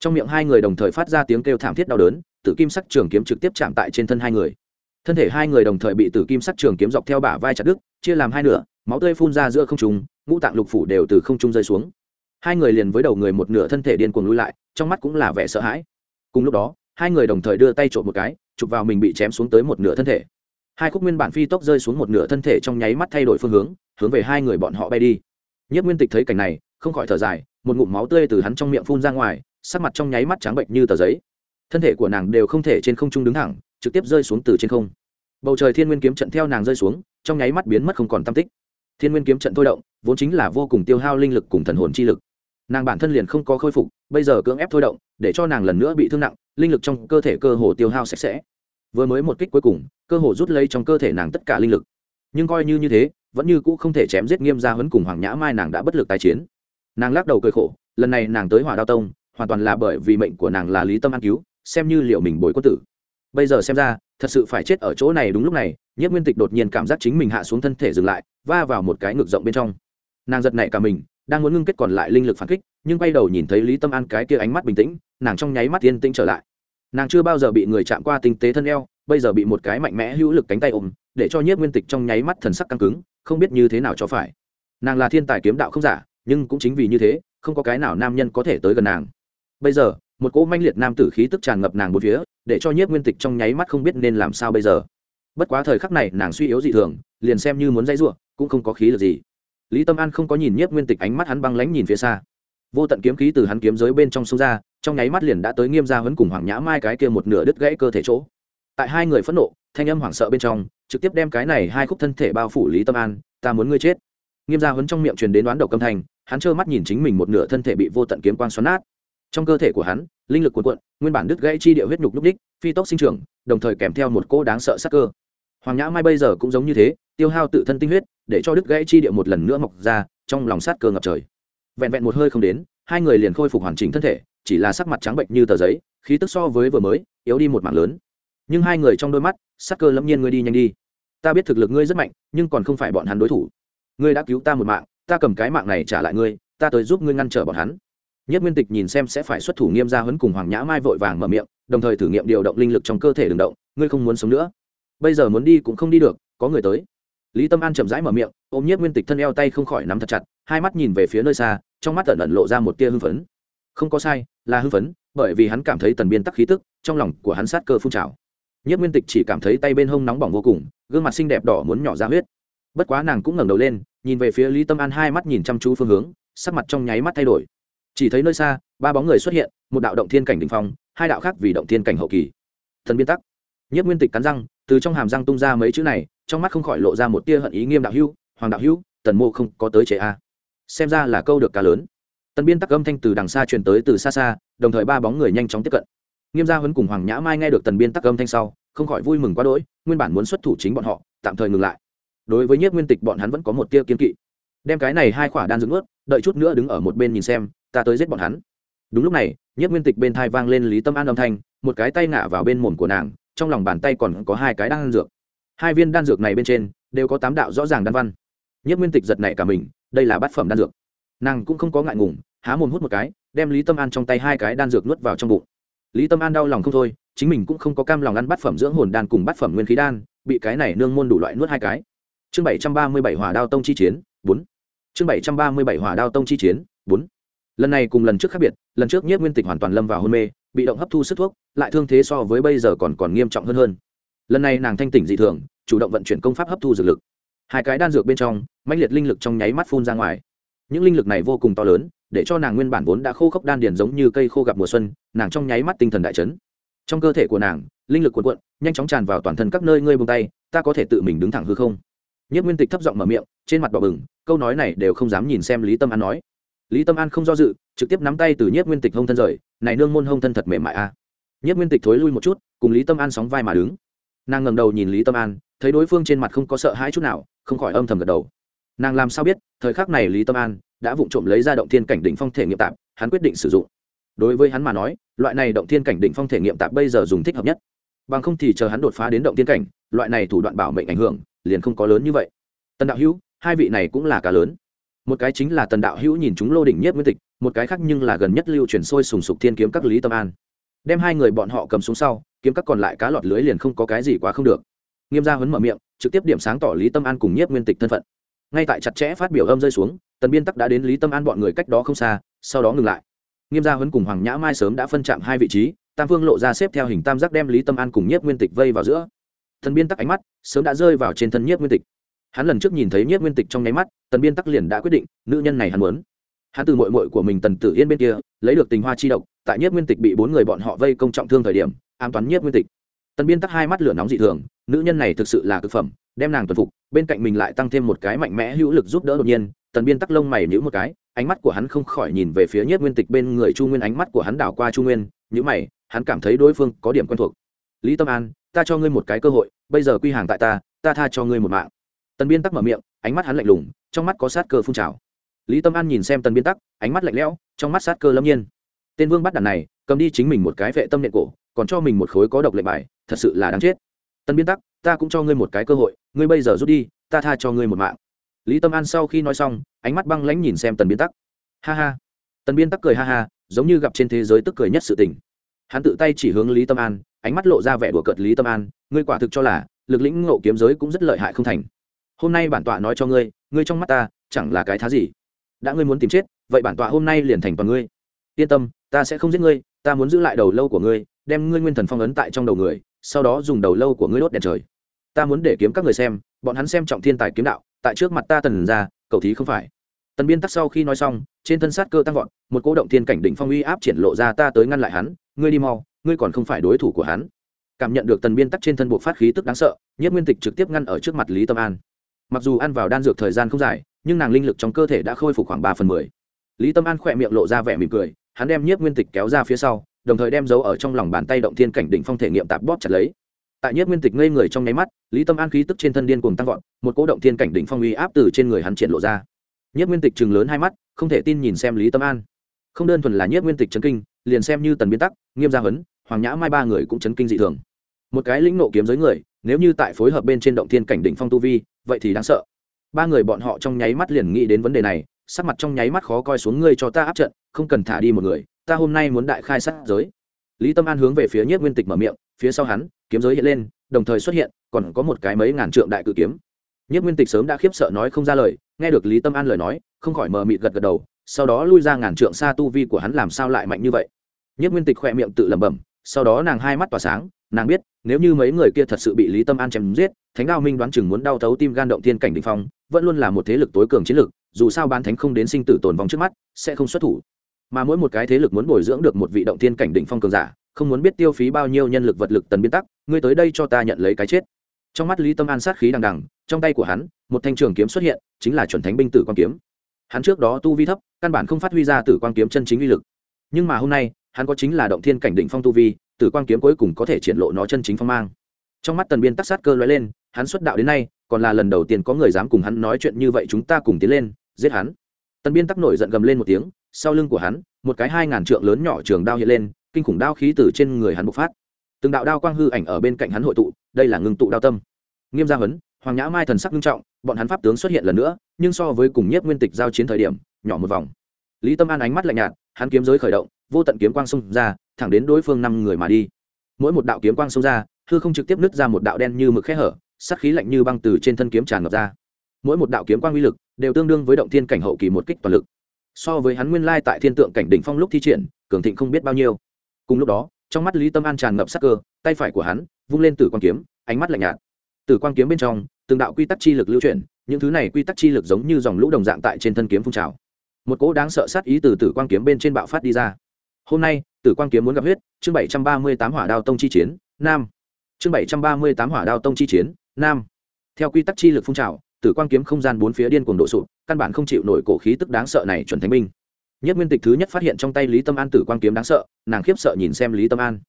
Trong miệng hai người đồng thời phát ra tiếng kêu thảm thiết đau đớn, tử kim sắc trường kiếm trực tiếp chạm tại trên thân hai người. Thân thể hai người đồng thời bị tử kim sắc trường kiếm dọc theo bả vai chặt đứt, chia làm hai nửa, máu tươi phun ra giữa không trung, ngũ tạng lục phủ đều từ không trung rơi xuống hai người liền với đầu người một nửa thân thể điên cuồng lui lại, trong mắt cũng là vẻ sợ hãi. Cùng lúc đó, hai người đồng thời đưa tay trộm một cái, chụp vào mình bị chém xuống tới một nửa thân thể. Hai khúc nguyên bản phi tốc rơi xuống một nửa thân thể trong nháy mắt thay đổi phương hướng hướng về hai người bọn họ bay đi. Nhất nguyên tịch thấy cảnh này, không khỏi thở dài, một ngụm máu tươi từ hắn trong miệng phun ra ngoài, sắc mặt trong nháy mắt trắng bệnh như tờ giấy. Thân thể của nàng đều không thể trên không trung đứng thẳng, trực tiếp rơi xuống từ trên không. Bầu trời thiên nguyên kiếm trận theo nàng rơi xuống, trong nháy mắt biến mất không còn tam tích. Thiên nguyên kiếm trận thôi động, vốn chính là vô cùng tiêu hao linh lực cùng thần hồn chi lực nàng bản thân liền không có khôi phục, bây giờ cưỡng ép thôi động, để cho nàng lần nữa bị thương nặng, linh lực trong cơ thể cơ hồ tiêu hao sạch sẽ. Vừa mới một kích cuối cùng, cơ hồ rút lấy trong cơ thể nàng tất cả linh lực. Nhưng coi như như thế, vẫn như cũ không thể chém giết nghiêm gia huấn cùng hoàng nhã mai nàng đã bất lực tái chiến. Nàng lắc đầu cười khổ, lần này nàng tới hỏa đao tông, hoàn toàn là bởi vì mệnh của nàng là lý tâm an cứu, xem như liệu mình bồi quân tử. Bây giờ xem ra, thật sự phải chết ở chỗ này đúng lúc này nhất nguyên tịch đột nhiên cảm giác chính mình hạ xuống thân thể dừng lại, va vào một cái ngực rộng bên trong. Nàng giật nảy cả mình đang muốn ngưng kết còn lại linh lực phản kích, nhưng bay đầu nhìn thấy lý tâm an cái kia ánh mắt bình tĩnh, nàng trong nháy mắt yên tĩnh trở lại. Nàng chưa bao giờ bị người chạm qua tinh tế thân eo, bây giờ bị một cái mạnh mẽ hữu lực cánh tay ôm, để cho nhiếp nguyên tịch trong nháy mắt thần sắc căng cứng, không biết như thế nào cho phải. Nàng là thiên tài kiếm đạo không giả, nhưng cũng chính vì như thế, không có cái nào nam nhân có thể tới gần nàng. Bây giờ, một cỗ manh liệt nam tử khí tức tràn ngập nàng một phía, để cho nhiếp nguyên tịch trong nháy mắt không biết nên làm sao bây giờ. Bất quá thời khắc này nàng suy yếu dị thường, liền xem như muốn dãy ruộng cũng không có khí lực gì lý tâm an không có nhìn nhiếp nguyên tịch ánh mắt hắn băng lánh nhìn phía xa. Vô tận kiếm khí từ hắn kiếm giới bên trong sông ra, trong nháy mắt liền đã tới nghiêm gia huấn cùng hoàng nhã mai cái kia một nửa đứt gãy cơ thể chỗ. Tại hai người phẫn nộ, thanh âm hoảng sợ bên trong, trực tiếp đem cái này hai khúc thân thể bao phủ lý tâm an, ta muốn ngươi chết. Nghiêm gia huấn trong miệng truyền đến đoán độc âm thanh, hắn trơ mắt nhìn chính mình một nửa thân thể bị vô tận kiếm quang xoắn nát. Trong cơ thể của hắn, linh lực cuộn cuộn, nguyên bản đứt gãy chi địa huyết nhục lúc đích, phi tốc sinh trưởng, đồng thời kèm theo một cô đáng sợ sắc cơ. Hoàng nhã mai bây giờ cũng giống như thế, tiêu hao tự thân tinh huyết để cho đứt gãy chi địa một lần nữa mọc ra, trong lòng sát cơ ngập trời. Vẹn vẹn một hơi không đến, hai người liền khôi phục hoàn chỉnh thân thể, chỉ là sắc mặt trắng bệnh như tờ giấy, khí tức so với vừa mới, yếu đi một mảng lớn. Nhưng hai người trong đôi mắt sắc cơ lẫm nhiên ngươi đi nhanh đi. Ta biết thực lực ngươi rất mạnh, nhưng còn không phải bọn hắn đối thủ. Ngươi đã cứu ta một mạng, ta cầm cái mạng này trả lại ngươi, ta tới giúp ngươi ngăn trở bọn hắn. Nhất nguyên tịch nhìn xem sẽ phải xuất thủ nghiêm ra huấn cùng hoàng nhã mai vội vàng mở miệng, đồng thời thử nghiệm điều động linh lực trong cơ thể đường động, ngươi không muốn sống nữa. Bây giờ muốn đi cũng không đi được, có người tới lý tâm an chậm rãi mở miệng, ôm nhiếp nguyên tịch thân eo tay không khỏi nắm thật chặt, hai mắt nhìn về phía nơi xa, trong mắt tẩn ẩn lộ ra một tia hưng phấn. Không có sai, là hưng phấn, bởi vì hắn cảm thấy tần biên tắc khí tức, trong lòng của hắn sát cơ phun trào. Nhất nguyên tịch chỉ cảm thấy tay bên hông nóng bỏng vô cùng, gương mặt xinh đẹp đỏ muốn nhỏ ra huyết. Bất quá nàng cũng ngẩng đầu lên, nhìn về phía lý tâm an hai mắt nhìn chăm chú phương hướng, sắc mặt trong nháy mắt thay đổi. Chỉ thấy nơi xa, ba bóng người xuất hiện, một đạo động thiên cảnh đình phong, hai đạo khác vì động thiên cảnh hậu kỳ. Thần biên tắc. Nhất nguyên tịch cắn răng từ trong hàm răng tung ra mấy chữ này, trong mắt không khỏi lộ ra một tia hận ý nghiêm đạo hữu, hoàng đạo hữu, tần mô không có tới chế a. Xem ra là câu được cá lớn. Tần biên tắc âm thanh từ đằng xa truyền tới từ xa xa, đồng thời ba bóng người nhanh chóng tiếp cận. Nghiêm gia huấn cùng hoàng nhã mai nghe được tần biên tắc âm thanh sau, không khỏi vui mừng quá đỗi, nguyên bản muốn xuất thủ chính bọn họ, tạm thời ngừng lại. Đối với nhiếp nguyên tịch bọn hắn vẫn có một tia kiên kỵ. Đem cái này hai khỏa đan dưỡng ướt, đợi chút nữa đứng ở một bên nhìn xem, ta tới giết bọn hắn. Đúng lúc này, nhiếp nguyên tịch bên thai vang lên lý tâm an âm thanh, một cái tay ngả vào bên mồm của nàng trong lòng bàn tay còn có hai cái đan dược. Hai viên đan dược này bên trên đều có tám đạo rõ ràng đan văn. Nhất nguyên tịch giật nảy cả mình, đây là bát phẩm đan dược. Nàng cũng không có ngại ngùng, há mồm hút một cái, đem lý tâm an trong tay hai cái đan dược nuốt vào trong bụng. Lý tâm an đau lòng không thôi, chính mình cũng không có cam lòng ăn bát phẩm dưỡng hồn đan cùng bát phẩm nguyên khí đan, bị cái này nương môn đủ loại nuốt hai cái. Chương bảy trăm ba mươi bảy hỏa đao tông chi chiến, bốn. Chương bảy trăm ba mươi bảy hỏa đao tông chi chiến, bốn. Lần này cùng lần trước khác biệt, lần trước nhất nguyên tịch hoàn toàn lâm vào hôn mê bị động hấp thu sức thuốc, lại thương thế so với bây giờ còn còn nghiêm trọng hơn hơn. Lần này nàng thanh tỉnh dị thường, chủ động vận chuyển công pháp hấp thu dược lực. Hai cái đan dược bên trong, mãnh liệt linh lực trong nháy mắt phun ra ngoài. Những linh lực này vô cùng to lớn, để cho nàng nguyên bản vốn đã khô khốc đan điền giống như cây khô gặp mùa xuân, nàng trong nháy mắt tinh thần đại chấn. Trong cơ thể của nàng, linh lực cuộn cuộn, nhanh chóng tràn vào toàn thân các nơi ngươi buông tay, ta có thể tự mình đứng thẳng hư không? Nhất nguyên tịch thấp giọng mở miệng, trên mặt bỏ bừng, câu nói này đều không dám nhìn xem lý tâm an nói. Lý tâm an không do dự trực tiếp nắm tay từ nhất nguyên tịch hông thân rời, này nương môn hông thân thật mềm mại a à. nhất nguyên tịch thối lui một chút, cùng lý tâm an sóng vai mà đứng. Nàng ngẩng đầu nhìn lý tâm an, thấy đối phương trên mặt không có sợ hãi chút nào, không khỏi âm thầm gật đầu. Nàng làm sao biết, thời khắc này lý tâm an đã vụng trộm lấy ra động thiên cảnh đỉnh phong thể nghiệm tạp, hắn quyết định sử dụng. Đối với hắn mà nói, loại này động thiên cảnh đỉnh phong thể nghiệm tạp bây giờ dùng thích hợp nhất. Bằng không thì chờ hắn đột phá đến động thiên cảnh, loại này thủ đoạn bảo mệnh ảnh hưởng, liền không có lớn như vậy. Tần đạo hữu, hai vị này cũng là cả lớn. Một cái chính là tần đạo hữu nhìn chúng lô đỉnh nhất nguyên tịch một cái khác nhưng là gần nhất lưu truyền sôi sùng sục thiên kiếm các lý tâm an. Đem hai người bọn họ cầm xuống sau, kiếm các còn lại cá lọt lưới liền không có cái gì quá không được. Nghiêm gia huấn mở miệng, trực tiếp điểm sáng tỏ lý tâm an cùng nhiếp nguyên tịch thân phận. Ngay tại chặt chẽ phát biểu âm rơi xuống, tần biên tắc đã đến lý tâm an bọn người cách đó không xa, sau đó ngừng lại. Nghiêm gia huấn cùng hoàng nhã mai sớm đã phân chạm hai vị trí, tam phương lộ ra xếp theo hình tam giác đem lý tâm an cùng nhiếp nguyên tịch vây vào giữa. Thần biên tắc ánh mắt sớm đã rơi vào trên thân nhiếp nguyên tịch. Hắn lần trước nhìn thấy nhiếp nguyên tịch trong nháy mắt, tần biên tắc liền đã quyết định, nữ nhân này hắn muốn hắn từ mội mội của mình tần tử yên bên kia, lấy được tình hoa chi độc, tại nhất nguyên tịch bị bốn người bọn họ vây công trọng thương thời điểm an toán nhất nguyên tịch. Tần biên tắc hai mắt lửa nóng dị thường, nữ nhân này thực sự là cực phẩm, đem nàng tuần phục, bên cạnh mình lại tăng thêm một cái mạnh mẽ hữu lực giúp đỡ đột nhiên, tần biên tắc lông mày nhữ một cái, ánh mắt của hắn không khỏi nhìn về phía nhất nguyên tịch bên người chu nguyên, ánh mắt của hắn đảo qua chu nguyên nhữ mày, hắn cảm thấy đối phương có điểm quen thuộc. Lý tâm an, ta cho ngươi một cái cơ hội, bây giờ quy hàng tại ta ta tha cho ngươi một mạng. Tần biên tắc mở miệng, ánh mắt hắn lạnh lùng, trong mắt có sát cơ phun trào lý tâm an nhìn xem tần biên tắc, ánh mắt lạnh lẽo, trong mắt sát cơ lâm nhiên. Tên vương bắt đàn này, cầm đi chính mình một cái vệ tâm nệ cổ, còn cho mình một khối có độc lệnh bài, thật sự là đáng chết. Tần biên tắc, ta cũng cho ngươi một cái cơ hội, ngươi bây giờ rút đi, ta tha cho ngươi một mạng. Lý tâm an sau khi nói xong, ánh mắt băng lãnh nhìn xem tần biên tắc. Ha ha. Tần biên tắc cười ha ha, giống như gặp trên thế giới tức cười nhất sự tình. Hắn tự tay chỉ hướng lý tâm an, ánh mắt lộ ra vẻ đùa cợt lý tâm an, ngươi quả thực cho là, lực lĩnh ngộ kiếm giới cũng rất lợi hại không thành. Hôm nay bản tọa nói cho ngươi ngươi trong mắt ta, chẳng là cái thá gì đã ngươi muốn tìm chết, vậy bản tọa hôm nay liền thành toàn ngươi. Yên tâm, ta sẽ không giết ngươi, ta muốn giữ lại đầu lâu của ngươi, đem ngươi nguyên thần phong ấn tại trong đầu người, sau đó dùng đầu lâu của ngươi đốt đèn trời. Ta muốn để kiếm các người xem, bọn hắn xem trọng thiên tài kiếm đạo, tại trước mặt ta tần ra cầu thí không phải. Tần biên tắc sau khi nói xong, trên thân sát cơ tăng vọt, một cố động thiên cảnh đỉnh phong uy áp triển lộ ra ta tới ngăn lại hắn, ngươi đi mau, ngươi còn không phải đối thủ của hắn. Cảm nhận được tần biên tắc trên thân buộc phát khí tức đáng sợ nhất nguyên tịch trực tiếp ngăn ở trước mặt lý tâm an. Mặc dù ăn vào đan dược thời gian không dài nhưng nàng linh lực trong cơ thể đã khôi phục khoảng ba phần mười. Lý tâm an khỏe miệng lộ ra vẻ mỉm cười, hắn đem nhiếp nguyên tịch kéo ra phía sau, đồng thời đem giấu ở trong lòng bàn tay động thiên cảnh đỉnh phong thể nghiệm tạp bóp chặt lấy. Tại nhiếp nguyên tịch ngây người trong nháy mắt, lý tâm an khí tức trên thân điên cùng tăng vọt, một cỗ động thiên cảnh đỉnh phong uy áp từ trên người hắn triển lộ ra. Nhiếp nguyên tịch chừng lớn hai mắt, không thể tin nhìn xem lý tâm an. Không đơn thuần là nhiếp nguyên tịch chấn kinh, liền xem như tần biến tắc, nghiêm gia huấn, hoàng nhã mai ba người cũng chấn kinh dị thường. Một cái lĩnh nộ kiếm giới người, nếu như tại phối hợp bên trên động thiên cảnh đỉnh phong tu vi, vậy thì đáng sợ ba người bọn họ trong nháy mắt liền nghĩ đến vấn đề này, sắc mặt trong nháy mắt khó coi xuống, ngươi cho ta áp trận, không cần thả đi một người, ta hôm nay muốn đại khai sát giới. Lý tâm an hướng về phía Nhất nguyên tịch mở miệng, phía sau hắn, kiếm giới hiện lên, đồng thời xuất hiện, còn có một cái mấy ngàn trượng đại cự kiếm. Nhất nguyên tịch sớm đã khiếp sợ nói không ra lời, nghe được lý tâm an lời nói, không khỏi mờ mịt gật gật đầu, sau đó lui ra ngàn trượng xa tu vi của hắn làm sao lại mạnh như vậy? Nhất nguyên tịch khỏe miệng tự lẩm bẩm, sau đó nàng hai mắt tỏa sáng nàng biết, nếu như mấy người kia thật sự bị lý tâm an chém giết, thánh đao minh đoán chừng muốn đau thấu tim gan động thiên cảnh đ ỉ n h phong, vẫn luôn là một thế lực tối cường chiến lực dù sao bán thánh không đến sinh tử tồn vong trước mắt, sẽ không xuất thủ. Mà mỗi một cái thế lực muốn bồi dưỡng được một vị động thiên cảnh đ ỉ n h phong cường giả, không muốn biết tiêu phí bao nhiêu nhân lực vật lực tần biên tắc, ngươi tới đây cho ta nhận lấy cái chết. Trong mắt lý tâm an sát khí đằng đằng, trong tay của hắn, một thanh trường kiếm xuất hiện, chính là chuẩn thánh binh tử quan kiếm. Hắn trước đó tu vi thấp, căn bản không phát huy ra tử quan kiếm chân chính uy lực. Nhưng mà hôm nay, hắn có chính là động thiên cảnh đỉnh phong tu vi tử quang kiếm cuối cùng có thể triển lộ nó chân chính phong mang. Trong mắt tần biên tắc sát cơ lóe lên, hắn xuất đạo đến nay, còn là lần đầu tiên có người dám cùng hắn nói chuyện như vậy chúng ta cùng tiến lên, giết hắn. Tần biên tắc nổi giận gầm lên một tiếng, sau lưng của hắn, một cái hai ngàn trượng lớn nhỏ trường đao hiện lên, kinh khủng đao khí từ trên người hắn bộc phát. Từng đạo đao quang hư ảnh ở bên cạnh hắn hội tụ, đây là ngưng tụ đao tâm. Nghiêm gia huấn, hoàng nhã mai thần sắc nghiêm trọng, bọn hắn pháp tướng xuất hiện lần nữa, nhưng so với cùng nhất nguyên tịch giao chiến thời điểm, nhỏ một vòng. Lý tâm an ánh mắt lạnh nhạt, hắn kiếm giới khởi động vô tận kiếm quang xông ra, thẳng đến đối phương năm người mà đi. Mỗi một đạo kiếm quang xông ra, hư không trực tiếp nứt ra một đạo đen như mực khe hở sắc khí lạnh như băng từ trên thân kiếm tràn ngập ra. Mỗi một đạo kiếm quang uy lực đều tương đương với động thiên cảnh hậu kỳ một kích toàn lực. So với hắn nguyên lai tại thiên tượng cảnh đỉnh phong lúc thi triển, cường thịnh không biết bao nhiêu. Cùng lúc đó, trong mắt lý tâm an tràn ngập sắc cơ, tay phải của hắn vung lên tử quang kiếm, ánh mắt lạnh nhạt. Tử quang kiếm bên trong, từng đạo quy tắc chi lực lưu chuyển, những thứ này quy tắc chi lực giống như dòng lũ đồng dạng tại trên thân kiếm phun trào. Một cỗ đáng sợ sát ý từ tử quang kiếm bên trên bạo phát đi ra hôm nay, tử quang kiếm muốn gặp huyết, chương bảy trăm ba mươi tám hỏa đao tông chi chiến, nam. Chương bảy trăm ba mươi tám hỏa đao tông chi chiến, nam. Theo quy tắc chi lực phun trào, tử quang kiếm không gian bốn phía điên cuồng độ sụp, căn bản không chịu nổi cổ khí tức đáng sợ này chuẩn thánh binh. Nhất nguyên tịch thứ nhất phát hiện trong tay lý tâm an tử quang kiếm đáng sợ, nàng khiếp sợ nhìn xem lý tâm an.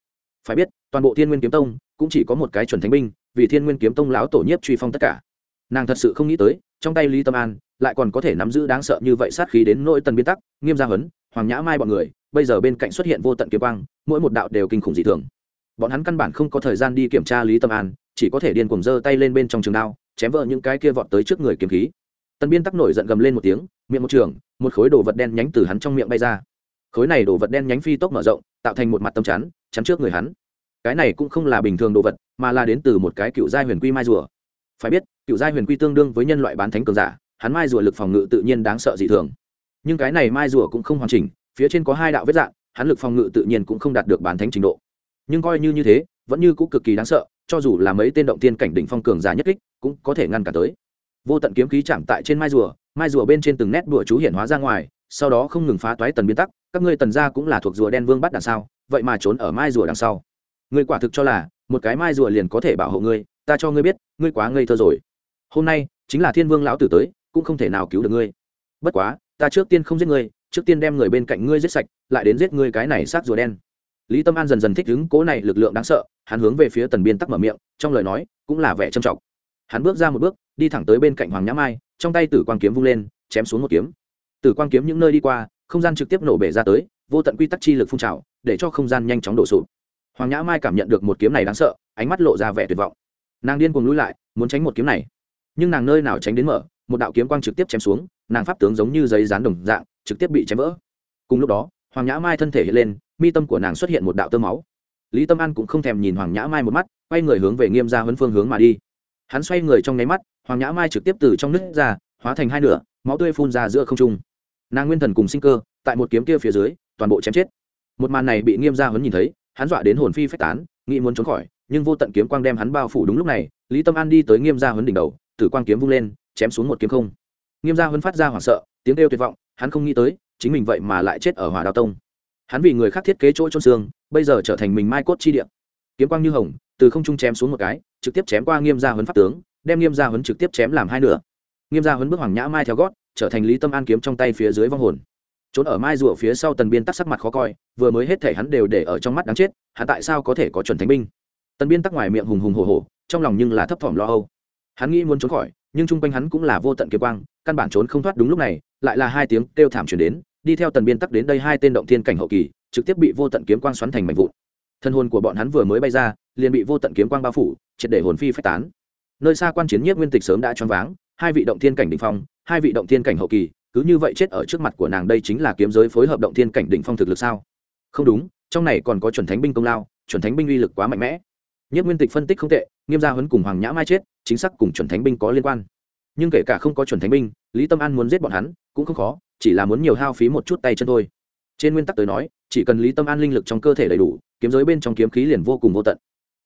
Phải biết, toàn bộ thiên nguyên kiếm tông cũng chỉ có một cái chuẩn thánh binh, vì thiên nguyên kiếm tông lão tổ nhiếp truy phong tất cả. Nàng thật sự không nghĩ tới, trong tay lý tâm an lại còn có thể nắm giữ đáng sợ như vậy sát khí đến nỗi tần biên tắc, nghiêm gia huấn, hoàng nhã mai bọn người bây giờ bên cạnh xuất hiện vô tận kiếm quang, mỗi một đạo đều kinh khủng dị thường. Bọn hắn căn bản không có thời gian đi kiểm tra lý tâm an, chỉ có thể điên cuồng giơ tay lên bên trong trường đao, chém vỡ những cái kia vọt tới trước người kiếm khí. Tần biên tắc nổi giận gầm lên một tiếng, miệng một trường, một khối đồ vật đen nhánh từ hắn trong miệng bay ra. Khối này đồ vật đen nhánh phi tốc mở rộng, tạo thành một mặt tâm chắn chắn trước người hắn. Cái này cũng không là bình thường đồ vật, mà là đến từ một cái cựu giai huyền quy mai rùa. Phải biết, cựu giai huyền quy tương đương với nhân loại bán thánh cường giả, hắn mai rùa lực phòng ngự tự nhiên đáng sợ dị thường. Nhưng cái này mai rùa cũng không hoàn chỉnh phía trên có hai đạo vết dạng, hắn lực phòng ngự tự nhiên cũng không đạt được bán thánh trình độ. Nhưng coi như như thế, vẫn như cũng cực kỳ đáng sợ, cho dù là mấy tên động tiên cảnh đỉnh phong cường giả nhất kích, cũng có thể ngăn cả tới. Vô tận kiếm khí chạm tại trên mai rùa mai rùa bên trên từng nét đùa chú hiện hóa ra ngoài, sau đó không ngừng phá toái tần biến tắc, các ngươi tần gia cũng là thuộc rùa đen vương bắt đằng sau, vậy mà trốn ở mai rùa đằng sau. Ngươi quả thực cho là, một cái mai rùa liền có thể bảo hộ ngươi, ta cho ngươi biết, ngươi quá ngây thơ rồi. Hôm nay, chính là thiên vương lão tử tới, cũng không thể nào cứu được ngươi. Bất quá, ta trước tiên không giết ngươi trước tiên đem người bên cạnh ngươi giết sạch, lại đến giết ngươi cái này sát rùa đen. Lý tâm an dần dần thích ứng cố này lực lượng đáng sợ, hắn hướng về phía tần biên tắc mở miệng, trong lời nói cũng là vẻ trầm trọng. Hắn bước ra một bước, đi thẳng tới bên cạnh hoàng nhã mai, trong tay tử quang kiếm vung lên, chém xuống một kiếm. Tử quang kiếm những nơi đi qua, không gian trực tiếp nổ bể ra tới, vô tận quy tắc chi lực phun trào, để cho không gian nhanh chóng đổ sụp. Hoàng nhã mai cảm nhận được một kiếm này đáng sợ, ánh mắt lộ ra vẻ tuyệt vọng. Nàng điên cuồng lùi lại, muốn tránh một kiếm này. Nhưng nàng nơi nào tránh đến mở, một đạo kiếm quang trực tiếp chém xuống, nàng pháp tướng giống như giấy rán đồng dạng trực tiếp bị chém vỡ. Cùng lúc đó, hoàng nhã mai thân thể hiện lên, mi tâm của nàng xuất hiện một đạo tơ máu. Lý tâm an cũng không thèm nhìn hoàng nhã mai một mắt, quay người hướng về nghiêm Gia huấn phương hướng mà đi. Hắn xoay người trong nháy mắt, hoàng nhã mai trực tiếp từ trong nước ra, hóa thành hai nửa, máu tươi phun ra giữa không trung. Nàng nguyên thần cùng sinh cơ, tại một kiếm kia phía dưới, toàn bộ chém chết. Một màn này bị nghiêm gia huấn nhìn thấy, hắn dọa đến hồn phi phách tán, nghĩ muốn trốn khỏi, nhưng vô tận kiếm quang đem hắn bao phủ đúng lúc này, lý tâm an đi tới nghiêm gia huấn đỉnh đầu, tử quang kiếm vung lên, chém xuống một kiếm không. Nghiêm gia huấn phát ra hoảng sợ, tiếng kêu tuyệt vọng hắn không nghĩ tới, chính mình vậy mà lại chết ở hỏa đào tông. Hắn vì người khác thiết kế chỗ trôn xương, bây giờ trở thành mình mai cốt chi điện kiếm quang như hồng, từ không trung chém xuống một cái, trực tiếp chém qua nghiêm gia huấn pháp tướng, đem nghiêm gia huấn trực tiếp chém làm hai nửa. Nghiêm gia huấn bước hoàng nhã mai theo gót, trở thành lý tâm an kiếm trong tay phía dưới vong hồn. Trốn ở mai rùa phía sau tần biên tắc sắc mặt khó coi, vừa mới hết thể hắn đều để ở trong mắt đáng chết, hắn tại sao có thể có chuẩn thánh binh? Tần biên tắc ngoài miệng hùng hùng hồ hồ trong lòng nhưng là thấp thỏm lo âu. Hắn nghĩ muốn trốn khỏi, nhưng chung quanh hắn cũng là vô tận kiếm quang căn bản trốn không thoát đúng lúc này, lại là hai tiếng kêu thảm chuyển đến, đi theo tần biên tắc đến đây hai tên động thiên cảnh hậu kỳ, trực tiếp bị vô tận kiếm quang xoắn thành mảnh vụn. Thân hồn của bọn hắn vừa mới bay ra, liền bị vô tận kiếm quang bao phủ, triệt để hồn phi phách tán. Nơi xa quan chiến nhiếp nguyên tịch sớm đã choáng váng, hai vị động thiên cảnh đỉnh phong, hai vị động thiên cảnh hậu kỳ, cứ như vậy chết ở trước mặt của nàng đây chính là kiếm giới phối hợp động thiên cảnh đỉnh phong thực lực sao? Không đúng, trong này còn có chuẩn thánh binh công lao, chuẩn thánh binh uy lực quá mạnh mẽ. Nhất nguyên tịch phân tích không tệ, nghiêm gia huấn cùng hoàng nhã mai chết, chính xác cùng chuẩn thánh binh có liên quan nhưng kể cả không có chuẩn thánh binh, lý tâm an muốn giết bọn hắn cũng không khó, chỉ là muốn nhiều hao phí một chút tay chân thôi. Trên nguyên tắc tới nói, chỉ cần lý tâm an linh lực trong cơ thể đầy đủ, kiếm giới bên trong kiếm khí liền vô cùng vô tận.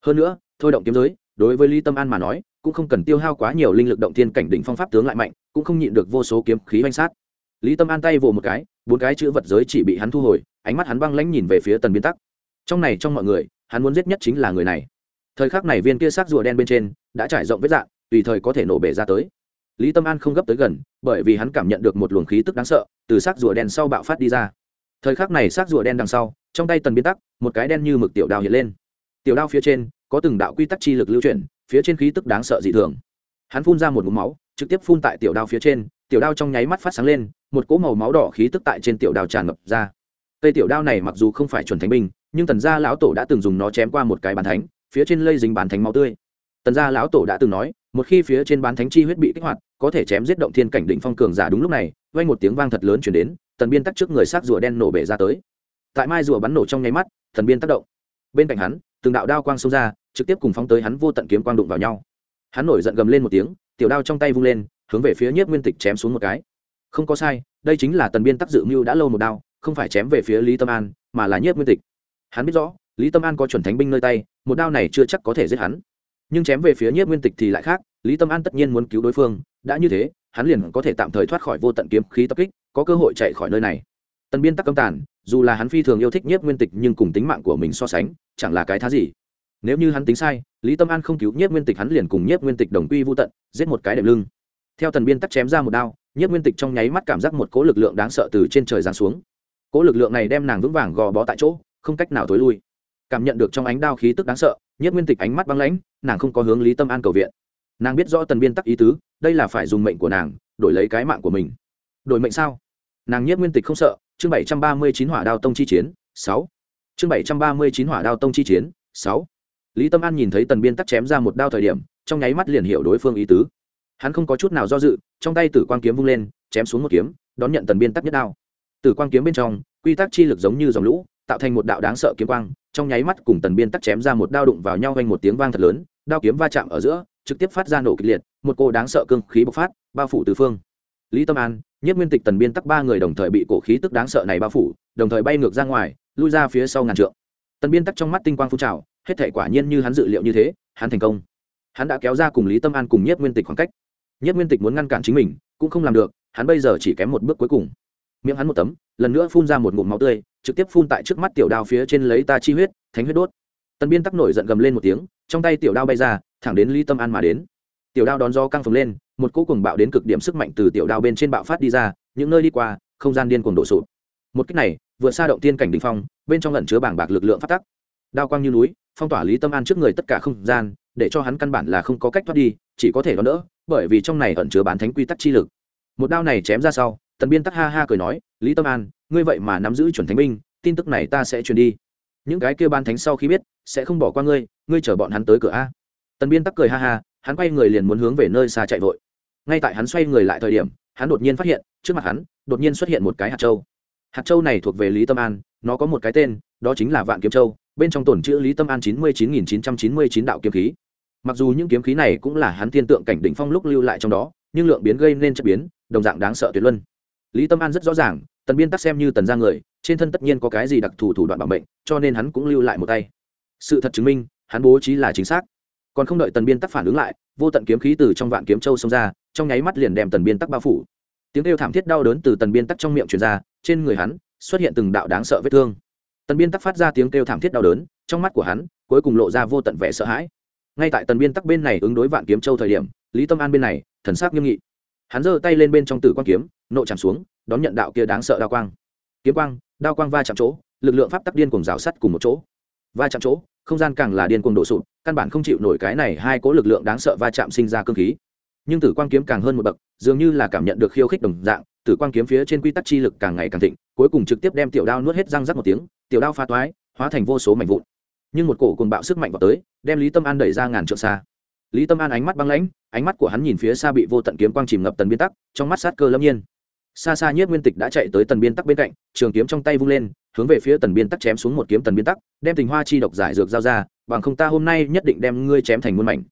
Hơn nữa, thôi động kiếm giới, đối với lý tâm an mà nói, cũng không cần tiêu hao quá nhiều linh lực động thiên cảnh đỉnh phong pháp tướng lại mạnh, cũng không nhịn được vô số kiếm khí oanh sát. Lý tâm an tay vồ một cái, bốn cái chữ vật giới chỉ bị hắn thu hồi, ánh mắt hắn băng lãnh nhìn về phía tần biên tắc. Trong này trong mọi người, hắn muốn giết nhất chính là người này. Thời khắc này viên kia xác rùa đen bên trên, đã trải rộng vết dạng, tùy thời có thể nổ bể ra tới lý tâm an không gấp tới gần, bởi vì hắn cảm nhận được một luồng khí tức đáng sợ, từ xác rùa đen sau bạo phát đi ra. Thời khắc này xác rùa đen đằng sau, trong tay tần biến tắc, một cái đen như mực tiểu đao hiện lên. Tiểu đao phía trên, có từng đạo quy tắc chi lực lưu chuyển, phía trên khí tức đáng sợ dị thường. Hắn phun ra một mũ máu, trực tiếp phun tại tiểu đao phía trên, tiểu đao trong nháy mắt phát sáng lên, một cỗ màu máu đỏ khí tức tại trên tiểu đao tràn ngập ra. Cây tiểu đao này mặc dù không phải chuẩn thánh binh, nhưng tần gia lão tổ đã từng dùng nó chém qua một cái bàn thánh, phía trên lây dính bàn thánh máu tươi. Tần gia lão tổ đã từng nói, một khi phía trên bán thánh chi huyết bị kích hoạt có thể chém giết động thiên cảnh định phong cường giả đúng lúc này, vang một tiếng vang thật lớn chuyển đến, tần biên tắc trước người sát rùa đen nổ bể ra tới. Tại mai rùa bắn nổ trong nháy mắt, thần biên tác động. Bên cạnh hắn, từng đạo đao quang xông ra, trực tiếp cùng phóng tới hắn vô tận kiếm quang đụng vào nhau. Hắn nổi giận gầm lên một tiếng, tiểu đao trong tay vung lên, hướng về phía nhiếp nguyên tịch chém xuống một cái. Không có sai, đây chính là tần biên tắc dự mưu đã lâu một đao, không phải chém về phía lý tâm an, mà là nhiếp nguyên tịch. Hắn biết rõ, lý tâm an có chuẩn thánh binh nơi tay, một đao này chưa chắc có thể giết hắn nhưng chém về phía nhiếp nguyên tịch thì lại khác, lý tâm an tất nhiên muốn cứu đối phương, đã như thế, hắn liền có thể tạm thời thoát khỏi vô tận kiếm khí tập kích, có cơ hội chạy khỏi nơi này. Tần biên tắc công tàn, dù là hắn phi thường yêu thích nhiếp nguyên tịch nhưng cùng tính mạng của mình so sánh, chẳng là cái thá gì. Nếu như hắn tính sai, lý tâm an không cứu nhiếp nguyên tịch hắn liền cùng nhiếp nguyên tịch đồng quy vô tận, giết một cái đệm lưng. Theo tần biên tắc chém ra một đao, nhiếp nguyên tịch trong nháy mắt cảm giác một cỗ lực lượng đáng sợ từ trên trời giáng xuống. Cỗ lực lượng này đem nàng vững vàng gò bó tại chỗ, không cách nào t ố i lui cảm nhận được trong ánh đao khí tức đáng sợ nhất nguyên tịch ánh mắt băng lãnh, nàng không có hướng lý tâm an cầu viện. Nàng biết rõ tần biên tắc ý tứ, đây là phải dùng mệnh của nàng, đổi lấy cái mạng của mình. Đổi mệnh sao? Nàng nhất nguyên tịch không sợ, chương bảy trăm ba mươi chín hỏa đao tông chi chiến, sáu. Chương bảy trăm ba mươi chín hỏa đao tông chi chiến, sáu. Lý tâm an nhìn thấy tần biên tắc chém ra một đao thời điểm, trong nháy mắt liền hiểu đối phương ý tứ. Hắn không có chút nào do dự, trong tay tử quang kiếm vung lên, chém xuống một kiếm, đón nhận tần biên tắc nhất đao. Tử quang kiếm bên trong, quy tắc chi lực giống như dòng lũ tạo thành một đạo đáng sợ kiếm quang, trong nháy mắt cùng tần biên tắc chém ra một đao đụng vào nhau quanh một tiếng vang thật lớn, đao kiếm va chạm ở giữa, trực tiếp phát ra nổ kịch liệt, một cô đáng sợ cương khí bộc phát, bao phủ từ phương. Lý tâm an nhất nguyên tịch tần biên tắc ba người đồng thời bị cổ khí tức đáng sợ này bao phủ, đồng thời bay ngược ra ngoài, lui ra phía sau ngàn trượng. Tần biên tắc trong mắt tinh quang phun trào, hết thể quả nhiên như hắn dự liệu như thế, hắn thành công. Hắn đã kéo ra cùng lý tâm an cùng nhất nguyên tịch khoảng cách. Nhất nguyên tịch muốn ngăn cản chính mình, cũng không làm được, hắn bây giờ chỉ kém một bước cuối cùng miệng hắn một tấm, lần nữa phun ra một ngụm máu tươi, trực tiếp phun tại trước mắt tiểu đao phía trên lấy ta chi huyết, thánh huyết đốt. Tần biên tắc nổi giận gầm lên một tiếng, trong tay tiểu đao bay ra, thẳng đến lý tâm an mà đến. Tiểu đao đón do căng phồng lên, một cỗ cùng bạo đến cực điểm sức mạnh từ tiểu đao bên trên bạo phát đi ra, những nơi đi qua, không gian điên cuồng đổ sụp. Một cách này, vượt xa động tiên cảnh đình phong, bên trong lẩn chứa bảng bạc lực lượng phát tắc. Đao quang như núi, phong tỏa lý tâm an trước người tất cả không gian, để cho hắn căn bản là không có cách thoát đi, chỉ có thể đón đỡ, bởi vì trong này ẩn chứa bán thánh quy tắc chi lực. Một đao này chém ra sau tần biên tắc ha ha cười nói, lý tâm an, ngươi vậy mà nắm giữ chuẩn thánh binh, tin tức này ta sẽ truyền đi. Những cái kia ban thánh sau khi biết, sẽ không bỏ qua ngươi ngươi chở bọn hắn tới cửa a. Tần biên tắc cười ha ha, hắn quay người liền muốn hướng về nơi xa chạy vội. Ngay tại hắn xoay người lại thời điểm, hắn đột nhiên phát hiện, trước mặt hắn, đột nhiên xuất hiện một cái hạt châu. Hạt châu này thuộc về lý tâm an, nó có một cái tên, đó chính là vạn kiếm châu, bên trong tổn chữ lý tâm an chín mươi chín nghìn chín trăm chín mươi chín đạo kiếm khí. Mặc dù những kiếm khí này cũng là hắn thiên tượng cảnh đỉnh phong lúc lưu lại trong đó, nhưng lượng biến gây nên chất biến, đồng dạng đáng sợ tuyệt luân lý tâm an rất rõ ràng, tần biên tắc xem như tần ra người, trên thân tất nhiên có cái gì đặc thù thủ đoạn bảo mệnh, cho nên hắn cũng lưu lại một tay. Sự thật chứng minh, hắn bố trí là chính xác. Còn không đợi tần biên tắc phản ứng lại, vô tận kiếm khí từ trong vạn kiếm châu xông ra, trong nháy mắt liền đem tần biên tắc bao phủ. Tiếng kêu thảm thiết đau đớn từ tần biên tắc trong miệng truyền ra, trên người hắn xuất hiện từng đạo đáng sợ vết thương. Tần biên tắc phát ra tiếng kêu thảm thiết đau đớn, trong mắt của hắn cuối cùng lộ ra vô tận vẻ sợ hãi. Ngay tại tần biên tắc bên này ứng đối vạn kiếm châu thời điểm, lý tâm an bên này thần sắc nghiêm nghị. Hắn giơ tay lên bên trong tử quan kiếm nộ chạm xuống, đón nhận đạo kia đáng sợ đao quang. Kiếm quang, đao quang va chạm chỗ, lực lượng pháp tắc điên cùng rào sắt cùng một chỗ. Va chạm chỗ, không gian càng là điên cuồng đổ sụp, căn bản không chịu nổi cái này hai cố lực lượng đáng sợ va chạm sinh ra cương khí. Nhưng tử quang kiếm càng hơn một bậc, dường như là cảm nhận được khiêu khích đồng dạng, tử quang kiếm phía trên quy tắc chi lực càng ngày càng thịnh, cuối cùng trực tiếp đem tiểu đao nuốt hết răng rắc một tiếng, tiểu đao pha toái, hóa thành vô số mảnh vụn. Nhưng một cổ cùng bạo sức mạnh vào tới, đem lý tâm an đẩy ra ngàn trượng xa. Lý tâm an ánh mắt băng lãnh, ánh mắt của hắn nhìn phía xa bị vô tận kiếm quang chìm ngập tần biên tắc, trong mắt sát cơ lâm nhiên xa xa nhất nguyên tịch đã chạy tới tần biên tắc bên cạnh, trường kiếm trong tay vung lên, hướng về phía tần biên tắc chém xuống một kiếm tần biên tắc, đem tình hoa chi độc giải dược giao ra, bằng không ta hôm nay nhất định đem ngươi chém thành muôn mảnh.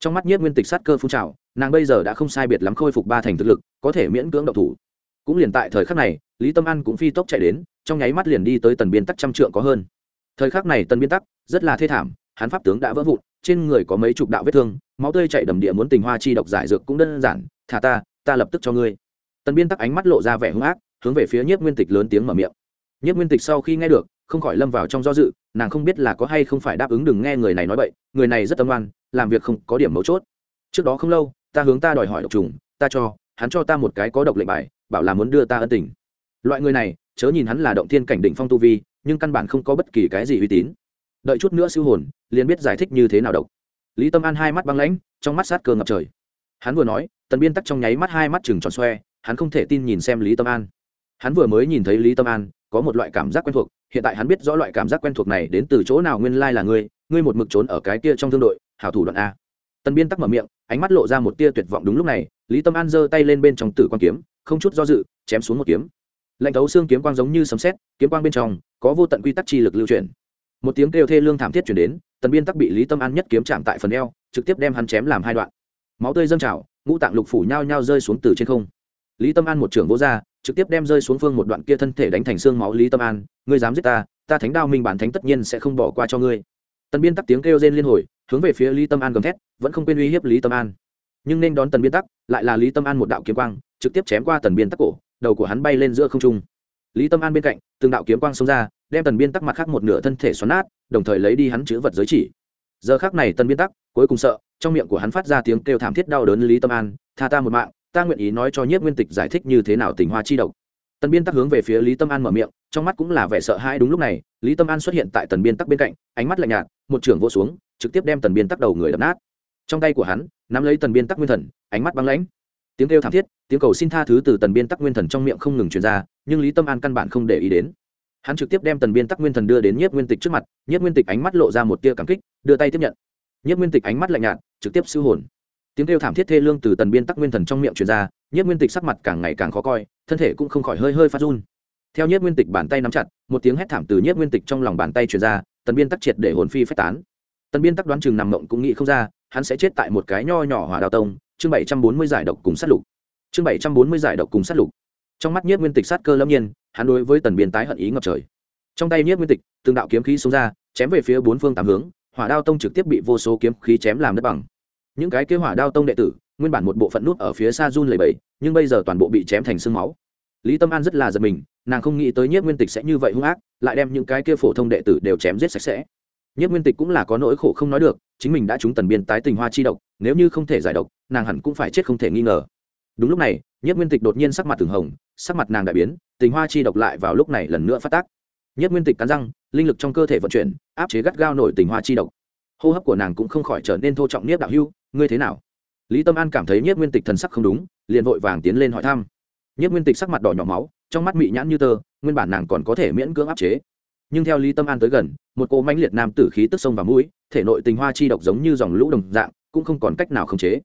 Trong mắt nhất nguyên tịch sát cơ phun trào, nàng bây giờ đã không sai biệt lắm khôi phục ba thành thực lực, có thể miễn cưỡng độc thủ. Cũng liền tại thời khắc này, lý tâm an cũng phi tốc chạy đến, trong nháy mắt liền đi tới tần biên tắc trăm trượng có hơn. Thời khắc này tần biên tắc rất là thê thảm, hắn pháp tướng đã vỡ vụn, trên người có mấy chục đạo vết thương, máu tươi chảy đầm địa muốn tình hoa chi độc giải dược cũng đơn giản, thả ta ta lập tức cho ngươi tần biên tắc ánh mắt lộ ra vẻ hung ác, hướng về phía nhiếp nguyên tịch lớn tiếng mở miệng. Nhiếp nguyên tịch sau khi nghe được, không khỏi lâm vào trong do dự, nàng không biết là có hay không phải đáp ứng đừng nghe người này nói bậy, người này rất tâm oan làm việc không có điểm mấu chốt. Trước đó không lâu, ta hướng ta đòi hỏi độc trùng, ta cho, hắn cho ta một cái có độc lệnh bài, bảo là muốn đưa ta ân tình. Loại người này, chớ nhìn hắn là động thiên cảnh đỉnh phong tu vi, nhưng căn bản không có bất kỳ cái gì uy tín. Đợi chút nữa siêu hồn, liền biết giải thích như thế nào độc. Lý tâm an hai mắt băng lãnh, trong mắt sát cơ ngập trời. Hắn vừa nói, tần biên tắc trong nháy mắt hai mắt chừng tròn xoe hắn không thể tin nhìn xem lý tâm an. Hắn vừa mới nhìn thấy lý tâm an, có một loại cảm giác quen thuộc, hiện tại hắn biết rõ loại cảm giác quen thuộc này đến từ chỗ nào nguyên lai là ngươi ngươi một mực trốn ở cái kia trong thương đội, hảo thủ đoạn a. Tần biên tắc mở miệng, ánh mắt lộ ra một tia tuyệt vọng đúng lúc này, lý tâm an giơ tay lên bên trong tử quan kiếm, không chút do dự, chém xuống một kiếm. Lạnh thấu xương kiếm quang giống như sấm sét, kiếm quang bên trong, có vô tận quy tắc chi lực lưu chuyển. Một tiếng kêu thê lương thảm thiết chuyển đến, tần biên tắc bị lý tâm an nhất kiếm chạm tại phần eo, trực tiếp đem hắn chém làm hai đoạn. Máu tươi dâng trào, ngũ tạng lục phủ nhao nhao rơi xuống từ trên không lý tâm an một trưởng vô ra trực tiếp đem rơi xuống phương một đoạn kia thân thể đánh thành xương máu lý tâm an, ngươi dám giết ta ta thánh đao minh bản thánh tất nhiên sẽ không bỏ qua cho ngươi. Tần biên tắc tiếng kêu rên liên hồi, hướng về phía lý tâm an gầm thét, vẫn không quên uy hiếp lý tâm an. Nhưng nên đón tần biên tắc, lại là lý tâm an một đạo kiếm quang, trực tiếp chém qua tần biên tắc cổ, đầu của hắn bay lên giữa không trung. Lý tâm an bên cạnh, từng đạo kiếm quang xông ra, đem tần biên tắc mặt khác một nửa thân thể xoắn nát, đồng thời lấy đi hắn chữ vật giới chỉ. Giờ khác này tần biên tắc, cuối cùng sợ, trong miệng của hắn phát ra tiếng kêu thảm thiết đau đớn lý tâm an, tha ta một mạng ta nguyện ý nói cho nhiếp nguyên tịch giải thích như thế nào tình hoa chi độc. Tần biên tắc hướng về phía lý tâm an mở miệng, trong mắt cũng là vẻ sợ hãi đúng lúc này, lý tâm an xuất hiện tại tần biên tắc bên cạnh, ánh mắt lạnh nhạt, một trưởng vô xuống, trực tiếp đem tần biên tắc đầu người đập nát. Trong tay của hắn, nắm lấy tần biên tắc nguyên thần, ánh mắt băng lãnh. Tiếng kêu thảm thiết, tiếng cầu xin tha thứ từ tần biên tắc nguyên thần trong miệng không ngừng truyền ra, nhưng lý tâm an căn bản không để ý đến. Hắn trực tiếp đem tần biên tắc nguyên thần đưa đến nhiếp nguyên tịch trước mặt, nhiếp nguyên tịch ánh mắt lộ ra một tia cảm kích, đưa tay tiếp nhận. Nhiếp nguyên tịch ánh mắt lạnh nhạt, trực tiếp siêu hồn tiếng kêu thảm thiết thê lương từ tần biên tắc nguyên thần trong miệng truyền ra nhất nguyên tịch sắc mặt càng ngày càng khó coi, thân thể cũng không khỏi hơi hơi phát run. Theo nhất nguyên tịch bàn tay nắm chặt, một tiếng hét thảm từ nhất nguyên tịch trong lòng bàn tay truyền ra, tần biên tắc triệt để hồn phi phách tán. Tần biên tắc đoán chừng nằm mộng cũng nghĩ không ra, hắn sẽ chết tại một cái nho nhỏ hỏa đào tông, chương bảy trăm bốn mươi giải độc cùng sát lục. Chương bảy trăm bốn mươi giải độc cùng sát lục. Trong mắt nhất nguyên tịch sát cơ lâm nhiên, hắn đối với tần biên tái hận ý ngập trời. Trong tay nhất nguyên tịch, từng đạo kiếm khí xông ra, chém về phía bốn phương tám hướng, hỏa đao tông trực tiếp bị vô số kiếm khí chém làm đất bằng những cái kế hỏa đao tông đệ tử, nguyên bản một bộ phận nút ở phía xa run lầy bẫy nhưng bây giờ toàn bộ bị chém thành sương máu. Lý tâm an rất là giật mình, nàng không nghĩ tới nhiếp nguyên tịch sẽ như vậy hung ác, lại đem những cái kia phổ thông đệ tử đều chém giết sạch sẽ. Nhiếp nguyên tịch cũng là có nỗi khổ không nói được, chính mình đã trúng tần biên tái tình hoa chi độc, nếu như không thể giải độc, nàng hẳn cũng phải chết không thể nghi ngờ. Đúng lúc này, nhiếp nguyên tịch đột nhiên sắc mặt thường hồng, sắc mặt nàng đại biến, tình hoa chi độc lại vào lúc này lần nữa phát tác. Nhiếp nguyên tịch cắn răng, linh lực trong cơ thể vận chuyển, áp chế gắt gao nổi tình hoa chi độc. Hô hấp của nàng cũng không khỏi trở nên thô trọng nhiếp đạo hưu ngươi thế nào? Lý tâm an cảm thấy Nhất nguyên tịch thần sắc không đúng, liền vội vàng tiến lên hỏi thăm. Nhất nguyên tịch sắc mặt đỏ nhỏ máu, trong mắt mị nhãn như tơ, nguyên bản nàng còn có thể miễn cưỡng áp chế. Nhưng theo lý tâm an tới gần, một cô mãnh liệt nam tử khí tức sông và mũi, thể nội tình hoa chi độc giống như dòng lũ đồng dạng, cũng không còn cách nào khống chế.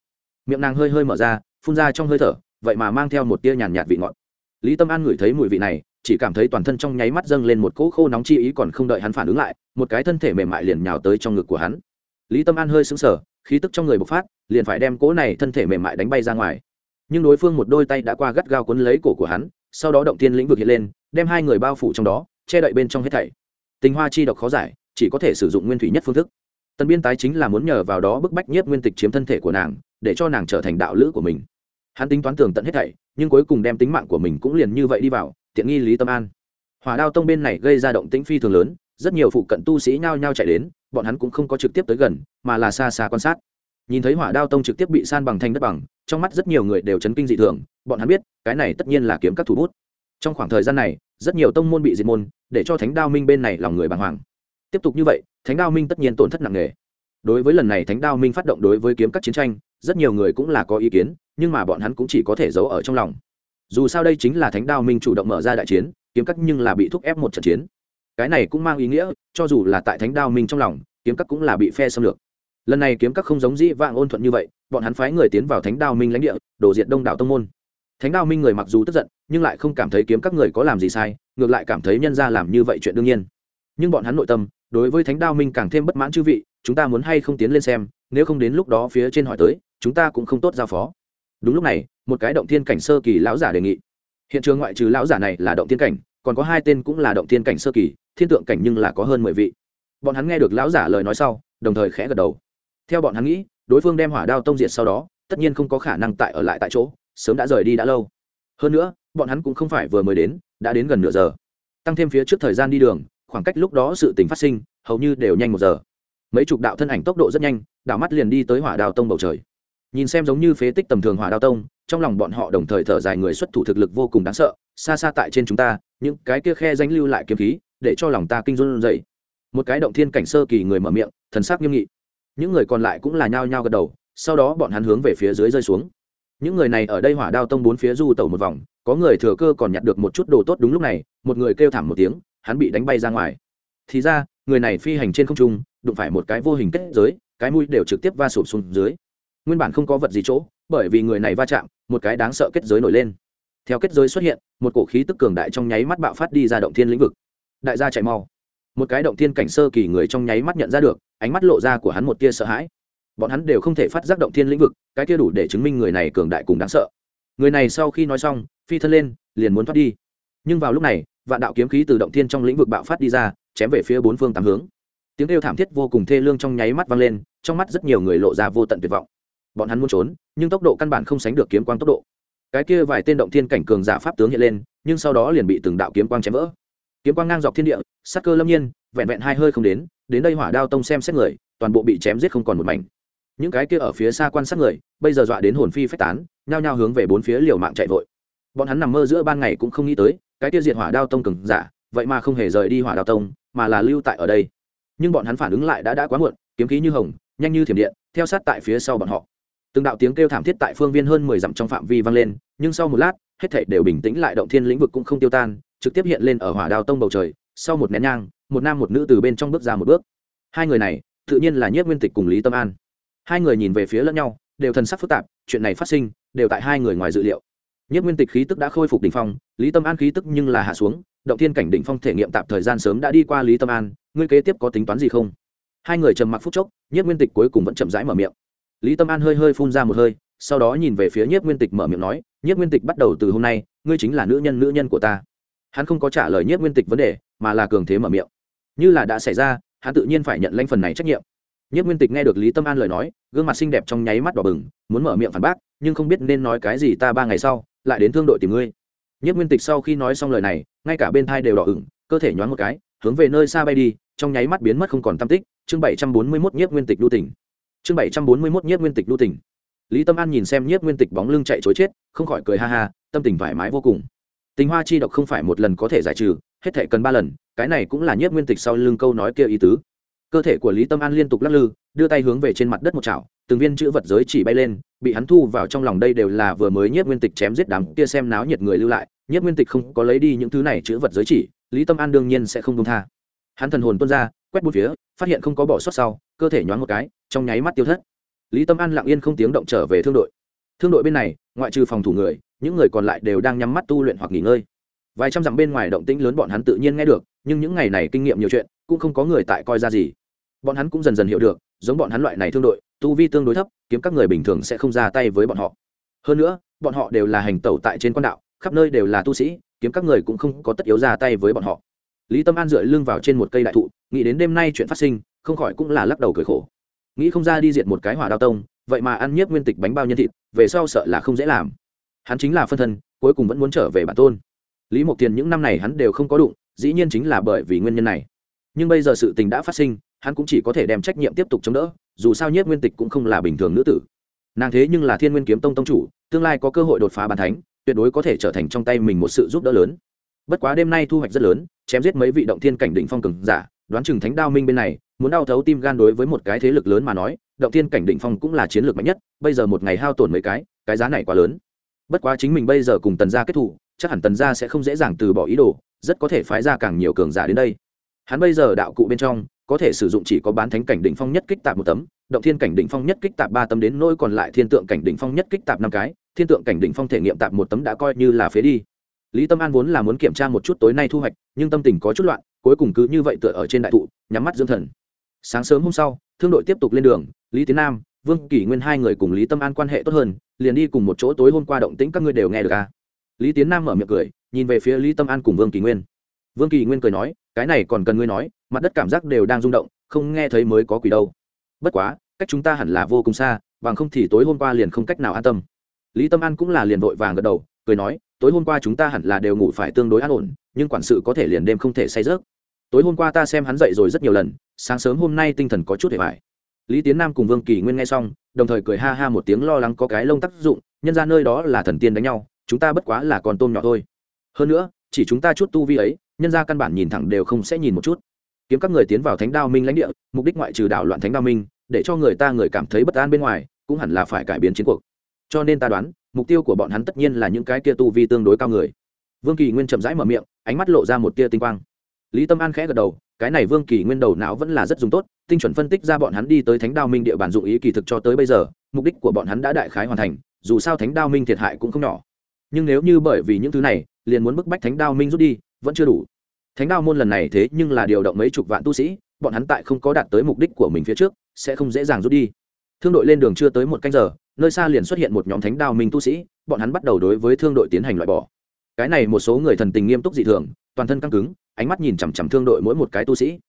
Miệng nàng hơi hơi mở ra, phun ra trong hơi thở, vậy mà mang theo một tia nhàn nhạt vị ngọt. Lý tâm an ngửi thấy mùi vị này, chỉ cảm thấy toàn thân trong nháy mắt dâng lên một cỗ khô nóng chi ý còn không đợi hắn phản ứng lại, một cái thân thể mềm mại liền nhào tới trong ngực của hắn. Lý tâm an hơi sững sờ khí tức trong người bộc phát, liền phải đem cỗ này thân thể mềm mại đánh bay ra ngoài. Nhưng đối phương một đôi tay đã qua gắt gao cuốn lấy cổ của hắn, sau đó động tiên lĩnh vực hiện lên, đem hai người bao phủ trong đó, che đậy bên trong hết thảy. Tình hoa chi độc khó giải, chỉ có thể sử dụng nguyên thủy nhất phương thức. Tần biên tái chính là muốn nhờ vào đó bức bách nhất nguyên tịch chiếm thân thể của nàng, để cho nàng trở thành đạo lữ của mình. Hắn tính toán tường tận hết thảy, nhưng cuối cùng đem tính mạng của mình cũng liền như vậy đi vào, tiện nghi lý tâm an. Hỏa đao tông bên này gây ra động tĩnh phi thường lớn, rất nhiều phụ cận tu sĩ nhao nhao chạy đến bọn hắn cũng không có trực tiếp tới gần, mà là xa xa quan sát. Nhìn thấy hỏa đao tông trực tiếp bị san bằng thanh đất bằng, trong mắt rất nhiều người đều chấn kinh dị thường, bọn hắn biết, cái này tất nhiên là kiếm các thủ bút. Trong khoảng thời gian này, rất nhiều tông môn bị diệt môn, để cho thánh đao minh bên này lòng người bàng hoàng. Tiếp tục như vậy, thánh đao minh tất nhiên tổn thất nặng nề. Đối với lần này thánh đao minh phát động đối với kiếm các chiến tranh, rất nhiều người cũng là có ý kiến, nhưng mà bọn hắn cũng chỉ có thể giấu ở trong lòng. Dù sao đây chính là thánh đao minh chủ động mở ra đại chiến, kiếm các nhưng là bị thúc ép một trận chiến cái này cũng mang ý nghĩa, cho dù là tại thánh đao minh trong lòng, kiếm các cũng là bị phe xâm lược. Lần này kiếm các không giống dĩ vạng ôn thuận như vậy, bọn hắn phái người tiến vào thánh đao minh lãnh địa, đổ diện đông đảo tông môn. Thánh đao minh người mặc dù tức giận, nhưng lại không cảm thấy kiếm các người có làm gì sai, ngược lại cảm thấy nhân ra làm như vậy chuyện đương nhiên. Nhưng bọn hắn nội tâm, đối với thánh đao minh càng thêm bất mãn chư vị, chúng ta muốn hay không tiến lên xem, nếu không đến lúc đó phía trên hỏi tới, chúng ta cũng không tốt giao phó. Đúng lúc này, một cái động thiên cảnh sơ kỳ lão giả đề nghị. Hiện trường ngoại trừ lão giả này là động thiên cảnh, còn có hai tên cũng là động thiên cảnh sơ kỳ thiên tượng cảnh nhưng là có hơn mười vị. Bọn hắn nghe được lão giả lời nói sau, đồng thời khẽ gật đầu. Theo bọn hắn nghĩ, đối phương đem hỏa đao tông diệt sau đó, tất nhiên không có khả năng tại ở lại tại chỗ, sớm đã rời đi đã lâu. Hơn nữa, bọn hắn cũng không phải vừa mới đến, đã đến gần nửa giờ. Tăng thêm phía trước thời gian đi đường, khoảng cách lúc đó sự tình phát sinh, hầu như đều nhanh một giờ. Mấy chục đạo thân ảnh tốc độ rất nhanh, đảo mắt liền đi tới hỏa đao tông bầu trời. Nhìn xem giống như phế tích tầm thường hỏa đao tông, trong lòng bọn họ đồng thời thở dài người xuất thủ thực lực vô cùng đáng sợ, xa xa tại trên chúng ta, những cái kia khe danh lưu lại kiếm khí để cho lòng ta kinh run dậy. Một cái động thiên cảnh sơ kỳ người mở miệng, thần sắc nghiêm nghị. Những người còn lại cũng là nhao nhao gật đầu, sau đó bọn hắn hướng về phía dưới rơi xuống. Những người này ở đây hỏa đao tông bốn phía du tẩu một vòng, có người thừa cơ còn nhặt được một chút đồ tốt đúng lúc này, một người kêu thảm một tiếng, hắn bị đánh bay ra ngoài. Thì ra, người này phi hành trên không trung, đụng phải một cái vô hình kết giới, cái mũi đều trực tiếp va sụp xuống dưới. Nguyên bản không có vật gì chỗ, bởi vì người này va chạm, một cái đáng sợ kết giới nổi lên. Theo kết giới xuất hiện, một cổ khí tức cường đại trong nháy mắt bạo phát đi ra động thiên lĩnh vực đại gia chạy mau. Một cái động thiên cảnh sơ kỳ người trong nháy mắt nhận ra được, ánh mắt lộ ra của hắn một tia sợ hãi. Bọn hắn đều không thể phát giác động thiên lĩnh vực, cái kia đủ để chứng minh người này cường đại cùng đáng sợ. Người này sau khi nói xong, phi thân lên, liền muốn thoát đi. Nhưng vào lúc này, vạn đạo kiếm khí từ động thiên trong lĩnh vực bạo phát đi ra, chém về phía bốn phương tám hướng. Tiếng kêu thảm thiết vô cùng thê lương trong nháy mắt vang lên, trong mắt rất nhiều người lộ ra vô tận tuyệt vọng. Bọn hắn muốn trốn, nhưng tốc độ căn bản không sánh được kiếm quang tốc độ. Cái kia vài tên động thiên cảnh cường giả pháp tướng hiện lên, nhưng sau đó liền bị từng đạo kiếm quang chém vỡ kiếm quang ngang dọc thiên địa, sắc cơ lâm nhiên, vẹn vẹn hai hơi không đến đến đây hỏa đao tông xem xét người, toàn bộ bị chém giết không còn một mảnh. Những cái kia ở phía xa quan sát người, bây giờ dọa đến hồn phi phách tán, nhao nhao hướng về bốn phía liều mạng chạy vội. Bọn hắn nằm mơ giữa ban ngày cũng không nghĩ tới, cái kia diệt hỏa đao tông cường giả, vậy mà không hề rời đi hỏa đao tông, mà là lưu tại ở đây. Nhưng bọn hắn phản ứng lại đã đã quá muộn, kiếm khí như hồng, nhanh như thiểm điện, theo sát tại phía sau bọn họ. Từng đạo tiếng kêu thảm thiết tại phương viên hơn mười dặm trong phạm vi vang lên, nhưng sau một lát, hết thảy đều bình tĩnh lại, động thiên lĩnh vực cũng không tiêu tan trực tiếp hiện lên ở hỏa đao tông bầu trời, sau một nén nhang, một nam một nữ từ bên trong bước ra một bước. Hai người này, tự nhiên là nhiếp nguyên tịch cùng lý tâm an. Hai người nhìn về phía lẫn nhau, đều thần sắc phức tạp, chuyện này phát sinh, đều tại hai người ngoài dự liệu. Nhiếp nguyên tịch khí tức đã khôi phục đỉnh phong, lý tâm an khí tức nhưng là hạ xuống, động thiên cảnh đỉnh phong thể nghiệm tạm thời gian sớm đã đi qua lý tâm an, ngươi kế tiếp có tính toán gì không? Hai người trầm mặc phút chốc, nhiếp nguyên tịch cuối cùng vẫn chậm rãi mở miệng. Lý tâm an hơi hơi phun ra một hơi, sau đó nhìn về phía nhiếp nguyên tịch mở miệng nói, nhiếp nguyên tịch bắt đầu từ hôm nay, ngươi chính là nữ nhân nữ nhân của ta hắn không có trả lời nhất nguyên tịch vấn đề, mà là cường thế mở miệng. Như là đã xảy ra, hắn tự nhiên phải nhận lãnh phần này trách nhiệm. Nhất nguyên tịch nghe được lý tâm an lời nói, gương mặt xinh đẹp trong nháy mắt đỏ bừng, muốn mở miệng phản bác, nhưng không biết nên nói cái gì ta ba ngày sau, lại đến thương đội tìm ngươi. Nhất nguyên tịch sau khi nói xong lời này, ngay cả bên thai đều đỏ ửng, cơ thể nhoáng một cái, hướng về nơi xa bay đi, trong nháy mắt biến mất không còn tam tích. Chương bảy trăm bốn mươi mốt nhất nguyên tịch đu tỉnh chương bảy trăm bốn mươi mốt nhất nguyên tịch đu tỉnh lý tâm an nhìn xem nhất nguyên tịch bóng lưng chạy chối chết, không khỏi cười ha ha, tâm tình thoải mái vô cùng tình hoa chi độc không phải một lần có thể giải trừ, hết thể cần ba lần, cái này cũng là nhất nguyên tịch sau lưng câu nói kia ý tứ. Cơ thể của lý tâm an liên tục lắc lư, đưa tay hướng về trên mặt đất một chảo, từng viên chữ vật giới chỉ bay lên, bị hắn thu vào trong lòng đây đều là vừa mới nhiếp nguyên tịch chém giết đám kia xem náo nhiệt người lưu lại, nhiếp nguyên tịch không có lấy đi những thứ này chữ vật giới chỉ, lý tâm an đương nhiên sẽ không công tha. Hắn thần hồn tuôn ra, quét bút phía, phát hiện không có bỏ sót sau, cơ thể nhoáng một cái, trong nháy mắt tiêu thất. Lý tâm an lặng yên không tiếng động trở về thương đội. Thương đội bên này, ngoại trừ phòng thủ người những người còn lại đều đang nhắm mắt tu luyện hoặc nghỉ ngơi. Vài trăm dặm bên ngoài động tĩnh lớn bọn hắn tự nhiên nghe được, nhưng những ngày này kinh nghiệm nhiều chuyện, cũng không có người tại coi ra gì. Bọn hắn cũng dần dần hiểu được, giống bọn hắn loại này thương đội, tu vi tương đối thấp, kiếm các người bình thường sẽ không ra tay với bọn họ. Hơn nữa, bọn họ đều là hành tẩu tại trên quan đạo, khắp nơi đều là tu sĩ, kiếm các người cũng không có tất yếu ra tay với bọn họ. Lý tâm an dựa lưng vào trên một cây đại thụ, nghĩ đến đêm nay chuyện phát sinh, không khỏi cũng là lắc đầu cười khổ. Nghĩ không ra đi diệt một cái hỏa đao tông, vậy mà ăn nhiếp nguyên tịch bánh bao nhân thịt, về sau sợ là không dễ làm hắn chính là phân thân, cuối cùng vẫn muốn trở về bản tôn. Lý mộc tiền những năm này hắn đều không có đụng, dĩ nhiên chính là bởi vì nguyên nhân này. Nhưng bây giờ sự tình đã phát sinh, hắn cũng chỉ có thể đem trách nhiệm tiếp tục chống đỡ, dù sao nhất nguyên tịch cũng không là bình thường nữ tử. Nàng thế nhưng là thiên nguyên kiếm tông tông chủ, tương lai có cơ hội đột phá bàn thánh, tuyệt đối có thể trở thành trong tay mình một sự giúp đỡ lớn. Bất quá đêm nay thu hoạch rất lớn, chém giết mấy vị động thiên cảnh định phong cường giả, đoán chừng thánh đao minh bên này, muốn đau thấu tim gan đối với một cái thế lực lớn mà nói, động thiên cảnh định phong cũng là chiến lược mạnh nhất, bây giờ một ngày hao tổn mấy cái cái giá này quá lớn bất quá chính mình bây giờ cùng tần gia kết thủ, chắc hẳn tần gia sẽ không dễ dàng từ bỏ ý đồ, rất có thể phái ra càng nhiều cường giả đến đây. Hắn bây giờ đạo cụ bên trong, có thể sử dụng chỉ có bán thánh cảnh đỉnh phong nhất kích tạp một tấm, động thiên cảnh đỉnh phong nhất kích tạp ba tấm đến nỗi còn lại thiên tượng cảnh đỉnh phong nhất kích tạp năm cái, thiên tượng cảnh đỉnh phong thể nghiệm tạp một tấm đã coi như là phế đi. Lý tâm an vốn là muốn kiểm tra một chút tối nay thu hoạch, nhưng tâm tình có chút loạn, cuối cùng cứ như vậy tựa ở trên đại thụ, nhắm mắt dưỡng thần. Sáng sớm hôm sau, thương đội tiếp tục lên đường, lý tiến nam vương kỷ nguyên hai người cùng lý tâm an quan hệ tốt hơn, liền đi cùng một chỗ tối hôm qua động tĩnh các ngươi đều nghe được à. lý tiến nam mở miệng cười, nhìn về phía lý tâm an cùng vương kỷ nguyên. Vương kỳ nguyên cười nói, cái này còn cần ngươi nói, mặt đất cảm giác đều đang rung động, không nghe thấy mới có quỷ đâu. Bất quá, cách chúng ta hẳn là vô cùng xa, bằng không thì tối hôm qua liền không cách nào an tâm. Lý tâm an cũng là liền vội vàng gật đầu, cười nói, tối hôm qua chúng ta hẳn là đều ngủ phải tương đối an ổn, nhưng quản sự có thể liền đêm không thể say rớt tối hôm qua ta xem hắn dậy rồi rất nhiều lần, sáng sớm hôm nay tinh thần có chút hề vải lý tiến nam cùng vương kỳ nguyên nghe xong, đồng thời cười ha ha một tiếng lo lắng có cái lông tác dụng, nhân ra nơi đó là thần tiên đánh nhau, chúng ta bất quá là con tôm nhỏ thôi. Hơn nữa, chỉ chúng ta chút tu vi ấy, nhân ra căn bản nhìn thẳng đều không sẽ nhìn một chút. Kiếm các người tiến vào thánh đao minh lãnh địa, mục đích ngoại trừ đảo loạn thánh đao minh, để cho người ta người cảm thấy bất an bên ngoài, cũng hẳn là phải cải biến chiến cuộc. Cho nên ta đoán, mục tiêu của bọn hắn tất nhiên là những cái kia tu vi tương đối cao người. Vương kỳ nguyên chậm rãi mở miệng, ánh mắt lộ ra một tia tinh quang. Lý tâm an khẽ gật đầu cái này vương kỳ nguyên đầu não vẫn là rất dùng tốt, tinh chuẩn phân tích ra bọn hắn đi tới thánh đao minh địa bàn dụng ý kỳ thực cho tới bây giờ, mục đích của bọn hắn đã đại khái hoàn thành, dù sao thánh đao minh thiệt hại cũng không nhỏ. Nhưng nếu như bởi vì những thứ này, liền muốn bức bách thánh đao minh rút đi, vẫn chưa đủ. Thánh đao môn lần này thế nhưng là điều động mấy chục vạn tu sĩ, bọn hắn tại không có đạt tới mục đích của mình phía trước, sẽ không dễ dàng rút đi. Thương đội lên đường chưa tới một canh giờ, nơi xa liền xuất hiện một nhóm thánh đao minh tu sĩ, bọn hắn bắt đầu đối với thương đội tiến hành loại bỏ. Cái này một số người thần tình nghiêm túc dị thường, toàn thân căng cứng ánh mắt nhìn chằm chằm thương đội mỗi một cái tu sĩ.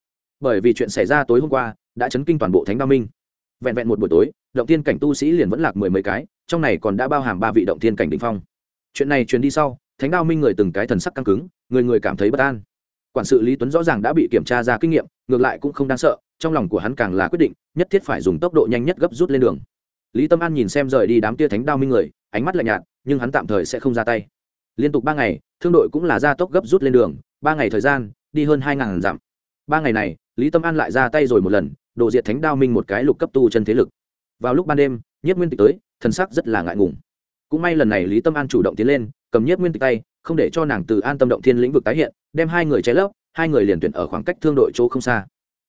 Bởi vì chuyện xảy ra tối hôm qua đã chấn kinh toàn bộ thánh đao minh. Vẹn vẹn một buổi tối, động tiên cảnh tu sĩ liền vẫn lạc mười mấy cái, trong này còn đã bao hàm ba vị động tiên cảnh đ ỉ n h phong. Chuyện này truyền đi sau, thánh đao minh người từng cái thần sắc căng cứng, người người cảm thấy bất an. Quản sự lý tuấn rõ ràng đã bị kiểm tra ra kinh nghiệm, ngược lại cũng không đáng sợ, trong lòng của hắn càng là quyết định, nhất thiết phải dùng tốc độ nhanh nhất gấp rút lên đường. Lý tâm an nhìn xem rời đi đám tia thánh đao minh người, ánh mắt lạnh nhạt, nhưng hắn tạm thời sẽ không ra tay. Liên tục ba ngày, thương đội cũng là ra tốc gấp rút lên đường ba ngày thời gian, đi hơn hai ngàn dặm. Ba ngày này, lý tâm an lại ra tay rồi một lần, đồ diệt thánh đao minh một cái lục cấp tu chân thế lực. Vào lúc ban đêm nhất nguyên tịch tới, thần sắc rất là ngại ngùng. Cũng may lần này lý tâm an chủ động tiến lên, cầm nhất nguyên tịch tay, không để cho nàng từ an tâm động thiên lĩnh vực tái hiện, đem hai người cháy lớp hai người liền tuyển ở khoảng cách thương đội chỗ không xa.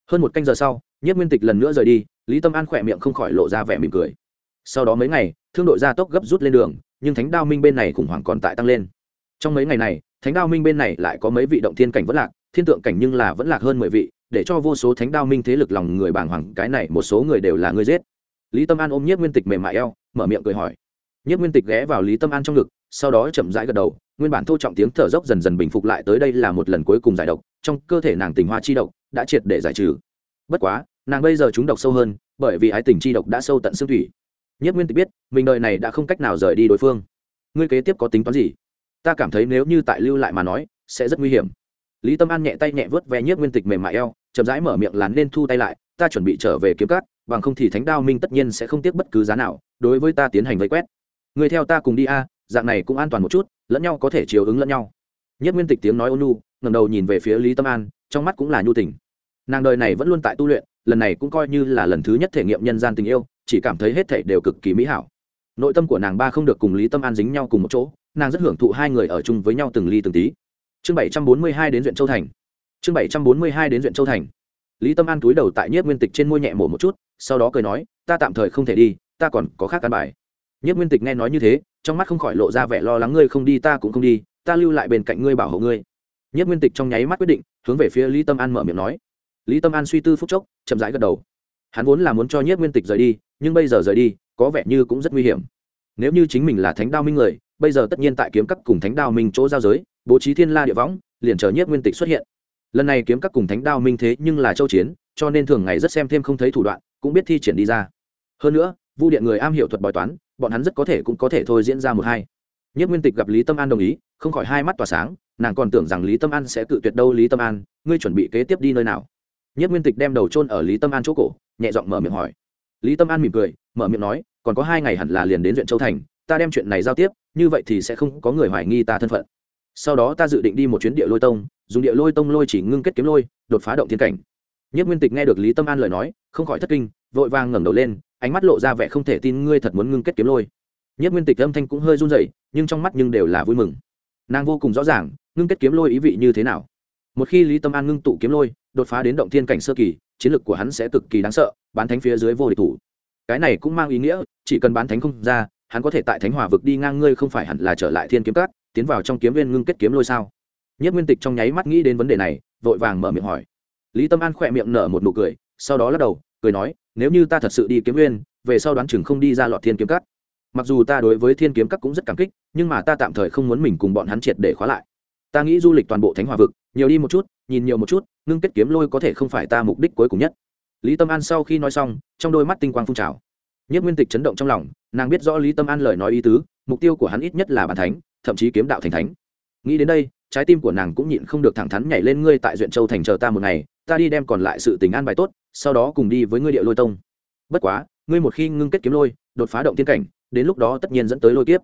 Hơn một canh giờ sau nhất nguyên tịch lần nữa rời đi, lý tâm an khỏe miệng không khỏi lộ ra vẻ mỉm cười. Sau đó mấy ngày, thương đội gia tốc gấp rút lên đường, nhưng thánh đao minh bên này khủng hoảng còn tại tăng lên. Trong mấy ngày này thánh đao minh bên này lại có mấy vị động thiên cảnh vẫn lạc, thiên tượng cảnh nhưng là vẫn lạc hơn mười vị, để cho vô số thánh đao minh thế lực lòng người bàng hoàng, cái này một số người đều là người giết. Lý tâm an ôm Nhất nguyên tịch mềm mại eo, mở miệng cười hỏi. Nhất nguyên tịch ghé vào lý tâm an trong ngực, sau đó chậm rãi gật đầu, nguyên bản thô trọng tiếng thở dốc dần dần bình phục lại tới đây là một lần cuối cùng giải độc, trong cơ thể nàng tình hoa chi độc đã triệt để giải trừ. Bất quá, nàng bây giờ chúng độc sâu hơn, bởi vì ái tình chi độc đã sâu tận xương thủy. Nhất nguyên tịch biết, mình đời này đã không cách nào rời đi đối phương. Ngươi kế tiếp có tính toán gì? Ta cảm thấy nếu như tại lưu lại mà nói, sẽ rất nguy hiểm. Lý tâm an nhẹ tay nhẹ vớt ve nhiếp nguyên tịch mềm mại eo, chậm rãi mở miệng lán nên thu tay lại, ta chuẩn bị trở về kiếm cát bằng không thì thánh đao minh tất nhiên sẽ không tiếc bất cứ giá nào, đối với ta tiến hành vây quét. Người theo ta cùng đi a, dạng này cũng an toàn một chút, lẫn nhau có thể chiều ứng lẫn nhau. Nhất nguyên tịch tiếng nói ôn nhu ngầm đầu nhìn về phía lý tâm an, trong mắt cũng là nhu tình. Nàng đời này vẫn luôn tại tu luyện, lần này cũng coi như là lần thứ nhất thể nghiệm nhân gian tình yêu, chỉ cảm thấy hết thể đều cực kỳ mỹ hảo. Nội tâm của nàng ba không được cùng lý tâm an dính nhau cùng một chỗ nàng rất hưởng thụ hai người ở chung với nhau từng ly từng tí. Chương bảy trăm bốn mươi hai đến duyện châu thành. Chương bảy trăm bốn mươi hai đến duyện châu thành. Lý tâm an túi đầu tại nhiếp nguyên tịch trên môi nhẹ mổ một chút, sau đó cười nói, ta tạm thời không thể đi, ta còn có khác căn bài. Nhiếp nguyên tịch nghe nói như thế, trong mắt không khỏi lộ ra vẻ lo lắng, ngươi không đi, ta cũng không đi, ta lưu lại bên cạnh ngươi bảo hộ ngươi. Nhiếp nguyên tịch trong nháy mắt quyết định, hướng về phía lý tâm an mở miệng nói. Lý tâm an suy tư phúc chốc, chậm rãi gật đầu. Hắn vốn là muốn cho nhiếp nguyên tịch rời đi, nhưng bây giờ rời đi, có vẻ như cũng rất nguy hiểm. Nếu như chính mình là thánh đao minh người bây giờ tất nhiên tại kiếm các cùng thánh đao minh chỗ giao giới, bố trí thiên la địa võng, liền chờ nhất nguyên tịch xuất hiện. Lần này kiếm các cùng thánh đao minh thế nhưng là châu chiến, cho nên thường ngày rất xem thêm không thấy thủ đoạn, cũng biết thi triển đi ra. Hơn nữa, vu điện người am hiểu thuật bói toán, bọn hắn rất có thể cũng có thể thôi diễn ra một hai. Nhất nguyên tịch gặp lý tâm an đồng ý, không khỏi hai mắt tỏa sáng, nàng còn tưởng rằng lý tâm an sẽ cự tuyệt đâu lý tâm an, ngươi chuẩn bị kế tiếp đi nơi nào? Nhất nguyên tịch đem đầu trôn ở lý tâm an chỗ cổ, nhẹ giọng mở miệng hỏi. Lý tâm an mỉm cười, mở miệng nói, còn có hai ngày hẳn là liền đến huyện châu thành ta đem chuyện này giao tiếp, như vậy thì sẽ không có người hoài nghi ta thân phận. Sau đó ta dự định đi một chuyến địa lôi tông, dùng địa lôi tông lôi chỉ ngưng kết kiếm lôi, đột phá động thiên cảnh. Nhất nguyên tịch nghe được lý tâm an lời nói, không khỏi thất kinh, vội vàng ngẩng đầu lên, ánh mắt lộ ra vẻ không thể tin ngươi thật muốn ngưng kết kiếm lôi. Nhất nguyên tịch âm thanh cũng hơi run rẩy, nhưng trong mắt nhưng đều là vui mừng. Nàng vô cùng rõ ràng, ngưng kết kiếm lôi ý vị như thế nào. Một khi lý tâm an ngưng tụ kiếm lôi, đột phá đến động thiên cảnh sơ kỳ, chiến lược của hắn sẽ cực kỳ đáng sợ, bán thánh phía dưới vô địch thủ. Cái này cũng mang ý nghĩa, chỉ cần bán thánh không ra hắn có thể tại thánh hòa vực đi ngang ngươi không phải hẳn là trở lại thiên kiếm cát tiến vào trong kiếm viên ngưng kết kiếm lôi sao? Nhất nguyên tịch trong nháy mắt nghĩ đến vấn đề này vội vàng mở miệng hỏi. Lý tâm an khỏe miệng nở một nụ cười sau đó lắc đầu cười nói nếu như ta thật sự đi kiếm Viên, về sau đoán chừng không đi ra lọt thiên kiếm Cát. mặc dù ta đối với thiên kiếm Cát cũng rất cảm kích nhưng mà ta tạm thời không muốn mình cùng bọn hắn triệt để khóa lại. Ta nghĩ du lịch toàn bộ thánh hòa vực nhiều đi một chút nhìn nhiều một chút ngưng kết kiếm lôi có thể không phải ta mục đích cuối cùng nhất. Lý tâm an sau khi nói xong trong đôi mắt tinh quang phun trào. Nhất nguyên tịch chấn động trong lòng nàng biết rõ lý tâm an lời nói ý tứ, mục tiêu của hắn ít nhất là bàn thánh, thậm chí kiếm đạo thành thánh. Nghĩ đến đây, trái tim của nàng cũng nhịn không được thẳng thắn nhảy lên, ngươi tại duyện châu thành chờ ta một ngày, ta đi đem còn lại sự tình an bài tốt, sau đó cùng đi với ngươi địa lôi tông. Bất quá, ngươi một khi ngưng kết kiếm lôi, đột phá động tiên cảnh, đến lúc đó tất nhiên dẫn tới lôi kiếp.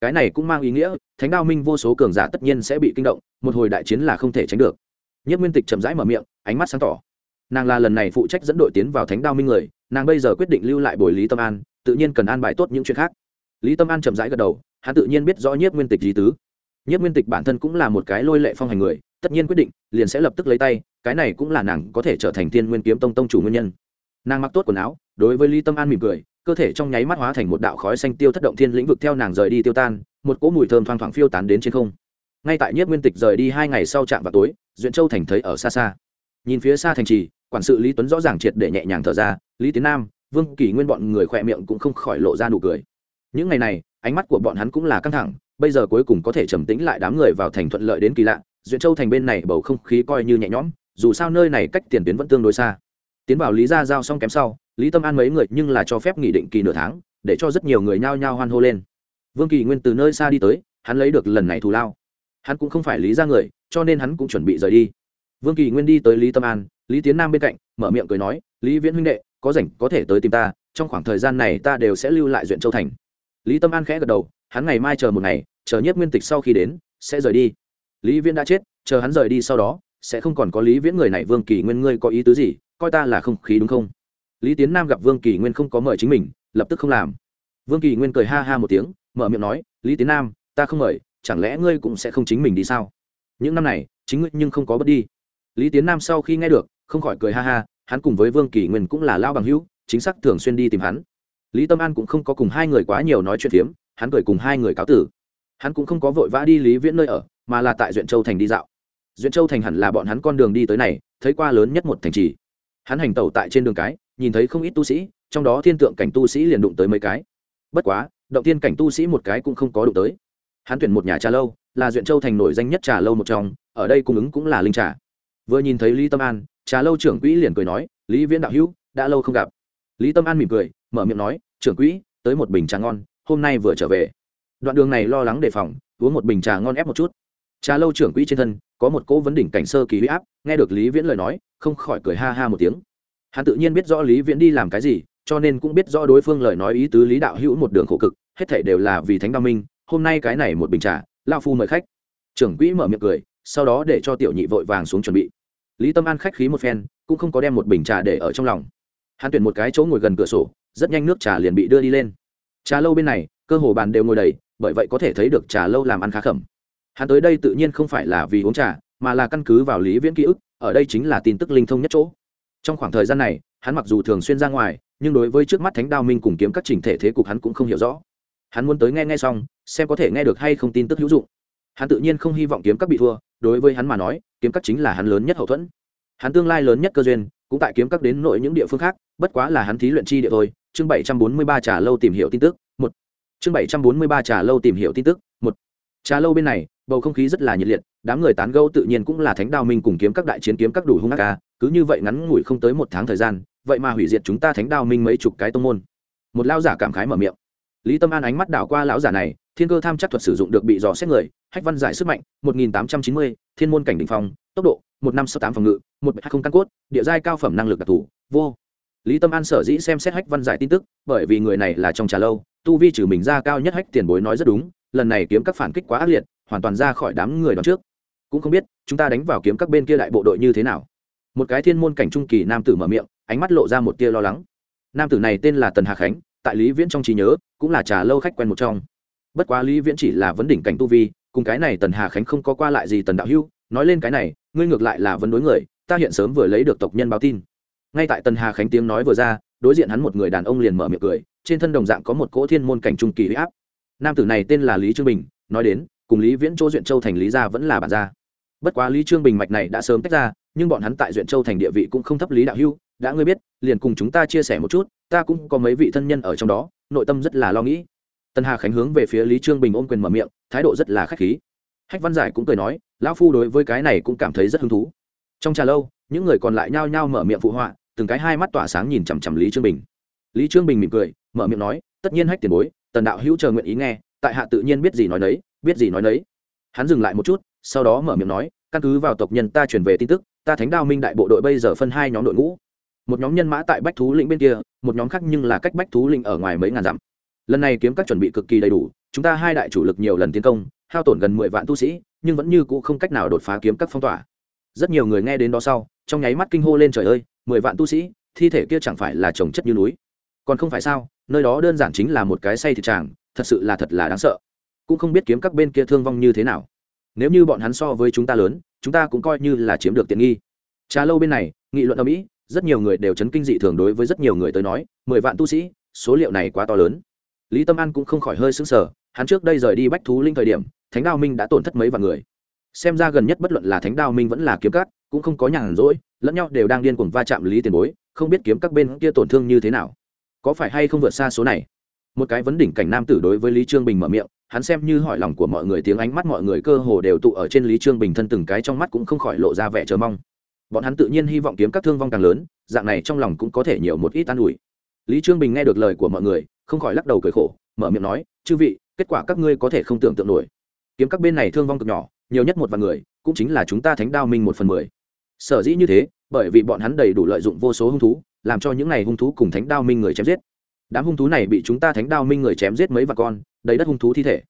Cái này cũng mang ý nghĩa, thánh đao minh vô số cường giả tất nhiên sẽ bị kinh động, một hồi đại chiến là không thể tránh được. Nhất nguyên tịch chậm rãi mở miệng, ánh mắt sáng tỏ. Nàng là lần này phụ trách dẫn đội tiến vào thánh đao minh người, nàng bây giờ quyết định lưu lại bồi lý tâm an tự nhiên cần an bài tốt những chuyện khác. Lý tâm an chậm rãi gật đầu, hắn tự nhiên biết rõ nhất nguyên tịch lý tứ. Nhất nguyên tịch bản thân cũng là một cái lôi lệ phong hành người, tất nhiên quyết định, liền sẽ lập tức lấy tay, cái này cũng là nàng có thể trở thành tiên nguyên kiếm tông tông chủ nguyên nhân. Nàng mặc tốt quần áo, đối với lý tâm an mỉm cười, cơ thể trong nháy mắt hóa thành một đạo khói xanh tiêu thất động thiên lĩnh vực theo nàng rời đi tiêu tan, một cỗ mùi thơm thoang thoảng phiêu tán đến trên không. Ngay tại nhất nguyên tịch rời đi hai ngày sau trạm vào tối, duyện châu thành thấy ở xa xa. Nhìn phía xa thành trì, quản sự lý tuấn rõ ràng triệt để nhẹ nhàng thở ra, lý tiến nam vương kỳ nguyên bọn người khỏe miệng cũng không khỏi lộ ra nụ cười. Những ngày này, ánh mắt của bọn hắn cũng là căng thẳng, bây giờ cuối cùng có thể trầm tĩnh lại đám người vào thành thuận lợi đến kỳ lạ, duyện châu thành bên này bầu không khí coi như nhẹ nhõm, dù sao nơi này cách tiền tuyến vẫn tương đối xa. Tiến vào lý gia giao xong kém sau, lý tâm an mấy người nhưng là cho phép nghỉ định kỳ nửa tháng, để cho rất nhiều người nhao nhao hoan hô lên. Vương kỳ nguyên từ nơi xa đi tới, hắn lấy được lần này thù lao. Hắn cũng không phải lý ra người, cho nên hắn cũng chuẩn bị rời đi. Vương kỳ nguyên đi tới lý tâm an, lý tiến nam bên cạnh, mở miệng cười nói, lý viễn huynh đệ có rảnh có thể tới tìm ta, trong khoảng thời gian này ta đều sẽ lưu lại duyện châu thành. Lý tâm an khẽ gật đầu, hắn ngày mai chờ một ngày, chờ nhất nguyên tịch sau khi đến, sẽ rời đi. Lý viễn đã chết, chờ hắn rời đi sau đó, sẽ không còn có lý viễn người này, vương kỳ nguyên, ngươi có ý tứ gì, coi ta là không khí đúng không? Lý tiến nam gặp vương kỳ nguyên không có mời chính mình, lập tức không làm. Vương kỳ nguyên cười ha ha một tiếng, mở miệng nói, lý tiến nam, ta không mời, chẳng lẽ ngươi cũng sẽ không chính mình đi sao? Những năm này, chính ngươi nhưng không có bất đi. Lý tiến nam sau khi nghe được, không khỏi cười ha ha hắn cùng với vương kỳ nguyên cũng là lao bằng hữu, chính xác thường xuyên đi tìm hắn. Lý tâm an cũng không có cùng hai người quá nhiều nói chuyện phiếm, hắn cười cùng hai người cáo tử. Hắn cũng không có vội vã đi lý viễn nơi ở, mà là tại duyện châu thành đi dạo. Duyện châu thành hẳn là bọn hắn con đường đi tới này, thấy qua lớn nhất một thành trì. Hắn hành tẩu tại trên đường cái, nhìn thấy không ít tu sĩ, trong đó thiên tượng cảnh tu sĩ liền đụng tới mấy cái. Bất quá, động tiên cảnh tu sĩ một cái cũng không có đụng tới. Hắn tuyển một nhà trà lâu, là duyện châu thành nổi danh nhất trà lâu một trong, ở đây cung ứng cũng là linh trà. Vừa nhìn thấy lý tâm an trà lâu trưởng quỹ liền cười nói, lý viễn đạo hữu, đã lâu không gặp. Lý tâm an mỉm cười, mở miệng nói, trưởng quỹ, tới một bình trà ngon, hôm nay vừa trở về. Đoạn đường này lo lắng đề phòng, uống một bình trà ngon ép một chút. Trà lâu trưởng quỹ trên thân, có một cỗ vấn đỉnh cảnh sơ kỳ huy áp, nghe được lý viễn lời nói, không khỏi cười ha ha một tiếng. Hắn tự nhiên biết rõ lý viễn đi làm cái gì, cho nên cũng biết rõ đối phương lời nói ý tứ lý đạo hữu một đường khổ cực, hết thể đều là vì thánh đao minh, hôm nay cái này một bình trà lao phu mời khách. Trưởng quỹ mở miệng cười, sau đó để cho tiểu nhị vội vàng xuống chuẩn bị lý tâm an khách khí một phen, cũng không có đem một bình trà để ở trong lòng. Hắn tuyển một cái chỗ ngồi gần cửa sổ, rất nhanh nước trà liền bị đưa đi lên. Trà lâu bên này, cơ hồ bàn đều ngồi đầy, bởi vậy có thể thấy được trà lâu làm ăn khá khẩm. Hắn tới đây tự nhiên không phải là vì uống trà, mà là căn cứ vào lý viễn ký ức, ở đây chính là tin tức linh thông nhất chỗ. Trong khoảng thời gian này, hắn mặc dù thường xuyên ra ngoài, nhưng đối với trước mắt thánh đao minh cùng kiếm các trình thể thế cục hắn cũng không hiểu rõ. Hắn muốn tới nghe nghe xong, xem có thể nghe được hay không tin tức hữu dụng. Hắn tự nhiên không hy vọng kiếm các bị thua, đối với hắn mà nói kiếm các chính là hắn lớn nhất hậu thuẫn. Hắn tương lai lớn nhất cơ duyên, cũng tại kiếm các đến nội những địa phương khác, bất quá là hắn thí luyện chi địa thôi. Chương bảy trăm bốn mươi ba trà lâu tìm hiểu tin tức, một. Chương bảy trăm bốn mươi ba trà lâu tìm hiểu tin tức, một. Trà lâu bên này, bầu không khí rất là nhiệt liệt, đám người tán gẫu tự nhiên cũng là thánh đao minh cùng kiếm các đại chiến kiếm các đủ hung ác ca cứ như vậy ngắn ngủi không tới một tháng thời gian, vậy mà hủy diệt chúng ta thánh đao minh mấy chục cái tông môn. Một lao giả cảm khái mở miệng lý tâm an ánh mắt đảo qua lão giả này, thiên cơ tham chắc thuật sử dụng được bị dò xét người, hách văn giải sức mạnh, một nghìn tám trăm chín mươi, thiên môn cảnh đ ỉ n h phong, tốc độ, một năm sáu tám phòng ngự, một hai không căn cốt, địa giai cao phẩm năng lực đặc thù, vô. Lý tâm an sở dĩ xem xét hách văn giải tin tức, bởi vì người này là trong trà lâu, tu vi trừ mình ra cao nhất hách tiền bối nói rất đúng, lần này kiếm các phản kích quá ác liệt, hoàn toàn ra khỏi đám người đón trước. Cũng không biết, chúng ta đánh vào kiếm các bên kia đại bộ đội như thế nào. Một cái thiên môn cảnh trung kỳ nam tử mở miệng, ánh mắt lộ ra một tia lo lắng. Nam tử này tên là tần hà khánh, tại lý viễn trong trí nhớ cũng là trà lâu khách quen một trong. Bất quá lý viễn chỉ là vấn đỉnh cảnh tu vi, cùng cái này tần hà khánh không có qua lại gì tần đạo hưu, nói lên cái này, ngươi ngược lại là vấn đối người, ta hiện sớm vừa lấy được tộc nhân báo tin. Ngay tại tần hà khánh tiếng nói vừa ra, đối diện hắn một người đàn ông liền mở miệng cười, trên thân đồng dạng có một cỗ thiên môn cảnh trung kỳ huy áp. Nam tử này tên là lý trương bình, nói đến, cùng lý viễn chỗ duyện châu thành lý gia vẫn là bản gia. Bất quá lý trương bình mạch này đã sớm tách ra, nhưng bọn hắn tại duyện châu thành địa vị cũng không thấp lý đạo hưu đã ngươi biết, liền cùng chúng ta chia sẻ một chút, ta cũng có mấy vị thân nhân ở trong đó, nội tâm rất là lo nghĩ. Tân hà khánh hướng về phía lý trương bình ôm quyền mở miệng, thái độ rất là khách khí. Hách văn giải cũng cười nói, lão phu đối với cái này cũng cảm thấy rất hứng thú. Trong trà lâu, những người còn lại nhao nhao mở miệng phụ họa, từng cái hai mắt tỏa sáng nhìn chằm chằm lý trương bình. Lý trương bình mỉm cười, mở miệng nói, tất nhiên hách tiền bối, tần đạo hữu chờ nguyện ý nghe, tại hạ tự nhiên biết gì nói nấy, biết gì nói nấy. Hắn dừng lại một chút, sau đó mở miệng nói, căn cứ vào tộc nhân ta truyền về tin tức, ta thánh đao minh đại bộ đội bây giờ phân hai nhóm đội ngũ một nhóm nhân mã tại bách thú lĩnh bên kia, một nhóm khác nhưng là cách bách thú lĩnh ở ngoài mấy ngàn dặm. Lần này kiếm các chuẩn bị cực kỳ đầy đủ, chúng ta hai đại chủ lực nhiều lần tiến công, hao tổn gần mười vạn tu sĩ, nhưng vẫn như cũ không cách nào đột phá kiếm các phong tỏa. Rất nhiều người nghe đến đó sau, trong nháy mắt kinh hô lên trời ơi, mười vạn tu sĩ, thi thể kia chẳng phải là trồng chất như núi. Còn không phải sao, nơi đó đơn giản chính là một cái say thịt tràng, thật sự là thật là đáng sợ. Cũng không biết kiếm các bên kia thương vong như thế nào. Nếu như bọn hắn so với chúng ta lớn, chúng ta cũng coi như là chiếm được tiện nghi. Trà lâu bên này, nghị luận ở mỹ rất nhiều người đều chấn kinh dị thường đối với rất nhiều người tới nói, mười vạn tu sĩ, số liệu này quá to lớn. Lý tâm an cũng không khỏi hơi sững sờ, hắn trước đây rời đi bách thú linh thời điểm, thánh đao minh đã tổn thất mấy vạn người. Xem ra gần nhất bất luận là thánh đao minh vẫn là kiếm cắt cũng không có nhàn rỗi, lẫn nhau đều đang điên cuồng va chạm lý tiền bối, không biết kiếm các bên kia tổn thương như thế nào. Có phải hay không vượt xa số này? Một cái vấn đỉnh cảnh nam tử đối với lý trương bình mở miệng, hắn xem như hỏi lòng của mọi người, tiếng ánh mắt mọi người cơ hồ đều tụ ở trên lý trương bình thân từng cái trong mắt cũng không khỏi lộ ra vẻ chờ mong bọn hắn tự nhiên hy vọng kiếm các thương vong càng lớn, dạng này trong lòng cũng có thể nhiều một ít an ủi. Lý trương bình nghe được lời của mọi người, không khỏi lắc đầu cười khổ, mở miệng nói, chư vị, kết quả các ngươi có thể không tưởng tượng nổi. Kiếm các bên này thương vong cực nhỏ, nhiều nhất một vài người, cũng chính là chúng ta thánh đao minh một phần mười. Sở dĩ như thế, bởi vì bọn hắn đầy đủ lợi dụng vô số hung thú, làm cho những này hung thú cùng thánh đao minh người chém giết. Đám hung thú này bị chúng ta thánh đao minh người chém giết mấy vạn con, đầy đất hung thú thi thể.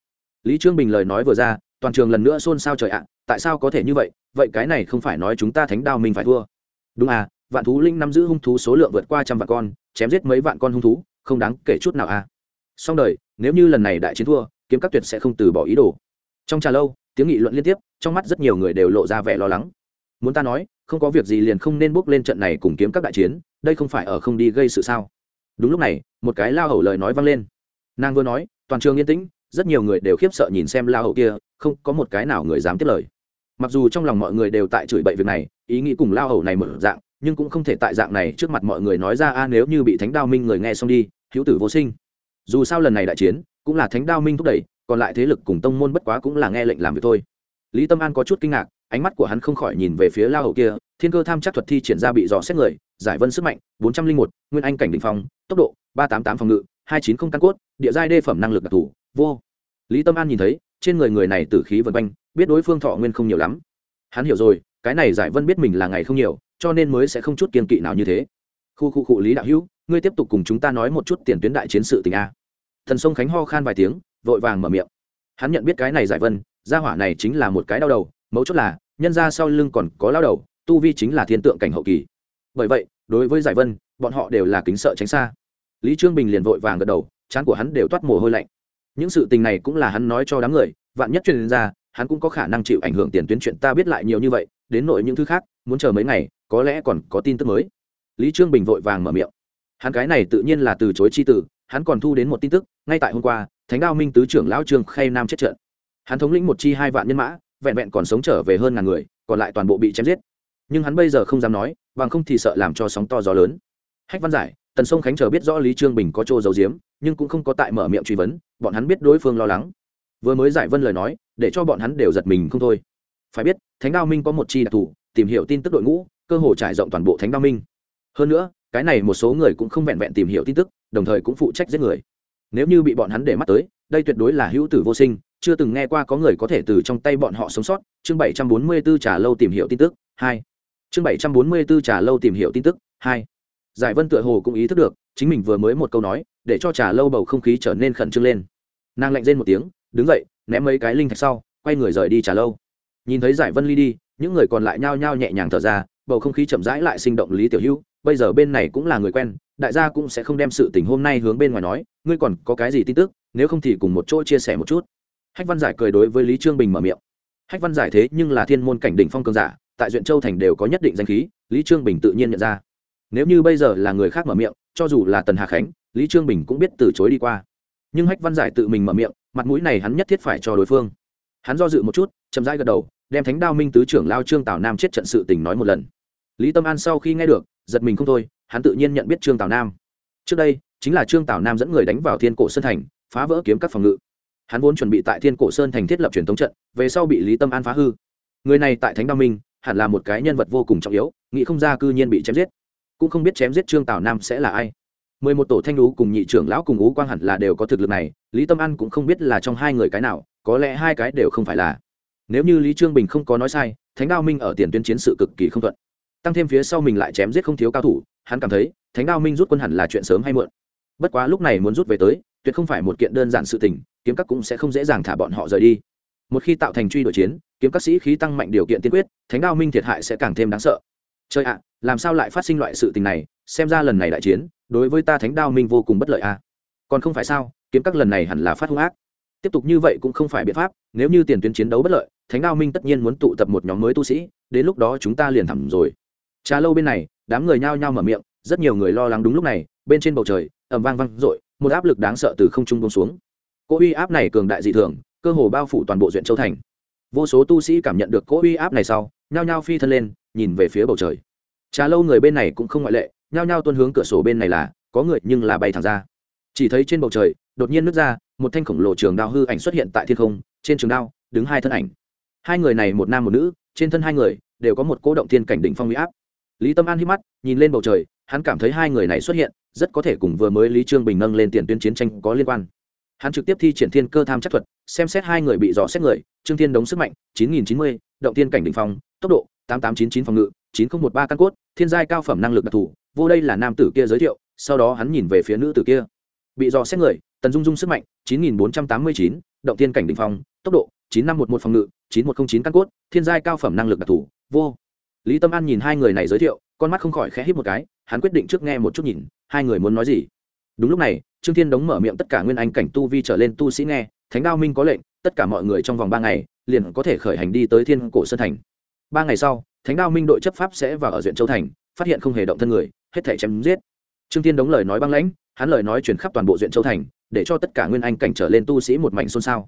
Lý trương bình lời nói vừa ra toàn trường lần nữa xôn xao trời ạ, tại sao có thể như vậy? Vậy cái này không phải nói chúng ta thánh đao minh phải thua. Đúng à vạn thú linh nắm giữ hung thú số lượng vượt qua trăm vạn con, chém giết mấy vạn con hung thú, không đáng kể chút nào à. Song đời, nếu như lần này đại chiến thua, kiếm các tuyệt sẽ không từ bỏ ý đồ. Trong trà lâu, tiếng nghị luận liên tiếp, trong mắt rất nhiều người đều lộ ra vẻ lo lắng. Muốn ta nói, không có việc gì liền không nên bước lên trận này cùng kiếm các đại chiến, đây không phải ở không đi gây sự sao? Đúng lúc này, một cái lao hầu lời nói vang lên. Nàng vừa nói, toàn trường yên tĩnh rất nhiều người đều khiếp sợ nhìn xem lao hậu kia, không có một cái nào người dám tiếp lời. Mặc dù trong lòng mọi người đều tại chửi bậy việc này, ý nghĩ cùng lao hậu này mở dạng, nhưng cũng không thể tại dạng này trước mặt mọi người nói ra, a, nếu như bị thánh đao minh người nghe xong đi, hữu tử vô sinh. Dù sao lần này đại chiến, cũng là thánh đao minh thúc đẩy, còn lại thế lực cùng tông môn bất quá cũng là nghe lệnh làm việc thôi. Lý tâm an có chút kinh ngạc, ánh mắt của hắn không khỏi nhìn về phía lao hậu kia, thiên cơ tham chắc thuật thi triển ra bị dò xét người, giải vân sức mạnh, bốn trăm linh một, nguyên anh cảnh định phong, tốc độ ba tám tám phòng ngự, hai chín không căn cốt, địa giai đê phẩm năng lực đặc thù vô. Lý tâm an nhìn thấy, trên người người này tử khí vân quanh, biết đối phương thọ nguyên không nhiều lắm. Hắn hiểu rồi, cái này giải vân biết mình là ngày không nhiều, cho nên mới sẽ không chút kiên kỵ nào như thế. Khu khu cụ lý đạo hữu, ngươi tiếp tục cùng chúng ta nói một chút tiền tuyến đại chiến sự tình a. Thần sông khánh ho khan vài tiếng, vội vàng mở miệng. Hắn nhận biết cái này giải vân, gia hỏa này chính là một cái đau đầu, mấu chốt là, nhân ra sau lưng còn có lao đầu, tu vi chính là thiên tượng cảnh hậu kỳ. Bởi vậy, đối với giải vân, bọn họ đều là kính sợ tránh xa. Lý trương bình liền vội vàng gật đầu chán của hắn đều toát mồ hôi lạnh những sự tình này cũng là hắn nói cho đám người, vạn nhất truyền ra, hắn cũng có khả năng chịu ảnh hưởng tiền tuyến chuyện ta biết lại nhiều như vậy, đến nội những thứ khác, muốn chờ mấy ngày, có lẽ còn có tin tức mới. Lý trương bình vội vàng mở miệng. Hắn cái này tự nhiên là từ chối chi tử hắn còn thu đến một tin tức, ngay tại hôm qua, thánh đao minh tứ trưởng lão trương khay nam chết trận. Hắn thống lĩnh một chi hai vạn nhân mã, vẹn vẹn còn sống trở về hơn ngàn người, còn lại toàn bộ bị chém giết. Nhưng hắn bây giờ không dám nói, bằng không thì sợ làm cho sóng to gió lớn. Hách văn giải tần sông khánh chờ biết rõ lý trương bình có chỗ giấu giếm, nhưng cũng không có tại mở miệng truy vấn, bọn hắn biết đối phương lo lắng. Vừa mới giải vân lời nói, để cho bọn hắn đều giật mình không thôi. Phải biết, thánh đao minh có một chi đặc thù, tìm hiểu tin tức đội ngũ, cơ hồ trải rộng toàn bộ thánh đao minh. Hơn nữa, cái này một số người cũng không vẹn vẹn tìm hiểu tin tức, đồng thời cũng phụ trách giết người. Nếu như bị bọn hắn để mắt tới, đây tuyệt đối là hữu tử vô sinh, chưa từng nghe qua có người có thể từ trong tay bọn họ sống sót. Chương bảy trăm bốn mươi 744 trả lâu tìm hiểu tin tức, hai. Chương bảy trăm bốn mươi 744 trả lâu tìm hiểu tin tức, hai giải vân tựa hồ cũng ý thức được, chính mình vừa mới một câu nói, để cho trà lâu bầu không khí trở nên khẩn trương lên. Nàng lạnh rên một tiếng, đứng dậy, ném mấy cái linh thạch sau, quay người rời đi trà lâu. Nhìn thấy giải vân ly đi, những người còn lại nhao nhao nhẹ nhàng thở ra, bầu không khí chậm rãi lại sinh động lý tiểu hữu, bây giờ bên này cũng là người quen, đại gia cũng sẽ không đem sự tình hôm nay hướng bên ngoài nói, ngươi còn có cái gì tin tức, nếu không thì cùng một chỗ chia sẻ một chút. Hách văn giải cười đối với lý trương bình mở miệng. Hách văn giải thế nhưng là thiên môn cảnh đỉnh phong cường giả, tại duyện châu thành đều có nhất định danh khí, lý trương bình tự nhiên nhận ra nếu như bây giờ là người khác mở miệng, cho dù là tần hà khánh, lý trương bình cũng biết từ chối đi qua. Nhưng hách văn giải tự mình mở miệng, mặt mũi này hắn nhất thiết phải cho đối phương. Hắn do dự một chút, chậm rãi gật đầu, đem thánh đao minh tứ trưởng lao trương tào nam chết trận sự tình nói một lần. Lý tâm an sau khi nghe được, giật mình không thôi, hắn tự nhiên nhận biết trương tào nam. Trước đây, chính là trương tào nam dẫn người đánh vào thiên cổ sơn thành, phá vỡ kiếm các phòng ngự. Hắn vốn chuẩn bị tại thiên cổ sơn thành thiết lập truyền thống trận, về sau bị lý tâm an phá hư. Người này tại thánh đao minh, hẳn là một cái nhân vật vô cùng trọng yếu, nghĩ không ra cư nhiên bị chém giết cũng không biết chém giết trương tào nam sẽ là ai. Mười một tổ thanh lú cùng nhị trưởng lão cùng ú quang hẳn là đều có thực lực này, lý tâm an cũng không biết là trong hai người cái nào, có lẽ hai cái đều không phải là. Nếu như lý trương bình không có nói sai, thánh đao minh ở tiền tuyến chiến sự cực kỳ không thuận. Tăng thêm phía sau mình lại chém giết không thiếu cao thủ, hắn cảm thấy, thánh đao minh rút quân hẳn là chuyện sớm hay muộn. Bất quá lúc này muốn rút về tới, tuyệt không phải một kiện đơn giản sự tình, kiếm các cũng sẽ không dễ dàng thả bọn họ rời đi. Một khi tạo thành truy đuổi chiến, kiếm các sĩ khí tăng mạnh điều kiện tiên quyết, thánh đao minh thiệt hại sẽ càng thêm đáng sợ trời ạ, làm sao lại phát sinh loại sự tình này? Xem ra lần này đại chiến, đối với ta thánh đao minh vô cùng bất lợi a à? còn không phải sao, kiếm các lần này hẳn là phát hung ác. Tiếp tục như vậy cũng không phải biện pháp, nếu như tiền tuyến chiến đấu bất lợi, thánh đao minh tất nhiên muốn tụ tập một nhóm mới tu sĩ, đến lúc đó chúng ta liền thẳm rồi. Trà lâu bên này, đám người nhao nhao mở miệng, rất nhiều người lo lắng đúng lúc này, bên trên bầu trời ẩm vang vang dội, một áp lực đáng sợ từ không trung bông xuống. Cỗ uy áp này cường đại dị thường, cơ hồ bao phủ toàn bộ huyện châu thành. Vô số tu sĩ cảm nhận được cỗ uy áp này sau nhao nhao phi thân lên, nhìn về phía bầu trời. Trà lâu người bên này cũng không ngoại lệ, nhao nhao tuân hướng cửa sổ bên này là, có người nhưng là bay thẳng ra. Chỉ thấy trên bầu trời, đột nhiên nứt ra, một thanh khổng lồ trường đao hư ảnh xuất hiện tại thiên không, trên trường đao, đứng hai thân ảnh. Hai người này một nam một nữ, trên thân hai người, đều có một cố động thiên cảnh đỉnh phong huy áp. Lý tâm an hít mắt, nhìn lên bầu trời, hắn cảm thấy hai người này xuất hiện, rất có thể cùng vừa mới lý trương bình nâng lên tiền tuyến chiến tranh có liên quan. Hắn trực tiếp thi triển thiên cơ tham chắc thuật, xem xét hai người bị dò xét người, trương thiên đống sức mạnh, chín nghìn chín mươi, động thiên cảnh đỉnh phong tốc độ, tám tám chín chín phòng ngự, chín nghìn một ba căn cốt, thiên giai cao phẩm năng lực đặc thù, vô đây là nam tử kia giới thiệu, sau đó hắn nhìn về phía nữ tử kia. Bị dò xét người, tần dung dung sức mạnh, chín nghìn bốn trăm tám mươi chín, động thiên cảnh đ ỉ n h phong, tốc độ, chín năm một một phòng ngự, chín một trăm linh chín căn cốt, thiên giai cao phẩm năng lực đặc thù, vô. Lý tâm an nhìn hai người này giới thiệu, con mắt không khỏi khẽ hít một cái, hắn quyết định trước nghe một chút nhìn, hai người muốn nói gì. Đúng lúc này, trương thiên đống mở miệng tất cả nguyên anh cảnh tu vi trở lên tu sĩ nghe, thánh đao minh có lệnh, tất cả mọi người trong vòng ba ngày, liền có thể khởi hành đi tới thiên cổ sơn thành ba ngày sau, thánh đao minh đội chấp pháp sẽ vào ở duyện châu thành, phát hiện không hề động thân người, hết thể chém giết. Trương thiên đống lời nói băng lãnh, hắn lời nói chuyển khắp toàn bộ duyện châu thành, để cho tất cả nguyên anh cảnh trở lên tu sĩ một mảnh xôn xao.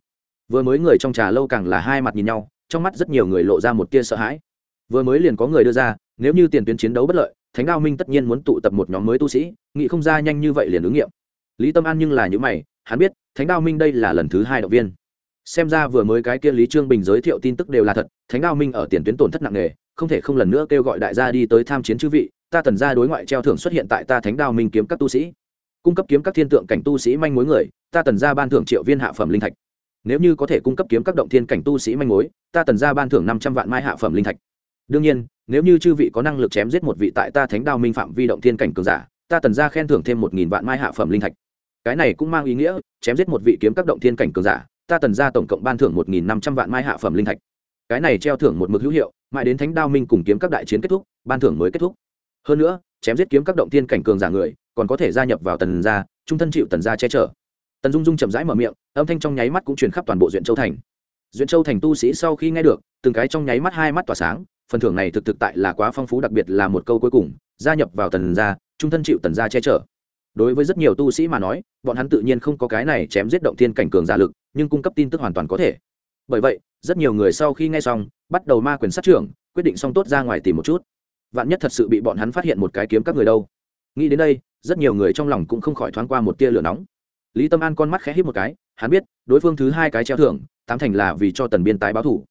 Vừa mới người trong trà lâu càng là hai mặt nhìn nhau, trong mắt rất nhiều người lộ ra một tia sợ hãi. Vừa mới liền có người đưa ra, nếu như tiền tuyến chiến đấu bất lợi, thánh đao minh tất nhiên muốn tụ tập một nhóm mới tu sĩ nghị không ra nhanh như vậy liền ứng nghiệm. Lý tâm an nhưng là những mày, hắn biết, thánh đao minh đây là lần thứ hai động viên. Xem ra vừa mới cái kia lý trương bình giới thiệu tin tức đều là thật thánh đao minh ở tiền tuyến tổn thất nặng nề, không thể không lần nữa kêu gọi đại gia đi tới tham chiến chư vị, ta tần gia đối ngoại treo thưởng xuất hiện tại ta thánh đao minh kiếm các tu sĩ. Cung cấp kiếm các thiên tượng cảnh tu sĩ manh mối người, ta tần gia ban thưởng triệu viên hạ phẩm linh thạch. Nếu như có thể cung cấp kiếm các động thiên cảnh tu sĩ manh mối, ta tần gia ban thưởng năm trăm vạn mai hạ phẩm linh thạch. Đương nhiên, nếu như chư vị có năng lực chém giết một vị tại ta thánh đao minh phạm vi động thiên cảnh cường giả, ta tần gia khen thưởng thêm một nghìn vạn mai hạ phẩm linh thạch. Cái này cũng mang ý nghĩa, chém giết một vị kiếm các động thiên cảnh cường giả, ta tần Gia tổng cộng ban thưởng một nghìn năm trăm vạn mai hạ phẩm linh thạch cái này treo thưởng một mực hữu hiệu, mãi đến thánh đao minh cùng kiếm các đại chiến kết thúc, ban thưởng mới kết thúc. Hơn nữa, chém giết kiếm các động thiên cảnh cường giả người, còn có thể gia nhập vào tần gia, trung thân chịu tần gia che chở. Tần dung dung chậm rãi mở miệng, âm thanh trong nháy mắt cũng truyền khắp toàn bộ duyện châu thành. Duyện châu thành tu sĩ sau khi nghe được, từng cái trong nháy mắt hai mắt tỏa sáng, phần thưởng này thực thực tại là quá phong phú, đặc biệt là một câu cuối cùng, gia nhập vào tần gia, trung thân chịu tần gia che chở. Đối với rất nhiều tu sĩ mà nói, bọn hắn tự nhiên không có cái này chém giết động thiên cảnh cường giả lực, nhưng cung cấp tin tức hoàn toàn có thể. Bởi vậy rất nhiều người sau khi nghe xong, bắt đầu ma quyền sát trưởng, quyết định xong tốt ra ngoài tìm một chút. Vạn nhất thật sự bị bọn hắn phát hiện một cái kiếm các người đâu. Nghĩ đến đây, rất nhiều người trong lòng cũng không khỏi thoáng qua một tia lửa nóng. Lý tâm an con mắt khẽ hít một cái, hắn biết, đối phương thứ hai cái treo thưởng, tám thành là vì cho tần biên tái báo thủ.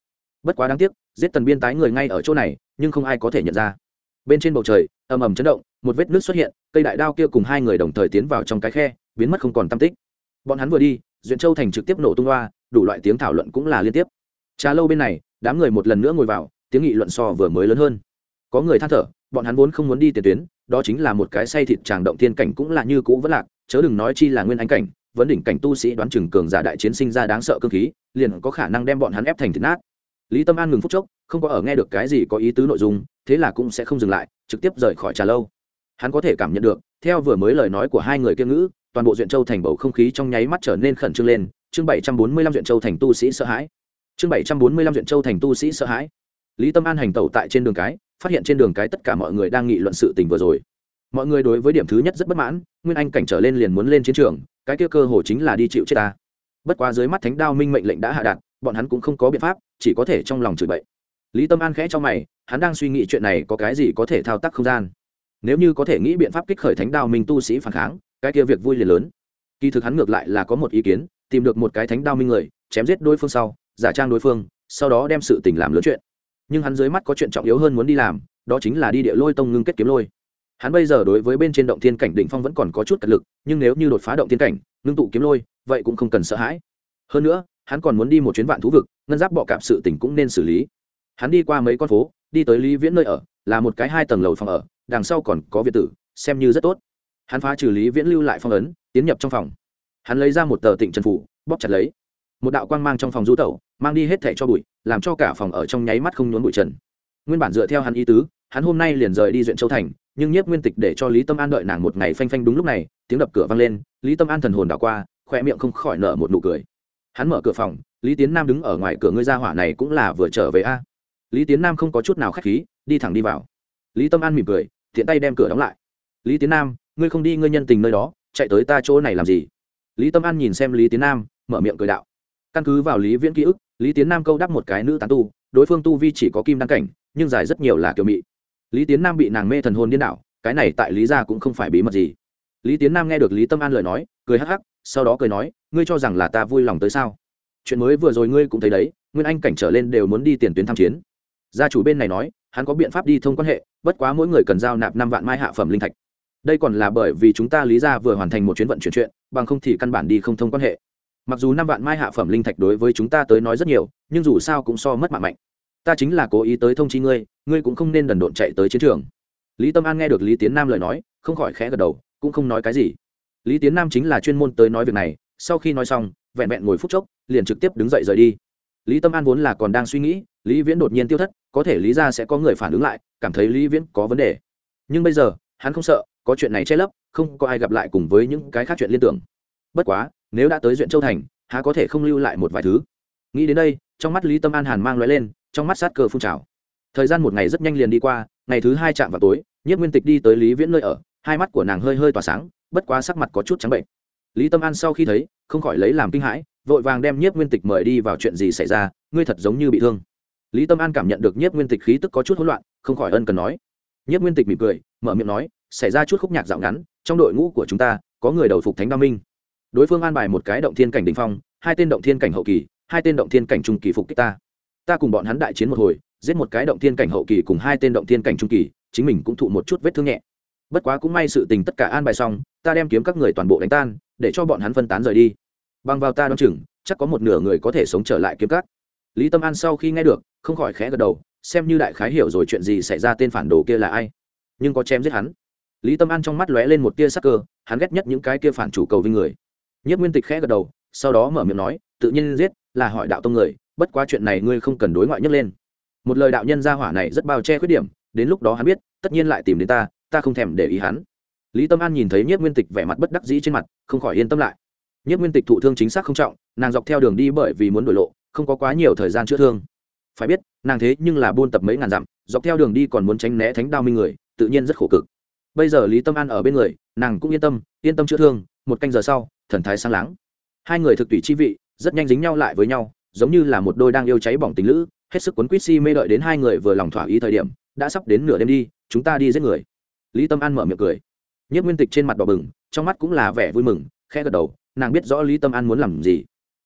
Bất quá đáng tiếc, giết tần biên tái người ngay ở chỗ này, nhưng không ai có thể nhận ra. Bên trên bầu trời, ầm ầm chấn động, một vết nước xuất hiện, cây đại đao kia cùng hai người đồng thời tiến vào trong cái khe, biến mất không còn tam tích. Bọn hắn vừa đi, duyện châu thành trực tiếp nổ tung loa, đủ loại tiếng thảo luận cũng là liên tiếp trà lâu bên này, đám người một lần nữa ngồi vào, tiếng nghị luận so vừa mới lớn hơn. Có người than thở, bọn hắn vốn không muốn đi tiền tuyến, đó chính là một cái say thịt tràng động thiên cảnh cũng là như cũ vẫn lạc, chớ đừng nói chi là nguyên anh cảnh, vấn đỉnh cảnh tu sĩ đoán chừng cường giả đại chiến sinh ra đáng sợ cơ khí, liền có khả năng đem bọn hắn ép thành thịt nát. Lý tâm an ngừng phút chốc, không có ở nghe được cái gì có ý tứ nội dung, thế là cũng sẽ không dừng lại, trực tiếp rời khỏi trà lâu. Hắn có thể cảm nhận được, theo vừa mới lời nói của hai người kiêng ngữ, toàn bộ duyện châu thành bầu không khí trong nháy mắt trở nên khẩn trương lên, chương bảy trăm bốn mươi lăm duyện châu thành tu sĩ sợ hãi chương bảy trăm bốn mươi lăm duyện châu thành tu sĩ sợ hãi. Lý tâm an hành tẩu tại trên đường cái, phát hiện trên đường cái tất cả mọi người đang nghị luận sự tình vừa rồi. Mọi người đối với điểm thứ nhất rất bất mãn, nguyên anh cảnh trở lên liền muốn lên chiến trường, cái kia cơ hồ chính là đi chịu chết ta. Bất quá dưới mắt thánh đao minh mệnh lệnh đã hạ đạt, bọn hắn cũng không có biện pháp, chỉ có thể trong lòng chửi bậy. Lý tâm an khẽ cho mày, hắn đang suy nghĩ chuyện này có cái gì có thể thao tác không gian. Nếu như có thể nghĩ biện pháp kích khởi thánh đao minh tu sĩ phản kháng, cái kia việc vui liền lớn. Kỳ thực hắn ngược lại là có một ý kiến, tìm được một cái thánh đao minh người, chém giết đối phương sau giả trang đối phương, sau đó đem sự tình làm lớn chuyện. Nhưng hắn dưới mắt có chuyện trọng yếu hơn muốn đi làm, đó chính là đi địa lôi tông ngưng kết kiếm lôi. Hắn bây giờ đối với bên trên động thiên cảnh đỉnh phong vẫn còn có chút cật lực, nhưng nếu như đột phá động thiên cảnh, ngưng tụ kiếm lôi, vậy cũng không cần sợ hãi. Hơn nữa, hắn còn muốn đi một chuyến vạn thú vực, ngân giáp bọ cạp sự tỉnh cũng nên xử lý. Hắn đi qua mấy con phố, đi tới lý viễn nơi ở, là một cái hai tầng lầu phòng ở, đằng sau còn có việt tử, xem như rất tốt. Hắn phá trừ lý viễn lưu lại phong ấn, tiến nhập trong phòng. Hắn lấy ra một tờ tịnh trần phủ, bóp chặt lấy một đạo quang mang trong phòng du tẩu, mang đi hết thẻ cho bụi, làm cho cả phòng ở trong nháy mắt không nhốn bụi trần. Nguyên bản dựa theo hắn ý tứ, hắn hôm nay liền rời đi duyện châu thành, nhưng nhiếp nguyên tịch để cho lý tâm an đợi nàng một ngày phanh phanh đúng lúc này, tiếng đập cửa vang lên, lý tâm an thần hồn đảo qua khoe miệng không khỏi nở một nụ cười. Hắn mở cửa phòng, lý tiến nam đứng ở ngoài cửa ngươi ra hỏa này cũng là vừa trở về a. Lý tiến nam không có chút nào k h á c h khí, đi thẳng đi vào. Lý tâm an mỉm cười thiện tay đem cửa đóng lại. Lý tiến nam, ngươi không đi ngươi nhân tình nơi đó, chạy tới ta chỗ này làm gì? Lý tâm an nhìn xem lý tiến nam, mở miệng cười đạo căn cứ vào lý viễn ký ức, lý tiến nam câu đáp một cái nữ tán tu, đối phương tu vi chỉ có kim đăng cảnh, nhưng dài rất nhiều là kiểu mị. Lý tiến nam bị nàng mê thần hồn điên đảo, cái này tại lý gia cũng không phải bí mật gì. Lý tiến nam nghe được lý tâm an lời nói, cười hắc hắc, sau đó cười nói, ngươi cho rằng là ta vui lòng tới sao? Chuyện mới vừa rồi ngươi cũng thấy đấy, nguyên anh cảnh trở lên đều muốn đi tiền tuyến tham chiến. Gia chủ bên này nói, hắn có biện pháp đi thông quan hệ, bất quá mỗi người cần giao nạp năm vạn mai hạ phẩm linh thạch. Đây còn là bởi vì chúng ta lý ra vừa hoàn thành một chuyến vận chuyển chuyện, bằng không thì căn bản đi không thông quan hệ mặc dù năm vạn mai hạ phẩm linh thạch đối với chúng ta tới nói rất nhiều, nhưng dù sao cũng so mất mạng mạnh. Ta chính là cố ý tới thông chi ngươi ngươi cũng không nên đần độn chạy tới chiến trường. Lý tâm an nghe được lý tiến nam lời nói, không khỏi khẽ gật đầu, cũng không nói cái gì. Lý tiến nam chính là chuyên môn tới nói việc này, sau khi nói xong, vẹn vẹn ngồi phút chốc, liền trực tiếp đứng dậy rời đi. Lý tâm an vốn là còn đang suy nghĩ, lý viễn đột nhiên tiêu thất, có thể lý ra sẽ có người phản ứng lại, cảm thấy lý viễn có vấn đề. Nhưng bây giờ, hắn không sợ, có chuyện này che lấp, không có ai gặp lại cùng với những cái khác chuyện liên tưởng. Bất quá nếu đã tới duyện châu thành, há có thể không lưu lại một vài thứ. Nghĩ đến đây, trong mắt lý tâm an hàn mang loại lên, trong mắt sát cơ phun trào. Thời gian một ngày rất nhanh liền đi qua, ngày thứ hai chạm vào tối nhất nguyên tịch đi tới lý viễn nơi ở, hai mắt của nàng hơi hơi tỏa sáng, bất quá sắc mặt có chút trắng bệnh. Lý tâm an sau khi thấy, không khỏi lấy làm kinh hãi, vội vàng đem nhiếp nguyên tịch mời đi vào chuyện gì xảy ra, ngươi thật giống như bị thương. Lý tâm an cảm nhận được nhiếp nguyên tịch khí tức có chút hỗn loạn, không khỏi ân cần nói. Nhiếp nguyên tịch mỉm cười, mở miệng nói, xảy ra chút khúc nhạc dạo ngắn, trong đội ngũ của chúng ta, có người đầu phục thánh đa minh đối phương an bài một cái động thiên cảnh đình phong, hai tên động thiên cảnh hậu kỳ, hai tên động thiên cảnh trung kỳ phục kích ta. Ta cùng bọn hắn đại chiến một hồi, giết một cái động thiên cảnh hậu kỳ cùng hai tên động thiên cảnh trung kỳ, chính mình cũng thụ một chút vết thương nhẹ. Bất quá cũng may sự tình tất cả an bài xong, ta đem kiếm các người toàn bộ đánh tan, để cho bọn hắn phân tán rời đi. Bằng vào ta đ o á n chừng, chắc có một nửa người có thể sống trở lại kiếm các. Lý tâm an sau khi nghe được, không khỏi khẽ gật đầu, xem như đại khái hiểu rồi chuyện gì xảy ra tên phản đồ kia là ai. Nhưng có chém giết hắn. Lý tâm an trong mắt lóe lên một tia sắc cơ, hắn ghét nhất những cái kia phản chủ cầu vinh người nhất nguyên tịch khẽ gật đầu, sau đó mở miệng nói, tự nhiên giết là hỏi đạo tông người, bất quá chuyện này ngươi không cần đối ngoại nhấc lên. Một lời đạo nhân gia hỏa này rất bao che khuyết điểm, đến lúc đó hắn biết, tất nhiên lại tìm đến ta ta không thèm để ý hắn. Lý tâm an nhìn thấy nhất nguyên tịch vẻ mặt bất đắc dĩ trên mặt, không khỏi yên tâm lại. Nhất nguyên tịch thụ thương chính xác không trọng, nàng dọc theo đường đi bởi vì muốn đổi lộ, không có quá nhiều thời gian chữa thương. Phải biết, nàng thế nhưng là buôn tập mấy ngàn dặm, dọc theo đường đi còn muốn tránh né thánh đao minh người, tự nhiên rất khổ cực. Bây giờ lý tâm an ở bên người, nàng cũng yên tâm yên tâm chữa thương, một canh giờ sau thần thái sáng láng. Hai người thực tùy chi vị, rất nhanh dính nhau lại với nhau, giống như là một đôi đang yêu cháy bỏng tình lữ, hết sức quấn quýt si mê đợi đến hai người vừa lòng thỏa ý thời điểm, đã sắp đến nửa đêm đi, chúng ta đi giết người. Lý tâm an mở miệng cười. Nhất nguyên tịch trên mặt đỏ bừng, trong mắt cũng là vẻ vui mừng, khẽ gật đầu, nàng biết rõ lý tâm an muốn làm gì.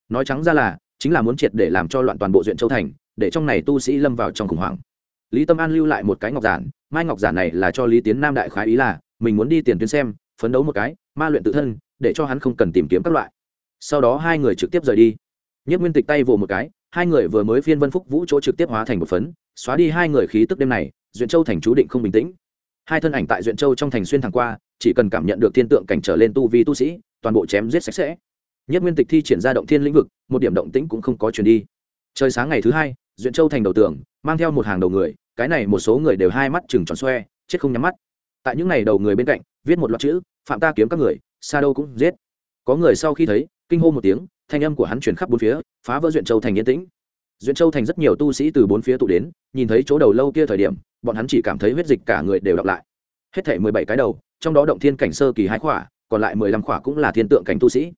Nói trắng ra là, chính là muốn triệt để làm cho loạn toàn bộ Duyện châu thành, để trong này tu sĩ lâm vào trong khủng hoảng. Lý tâm an lưu lại một cái ngọc giản, mai ngọc giản này là cho lý tiến nam đại khái ý là, mình muốn đi tiền tuyến xem, phấn đấu một cái, ma luyện tự thân để cho hắn không cần tìm kiếm các loại. Sau đó hai người trực tiếp rời đi. Nhất nguyên tịch tay vồ một cái, hai người vừa mới phiên vân phúc vũ chỗ trực tiếp hóa thành một phấn, xóa đi hai người khí tức đêm này, duyện châu thành chú định không bình tĩnh. Hai thân ảnh tại duyện châu trong thành xuyên thẳng qua, chỉ cần cảm nhận được thiên tượng cảnh trở lên tu vi tu sĩ, toàn bộ chém giết sạch sẽ. Nhất nguyên tịch thi triển ra động thiên lĩnh vực, một điểm động tĩnh cũng không có chuyển đi. Trời sáng ngày thứ hai, duyện châu thành đầu tường, mang theo một hàng đầu người, cái này một số người đều hai mắt chừng tròn xoe, chết không nhắm mắt. Tại những ngày đầu người bên cạnh, viết một loạt chữ, phạm ta kiếm các người xa đâu cũng giết. Có người sau khi thấy, kinh hô một tiếng, thanh âm của hắn chuyển khắp bốn phía, phá vỡ duyện châu thành yên tĩnh. Duyện châu thành rất nhiều tu sĩ từ bốn phía tụ đến, nhìn thấy chỗ đầu lâu kia thời điểm, bọn hắn chỉ cảm thấy huyết dịch cả người đều đọc lại. Hết thể mười bảy cái đầu, trong đó động thiên cảnh sơ kỳ hai khỏa, còn lại mười lăm khỏa cũng là thiên tượng cảnh tu sĩ.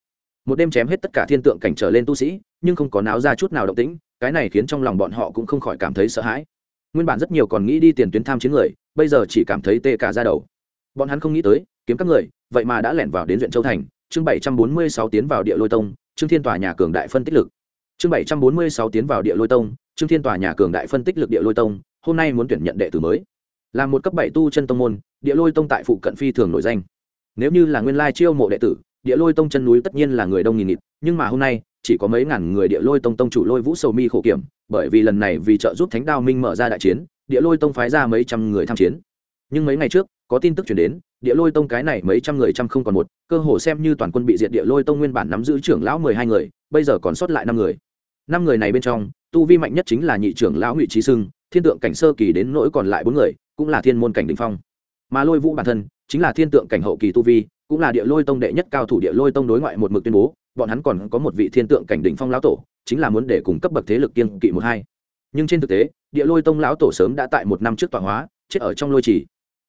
Một đêm chém hết tất cả thiên tượng cảnh trở lên tu sĩ, nhưng không có náo ra chút nào động tĩnh, cái này khiến trong lòng bọn họ cũng không khỏi cảm thấy sợ hãi. Nguyên bản rất nhiều còn nghĩ đi tiền tuyến tham chiến người, bây giờ chỉ cảm thấy tê cả ra đầu. Bọn hắn không nghĩ tới kiếm các người, vậy mà đã lẻn vào đến huyện châu thành. Chương bảy trăm bốn mươi sáu tiến vào địa lôi tông, trương thiên tòa nhà cường đại phân tích lực. Chương bảy trăm bốn mươi sáu tiến vào địa lôi tông, trương thiên tòa nhà cường đại phân tích lực địa lôi tông, hôm nay muốn tuyển nhận đệ tử mới. Là một cấp bảy tu chân tông môn, địa lôi tông tại phụ cận phi thường nổi danh. Nếu như là nguyên lai chiêu mộ đệ tử, địa lôi tông chân núi tất nhiên là người đông nghìn nghịt, nhưng mà hôm nay, chỉ có mấy ngàn người địa lôi tông tông chủ lôi vũ sầu mi khổ kiểm, bởi vì lần này vì trợ giúp thánh đao minh mở ra đại chiến, địa lôi tông phái ra mấy trăm người tham chiến. Nhưng mấy ngày trước có tin tức chuyển đến, địa lôi tông cái này mấy trăm người trăm không còn một, cơ hồ xem như toàn quân bị diệt địa lôi tông nguyên bản nắm giữ trưởng lão mười hai người, bây giờ còn sót lại năm người. Năm người này bên trong, tu vi mạnh nhất chính là nhị trưởng lão ngụy trí sưng, thiên tượng cảnh sơ kỳ đến nỗi còn lại bốn người, cũng là thiên môn cảnh đình phong. Mà lôi vũ bản thân, chính là thiên tượng cảnh hậu kỳ tu vi, cũng là địa lôi tông đệ nhất cao thủ địa lôi tông đối ngoại một mực tuyên bố, bọn hắn còn có một vị thiên tượng cảnh đỉnh phong lão tổ, chính là muốn để cùng cấp bậc thế lực kiên kỵ một hai. Nhưng trên thực tế, địa lôi tông lão tổ sớm đã tại một năm trước tọa hóa, chết ở trong lôi trì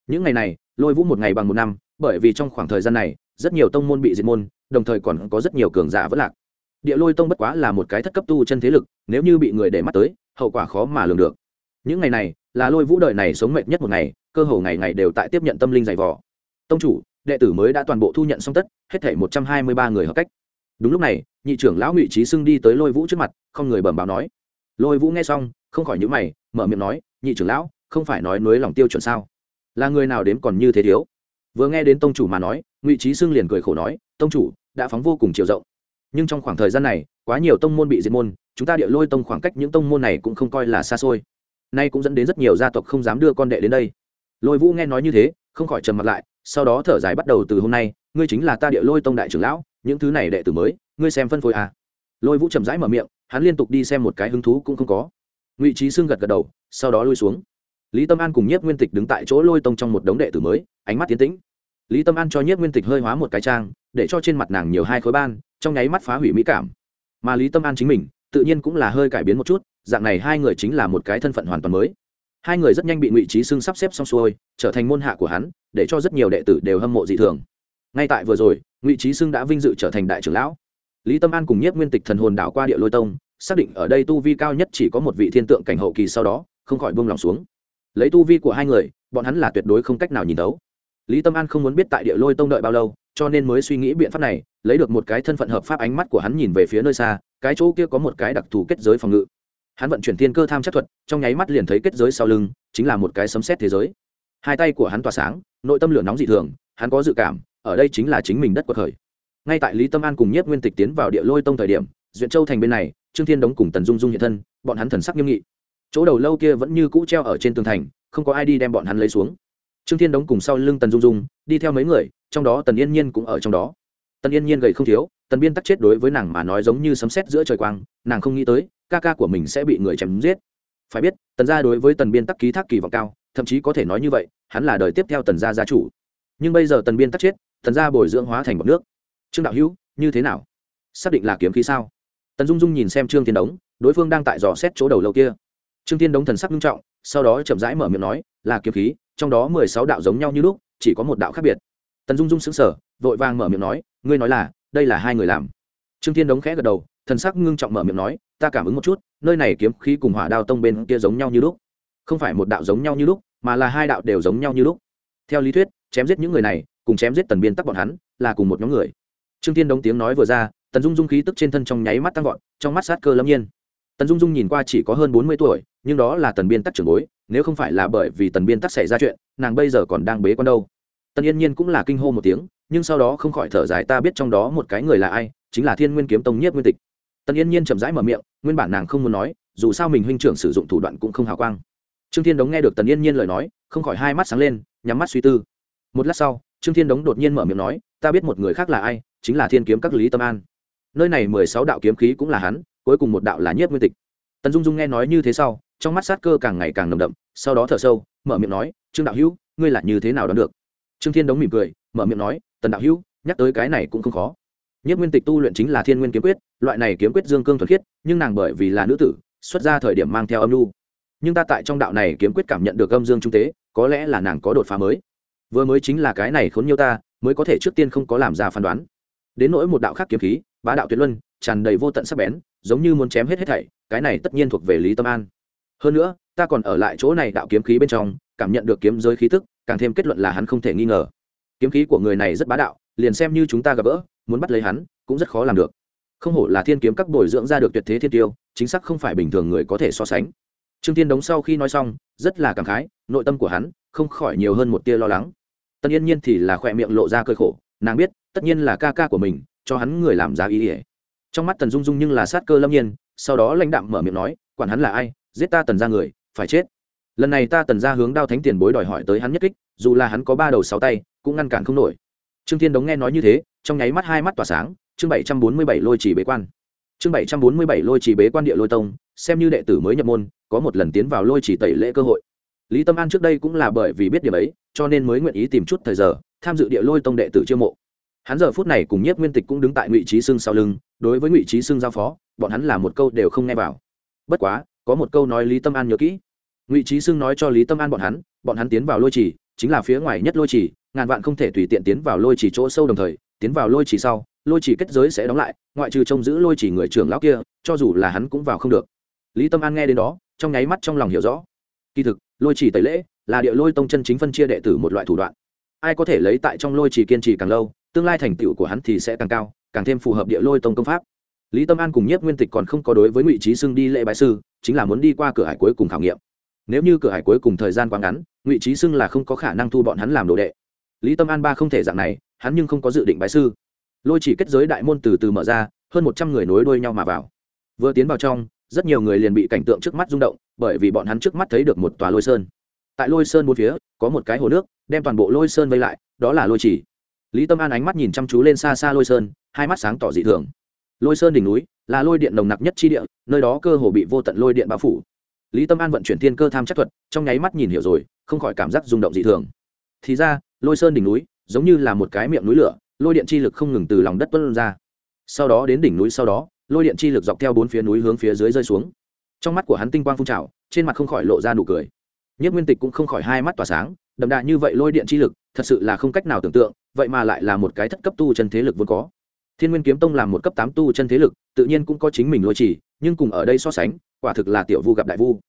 những ngày này, lôi vũ một ngày bằng một năm, bởi vì trong khoảng thời gian này, rất nhiều tông môn bị diệt môn, đồng thời còn có rất nhiều cường giả vẫn lạc. Địa lôi tông bất quá là một cái thất cấp tu chân thế lực, nếu như bị người để mắt tới, hậu quả khó mà lường được. Những ngày này, là lôi vũ đời này sống mệt nhất một ngày, cơ hồ ngày ngày đều tại tiếp nhận tâm linh dày vò. Tông chủ, đệ tử mới đã toàn bộ thu nhận xong tất, hết thể một trăm hai mươi ba người hợp cách. Đúng lúc này, nhị trưởng lão ngụy trí xưng đi tới lôi vũ trước mặt, không người bẩm báo nói. Lôi vũ nghe xong, không khỏi nhữ mày, mở miệng nói, nhị trưởng lão, không phải nói nới lòng tiêu chuẩn sao? Là người nào đến còn như thế thiếu? Vừa nghe đến tông chủ mà nói, ngụy trí xưng liền cười khổ nói, tông chủ, đã phóng vô cùng chiều rộng. Nhưng trong khoảng thời gian này, quá nhiều tông môn bị diệt môn, chúng ta địa lôi tông khoảng cách những tông môn này cũng không coi là xa xôi. Nay cũng dẫn đến rất nhiều gia tộc không dám đưa con đệ đến đây. Lôi vũ nghe nói như thế, không khỏi trầm mặt lại, sau đó thở dài bắt đầu, từ hôm nay, ngươi chính là ta địa lôi tông đại trưởng lão, những thứ này đệ tử mới, ngươi xem phân phối à. lôi vũ chậm rãi mở miệng, hắn liên tục đi xem một cái hứng thú cũng không có. Ngụy trí xưng gật gật đầu, sau đó lui xuống lý tâm an cùng nhiếp nguyên tịch đứng tại chỗ lôi tông trong một đống đệ tử mới, ánh mắt tiến tĩnh. Lý tâm an cho nhiếp nguyên tịch hơi hóa một cái trang, để cho trên mặt nàng nhiều hai khối ban, trong nháy mắt phá hủy mỹ cảm. Mà lý tâm an chính mình, tự nhiên cũng là hơi cải biến một chút, dạng này hai người chính là một cái thân phận hoàn toàn mới. Hai người rất nhanh bị ngụy trí xưng sắp xếp xong xuôi, trở thành môn hạ của hắn, để cho rất nhiều đệ tử đều hâm mộ dị thường. Ngay tại vừa rồi, ngụy trí xưng đã vinh dự trở thành đại trưởng lão. Lý tâm an cùng nhiếp nguyên tịch thần hồn đảo qua địa lôi tông, xác định ở đây tu vi cao nhất chỉ có một vị thiên tượng cảnh hậu kỳ sau đó, không khỏi buông lòng xuống lấy tu vi của hai người, bọn hắn là tuyệt đối không cách nào nhìn đấu lý tâm an không muốn biết tại địa lôi tông đợi bao lâu, cho nên mới suy nghĩ biện pháp này, lấy được một cái thân phận hợp pháp ánh mắt của hắn nhìn về phía nơi xa, cái chỗ kia có một cái đặc thù kết giới phòng ngự. Hắn vận chuyển thiên cơ tham chất thuật, trong nháy mắt liền thấy kết giới sau lưng chính là một cái sấm xét thế giới. Hai tay của hắn tỏa sáng, nội tâm lửa nóng dị thường, hắn có dự cảm, ở đây chính là chính mình đất của khởi. Ngay tại lý tâm an cùng nhiếp nguyên tịch tiến vào địa lôi tông thời điểm, duyện châu thành bên này, trương thiên đống cùng tần dung dung hiện thân, bọn hắn thần sắc nghiêm nghị chỗ đầu lâu kia vẫn như cũ treo ở trên tường thành, không có ai đi đem bọn hắn lấy xuống. Trương thiên đống cùng sau lưng tần dung dung, đi theo mấy người, trong đó tần yên nhiên cũng ở trong đó. Tần yên nhiên gầy không thiếu, tần biên tắc chết đối với nàng mà nói giống như sấm sét giữa trời quang, nàng không nghĩ tới, ca ca của mình sẽ bị người chém giết. Phải biết, tần gia đối với tần biên tắc ký thác kỳ vọng cao, thậm chí có thể nói như vậy, hắn là đời tiếp theo tần gia gia chủ. Nhưng bây giờ tần biên tắc chết, tần gia bồi dưỡng hóa thành bọc nước. Trương đạo hữu, như thế nào? Xác định là kiếm khí sao? Tần dung dung nhìn xem trương thiên đống, đối phương đang tại dò xét chỗ đầu lâu kia trương thiên đống thần sắc nghiêm trọng, sau đó chậm rãi mở miệng nói, là kiếm khí, trong đó mười sáu đạo giống nhau như lúc, chỉ có một đạo khác biệt. Tần dung dung sững sờ, vội vàng mở miệng nói, ngươi nói là, đây là hai người làm. Trương thiên đống khẽ gật đầu, thần sắc ngưng trọng mở miệng nói, ta cảm ứng một chút, nơi này kiếm khí cùng hỏa đao tông bên kia giống nhau như lúc. Không phải một đạo giống nhau như lúc, mà là hai đạo đều giống nhau như lúc. Theo lý thuyết, chém giết những người này, cùng chém giết tần biên tắc bọn hắn, là cùng một nhóm người. Trương thiên đống tiếng nói vừa ra, tần dung dung khí tức trên thân trong nháy mắt tăng vọt, trong mắt sát cơ lâm nhiên tần dung dung nhìn qua chỉ có hơn bốn mươi tuổi, nhưng đó là tần biên tắc trưởng bối, nếu không phải là bởi vì tần biên tắc xảy ra chuyện, nàng bây giờ còn đang bế con đâu. Tần yên nhiên cũng là kinh hô một tiếng, nhưng sau đó không khỏi thở dài, ta biết trong đó một cái người là ai, chính là thiên nguyên kiếm tông nhiếp nguyên tịch. Tần yên nhiên chậm rãi mở miệng, nguyên bản nàng không muốn nói, dù sao mình huynh trưởng sử dụng thủ đoạn cũng không hào quang. Trương thiên đống nghe được tần yên nhiên lời nói, không khỏi hai mắt sáng lên, nhắm mắt suy tư. Một lát sau, trương thiên đống đột nhiên mở miệng nói, ta biết một người khác là ai, chính là thiên kiếm các lý tâm an. Nơi này mười sáu đạo kiếm khí cũng là hắn cuối cùng một đạo là nhiếp nguyên tịch. Tần dung dung nghe nói như thế sau, trong mắt sát cơ càng ngày càng nồng đậm, sau đó thở sâu, mở miệng nói, trương đạo hữu, ngươi là như thế nào đón được? Trương thiên đống mỉm cười, mở miệng nói, tần đạo hữu, nhắc tới cái này cũng không khó. Nhất nguyên tịch tu luyện chính là thiên nguyên kiếm quyết, loại này kiếm quyết dương cương thuần khiết, nhưng nàng bởi vì là nữ tử, xuất ra thời điểm mang theo âm lưu nhưng ta tại trong đạo này kiếm quyết cảm nhận được âm dương trung tế, có lẽ là nàng có đột phá mới. Vừa mới chính là cái này khốn nhiều ta, mới có thể trước tiên không có làm ra phán đoán. Đến nỗi một đạo khác kiếm khí, bá đạo tuyệt luân, tràn đầy vô tận sắc bén giống như muốn chém hết hết thảy, cái này tất nhiên thuộc về lý tâm an. Hơn nữa, ta còn ở lại chỗ này đạo kiếm khí bên trong, cảm nhận được kiếm giới khí tức, càng thêm kết luận là hắn không thể nghi ngờ. Kiếm khí của người này rất bá đạo, liền xem như chúng ta gặp gỡ, muốn bắt lấy hắn, cũng rất khó làm được. Không hổ là thiên kiếm các bồi dưỡng ra được tuyệt thế thiên tiêu, chính xác không phải bình thường người có thể so sánh. Trương tiên đống sau khi nói xong, rất là cảm khái, nội tâm của hắn không khỏi nhiều hơn một tia lo lắng. Tân yên nhiên thì là khỏe miệng lộ ra cơi khổ, nàng biết, tất nhiên là ca ca của mình, cho hắn người làm giá ý ỉa trong mắt tần dung dung nhưng là sát cơ lâm nhiên, sau đó lãnh đạm mở miệng nói, quản hắn là ai, giết ta tần ra người, phải chết. Lần này ta tần ra hướng đao thánh tiền bối đòi hỏi tới hắn nhất kích, dù là hắn có ba đầu sáu tay, cũng ngăn cản không nổi. Trương thiên đống nghe nói như thế, trong nháy mắt hai mắt tỏa sáng, chương bảy trăm bốn mươi bảy lôi chỉ bế quan. Chương bảy trăm bốn mươi bảy lôi chỉ bế quan địa lôi tông, xem như đệ tử mới nhập môn, có một lần tiến vào lôi chỉ tẩy lễ cơ hội. Lý tâm an trước đây cũng là bởi vì biết điểm ấy, cho nên mới nguyện ý tìm chút thời giờ, tham dự địa lôi tông đệ tử chiêu mộ. Hắn giờ phút này cùng nhiếp nguyên tịch cũng đứng tại ngụy trí sưng sau lưng đối với ngụy trí xưng giao phó, bọn hắn là một câu đều không nghe vào. Bất quá, có một câu nói lý tâm an nhớ kỹ. Ngụy trí xưng nói cho lý tâm an bọn hắn bọn hắn tiến vào lôi trì, chính là phía ngoài nhất lôi trì, ngàn vạn không thể tùy tiện tiến vào lôi trì chỗ sâu đồng thời, tiến vào lôi trì sau, lôi trì kết giới sẽ đóng lại, ngoại trừ trông giữ lôi trì người trưởng lão kia, cho dù là hắn cũng vào không được. Lý tâm an nghe đến đó, trong nháy mắt trong lòng hiểu rõ. Kỳ thực, lôi trì tẩy lễ là địa lôi tông chân chính phân chia đệ tử một loại thủ đoạn. Ai có thể lấy tại trong lôi trì kiên trì càng lâu, tương lai thành tựu của hắn thì sẽ càng cao càng thêm phù hợp địa lôi tông công pháp. Lý tâm an cùng nhất nguyên tịch còn không có đối với ngụy trí xưng đi lễ bái sư, chính là muốn đi qua cửa hải cuối cùng khảo nghiệm. Nếu như cửa hải cuối cùng thời gian quá ngắn, ngụy trí xưng là không có khả năng thu bọn hắn làm đồ đệ. Lý tâm an ba không thể dạng này, hắn nhưng không có dự định bái sư. Lôi chỉ kết giới đại môn từ từ mở ra, hơn một trăm người nối đuôi nhau mà vào. Vừa tiến vào trong, rất nhiều người liền bị cảnh tượng trước mắt rung động, bởi vì bọn hắn trước mắt thấy được một tòa lôi sơn. Tại lôi sơn bốn phía, có một cái hồ nước, đem toàn bộ lôi sơn vây lại, đó là lôi chỉ. Lý tâm an ánh mắt nhìn chăm chú lên xa xa lôi sơn hai mắt sáng tỏ dị thường. Lôi sơn đỉnh núi là lôi điện nồng nặc nhất chi địa, nơi đó cơ hồ bị vô tận lôi điện bao phủ. Lý tâm an vận chuyển thiên cơ tham chắc thuật, trong nháy mắt nhìn hiểu rồi, không khỏi cảm giác rung động dị thường. Thì ra, lôi sơn đỉnh núi giống như là một cái miệng núi lửa, lôi điện chi lực không ngừng từ lòng đất tuân ra. Sau đó đến đỉnh núi sau đó, lôi điện chi lực dọc theo bốn phía núi hướng phía dưới rơi xuống. Trong mắt của hắn tinh quang phun trào, trên mặt không khỏi lộ ra nụ cười. Nhất nguyên tịch cũng không khỏi hai mắt tỏa sáng, đậm đà như vậy lôi điện chi lực, thật sự là không cách nào tưởng tượng, vậy mà lại là một cái thất cấp tu chân thế lực vốn có thiên nguyên kiếm tông làm một cấp tám tu chân thế lực, tự nhiên cũng có chính mình lôi chỉ, nhưng cùng ở đây so sánh, quả thực là tiểu vu gặp đại vu.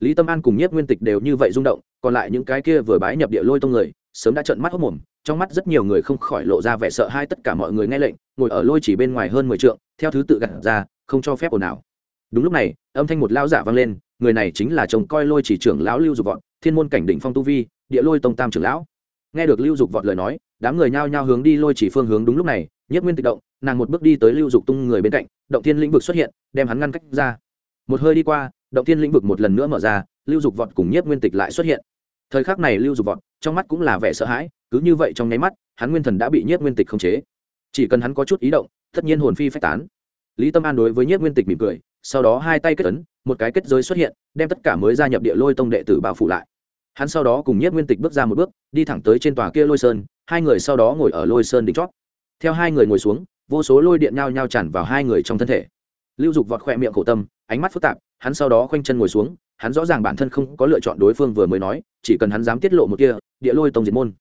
Lý tâm an cùng nhất nguyên tịch đều như vậy rung động, còn lại những cái kia vừa bái nhập địa lôi tông người, sớm đã trợn mắt hốc mồm, trong mắt rất nhiều người không khỏi lộ ra vẻ sợ hai tất cả mọi người nghe lệnh, ngồi ở lôi chỉ bên ngoài hơn mười trượng, theo thứ tự gặt ra, không cho phép ồn ào. Đúng lúc này, âm thanh một lao giả vang lên, người này chính là chồng coi lôi chỉ trưởng lão lưu dục vọt, thiên môn cảnh đỉnh phong tu vi, địa lôi tông tam trưởng lão. Nghe được lưu dục vọt lời nói đám người nhao nhao hướng đi lôi chỉ phương hướng đúng lúc này nhất nguyên tịch động, nàng một bước đi tới lưu dục tung người bên cạnh, động thiên lĩnh vực xuất hiện, đem hắn ngăn cách ra. Một hơi đi qua, động thiên lĩnh vực một lần nữa mở ra, lưu dục vọt cùng nhất nguyên tịch lại xuất hiện. Thời khắc này lưu dục vọt, trong mắt cũng là vẻ sợ hãi, cứ như vậy trong nháy mắt, hắn nguyên thần đã bị nhất nguyên tịch khống chế. Chỉ cần hắn có chút ý động, tất nhiên hồn phi phách tán. Lý tâm an đối với nhất nguyên tịch mỉm cười, sau đó hai tay kết ấn, một cái kết giới xuất hiện, đem tất cả mới gia nhập địa lôi tông đệ tử bao phủ lại hắn sau đó cùng nhất nguyên tịch bước ra một bước, đi thẳng tới trên tòa kia lôi sơn, hai người sau đó ngồi ở lôi sơn đỉnh chót. Theo hai người ngồi xuống, vô số lôi điện nhao nhao tràn vào hai người trong thân thể. Lưu dục vọt khoe miệng khổ tâm, ánh mắt phức tạp, hắn sau đó khoanh chân ngồi xuống, hắn rõ ràng bản thân không có lựa chọn đối phương vừa mới nói, chỉ cần hắn dám tiết lộ một kia, địa lôi tông diệt môn.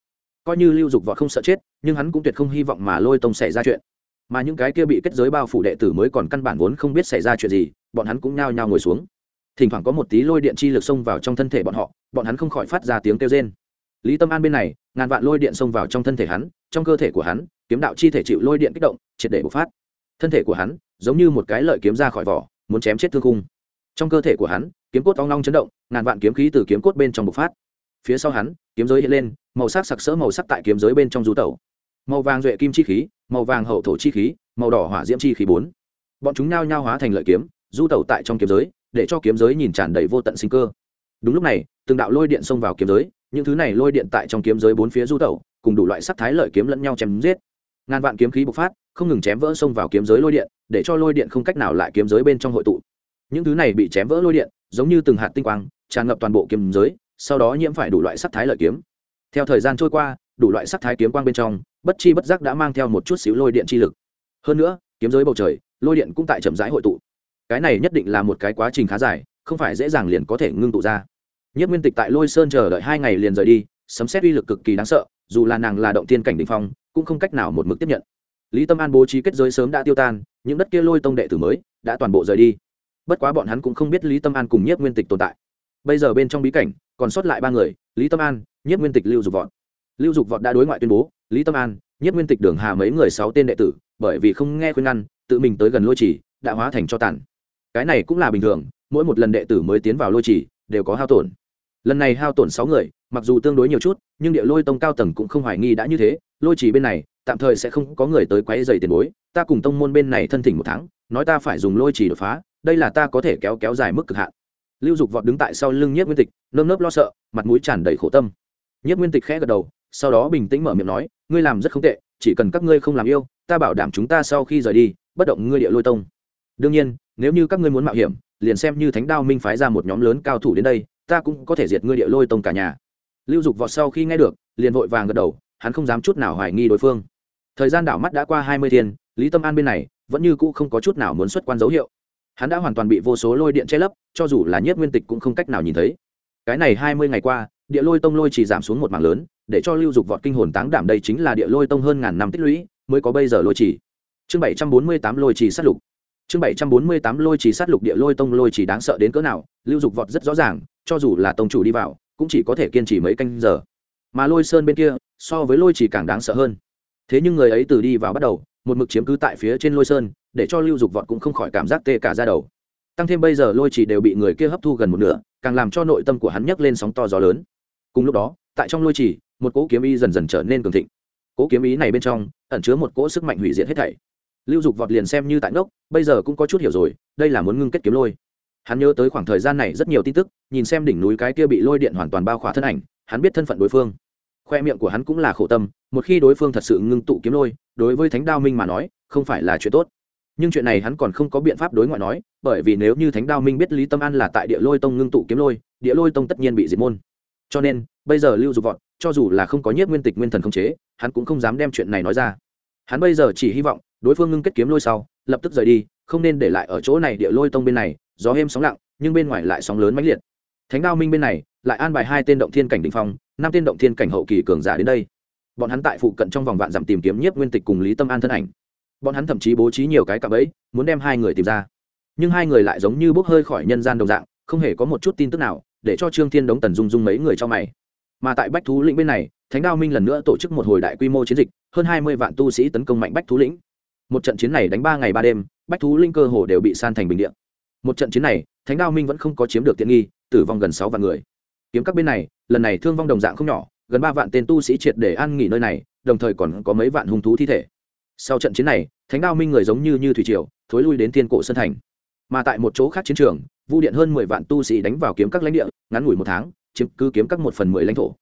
Coi như lưu dục vọt không sợ chết, nhưng hắn cũng tuyệt không hy vọng mà lôi tông xảy ra chuyện. Mà những cái kia bị kết giới bao phủ đệ tử mới còn căn bản vốn không biết xảy ra chuyện gì, bọn hắn cũng nhao nhao ngồi xuống thỉnh thoảng có một tí lôi điện chi lực xông vào trong thân thể bọn họ, bọn hắn không khỏi phát ra tiếng kêu rên. Lý tâm an bên này, ngàn vạn lôi điện xông vào trong thân thể hắn, trong cơ thể của hắn, kiếm đạo chi thể chịu lôi điện kích động, triệt để bộc phát. Thân thể của hắn, giống như một cái lợi kiếm ra khỏi vỏ, muốn chém chết thương khung. Trong cơ thể của hắn, kiếm cốt ong long chấn động, ngàn vạn kiếm khí từ kiếm cốt bên trong bộc phát. Phía sau hắn, kiếm giới hiện lên, màu sắc sặc sỡ màu sắc tại kiếm giới bên trong du tẩu. Màu vàng duệ kim chi khí, màu vàng hậu thổ chi khí, màu đỏ hỏa diễm chi khí bốn. Bọn chúng nhao nhao hóa thành lợi kiếm du tẩu tại trong kiếm giới để cho kiếm giới nhìn tràn đầy vô tận sinh cơ. Đúng lúc này, từng đạo lôi điện xông vào kiếm giới, những thứ này lôi điện tại trong kiếm giới bốn phía du tẩu, cùng đủ loại sắc thái lợi kiếm lẫn nhau chém giết. Ngàn vạn kiếm khí bộc phát, không ngừng chém vỡ xông vào kiếm giới lôi điện, để cho lôi điện không cách nào lại kiếm giới bên trong hội tụ. Những thứ này bị chém vỡ lôi điện, giống như từng hạt tinh quang, tràn ngập toàn bộ kiếm giới, sau đó nhiễm phải đủ loại sắc thái lợi kiếm. Theo thời gian trôi qua, đủ loại sắc thái kiếm quang bên trong, bất chi bất giác đã mang theo một chút xíu lôi điện chi lực. Hơn nữa, kiếm giới bầu trời, lôi điện cũng tại chậm rãi hội tụ cái này nhất định là một cái quá trình khá dài, không phải dễ dàng liền có thể ngưng tụ ra. Nhất nguyên tịch tại lôi sơn chờ đợi hai ngày liền rời đi, sấm xét uy lực cực kỳ đáng sợ, dù là nàng là động tiên cảnh đ ỉ n h phong, cũng không cách nào một mực tiếp nhận. Lý tâm an bố trí kết giới sớm đã tiêu tan, những đất kia lôi tông đệ tử mới đã toàn bộ rời đi. Bất quá bọn hắn cũng không biết lý tâm an cùng nhất nguyên tịch tồn tại. Bây giờ bên trong bí cảnh, còn sót lại ba người, lý tâm an nhất nguyên tịch, lưu dục vọt. Lưu dục vọt đã đối ngoại tuyên bố, lý tâm an nhất nguyên tịch đường hà mấy người sáu tên đệ tử, bởi vì không nghe khuyên ngăn, tự mình tới gần lôi trì, đã hóa thành cho tàn cái này cũng là bình thường, mỗi một lần đệ tử mới tiến vào lôi trì, đều có hao tổn. Lần này hao tổn sáu người, mặc dù tương đối nhiều chút, nhưng địa lôi tông cao tầng cũng không hoài nghi đã như thế, lôi chỉ bên này, tạm thời sẽ không có người tới quấy dày tiền bối, ta cùng tông môn bên này thân thỉnh một tháng, nói ta phải dùng lôi chỉ đột phá, đây là ta có thể kéo kéo dài mức cực hạn. Lưu dục vọt đứng tại sau lưng nhiếp nguyên tịch, nơm nớp lo sợ, mặt mũi tràn đầy khổ tâm. Nhiếp nguyên tịch khẽ gật đầu, sau đó bình tĩnh mở miệng nói, ngươi làm rất không tệ, chỉ cần các ngươi không làm yêu, ta bảo đảm chúng ta sau khi rời đi, bất động ngươi địa lôi tông. Đương nhiên nếu như các ngươi muốn mạo hiểm, liền xem như thánh đao minh phái ra một nhóm lớn cao thủ đến đây, ta cũng có thể diệt ngươi địa lôi tông cả nhà. Lưu dục vọt sau khi nghe được, liền vội vàng gật đầu, hắn không dám chút nào hoài nghi đối phương. Thời gian đảo mắt đã qua hai mươi thiên, lý tâm an bên này, vẫn như cũ không có chút nào muốn xuất quan dấu hiệu. Hắn đã hoàn toàn bị vô số lôi điện che lấp, cho dù là Nhất nguyên tịch cũng không cách nào nhìn thấy. Cái này hai mươi ngày qua, địa lôi tông lôi chỉ giảm xuống một mảng lớn, để cho lưu dục vọt kinh hồn táng đảm đây chính là địa lôi tông hơn ngàn năm tích lũy, mới có bây giờ lôi chỉ. Chương bảy trăm bốn mươi tám lôi chỉ sát lục chương bảy trăm bốn mươi tám lôi chỉ sát lục địa lôi tông lôi chỉ đáng sợ đến cỡ nào, lưu dục vọt rất rõ ràng, cho dù là tông chủ đi vào, cũng chỉ có thể kiên trì mấy canh giờ. Mà lôi sơn bên kia, so với lôi chỉ càng đáng sợ hơn. Thế nhưng người ấy từ đi vào bắt đầu, một mực chiếm cứ tại phía trên lôi sơn, để cho lưu dục vọt cũng không khỏi cảm giác tê cả ra đầu. Tăng thêm bây giờ lôi chỉ đều bị người kia hấp thu gần một nửa, càng làm cho nội tâm của hắn nhấc lên sóng to gió lớn. Cùng lúc đó, tại trong lôi chỉ một cỗ kiếm ý dần dần trở nên cường thịnh. Cỗ kiếm ý này bên trong, ẩn chứa một cỗ sức mạnh hủy diệt hết thảy lưu dục vọt liền xem như tại ngốc, bây giờ cũng có chút hiểu rồi, đây là muốn ngưng kết kiếm lôi. Hắn nhớ tới khoảng thời gian này rất nhiều tin tức, nhìn xem đỉnh núi cái kia bị lôi điện hoàn toàn bao khỏa thân ảnh, hắn biết thân phận đối phương. Khoe miệng của hắn cũng là khổ tâm, một khi đối phương thật sự ngưng tụ kiếm lôi, đối với thánh đao minh mà nói, không phải là chuyện tốt. Nhưng chuyện này hắn còn không có biện pháp đối ngoại nói, bởi vì nếu như thánh đao minh biết lý tâm an là tại địa lôi tông ngưng tụ kiếm lôi, địa lôi tông tất nhiên bị diệt môn. Cho nên, bây giờ lưu dục vọt, cho dù là không có nhiếp nguyên tịch nguyên thần không chế, hắn cũng không dám đem chuyện này nói ra. Hắn bây giờ chỉ hy vọng đối phương ngưng kết kiếm lôi sau, lập tức rời đi, không nên để lại ở chỗ này địa lôi tông bên này, gió êm sóng lặng, nhưng bên ngoài lại sóng lớn mãnh liệt. Thánh đao minh bên này, lại an bài hai tên động thiên cảnh đình phong, năm tên động thiên cảnh hậu kỳ cường giả đến đây. Bọn hắn tại phụ cận trong vòng vạn dặm tìm kiếm nhiếp nguyên tịch cùng lý tâm an thân ảnh. Bọn hắn thậm chí bố trí nhiều cái cặp ấy muốn đem hai người tìm ra. Nhưng hai người lại giống như bốc hơi khỏi nhân gian đồng dạng, không hề có một chút tin tức nào, để cho trương thiên đống tần dung dung mấy người cho mày. Mà tại bách thú lĩnh bên này, thánh đao minh lần nữa tổ chức một hồi đại quy mô chiến dịch, hơn hai mươi vạn tu sĩ tấn công mạnh bách thú lĩnh một trận chiến này đánh ba ngày ba đêm, bách thú linh cơ hồ đều bị san thành bình điện một trận chiến này, thánh đao minh vẫn không có chiếm được tiện nghi, tử vong gần sáu vạn người. Kiếm các bên này, lần này thương vong đồng dạng không nhỏ, gần ba vạn tên tu sĩ triệt để an nghỉ nơi này, đồng thời còn có mấy vạn hung thú thi thể. Sau trận chiến này, thánh đao minh người giống như như thủy triều, thối lui đến thiên cổ sơn thành. Mà tại một chỗ khác chiến trường, vu điện hơn mười vạn tu sĩ đánh vào kiếm các lãnh địa, ngắn ngủi một tháng, chiếm cứ kiếm các một phần mười lãnh thổ.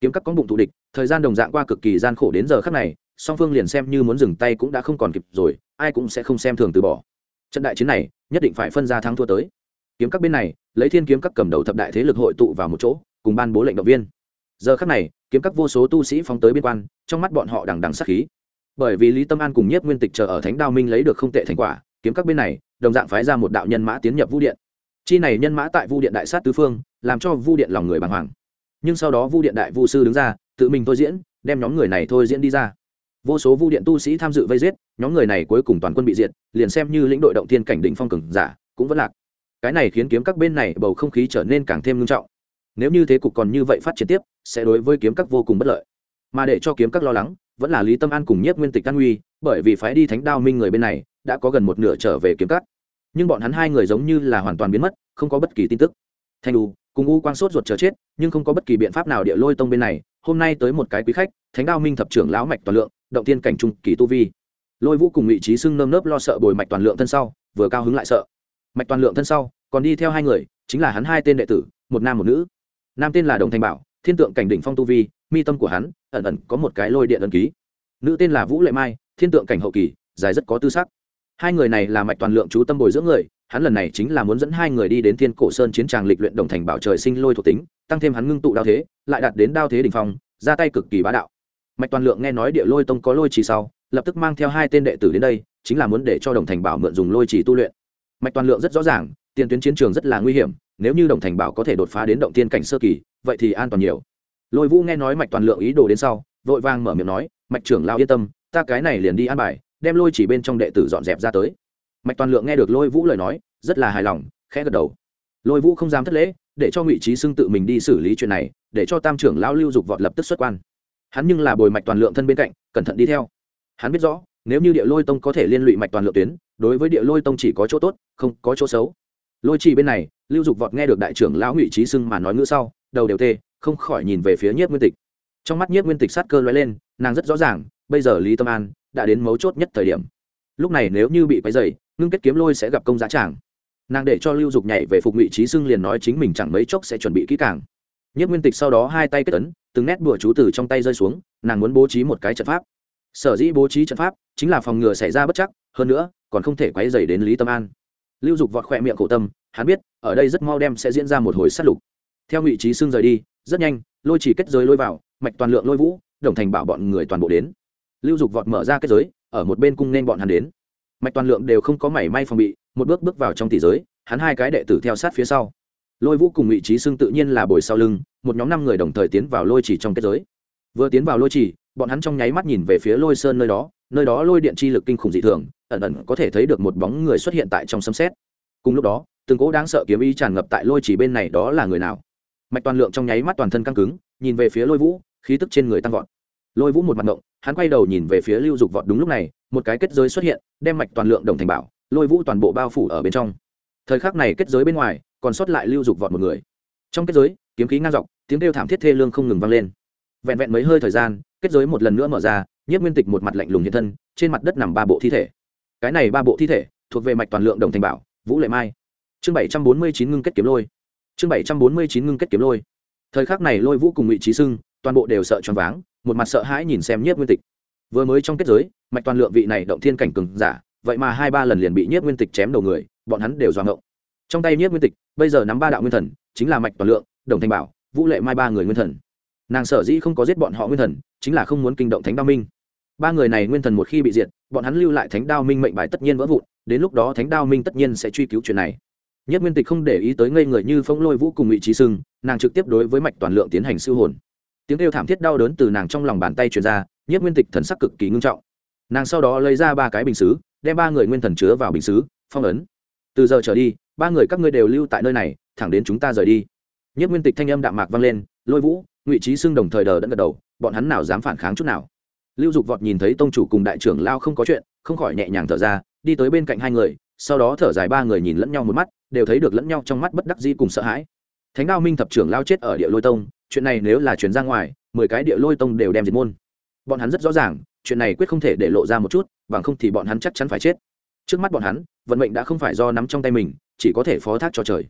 Kiếm các có bụng thù địch, thời gian đồng dạng qua cực kỳ gian khổ đến giờ khác này song phương liền xem như muốn dừng tay cũng đã không còn kịp rồi, ai cũng sẽ không xem thường từ bỏ. Trận đại chiến này, nhất định phải phân ra thắng thua tới. Kiếm các bên này, lấy thiên kiếm các cầm đầu thập đại thế lực hội tụ vào một chỗ, cùng ban bố lệnh động viên. Giờ khắc này, kiếm các vô số tu sĩ phóng tới biên quan, trong mắt bọn họ đằng đằng sắc khí. Bởi vì lý tâm an cùng nhiếp nguyên tịch chờ ở thánh đao minh lấy được không tệ thành quả, kiếm các bên này, đồng dạng phái ra một đạo nhân mã tiến nhập vu điện. Chi này nhân mã tại vu điện đại sát tứ phương, làm cho vu điện lòng người bàng hoàng. Nhưng sau đó vu điện đại vu sư đứng ra, tự mình thôi diễn, đem nhóm người này thôi diễn đi ra vô số vu điện tu sĩ tham dự vây giết, nhóm người này cuối cùng toàn quân bị diệt, liền xem như lĩnh đội động thiên cảnh đỉnh phong cường giả, cũng vẫn lạc. Cái này khiến kiếm các bên này bầu không khí trở nên càng thêm nghiêm trọng. Nếu như thế cục còn như vậy phát triển tiếp, sẽ đối với kiếm các vô cùng bất lợi. Mà để cho kiếm các lo lắng, vẫn là lý tâm an cùng nhất nguyên tịch an uy bởi vì phái đi thánh đao minh người bên này, đã có gần một nửa trở về kiếm các. Nhưng bọn hắn hai người giống như là hoàn toàn biến mất, không có bất kỳ tin tức. Thanh u, cùng u quang sốt ruột chờ chết, nhưng không có bất kỳ biện pháp nào địa lôi tông bên này. Hôm nay tới một cái quý khách, thánh đao minh thập trưởng lão mạch toàn lượng động tiên cảnh trung kỳ tu vi. Lôi vũ cùng vị trí xưng nơm nớp lo sợ bồi mạch toàn lượng thân sau, vừa cao hứng lại sợ. Mạch toàn lượng thân sau, còn đi theo hai người, chính là hắn hai tên đệ tử, một nam một nữ. Nam tên là đồng thanh bảo, thiên tượng cảnh đỉnh phong tu vi, mi tâm của hắn, ẩn ẩn có một cái lôi điện ẩn ký. Nữ tên là vũ lệ mai, thiên tượng cảnh hậu kỳ, dài rất có tư sắc. Hai người này là mạch toàn lượng chú tâm bồi dưỡng người, hắn lần này chính là muốn dẫn hai người đi đến thiên cổ sơn chiến tràng lịch luyện đồng thành bảo trời sinh lôi thuộc tính, tăng thêm hắn ngưng tụ đao thế, lại đạt đến đao thế đ ỉ n h phong, ra tay cực kỳ bá đạo mạch toàn lượng nghe nói địa lôi tông có lôi trì sau, lập tức mang theo hai tên đệ tử đến đây, chính là muốn để cho đồng thành bảo mượn dùng lôi trì tu luyện. Mạch toàn lượng rất rõ ràng, tiền tuyến chiến trường rất là nguy hiểm, nếu như đồng thành bảo có thể đột phá đến động tiên cảnh sơ kỳ, vậy thì an toàn nhiều. Lôi vũ nghe nói mạch toàn lượng ý đồ đến sau, vội vàng mở miệng nói, mạch trưởng lao yên tâm, ta cái này liền đi an bài, đem lôi chỉ bên trong đệ tử dọn dẹp ra tới. Mạch toàn lượng nghe được lôi vũ lời nói, rất là hài lòng, khẽ gật đầu. Lôi vũ không dám thất lễ, để cho ngụy trí xưng tự mình đi xử lý chuyện này, để cho tam trưởng lao lưu dục vọt lập tức xuất quan hắn nhưng là bồi mạch toàn lượng thân bên cạnh, cẩn thận đi theo. Hắn biết rõ, nếu như địa lôi tông có thể liên lụy mạch toàn lượng tuyến, đối với địa lôi tông chỉ có chỗ tốt, không có chỗ xấu. Lôi trì bên này, lưu dục vọt nghe được đại trưởng lão ngụy trí sưng mà nói ngữ sau, đầu đều tê, không khỏi nhìn về phía nhiếp nguyên tịch. Trong mắt nhiếp nguyên tịch sát cơ lóe lên, nàng rất rõ ràng, bây giờ lý tâm an đã đến mấu chốt nhất thời điểm. Lúc này nếu như bị quấy dày ngưng kết kiếm lôi sẽ gặp công giá tràng. Nàng để cho lưu dục nhảy về phục ngụy trí xưng liền nói chính mình chẳng mấy chốc sẽ chuẩn bị kỹ càng nhất nguyên tịch sau đó hai tay kết ấn, từng nét bùa chú từ trong tay rơi xuống nàng muốn bố trí một cái trận pháp. Sở dĩ bố trí trận pháp chính là phòng ngừa xảy ra bất chắc hơn nữa còn không thể quấy dày đến lý tâm an. Lưu dục vọt khỏe miệng khổ tâm hắn biết ở đây rất mau đem sẽ diễn ra một hồi sát lục. Theo ngụy trí xương rời đi rất nhanh lôi chỉ kết giới lôi vào mạch toàn lượng lôi vũ đồng thành bảo bọn người toàn bộ đến. Lưu dục vọt mở ra kết giới ở một bên cung nên bọn hắn đến. Mạch toàn lượng đều không có mảy may phòng bị một bước bước vào trong tỷ giới hắn hai cái đệ tử theo sát phía sau lôi vũ cùng ngụy trí xưng tự nhiên là bồi sau lưng, một nhóm năm người đồng thời tiến vào lôi chỉ trong kết giới. Vừa tiến vào lôi chỉ bọn hắn trong nháy mắt nhìn về phía lôi sơn nơi đó nơi đó lôi điện chi lực kinh khủng dị thường, ẩn ẩn có thể thấy được một bóng người xuất hiện tại trong sấm xét cùng lúc đó, từng cỗ đáng sợ kiếm ý tràn ngập tại lôi chỉ bên này đó là người nào? Mạch toàn lượng trong nháy mắt toàn thân căng cứng, nhìn về phía lôi vũ, khí tức trên người tăng vọt. Lôi vũ một mặt ngộng, hắn quay đầu nhìn về phía lưu dục vọt đúng lúc này, một cái kết giới xuất hiện, đem mạch toàn lượng đồng thành bảo, lôi vũ toàn bộ bao phủ ở bên trong. Thời khắc này kết giới bên ngoài còn sót lại lưu dục vọt một người. Trong kết giới, kiếm khí ngang dọc, tiếng kêu thảm thiết thê lương không ngừng vang lên. Vẹn vẹn mấy hơi thời gian, kết giới một lần nữa mở ra, nhiếp nguyên tịch một mặt lạnh lùng hiện thân, trên mặt đất nằm ba bộ thi thể. Cái này ba bộ thi thể, thuộc về mạch toàn lượng đồng thành bảo, vũ lệ mai. Chương bảy trăm bốn mươi chín ngưng kết kiếm lôi. Chương bảy trăm bốn mươi chín ngưng kết kiếm lôi. Thời khắc này lôi vũ cùng ngụy trí sưng, toàn bộ đều sợ choáng váng, một mặt sợ hãi nhìn xem nhiếp nguyên tịch. Vừa mới trong kết giới, mạch toàn lượng vị này động thiên cảnh cường giả, vậy mà hai ba lần liền bị nhiếp nguyên tịch chém đầu người, bọn hắn đều doạ ngộng trong tay nhiếp nguyên tịch, bây giờ nắm ba đạo nguyên thần, chính là mạch toàn lượng, đồng thanh bảo, vũ lệ mai ba người nguyên thần. Nàng sở dĩ không có giết bọn họ nguyên thần, chính là không muốn kinh động thánh đao minh. Ba người này nguyên thần một khi bị diệt, bọn hắn lưu lại thánh đao minh mệnh bài tất nhiên vỡ vụn, đến lúc đó thánh đao minh tất nhiên sẽ truy cứu chuyện này. Nhất nguyên tịch không để ý tới ngây người như phong lôi vũ cùng ngụy trí sưng nàng trực tiếp đối với mạch toàn lượng tiến hành siêu hồn. Tiếng kêu thảm thiết đau đớn từ nàng trong lòng bàn tay truyền ra nhất nguyên tịch thần sắc cực kỳ ngưng trọng. Nàng sau đó lấy ra ba cái bình xứ, đem ba người nguyên thần chứa vào bình xứ, phong ấn. Từ giờ trở đi ba người các ngươi đều lưu tại nơi này, thẳng đến chúng ta rời đi. Nhất nguyên tịch thanh âm đạm mạc vang lên, lôi vũ, ngụy trí xưng đồng thời đờ đẫn gật đầu, bọn hắn nào dám phản kháng chút nào. Lưu dục vọt nhìn thấy tông chủ cùng đại trưởng lao không có chuyện, không khỏi nhẹ nhàng thở ra, đi tới bên cạnh hai người, sau đó thở dài ba người nhìn lẫn nhau một mắt, đều thấy được lẫn nhau trong mắt bất đắc dĩ cùng sợ hãi. Thánh đao minh thập trưởng lao chết ở địa lôi tông, chuyện này nếu là chuyển ra ngoài, mười cái địa lôi tông đều đem diệt môn. Bọn hắn rất rõ ràng, chuyện này quyết không thể để lộ ra một chút, bằng không thì bọn hắn chắc chắn phải chết. Trước mắt bọn hắn, vận mệnh đã không phải do nắm trong tay mình chỉ có thể phó thác cho trời.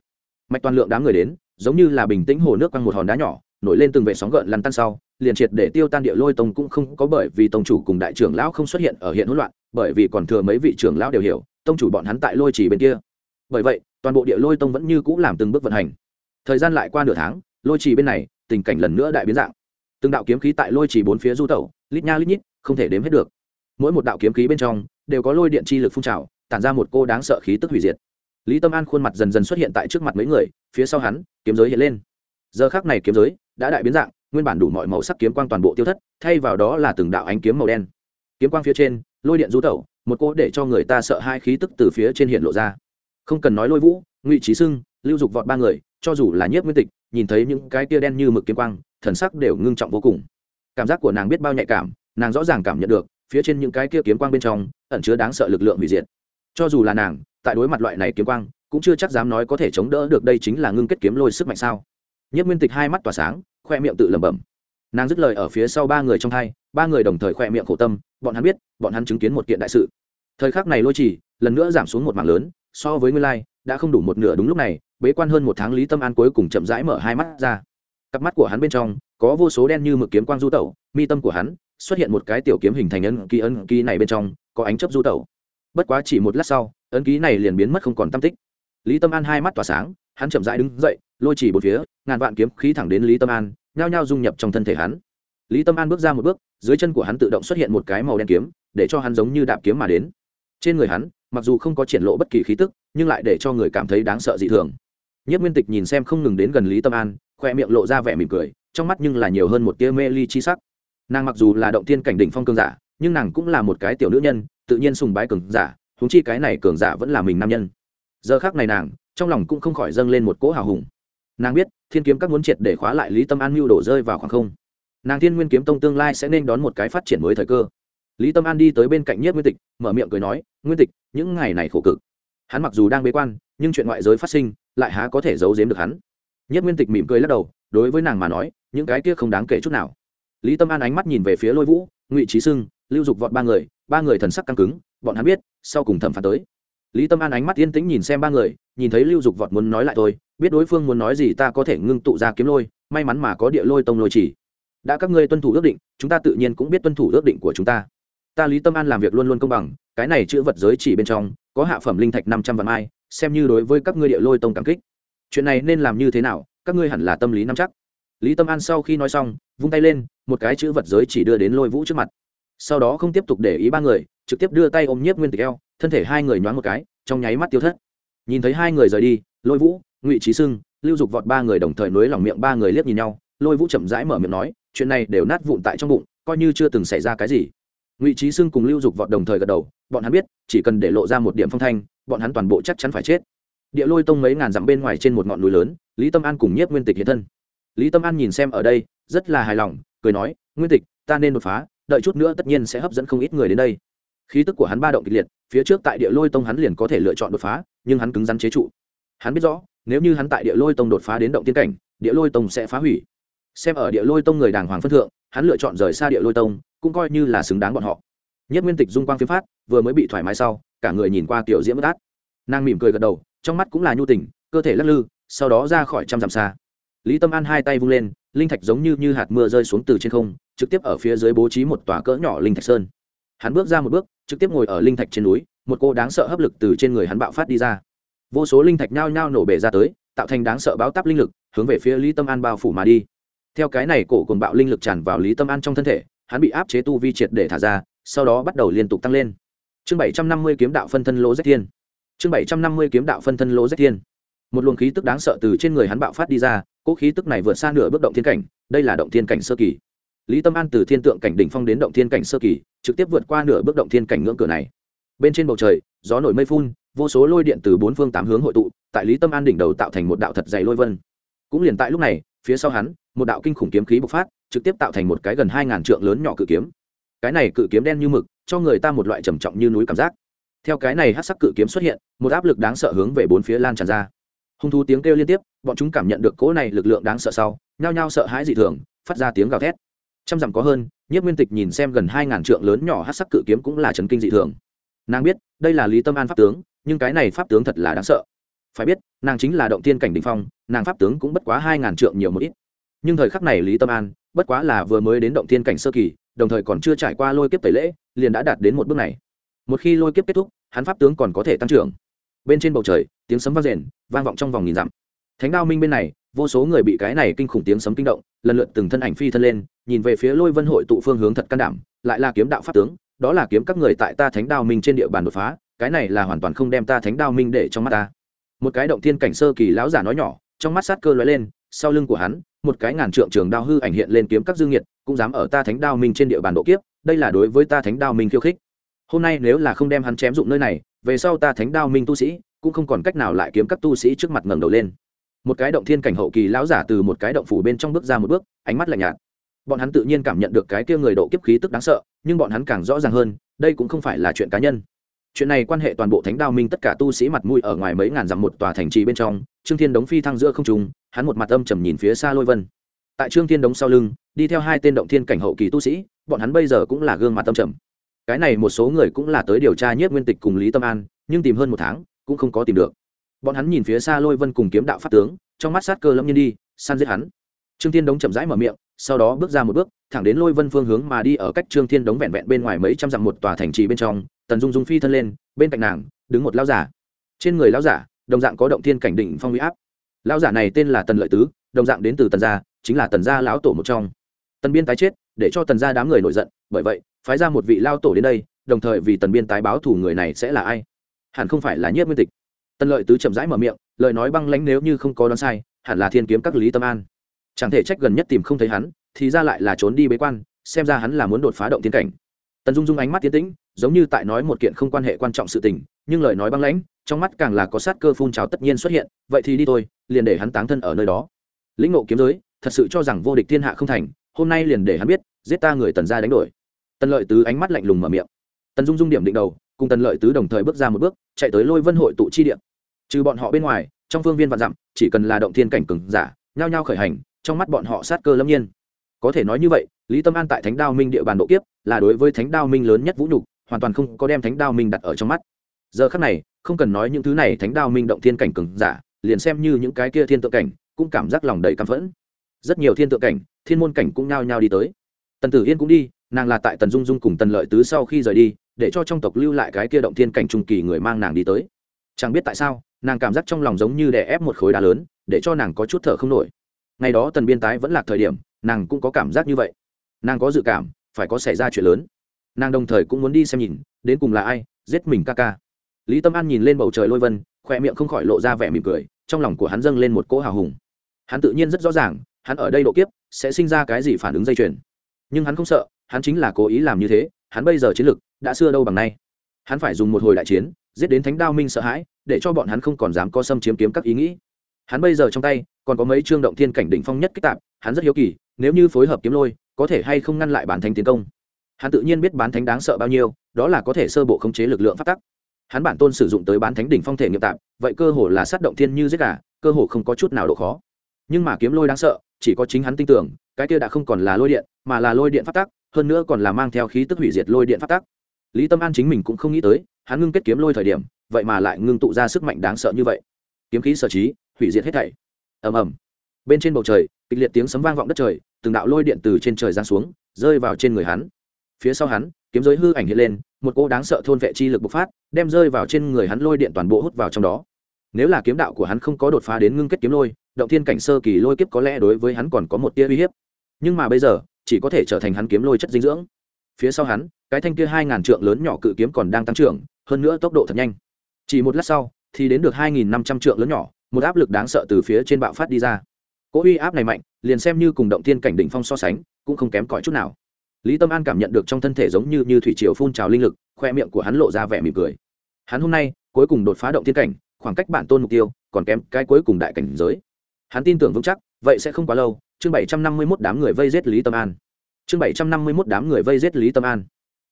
Mạch toàn lượng đám người đến, giống như là bình tĩnh hồ nước quăng một hòn đá nhỏ, nổi lên từng vệ sóng gợn lăn tan sau, liền triệt để tiêu tan địa lôi tông cũng không có bởi vì tông chủ cùng đại trưởng lão không xuất hiện ở hiện hỗn loạn, bởi vì còn thừa mấy vị trưởng lão đều hiểu, tông chủ bọn hắn tại lôi chỉ bên kia. Bởi vậy, toàn bộ địa lôi tông vẫn như cũ làm từng bước vận hành. Thời gian lại qua nửa tháng, lôi trì bên này, tình cảnh lần nữa đại biến dạng. Từng đạo kiếm khí tại lôi trì bốn phía du tẩu, lít nha lít nhít, không thể đếm hết được. Mỗi một đạo kiếm khí bên trong, đều có lôi điện chi lực phun trào, tản ra một cô đáng sợ khí tức hủy diệt lý tâm an khuôn mặt dần dần xuất hiện tại trước mặt mấy người, phía sau hắn, kiếm giới hiện lên. Giờ khác này kiếm giới đã đại biến dạng, nguyên bản đủ mọi màu sắc kiếm quang toàn bộ tiêu thất, thay vào đó là từng đạo ánh kiếm màu đen. Kiếm quang phía trên, lôi điện du tẩu, một cô để cho người ta sợ hai khí tức từ phía trên hiện lộ ra. Không cần nói lôi vũ, ngụy trí sưng, lưu dục vọt ba người, cho dù là nhiếp nguyên tịch, nhìn thấy những cái tia đen như mực kiếm quang, thần sắc đều ngưng trọng vô cùng. Cảm giác của nàng biết bao nhạy cảm, nàng rõ ràng cảm nhận được, phía trên những cái kia kiếm quang bên trong, ẩn chứa đáng sợ lực lượng hủy diệt. Cho dù là nàng tại đối mặt loại này kiếm quang, cũng chưa chắc dám nói có thể chống đỡ được đây chính là ngưng kết kiếm lôi sức mạnh sao. Nhất nguyên tịch hai mắt tỏa sáng, khoe miệng tự lẩm bẩm. Nàng dứt lời ở phía sau ba người trong hai ba người đồng thời khoe miệng khổ tâm, bọn hắn biết, bọn hắn chứng kiến một kiện đại sự. Thời khắc này lôi chỉ lần nữa giảm xuống một mảng lớn, so với nguyên lai, đã không đủ một nửa đúng lúc này, bế quan hơn một tháng lý tâm an cuối cùng chậm rãi mở hai mắt ra. Cặp mắt của hắn bên trong, có vô số đen như mực kiếm quang du tẩu, mi tâm của hắn xuất hiện một cái tiểu kiếm hình thành ấn ký ấn ký này bên trong, có ánh chấp du tẩu. Bất quá chỉ một lát sau ấn ký này liền biến mất không còn tâm tích. Lý tâm an hai mắt tỏa sáng, hắn chậm rãi đứng dậy, lôi chỉ một phía, ngàn vạn kiếm khí thẳng đến lý tâm an, nhao nhao dung nhập trong thân thể hắn. Lý tâm an bước ra một bước, dưới chân của hắn tự động xuất hiện một cái màu đen kiếm, để cho hắn giống như đạp kiếm mà đến. Trên người hắn, mặc dù không có triển lộ bất kỳ khí tức, nhưng lại để cho người cảm thấy đáng sợ dị thường. Nhất nguyên tịch nhìn xem không ngừng đến gần lý tâm an, khoe miệng lộ ra vẻ mỉm cười, trong mắt nhưng là nhiều hơn một tia mê ly chi sắc. Nàng mặc dù là động tiên cảnh đỉnh phong cường giả, nhưng nàng cũng là một cái tiểu nữ nhân, tự nhiên sùng bái cường giả huống chi cái này cường giả vẫn là mình nam nhân. Giờ khác này nàng, trong lòng cũng không khỏi dâng lên một cỗ hào hùng. Nàng biết, thiên kiếm các muốn triệt để khóa lại lý tâm an mưu đổ rơi vào khoảng không. Nàng thiên nguyên kiếm tông tương lai sẽ nên đón một cái phát triển mới thời cơ. Lý tâm an đi tới bên cạnh nhất nguyên tịch, mở miệng cười nói, nguyên tịch, những ngày này khổ cực. Hắn mặc dù đang bế quan, nhưng chuyện ngoại giới phát sinh, lại há có thể giấu giếm được hắn. Nhất nguyên tịch mỉm cười lắc đầu, đối với nàng mà nói, những cái kia không đáng kể chút nào. Lý tâm an ánh mắt nhìn về phía lôi vũ, ngụy trí sưng, lưu dục vọt ba người ba người thần sắc căng cứng, bọn hắn biết, sau cùng thẩm phán tới. Lý tâm an ánh mắt yên tĩnh nhìn xem ba người, nhìn thấy lưu dục vọt muốn nói lại tôi biết đối phương muốn nói gì ta có thể ngưng tụ ra kiếm lôi, may mắn mà có địa lôi tông lôi chỉ. Đã các ngươi tuân thủ ước định, chúng ta tự nhiên cũng biết tuân thủ ước định của chúng ta. Ta lý tâm an làm việc luôn luôn công bằng, cái này chữ vật giới chỉ bên trong, có hạ phẩm linh thạch năm trăm vạn mai, xem như đối với các ngươi địa lôi tông cảm kích. Chuyện này nên làm như thế nào, các ngươi hẳn là tâm lý nắm chắc. Lý tâm an sau khi nói xong, vung tay lên, một cái chữ vật giới chỉ đưa đến lôi vũ trước mặt sau đó không tiếp tục để ý ba người, trực tiếp đưa tay ôm nhiếp nguyên tịch eo, thân thể hai người nhoáng một cái, trong nháy mắt tiêu thất. Nhìn thấy hai người rời đi, lôi vũ, ngụy trí sưng, lưu dục vọt ba người đồng thời nối lòng miệng ba người liếc nhìn nhau, lôi vũ chậm rãi mở miệng nói, chuyện này đều nát vụn tại trong bụng, coi như chưa từng xảy ra cái gì. Ngụy trí sưng cùng lưu dục vọt đồng thời gật đầu, bọn hắn biết, chỉ cần để lộ ra một điểm phong thanh, bọn hắn toàn bộ chắc chắn phải chết. Địa lôi tông mấy ngàn dặm bên ngoài trên một ngọn núi lớn, lý tâm an cùng nhiếp nguyên tịch hiện thân. Lý tâm an nhìn xem ở đây, rất là hài lòng, cười nói, nguyên tịch, ta nên đột phá đợi chút nữa tất nhiên sẽ hấp dẫn không ít người đến đây. Khí tức của hắn ba động kịch liệt, phía trước tại địa lôi tông hắn liền có thể lựa chọn đột phá, nhưng hắn cứng rắn chế trụ. Hắn biết rõ, nếu như hắn tại địa lôi tông đột phá đến động tiên cảnh, địa lôi tông sẽ phá hủy. Xem ở địa lôi tông người đàng hoàng phân thượng, hắn lựa chọn rời xa địa lôi tông, cũng coi như là xứng đáng bọn họ. Nhất nguyên tịch dung quang phiếm phát, vừa mới bị thoải mái sau, cả người nhìn qua tiểu diễm bất át. Nàng mỉm cười gật đầu, trong mắt cũng là nhu tình, cơ thể lắc lư, sau đó ra khỏi trăm dặm xa. Lý tâm an hai tay vung lên, linh thạch giống như như hạt mưa rơi xuống từ trên không trực tiếp ở phía dưới bố trí một tòa cỡ nhỏ linh thạch sơn. Hắn bước ra một bước, trực tiếp ngồi ở linh thạch trên núi, một cô đáng sợ hấp lực từ trên người hắn bạo phát đi ra. Vô số linh thạch nhao nhao nổ bể ra tới, tạo thành đáng sợ báo táp linh lực, hướng về phía lý tâm an bao phủ mà đi. Theo cái này cổ cùng bạo linh lực tràn vào lý tâm an trong thân thể, hắn bị áp chế tu vi triệt để thả ra, sau đó bắt đầu liên tục tăng lên. Chương bảy trăm năm mươi kiếm đạo phân thân lỗ rách thiên. Chương bảy trăm năm mươi kiếm đạo phân thân lỗ rách thiên. Một luồng khí tức đáng sợ từ trên người hắn bạo phát đi ra cỗ khí tức này vượt xa nửa bước động thiên cảnh, đây là động thiên cảnh sơ kỳ lý tâm an từ thiên tượng cảnh đỉnh phong đến động thiên cảnh sơ kỳ, trực tiếp vượt qua nửa bước động thiên cảnh ngưỡng cửa này. Bên trên bầu trời, gió nổi mây phun, vô số lôi điện từ bốn phương tám hướng hội tụ, tại lý tâm an đỉnh đầu tạo thành một đạo thật dày lôi vân. Cũng liền tại lúc này, phía sau hắn, một đạo kinh khủng kiếm khí bộc phát, trực tiếp tạo thành một cái gần hai ngàn trượng lớn nhỏ cự kiếm. Cái này cự kiếm đen như mực, cho người ta một loại trầm trọng như núi cảm giác. Theo cái này hát sắc cự kiếm xuất hiện, một áp lực đáng sợ hướng về bốn phía lan tràn ra. Hung thú tiếng kêu liên tiếp, bọn chúng cảm nhận được cỗ này lực lượng đáng sợ sau, nhao nhao sợ hãi dị thường, phát ra tiếng gào thét trăm dặm có hơn nhất nguyên tịch nhìn xem gần hai ngàn trượng lớn nhỏ hát sắc cự kiếm cũng là trấn kinh dị thường. Nàng biết, đây là lý tâm an pháp tướng, nhưng cái này pháp tướng thật là đáng sợ. Phải biết, nàng chính là động tiên cảnh đình phong, nàng pháp tướng cũng bất quá hai ngàn trượng nhiều một ít. Nhưng thời khắc này lý tâm an, bất quá là vừa mới đến động tiên cảnh sơ kỳ, đồng thời còn chưa trải qua lôi kiếp tẩy lễ, liền đã đạt đến một bước này. Một khi lôi kiếp kết thúc, hắn pháp tướng còn có thể tăng trưởng. Bên trên bầu trời, tiếng sấm vang rền, vang vọng trong vòng nghìn dặm. Thánh đao minh bên này vô số người bị cái này kinh khủng tiếng sấm kinh động, lần lượt từng thân ảnh phi thân lên, nhìn về phía lôi vân hội tụ phương hướng thật can đảm, lại là kiếm đạo pháp tướng, đó là kiếm các người tại ta thánh đao minh trên địa bàn đột phá, cái này là hoàn toàn không đem ta thánh đao minh để trong mắt ta. Một cái động thiên cảnh sơ kỳ lão giả nói nhỏ, trong mắt sát cơ lóe lên, sau lưng của hắn, một cái ngàn trượng trường đao hư ảnh hiện lên kiếm các dương nhiệt, cũng dám ở ta thánh đao minh trên địa bàn độ kiếp, đây là đối với ta thánh đao minh khiêu khích. Hôm nay nếu là không đem hắn chém dụng nơi này, về sau ta thánh đao minh tu sĩ, cũng không còn cách nào lại kiếm các tu sĩ trước mặt ngẩng đầu lên một cái động thiên cảnh hậu kỳ lão giả từ một cái động phủ bên trong bước ra một bước, ánh mắt lạnh nhạt. Bọn hắn tự nhiên cảm nhận được cái kia người độ kiếp khí tức đáng sợ, nhưng bọn hắn càng rõ ràng hơn, đây cũng không phải là chuyện cá nhân. Chuyện này quan hệ toàn bộ thánh đao minh tất cả tu sĩ mặt mũi ở ngoài mấy ngàn dặm một tòa thành trì bên trong, trương thiên đống phi thăng giữa không trung, hắn một mặt âm trầm nhìn phía xa lôi vân. Tại trương thiên đống sau lưng, đi theo hai tên động thiên cảnh hậu kỳ tu sĩ, bọn hắn bây giờ cũng là gương mặt âm trầm. Cái này một số người cũng là tới điều tra nhất nguyên tịch cùng lý tâm an, nhưng tìm hơn một tháng, cũng không có tìm được bọn hắn nhìn phía xa lôi vân cùng kiếm đạo pháp tướng, trong mắt sát cơ lâm nhiên đi, săn giết hắn. Trương thiên đống chậm rãi mở miệng, sau đó bước ra một bước, thẳng đến lôi vân phương hướng mà đi ở cách trương thiên đống vẹn vẹn bên ngoài mấy trăm dặm một tòa thành trì bên trong, tần dung dung phi thân lên, bên cạnh nàng, đứng một lao giả. Trên người lao giả, đồng dạng có động thiên cảnh đỉnh phong huy áp. Lao giả này tên là tần lợi tứ, đồng dạng đến từ tần gia, chính là tần gia lão tổ một trong. Tần biên tái chết, để cho tần gia đám người nổi giận, bởi vậy, phái ra một vị lao tổ đến đây, đồng thời vì tần biên tái báo thủ người này sẽ là ai? Hẳn không phải là nhiếp nguyên tịch tần lợi tứ chậm rãi mở miệng, lời nói băng lãnh nếu như không có đoán sai, hẳn là thiên kiếm các lý tâm an. Chẳng thể trách gần nhất tìm không thấy hắn, thì ra lại là trốn đi bế quan, xem ra hắn là muốn đột phá động tiến cảnh. Tần dung dung ánh mắt tiến tĩnh, giống như tại nói một kiện không quan hệ quan trọng sự tình, nhưng lời nói băng lãnh, trong mắt càng là có sát cơ phun trào tất nhiên xuất hiện, vậy thì đi thôi, liền để hắn táng thân ở nơi đó. Lĩnh ngộ kiếm giới, thật sự cho rằng vô địch thiên hạ không thành, hôm nay liền để hắn biết, giết ta người tần ra đánh đổi. Tần lợi tứ ánh mắt lạnh lùng mở miệng. Tần dung dung điểm định đầu cùng tần lợi tứ đồng thời bước ra một bước, chạy tới lôi vân hội tụ chi điện trừ bọn họ bên ngoài, trong phương viên vạn dặm, chỉ cần là động thiên cảnh cừng giả, nhao nhao khởi hành, trong mắt bọn họ sát cơ lâm nhiên. Có thể nói như vậy, lý tâm an tại thánh đao minh địa bàn độ kiếp, là đối với thánh đao minh lớn nhất vũ nhục, hoàn toàn không có đem thánh đao minh đặt ở trong mắt. Giờ khắc này, không cần nói những thứ này, thánh đao minh động thiên cảnh cường giả, liền xem như những cái kia thiên tượng cảnh, cũng cảm giác lòng đầy căm phẫn. Rất nhiều thiên tượng cảnh, thiên môn cảnh cũng nhao nhao đi tới. Tần tử yên cũng đi, nàng là tại tần dung dung cùng tần lợi tứ sau khi rời đi để cho trong tộc lưu lại cái kia động thiên cảnh trung kỳ người mang nàng đi tới. Chẳng biết tại sao, nàng cảm giác trong lòng giống như đè ép một khối đá lớn, để cho nàng có chút thở không nổi. Ngày đó tần biên tái vẫn là thời điểm, nàng cũng có cảm giác như vậy. Nàng có dự cảm, phải có xảy ra chuyện lớn. Nàng đồng thời cũng muốn đi xem nhìn, đến cùng là ai, giết mình ca ca. Lý tâm an nhìn lên bầu trời lôi vân khoe miệng không khỏi lộ ra vẻ mỉm cười, trong lòng của hắn dâng lên một cỗ hào hùng. Hắn tự nhiên rất rõ ràng, hắn ở đây độ kiếp, sẽ sinh ra cái gì phản ứng dây chuyền. Nhưng hắn không sợ, hắn chính là cố ý làm như thế hắn bây giờ chiến lực đã xưa đâu bằng nay. Hắn phải dùng một hồi đại chiến, giết đến thánh đao minh sợ hãi, để cho bọn hắn không còn dám có xâm chiếm kiếm các ý nghĩ. Hắn bây giờ trong tay còn có mấy trương động thiên cảnh đỉnh phong nhất kích tạp, hắn rất hiếu kỳ, nếu như phối hợp kiếm lôi, có thể hay không ngăn lại bản thánh tiến công. Hắn tự nhiên biết bán thánh đáng sợ bao nhiêu, đó là có thể sơ bộ khống chế lực lượng phát tắc. Hắn bản tôn sử dụng tới bán thánh đỉnh phong thể nghiệm tạp, vậy cơ hồ là sát động thiên như giết gà, cơ hồ không có chút nào độ khó. Nhưng mà kiếm lôi đáng sợ, chỉ có chính hắn tin tưởng, cái kia đã không còn là lôi điện, mà là lôi điện phát tắc hơn nữa còn là mang theo khí tức hủy diệt lôi điện phát tắc. Lý tâm an chính mình cũng không nghĩ tới, hắn ngưng kết kiếm lôi thời điểm, vậy mà lại ngưng tụ ra sức mạnh đáng sợ như vậy. Kiếm khí sở trí, hủy diệt hết thảy. Ầm ầm. Bên trên bầu trời, kịch liệt tiếng sấm vang vọng đất trời, từng đạo lôi điện từ trên trời giáng xuống, rơi vào trên người hắn. Phía sau hắn, kiếm giới hư ảnh hiện lên, một cô đáng sợ thôn vệ chi lực bộc phát, đem rơi vào trên người hắn lôi điện toàn bộ hút vào trong đó. Nếu là kiếm đạo của hắn không có đột phá đến ngưng kết kiếm lôi, động thiên cảnh sơ kỳ lôi kiếp có lẽ đối với hắn còn có một tia uy hiếp. Nhưng mà bây giờ chỉ có thể trở thành hắn kiếm lôi chất dinh dưỡng. Phía sau hắn, cái thanh kia hai ngàn trượng lớn nhỏ cự kiếm còn đang tăng trưởng, hơn nữa tốc độ thật nhanh. Chỉ một lát sau, thì đến được hai nghìn năm trăm trượng lớn nhỏ, một áp lực đáng sợ từ phía trên bạo phát đi ra. Cỗ uy áp này mạnh, liền xem như cùng động thiên cảnh đỉnh phong so sánh, cũng không kém cỏi chút nào. Lý tâm an cảm nhận được trong thân thể giống như như thủy triều phun trào linh lực, khoe miệng của hắn lộ ra vẻ mỉm cười. Hắn hôm nay, cuối cùng đột phá động thiên cảnh, khoảng cách bản tôn mục tiêu, còn kém cái cuối cùng đại cảnh giới. Hắn tin tưởng vững chắc vậy sẽ không quá lâu, chương bảy trăm năm mươi mốt đám người vây giết lý tâm an. Chương bảy trăm năm mươi mốt đám người vây giết lý tâm an.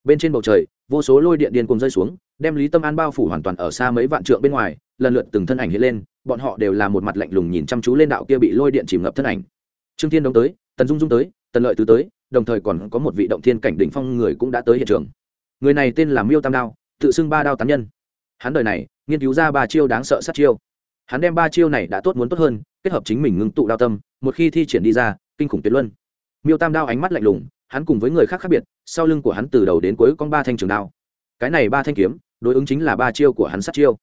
Bên trên bầu trời, vô số lôi điện điên cùng rơi xuống, đem lý tâm an bao phủ hoàn toàn ở xa mấy vạn trượng bên ngoài, lần lượt từng thân ảnh hiện lên, bọn họ đều là một mặt lạnh lùng nhìn chăm chú lên đạo kia bị lôi điện chìm ngập thân ảnh. Trương thiên đông tới, tần dung dung tới, tần lợi tứ tới, đồng thời còn có một vị động thiên cảnh đỉnh phong người cũng đã tới hiện trường. Người này tên là miêu tam đao, tự xưng ba đao tán nhân. Hắn đời này, nghiên cứu ra ba chiêu đáng sợ sát chiêu. Hắn đem ba chiêu này đã tốt muốn tốt hơn kết hợp chính mình ngưng tụ đao tâm, một khi thi triển đi ra, kinh khủng tuyệt luân. Miêu tam đao ánh mắt lạnh lùng, hắn cùng với người khác khác biệt, sau lưng của hắn từ đầu đến cuối con ba thanh trường đao. Cái này ba thanh kiếm, đối ứng chính là ba chiêu của hắn sát chiêu.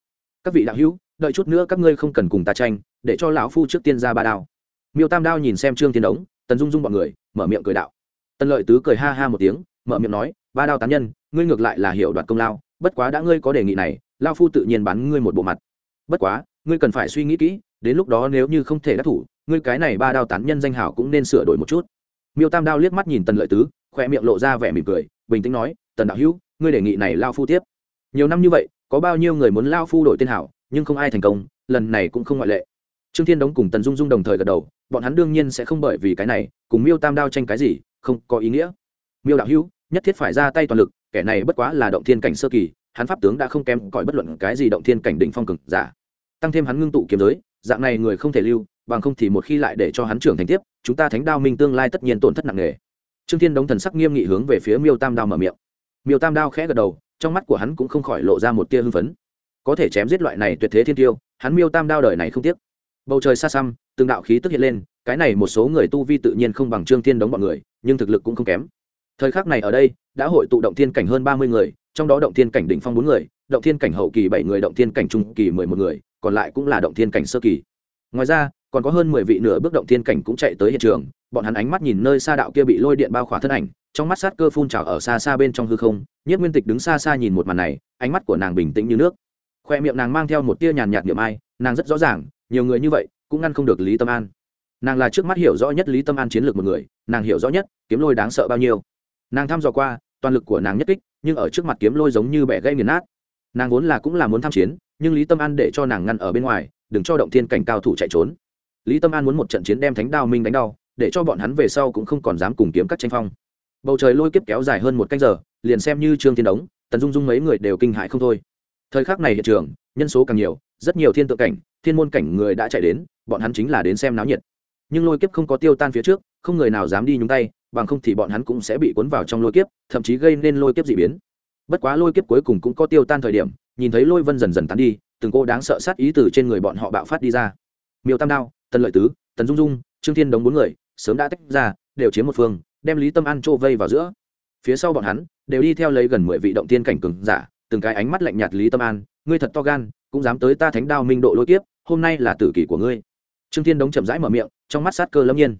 Các vị đạo hữu, đợi chút nữa các ngươi không cần cùng ta tranh, để cho lão phu trước tiên ra ba đao. Miêu tam đao nhìn xem trương tiên đống, tần dung dung bọn người, mở miệng cười đạo. Tần lợi tứ cười ha ha một tiếng, mở miệng nói, ba đao tán nhân, ngươi ngược lại là hiểu đoạt công lao, bất quá đã ngươi có đề nghị này lao phu tự nhiên bắn ngươi một bộ mặt. Bất quá, ngươi cần phải suy nghĩ kỹ đến lúc đó nếu như không thể đắc thủ, ngươi cái này ba đao tán nhân danh hảo cũng nên sửa đổi một chút. Miêu tam đao liếc mắt nhìn tần lợi tứ, khoe miệng lộ ra vẻ mỉm cười, bình tĩnh nói, tần đạo hữu, ngươi đề nghị này lao phu tiếp. Nhiều năm như vậy, có bao nhiêu người muốn lao phu đổi tên hảo, nhưng không ai thành công, lần này cũng không ngoại lệ. Trương thiên đống cùng tần dung dung đồng thời gật đầu, bọn hắn đương nhiên sẽ không bởi vì cái này, cùng miêu tam đao tranh cái gì, không có ý nghĩa. Miêu đạo hữu, nhất thiết phải ra tay toàn lực, kẻ này bất quá là động thiên cảnh sơ kỳ, hắn pháp tướng đã không kém cỏi bất luận cái gì động thiên cảnh đỉnh phong cực giả. Tăng thêm hắn ngưng tụ kiếm giới dạng này người không thể lưu, bằng không thì một khi lại để cho hắn trưởng thành tiếp, chúng ta thánh đao minh tương lai tất nhiên tổn thất nặng nề. Trương thiên đống thần sắc nghiêm nghị hướng về phía miêu tam đao mở miệng. Miêu tam đao khẽ gật đầu, trong mắt của hắn cũng không khỏi lộ ra một tia hưng phấn. Có thể chém giết loại này tuyệt thế thiên tiêu, hắn miêu tam đao đời này không tiếc. Bầu trời xa xăm, từng đạo khí tức hiện lên, cái này một số người tu vi tự nhiên không bằng trương thiên đống bọn người, nhưng thực lực cũng không kém. Thời khắc này ở đây, đã hội tụ động thiên cảnh hơn ba mươi người, trong đó động thiên cảnh đỉnh phong bốn người động thiên cảnh hậu kỳ bảy người, động thiên cảnh trung kỳ mười một người, còn lại cũng là động thiên cảnh sơ kỳ. Ngoài ra, còn có hơn mười vị nửa bước động thiên cảnh cũng chạy tới hiện trường, bọn hắn ánh mắt nhìn nơi xa đạo kia bị lôi điện bao khỏa thân ảnh, trong mắt sát cơ phun trào ở xa xa bên trong hư không nhất nguyên tịch đứng xa xa nhìn một màn này, ánh mắt của nàng bình tĩnh như nước. Khoe miệng nàng mang theo một tia nhàn nhạt niệm ai, nàng rất rõ ràng, nhiều người như vậy cũng ngăn không được lý tâm an. Nàng là trước mắt hiểu rõ nhất lý tâm an chiến lược một người, nàng hiểu rõ nhất kiếm lôi đáng sợ bao nhiêu. Nàng thăm dò qua, toàn lực của nàng nhất kích, nhưng ở trước mặt kiếm lôi giống như bẻ gây nghiền nát nàng vốn là cũng là muốn tham chiến, nhưng lý tâm an để cho nàng ngăn ở bên ngoài, đừng cho động thiên cảnh cao thủ chạy trốn. Lý tâm an muốn một trận chiến đem thánh đao minh đánh đau, để cho bọn hắn về sau cũng không còn dám cùng kiếm các tranh phong. Bầu trời lôi kiếp kéo dài hơn một canh giờ, liền xem như trương thiên đống, tần dung dung mấy người đều kinh hại không thôi. Thời khắc này hiện trường, nhân số càng nhiều, rất nhiều thiên tượng cảnh, thiên môn cảnh người đã chạy đến, bọn hắn chính là đến xem náo nhiệt. Nhưng lôi kiếp không có tiêu tan phía trước, không người nào dám đi nhúng tay, bằng không thì bọn hắn cũng sẽ bị cuốn vào trong lôi kiếp, thậm chí gây nên lôi kiếp d ị biến bất quá lôi kiếp cuối cùng cũng có tiêu tan thời điểm, nhìn thấy lôi vân dần dần tán đi, từng cô đáng sợ sát ý từ trên người bọn họ bạo phát đi ra. Miêu tam đao, tần lợi tứ, tần dung dung, trương thiên đống bốn người, sớm đã tách ra, đều chiếm một phương, đem lý tâm an trô vây vào giữa. Phía sau bọn hắn, đều đi theo lấy gần mười vị động tiên cảnh cường giả, từng cái ánh mắt lạnh nhạt lý tâm an, ngươi thật to gan, cũng dám tới ta thánh đao minh độ lôi kiếp, hôm nay là tử kỷ của ngươi. Trương thiên đống chậm rãi mở miệng, trong mắt sát cơ lâm nhiên.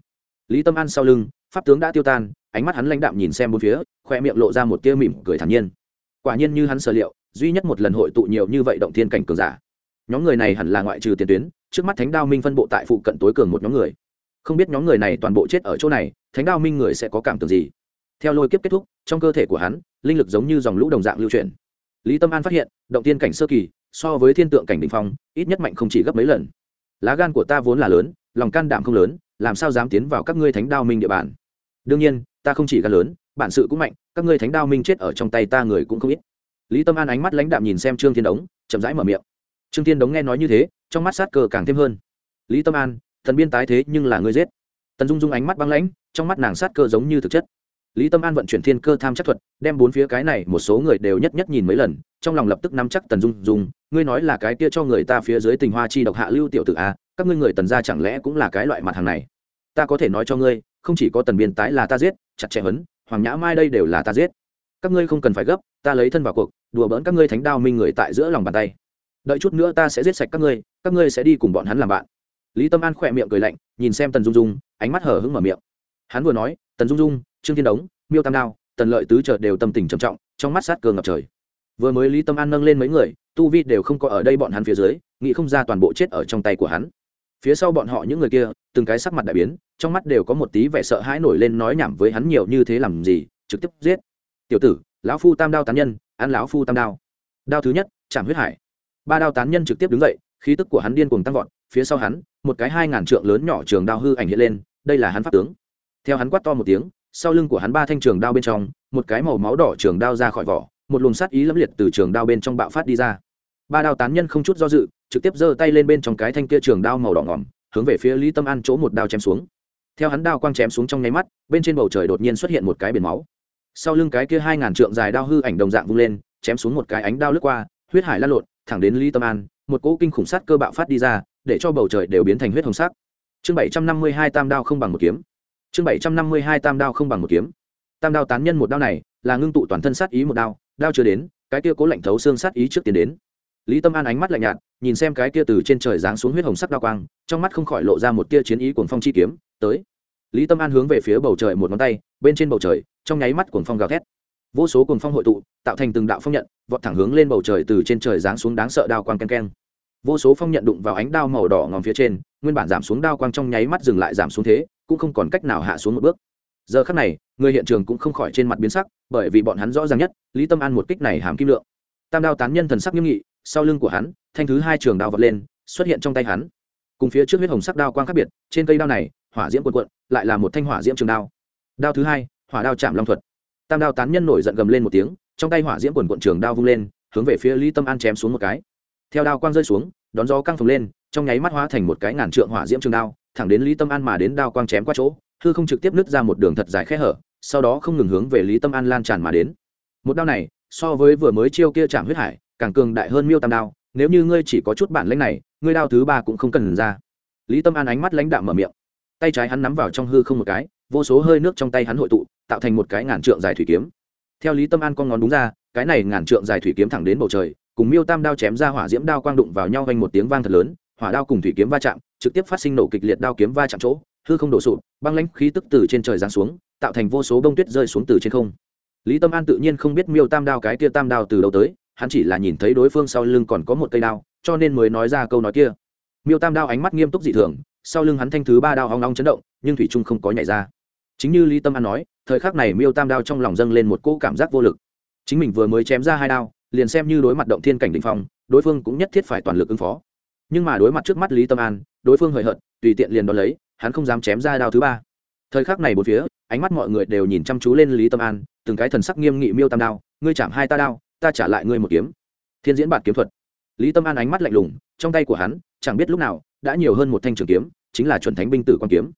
Lý tâm an sau lưng, pháp tướng đã tiêu tan, ánh mắt hắn lãnh đạm nhìn xem bốn phía, khoe miệng lộ ra một tia mỉm cười thản nhiên quả nhiên như hắn sở liệu, duy nhất một lần hội tụ nhiều như vậy động thiên cảnh cường giả. Nhóm người này hẳn là ngoại trừ tiền tuyến, trước mắt thánh đao minh phân bộ tại phụ cận tối cường một nhóm người. Không biết nhóm người này toàn bộ chết ở chỗ này, thánh đao minh người sẽ có cảm tưởng gì? Theo lôi kiếp kết thúc, trong cơ thể của hắn, linh lực giống như dòng lũ đồng dạng lưu chuyển. Lý tâm an phát hiện, động tiên cảnh sơ kỳ, so với thiên tượng cảnh đ ỉ n h phong, ít nhất mạnh không chỉ gấp mấy lần. Lá gan của ta vốn là lớn, lòng can đảm không lớn, làm sao dám tiến vào các ngươi thánh đao minh địa bàn? Đương nhiên, ta không chỉ gan lớn bản sự cũng mạnh, các ngươi thánh đao minh chết ở trong tay ta người cũng không ít. Lý tâm an ánh mắt lãnh đạm nhìn xem trương thiên đống, chậm rãi mở miệng. Trương thiên đống nghe nói như thế, trong mắt sát cờ càng thêm hơn. Lý tâm an, thần biên tái thế nhưng là ngươi giết. Tần dung dung ánh mắt băng lãnh, trong mắt nàng sát cơ giống như thực chất. Lý tâm an vận chuyển thiên cơ tham chắc thuật, đem bốn phía cái này một số người đều nhất nhất nhìn mấy lần, trong lòng lập tức nắm chắc tần dung dung, ngươi nói là cái kia cho người ta phía dưới tình hoa chi độc hạ lưu tiểu tự a à, các ngươi người tần gia chẳng lẽ cũng là cái loại mặt hàng này? Ta có thể nói cho ngươi, không chỉ có tần biên tái là ta giết, chặt chẽ hấn hoàng nhã mai đây đều là ta giết. Các ngươi không cần phải gấp, ta lấy thân vào cuộc, đùa bỡn các ngươi thánh đao minh người tại giữa lòng bàn tay. Đợi chút nữa ta sẽ giết sạch các ngươi các ngươi sẽ đi cùng bọn hắn làm bạn. Lý tâm an khỏe miệng cười lạnh, nhìn xem tần dung dung, ánh mắt hở hững mở miệng. Hắn vừa nói, tần dung dung, trương thiên đống, miêu tam đao, tần lợi tứ chợt đều tâm tình trầm trọng, trong mắt sát cơ ngập trời. Vừa mới lý tâm an nâng lên mấy người, tu vi đều không có ở đây bọn hắn phía dưới, nghĩ không ra toàn bộ chết ở trong tay của hắn phía sau bọn họ những người kia, từng cái sắc mặt đại biến, trong mắt đều có một tí vẻ sợ hãi nổi lên nói nhảm với hắn nhiều như thế làm gì, trực tiếp giết. Tiểu tử, lão phu tam đao tán nhân, ăn lão phu tam đao. Đao thứ nhất chạm huyết hải. Ba đao tán nhân trực tiếp đứng dậy, khí tức của hắn điên cuồng tăng vọt, phía sau hắn, một cái hai ngàn trượng lớn nhỏ trường đao hư ảnh hiện lên, đây là hắn pháp tướng. Theo hắn quát to một tiếng, sau lưng của hắn ba thanh trường đao bên trong, một cái màu máu đỏ trường đao ra khỏi vỏ, một luồng sát ý lẫm liệt từ trường đao bên trong bạo phát đi ra. Ba đao tán nhân không chút do dự trực tiếp giơ tay lên bên trong cái thanh kia trường đao màu đỏ ngỏm, hướng về phía lý tâm an chỗ một đao chém xuống. Theo hắn đao quang chém xuống trong nháy mắt, bên trên bầu trời đột nhiên xuất hiện một cái biển máu. Sau lưng cái kia hai ngàn trượng dài đao hư ảnh đồng dạng vung lên, chém xuống một cái ánh đao lướt qua, huyết hải lan lộn, thẳng đến lý tâm an, một cỗ kinh khủng sát cơ bạo phát đi ra, để cho bầu trời đều biến thành huyết hồng sắc. Chương bảy trăm năm mươi hai tam đao không bằng một kiếm. Chương bảy trăm năm mươi hai tam đao không bằng một kiếm. Tam đao tán nhân một đao này, là ngưng tụ toàn thân sát ý một đao đao chưa đến, cái kia cố lạnh thấu xương sát ý trước tiến đến. Lý tâm an ánh mắt lạnh nhạt nhìn xem cái kia từ trên trời giáng xuống huyết hồng sắc đao quang, trong mắt không khỏi lộ ra một tia chiến ý cuồng phong chi kiếm, tới. Lý tâm an hướng về phía bầu trời một ngón tay, bên trên bầu trời, trong nháy mắt cuồng phong gào thét. Vô số cuồng phong hội tụ, tạo thành từng đạo phong nhận, vọt thẳng hướng lên bầu trời từ trên trời giáng xuống đáng sợ đao quang keng keng. Vô số phong nhận đụng vào ánh đao màu đỏ ngòm phía trên, nguyên bản giảm xuống đao quang trong nháy mắt dừng lại giảm xuống thế, cũng không còn cách nào hạ xuống một bước. Giờ khắc này, người hiện trường cũng không khỏi trên mặt biến sắc, bởi vì bọn hắn rõ ràng nhất, lý tâm an một kích này hàm kim lượng. Tam đao tán nhân thần sắc nghiêm nghị sau lưng của hắn, thanh thứ hai trường đao vật lên, xuất hiện trong tay hắn. Cùng phía trước huyết hồng sắc đao quang khác biệt, trên cây đao này, hỏa diễm quần quận lại là một thanh hỏa diễm trường đao. Đao thứ hai, hỏa đao chạm long thuật. Tam đao tán nhân nổi giận gầm lên một tiếng, trong tay hỏa diễm quần quận trường đao vung lên, hướng về phía lý tâm an chém xuống một cái. Theo đao quang rơi xuống, đón gió căng phồng lên, trong nháy mắt hóa thành một cái ngàn trượng hỏa diễm trường đao, thẳng đến lý tâm an mà đến đao quang chém qua chỗ, hư không trực tiếp nứt ra một đường thật dài khe hở, sau đó không ngừng hướng về lý tâm an lan tràn mà đến. Một đao này, so với vừa mới chiêu kia chạm huyết hải càng cường đại hơn miêu tam đao, nếu như ngươi chỉ có chút bản lãnh này, ngươi đao thứ ba cũng không cần ra. Lý tâm an ánh mắt lãnh đạm mở miệng. Tay trái hắn nắm vào trong hư không một cái, vô số hơi nước trong tay hắn hội tụ, tạo thành một cái ngàn trượng dài thủy kiếm. Theo lý tâm an con ngón đúng ra, cái này ngàn trượng dài thủy kiếm thẳng đến bầu trời, cùng miêu tam đao chém ra hỏa diễm đao quang đụng vào nhau vang một tiếng vang thật lớn, hỏa đao cùng thủy kiếm va chạm, trực tiếp phát sinh nổ kịch liệt đao kiếm va chạm chỗ, hư không đổ sụp, băng lãnh khí tức từ trên trời giáng xuống, tạo thành vô số bông tuyết rơi xuống từ trên không. Lý tâm an tự nhiên không biết miêu tam đao cái kia tam đao từ đâu tới hắn chỉ là nhìn thấy đối phương sau lưng còn có một cây đao, cho nên mới nói ra câu nói kia. Miêu tam đao ánh mắt nghiêm túc dị thường, sau lưng hắn thanh thứ ba đao hong long chấn động, nhưng thủy trung không có nhảy ra. Chính như lý tâm an nói, thời khắc này miêu tam đao trong lòng dâng lên một cỗ cảm giác vô lực. Chính mình vừa mới chém ra hai đao, liền xem như đối mặt động thiên cảnh đ ỉ n h phong, đối phương cũng nhất thiết phải toàn lực ứng phó. Nhưng mà đối mặt trước mắt lý tâm an, đối phương hời hợt, tùy tiện liền đón lấy, hắn không dám chém ra đao thứ ba. Thời khắc này bốn phía, ánh mắt mọi người đều nhìn chăm chú lên lý tâm an, từng cái thần sắc nghiêm nghị miêu tam đao, ngươi chạm hai ta đao ta trả lại ngươi một kiếm. Thiên diễn bản kiếm thuật. Lý tâm an ánh mắt lạnh lùng, trong tay của hắn, chẳng biết lúc nào, đã nhiều hơn một thanh trường kiếm, chính là chuẩn thánh binh tử quan kiếm.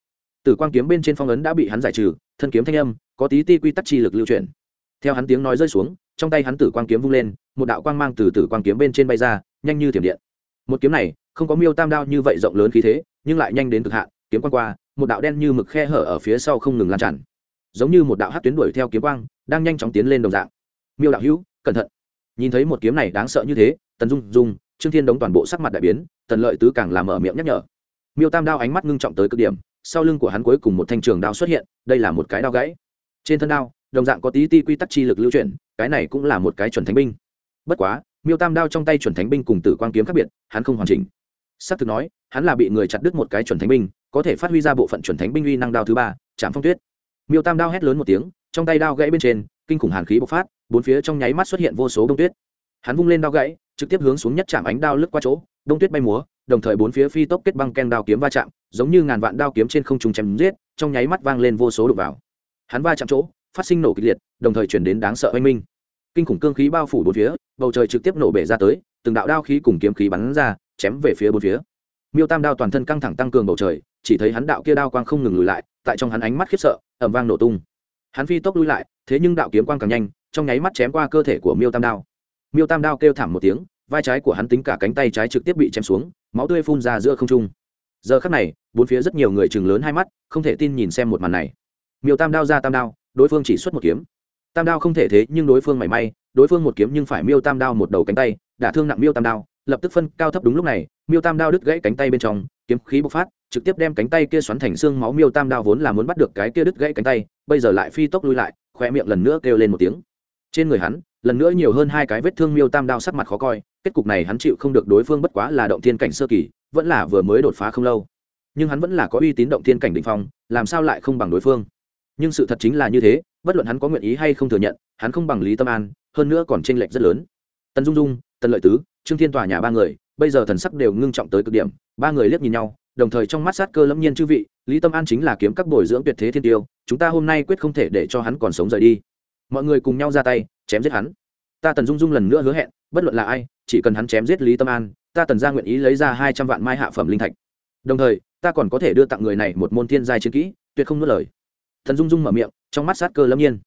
Tử quang kiếm bên trên phong ấn đã bị hắn giải trừ, thân kiếm thanh âm, có tí ti quy tắc chi lực lưu chuyển. Theo hắn tiếng nói rơi xuống, trong tay hắn tử quang kiếm vung lên, một đạo quang mang từ tử quang kiếm bên trên bay ra, nhanh như thiểm điện. Một kiếm này, không có miêu tam đao như vậy rộng lớn khí thế, nhưng lại nhanh đến cực hạn, kiếm quang qua, một đạo đen như mực khe hở ở phía sau không ngừng lan tràn. Giống như một đạo hát tuyến đuổi theo kiếm quang, đang nhanh chóng tiến lên đồng dạng. Miêu đạo hữu cẩn thận. Nhìn thấy một kiếm này đáng sợ như thế, tần dung dung, trương thiên đống toàn bộ sắc mặt đại biến, tần lợi tứ càng làm mở miệng nhắc nhở. Miêu tam đao ánh mắt ngưng trọng tới cực điểm, sau lưng của hắn cuối cùng một thanh trường đao xuất hiện, đây là một cái đao gãy. Trên thân đao, đồng dạng có tí ti quy tắc chi lực lưu chuyển, cái này cũng là một cái chuẩn thánh binh. Bất quá, miêu tam đao trong tay chuẩn thánh binh cùng tử quang kiếm khác biệt, hắn không hoàn chỉnh. S ắ c thực nói, hắn là bị người chặt đứt một cái chuẩn thánh binh, có thể phát huy ra bộ phận chuẩn thánh binh uy năng đao thứ ba chạm phong tuyết. Miêu tam đao hét lớn một tiếng, trong tay đao gãy bên trên, kinh khủng hàn khí bộc phát bốn phía trong nháy mắt xuất hiện vô số đông tuyết. Hắn vung lên đao gãy, trực tiếp hướng xuống nhất chạm ánh đao lướt qua chỗ đông tuyết bay múa, đồng thời bốn phía phi tốc kết băng ken đao kiếm va chạm, giống như ngàn vạn đao kiếm trên không trung chém giết, trong nháy mắt vang lên vô số đục vào. Hắn va chạm chỗ, phát sinh nổ kịch liệt, đồng thời chuyển đến đáng sợ oanh minh. Kinh khủng cương khí bao phủ bốn phía, bầu trời trực tiếp nổ bể ra tới, từng đạo đao khí cùng kiếm khí bắn ra, chém về phía bốn phía. Miêu tam đao toàn thân căng thẳng tăng cường bầu trời, chỉ thấy hắn đạo kia đao quang không ngừng lùi lại, tại trong hắn ánh mắt khiếp sợ ẩm vang nổ tung. Hắn phi tốc lui lại, thế nhưng đạo kiếm quang càng nhanh trong nháy mắt chém qua cơ thể của miêu tam đao miêu tam đao kêu thảm một tiếng vai trái của hắn tính cả cánh tay trái trực tiếp bị chém xuống máu tươi phun ra giữa không trung giờ khắc này bốn phía rất nhiều người chừng lớn hai mắt không thể tin nhìn xem một màn này miêu tam đao ra tam đao đối phương chỉ xuất một kiếm tam đao không thể thế nhưng đối phương mảy may đối phương một kiếm nhưng phải miêu tam đao một đầu cánh tay đả thương nặng miêu tam đao lập tức phân cao thấp đúng lúc này miêu tam đao đứt gãy cánh tay bên trong kiếm khí bộc phát trực tiếp đem cánh tay kia xoắn thành xương máu miêu tam đao vốn là muốn bắt được cái kia đứt gãy cánh tay bây giờ lại phi tốc lui lại khoe miệng lần nữa kêu lên một tiếng trên người hắn, lần nữa nhiều hơn hai cái vết thương miêu tam đao sắc mặt khó coi, kết cục này hắn chịu không được đối phương bất quá là động thiên cảnh sơ kỳ, vẫn là vừa mới đột phá không lâu. Nhưng hắn vẫn là có uy tín động thiên cảnh định phong, làm sao lại không bằng đối phương? Nhưng sự thật chính là như thế, bất luận hắn có nguyện ý hay không thừa nhận, hắn không bằng lý tâm an, hơn nữa còn tranh lệch rất lớn. Tần dung dung, tần lợi tứ, trương thiên tòa nhà ba người, bây giờ thần sắc đều ngưng trọng tới cực điểm, ba người liếc nhìn nhau, đồng thời trong mắt sát cơ lâm nhiên chư vị, lý tâm an chính là kiếm các bồi dưỡng tuyệt thế thiên tiêu, chúng ta hôm nay quyết không thể để cho hắn còn sống rời đi mọi người cùng nhau ra tay, chém giết hắn. Ta tần dung dung lần nữa hứa hẹn, bất luận là ai, chỉ cần hắn chém giết lý tâm an, ta tần ra nguyện ý lấy ra hai trăm vạn mai hạ phẩm linh thạch. Đồng thời, ta còn có thể đưa tặng người này một môn thiên giai chiến kỹ, tuyệt không nuốt lời. Thần dung dung mở miệng, trong mắt sát cơ lâm nhiên.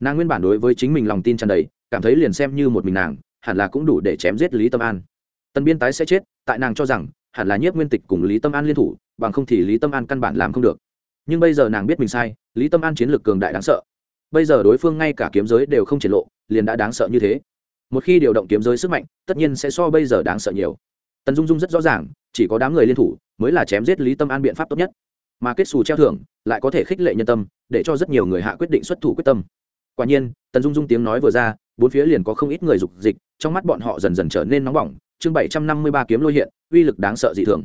Nàng nguyên bản đối với chính mình lòng tin tràn đầy, cảm thấy liền xem như một mình nàng, hẳn là cũng đủ để chém giết lý tâm an. Tần biên tái sẽ chết, tại nàng cho rằng, hẳn là nhiếp nguyên tịch cùng lý tâm an liên thủ, bằng không thì lý tâm an căn bản làm không được. Nhưng bây giờ nàng biết mình sai, lý tâm an chiến lược cường đại đáng sợ bây giờ đối phương ngay cả kiếm giới đều không triển lộ, liền đã đáng sợ như thế. Một khi điều động kiếm giới sức mạnh, tất nhiên sẽ so bây giờ đáng sợ nhiều. Tần dung dung rất rõ ràng, chỉ có đám người liên thủ mới là chém giết lý tâm an biện pháp tốt nhất. Mà kết xù treo thưởng, lại có thể khích lệ nhân tâm, để cho rất nhiều người hạ quyết định xuất thủ quyết tâm. Quả nhiên, tần dung dung tiếng nói vừa ra, bốn phía liền có không ít người dục dịch, trong mắt bọn họ dần dần trở nên nóng bỏng. Chương bảy trăm năm mươi ba kiếm lôi hiện, uy lực đáng sợ dị thường.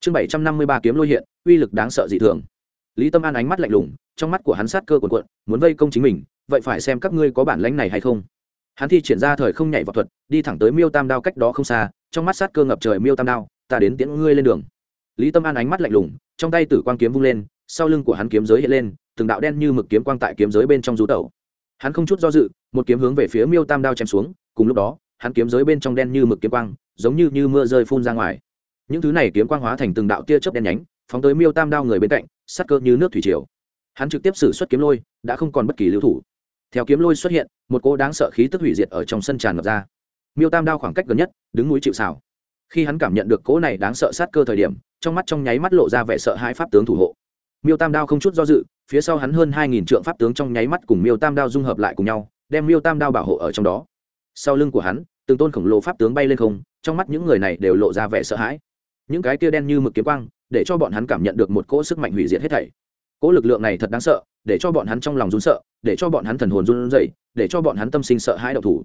Chương bảy trăm năm mươi ba kiếm lôi hiện, uy lực đáng sợ dị thường lý tâm an ánh mắt lạnh lùng, trong mắt của hắn sát cơ cuồn cuộn, muốn vây công chính mình, vậy phải xem các ngươi có bản lãnh này hay không. Hắn thi triển ra thời không nhảy vào thuật, đi thẳng tới miêu tam đao cách đó không xa, trong mắt sát cơ ngập trời miêu tam đao, ta đến tiễn ngươi lên đường. Lý tâm an ánh mắt lạnh lùng, trong tay tử quang kiếm vung lên, sau lưng của hắn kiếm giới hiện lên, từng đạo đen như mực kiếm quang tại kiếm giới bên trong rú tẩu. Hắn không chút do dự, một kiếm hướng về phía miêu tam đao chém xuống, cùng lúc đó, hắn kiếm giới bên trong đen như mực kiếm quang, giống như như mưa rơi phun ra ngoài. Những thứ này kiếm quang hóa thành từng đạo tia chớp đen nhánh, phóng tới miêu tam đao người bên cạnh sắc cơ như nước thủy triều. Hắn trực tiếp xử xuất kiếm lôi, đã không còn bất kỳ lưu thủ. Theo kiếm lôi xuất hiện, một cô đáng sợ khí tức hủy diệt ở trong sân tràn ngập ra. Miêu tam đao khoảng cách gần nhất, đứng núi chịu xào khi hắn cảm nhận được cỗ này đáng sợ sát cơ thời điểm, trong mắt trong nháy mắt lộ ra vẻ sợ hãi pháp tướng thủ hộ. Miêu tam đao không chút do dự, phía sau hắn hơn hai nghìn trượng pháp tướng trong nháy mắt cùng miêu tam đao dung hợp lại cùng nhau, đem miêu tam đao bảo hộ ở trong đó. Sau lưng của hắn, từng tôn khổng lồ pháp tướng bay lên không, trong mắt những người này đều lộ ra vẻ sợ hãi. Những cái kia đen như mực kiếm quang để cho bọn hắn cảm nhận được một cỗ sức mạnh hủy diệt hết thảy. Cỗ lực lượng này thật đáng sợ, để cho bọn hắn trong lòng run sợ, để cho bọn hắn thần hồn run rẩy, để cho bọn hắn tâm sinh sợ hãi độc thủ.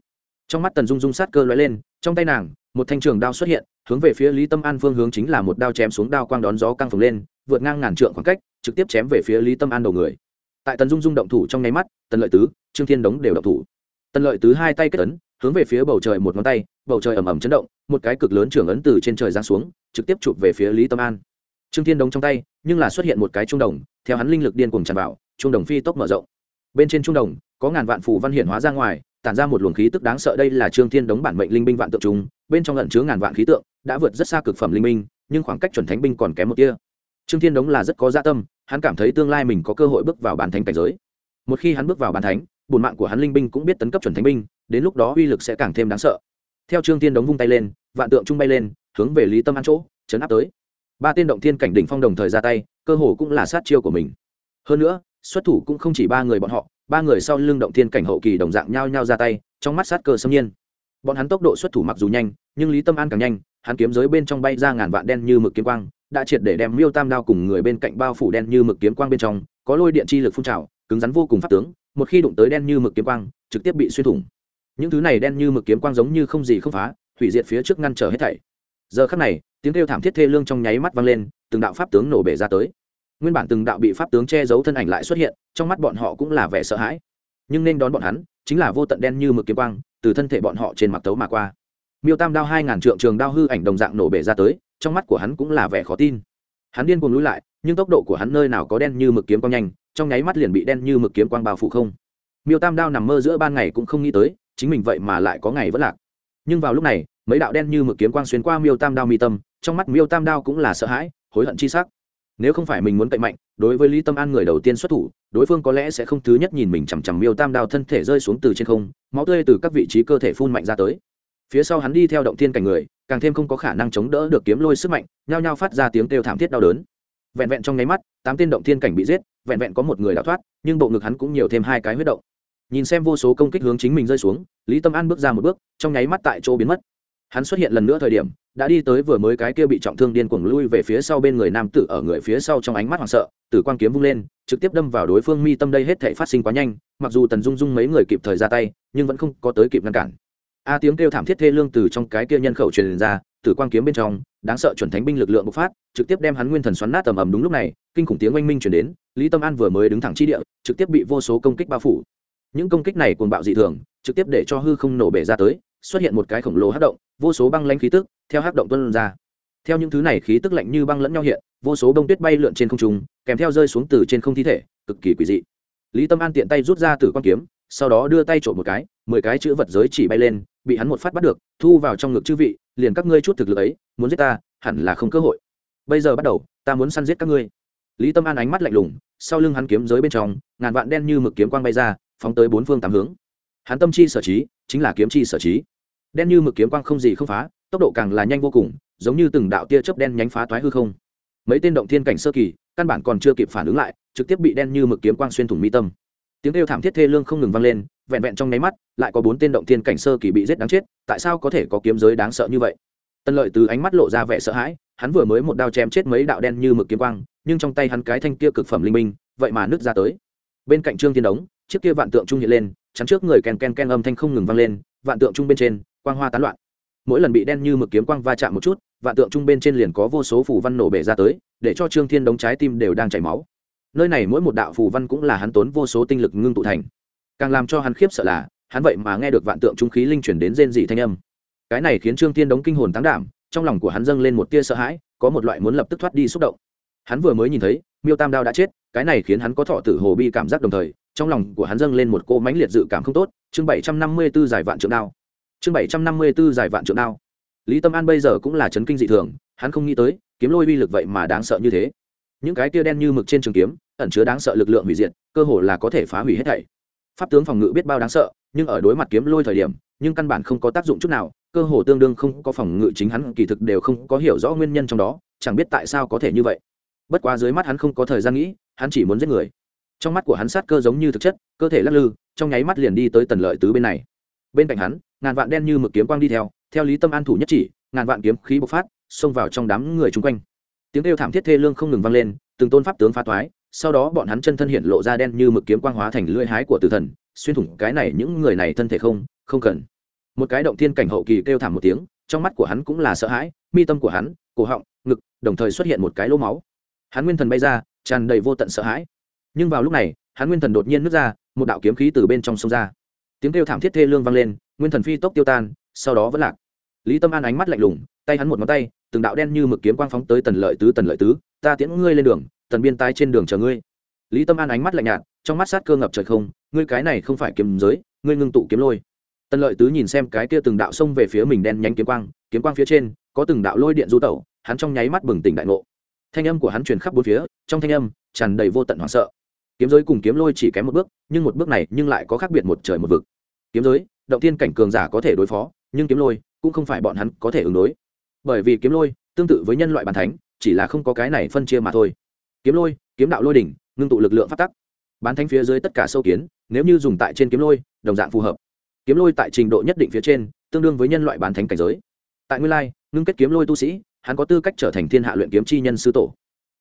Trong mắt tần dung dung sát cơ lóe lên, trong tay nàng, một thanh trường đao xuất hiện, hướng về phía lý tâm an phương hướng chính là một đao chém xuống đao quang đón gió căng phồng lên, vượt ngang ngàn trượng khoảng cách, trực tiếp chém về phía lý tâm an đầu người. Tại tần dung dung động thủ trong nháy mắt, tần lợi tứ, trương thiên đống đều động thủ. Tần lợi tứ hai tay kết ấn, hướng về phía bầu trời một ngón tay, bầu trời ầm ầm chấn động, một cái cực lớn trưởng ấn từ trên trời giáng xuống, trực tiếp chụp về phía lý tâm an trương thiên đống trong tay, nhưng là xuất hiện một cái trung đồng, theo hắn linh lực điên cuồng tràn vào trung đồng phi tốc mở rộng. Bên trên trung đồng, có ngàn vạn phù văn hiển hóa ra ngoài, tản ra một luồng khí tức đáng sợ đây là trương thiên đống bản mệnh linh binh vạn tượng trùng, bên trong lẩn chứa ngàn vạn khí tượng, đã vượt rất xa cực phẩm linh minh nhưng khoảng cách chuẩn thánh binh còn kém một tia. Trương thiên đống là rất có gia dạ tâm, hắn cảm thấy tương lai mình có cơ hội bước vào bán thánh cảnh giới. Một khi hắn bước vào bán thánh bùn mạng của hắn linh binh cũng biết tấn cấp chuẩn thánh binh, đến lúc đó uy lực sẽ càng thêm đáng sợ. Theo trương Thiên đống vung tay lên, vạn tượng trung bay lên, hướng về lý tâm an chỗ, chấn áp tới ba tiên động thiên cảnh đỉnh phong đồng thời ra tay, cơ hồ cũng là sát chiêu của mình. Hơn nữa, xuất thủ cũng không chỉ ba người bọn họ, ba người sau lưng động thiên cảnh hậu kỳ đồng dạng nhao nhao ra tay, trong mắt sát cơ xâm nhiên. Bọn hắn tốc độ xuất thủ mặc dù nhanh, nhưng lý tâm an càng nhanh, hắn kiếm giới bên trong bay ra ngàn vạn đen như mực kiếm quang, đã triệt để đem miêu tam đao cùng người bên cạnh bao phủ đen như mực kiếm quang bên trong, có lôi điện chi lực phun trào, cứng rắn vô cùng phát tướng, một khi đụng tới đen như mực kiếm quang, trực tiếp bị xuyên thủng. Những thứ này đen như mực kiếm quang giống như không gì không phá, hủy diệt phía trước ngăn trở hết thảy. Giờ khắc này tiếng kêu thảm thiết thê lương trong nháy mắt vang lên, từng đạo pháp tướng nổ bể ra tới. Nguyên bản từng đạo bị pháp tướng che giấu thân ảnh lại xuất hiện, trong mắt bọn họ cũng là vẻ sợ hãi. Nhưng nên đón bọn hắn, chính là vô tận đen như mực kiếm quang, từ thân thể bọn họ trên mặt tấu mà qua. Miêu tam đao hai ngàn trượng trường đao hư ảnh đồng dạng nổ bể ra tới, trong mắt của hắn cũng là vẻ khó tin. Hắn điên cuồng lùi lại, nhưng tốc độ của hắn nơi nào có đen như mực kiếm quang nhanh, trong nháy mắt liền bị đen như mực kiếm quang bao phủ không. Miêu tam đao nằm mơ giữa ban ngày cũng không nghĩ tới, chính mình vậy mà lại có ngày vẫn lạc. Nhưng vào lúc này, mấy đạo đen như mực kiếm quang xuyên qua miêu tam đao mi tâm trong mắt miêu tam đao cũng là sợ hãi, hối hận chi sắc. Nếu không phải mình muốn cậy mạnh, đối với lý tâm an người đầu tiên xuất thủ, đối phương có lẽ sẽ không thứ nhất nhìn mình chằm chằm miêu tam đao thân thể rơi xuống từ trên không, máu tươi từ các vị trí cơ thể phun mạnh ra tới. Phía sau hắn đi theo động thiên cảnh người, càng thêm không có khả năng chống đỡ được kiếm lôi sức mạnh, nhao nhao phát ra tiếng kêu thảm thiết đau đớn. Vẹn vẹn trong nháy mắt, tám tên động thiên cảnh bị giết, vẹn vẹn có một người đã thoát, nhưng bộ ngực hắn cũng nhiều thêm hai cái huyết động. Nhìn xem vô số công kích hướng chính mình rơi xuống, lý tâm an bước ra một bước, trong nháy mắt tại chỗ biến mất hắn xuất hiện lần nữa thời điểm, đã đi tới vừa mới cái kia bị trọng thương điên cuồng lui về phía sau bên người nam tử ở người phía sau trong ánh mắt hoảng sợ, tử quang kiếm vung lên, trực tiếp đâm vào đối phương mi tâm đây hết thể phát sinh quá nhanh, mặc dù tần dung dung mấy người kịp thời ra tay, nhưng vẫn không có tới kịp ngăn cản. A tiếng kêu thảm thiết thê lương từ trong cái kia nhân khẩu truyền ra, tử quang kiếm bên trong, đáng sợ chuẩn thánh binh lực lượng bộc phát, trực tiếp đem hắn nguyên thần xoắn nát tầm ầm đúng lúc này, kinh khủng tiếng oanh minh chuyển đến, lý tâm an vừa mới đứng thẳng chi địa, trực tiếp bị vô số công kích bao phủ. Những công kích này cuồng bạo dị thường, trực tiếp để cho hư không nổ bể ra tới xuất hiện một cái khổng lồ hắc động, vô số băng lãnh khí tức theo hắc động tuân ra. Theo những thứ này khí tức lạnh như băng lẫn nhau hiện, vô số bông tuyết bay lượn trên không trung, kèm theo rơi xuống từ trên không thi thể, cực kỳ quỷ dị. Lý tâm an tiện tay rút ra từ con kiếm, sau đó đưa tay trộm một cái, mười cái chữ vật giới chỉ bay lên, bị hắn một phát bắt được, thu vào trong ngực chư vị, liền các ngươi chút thực lực ấy, muốn giết ta, hẳn là không cơ hội. Bây giờ bắt đầu, ta muốn săn giết các ngươi. Lý tâm an ánh mắt lạnh lùng, sau lưng hắn kiếm giới bên trong, ngàn vạn đen như mực kiếm quang bay ra, phóng tới bốn phương tám hướng. Hắn tâm chi sở trí, chính là kiếm chi sở trí đen như mực kiếm quang không gì không phá, tốc độ càng là nhanh vô cùng, giống như từng đạo tia chớp đen nhánh phá toái hư không. Mấy tên động thiên cảnh sơ kỳ, căn bản còn chưa kịp phản ứng lại, trực tiếp bị đen như mực kiếm quang xuyên thủng mi tâm. Tiếng kêu thảm thiết thê lương không ngừng vang lên, vẹn vẹn trong nháy mắt, lại có bốn tên động thiên cảnh sơ kỳ bị giết đáng chết, tại sao có thể có kiếm giới đáng sợ như vậy? Tân lợi từ ánh mắt lộ ra vẻ sợ hãi, hắn vừa mới một đao chém chết mấy đạo đen như mực kiếm quang, nhưng trong tay hắn cái thanh kia cực phẩm linh minh, vậy mà nứt ra tới. Bên cạnh trương thiên đống, chiếc kia vạn tượng trung hiện lên, chắn trước người ken ken ken âm thanh không ngừng vang lên vạn tượng trung bên trên, quang hoa tán loạn. Mỗi lần bị đen như mực kiếm quang va chạm một chút, vạn tượng trung bên trên liền có vô số phù văn nổ bể ra tới, để cho trương thiên đống trái tim đều đang chảy máu. Nơi này mỗi một đạo phù văn cũng là hắn tốn vô số tinh lực ngưng tụ thành. Càng làm cho hắn khiếp sợ là, hắn vậy mà nghe được vạn tượng trung khí linh chuyển đến rên dị thanh âm. Cái này khiến trương thiên đống kinh hồn tán đảm, trong lòng của hắn dâng lên một tia sợ hãi, có một loại muốn lập tức thoát đi xúc động. Hắn vừa mới nhìn thấy, miêu tam đao đã chết, cái này khiến hắn có thọ tử hồ bi cảm giác đồng thời trong lòng của hắn dâng lên một cô mãnh liệt dự cảm không tốt, chương bảy trăm năm mươi b ố giải vạn trượng đao. Chương bảy trăm năm mươi b ố giải vạn trượng đao. Lý tâm an bây giờ cũng là chấn kinh dị thường, hắn không nghĩ tới, kiếm lôi uy lực vậy mà đáng sợ như thế. Những cái tia đen như mực trên trường kiếm, ẩn chứa đáng sợ lực lượng hủy diệt, cơ hồ là có thể phá hủy hết thảy. Pháp tướng phòng ngự biết bao đáng sợ, nhưng ở đối mặt kiếm lôi thời điểm, nhưng căn bản không có tác dụng chút nào, cơ hồ tương đương không có phòng ngự chính hắn, kỳ thực đều không có hiểu rõ nguyên nhân trong đó, chẳng biết tại sao có thể như vậy. Bất quá dưới mắt hắn không có thời gian nghĩ, hắn chỉ muốn giết người trong mắt của hắn sát cơ giống như thực chất, cơ thể lắc lư, trong nháy mắt liền đi tới tần lợi tứ bên này. Bên cạnh hắn, ngàn vạn đen như mực kiếm quang đi theo theo lý tâm an thủ nhất chỉ, ngàn vạn kiếm khí bộc phát, xông vào trong đám người chung quanh. Tiếng kêu thảm thiết thê lương không ngừng vang lên, từng tôn pháp tướng phá toái, sau đó bọn hắn chân thân hiện lộ ra đen như mực kiếm quang hóa thành lưỡi hái của tử thần, xuyên thủng cái này những người này thân thể không không cần. Một cái động thiên cảnh hậu kỳ kêu thảm một tiếng, trong mắt của hắn cũng là sợ hãi, mi tâm của hắn, cổ họng, ngực, đồng thời xuất hiện một cái lỗ máu. Hắn nguyên thần bay ra, tràn đầy vô tận sợ hãi nhưng vào lúc này, hắn nguyên thần đột nhiên nứt ra, một đạo kiếm khí từ bên trong sông ra. Tiếng kêu thảm thiết thê lương vang lên, nguyên thần phi tốc tiêu tan, sau đó vẫn lạc. Lý tâm an ánh mắt lạnh lùng, tay hắn một ngón tay, từng đạo đen như mực kiếm quang phóng tới tần lợi tứ, tần lợi tứ, ta tiễn ngươi lên đường, tần biên tai trên đường chờ ngươi. Lý tâm an ánh mắt lạnh nhạt, trong mắt sát cơ ngập trời không, ngươi cái này không phải kiếm giới, ngươi ngưng tụ kiếm lôi. Tần lợi tứ nhìn xem cái kia từng đạo xông về phía mình đen nhánh kiếm quang kiếm quang phía trên, có từng đạo lôi điện du tẩu, hắn trong nháy mắt bừng tỉnh đại ngộ. Thanh âm của hắn truyền khắp bốn phía, trong thanh âm tràn đầy vô tận hoảng sợ kiếm giới cùng kiếm lôi chỉ kém một bước, nhưng một bước này nhưng lại có khác biệt một trời một vực. Kiếm giới, động tiên cảnh cường giả có thể đối phó, nhưng kiếm lôi cũng không phải bọn hắn có thể ứng đối. Bởi vì kiếm lôi tương tự với nhân loại bàn thánh, chỉ là không có cái này phân chia mà thôi. Kiếm lôi, kiếm đạo lôi đỉnh, ngưng tụ lực lượng phát tắc. Bán thánh phía dưới tất cả sâu kiến, nếu như dùng tại trên kiếm lôi, đồng dạng phù hợp. Kiếm lôi tại trình độ nhất định phía trên, tương đương với nhân loại bán thánh cảnh giới. Tại nguyên lai, ngưng kết kiếm lôi tu sĩ, hắn có tư cách trở thành thiên hạ luyện kiếm chi nhân sư tổ.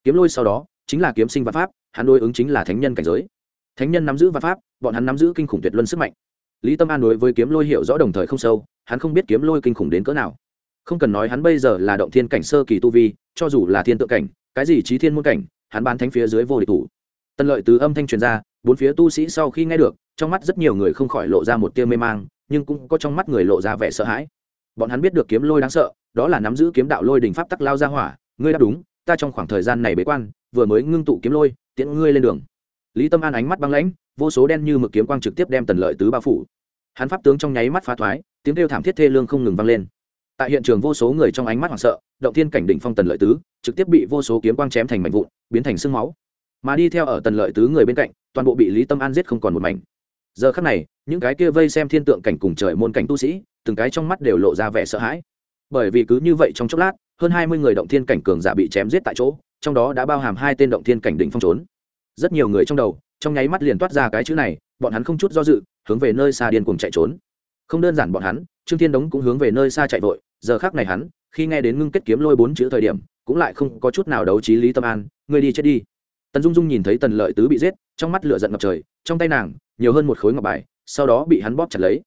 Kiếm lôi sau đó chính là kiếm sinh văn pháp hắn đối ứng chính là thánh nhân cảnh giới. Thánh nhân nắm giữ văn pháp, bọn hắn nắm giữ kinh khủng tuyệt luân sức mạnh. Lý tâm an đối với kiếm lôi hiểu rõ đồng thời không sâu, hắn không biết kiếm lôi kinh khủng đến cỡ nào. Không cần nói hắn bây giờ là động thiên cảnh sơ kỳ tu vi, cho dù là thiên tượng cảnh, cái gì trí thiên môn cảnh, hắn bán thánh phía dưới vô địch thủ. Tân lợi từ âm thanh truyền ra, bốn phía tu sĩ sau khi nghe được, trong mắt rất nhiều người không khỏi lộ ra một tia mê mang, nhưng cũng có trong mắt người lộ ra vẻ sợ hãi. Bọn hắn biết được kiếm lôi đáng sợ, đó là nắm giữ kiếm đạo lôi đình pháp tắc lao ra hỏa, ngươi đã đúng, ta trong khoảng thời gian này bế quan, vừa mới ngưng tụ kiếm lôi tiễn ngươi lên đường. Lý tâm an ánh mắt băng lãnh, vô số đen như mực kiếm quang trực tiếp đem tần lợi tứ bao phủ. Hắn pháp tướng trong nháy mắt phá thoái, tiếng kêu thảm thiết thê lương không ngừng vang lên. Tại hiện trường vô số người trong ánh mắt hoảng sợ, động thiên cảnh đỉnh phong tần lợi tứ, trực tiếp bị vô số kiếm quang chém thành mảnh vụn, biến thành sương máu. Mà đi theo ở tần lợi tứ người bên cạnh, toàn bộ bị lý tâm an giết không còn một mảnh. Giờ khắc này, những cái kia vây xem thiên tượng cảnh cùng trời môn cảnh tu sĩ, từng cái trong mắt đều lộ ra vẻ sợ hãi. Bởi vì cứ như vậy trong chốc lát, hơn hai mươi người động thiên cảnh cường giả bị chém giết tại chỗ trong đó đã bao hàm hai tên động thiên cảnh đỉnh phong trốn. Rất nhiều người trong đầu, trong nháy mắt liền toát ra cái chữ này, bọn hắn không chút do dự, hướng về nơi xa điên cuồng chạy trốn. Không đơn giản bọn hắn, trương thiên đống cũng hướng về nơi xa chạy vội, giờ khác này hắn, khi nghe đến ngưng kết kiếm lôi bốn chữ thời điểm, cũng lại không có chút nào đấu trí lý tâm an người đi chết đi. Tần dung dung nhìn thấy tần lợi tứ bị giết, trong mắt lửa giận ngập trời, trong tay nàng, nhiều hơn một khối ngọc bài, sau đó bị hắn bóp chặt lấy.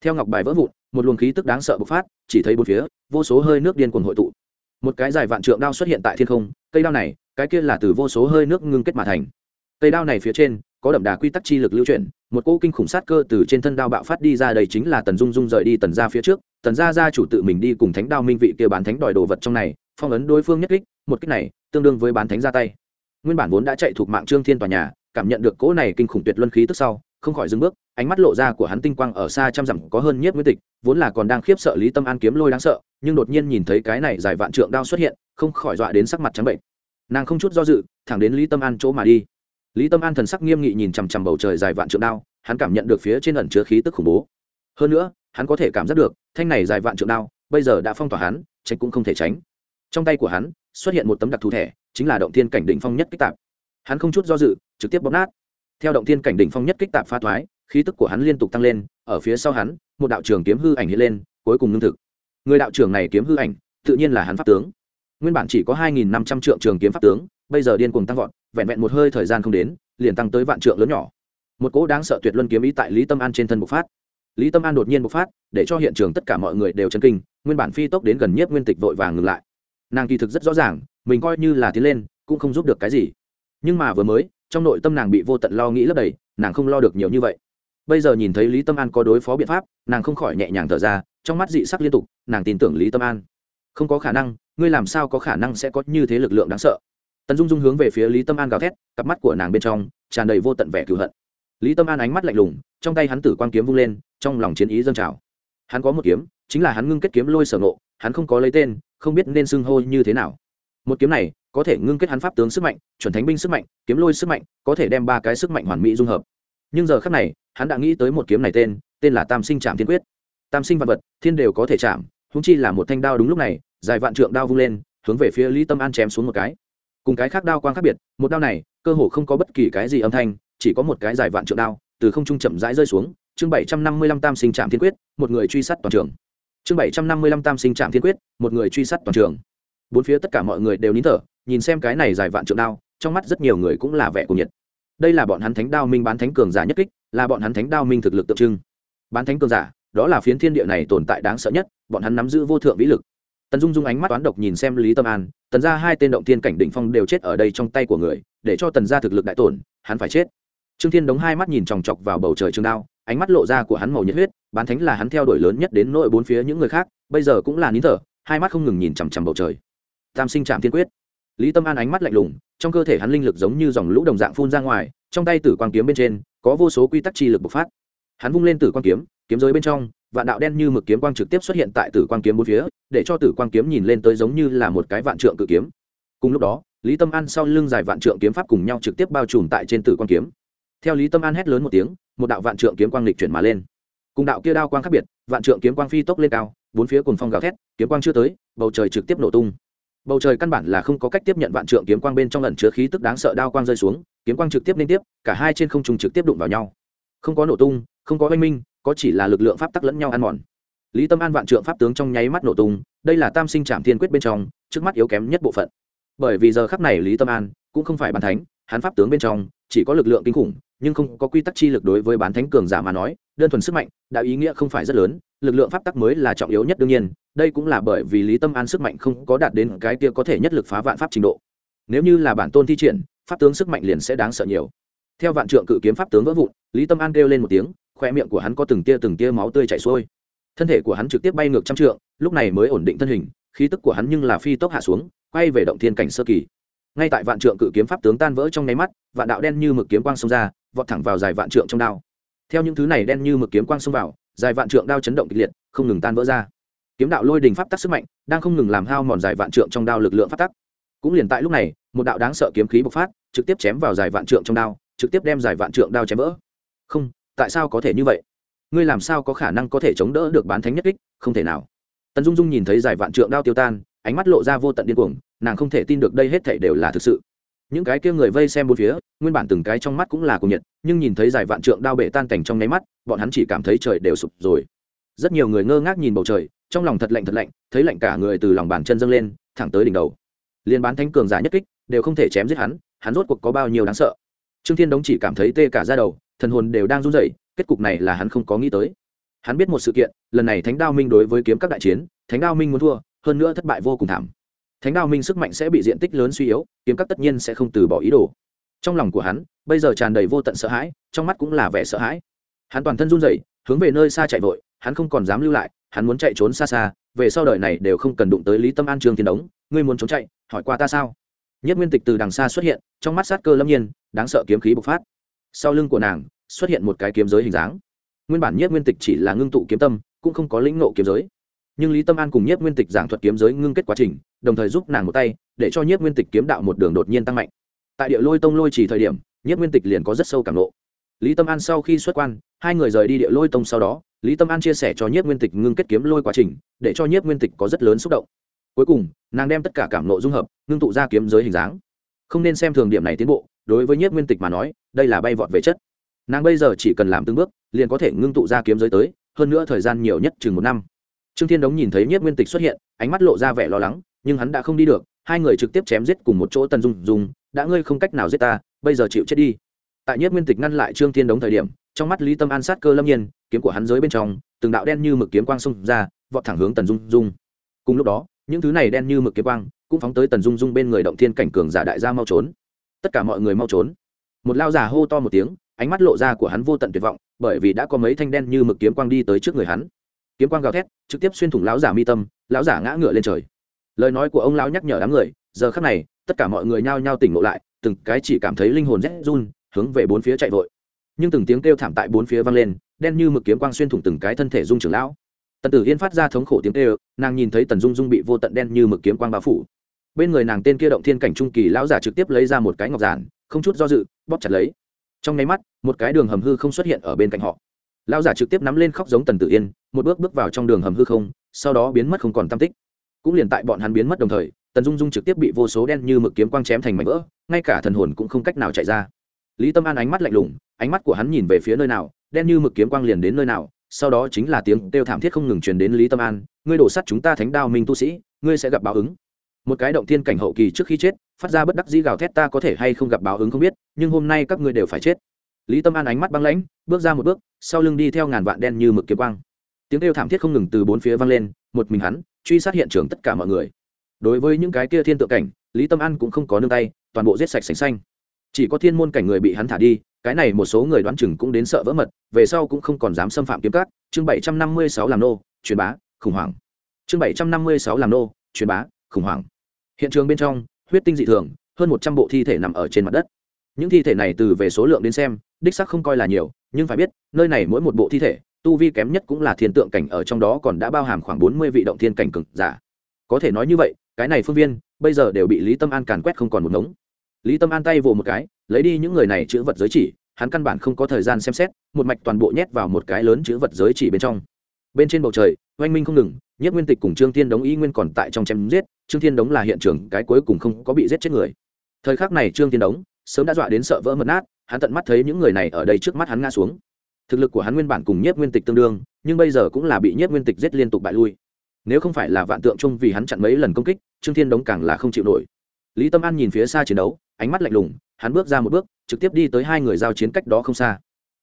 Theo ngọc bài vỡ vụn, một luồng khí tức đáng sợ bộc phát, chỉ thấy bốn phía, vô số hơi nước điên cuồng hội tụ. Một cái dài vạn trượng đao xuất hiện tại thiên không cây đao này, cái kia là từ vô số hơi nước ngưng kết mà thành. Cây đao này phía trên, có đậm đà quy tắc chi lực lưu chuyển, một cỗ kinh khủng sát cơ từ trên thân đao bạo phát đi ra, đây chính là tần dung dung rời đi tần ra phía trước. Tần gia gia chủ tự mình đi cùng thánh đao minh vị kia bán thánh đòi đồ vật trong này, phong ấn đối phương nhất kích, một kích này, tương đương với bán thánh ra tay. Nguyên bản vốn đã chạy thuộc mạng trương thiên tòa nhà, cảm nhận được cỗ này kinh khủng tuyệt luân khí tức sau, không khỏi dừng bước, ánh mắt lộ ra của hắn tinh quang ở xa trăm dặm có hơn nhiếp nguyên tịch vốn là còn đang khiếp sợ lý tâm an kiếm lôi đáng sợ, nhưng đột nhiên nhìn thấy cái này dài vạn trượng đao xuất hiện, không khỏi dọa đến sắc mặt trắng bệnh. Nàng không chút do dự, thẳng đến lý tâm an chỗ mà đi. Lý tâm an thần sắc nghiêm nghị nhìn chằm chằm bầu trời dài vạn trượng đao, hắn cảm nhận được phía trên ẩn chứa khí tức khủng bố. Hơn nữa, hắn có thể cảm giác được, thanh này dài vạn trượng đao, bây giờ đã phong tỏa hắn, tránh cũng không thể tránh. Trong tay của hắn, xuất hiện một tấm đặc thù thẻ, chính là động thiên cảnh đỉnh phong nhất kích tạp. Hắn không chút do dự, trực tiếp bóp nát. Theo động thiên cảnh đỉnh phong nhất kích tạp pha thoái khí tức của hắn liên tục tăng lên, ở phía sau hắn, một đạo trường kiếm hư ảnh hiện lên, cuối cùng ngưng thực. Người đạo trưởng này kiếm hư ảnh, tự nhiên là hắn pháp tướng. Nguyên bản chỉ có hai nghìn năm trăm trượng trường kiếm pháp tướng, bây giờ điên cuồng tăng vọt, vẹn vẹn một hơi thời gian không đến, liền tăng tới vạn trượng lớn nhỏ. Một cỗ đáng sợ tuyệt luân kiếm ý tại lý tâm an trên thân bộc phát. Lý tâm an đột nhiên bộc phát, để cho hiện trường tất cả mọi người đều chấn kinh, nguyên bản phi tốc đến gần nhất nguyên tịch vội vàng ngừng lại. Nàng kỳ thực rất rõ ràng, mình coi như là tiến lên, cũng không giúp được cái gì. Nhưng mà vừa mới, trong nội tâm nàng bị vô tận lo nghĩ lấp đầy, nàng không lo được nhiều như vậy bây giờ nhìn thấy lý tâm an có đối phó biện pháp, nàng không khỏi nhẹ nhàng thở ra, trong mắt dị sắc liên tục, nàng tin tưởng lý tâm an. Không có khả năng, ngươi làm sao có khả năng sẽ có như thế lực lượng đáng sợ? Tần dung dung hướng về phía lý tâm an gào thét, cặp mắt của nàng bên trong tràn đầy vô tận vẻ cựu hận. Lý tâm an ánh mắt lạnh lùng, trong tay hắn tử quang kiếm vung lên, trong lòng chiến ý dâng trào. Hắn có một kiếm, chính là hắn ngưng kết kiếm lôi sở nộ hắn không có lấy tên, không biết nên xưng hô như thế nào. Một kiếm này có thể ngưng kết hắn pháp tướng sức mạnh, chuẩn thánh binh sức mạnh, kiếm lôi sức mạnh, có thể đem ba cái sức mạnh hoàn mỹ dung hợp. Nhưng giờ khác này hắn đã nghĩ tới một kiếm này tên tên là tam sinh trạm thiên quyết. Tam sinh vạn vật, thiên đều có thể chạm húng chi là một thanh đao đúng lúc này, dài vạn trượng đao vung lên, hướng về phía lý tâm an chém xuống một cái. Cùng cái khác đao quang khác biệt, một đao này, cơ hồ không có bất kỳ cái gì âm thanh, chỉ có một cái dài vạn trượng đao, từ không trung chậm rãi rơi xuống. Chương bảy trăm năm mươi lăm tam sinh trạm thiên quyết, một người truy sát toàn trường. Chương bảy trăm năm mươi lăm tam sinh trạm thiên quyết, một người truy sát toàn trường. Bốn phía tất cả mọi người đều nín thở, nhìn xem cái này dài vạn trượng đao, trong mắt rất nhiều người cũng là vẻ của nhiệt đây là bọn hắn thánh đao minh bán thánh cường giả nhất kích, là bọn hắn thánh đao minh thực lực tượng trưng. Bán thánh cường giả, đó là phiến thiên địa này tồn tại đáng sợ nhất, bọn hắn nắm giữ vô thượng vĩ lực. Tần dung dung ánh mắt toán độc nhìn xem lý tâm an, tần ra hai tên động thiên cảnh đỉnh phong đều chết ở đây trong tay của người, để cho tần ra thực lực đại tổn, hắn phải chết. Trương thiên đóng hai mắt nhìn chòng chọc vào bầu trời trường đao, ánh mắt lộ ra của hắn màu nhiệt huyết, bán thánh là hắn theo đuổi lớn nhất đến nội bốn phía những người khác, bây giờ cũng là nín thở, hai mắt không ngừng nhìn chằm chằm bầu trời. Tam sinh trạm thiên quyết lý tâm an ánh mắt lạnh lùng, trong cơ thể hắn linh lực giống như dòng lũ đồng dạng phun ra ngoài, trong tay tử quang kiếm bên trên, có vô số quy tắc chi lực bộc phát. Hắn vung lên tử quang kiếm kiếm giới bên trong, vạn đạo đen như mực kiếm quang trực tiếp xuất hiện tại tử quang kiếm bốn phía, để cho tử quang kiếm nhìn lên tới giống như là một cái vạn trượng cự kiếm. Cùng lúc đó, lý tâm an sau lưng dài vạn trượng kiếm pháp cùng nhau trực tiếp bao trùm tại trên tử Quang kiếm. Theo lý tâm an hét lớn một tiếng, một đạo vạn trượng kiếm quang lịch chuyển mà lên. Cùng đạo kia đao quang khác biệt, vạn trượng kiếm quang phi tốc lên cao, bốn phía cùng phong gào thét, kiếm quang chưa tới, bầu trời trực tiếp nổ tung bầu trời căn bản là không có cách tiếp nhận vạn trượng kiếm quang bên trong lần chứa khí tức đáng sợ đao quang rơi xuống, kiếm quang trực tiếp liên tiếp, cả hai trên không trung trực tiếp đụng vào nhau. Không có nổ tung, không có oanh minh, có chỉ là lực lượng pháp tắc lẫn nhau ăn mòn. Lý tâm an vạn trượng pháp tướng trong nháy mắt nổ tung, đây là tam sinh trạm thiên quyết bên trong, trước mắt yếu kém nhất bộ phận. Bởi vì giờ khắc này lý tâm an cũng không phải bàn thánh, hắn pháp tướng bên trong chỉ có lực lượng kinh khủng, nhưng không có quy tắc chi lực đối với bán thánh cường giả mà nói, đơn thuần sức mạnh, đã ý nghĩa không phải rất lớn, lực lượng pháp tắc mới là trọng yếu nhất đương nhiên, đây cũng là bởi vì lý tâm an sức mạnh không có đạt đến cái kia có thể nhất lực phá vạn pháp trình độ. Nếu như là bản tôn thi triển, pháp tướng sức mạnh liền sẽ đáng sợ nhiều. Theo vạn trượng cự kiếm pháp tướng vỡ vụn, lý tâm an kêu lên một tiếng, khoe miệng của hắn có từng tia từng tia máu tươi chảy xuôi. Thân thể của hắn trực tiếp bay ngược trăm trượng, lúc này mới ổn định thân hình, khí tức của hắn nhưng là phi tốc hạ xuống, quay về động thiên cảnh sơ kỳ ngay tại vạn trượng cự kiếm pháp tướng tan vỡ trong nháy mắt, vạn đạo đen như mực kiếm quang xông ra, vọt thẳng vào dài vạn trượng trong đao. Theo những thứ này đen như mực kiếm quang xông vào, dài vạn trượng đao chấn động kịch liệt, không ngừng tan vỡ ra. Kiếm đạo lôi đình pháp tắc sức mạnh, đang không ngừng làm hao mòn dài vạn trượng trong đao lực lượng pháp tắc. Cũng liền tại lúc này, một đạo đáng sợ kiếm khí bộc phát, trực tiếp chém vào dài vạn trượng trong đao, trực tiếp đem dài vạn trượng đao chém vỡ. Không, tại sao có thể như vậy? Ngươi làm sao có khả năng có thể chống đỡ được bán thánh nhất kích? Không thể nào. Tần dung dung nhìn thấy dài vạn trượng đao tiêu tan, ánh mắt lộ ra vô tận điên cuồng nàng không thể tin được đây hết thảy đều là thực sự. Những cái kia người vây xem bốn phía, nguyên bản từng cái trong mắt cũng là cùng nhiệt, nhưng nhìn thấy dài vạn trượng đao bể tan cảnh trong nháy mắt, bọn hắn chỉ cảm thấy trời đều sụp rồi. Rất nhiều người ngơ ngác nhìn bầu trời, trong lòng thật lạnh thật lạnh, thấy lạnh cả người từ lòng bàn chân dâng lên, thẳng tới đỉnh đầu. Liên bán thánh cường giả nhất kích, đều không thể chém giết hắn hắn rốt cuộc có bao nhiêu đáng sợ. Trương thiên đống chỉ cảm thấy tê cả ra đầu, thần hồn đều đang run rẩy, kết cục này là hắn không có nghĩ tới. Hắn biết một sự kiện, lần này thánh đao minh đối với kiếm các đại chiến, thánh đao minh muốn thua, hơn nữa thất bại vô cùng thảm thánh đao minh sức mạnh sẽ bị diện tích lớn suy yếu, kiếm các tất nhiên sẽ không từ bỏ ý đồ. Trong lòng của hắn, bây giờ tràn đầy vô tận sợ hãi, trong mắt cũng là vẻ sợ hãi. Hắn toàn thân run rẩy, hướng về nơi xa chạy vội, hắn không còn dám lưu lại, hắn muốn chạy trốn xa xa, về sau đời này đều không cần đụng tới lý tâm an trương thiên đống, ngươi muốn trốn chạy, hỏi qua ta sao? Nhất nguyên tịch từ đằng xa xuất hiện, trong mắt sát cơ lâm nhiên, đáng sợ kiếm khí bộc phát. Sau lưng của nàng, xuất hiện một cái kiếm giới hình dáng. Nguyên bản nhất nguyên tịch chỉ là ngưng tụ kiếm tâm, cũng không có lĩnh nộ kiếm giới nhưng lý tâm an cùng nhất nguyên tịch giảng thuật kiếm giới ngưng kết quá trình, đồng thời giúp nàng một tay, để cho nhất nguyên tịch kiếm đạo một đường đột nhiên tăng mạnh. Tại địa lôi tông lôi chỉ thời điểm nhất nguyên tịch liền có rất sâu cảm lộ lý tâm an sau khi xuất quan, hai người rời đi địa lôi tông sau đó, lý tâm an chia sẻ cho nhất nguyên tịch ngưng kết kiếm lôi quá trình, để cho nhất nguyên tịch có rất lớn xúc động. Cuối cùng, nàng đem tất cả cảm nộ dung hợp, ngưng tụ ra kiếm giới hình dáng. Không nên xem thường điểm này tiến bộ, đối với nhất nguyên tịch mà nói, đây là bay vọt về chất. Nàng bây giờ chỉ cần làm từng bước, liền có thể ngưng tụ ra kiếm giới tới, hơn nữa thời gian nhiều nhất chừng một năm trương thiên đống nhìn thấy nhất nguyên tịch xuất hiện, ánh mắt lộ ra vẻ lo lắng, nhưng hắn đã không đi được, hai người trực tiếp chém giết cùng một chỗ tần dung dung, đã ngươi không cách nào giết ta, bây giờ chịu chết đi. Tại nhất nguyên tịch ngăn lại trương thiên đống thời điểm, trong mắt lý tâm an sát cơ lâm nhiên, kiếm của hắn giới bên trong, từng đạo đen như mực kiếm quang xông ra, vọt thẳng hướng tần dung dung. Cùng lúc đó, những thứ này đen như mực kiếm quang cũng phóng tới tần dung dung bên người động thiên cảnh cường giả đại gia mau trốn. Tất cả mọi người mau trốn. Một lao giả hô to một tiếng, ánh mắt lộ ra của hắn vô tận tuyệt vọng, bởi vì đã có mấy thanh đen như mực kiếm quang đi tới trước người hắn kiếm quang gào thét, trực tiếp xuyên thủng lão giả mi tâm, lão giả ngã ngựa lên trời. Lời nói của ông lão nhắc nhở đám người, giờ khắc này, tất cả mọi người nhao nhao tỉnh ngộ lại, từng cái chỉ cảm thấy linh hồn rét run, hướng về bốn phía chạy vội. Nhưng từng tiếng kêu thảm tại bốn phía vang lên, đen như mực kiếm quang xuyên thủng từng cái thân thể dung trưởng lão. Tần tử yên phát ra thống khổ tiếng kêu, nàng nhìn thấy tần dung dung bị vô tận đen như mực kiếm quang bao phủ. Bên người nàng tên kia động thiên cảnh trung kỳ lão giả trực tiếp lấy ra một cái ngọc giản, không chút do dự, bóp chặt lấy. Trong nháy mắt, một cái đường hầm hư không xuất hiện ở bên cạnh họ lão giả trực tiếp nắm lên khóc giống tần tử yên, một bước bước vào trong đường hầm hư không, sau đó biến mất không còn tam tích. Cũng liền tại bọn hắn biến mất đồng thời, tần dung dung trực tiếp bị vô số đen như mực kiếm quang chém thành mảnh vỡ, ngay cả thần hồn cũng không cách nào chạy ra. Lý tâm an ánh mắt lạnh lùng, ánh mắt của hắn nhìn về phía nơi nào, đen như mực kiếm quang liền đến nơi nào, sau đó chính là tiếng kêu thảm thiết không ngừng truyền đến lý tâm an, ngươi đổ sắt chúng ta thánh đao minh tu sĩ, ngươi sẽ gặp báo ứng. Một cái động thiên cảnh hậu kỳ trước khi chết, phát ra bất đắc dĩ gào thét, ta có thể hay không gặp báo ứng không biết, nhưng hôm nay các ngươi đều phải chết lý tâm an ánh mắt băng lãnh, bước ra một bước, sau lưng đi theo ngàn vạn đen như mực kiếm quang. Tiếng kêu thảm thiết không ngừng từ bốn phía vang lên, một mình hắn, truy sát hiện trường tất cả mọi người. Đối với những cái kia thiên tượng cảnh, lý tâm an cũng không có nương tay, toàn bộ giết sạch sành xanh. Chỉ có thiên môn cảnh người bị hắn thả đi, cái này một số người đoán chừng cũng đến sợ vỡ mật, về sau cũng không còn dám xâm phạm kiếm cát chương bảy trăm năm mươi sáu làm nô, truyền bá, khủng hoảng. Chương bảy trăm năm mươi sáu làm nô, truyền bá, khủng hoảng. Hiện trường bên trong, huyết tinh dị thường, hơn một trăm bộ thi thể nằm ở trên mặt đất. Những thi thể này từ về số lượng đến xem đích sắc không coi là nhiều, nhưng phải biết, nơi này mỗi một bộ thi thể, tu vi kém nhất cũng là thiên tượng cảnh ở trong đó còn đã bao hàm khoảng bốn mươi vị động thiên cảnh cực giả. Có thể nói như vậy, cái này phương viên, bây giờ đều bị lý tâm an càn quét không còn một ngống. Lý tâm an tay vồ một cái, lấy đi những người này chữ vật giới chỉ, hắn căn bản không có thời gian xem xét, một mạch toàn bộ nhét vào một cái lớn chữ vật giới chỉ bên trong. Bên trên bầu trời, oanh minh không ngừng, nhất nguyên tịch cùng trương thiên đống y nguyên còn tại trong chém giết, trương thiên đống là hiện trường cái cuối cùng không có bị giết chết người. Thời khắc này trương thiên đống sớm đã dọa đến sợ vỡ mật nát hắn tận mắt thấy những người này ở đây trước mắt hắn ngã xuống. Thực lực của hắn nguyên bản cùng nhất nguyên tịch tương đương, nhưng bây giờ cũng là bị nhất nguyên tịch giết liên tục bại lui. Nếu không phải là vạn tượng chung vì hắn chặn mấy lần công kích, trương thiên đống càng là không chịu nổi. Lý tâm an nhìn phía xa chiến đấu, ánh mắt lạnh lùng, hắn bước ra một bước, trực tiếp đi tới hai người giao chiến cách đó không xa.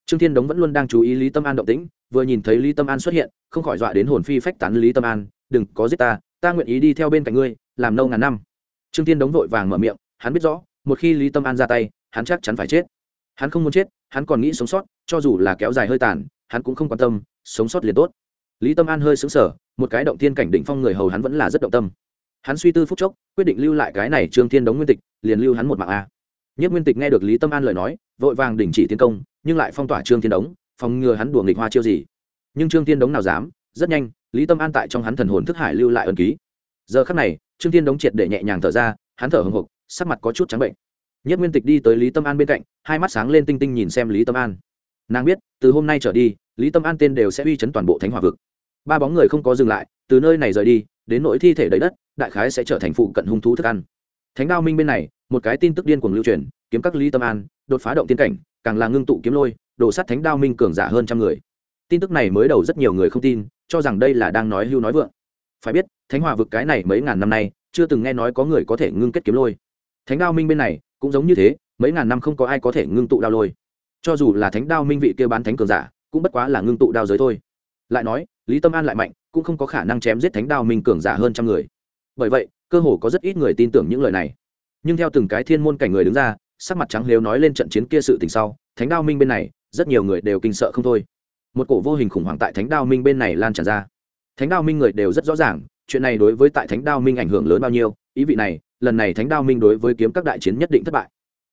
Trương thiên đống vẫn luôn đang chú ý lý tâm an động tĩnh, vừa nhìn thấy lý tâm an xuất hiện, không khỏi dọa đến hồn phi phách tán lý tâm an, đừng có giết ta ta nguyện ý đi theo bên cạnh ngươi, làm nâu ngàn năm. Trương thiên đống vội vàng mở miệng, hắn biết rõ, một khi lý tâm an ra tay, hắn chắc chắn phải chết hắn không muốn chết, hắn còn nghĩ sống sót, cho dù là kéo dài hơi tàn, hắn cũng không quan tâm, sống sót liền tốt. Lý tâm an hơi xứng sở một cái động thiên cảnh định phong người hầu hắn vẫn là rất động tâm. Hắn suy tư phúc chốc, quyết định lưu lại cái này trương thiên đống nguyên tịch, liền lưu hắn một mạng a. Nhất nguyên tịch nghe được lý tâm an lời nói, vội vàng đình chỉ tiến công, nhưng lại phong tỏa trương thiên đống, phòng ngừa hắn đùa nghịch hoa chiêu gì. Nhưng trương thiên đống nào dám, rất nhanh, lý tâm an tại trong hắn thần hồn thức hải lưu lại ẩn ký. Giờ khắc này, trương thiên đống triệt để nhẹ nhàng thở ra, hắn thở hồng hộc, sắc mặt có chút trắng bệnh nhất nguyên tịch đi tới lý tâm an bên cạnh, hai mắt sáng lên tinh tinh nhìn xem lý tâm an. Nàng biết, từ hôm nay trở đi, lý tâm an tên đều sẽ uy chấn toàn bộ thánh hòa vực. Ba bóng người không có dừng lại, từ nơi này rời đi, đến nỗi thi thể đầy đất, đại khái sẽ trở thành phụ cận hung thú thức ăn. Thánh đao minh bên này, một cái tin tức điên cuồng lưu truyền, kiếm các lý tâm an, đột phá động tiên cảnh, càng là ngưng tụ kiếm lôi, đổ sắt thánh đao minh cường giả hơn trăm người. Tin tức này mới đầu rất nhiều người không tin, cho rằng đây là đang nói hưu nói vượng. Phải biết, thánh hòa vực cái này mấy ngàn năm nay, chưa từng nghe nói có người có thể ngưng kết kiếm lôi. Thánh đao minh bên này cũng giống như thế, mấy ngàn năm không có ai có thể ngưng tụ đao lôi. Cho dù là thánh đao minh vị kia bán thánh cường giả, cũng bất quá là ngưng tụ đao giới thôi. Lại nói, lý tâm an lại mạnh, cũng không có khả năng chém giết thánh đao minh cường giả hơn trăm người. Bởi vậy, cơ hồ có rất ít người tin tưởng những lời này. Nhưng theo từng cái thiên môn cảnh người đứng ra, sắc mặt trắng lếu nói lên trận chiến kia sự tình sau, thánh đao minh bên này, rất nhiều người đều kinh sợ không thôi. Một cổ vô hình khủng hoảng tại thánh đao minh bên này lan tràn ra. Thánh đao minh người đều rất rõ ràng, chuyện này đối với tại thánh đao minh ảnh hưởng lớn bao nhiêu, ý vị này lần này thánh đao minh đối với kiếm các đại chiến nhất định thất bại.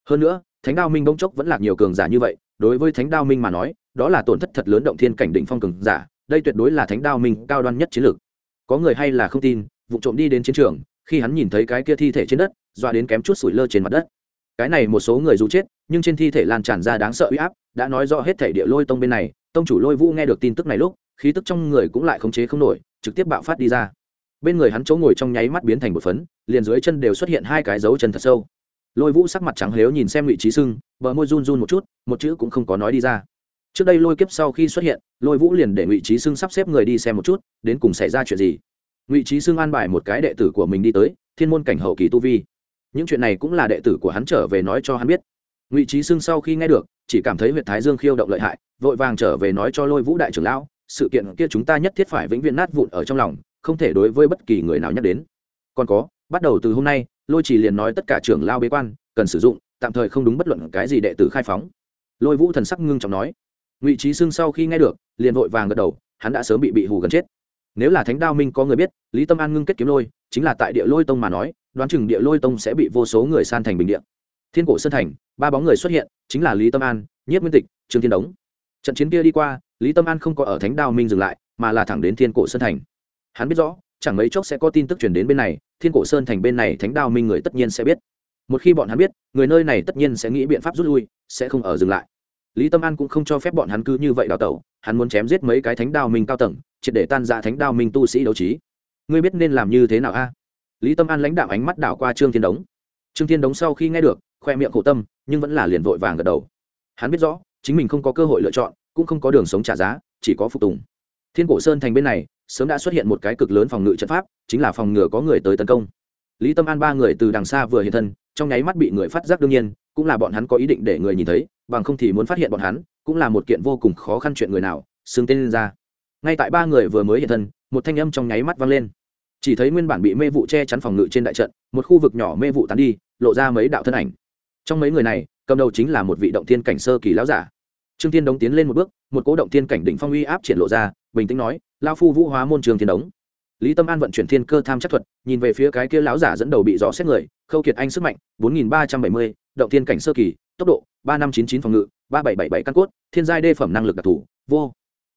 Hơn nữa, thánh đao minh bỗng chốc vẫn là nhiều cường giả như vậy, đối với thánh đao minh mà nói, đó là tổn thất thật lớn động thiên cảnh định phong cường giả, đây tuyệt đối là thánh đao minh cao đoan nhất chiến lược. Có người hay là không tin, vụ trộm đi đến chiến trường, khi hắn nhìn thấy cái kia thi thể trên đất doa đến kém chút sủi lơ trên mặt đất. Cái này một số người dù chết, nhưng trên thi thể lan tràn ra đáng sợ uy áp, đã nói rõ hết thể địa lôi tông bên này, tông chủ lôi vũ nghe được tin tức này lúc, khí tức trong người cũng lại khống chế không nổi, trực tiếp bạo phát đi ra bên người hắn chỗ ngồi trong nháy mắt biến thành một phấn, liền dưới chân đều xuất hiện hai cái dấu chân thật sâu. Lôi vũ sắc mặt trắng lếu nhìn xem ngụy trí sưng, bờ môi run run một chút, một chữ cũng không có nói đi ra. Trước đây lôi kiếp sau khi xuất hiện, lôi vũ liền để ngụy trí sưng sắp xếp người đi xem một chút, đến cùng xảy ra chuyện gì. Ngụy trí sưng an bài một cái đệ tử của mình đi tới, thiên môn cảnh hậu kỳ tu vi. Những chuyện này cũng là đệ tử của hắn trở về nói cho hắn biết. Ngụy trí sưng sau khi nghe được, chỉ cảm thấy huyện thái dương khiêu động lợi hại, vội vàng trở về nói cho lôi vũ đại trưởng lão, sự kiện kia chúng ta nhất thiết phải vĩnh viễn nát vụn ở trong lòng không thể đối với bất kỳ người nào nhắc đến. Còn có, bắt đầu từ hôm nay, lôi chỉ liền nói tất cả trưởng lao bế quan, cần sử dụng, tạm thời không đúng bất luận cái gì đệ tử khai phóng. Lôi vũ thần sắc ngưng trọng nói. Ngụy trí xưng sau khi nghe được, liền vội vàng gật đầu, hắn đã sớm bị bị hù gần chết. Nếu là thánh đao minh có người biết, lý tâm an ngưng kết kiếm lôi, chính là tại địa lôi tông mà nói, đoán chừng địa lôi tông sẽ bị vô số người san thành bình điện thiên cổ sơn thành, ba bóng người xuất hiện, chính là lý tâm an, nhiếp nguyên tịch, trương thiên đống. Trận chiến kia đi qua, lý tâm an không có ở thánh đao minh dừng lại, mà là thẳng đến thiên cổ sơn thành hắn biết rõ, chẳng mấy chốc sẽ có tin tức chuyển đến bên này, thiên cổ sơn thành bên này thánh đao minh người tất nhiên sẽ biết. Một khi bọn hắn biết, người nơi này tất nhiên sẽ nghĩ biện pháp rút lui, sẽ không ở dừng lại. Lý tâm an cũng không cho phép bọn hắn cứ như vậy đào tẩu, hắn muốn chém giết mấy cái thánh đao minh cao tầng, triệt để tan ra thánh đao minh tu sĩ đấu trí. Ngươi biết nên làm như thế nào a? Lý tâm an lãnh đạo ánh mắt đảo qua trương thiên đống. Trương thiên đống sau khi nghe được, khoe miệng khổ tâm, nhưng vẫn là liền vội vàng gật đầu. Hắn biết rõ, chính mình không có cơ hội lựa chọn, cũng không có đường sống trả giá, chỉ có phục tùng. Thiên cổ sơn thành bên này sớm đã xuất hiện một cái cực lớn phòng ngự trận pháp, chính là phòng ngừa có người tới tấn công. Lý tâm an ba người từ đằng xa vừa hiện thân, trong nháy mắt bị người phát giác đương nhiên, cũng là bọn hắn có ý định để người nhìn thấy, bằng không thì muốn phát hiện bọn hắn, cũng là một kiện vô cùng khó khăn chuyện người nào, xưng tên lên ra. Ngay tại ba người vừa mới hiện thân, một thanh âm trong nháy mắt vang lên. Chỉ thấy nguyên bản bị mê vụ che chắn phòng ngự trên đại trận, một khu vực nhỏ mê vụ tán đi, lộ ra mấy đạo thân ảnh. Trong mấy người này, cầm đầu chính là một vị động thiên cảnh sơ kỳ lão giả trương thiên đống tiến lên một bước, một cố động thiên cảnh đỉnh phong uy áp triển lộ ra, bình tĩnh nói lao phu vũ hóa môn trường thiên đống. Lý tâm an vận chuyển thiên cơ tham chắc thuật, nhìn về phía cái kia lão giả dẫn đầu bị dò xét người, khâu kiệt anh sức mạnh, bốn nghìn ba trăm bảy mươi, động thiên cảnh sơ kỳ, tốc độ, ba năm chín chín phòng ngự, ba bảy bảy bảy căn cốt, thiên giai đê phẩm năng lực đặc thù, vô.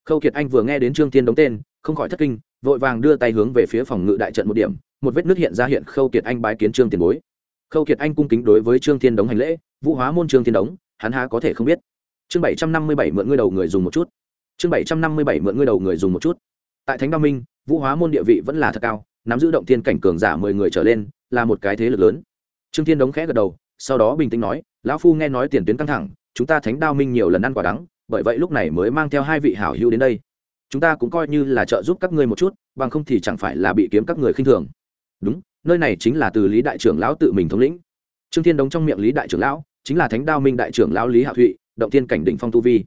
Khâu kiệt anh vừa nghe đến trương thiên đống tên, không khỏi thất kinh, vội vàng đưa tay hướng về phía phòng ngự đại trận một điểm, một vết nước hiện ra hiện khâu kiệt anh bái kiến trương tiền bối. Khâu kiệt anh cung kính đối với trương thiên đống hành lễ, vũ hóa môn trương thiên đống, hắn há có thể không biết? Chương bảy trăm năm mươi bảy mượn ngươi đầu người dùng một chút. Chương bảy trăm năm mươi bảy mượn ngươi đầu người dùng một chút. Tại thánh đao minh, vũ hóa môn địa vị vẫn là thật cao, nắm giữ động thiên cảnh cường giả mười người trở lên, là một cái thế lực lớn. Trương thiên đống khẽ gật đầu, sau đó bình tĩnh nói, lão phu nghe nói tiền tuyến căng thẳng, chúng ta thánh đao minh nhiều lần ăn quả đắng, bởi vậy lúc này mới mang theo hai vị hảo hữu đến đây. Chúng ta cũng coi như là trợ giúp các ngươi một chút, bằng không thì chẳng phải là bị kiếm các người khinh thường. Đúng, nơi này chính là từ lý đại trưởng lão tự mình thống lĩnh. Trương thiên đống trong miệng lý đại trưởng lão, chính là thánh đao minh đại trưởng lão lý hạ thụy động thiên cảnh đỉnh phong tu vi.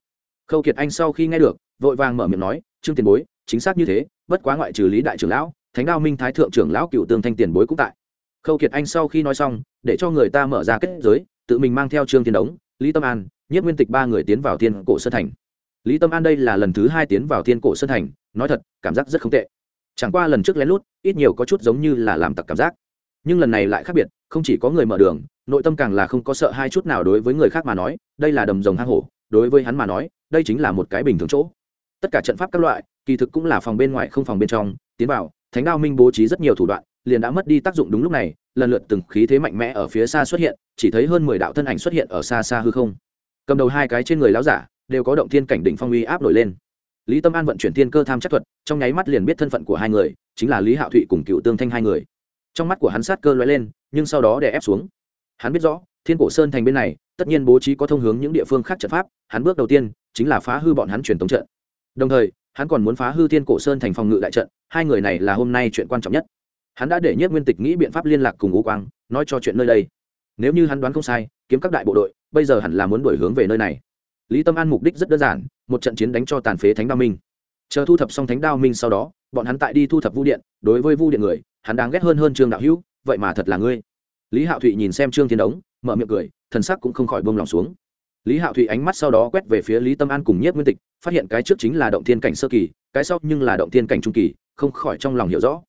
Khâu kiệt anh sau khi nghe được, vội vàng mở miệng nói, trương tiền bối, chính xác như thế, bất quá ngoại trừ lý đại trưởng lão, thánh đao minh thái thượng trưởng lão cựu tương thanh tiền bối cũng tại. Khâu kiệt anh sau khi nói xong, để cho người ta mở ra kết giới, tự mình mang theo trương thiên đống, lý tâm an nhất nguyên tịch ba người tiến vào thiên cổ sơn thành. Lý tâm an đây là lần thứ hai tiến vào thiên cổ sơn thành, nói thật, cảm giác rất không tệ. Chẳng qua lần trước lén lút, ít nhiều có chút giống như là làm tặc cảm giác. Nhưng lần này lại khác biệt, không chỉ có người mở đường nội tâm càng là không có sợ hai chút nào đối với người khác mà nói, đây là đầm rồng hang hổ, đối với hắn mà nói, đây chính là một cái bình thường chỗ. Tất cả trận pháp các loại, kỳ thực cũng là phòng bên ngoài không phòng bên trong, tiến vào, thánh đao minh bố trí rất nhiều thủ đoạn, liền đã mất đi tác dụng đúng lúc này, lần lượt từng khí thế mạnh mẽ ở phía xa xuất hiện, chỉ thấy hơn mười đạo thân ảnh xuất hiện ở xa xa hư không. Cầm đầu hai cái trên người láo giả, đều có động thiên cảnh đỉnh phong uy áp nổi lên. Lý tâm an vận chuyển thiên cơ tham chắc thuật, trong nháy mắt liền biết thân phận của hai người, chính là lý hạo thụy cùng cựu tương thanh hai người. Trong mắt của hắn sát cơ lóe lên, nhưng sau đó đè ép xuống hắn biết rõ, thiên cổ sơn thành bên này, tất nhiên bố trí có thông hướng những địa phương khác trận pháp, hắn bước đầu tiên chính là phá hư bọn hắn truyền tống trận. Đồng thời, hắn còn muốn phá hư thiên cổ sơn thành phòng ngự đại trận, hai người này là hôm nay chuyện quan trọng nhất. Hắn đã để nhất nguyên tịch nghĩ biện pháp liên lạc cùng ngũ quang, nói cho chuyện nơi đây. Nếu như hắn đoán không sai, kiếm các đại bộ đội, bây giờ hẳn là muốn đổi hướng về nơi này. Lý tâm an mục đích rất đơn giản, một trận chiến đánh cho tàn phế thánh đao minh. Chờ thu thập xong thánh đao minh sau đó, bọn hắn tại đi thu thập vu điện, đối với vu điện người, hắn đáng ghét hơn hơn trương đạo hữu, vậy mà thật là ngươi lý hạo thụy nhìn xem trương thiên đống, mở miệng cười, thần sắc cũng không khỏi bông lòng xuống. Lý hạo thụy ánh mắt sau đó quét về phía lý tâm an cùng nhiếp nguyên tịch, phát hiện cái trước chính là động thiên cảnh sơ kỳ, cái sau nhưng là động thiên cảnh trung kỳ, không khỏi trong lòng hiểu rõ.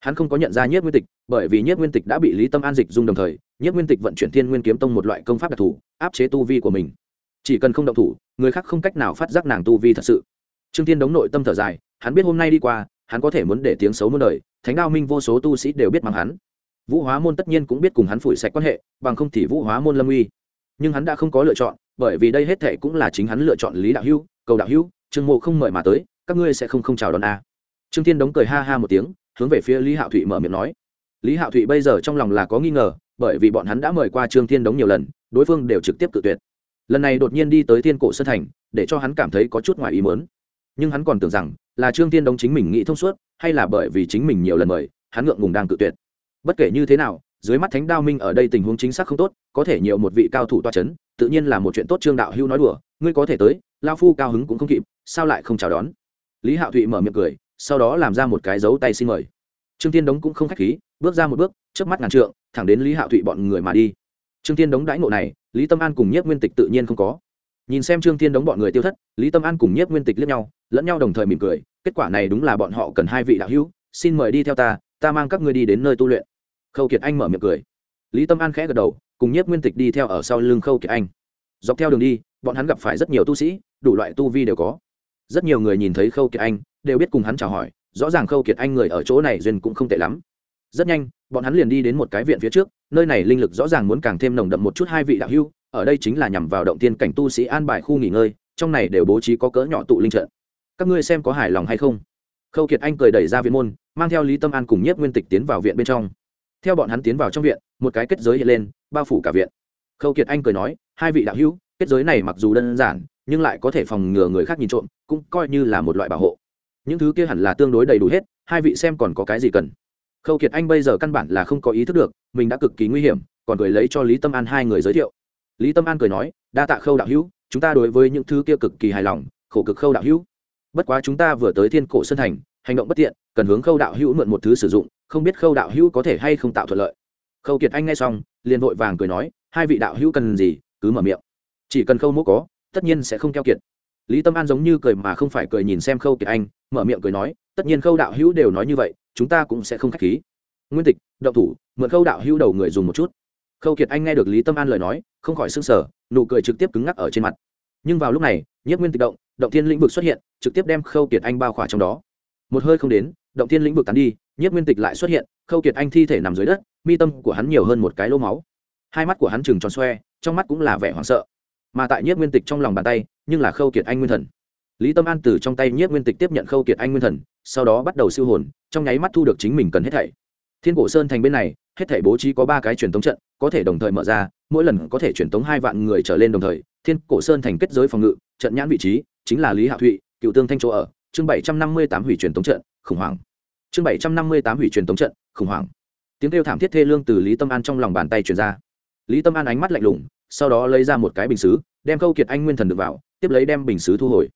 Hắn không có nhận ra nhiếp nguyên tịch, bởi vì nhiếp nguyên tịch đã bị lý tâm an dịch dung đồng thời, nhiếp nguyên tịch vận chuyển thiên nguyên kiếm tông một loại công pháp đặc thù, áp chế tu vi của mình. Chỉ cần không động thủ, người khác không cách nào phát giác nàng tu vi thật sự. Trương thiên đống nội tâm thở dài, hắn biết hôm nay đi qua, hắn có thể muốn để tiếng xấu muôn đời, thánh đao minh vô số tu sĩ đều biết mắng hắn vũ hóa môn tất nhiên cũng biết cùng hắn phủi sạch quan hệ, bằng không thì vũ hóa môn lâm uy. Nhưng hắn đã không có lựa chọn, bởi vì đây hết thệ cũng là chính hắn lựa chọn lý đạo hữu, cầu đạo hữu, trương mộ không mời mà tới, các ngươi sẽ không không chào đón a. Trương thiên đống cười ha ha một tiếng, hướng về phía lý hạo thụy mở miệng nói. Lý hạo thụy bây giờ trong lòng là có nghi ngờ, bởi vì bọn hắn đã mời qua trương thiên đống nhiều lần, đối phương đều trực tiếp cự tuyệt. Lần này đột nhiên đi tới thiên cổ sơn thành, để cho hắn cảm thấy có chút ngoài ý mớn nhưng hắn còn tưởng rằng là trương thiên đống chính mình nghĩ thông suốt, hay là bởi vì chính mình nhiều lần mời, hắn ngượng ngùng đang cự tuyệt bất kể như thế nào, dưới mắt thánh đao minh ở đây tình huống chính xác không tốt, có thể nhiều một vị cao thủ toa c h ấ n tự nhiên là một chuyện tốt trương đạo hưu nói đùa, ngươi có thể tới, lao phu cao hứng cũng không kịp, sao lại không chào đón? Lý hạo thụy mở miệng cười, sau đó làm ra một cái dấu tay xin mời. Trương tiên đống cũng không k h á c h khí, bước ra một bước trước mắt ngàn trượng, thẳng đến lý hạo thụy bọn người mà đi. Trương tiên đống đãi ngộ này, lý tâm an cùng Nhất nguyên tịch tự nhiên không có. Nhìn xem trương tiên đống bọn người tiêu thất, lý tâm an cùng Nhất nguyên tịch lẫn nhau lẫn nhau đồng thời mỉm cười, kết quả này đúng là bọn họ cần hai vị đạo hữu, xin mời đi theo ta ta mang các ngươi đi đến nơi tu luyện khâu kiệt anh mở miệng cười. Lý tâm an khẽ gật đầu, cùng nhiếp nguyên tịch đi theo ở sau lưng khâu kiệt anh. Dọc theo đường đi, bọn hắn gặp phải rất nhiều tu sĩ, đủ loại tu vi đều có. Rất nhiều người nhìn thấy khâu kiệt anh, đều biết cùng hắn chào hỏi, rõ ràng khâu kiệt anh người ở chỗ này duyên cũng không tệ lắm. Rất nhanh, bọn hắn liền đi đến một cái viện phía trước, nơi này linh lực rõ ràng muốn càng thêm nồng đậm một chút hai vị đạo hưu ở đây chính là nhằm vào động tiên cảnh tu sĩ an bài khu nghỉ ngơi, trong này đều bố trí có cỡ nhỏ tụ linh trận. Các ngươi xem có hài lòng hay không? Khâu kiệt anh cười đẩy ra viện môn, mang theo lý tâm an cùng Nhất nguyên tịch tiến vào viện bên trong theo bọn hắn tiến vào trong viện, một cái kết giới hiện lên, bao phủ cả viện. Khâu kiệt anh cười nói, hai vị đạo hữu, kết giới này mặc dù đơn giản, nhưng lại có thể phòng ngừa người khác nhìn trộm, cũng coi như là một loại bảo hộ. Những thứ kia hẳn là tương đối đầy đủ hết, hai vị xem còn có cái gì cần. Khâu kiệt anh bây giờ căn bản là không có ý thức được, mình đã cực kỳ nguy hiểm, còn cười lấy cho lý tâm an hai người giới thiệu. Lý tâm an cười nói, đa tạ khâu đạo hữu, chúng ta đối với những thứ kia cực kỳ hài lòng, khổ cực khâu đạo hữu. Bất quá chúng ta vừa tới thiên cổ sơn thành, hành động bất tiện, cần hướng khâu đạo hữu mượn một thứ sử dụng không biết khâu đạo hữu có thể hay không tạo thuận lợi. Khâu kiệt anh nghe xong, liền vội vàng cười nói, hai vị đạo hữu cần gì, cứ mở miệng. Chỉ cần khâu mỗ có, tất nhiên sẽ không keo kiệt. Lý tâm an giống như cười mà không phải cười nhìn xem khâu kiệt anh, mở miệng cười nói, tất nhiên khâu đạo hữu đều nói như vậy, chúng ta cũng sẽ không k h á c h khí. Nguyên tịch, động thủ, mượn khâu đạo hữu đầu người dùng một chút. Khâu kiệt anh nghe được lý tâm an lời nói, không khỏi s ư n g sở nụ cười trực tiếp cứng ngắc ở trên mặt. Nhưng vào lúc này nhất nguyên tịch động động thiên lĩnh vực xuất hiện, trực tiếp đem khâu kiệt anh bao khỏa trong đó. Một hơi không đến, động thiên lĩnh vực tán đi nhất nguyên tịch lại xuất hiện, khâu kiệt anh thi thể nằm dưới đất, mi tâm của hắn nhiều hơn một cái lỗ máu. Hai mắt của hắn trừng tròn xoe, trong mắt cũng là vẻ hoảng sợ. Mà tại Nhất nguyên tịch trong lòng bàn tay, nhưng là khâu kiệt anh nguyên thần. Lý tâm an từ trong tay Nhất nguyên tịch tiếp nhận khâu kiệt anh nguyên thần, sau đó bắt đầu siêu hồn, trong nháy mắt thu được chính mình cần hết thảy. Thiên cổ sơn thành bên này, hết thảy bố trí có ba cái truyền thống trận, có thể đồng thời mở ra, mỗi lần có thể truyền thống hai vạn người trở lên đồng thời, thiên cổ sơn thành kết giới phòng ngự, trận nhãn vị trí, chính là lý hạ thụy, cựu tương thanh chỗ ở, chương bảy trăm năm mươi tám hủy truyền thống trận, khủng hoảng chương bảy trăm năm mươi tám hủy truyền tống trận, khủng hoảng. Tiếng kêu thảm thiết thê lương từ lý tâm an trong lòng bàn tay truyền ra. Lý tâm an ánh mắt lạnh lùng, sau đó lấy ra một cái bình xứ, đem khâu kiệt anh nguyên thần được vào, tiếp lấy đem bình xứ thu hồi.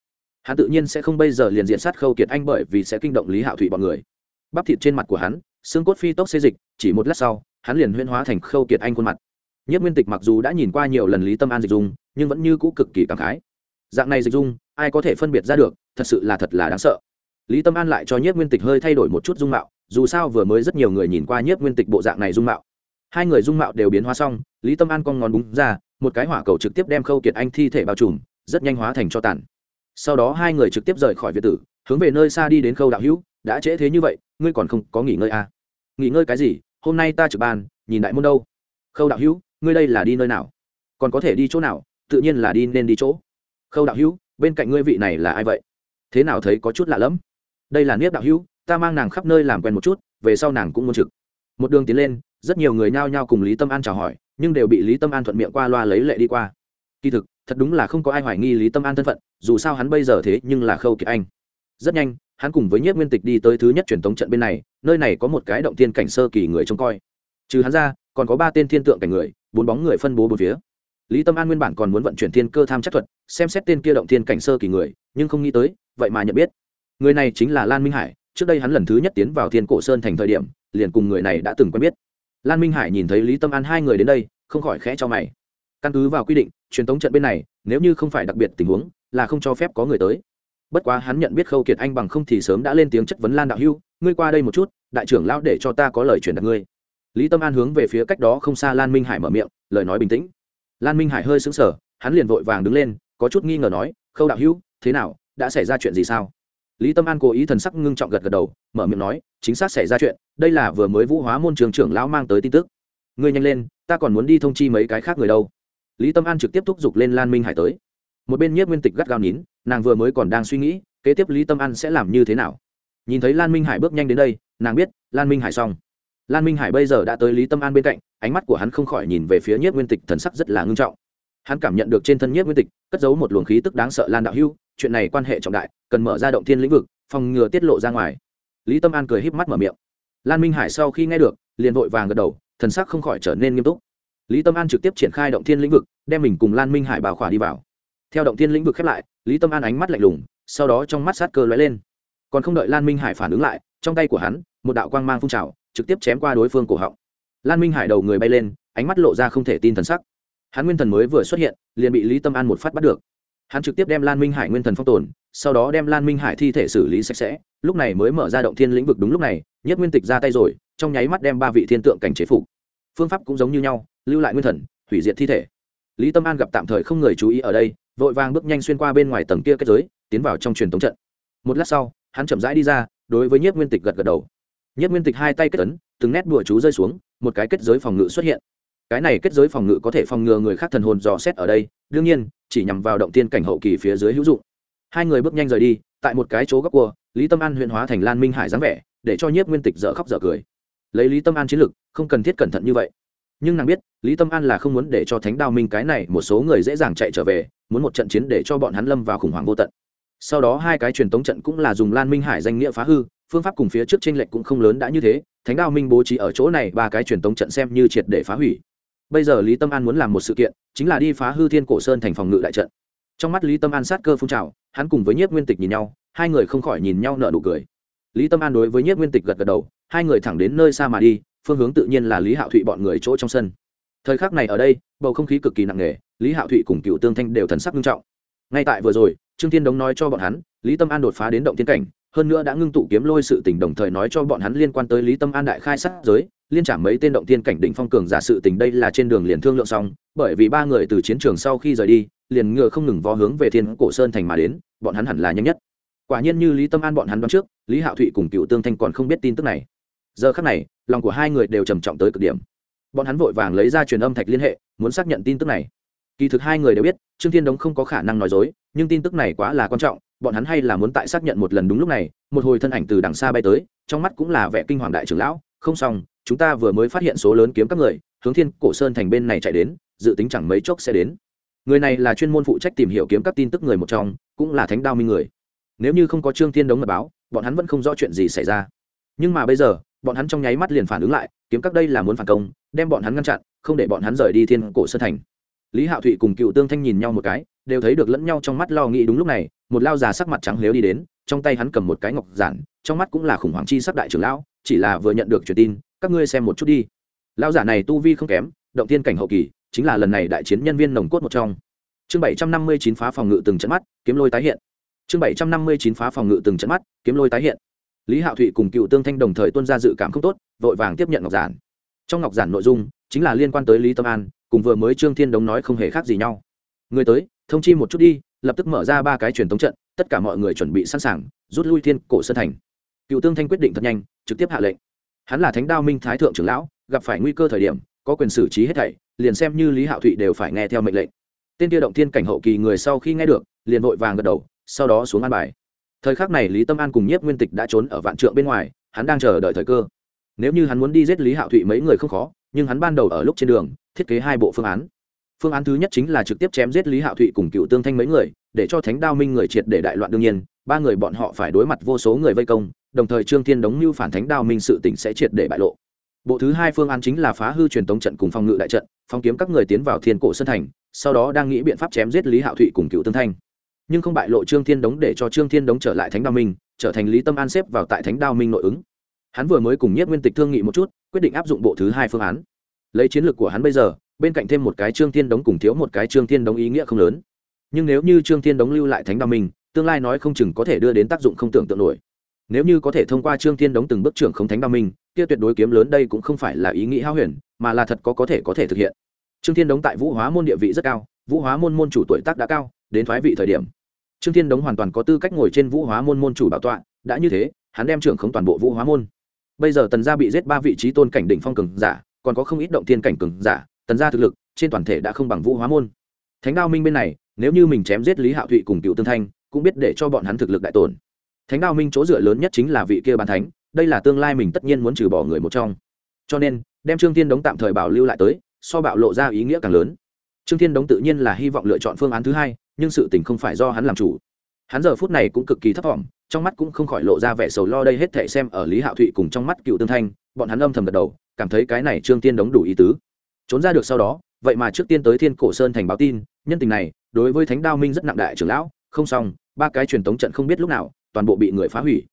Hắn tự nhiên sẽ không bây giờ liền diện sát khâu kiệt anh bởi vì sẽ kinh động lý hạo thụy bọn người. Bắp thịt trên mặt của hắn, xương cốt phi tốc xê dịch, chỉ một lát sau, hắn liền huyên hóa thành khâu kiệt anh khuôn mặt. Nhất nguyên tịch mặc dù đã nhìn qua nhiều lần lý tâm an dịch dung, nhưng vẫn như cũ cực kỳ cảm khái. Dạng này dịch dung, ai có thể phân biệt ra được, thật sự là thật là đáng sợ lý tâm an lại cho nhất nguyên tịch hơi thay đổi một chút dung mạo, dù sao vừa mới rất nhiều người nhìn qua nhất nguyên tịch bộ dạng này dung mạo. Hai người dung mạo đều biến hóa xong, lý tâm an con ngón búng ra, một cái hỏa cầu trực tiếp đem khâu kiệt anh thi thể bao trùm, rất nhanh hóa thành cho tàn. Sau đó hai người trực tiếp rời khỏi việt tử, hướng về nơi xa đi đến khâu đạo hữu, đã trễ thế như vậy, ngươi còn không có nghỉ ngơi à? nghỉ ngơi cái gì? Hôm nay ta trực ban, nhìn đại môn đâu? Khâu đạo hữu, ngươi đây là đi nơi nào? Còn có thể đi chỗ nào? Tự nhiên là đi nên đi chỗ. Khâu đạo hữu, bên cạnh ngươi vị này là ai vậy? Thế nào thấy có chút lạ lẫm? Đây là niếp đạo hữu, ta mang nàng khắp nơi làm quen một chút, về sau nàng cũng muốn trực. Một đường tiến lên, rất nhiều người nhao nhao cùng lý tâm an chào hỏi, nhưng đều bị lý tâm an thuận miệng qua loa lấy lệ đi qua. Kỳ thực, thật đúng là không có ai hoài nghi lý tâm an thân phận, dù sao hắn bây giờ thế nhưng là khâu kiệt anh. Rất nhanh, hắn cùng với nhiếp nguyên tịch đi tới thứ nhất truyền thống trận bên này, nơi này có một cái động tiên cảnh sơ kỳ người trông coi. Trừ hắn ra, còn có ba tên thiên tượng cảnh người, bốn bóng người phân bố bốn phía. Lý tâm an nguyên bản còn muốn vận chuyển thiên cơ tham chắc thuật, xem xét tên kia động thiên cảnh sơ kỳ người, nhưng không nghĩ tới, vậy mà nhận biết người này chính là lan minh hải, trước đây hắn lần thứ nhất tiến vào thiên cổ sơn thành thời điểm, liền cùng người này đã từng quen biết. Lan minh hải nhìn thấy lý tâm an hai người đến đây, không khỏi khẽ cho mày. Căn cứ vào quy định, truyền thống trận bên này, nếu như không phải đặc biệt tình huống, là không cho phép có người tới. Bất quá hắn nhận biết khâu kiệt anh bằng không thì sớm đã lên tiếng chất vấn lan đạo hưu, ngươi qua đây một chút, đại trưởng lão để cho ta có lời truyền đặt ngươi. Lý tâm an hướng về phía cách đó không xa lan minh hải mở miệng, lời nói bình tĩnh. Lan minh hải hơi sững sờ, hắn liền vội vàng đứng lên, có chút nghi ngờ nói, khâu đạo hưu, thế nào, đã xảy ra chuyện gì sao? Lý tâm an cố ý thần sắc ngưng trọng gật gật đầu, mở miệng nói, chính xác xảy ra chuyện, đây là vừa mới vũ hóa môn trường trưởng lão mang tới tin tức. Ngươi nhanh lên, ta còn muốn đi thông chi mấy cái khác người đâu. Lý tâm an trực tiếp thúc giục lên lan minh hải tới. Một bên nhiếp nguyên tịch gắt gao nín, nàng vừa mới còn đang suy nghĩ, kế tiếp lý tâm an sẽ làm như thế nào. Nhìn thấy lan minh hải bước nhanh đến đây, nàng biết, lan minh hải xong. Lan minh hải bây giờ đã tới lý tâm an bên cạnh, ánh mắt của hắn không khỏi nhìn về phía nhiếp nguyên tịch thần sắc rất là ngưng trọng. Hắn cảm nhận được trên thân nhiếp nguyên tịch, cất giấu một luồng khí tức đáng sợ lan đạo hưu chuyện này quan hệ trọng đại, cần mở ra động thiên lĩnh vực, phòng ngừa tiết lộ ra ngoài. Lý tâm an cười híp mắt mở miệng. Lan minh hải sau khi nghe được, liền vội vàng gật đầu, thần sắc không khỏi trở nên nghiêm túc. Lý tâm an trực tiếp triển khai động thiên lĩnh vực, đem mình cùng lan minh hải bảo khỏa đi vào. Theo động thiên lĩnh vực khép lại, lý tâm an ánh mắt lạnh lùng, sau đó trong mắt sát cơ lóe lên. Còn không đợi lan minh hải phản ứng lại, trong tay của hắn, một đạo quang mang phun trào, trực tiếp chém qua đối phương cổ họng. Lan minh hải đầu người bay lên, ánh mắt lộ ra không thể tin thần sắc. Hắn nguyên thần mới vừa xuất hiện, liền bị lý tâm an một phát bắt được hắn trực tiếp đem lan minh hải nguyên thần phong tồn, sau đó đem lan minh hải thi thể xử lý sạch sẽ, lúc này mới mở ra động thiên lĩnh vực đúng lúc này, nhất nguyên tịch ra tay rồi, trong nháy mắt đem ba vị thiên tượng cảnh chế phục. Phương pháp cũng giống như nhau, lưu lại nguyên thần, hủy diệt thi thể. Lý tâm an gặp tạm thời không người chú ý ở đây, vội vàng bước nhanh xuyên qua bên ngoài tầng kia kết giới, tiến vào trong truyền thống trận. Một lát sau, hắn chậm rãi đi ra, đối với Nhất nguyên tịch gật gật đầu. Nhất nguyên tịch hai tay kết ấn, từng nét bùa chú rơi xuống, một cái kết giới phòng ngự xuất hiện cái này kết giới phòng ngự có thể phòng ngừa người khác thần hồn dò xét ở đây, đương nhiên, chỉ nhằm vào động tiên cảnh hậu kỳ phía dưới hữu dụng. Hai người bước nhanh rời đi, tại một cái chỗ góc cua, lý tâm an huyện hóa thành lan minh hải dáng vẻ, để cho nhiếp nguyên tịch dở khóc dở cười. Lấy lý tâm an chiến lực, không cần thiết cẩn thận như vậy. Nhưng nàng biết, lý tâm an là không muốn để cho thánh đao minh cái này một số người dễ dàng chạy trở về, muốn một trận chiến để cho bọn hắn lâm vào khủng hoảng vô tận. Sau đó hai cái truyền tống trận cũng là dùng lan minh hải danh nghĩa phá hư, phương pháp cùng phía trước tranh lệch cũng không lớn đã như thế, thánh đao minh bố trí ở chỗ này ba cái truyền tống trận xem như triệt để phá hủy bây giờ lý tâm an muốn làm một sự kiện, chính là đi phá hư thiên cổ sơn thành phòng ngự đại trận. Trong mắt lý tâm an sát cơ phun trào, hắn cùng với nhiếp nguyên tịch nhìn nhau, hai người không khỏi nhìn nhau nở nụ cười. Lý tâm an đối với nhiếp nguyên tịch gật gật đầu, hai người thẳng đến nơi xa mà đi, phương hướng tự nhiên là lý hạo thụy bọn người chỗ trong sân. Thời khắc này ở đây, bầu không khí cực kỳ nặng nề, lý hạo thụy cùng cựu tương thanh đều thần sắc nghiêm trọng. Ngay tại vừa rồi, trương thiên đống nói cho bọn hắn, lý tâm an đột phá đến động thiên cảnh, hơn nữa đã ngưng tụ kiếm lôi sự tình đồng thời nói cho bọn hắn liên quan tới lý tâm an đại khai sát giới liên trả mấy tên động thiên cảnh đỉnh phong cường giả sự tình đây là trên đường liền thương lượng xong, bởi vì ba người từ chiến trường sau khi rời đi, liền ngựa không ngừng vó hướng về thiên cổ sơn thành mà đến, bọn hắn hẳn là nhanh nhất. Quả nhiên như lý tâm an bọn hắn đoán trước, lý hạo thụy cùng cựu tương thanh còn không biết tin tức này. Giờ khắc này, lòng của hai người đều trầm trọng tới cực điểm. Bọn hắn vội vàng lấy ra truyền âm thạch liên hệ, muốn xác nhận tin tức này. Kỳ thực hai người đều biết, trương thiên đống không có khả năng nói dối, nhưng tin tức này quá là quan trọng, bọn hắn hay là muốn tại xác nhận một lần đúng lúc này, một hồi thân ảnh từ đằng xa bay tới, trong mắt cũng là vẻ kinh hoàng đại trưởng lão, không xong chúng ta vừa mới phát hiện số lớn kiếm các người, hướng thiên cổ sơn thành bên này chạy đến, dự tính chẳng mấy chốc sẽ đến. Người này là chuyên môn phụ trách tìm hiểu kiếm các tin tức người một trong, cũng là thánh đao minh người. Nếu như không có trương thiên đống mật báo, bọn hắn vẫn không rõ chuyện gì xảy ra. Nhưng mà bây giờ, bọn hắn trong nháy mắt liền phản ứng lại, kiếm các đây là muốn phản công, đem bọn hắn ngăn chặn, không để bọn hắn rời đi thiên cổ sơn thành. Lý hạo thụy cùng cựu tương thanh nhìn nhau một cái, đều thấy được lẫn nhau trong mắt lo nghĩ đúng lúc này, một lao già sắc mặt trắng lếu đi đến, trong tay hắn cầm một cái ngọc giản, trong mắt cũng là khủng hoảng chi sắc đại trưởng lão, chỉ là vừa nhận được truyền tin các ngươi xem một chút đi. Lao giả này tu vi không kém, động tiên cảnh hậu kỳ, chính là lần này đại chiến nhân viên nồng cốt một trong. Chương bảy trăm năm mươi chín phá phòng ngự từng trận mắt, kiếm lôi tái hiện. Chương bảy trăm năm mươi chín phá phòng ngự từng trận mắt, kiếm lôi tái hiện. Lý hạo thụy cùng cựu tương thanh đồng thời tuân ra dự cảm không tốt, vội vàng tiếp nhận ngọc giản. Trong ngọc giản nội dung, chính là liên quan tới lý tâm an, cùng vừa mới trương thiên đống nói không hề khác gì nhau. Người tới, thông chi một chút đi, lập tức mở ra ba cái truyền thống trận, tất cả mọi người chuẩn bị sẵn sàng, rút lui thiên cổ sơn thành. Cựu tương thanh quyết định thật nhanh, trực tiếp hạ lệnh hắn là thánh đao minh thái thượng trưởng lão, gặp phải nguy cơ thời điểm, có quyền xử trí hết thảy, liền xem như lý hạo thụy đều phải nghe theo mệnh lệnh. Tên kia động thiên cảnh hậu kỳ người sau khi nghe được, liền vội vàng gật đầu, sau đó xuống an bài. Thời khắc này lý tâm an cùng nhiếp nguyên tịch đã trốn ở vạn trượng bên ngoài, hắn đang chờ đợi thời cơ. Nếu như hắn muốn đi giết lý hạo thụy mấy người không khó, nhưng hắn ban đầu ở lúc trên đường, thiết kế hai bộ phương án. Phương án thứ nhất chính là trực tiếp chém giết lý hạo thụy cùng cựu tương thanh mấy người, để cho thánh đao minh người triệt để đại loạn đương nhiên, ba người bọn họ phải đối mặt vô số người vây công đồng thời trương thiên đống như phản thánh đao minh sự tỉnh sẽ triệt để bại lộ. Bộ thứ hai phương án chính là phá hư truyền tống trận cùng phòng ngự đại trận phong kiếm các người tiến vào thiên cổ sơn thành, sau đó đang nghĩ biện pháp chém giết lý hạo thụy cùng cựu tương thanh. Nhưng không bại lộ trương thiên đống để cho trương thiên đống trở lại thánh đao minh, trở thành lý tâm an xếp vào tại thánh đao minh nội ứng. Hắn vừa mới cùng nhất nguyên tịch thương nghị một chút, quyết định áp dụng bộ thứ hai phương án. Lấy chiến lược của hắn bây giờ, bên cạnh thêm một cái trương thiên đống cùng thiếu một cái trương thiên đống ý nghĩa không lớn. Nhưng nếu như trương thiên đống lưu lại thánh đao minh, tương lai nói không chừng có thể đưa đến tác dụng không tưởng tượng nổi nếu như có thể thông qua trương thiên đống từng bước trưởng không thánh đao minh, kia tuyệt đối kiếm lớn đây cũng không phải là ý nghĩ hao huyền, mà là thật có có thể có thể thực hiện. Trương thiên đống tại vũ hóa môn địa vị rất cao, vũ hóa môn môn chủ tuổi tác đã cao, đến thoái vị thời điểm. Trương thiên đống hoàn toàn có tư cách ngồi trên vũ hóa môn môn chủ bảo tọa, đã như thế, hắn đem trưởng không toàn bộ vũ hóa môn. Bây giờ tần gia bị giết ba vị trí tôn cảnh đỉnh phong cường giả, còn có không ít động thiên cảnh cường giả, tần gia thực lực trên toàn thể đã không bằng vũ hóa môn. Thánh đao minh bên này, nếu như mình chém giết lý hạo thụy cùng cựu tương thanh, cũng biết để cho bọn hắn thực lực đại tổn thánh đao minh chỗ dựa lớn nhất chính là vị kia bàn thánh, đây là tương lai mình tất nhiên muốn trừ bỏ người một trong. Cho nên, đem trương thiên đống tạm thời bảo lưu lại tới, so bạo lộ ra ý nghĩa càng lớn. Trương thiên đống tự nhiên là hy vọng lựa chọn phương án thứ hai, nhưng sự tình không phải do hắn làm chủ. Hắn giờ phút này cũng cực kỳ thấp thỏm, trong mắt cũng không khỏi lộ ra vẻ sầu lo đây hết thể xem ở lý hạo thụy cùng trong mắt cựu tương thanh, bọn hắn âm thầm gật đầu, cảm thấy cái này trương tiên đống đủ ý tứ. Trốn ra được sau đó, vậy mà trước tiên tới thiên cổ sơn thành báo tin, nhân tình này, đối với thánh đao minh rất nặng đại trưởng lão, không xong, ba cái truyền tống trận không biết lúc nào toàn bộ bị người phá hủy.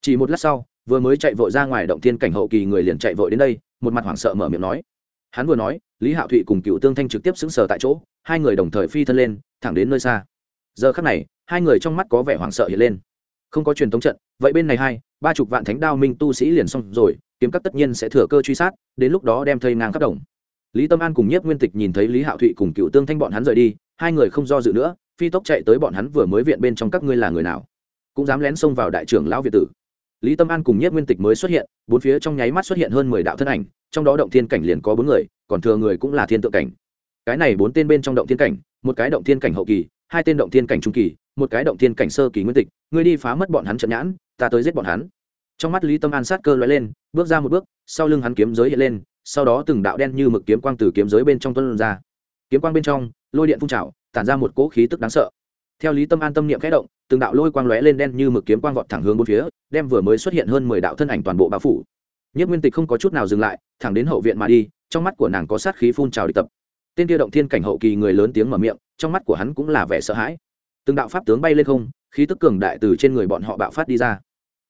Chỉ một lát sau, vừa mới chạy vội ra ngoài động thiên cảnh hậu kỳ người liền chạy vội đến đây, một mặt hoảng sợ mở miệng nói. Hắn vừa nói, lý hạo thụy cùng cựu tương thanh trực tiếp xứng sờ tại chỗ, hai người đồng thời phi thân lên, thẳng đến nơi xa. Giờ khắc này, hai người trong mắt có vẻ hoảng sợ hiện lên. Không có truyền thống trận, vậy bên này hai, ba chục vạn thánh đao minh tu sĩ liền xong rồi, kiếm các tất nhiên sẽ thừa cơ truy sát, đến lúc đó đem thây ngang khắp đồng. Lý tâm an cùng nhiếp nguyên tịch nhìn thấy lý hạo thụy cùng cựu tương thanh bọn hắn rời đi, hai người không do dự nữa, phi tốc chạy tới bọn hắn vừa mới viện bên trong các ngươi là người nào? Cũng dám lén xông vào đại trưởng lão việt tử. Lý tâm an cùng nhất nguyên tịch mới xuất hiện, bốn phía trong nháy mắt xuất hiện hơn mười đạo thân ảnh, trong đó động thiên cảnh liền có bốn người, còn thừa người cũng là thiên tượng cảnh. Cái này bốn tên bên trong động thiên cảnh, một cái động thiên cảnh hậu kỳ, hai tên động thiên cảnh trung kỳ, một cái động thiên cảnh sơ kỳ nguyên tịch, ngươi đi phá mất bọn hắn trận nhãn, ta tới giết bọn hắn. Trong mắt lý tâm an sát cơ lóe lên, bước ra một bước, sau lưng hắn kiếm giới hiện lên, sau đó từng đạo đen như mực kiếm quang từ kiếm giới bên trong tuân ra. Kiếm quang bên trong, lôi điện phun trào, tản ra một cỗ khí tức đáng sợ. Theo lý tâm an tâm niệm khẽ động từng đạo lôi quang lóe lên đen như mực kiếm quang vọt thẳng hướng bốn phía, đem vừa mới xuất hiện hơn mười đạo thân ảnh toàn bộ bao phủ. Nhất nguyên tịch không có chút nào dừng lại, thẳng đến hậu viện mà đi, trong mắt của nàng có sát khí phun trào địch tập. Tên kia động thiên cảnh hậu kỳ người lớn tiếng mở miệng, trong mắt của hắn cũng là vẻ sợ hãi. Từng đạo pháp tướng bay lên không, khí tức cường đại từ trên người bọn họ bạo phát đi ra.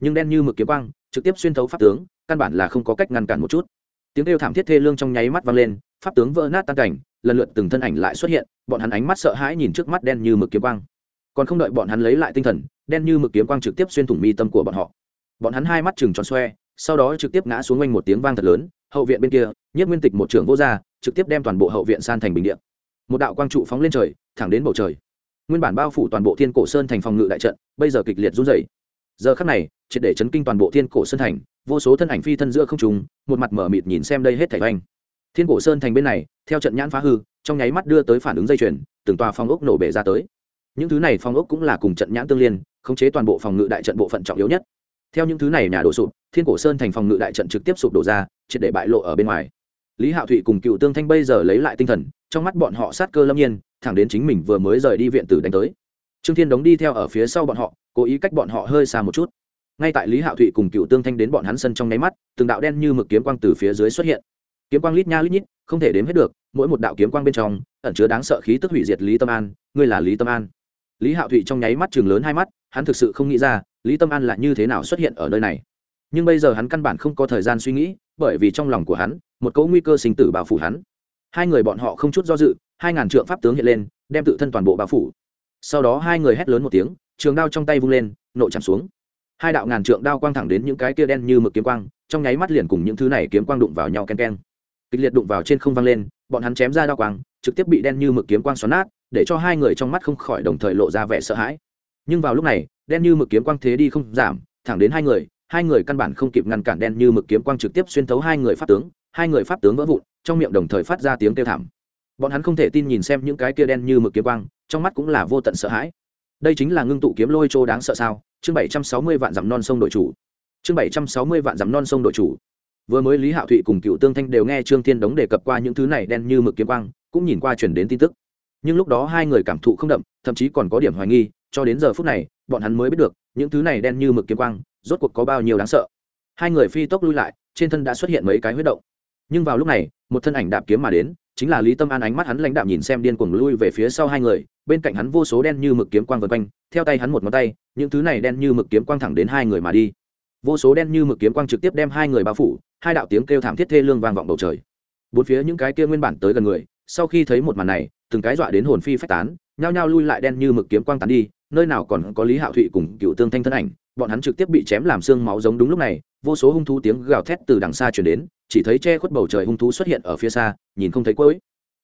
Nhưng đen như mực kiếm quang, trực tiếp xuyên thấu pháp tướng, căn bản là không có cách ngăn cản một chút. Tiếng kêu thảm thiết thê lương trong nháy mắt vang lên, pháp tướng vỡ nát tan cảnh, lần lượt từng thân ảnh lại xuất hiện, bọn hắn ánh mắt sợ hãi nhìn trước mắt đen như mực kiếm quang còn không đợi bọn hắn lấy lại tinh thần, đen như mực kiếm quang trực tiếp xuyên thủng mi tâm của bọn họ. Bọn hắn hai mắt chừng tròn xoe, sau đó trực tiếp ngã xuống quanh một tiếng vang thật lớn, hậu viện bên kia nhất nguyên tịch một trưởng vô gia, trực tiếp đem toàn bộ hậu viện san thành bình điện một đạo quang trụ phóng lên trời, thẳng đến bầu trời. Nguyên bản bao phủ toàn bộ thiên cổ sơn thành phòng ngự đại trận, bây giờ kịch liệt run rẩy. Giờ khắc này, triệt để chấn kinh toàn bộ thiên cổ sơn thành, vô số thân ảnh phi thân giữa không trùng một mặt mở mịt nhìn xem đây hết thảy oanh. Thiên cổ sơn thành bên này, theo trận nhãn phá hư, trong nháy mắt đưa tới phản ứng dây chuyền, từng tòa phòng ốc nổ bể ra tới những thứ này phong ốc cũng là cùng trận nhãn tương liên, khống chế toàn bộ phòng ngự đại trận bộ phận trọng yếu nhất. Theo những thứ này nhà đổ sụp, thiên cổ sơn thành phòng ngự đại trận trực tiếp sụp đổ ra, triệt để bại lộ ở bên ngoài. Lý hạo thụy cùng cựu tương thanh bây giờ lấy lại tinh thần, trong mắt bọn họ sát cơ lâm nhiên, thẳng đến chính mình vừa mới rời đi viện tử đánh tới. Trương thiên đống đi theo ở phía sau bọn họ, cố ý cách bọn họ hơi xa một chút. Ngay tại lý hạo thụy cùng cựu tương thanh đến bọn hắn sân trong nháy mắt, từng đạo đen như mực kiếm quang từ phía dưới xuất hiện. Kiếm quang lít nha lít nhít, không thể đếm hết được, mỗi một đạo kiếm quang bên trong, ẩn chứa đáng sợ khí tức hủy diệt lý tâm an, ngươi là lý tâm an lý hạo thụy trong nháy mắt chừng lớn hai mắt, hắn thực sự không nghĩ ra, lý tâm an là như thế nào xuất hiện ở nơi này. Nhưng bây giờ hắn căn bản không có thời gian suy nghĩ, bởi vì trong lòng của hắn, một cỗ nguy cơ sinh tử bao phủ hắn. Hai người bọn họ không chút do dự, hai ngàn trượng pháp tướng hiện lên, đem tự thân toàn bộ bao phủ. Sau đó hai người hét lớn một tiếng, trường đao trong tay vung lên, nộ chạm xuống. Hai đạo ngàn trượng đao quang thẳng đến những cái kia đen như mực kiếm quang, trong nháy mắt liền cùng những thứ này kiếm quang đụng vào nhau ken ken kịch liệt đụng vào trên không vang lên, bọn hắn chém ra đao quang, trực tiếp bị đen như mực kiếm quang xoắn nát để cho hai người trong mắt không khỏi đồng thời lộ ra vẻ sợ hãi. Nhưng vào lúc này, đen như mực kiếm quang thế đi không giảm, thẳng đến hai người hai người căn bản không kịp ngăn cản đen như mực kiếm quang trực tiếp xuyên thấu hai người pháp tướng, hai người pháp tướng vỡ vụn, trong miệng đồng thời phát ra tiếng kêu thảm. Bọn hắn không thể tin nhìn xem những cái kia đen như mực kiếm quang, trong mắt cũng là vô tận sợ hãi. Đây chính là ngưng tụ kiếm lôi trô đáng sợ sao? Chương bảy trăm sáu mươi vạn dặm non sông đội chủ. Chương bảy trăm sáu mươi vạn dặm non sông đội chủ. Vừa mới lý hạo thụy cùng cựu tương thanh đều nghe trương thiên đống đề cập qua những thứ này đen như mực kiếm quang, cũng nhìn qua chuyển đến tin tức nhưng lúc đó hai người cảm thụ không đậm, thậm chí còn có điểm hoài nghi, cho đến giờ phút này, bọn hắn mới biết được, những thứ này đen như mực kiếm quang, rốt cuộc có bao nhiêu đáng sợ. Hai người phi tốc lui lại, trên thân đã xuất hiện mấy cái huyết động. Nhưng vào lúc này, một thân ảnh đạp kiếm mà đến, chính là lý tâm an ánh mắt hắn lãnh đạm nhìn xem điên cuồng lui về phía sau hai người, bên cạnh hắn vô số đen như mực kiếm quang vân quanh, theo tay hắn một ngón tay, những thứ này đen như mực kiếm quang thẳng đến hai người mà đi. Vô số đen như mực kiếm quang trực tiếp đem hai người bao phủ, hai đạo tiếng kêu thảm thiết thê lương vang vọng bầu trời. Bốn phía những cái kia nguyên bản tới gần người, sau khi thấy một màn này từng cái dọa đến hồn phi phách tán, nhao nhao lui lại đen như mực kiếm quang tán đi, nơi nào còn có lý hạo thụy cùng cựu tương thanh thân ảnh, bọn hắn trực tiếp bị chém làm xương máu giống đúng lúc này, vô số hung thú tiếng gào thét từ đằng xa chuyển đến, chỉ thấy che khuất bầu trời hung thú xuất hiện ở phía xa, nhìn không thấy cuối.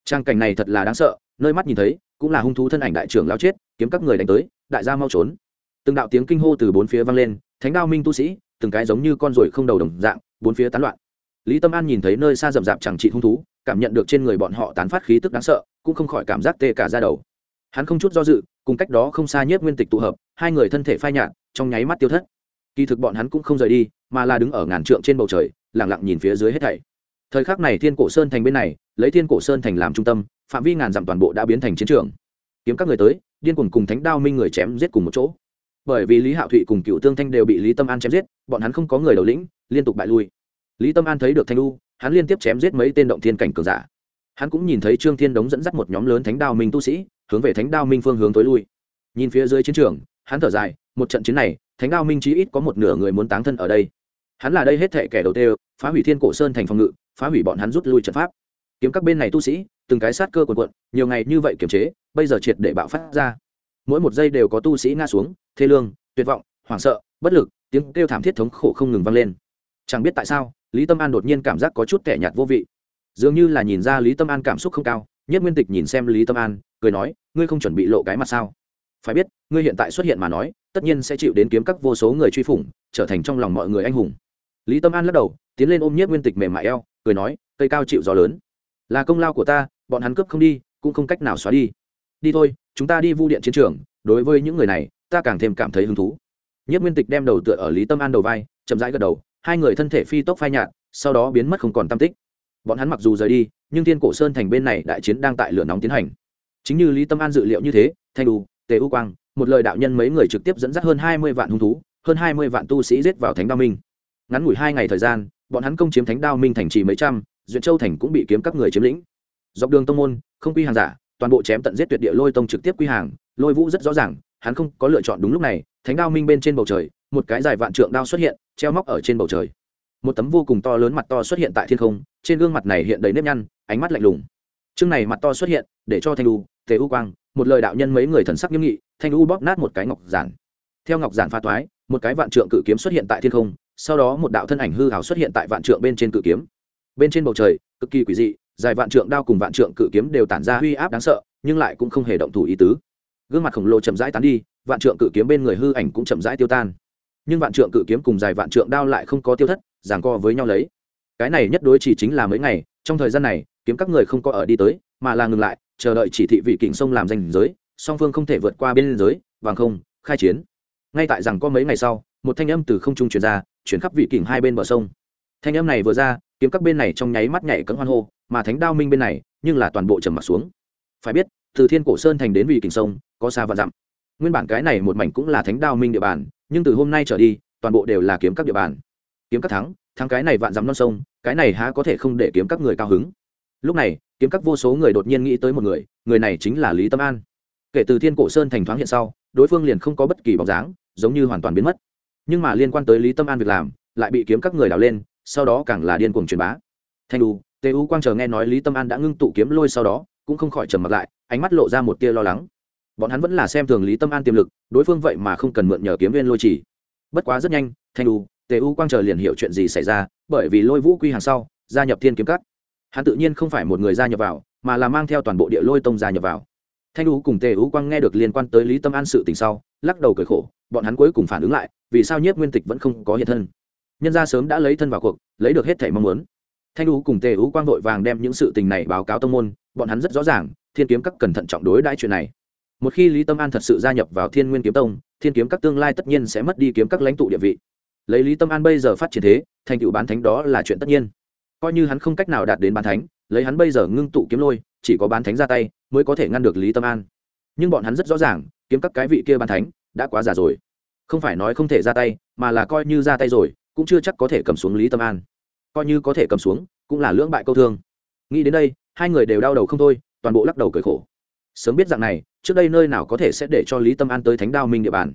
Trang cảnh này thật là đáng sợ, nơi mắt nhìn thấy, cũng là hung thú thân ảnh đại trưởng lao chết, kiếm các người đánh tới, đại gia mau trốn. Từng đạo tiếng kinh hô từ bốn phía vang lên, thánh đao minh tu sĩ, từng cái giống như con ruồi không đầu đồng dạng, bốn phía tán loạn lý tâm an nhìn thấy nơi xa rậm rạp chẳng trị hung thú, cảm nhận được trên người bọn họ tán phát khí tức đáng sợ, cũng không khỏi cảm giác tê cả ra đầu. Hắn không chút do dự, cùng cách đó không xa nhất nguyên tịch tụ hợp, hai người thân thể phai nhạt, trong nháy mắt tiêu thất. Kỳ thực bọn hắn cũng không rời đi, mà là đứng ở ngàn trượng trên bầu trời lẳng lặng nhìn phía dưới hết thảy. Thời khắc này thiên cổ sơn thành bên này, lấy thiên cổ sơn thành làm trung tâm, phạm vi ngàn dặm toàn bộ đã biến thành chiến trường. Kiếm các người tới, điên cuồng cùng thánh đao minh người chém giết cùng một chỗ. Bởi vì lý hạo thụy cùng cựu tương thanh đều bị lý tâm an chém giết, bọn hắn không có người đầu lĩnh, liên tục bại lui lý tâm an thấy được thanh lu hắn liên tiếp chém giết mấy tên động thiên cảnh cường giả. Hắn cũng nhìn thấy trương thiên đống dẫn dắt một nhóm lớn thánh đao minh tu sĩ, hướng về thánh đao minh phương hướng tối lui. Nhìn phía dưới chiến trường, hắn thở dài, một trận chiến này, thánh đao minh chí ít có một nửa người muốn táng thân ở đây. Hắn là đây hết thệ kẻ đầu tiên, phá hủy thiên cổ sơn thành phòng ngự, phá hủy bọn hắn rút lui trận pháp. Kiếm các bên này tu sĩ, từng cái sát cơ quần quận nhiều ngày như vậy kiềm chế, bây giờ triệt để bạo phát ra. Mỗi một giây đều có tu sĩ ngã xuống, thê lương, tuyệt vọng, hoảng sợ, bất lực, tiếng kêu thảm thiết thống khổ không ngừng vang lên. Chẳng biết tại sao lý tâm an đột nhiên cảm giác có chút kẻ nhạt vô vị. Dường như là nhìn ra lý tâm an cảm xúc không cao, nhất nguyên tịch nhìn xem lý tâm an, cười nói, ngươi không chuẩn bị lộ cái mặt sao? Phải biết, ngươi hiện tại xuất hiện mà nói, tất nhiên sẽ chịu đến kiếm các vô số người truy phủng, trở thành trong lòng mọi người anh hùng. Lý tâm an lắc đầu, tiến lên ôm nhất nguyên tịch mềm mại eo, cười nói, cây cao chịu gió lớn. Là công lao của ta, bọn hắn cướp không đi, cũng không cách nào xóa đi. Đi thôi, chúng ta đi vu điện chiến trường, đối với những người này, ta càng thêm cảm thấy hứng thú. Nhất nguyên tịch đem đầu tựa ở lý tâm an đầu vai, chậm rãi gật đầu hai người thân thể phi tốc phai nhạt, sau đó biến mất không còn tam tích. Bọn hắn mặc dù rời đi, nhưng thiên cổ sơn thành bên này đại chiến đang tại lửa nóng tiến hành. Chính như lý tâm an dự liệu như thế, thanh đù, tề u quang, một lời đạo nhân mấy người trực tiếp dẫn dắt hơn hai mươi vạn hung thú, hơn hai mươi vạn tu sĩ giết vào thánh đao minh. Ngắn ngủi hai ngày thời gian, bọn hắn công chiếm thánh đao minh thành trì mấy trăm duyệt châu thành cũng bị kiếm các người chiếm lĩnh. Dọc đường tông môn, không quy hàng giả, toàn bộ chém tận giết tuyệt địa lôi tông trực tiếp quy hàng, lôi vũ rất rõ ràng, hắn không có lựa chọn đúng lúc này, thánh đao minh bên trên bầu trời một cái dài vạn trượng đao xuất hiện, treo móc ở trên bầu trời. Một tấm vô cùng to lớn mặt to xuất hiện tại thiên không, trên gương mặt này hiện đầy nếp nhăn, ánh mắt lạnh lùng. Chương này mặt to xuất hiện, để cho thanh lu tề u quang, một lời đạo nhân mấy người thần sắc nghiêm nghị, thanh lu bóp nát một cái ngọc giản. Theo ngọc giản pha toái, một cái vạn trượng cự kiếm xuất hiện tại thiên không, sau đó một đạo thân ảnh hư hào xuất hiện tại vạn trượng bên trên cự kiếm. Bên trên bầu trời, cực kỳ quỷ dị, dài vạn trượng đao cùng vạn trượng cự kiếm đều tản ra uy áp đáng sợ, nhưng lại cũng không hề động thủ ý tứ. Gương mặt khổng lồ chậm rãi tán đi, vạn trượng cự kiếm bên người hư ảnh cũng chậm rãi tiêu tan nhưng vạn trượng cự kiếm cùng dài vạn trượng đao lại không có tiêu thất giảng co với nhau lấy. Cái này nhất đối chỉ chính là mấy ngày, trong thời gian này, kiếm các người không có ở đi tới, mà là ngừng lại, chờ đợi chỉ thị vị kình sông làm danh giới, song phương không thể vượt qua biên giới, vàng không, khai chiến. Ngay tại rằng có mấy ngày sau, một thanh âm từ không trung truyền ra, chuyển khắp vị kình hai bên bờ sông. Thanh âm này vừa ra, kiếm các bên này trong nháy mắt nhảy cấm hoan hô, mà thánh đao minh bên này, nhưng là toàn bộ trầm mặt xuống. Phải biết, từ thiên cổ sơn thành đến vị kình sông, có xa và dặm. Nguyên bản cái này một mảnh cũng là thánh đao minh địa bàn nhưng từ hôm nay trở đi, toàn bộ đều là kiếm các địa bàn. Kiếm các thắng thắng cái này vạn dắm non sông, cái này há có thể không để kiếm các người cao hứng. Lúc này, kiếm các vô số người đột nhiên nghĩ tới một người người này chính là lý tâm an. Kể từ thiên cổ sơn thành thoáng hiện sau, đối phương liền không có bất kỳ bóng dáng, giống như hoàn toàn biến mất. Nhưng mà liên quan tới lý tâm an việc làm, lại bị kiếm các người đào lên, sau đó càng là điên cuồng truyền bá. Thanh u, tê u quang chờ nghe nói lý tâm an đã ngưng tụ kiếm lôi sau đó, cũng không khỏi trầm mặt lại, ánh mắt lộ ra một tia lo lắng bọn hắn vẫn là xem thường lý tâm an tiềm lực, đối phương vậy mà không cần mượn nhờ kiếm viên lôi chỉ bất quá rất nhanh, thanh u, tề u quang chờ liền hiểu chuyện gì xảy ra, bởi vì lôi vũ quy hàng sau, gia nhập thiên kiếm cắt hắn tự nhiên không phải một người gia nhập vào, mà là mang theo toàn bộ địa lôi tông gia nhập vào. Thanh u cùng tề u quang nghe được liên quan tới lý tâm an sự tình sau, lắc đầu cười khổ, bọn hắn cuối cùng phản ứng lại, vì sao nhiếp nguyên tịch vẫn không có hiện thân. Nhân gia sớm đã lấy thân vào cuộc, lấy được hết thể mong muốn. Thanh u cùng tề u quang vội vàng đem những sự tình này báo cáo tông môn, bọn hắn rất rõ ràng, thiên kiếm các cẩn thận trọng đối đãi chuyện này một khi lý tâm an thật sự gia nhập vào thiên nguyên kiếm tông, thiên kiếm các tương lai tất nhiên sẽ mất đi kiếm các lãnh tụ địa vị. Lấy lý tâm an bây giờ phát triển thế, thành tựu bán thánh đó là chuyện tất nhiên. Coi như hắn không cách nào đạt đến bán thánh, lấy hắn bây giờ ngưng tụ kiếm lôi, chỉ có bán thánh ra tay mới có thể ngăn được lý tâm an. Nhưng bọn hắn rất rõ ràng, kiếm các cái vị kia bán thánh đã quá già rồi. Không phải nói không thể ra tay, mà là coi như ra tay rồi, cũng chưa chắc có thể cầm xuống lý tâm an. Coi như có thể cầm xuống, cũng là lưỡng bại câu thương. Nghĩ đến đây, hai người đều đau đầu không thôi, toàn bộ lắc đầu cười khổ sớm biết dạng này, trước đây nơi nào có thể sẽ để cho lý tâm an tới thánh đao minh địa bàn.